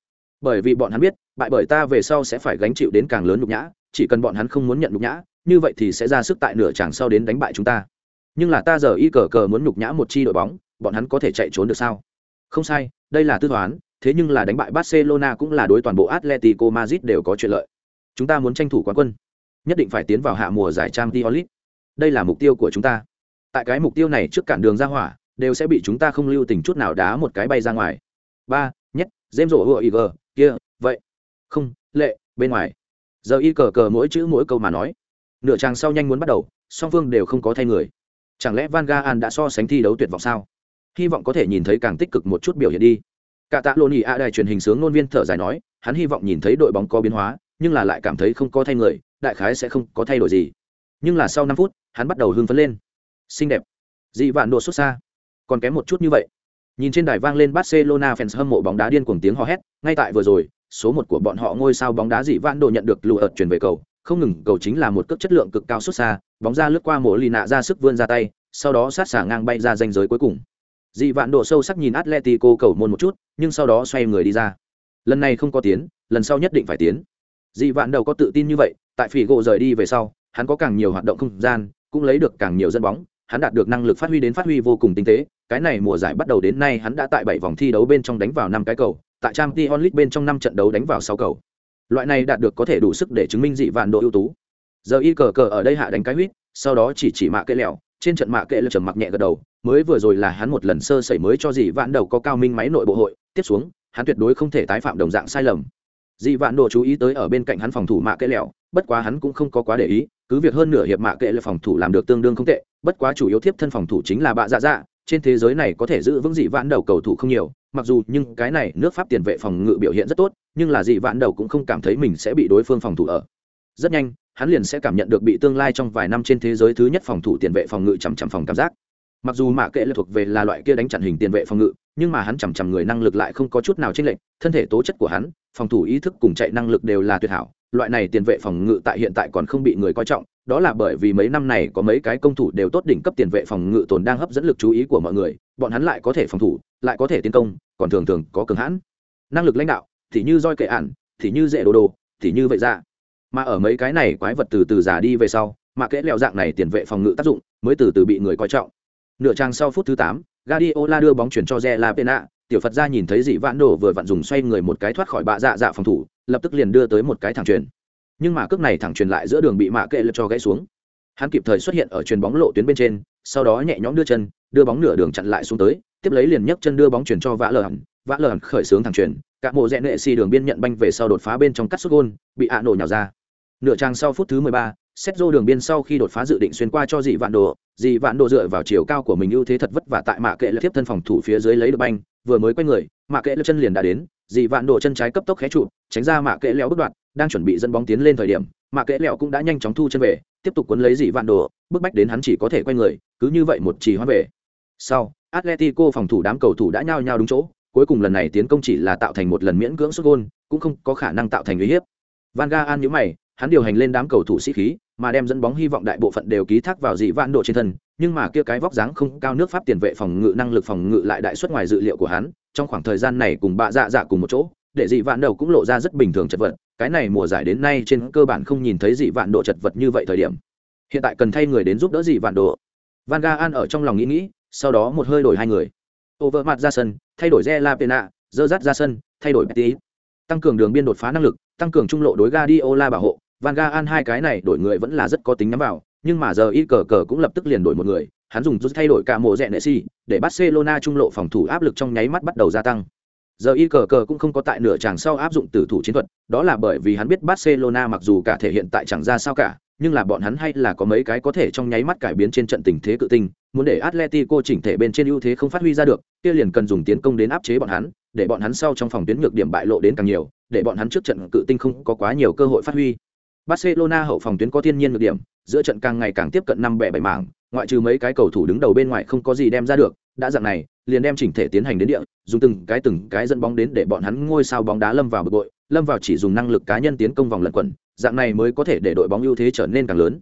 Bởi vì bọn hắn biết, bại bởi ta về sau sẽ phải gánh chịu đến càng lớn nhục nhã, chỉ cần bọn hắn không muốn nhận nhục nhã, như vậy thì sẽ ra sức tại nửa chàng sau đến đánh bại chúng ta. Nhưng là ta giờ y cờ cờ muốn nhục nhã một chi đội bóng, bọn hắn có thể chạy trốn được sao? Không sai, đây là tư toán, thế nhưng là đánh bại barcelona cũng là đối toàn bộ atletico madrid đều có chuyện lợi chúng ta muốn tranh thủ quán quân. Nhất định phải tiến vào hạ mùa giải trang t đây là mục tiêu của chúng ta. Tại cái mục tiêu này trước cản đường ra hỏa, đều sẽ bị chúng ta không lưu tình chút nào đá một cái bay ra ngoài. Ba, nhất dêm rổ hựa ig kia, vậy. Không, lệ, bên ngoài. Giờ y cờ cờ mỗi chữ mỗi câu mà nói. Nửa chàng sau nhanh muốn bắt đầu, song phương đều không có thay người. Chẳng lẽ van Gaal đã so sánh thi đấu tuyệt vọng sao? Hy vọng có thể nhìn thấy càng tích cực một chút biểu hiện đi. Cả tạ lô nỉ a đài truyền hình sướng ngôn viên thở dài nói, hắn hy vọng nhìn thấy đội bóng có biến hóa nhưng là lại cảm thấy không có thay người, đại khái sẽ không có thay đổi gì. Nhưng là sau năm phút, hắn bắt đầu hưng phấn lên. Xinh đẹp. Dị vạn độ xuất xa. Còn kém một chút như vậy. Nhìn trên đài vang lên barcelona fans hâm mộ bóng đá điên cuồng tiếng hò hét, ngay tại vừa rồi, số một của bọn họ ngôi sao bóng đá dị vạn độ nhận được lụa ợt chuyển về cầu. Không ngừng, cầu chính là một cước chất lượng cực cao xuất xa, bóng ra lướt qua mổ lì nạ ra sức vươn ra tay, sau đó sát xả ngang bay ra danh giới cuối cùng. Dị vạn độ sâu sắc nhìn atletico cầu môn một chút, nhưng sau đó xoay người đi ra. Lần này không có tiến, lần sau nhất định phải tiến dị vạn đầu có tự tin như vậy, tại phỉ gỗ rời đi về sau, hắn có càng nhiều hoạt động không gian, cũng lấy được càng nhiều dân bóng, hắn đạt được năng lực phát huy đến phát huy vô cùng tinh tế. Cái này mùa giải bắt đầu đến nay hắn đã tại bảy vòng thi đấu bên trong đánh vào năm cái cầu, tại trang t onlit bên trong năm trận đấu đánh vào sáu cầu. Loại này đạt được có thể đủ sức để chứng minh dị vạn độ ưu tú. Giờ y cờ cờ ở đây hạ đánh cái huýt sau đó chỉ chỉ mạ kệ lẹo, trên trận mạ kệ lẹo trầm mặc nhẹ gật đầu, mới vừa rồi là hắn một lần sơ sẩy mới cho dị vạn đầu có cao minh máy nội bộ hội, tiếp xuống, hắn tuyệt đối không thể tái phạm đồng dạng sai lầm dị vạn đồ chú ý tới ở bên cạnh hắn phòng thủ mạ kệ lẹo, bất quá hắn cũng không có quá để ý, cứ việc hơn nửa hiệp mạ kệ là phòng thủ làm được tương đương không tệ, bất quá chủ yếu thiếp thân phòng thủ chính là bạ dạ dạ trên thế giới này có thể giữ vững dị vạn đầu cầu thủ không nhiều, mặc dù nhưng cái này nước pháp tiền vệ phòng ngự biểu hiện rất tốt, nhưng là dị vạn đầu cũng không cảm thấy mình sẽ bị đối phương phòng thủ ở. Rất nhanh, hắn liền sẽ cảm nhận được bị tương lai trong vài năm trên thế giới thứ nhất phòng thủ tiền vệ phòng ngự chằm chằm phòng cảm giác. Mặc dù mạ kệ là thuộc về là loại kia đánh chặn hình tiền vệ phòng ngự nhưng mà hắn chằm chằm người năng lực lại không có chút nào chênh lệch, thân thể tố chất của hắn, phòng thủ ý thức cùng chạy năng lực đều là tuyệt hảo, loại này tiền vệ phòng ngự tại hiện tại còn không bị người coi trọng, đó là bởi vì mấy năm này có mấy cái công thủ đều tốt đỉnh cấp tiền vệ phòng ngự tồn đang hấp dẫn lực chú ý của mọi người, bọn hắn lại có thể phòng thủ, lại có thể tiến công, còn thường thường có cường hãn. Năng lực lãnh đạo, thì như roi kệ ản, thì như dễ đồ đồ, thì như vậy ra. Mà ở mấy cái này quái vật từ từ già đi về sau, mà kẽ leo dạng này tiền vệ phòng ngự tác dụng mới từ từ bị người coi trọng. Nửa trang sau phút thứ tám Guardiola đưa bóng chuyển cho Zela Pena, tiểu Phật gia nhìn thấy dị vãn đổ vừa vặn dùng xoay người một cái thoát khỏi bạ dạ dạ phòng thủ, lập tức liền đưa tới một cái thẳng truyền nhưng mà cước này thẳng truyền lại giữa đường bị mạ kệ lật cho gãy xuống. Hắn kịp thời xuất hiện ở truyền bóng lộ tuyến bên trên sau đó nhẹ nhõm đưa chân đưa bóng nửa đường chặn lại xuống tới tiếp lấy liền nhấc chân đưa bóng chuyển cho vã lờ hẳn vã lờ hẳn khởi xướng thẳng truyền các mộ rẽ nệ si đường biên nhận banh về sau đột phá bên trong cắt sút gôn bị ạ nổ nhào ra. Nửa trang sau phút thứ mười ba xét dô đường biên sau khi đột phá dự định xuyên qua cho dị vạn đồ, dị vạn đồ dựa vào chiều cao của mình ưu thế thật vất vả tại mạ kệ lập tiếp thân phòng thủ phía dưới lấy được banh, vừa mới quay người, mạ kệ lập chân liền đã đến, dị vạn đồ chân trái cấp tốc khé trụ, tránh ra mạ kệ leo bất đoạn, đang chuẩn bị dẫn bóng tiến lên thời điểm, mạ kệ leo cũng đã nhanh chóng thu chân về, tiếp tục cuốn lấy dị vạn đồ bức bách đến hắn chỉ có thể quay người, cứ như vậy một chỉ hoa về. Sau, atletico phòng thủ đám cầu thủ đã nhao nhao đúng chỗ, cuối cùng lần này tiến công chỉ là tạo thành một lần miễn cưỡng xuất gôn, cũng không có khả năng tạo thành uy hiếp. Van Gaal nhíu mày hắn điều hành lên đám cầu thủ sĩ khí, mà đem dẫn bóng hy vọng đại bộ phận đều ký thác vào dị vạn độ trên thân, nhưng mà kia cái vóc dáng không cao nước pháp tiền vệ phòng ngự năng lực phòng ngự lại đại suất ngoài dự liệu của hắn, trong khoảng thời gian này cùng bạ dạ dạ cùng một chỗ, để dị vạn đầu cũng lộ ra rất bình thường chật vật, cái này mùa giải đến nay trên cơ bản không nhìn thấy dị vạn độ chật vật như vậy thời điểm. Hiện tại cần thay người đến giúp đỡ dị vạn độ. Van ga an ở trong lòng nghĩ nghĩ, sau đó một hơi đổi hai người. Over mặt ra sân, thay đổi re la pena dơ dắt ra sân, thay đổi betty tăng cường đường biên đột phá năng lực, tăng cường trung lộ đối Guardiola bảo hộ van ga an hai cái này đổi người vẫn là rất có tính nhắm vào, nhưng mà giờ y cờ cờ cũng lập tức liền đổi một người, hắn dùng rút thay đổi cả mùa rẽ nệ si để barcelona trung lộ phòng thủ áp lực trong nháy mắt bắt đầu gia tăng. Giờ y cờ cờ cũng không có tại nửa chàng sau áp dụng tử thủ chiến thuật, đó là bởi vì hắn biết barcelona mặc dù cả thể hiện tại chẳng ra sao cả, nhưng là bọn hắn hay là có mấy cái có thể trong nháy mắt cải biến trên trận tình thế cự tinh, muốn để atletico chỉnh thể bên trên ưu thế không phát huy ra được, kia liền cần dùng tiến công đến áp chế bọn hắn, để bọn hắn sau trong phòng tuyến ngược điểm bại lộ đến càng nhiều, để bọn hắn trước trận cự tinh không có quá nhiều cơ hội phát huy barcelona hậu phòng tuyến có thiên nhiên ngược điểm giữa trận càng ngày càng tiếp cận năm bẻ bảy mảng ngoại trừ mấy cái cầu thủ đứng đầu bên ngoài không có gì đem ra được đã dạng này liền đem chỉnh thể tiến hành đến địa dùng từng cái từng cái dẫn bóng đến để bọn hắn ngôi sao bóng đá lâm vào bực bội lâm vào chỉ dùng năng lực cá nhân tiến công vòng lẩn quẩn dạng này mới có thể để đội bóng ưu thế trở nên càng lớn.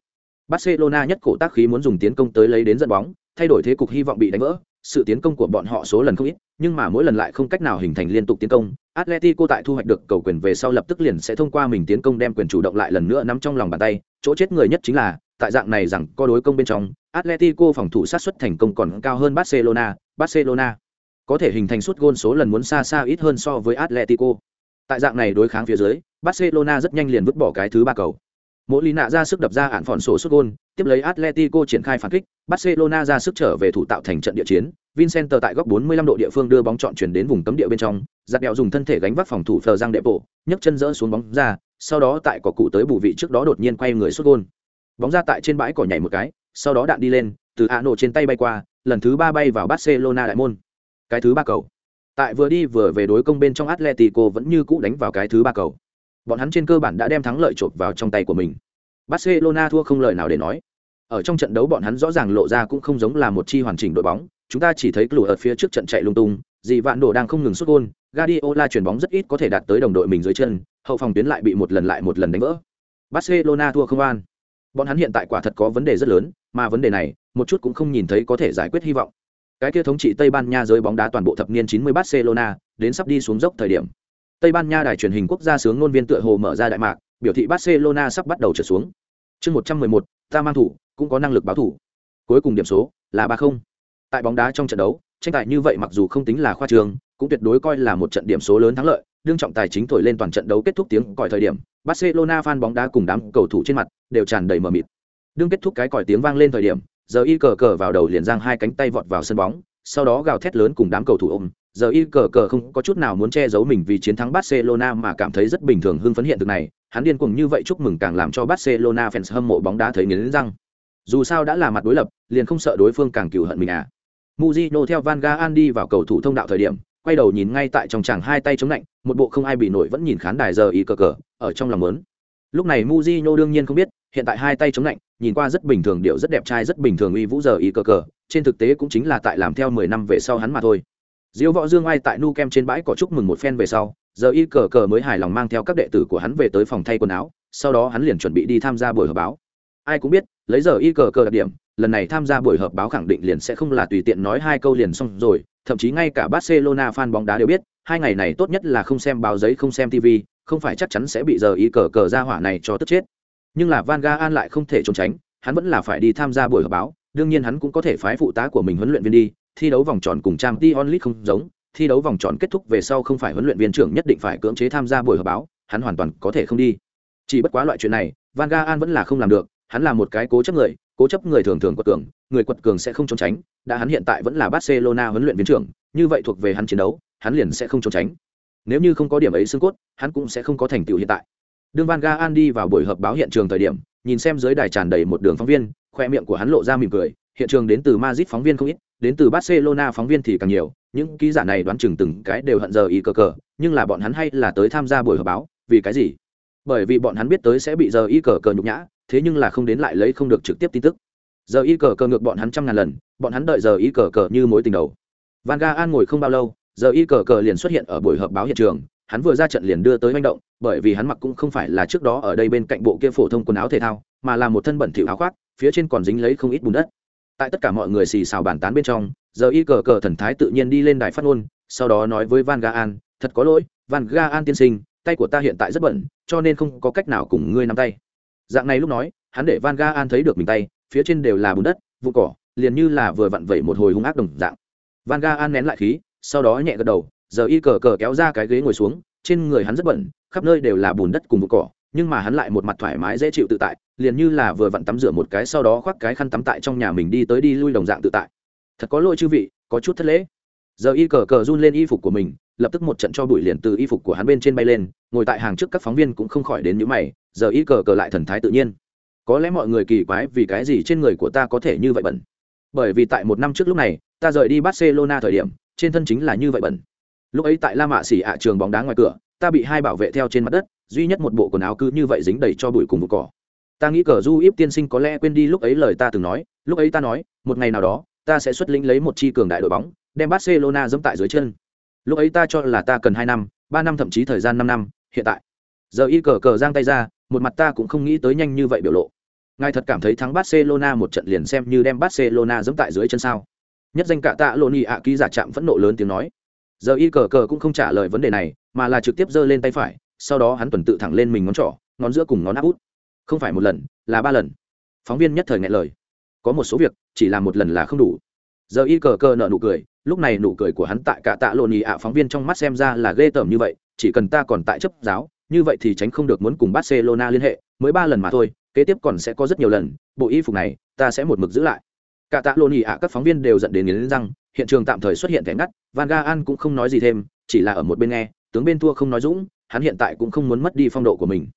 Barcelona nhất cổ tác khí muốn dùng tiến công tới lấy đến dẫn bóng, thay đổi thế cục hy vọng bị đánh vỡ. Sự tiến công của bọn họ số lần không ít, nhưng mà mỗi lần lại không cách nào hình thành liên tục tiến công. Atletico tại thu hoạch được cầu quyền về sau lập tức liền sẽ thông qua mình tiến công đem quyền chủ động lại lần nữa nắm trong lòng bàn tay. Chỗ chết người nhất chính là, tại dạng này rằng có đối công bên trong, Atletico phòng thủ sát suất thành công còn cao hơn Barcelona. Barcelona có thể hình thành suất gôn số lần muốn xa xa ít hơn so với Atletico. Tại dạng này đối kháng phía dưới, Barcelona rất nhanh liền vứt bỏ cái thứ ba cầu. Mỗi lý nạ ra sức đập ra ạn phòn sổ suất gôn, tiếp lấy Atletico triển khai phản kích, Barcelona ra sức trở về thủ tạo thành trận địa chiến. Vincent tại góc 45 độ địa phương đưa bóng chọn chuyển đến vùng cấm địa bên trong, giật đèo dùng thân thể gánh vác phòng thủ phờ giang đệ bộ, nhấc chân dỡ xuống bóng ra, sau đó tại cỏ cụ tới bù vị trước đó đột nhiên quay người sút gôn. Bóng ra tại trên bãi cỏ nhảy một cái, sau đó đạn đi lên, từ ạ nổ trên tay bay qua, lần thứ ba bay vào Barcelona đại môn. Cái thứ ba cầu. Tại vừa đi vừa về đối công bên trong Atletico vẫn như cũ đánh vào cái thứ ba cầu. Bọn hắn trên cơ bản đã đem thắng lợi chộp vào trong tay của mình. Barcelona thua không lời nào để nói. Ở trong trận đấu bọn hắn rõ ràng lộ ra cũng không giống là một chi hoàn chỉnh đội bóng, chúng ta chỉ thấy lùi ở phía trước trận chạy lung tung, dì vạn đồ đang không ngừng sút gôn, Guardiola chuyển bóng rất ít có thể đạt tới đồng đội mình dưới chân, hậu phòng tuyến lại bị một lần lại một lần đánh vỡ. Barcelona thua không an. Bọn hắn hiện tại quả thật có vấn đề rất lớn, mà vấn đề này, một chút cũng không nhìn thấy có thể giải quyết hy vọng. Cái kia thống trị Tây Ban Nha giới bóng đá toàn bộ thập niên 90 Barcelona, đến sắp đi xuống dốc thời điểm. Tây Ban Nha đài truyền hình quốc gia sướng ngôn viên tựa hồ mở ra đại mạc, biểu thị Barcelona sắp bắt đầu trở xuống. Chương 111, ta mang thủ, cũng có năng lực báo thủ. Cuối cùng điểm số là 3-0. Tại bóng đá trong trận đấu, tranh tài như vậy mặc dù không tính là khoa trương, cũng tuyệt đối coi là một trận điểm số lớn thắng lợi, đương trọng tài chính thổi lên toàn trận đấu kết thúc tiếng còi thời điểm, Barcelona fan bóng đá cùng đám cầu thủ trên mặt đều tràn đầy mờ mịt. Đương kết thúc cái còi tiếng vang lên thời điểm, giờ y cờ cờ vào đầu liền giang hai cánh tay vọt vào sân bóng, sau đó gào thét lớn cùng đám cầu thủ ôm. Giờ y cờ cờ không có chút nào muốn che giấu mình vì chiến thắng Barcelona mà cảm thấy rất bình thường hưng phấn hiện thực này, hắn điên cuồng như vậy chúc mừng càng làm cho Barcelona fans hâm mộ bóng đá thấy nghiến răng. Dù sao đã là mặt đối lập, liền không sợ đối phương càng cừu hận mình à. Mujino theo Van Gaal đi vào cầu thủ thông đạo thời điểm, quay đầu nhìn ngay tại trong chàng hai tay chống lạnh, một bộ không ai bị nổi vẫn nhìn khán đài giờ y cờ cờ, ở trong lòng muốn. Lúc này Mujino đương nhiên không biết, hiện tại hai tay chống lạnh, nhìn qua rất bình thường điệu rất đẹp trai rất bình thường uy vũ giờ y cờ cờ, trên thực tế cũng chính là tại làm theo mười năm về sau hắn mà thôi. Diêu Võ Dương ai tại Nu Kem trên bãi cỏ chúc mừng một phen về sau, giờ y cờ cờ mới hài lòng mang theo các đệ tử của hắn về tới phòng thay quần áo, sau đó hắn liền chuẩn bị đi tham gia buổi họp báo. Ai cũng biết, lấy giờ y cờ cờ đặc điểm, lần này tham gia buổi họp báo khẳng định liền sẽ không là tùy tiện nói hai câu liền xong rồi, thậm chí ngay cả Barcelona fan bóng đá đều biết, hai ngày này tốt nhất là không xem báo giấy không xem TV, không phải chắc chắn sẽ bị giờ y cờ cờ ra hỏa này cho tức chết. Nhưng là Van Gaal lại không thể trốn tránh, hắn vẫn là phải đi tham gia buổi họp báo, đương nhiên hắn cũng có thể phái phụ tá của mình huấn luyện viên đi, thi đấu vòng tròn cùng Trang t onlit không giống, thi đấu vòng tròn kết thúc về sau không phải huấn luyện viên trưởng nhất định phải cưỡng chế tham gia buổi họp báo, hắn hoàn toàn có thể không đi. Chỉ bất quá loại chuyện này, Van Gaal vẫn là không làm được, hắn là một cái cố chấp người, cố chấp người thường thường quật cường, người quật cường sẽ không trốn tránh, đã hắn hiện tại vẫn là Barcelona huấn luyện viên trưởng, như vậy thuộc về hắn chiến đấu, hắn liền sẽ không trốn tránh. Nếu như không có điểm ấy xương cốt, hắn cũng sẽ không có thành tựu hiện tại. Đường Van Gaal đi vào buổi họp báo hiện trường thời điểm, nhìn xem dưới đài tràn đầy một đường phóng viên, khoe miệng của hắn lộ ra mỉm cười, hiện trường đến từ Madrid phóng viên không ít, đến từ Barcelona phóng viên thì càng nhiều, những ký giả này đoán chừng từng cái đều hận giờ Y cờ cờ, nhưng là bọn hắn hay là tới tham gia buổi họp báo, vì cái gì? Bởi vì bọn hắn biết tới sẽ bị giờ Y cờ cờ nhục nhã, thế nhưng là không đến lại lấy không được trực tiếp tin tức. Giờ Y cờ cờ ngược bọn hắn trăm ngàn lần, bọn hắn đợi giờ Y cờ cờ như mối tình đầu. Van Gaal ngồi không bao lâu, giờ Y cờ cờ liền xuất hiện ở buổi họp báo hiện trường, hắn vừa ra trận liền đưa tới manh động, bởi vì hắn mặc cũng không phải là trước đó ở đây bên cạnh bộ kia phổ thông quần áo thể thao, mà là một thân bẩn thỉu áo khoác, phía trên còn dính lấy không ít bùn đất tại tất cả mọi người xì xào bàn tán bên trong, giờ y cờ cờ thần thái tự nhiên đi lên đài phát ngôn, sau đó nói với van gaan thật có lỗi, van gaan tiên sinh, tay của ta hiện tại rất bẩn, cho nên không có cách nào cùng ngươi nắm tay. Dạng này lúc nói, hắn để van gaan thấy được mình tay, phía trên đều là bùn đất vụ cỏ, liền như là vừa vặn vẩy một hồi hung ác đồng dạng. Van gaan nén lại khí, sau đó nhẹ gật đầu, giờ y cờ cờ kéo ra cái ghế ngồi xuống, trên người hắn rất bẩn, khắp nơi đều là bùn đất cùng vụ cỏ nhưng mà hắn lại một mặt thoải mái dễ chịu tự tại, liền như là vừa vặn tắm rửa một cái sau đó khoác cái khăn tắm tại trong nhà mình đi tới đi lui đồng dạng tự tại. Thật có lỗi chư vị, có chút thất lễ. Giờ y cờ cờ run lên y phục của mình, lập tức một trận cho bụi liền từ y phục của hắn bên trên bay lên, ngồi tại hàng trước các phóng viên cũng không khỏi đến những mày, giờ y cờ cờ lại thần thái tự nhiên. Có lẽ mọi người kỳ quái vì cái gì trên người của ta có thể như vậy bẩn? Bởi vì tại một năm trước lúc này, ta rời đi barcelona thời điểm, trên thân chính là như vậy bẩn. Lúc ấy tại la mạ xỉ ạ trường bóng đá ngoài cửa, ta bị hai bảo vệ theo trên mặt đất duy nhất một bộ quần áo cứ như vậy dính đầy cho bụi cùng một cỏ. Ta nghĩ cờ du íp tiên sinh có lẽ quên đi lúc ấy lời ta từng nói, lúc ấy ta nói, một ngày nào đó, ta sẽ xuất lĩnh lấy một chi cường đại đội bóng, đem barcelona dẫm tại dưới chân. Lúc ấy ta cho là ta cần hai năm, ba năm thậm chí thời gian năm năm, hiện tại. Giờ y cờ cờ giang tay ra, một mặt ta cũng không nghĩ tới nhanh như vậy biểu lộ. Ngài thật cảm thấy thắng barcelona một trận liền xem như đem barcelona dẫm tại dưới chân sao? Nhất danh cả tạ lộ nhị ạ ký giả chạm phẫn nộ lớn tiếng nói. Giờ y cờ cờ cũng không trả lời vấn đề này, mà là trực tiếp giơ lên tay phải sau đó hắn tuần tự thẳng lên mình ngón trỏ, ngón giữa cùng ngón áp út. Không phải một lần, là ba lần. Phóng viên nhất thời ngại lời. Có một số việc, chỉ làm một lần là không đủ. Giờ y cờ cờ nợ nụ cười, lúc này nụ cười của hắn tại cả tạ lộn nhị ạ phóng viên trong mắt xem ra là ghê tởm như vậy, chỉ cần ta còn tại chấp giáo, như vậy thì tránh không được muốn cùng barcelona liên hệ, mới ba lần mà thôi, kế tiếp còn sẽ có rất nhiều lần, bộ y phục này, ta sẽ một mực giữ lại. Cả tạ lộn nhị ạ các phóng viên đều dẫn đến nghiến răng, hiện trường tạm thời xuất hiện thẻ ngắt, van ga an cũng không nói gì thêm, chỉ là ở một bên nghe, tướng bên thua không nói dũng hắn hiện tại cũng không muốn mất đi phong độ của mình.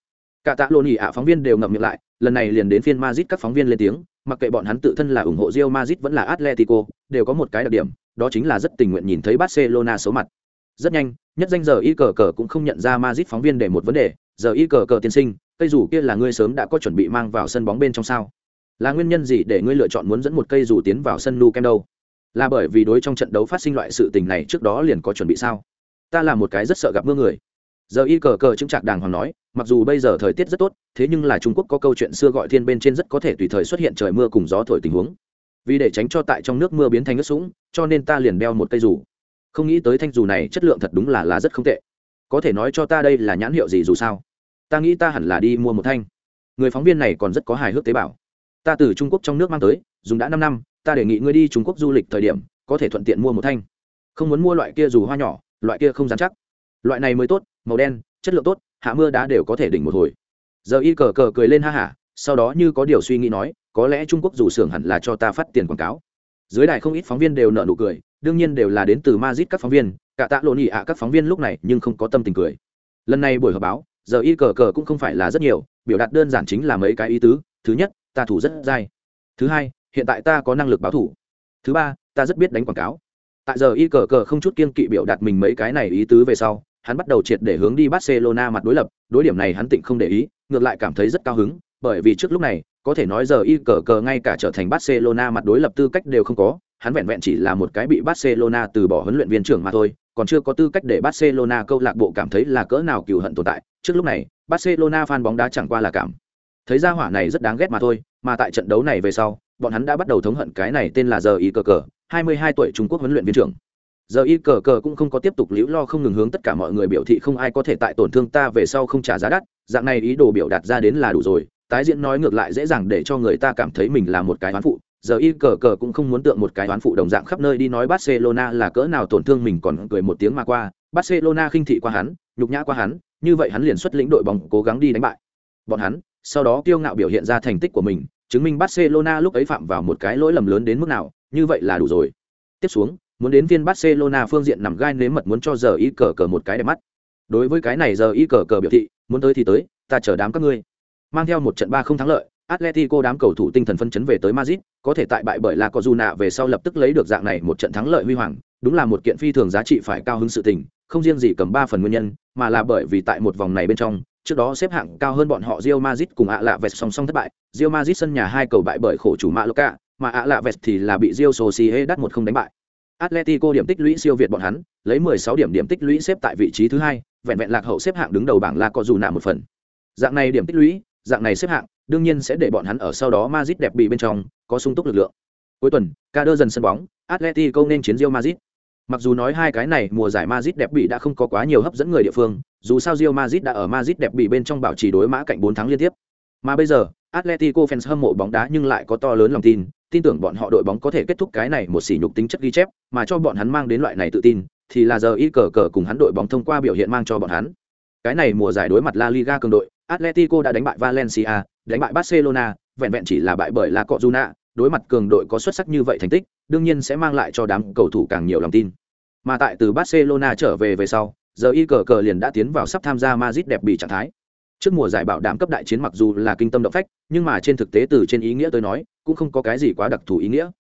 Cả tạ lộn nhỉ ạ phóng viên đều ngậm miệng lại, lần này liền đến phiên Madrid các phóng viên lên tiếng, mặc kệ bọn hắn tự thân là ủng hộ Real Madrid vẫn là Atletico, đều có một cái đặc điểm, đó chính là rất tình nguyện nhìn thấy Barcelona số mặt. Rất nhanh, nhất danh giờ y cờ cờ cũng không nhận ra Madrid phóng viên để một vấn đề, giờ y cờ cờ tiên sinh, cây dù kia là ngươi sớm đã có chuẩn bị mang vào sân bóng bên trong sao? Là nguyên nhân gì để ngươi lựa chọn muốn dẫn một cây dù tiến vào sân nu kem đâu? Là bởi vì đối trong trận đấu phát sinh loại sự tình này trước đó liền có chuẩn bị sao? Ta là một cái rất sợ gặp mưa người giờ y cờ cờ chứng trạc đàng hoàng nói, mặc dù bây giờ thời tiết rất tốt, thế nhưng là trung quốc có câu chuyện xưa gọi thiên bên trên rất có thể tùy thời xuất hiện trời mưa cùng gió thổi tình huống. Vì để tránh cho tại trong nước mưa biến thành nước sũng, cho nên ta liền đeo một cây dù. Không nghĩ tới thanh dù này chất lượng thật đúng là là rất không tệ. Có thể nói cho ta đây là nhãn hiệu gì dù sao? Ta nghĩ ta hẳn là đi mua một thanh. Người phóng viên này còn rất có hài hước tế bào. Ta từ trung quốc trong nước mang tới, dùng đã năm năm, ta đề nghị ngươi đi trung quốc du lịch thời điểm, có thể thuận tiện mua một thanh. Không muốn mua loại kia dù hoa nhỏ, loại kia không dán chắc loại này mới tốt, màu đen, chất lượng tốt, hạ mưa đá đều có thể đỉnh một hồi. Giờ y cờ cờ cười lên ha hả, sau đó như có điều suy nghĩ nói, có lẽ trung quốc dù xưởng hẳn là cho ta phát tiền quảng cáo. Dưới đài không ít phóng viên đều nợ nụ cười, đương nhiên đều là đến từ mazit các phóng viên, cả tạ lộn ỉ ạ các phóng viên lúc này nhưng không có tâm tình cười. Lần này buổi họp báo, giờ y cờ cờ cũng không phải là rất nhiều, biểu đạt đơn giản chính là mấy cái ý tứ, thứ nhất, ta thủ rất dai. Thứ hai, hiện tại ta có năng lực báo thủ. Thứ ba, ta rất biết đánh quảng cáo. Tại giờ y cờ cờ không chút kiên kỵ biểu đạt mình mấy cái này ý tứ về sau hắn bắt đầu triệt để hướng đi barcelona mặt đối lập, đối điểm này hắn tịnh không để ý, ngược lại cảm thấy rất cao hứng, bởi vì trước lúc này, có thể nói giờ y cờ cờ ngay cả trở thành barcelona mặt đối lập tư cách đều không có, hắn vẹn vẹn chỉ là một cái bị barcelona từ bỏ huấn luyện viên trưởng mà thôi, còn chưa có tư cách để barcelona câu lạc bộ cảm thấy là cỡ nào cừu hận tồn tại, trước lúc này, barcelona fan bóng đá chẳng qua là cảm thấy ra hỏa này rất đáng ghét mà thôi, mà tại trận đấu này về sau, bọn hắn đã bắt đầu thống hận cái này tên là giờ y cờ cờ 22 tuổi trung quốc huấn luyện viên trưởng giờ y cờ cờ cũng không có tiếp tục liễu lo không ngừng hướng tất cả mọi người biểu thị không ai có thể tại tổn thương ta về sau không trả giá đắt. Dạng này ý đồ biểu đạt ra đến là đủ rồi. Tái diễn nói ngược lại dễ dàng để cho người ta cảm thấy mình là một cái oán phụ. Giờ y cờ cờ cũng không muốn tượng một cái oán phụ đồng dạng khắp nơi đi nói barcelona là cỡ nào tổn thương mình còn cười một tiếng mà qua. Barcelona khinh thị qua hắn, nhục nhã qua hắn, như vậy hắn liền xuất lĩnh đội bóng cố gắng đi đánh bại. Bọn hắn, sau đó kiêu ngạo biểu hiện ra thành tích của mình, chứng minh barcelona lúc ấy phạm vào một cái lỗi lầm lớn đến mức nào, như vậy là đủ rồi. Tiếp xuống muốn đến viên barcelona phương diện nằm gai nếm mật muốn cho giờ y cờ cờ một cái đẹp mắt đối với cái này giờ y cờ cờ biểu thị muốn tới thì tới ta chờ đám các ngươi mang theo một trận ba không thắng lợi Atletico đám cầu thủ tinh thần phân chấn về tới Madrid, có thể tại bại bởi La Cojuna về sau lập tức lấy được dạng này một trận thắng lợi huy hoàng, đúng là một kiện phi thường giá trị phải cao hứng sự tình, không riêng gì cầm ba phần nguyên nhân, mà là bởi vì tại một vòng này bên trong, trước đó xếp hạng cao hơn bọn họ Real Madrid cùng ạ lạ vẹt song song thất bại, Real Madrid sân nhà hai cầu bại bởi khổ chủ Mallorca, mà ạ lạ vẹt thì là bị Real Sociedad một không đánh bại. Atletico điểm tích lũy siêu việt bọn hắn, lấy 16 điểm điểm tích lũy xếp tại vị trí thứ hai, vẹn vẹn lạc hậu xếp hạng đứng đầu bảng La nạ một phần. Dạng này điểm tích lũy, dạng này xếp hạng, đương nhiên sẽ để bọn hắn ở sau đó Madrid đẹp bị bên trong có sung túc lực lượng. Cuối tuần, Kader dần sân bóng, Atletico nên chiến Real Madrid. Mặc dù nói hai cái này mùa giải Madrid đẹp bị đã không có quá nhiều hấp dẫn người địa phương, dù sao Real Madrid đã ở Madrid đẹp bị bên trong bảo trì đối mã cạnh 4 tháng liên tiếp. Mà bây giờ, Atletico fans hâm mộ bóng đá nhưng lại có to lớn lòng tin, tin tưởng bọn họ đội bóng có thể kết thúc cái này một sỉ nhục tính chất ghi chép, mà cho bọn hắn mang đến loại này tự tin, thì là giờ y cờ cờ cùng hắn đội bóng thông qua biểu hiện mang cho bọn hắn. Cái này mùa giải đối mặt La Liga cường đội, Atletico đã đánh bại Valencia, đánh bại Barcelona, vẹn vẹn chỉ là bại bởi La Cojuna, đối mặt cường đội có xuất sắc như vậy thành tích, đương nhiên sẽ mang lại cho đám cầu thủ càng nhiều lòng tin. Mà tại từ Barcelona trở về về sau, giờ y cờ cờ liền đã tiến vào sắp tham gia Madrid đẹp bị trạng thái. Trước mùa giải bảo đảm cấp đại chiến mặc dù là kinh tâm động phách, nhưng mà trên thực tế từ trên ý nghĩa tôi nói, cũng không có cái gì quá đặc thù ý nghĩa.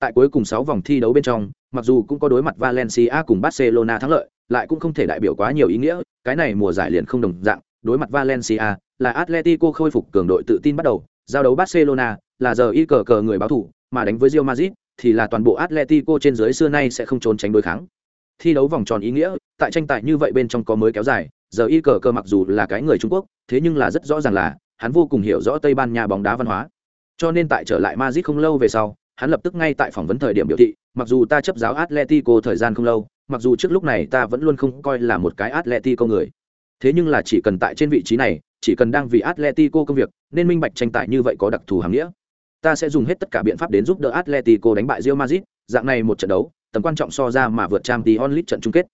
Tại cuối cùng 6 vòng thi đấu bên trong, mặc dù cũng có đối mặt Valencia cùng Barcelona thắng lợi, lại cũng không thể đại biểu quá nhiều ý nghĩa, cái này mùa giải liền không đồng dạng, đối mặt Valencia, là Atletico khôi phục cường đội tự tin bắt đầu, giao đấu Barcelona, là giờ y cờ cờ người báo thủ, mà đánh với Real Madrid, thì là toàn bộ Atletico trên dưới xưa nay sẽ không trốn tránh đối kháng. Thi đấu vòng tròn ý nghĩa, tại tranh tài như vậy bên trong có mới kéo dài, giờ y cờ cờ mặc dù là cái người trung quốc, thế nhưng là rất rõ ràng là hắn vô cùng hiểu rõ tây ban nha bóng đá văn hóa. Cho nên tại trở lại madrid không lâu về sau, hắn lập tức ngay tại phỏng vấn thời điểm biểu thị, mặc dù ta chấp giáo atletico thời gian không lâu, mặc dù trước lúc này ta vẫn luôn không coi là một cái atletico người. Thế nhưng là chỉ cần tại trên vị trí này, chỉ cần đang vì atletico công việc, nên minh bạch tranh tài như vậy có đặc thù hàm nghĩa. Ta sẽ dùng hết tất cả biện pháp đến giúp đỡ atletico đánh bại real madrid, dạng này một trận đấu, tầm quan trọng so ra mà vượt trang t onlit trận chung kết.